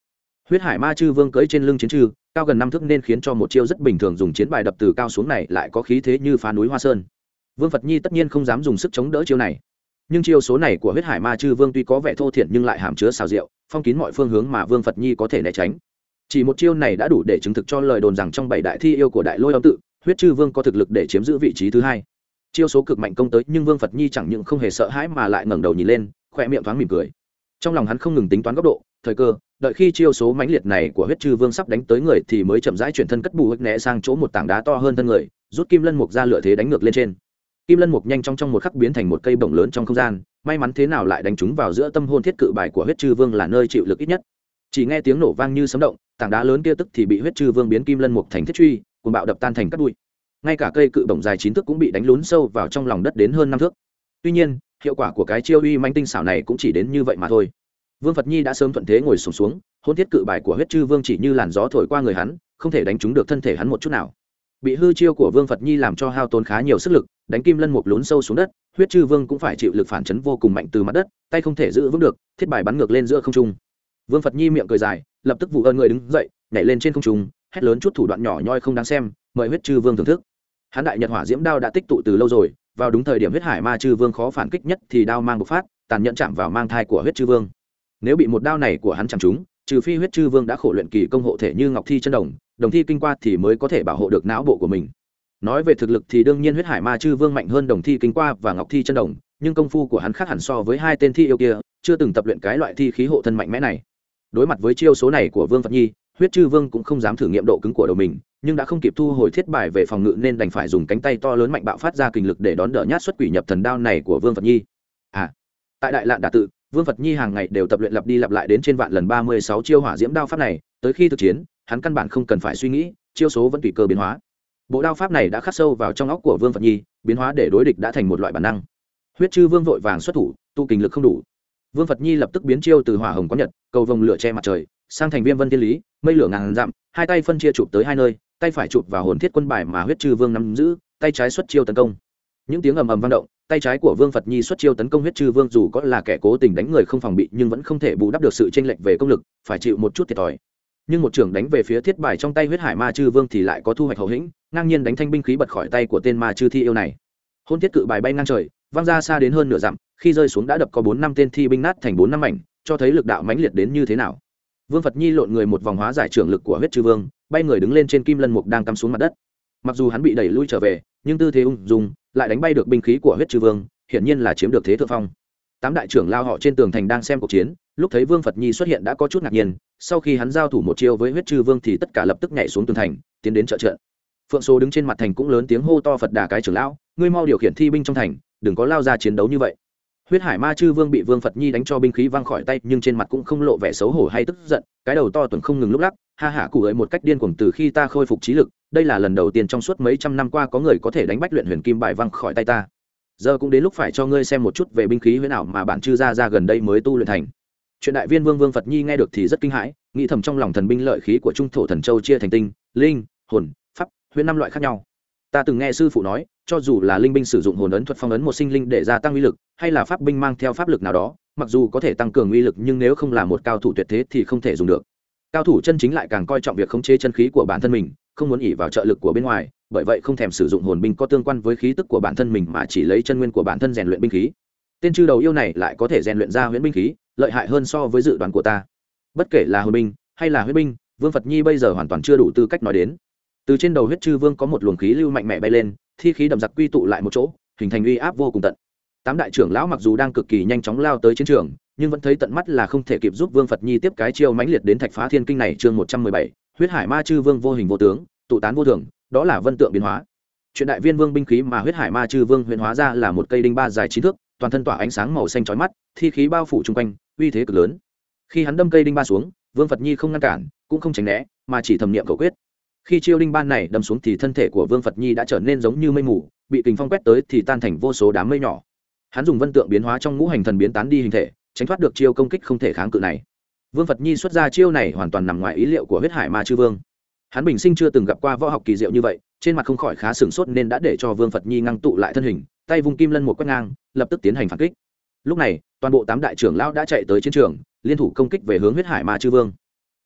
Huyết hải ma chư vương cưỡi trên lưng chiến chư, cao gần năm thước nên khiến cho một chiêu rất bình thường dùng chiến bài đập từ cao xuống này lại có khí thế như phá núi hoa sơn. Vương phật nhi tất nhiên không dám dùng sức chống đỡ chiêu này. Nhưng chiêu số này của huyết hải ma chư vương tuy có vẻ thô thiển nhưng lại hàm chứa xào rượu, phong kín mọi phương hướng mà vương phật nhi có thể né tránh chỉ một chiêu này đã đủ để chứng thực cho lời đồn rằng trong bảy đại thi yêu của đại lôi âm tự, huyết chư vương có thực lực để chiếm giữ vị trí thứ hai. Chiêu số cực mạnh công tới, nhưng vương phật nhi chẳng những không hề sợ hãi mà lại ngẩng đầu nhìn lên khoe miệng thoáng mỉm cười. Trong lòng hắn không ngừng tính toán góc độ, thời cơ, đợi khi chiêu số mãnh liệt này của huyết chư vương sắp đánh tới người thì mới chậm rãi chuyển thân cất bù hức né sang chỗ một tảng đá to hơn thân người, rút kim lân mục ra lựa thế đánh ngược lên trên. Kim lân mục nhanh trong trong một khắc biến thành một cây bổng lớn trong không gian, may mắn thế nào lại đánh trúng vào giữa tâm hồn thiết cự bài của huyết chư vương là nơi chịu lực ít nhất chỉ nghe tiếng nổ vang như sấm động tảng đá lớn kia tức thì bị huyết chư vương biến kim lân mục thành thiết truy cùng bạo đập tan thành cắt bụi. Ngay cả cây cự bổng dài chín thước cũng bị đánh lún sâu vào trong lòng đất đến hơn năm thước. Tuy nhiên hiệu quả của cái chiêu uy manh tinh xảo này cũng chỉ đến như vậy mà thôi. Vương phật nhi đã sớm thuận thế ngồi sùng xuống, xuống hôn thiết cự bài của huyết chư vương chỉ như làn gió thổi qua người hắn không thể đánh trúng được thân thể hắn một chút nào. Bị hư chiêu của vương phật nhi làm cho hao tốn khá nhiều sức lực đánh kim lân mục lún sâu xuống đất huyết chư vương cũng phải chịu lực phản chấn vô cùng mạnh từ mặt đất tay không thể giữ vững được thiết bài bắn ngược lên giữa không trung vương phật nhi miệng cười dài, lập tức vụ ơn người đứng dậy, nhảy lên trên không trung, hét lớn chút thủ đoạn nhỏ nhoi không đáng xem, mời huyết chư vương thưởng thức. Hắn đại nhật hỏa diễm đao đã tích tụ từ lâu rồi, vào đúng thời điểm huyết hải ma chư vương khó phản kích nhất thì đao mang bộc phát, tàn nhẫn chạm vào mang thai của huyết chư vương. Nếu bị một đao này của hắn chạm trúng, trừ phi huyết chư vương đã khổ luyện kỳ công hộ thể như ngọc thi chân đồng đồng thi kinh qua thì mới có thể bảo hộ được não bộ của mình. Nói về thực lực thì đương nhiên huyết hải ma chư vương mạnh hơn đồng thi kinh qua và ngọc thi chân đồng, nhưng công phu của hắn khác hẳn so với hai tên thi yêu kia, chưa từng tập luyện cái loại thi khí hộ thân mạnh mẽ này đối mặt với chiêu số này của vương phật nhi, huyết chư vương cũng không dám thử nghiệm độ cứng của đầu mình, nhưng đã không kịp thu hồi thiết bài về phòng ngự nên đành phải dùng cánh tay to lớn mạnh bạo phát ra kình lực để đón đỡ nhát xuất quỷ nhập thần đao này của vương phật nhi. À tại đại lạn đà tự, vương phật nhi hàng ngày đều tập luyện lặp đi lặp lại đến trên vạn lần ba mươi sáu chiêu hỏa diễm đao pháp này, tới khi thực chiến, hắn căn bản không cần phải suy nghĩ, chiêu số vẫn tùy cơ biến hóa. Bộ đao pháp này đã khắc sâu vào trong óc của vương phật nhi, biến hóa để đối địch đã thành một loại bản năng. Huyết chư vương vội vàng xuất thủ, tu kình lực không đủ vương phật nhi lập tức biến chiêu từ hỏa hồng có nhật, cầu vồng lửa che mặt trời, sang thành viêm vân thiên lý, mây lửa ngàn dặm, hai tay phân chia chụp tới hai nơi, tay phải chụp vào hồn thiết quân bài mà huyết trừ vương nắm giữ, tay trái xuất chiêu tấn công. Những tiếng ầm ầm vang động, tay trái của vương phật nhi xuất chiêu tấn công huyết trừ vương dù có là kẻ cố tình đánh người không phòng bị nhưng vẫn không thể bù đắp được sự tranh lệch về công lực, phải chịu một chút thiệt thòi. Nhưng một trưởng đánh về phía thiết bài trong tay huyết hải ma chư vương thì lại có thu hoạch hậu hĩnh, ngang nhiên đánh thanh binh khí bật khỏi tay của tên ma chư thi yêu này. Hôn thiết cự bài bay ngang trời văng ra xa đến hơn nửa dặm khi rơi xuống đã đập có bốn năm tên thi binh nát thành bốn năm mảnh, cho thấy lực đạo mãnh liệt đến như thế nào. Vương phật nhi lộn người một vòng hóa giải trưởng lực của huyết chư vương, bay người đứng lên trên kim lân mục đang cắm xuống mặt đất. Mặc dù hắn bị đẩy lui trở về, nhưng tư thế ung dung, lại đánh bay được binh khí của huyết chư vương, hiển nhiên là chiếm được thế thượng phong. Tám đại trưởng lao họ trên tường thành đang xem cuộc chiến, lúc thấy vương phật nhi xuất hiện đã có chút ngạc nhiên, sau khi hắn giao thủ một chiêu với huyết chư vương thì tất cả lập tức nhảy xuống tường thành, tiến đến trợ trận. Phượng số đứng trên mặt thành cũng lớn tiếng hô to phật đà cái trưởng lão, ngươi mau điều khiển thi binh trong thành, đừng có lao ra chiến đấu như vậy huyết hải ma chư vương bị vương phật nhi đánh cho binh khí văng khỏi tay, nhưng trên mặt cũng không lộ vẻ xấu hổ hay tức giận, cái đầu to tuần không ngừng lúc lắc, ha hả cụ ấy một cách điên cuồng từ khi ta khôi phục trí lực, đây là lần đầu tiên trong suốt mấy trăm năm qua có người có thể đánh bách luyện huyền kim bài văng khỏi tay ta. Giờ cũng đến lúc phải cho ngươi xem một chút về binh khí huyễn ảo mà bản chư ra ra gần đây mới tu luyện thành. Chuyện đại viên vương vương phật nhi nghe được thì rất kinh hãi, nghĩ thầm trong lòng thần binh lợi khí của trung thổ thần châu chia thành tinh, linh, hồn, pháp, huyễn năm loại khác nhau ta từng nghe sư phụ nói, cho dù là linh binh sử dụng hồn ấn thuật phong ấn một sinh linh để gia tăng uy lực, hay là pháp binh mang theo pháp lực nào đó, mặc dù có thể tăng cường uy lực nhưng nếu không là một cao thủ tuyệt thế thì không thể dùng được. Cao thủ chân chính lại càng coi trọng việc khống chế chân khí của bản thân mình, không muốn ỉ vào trợ lực của bên ngoài, bởi vậy không thèm sử dụng hồn binh có tương quan với khí tức của bản thân mình mà chỉ lấy chân nguyên của bản thân rèn luyện binh khí. Tên chư đầu yêu này lại có thể rèn luyện ra huyễn binh khí, lợi hại hơn so với dự đoán của ta. Bất kể là hồn binh hay là huyễn binh, vương phật nhi bây giờ hoàn toàn chưa đủ tư cách nói đến từ trên đầu huyết chư vương có một luồng khí lưu mạnh mẽ bay lên, thi khí đậm giặc quy tụ lại một chỗ, hình thành uy áp vô cùng tận. Tám đại trưởng lão mặc dù đang cực kỳ nhanh chóng lao tới chiến trường, nhưng vẫn thấy tận mắt là không thể kịp giúp vương phật nhi tiếp cái chiêu mãnh liệt đến thạch phá thiên kinh này chương một trăm mười bảy, huyết hải ma chư vương vô hình vô tướng, tụ tán vô thường, đó là vân tượng biến hóa. Chuyện đại viên vương binh khí mà huyết hải ma chư vương huyền hóa ra là một cây đinh ba dài chín thước, toàn thân tỏa ánh sáng màu xanh chói mắt, thi khí bao phủ chung quanh, uy thế cực lớn. Khi hắn đâm cây đinh ba xuống, vương phật nhi không ngăn cản, cũng không tránh né, mà chỉ thầm niệm cầu quyết khi chiêu đinh ban này đâm xuống thì thân thể của vương phật nhi đã trở nên giống như mây mù, bị kình phong quét tới thì tan thành vô số đám mây nhỏ. Hắn dùng vân tượng biến hóa trong ngũ hành thần biến tán đi hình thể, tránh thoát được chiêu công kích không thể kháng cự này. Vương phật nhi xuất ra chiêu này hoàn toàn nằm ngoài ý liệu của huyết hải ma chư vương. Hắn bình sinh chưa từng gặp qua võ học kỳ diệu như vậy, trên mặt không khỏi khá sửng sốt nên đã để cho vương phật nhi ngăng tụ lại thân hình, tay vùng kim lân một quét ngang, lập tức tiến hành phản kích. Lúc này, toàn bộ tám đại trưởng lão đã chạy tới chiến trường, liên thủ công kích về hướng huyết hải ma chư vương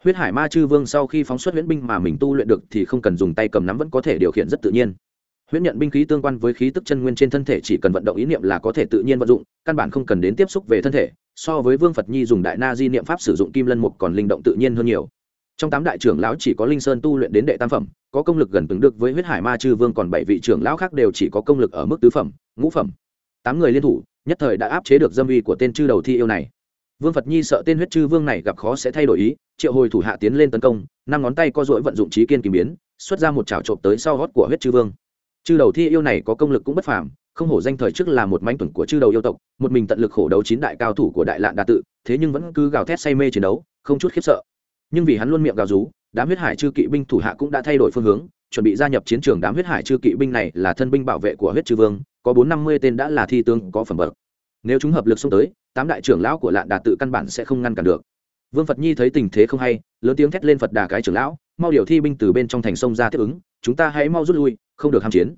huyết hải ma chư vương sau khi phóng xuất huyễn binh mà mình tu luyện được thì không cần dùng tay cầm nắm vẫn có thể điều khiển rất tự nhiên. Huyễn nhận binh khí tương quan với khí tức chân nguyên trên thân thể chỉ cần vận động ý niệm là có thể tự nhiên vận dụng, căn bản không cần đến tiếp xúc về thân thể, so với vương phật nhi dùng đại na di niệm pháp sử dụng kim lân mục còn linh động tự nhiên hơn nhiều. Trong tám đại trưởng lão chỉ có linh sơn tu luyện đến đệ tam phẩm, có công lực gần tương được với huyết hải ma chư vương còn bảy vị trưởng lão khác đều chỉ có công lực ở mức tứ phẩm, ngũ phẩm. Tám người liên thủ, nhất thời đã áp chế được dâm uy của tên chư đầu thi yêu này vương phật nhi sợ tên huyết chư vương này gặp khó sẽ thay đổi ý, triệu hồi thủ hạ tiến lên tấn công, năm ngón tay co dỗi vận dụng trí kiên kìm biến, xuất ra một trào trộm tới sau hót của huyết chư vương. Chư đầu thi yêu này có công lực cũng bất phàm, không hổ danh thời trước là một manh tuần của chư đầu yêu tộc, một mình tận lực khổ đấu chín đại cao thủ của đại lạn đa tự, thế nhưng vẫn cứ gào thét say mê chiến đấu, không chút khiếp sợ. Nhưng vì hắn luôn miệng gào rú, đám huyết hải chư kỵ binh thủ hạ cũng đã thay đổi phương hướng, chuẩn bị gia nhập chiến trường đám huyết hải chư kỵ binh này là thân binh bảo vệ của huyết chư vương, có bốn năm mươi tên đã là thi tướng, có phẩm bậc nếu chúng hợp lực xông tới, tám đại trưởng lão của lạn đà tự căn bản sẽ không ngăn cản được. Vương phật nhi thấy tình thế không hay, lớn tiếng thét lên phật đà cái trưởng lão, mau điều thi binh từ bên trong thành sông ra tiếp ứng, chúng ta hãy mau rút lui, không được ham chiến.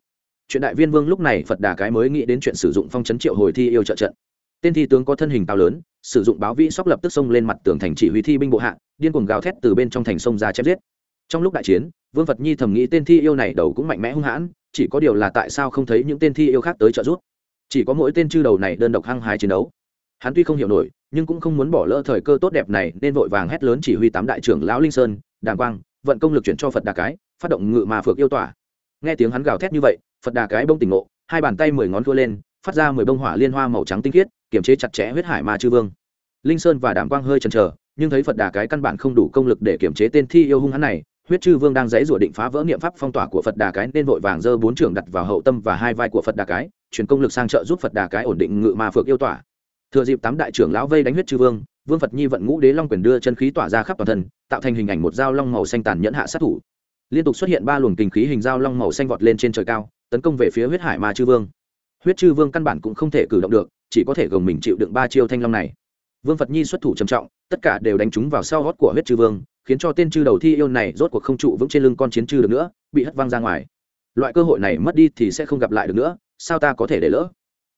Chuyện đại viên vương lúc này phật đà cái mới nghĩ đến chuyện sử dụng phong chấn triệu hồi thi yêu trợ trận. Tên thi tướng có thân hình cao lớn, sử dụng báo vĩ sóc lập tức xông lên mặt tường thành chỉ huy thi binh bộ hạ, điên cuồng gào thét từ bên trong thành sông ra chép giết. Trong lúc đại chiến, vương phật nhi thầm nghĩ tên thi yêu này đầu cũng mạnh mẽ hung hãn, chỉ có điều là tại sao không thấy những tên thi yêu khác tới trợ giúp chỉ có mỗi tên chư đầu này đơn độc hăng hái chiến đấu. Hắn tuy không hiểu nổi, nhưng cũng không muốn bỏ lỡ thời cơ tốt đẹp này, nên vội vàng hét lớn chỉ huy tám đại trưởng lão linh sơn, đàng quang, vận công lực chuyển cho phật đà cái, phát động ngự mà phược yêu tỏa. Nghe tiếng hắn gào thét như vậy, phật đà cái bông tỉnh ngộ, hai bàn tay mười ngón thua lên, phát ra mười bông hỏa liên hoa màu trắng tinh khiết, kiềm chế chặt chẽ huyết hải ma chư vương. Linh sơn và đàng quang hơi chần chờ, nhưng thấy phật đà cái căn bản không đủ công lực để kiềm chế tên thi yêu hung hắn này huyết chư vương đang dãy rủa định phá vỡ niệm pháp phong tỏa của phật đà cái, nên vội vàng giơ bốn trưởng đặt vào hậu tâm và hai vai của phật đà cái chuyển công lực sang trợ giúp phật đà cái ổn định ngự ma phược yêu tỏa. Thừa dịp tám đại trưởng lão vây đánh huyết chư vương vương phật nhi vận ngũ đế long quyền đưa chân khí tỏa ra khắp toàn thân, tạo thành hình ảnh một dao long màu xanh tàn nhẫn hạ sát thủ. Liên tục xuất hiện ba luồng kinh khí hình dao long màu xanh vọt lên trên trời cao, tấn công về phía huyết hải ma chư vương. Huyết chư vương căn bản cũng không thể cử động được, chỉ có thể gồng mình chịu đựng ba chiêu thanh long này. Vương phật nhi xuất thủ trầm trọng, tất cả đều đánh trúng vào sau hót của huyết chư vương khiến cho tên chư đầu thi yêu này rốt cuộc không trụ vững trên lưng con chiến chư được nữa, bị hất văng ra ngoài. Loại cơ hội này mất đi thì sẽ không gặp lại được nữa, sao ta có thể để lỡ?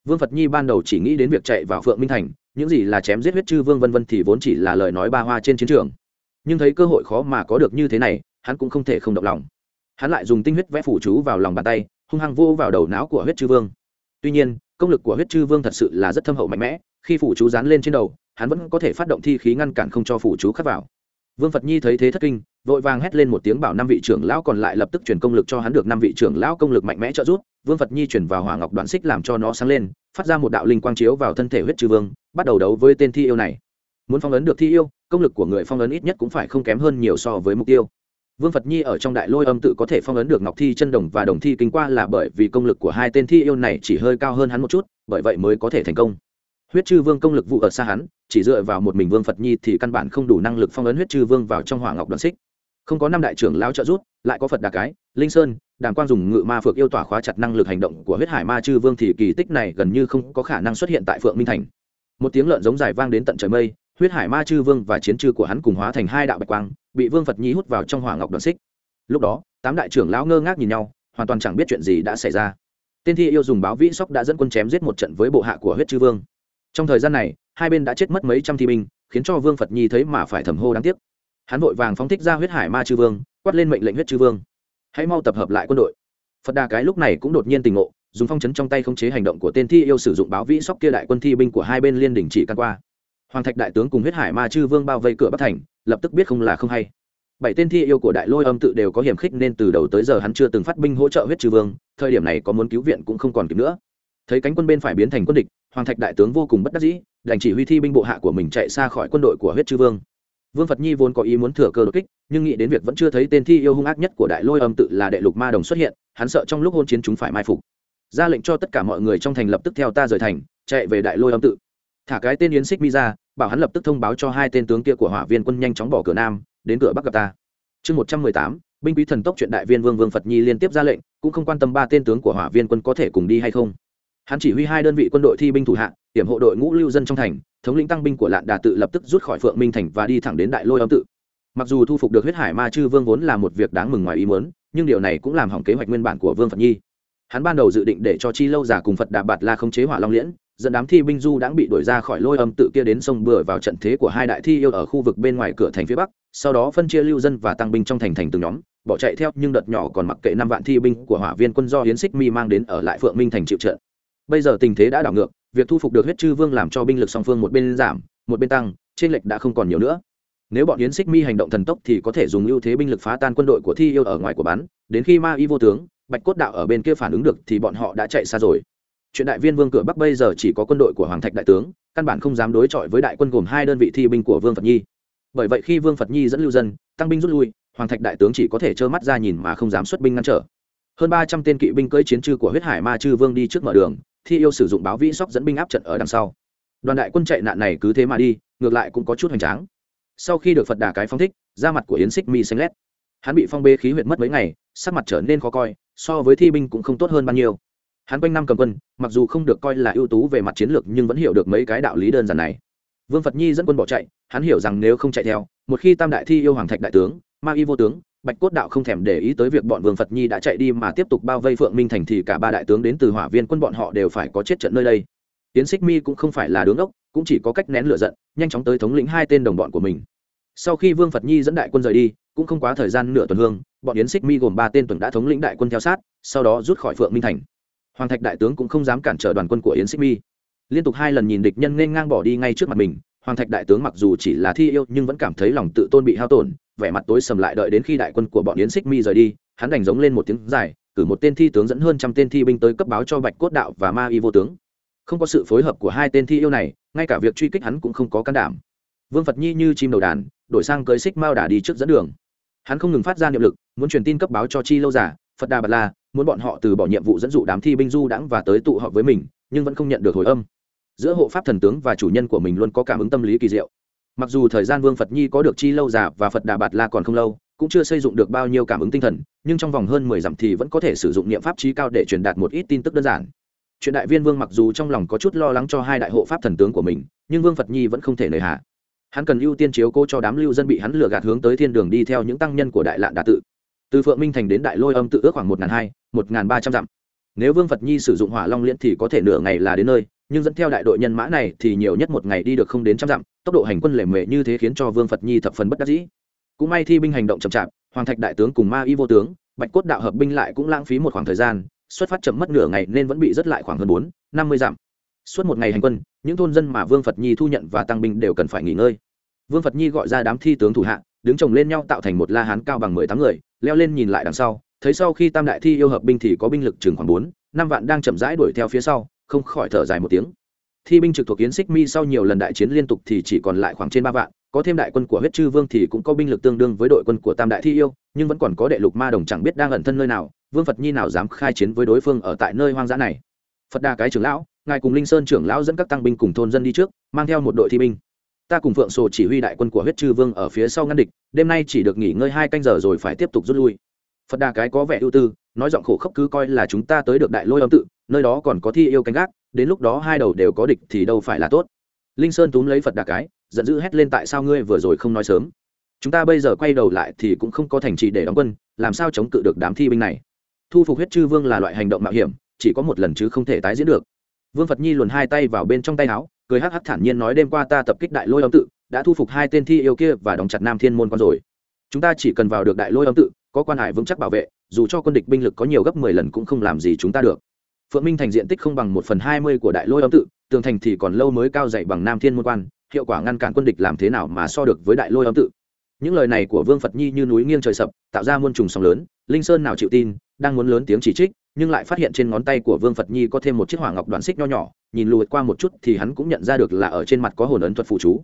Vương phật nhi ban đầu chỉ nghĩ đến việc chạy vào phượng minh thành, những gì là chém giết huyết chư vương vân vân thì vốn chỉ là lời nói ba hoa trên chiến trường. Nhưng thấy cơ hội khó mà có được như thế này, hắn cũng không thể không động lòng. Hắn lại dùng tinh huyết vẽ phủ chú vào lòng bàn tay, hung hăng vô vào đầu não của huyết chư vương. Tuy nhiên, công lực của huyết chư vương thật sự là rất thâm hậu mạnh mẽ, khi phủ chú dán lên trên đầu, hắn vẫn có thể phát động thi khí ngăn cản không cho phủ chú khắc vào vương phật nhi thấy thế thất kinh, vội vàng hét lên một tiếng bảo năm vị trưởng lão còn lại lập tức chuyển công lực cho hắn được năm vị trưởng lão công lực mạnh mẽ trợ giúp. Vương phật nhi chuyển vào hỏa ngọc đoạn xích làm cho nó sáng lên, phát ra một đạo linh quang chiếu vào thân thể huyết trừ vương, bắt đầu đấu với tên thi yêu này. Muốn phong ấn được thi yêu, công lực của người phong ấn ít nhất cũng phải không kém hơn nhiều so với mục tiêu. Vương phật nhi ở trong đại lôi âm tự có thể phong ấn được ngọc thi chân đồng và đồng thi kinh qua là bởi vì công lực của hai tên thi yêu này chỉ hơi cao hơn hắn một chút, bởi vậy mới có thể thành công huyết chư vương công lực vụ ở xa hắn, chỉ dựa vào một mình vương phật nhi thì căn bản không đủ năng lực phong ấn huyết chư vương vào trong hỏa ngọc đoàn xích. Không có năm đại trưởng lao trợ rút lại có phật đà cái, linh sơn, đàm quang dùng ngự ma phượng yêu tỏa khóa chặt năng lực hành động của huyết hải ma chư vương thì kỳ tích này gần như không có khả năng xuất hiện tại phượng minh thành. Một tiếng lợn giống dài vang đến tận trời mây, huyết hải ma chư vương và chiến chư của hắn cùng hóa thành hai đạo bạch quang, bị vương phật nhi hút vào trong hỏa ngọc đoàn xích. Lúc đó, tám đại trưởng lão ngơ ngác nhìn nhau, hoàn toàn chẳng biết chuyện gì đã xảy ra. Tên thi yêu dùng báo vĩ sóc đã dẫn quân chém giết một trận với bộ hạ của huyết chư vương trong thời gian này, hai bên đã chết mất mấy trăm thi binh, khiến cho vương phật nhi thấy mà phải thầm hô đáng tiếc. Hắn vội vàng phóng thích ra huyết hải ma chư vương, quát lên mệnh lệnh huyết chư vương. Hãy mau tập hợp lại quân đội. Phật đà cái lúc này cũng đột nhiên tình ngộ, dùng phong chấn trong tay khống chế hành động của tên thi yêu sử dụng báo vĩ sóc kia đại quân thi binh của hai bên liên đình chỉ căn qua. Hoàng thạch đại tướng cùng huyết hải ma chư vương bao vây cửa bắc thành, lập tức biết không là không hay. Bảy tên thi yêu của đại lôi âm tự đều có hiểm khích nên từ đầu tới giờ hắn chưa từng phát binh hỗ trợ huyết chư vương, thời điểm này có muốn cứu viện cũng không còn kịp nữa. Thấy cánh quân bên phải biến thành quân địch hoàng thạch đại tướng vô cùng bất đắc dĩ, đành chỉ huy thi binh bộ hạ của mình chạy xa khỏi quân đội của huyết chư vương. Vương phật nhi vốn có ý muốn thừa cơ đột kích, nhưng nghĩ đến việc vẫn chưa thấy tên thi yêu hung ác nhất của đại lôi âm tự là đệ lục ma đồng xuất hiện, hắn sợ trong lúc hôn chiến chúng phải mai phục. Ra lệnh cho tất cả mọi người trong thành lập tức theo ta rời thành, chạy về đại lôi âm tự. Thả cái tên yến xích mi ra, bảo hắn lập tức thông báo cho hai tên tướng kia của hỏa viên quân nhanh chóng bỏ cửa nam, đến cửa bắc gặp ta. Chương một trăm mười tám, binh quý thần tốc chuyện đại viên vương vương phật nhi liên tiếp ra lệnh, cũng không quan tâm ba tên tướng của hỏa viên quân có thể cùng đi hay không hắn chỉ huy hai đơn vị quân đội thi binh thủ hạ, hiểm hộ đội ngũ lưu dân trong thành, thống lĩnh tăng binh của lạn đà tự lập tức rút khỏi phượng minh thành và đi thẳng đến đại lôi âm tự. Mặc dù thu phục được huyết hải ma chư vương vốn là một việc đáng mừng ngoài ý muốn, nhưng điều này cũng làm hỏng kế hoạch nguyên bản của vương phật nhi. Hắn ban đầu dự định để cho chi lâu giả cùng phật đà bạt la không chế hỏa long liễn, dẫn đám thi binh du đã bị đuổi ra khỏi lôi âm tự kia đến sông bừa vào trận thế của hai đại thi yêu ở khu vực bên ngoài cửa thành phía bắc, sau đó phân chia lưu dân và tăng binh trong thành thành từng nhóm, bỏ chạy theo, nhưng đợt nhỏ còn mặc kệ năm vạn thi binh của hỏa viên quân do hiến xích mi mang đến ở lại phượng minh thành chịu trận bây giờ tình thế đã đảo ngược, việc thu phục được huyết chư vương làm cho binh lực song phương một bên giảm, một bên tăng, trên lệch đã không còn nhiều nữa. Nếu bọn yến xích mi hành động thần tốc thì có thể dùng ưu thế binh lực phá tan quân đội của thi yêu ở ngoài của bắn. Đến khi ma y vô tướng, bạch cốt đạo ở bên kia phản ứng được thì bọn họ đã chạy xa rồi. Chuyện đại viên vương cửa bắc bây giờ chỉ có quân đội của hoàng thạch đại tướng, căn bản không dám đối chọi với đại quân gồm hai đơn vị thi binh của vương phật nhi. Bởi vậy khi vương phật nhi dẫn lưu dân, tăng binh rút lui, hoàng thạch đại tướng chỉ có thể trơ mắt ra nhìn mà không dám xuất binh ngăn trở. Hơn ba trăm tên kỵ binh cưỡi chiến trư của huyết hải ma chư vương đi trước mở đường thi yêu sử dụng báo vĩ sóc dẫn binh áp trận ở đằng sau. Đoàn đại quân chạy nạn này cứ thế mà đi, ngược lại cũng có chút hoành tráng. Sau khi được phật đà cái phong thích, da mặt của yến xích mi xanh lét. Hắn bị phong bê khí huyệt mất mấy ngày, sắc mặt trở nên khó coi, so với thi binh cũng không tốt hơn bao nhiêu. Hắn quanh năm cầm quân, mặc dù không được coi là ưu tú về mặt chiến lược nhưng vẫn hiểu được mấy cái đạo lý đơn giản này. Vương phật nhi dẫn quân bỏ chạy, hắn hiểu rằng nếu không chạy theo, một khi tam đại thi yêu hoàng thạch đại tướng, ma y vô tướng bạch cốt đạo không thèm để ý tới việc bọn vương phật nhi đã chạy đi mà tiếp tục bao vây phượng minh thành thì cả ba đại tướng đến từ hỏa viên quân bọn họ đều phải có chết trận nơi đây. Tiến xích mi cũng không phải là đứng ốc, cũng chỉ có cách nén lửa giận, nhanh chóng tới thống lĩnh hai tên đồng bọn của mình. Sau khi vương phật nhi dẫn đại quân rời đi, cũng không quá thời gian nửa tuần hương, bọn yến xích mi gồm ba tên tuần đã thống lĩnh đại quân theo sát, sau đó rút khỏi phượng minh thành. Hoàng thạch đại tướng cũng không dám cản trở đoàn quân của yến xích mi. Liên tục hai lần nhìn địch nhân nên ngang bỏ đi ngay trước mặt mình, hoàng thạch đại tướng mặc dù chỉ là thi yêu nhưng vẫn cảm thấy lòng tự tôn bị hao tổn vẻ mặt tối sầm lại đợi đến khi đại quân của bọn yến xích mi rời đi, hắn đành giống lên một tiếng dài, cử một tên thi tướng dẫn hơn trăm tên thi binh tới cấp báo cho bạch cốt đạo và ma y vô tướng. Không có sự phối hợp của hai tên thi yêu này, ngay cả việc truy kích hắn cũng không có can đảm. Vương phật nhi như chim đầu đàn, đổi sang cưới xích mao đà đi trước dẫn đường. Hắn không ngừng phát ra niệm lực, muốn truyền tin cấp báo cho chi lâu giả phật đà bật la, muốn bọn họ từ bỏ nhiệm vụ dẫn dụ đám thi binh du đãng và tới tụ họp với mình, nhưng vẫn không nhận được hồi âm. Giữa hộ pháp thần tướng và chủ nhân của mình luôn có cảm ứng tâm lý kỳ diệu mặc dù thời gian vương phật nhi có được chi lâu già và phật đà bạt la còn không lâu, cũng chưa xây dựng được bao nhiêu cảm ứng tinh thần, nhưng trong vòng hơn mười dặm thì vẫn có thể sử dụng niệm pháp trí cao để truyền đạt một ít tin tức đơn giản. Chuyện đại viên vương mặc dù trong lòng có chút lo lắng cho hai đại hộ pháp thần tướng của mình, nhưng vương phật nhi vẫn không thể nời hạ hắn cần ưu tiên chiếu cố cho đám lưu dân bị hắn lừa gạt hướng tới thiên đường đi theo những tăng nhân của đại lạn đà tự. Từ phượng minh thành đến đại lôi âm tự ước khoảng một n hai, một n ba trăm dặm. Nếu vương phật nhi sử dụng hỏa long liễn thì có thể nửa ngày là đến nơi nhưng dẫn theo đại đội nhân mã này thì nhiều nhất một ngày đi được không đến trăm dặm, tốc độ hành quân lề mề như thế khiến cho vương phật nhi thập phần bất đắc dĩ. Cũng may thi binh hành động chậm chạp, hoàng thạch đại tướng cùng ma y vô tướng, bạch cốt đạo hợp binh lại cũng lãng phí một khoảng thời gian, xuất phát chậm mất nửa ngày nên vẫn bị rất lại khoảng hơn bốn, năm mươi dặm. Suốt một ngày hành quân, những thôn dân mà vương phật nhi thu nhận và tăng binh đều cần phải nghỉ ngơi. Vương phật nhi gọi ra đám thi tướng thủ hạ, đứng chồng lên nhau tạo thành một la hán cao bằng mười tám người, leo lên nhìn lại đằng sau, thấy sau khi tam đại thi yêu hợp binh thì có binh lực chừng khoảng bốn, năm vạn đang chậm rãi đuổi theo phía sau không khỏi thở dài một tiếng. Thi binh trực thuộc yến xích mi sau nhiều lần đại chiến liên tục thì chỉ còn lại khoảng trên ba vạn, có thêm đại quân của huyết chư vương thì cũng có binh lực tương đương với đội quân của tam đại thi yêu, nhưng vẫn còn có đệ lục ma đồng chẳng biết đang ẩn thân nơi nào, vương phật nhi nào dám khai chiến với đối phương ở tại nơi hoang dã này. Phật đà cái trưởng lão, ngài cùng linh sơn trưởng lão dẫn các tăng binh cùng thôn dân đi trước, mang theo một đội thi binh. Ta cùng phượng sổ chỉ huy đại quân của huyết chư vương ở phía sau ngăn địch, đêm nay chỉ được nghỉ ngơi hai canh giờ rồi phải tiếp tục rút lui. Phật đà cái có vẻ ưu tư nói giọng khổ khốc cứ coi là chúng ta tới được đại lôi âm tự, nơi đó còn có thi yêu canh gác, đến lúc đó hai đầu đều có địch thì đâu phải là tốt. Linh sơn túm lấy phật đà cái, giận dữ hét lên tại sao ngươi vừa rồi không nói sớm? Chúng ta bây giờ quay đầu lại thì cũng không có thành trì để đóng quân, làm sao chống cự được đám thi binh này? Thu phục huyết chư vương là loại hành động mạo hiểm, chỉ có một lần chứ không thể tái diễn được. Vương phật nhi luồn hai tay vào bên trong tay áo, cười hắc hắc thản nhiên nói đêm qua ta tập kích đại lôi âm tự, đã thu phục hai tên thi yêu kia và đóng chặt nam thiên môn con rồi. Chúng ta chỉ cần vào được đại lôi âm tự, có quan hải vững chắc bảo vệ dù cho quân địch binh lực có nhiều gấp mười lần cũng không làm gì chúng ta được. Phượng minh thành diện tích không bằng một phần hai mươi của đại lôi âm tự, tường thành thì còn lâu mới cao dậy bằng nam thiên môn quan, hiệu quả ngăn cản quân địch làm thế nào mà so được với đại lôi âm tự. Những lời này của vương phật nhi như núi nghiêng trời sập, tạo ra muôn trùng sóng lớn, linh sơn nào chịu tin, đang muốn lớn tiếng chỉ trích, nhưng lại phát hiện trên ngón tay của vương phật nhi có thêm một chiếc hỏa ngọc đoạn xích nho nhỏ, nhìn lùi qua một chút thì hắn cũng nhận ra được là ở trên mặt có hồn ấn thuật phụ chú.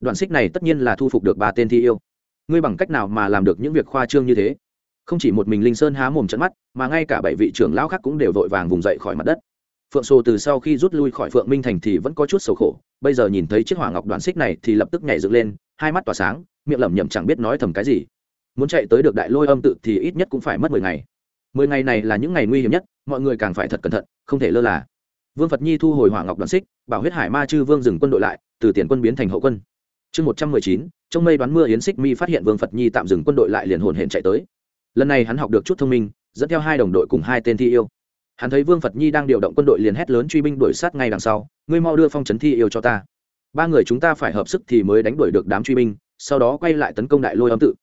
Đoạn xích này tất nhiên là thu phục được ba tên thi yêu. Ngươi bằng cách nào mà làm được những việc khoa trương như thế? Không chỉ một mình linh sơn há mồm trận mắt, mà ngay cả bảy vị trưởng lão khác cũng đều vội vàng vùng dậy khỏi mặt đất. Phượng sô từ sau khi rút lui khỏi phượng minh thành thì vẫn có chút sầu khổ, bây giờ nhìn thấy chiếc hỏa ngọc đoạn xích này thì lập tức nhảy dựng lên, hai mắt tỏa sáng, miệng lẩm nhẩm chẳng biết nói thầm cái gì. Muốn chạy tới được đại lôi âm tự thì ít nhất cũng phải mất mười ngày. Mười ngày này là những ngày nguy hiểm nhất, mọi người càng phải thật cẩn thận, không thể lơ là. Vương phật nhi thu hồi hỏa ngọc đoàn xích, bảo huyết hải ma chư vương dừng quân đội lại, từ tiền quân biến thành hậu quân. Chương một trăm mười chín, trong mây đoán mưa yến xích mi phát hiện vương phật nhi tạm dừng quân đội lại liền hồn hển chạy tới lần này hắn học được chút thông minh, dẫn theo hai đồng đội cùng hai tên thi yêu. Hắn thấy vương phật nhi đang điều động quân đội liền hét lớn truy binh đuổi sát ngay đằng sau, ngươi mau đưa phong trấn thi yêu cho ta. Ba người chúng ta phải hợp sức thì mới đánh đuổi được đám truy binh, sau đó quay lại tấn công đại lôi âm tự.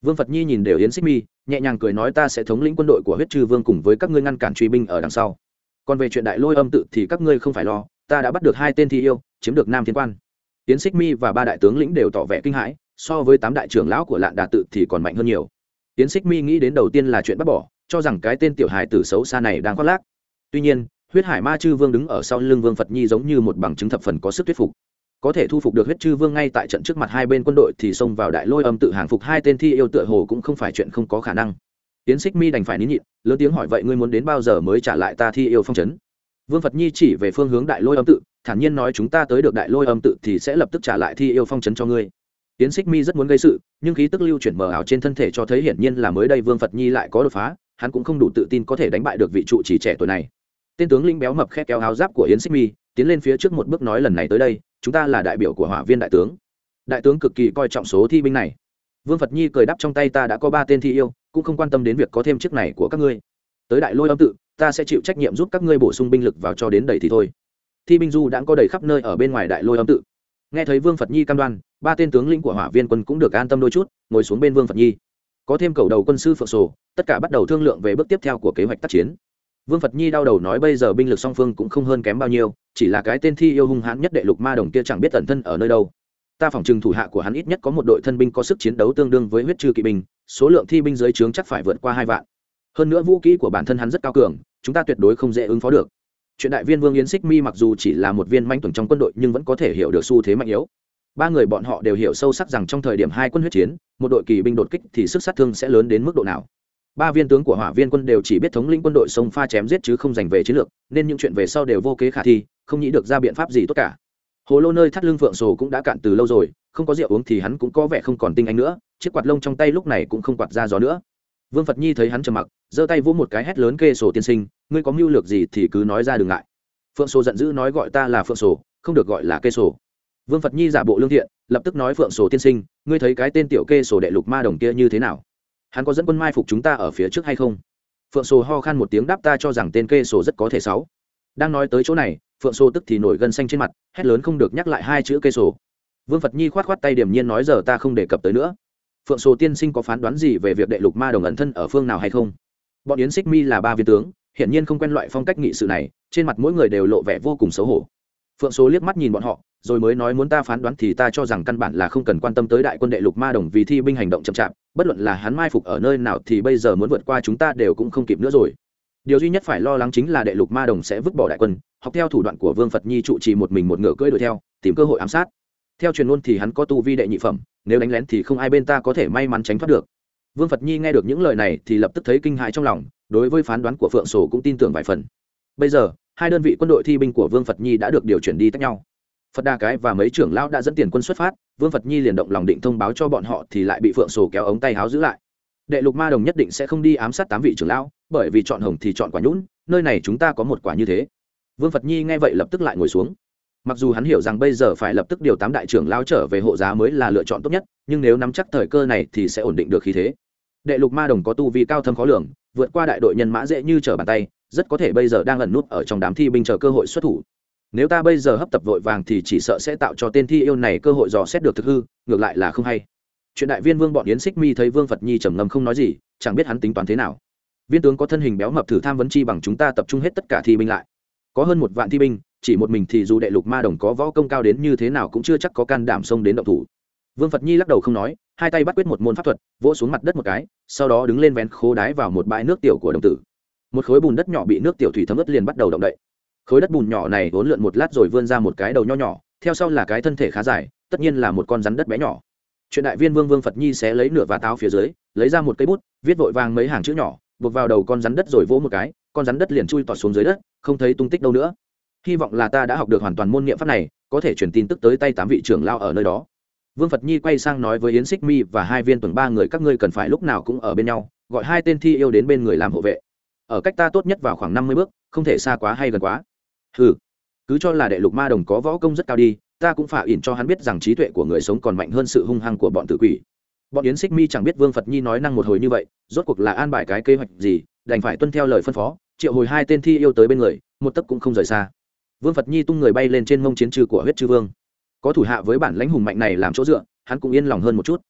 Vương phật nhi nhìn đều yến xích mi, nhẹ nhàng cười nói, ta sẽ thống lĩnh quân đội của huyết trư vương cùng với các ngươi ngăn cản truy binh ở đằng sau. Còn về chuyện đại lôi âm tự thì các ngươi không phải lo, ta đã bắt được hai tên thi yêu, chiếm được nam thiên quan. Yến xích mi và ba đại tướng lĩnh đều tỏ vẻ kinh hãi, so với tám đại trưởng lão của lạn đà tự thì còn mạnh hơn nhiều yến xích mi nghĩ đến đầu tiên là chuyện bắt bỏ, cho rằng cái tên tiểu hài tử xấu xa này đang khoác lác. Tuy nhiên, huyết hải ma chư vương đứng ở sau lưng vương phật nhi giống như một bằng chứng thập phần có sức thuyết phục. Có thể thu phục được huyết chư vương ngay tại trận trước mặt hai bên quân đội thì xông vào đại lôi âm tự hàng phục hai tên thi yêu tựa hồ cũng không phải chuyện không có khả năng. Tiến xích mi đành phải nín nhịn, lớn tiếng hỏi, vậy ngươi muốn đến bao giờ mới trả lại ta thi yêu phong trấn vương phật nhi chỉ về phương hướng đại lôi âm tự, thản nhiên nói, chúng ta tới được đại lôi âm tự thì sẽ lập tức trả lại thi yêu phong trấn cho ngươi tiến xích mi rất muốn gây sự, nhưng khí tức lưu chuyển mờ ảo trên thân thể cho thấy hiển nhiên là mới đây vương phật nhi lại có đột phá, hắn cũng không đủ tự tin có thể đánh bại được vị trụ chỉ trẻ tuổi này. Tên tướng linh béo mập khét kéo áo giáp của yến xích mi, tiến lên phía trước một bước nói lần này tới đây, chúng ta là đại biểu của hỏa viên đại tướng. Đại tướng cực kỳ coi trọng số thi binh này. Vương phật nhi cười đắp trong tay ta đã có ba tên thi yêu, cũng không quan tâm đến việc có thêm chiếc này của các ngươi. Tới đại lôi âm tự, ta sẽ chịu trách nhiệm giúp các ngươi bổ sung binh lực vào cho đến đầy thì thôi. Thi binh du đã có đầy khắp nơi ở bên ngoài đại lôi âm tự nghe thấy vương phật nhi cam đoan, ba tên tướng lĩnh của hỏa viên quân cũng được an tâm đôi chút, ngồi xuống bên vương phật nhi. Có thêm cầu đầu quân sư phượng sổ, tất cả bắt đầu thương lượng về bước tiếp theo của kế hoạch tác chiến. Vương phật nhi đau đầu nói bây giờ binh lực song phương cũng không hơn kém bao nhiêu, chỉ là cái tên thi yêu hung hãn nhất đệ lục ma đồng kia chẳng biết tẩn thân ở nơi đâu. Ta phỏng chừng thủ hạ của hắn ít nhất có một đội thân binh có sức chiến đấu tương đương với huyết trừ kỵ binh, số lượng thi binh dưới trướng chắc phải vượt qua hai vạn. Hơn nữa vũ kỹ của bản thân hắn rất cao cường, chúng ta tuyệt đối không dễ ứng phó được chuyện đại viên vương yến xích mi mặc dù chỉ là một viên manh tuần trong quân đội nhưng vẫn có thể hiểu được xu thế mạnh yếu. Ba người bọn họ đều hiểu sâu sắc rằng trong thời điểm hai quân huyết chiến, một đội kỳ binh đột kích thì sức sát thương sẽ lớn đến mức độ nào. Ba viên tướng của hỏa viên quân đều chỉ biết thống lĩnh quân đội sông pha chém giết chứ không dành về chiến lược, nên những chuyện về sau đều vô kế khả thi, không nghĩ được ra biện pháp gì tốt cả. Hồ lô nơi thắt lưng phượng sổ cũng đã cạn từ lâu rồi, không có rượu uống thì hắn cũng có vẻ không còn tinh anh nữa, chiếc quạt lông trong tay lúc này cũng không quạt ra gió nữa. Vương phật nhi thấy hắn trầm mặc, giơ tay vỗ một cái hét lớn kê sổ tiên sinh ngươi có mưu lược gì thì cứ nói ra đừng ngại. Phượng sổ giận dữ nói gọi ta là phượng sổ, không được gọi là kê sổ. Vương phật nhi giả bộ lương thiện, lập tức nói phượng sổ tiên sinh, ngươi thấy cái tên tiểu kê sổ đệ lục ma đồng kia như thế nào? Hắn có dẫn quân mai phục chúng ta ở phía trước hay không? Phượng sổ ho khan một tiếng đáp ta cho rằng tên kê sổ rất có thể sáu. Đang nói tới chỗ này, phượng sổ tức thì nổi gân xanh trên mặt, hét lớn không được nhắc lại hai chữ kê sổ. Vương phật nhi khoát khoát tay điềm nhiên nói giờ ta không đề cập tới nữa. Phượng sổ tiên sinh có phán đoán gì về việc đệ lục ma đồng ẩn thân ở phương nào hay không? Bọn yến xích mi là ba viên tướng hiển nhiên không quen loại phong cách nghị sự này, trên mặt mỗi người đều lộ vẻ vô cùng xấu hổ. Phượng số liếc mắt nhìn bọn họ, rồi mới nói muốn ta phán đoán thì ta cho rằng căn bản là không cần quan tâm tới đại quân đệ lục ma đồng vì thi binh hành động chậm chạp, bất luận là hắn mai phục ở nơi nào thì bây giờ muốn vượt qua chúng ta đều cũng không kịp nữa rồi. Điều duy nhất phải lo lắng chính là đệ lục ma đồng sẽ vứt bỏ đại quân, học theo thủ đoạn của vương phật nhi trụ trì một mình một ngựa cưỡi đuổi theo, tìm cơ hội ám sát. Theo truyền ngôn thì hắn có tu vi đệ nhị phẩm, nếu đánh lén thì không ai bên ta có thể may mắn tránh thoát được. Vương phật nhi nghe được những lời này thì lập tức thấy kinh hãi trong lòng đối với phán đoán của phượng sổ cũng tin tưởng vài phần. Bây giờ, hai đơn vị quân đội thi binh của vương phật nhi đã được điều chuyển đi tách nhau. Phật Đa cái và mấy trưởng lão đã dẫn tiền quân xuất phát, vương phật nhi liền động lòng định thông báo cho bọn họ thì lại bị phượng sổ kéo ống tay háo giữ lại. Đệ lục ma đồng nhất định sẽ không đi ám sát tám vị trưởng lão, bởi vì chọn hồng thì chọn quả nhũn, nơi này chúng ta có một quả như thế. Vương phật nhi nghe vậy lập tức lại ngồi xuống. Mặc dù hắn hiểu rằng bây giờ phải lập tức điều tám đại trưởng lao trở về hộ giá mới là lựa chọn tốt nhất, nhưng nếu nắm chắc thời cơ này thì sẽ ổn định được khí thế. Đệ lục ma đồng có tu vi cao thâm khó lường vượt qua đại đội nhân mã dễ như trở bàn tay, rất có thể bây giờ đang ẩn nút ở trong đám thi binh chờ cơ hội xuất thủ. Nếu ta bây giờ hấp tập vội vàng thì chỉ sợ sẽ tạo cho tên thi yêu này cơ hội dò xét được thực hư, ngược lại là không hay. Chuyện đại viên vương bọn yến xích mi thấy vương phật nhi trầm ngâm không nói gì, chẳng biết hắn tính toán thế nào. Viên tướng có thân hình béo mập thử tham vấn chi bằng chúng ta tập trung hết tất cả thi binh lại. Có hơn một vạn thi binh, chỉ một mình thì dù đệ lục ma đồng có võ công cao đến như thế nào cũng chưa chắc có can đảm xông đến động thủ vương phật nhi lắc đầu không nói, hai tay bắt quyết một môn pháp thuật, vỗ xuống mặt đất một cái, sau đó đứng lên vén khô đái vào một bãi nước tiểu của đồng tử. Một khối bùn đất nhỏ bị nước tiểu thủy thấm ướt liền bắt đầu động đậy. Khối đất bùn nhỏ này vốn lượn một lát rồi vươn ra một cái đầu nho nhỏ, theo sau là cái thân thể khá dài, tất nhiên là một con rắn đất bé nhỏ. Chuyện đại viên vương vương phật nhi sẽ lấy nửa vá táo phía dưới, lấy ra một cây bút, viết vội vàng mấy hàng chữ nhỏ, buộc vào đầu con rắn đất rồi vỗ một cái, con rắn đất liền chui tọt xuống dưới đất, không thấy tung tích đâu nữa. Hy vọng là ta đã học được hoàn toàn môn niệm pháp này, có thể truyền tin tức tới tay tám vị trưởng lao ở nơi đó vương phật nhi quay sang nói với yến xích mi và hai viên tuần ba người, các ngươi cần phải lúc nào cũng ở bên nhau, gọi hai tên thi yêu đến bên người làm hộ vệ. Ở cách ta tốt nhất vào khoảng năm mươi bước, không thể xa quá hay gần quá. Ừ cứ cho là đệ lục ma đồng có võ công rất cao đi, ta cũng phải ỉn cho hắn biết rằng trí tuệ của người sống còn mạnh hơn sự hung hăng của bọn tử quỷ. Bọn yến xích mi chẳng biết vương phật nhi nói năng một hồi như vậy, rốt cuộc là an bài cái kế hoạch gì, đành phải tuân theo lời phân phó, triệu hồi hai tên thi yêu tới bên người, một tấc cũng không rời xa. Vương phật nhi tung người bay lên trên mông chiến trừ của huyết chư vương có thủ hạ với bản lãnh hùng mạnh này làm chỗ dựa, hắn cũng yên lòng hơn một chút.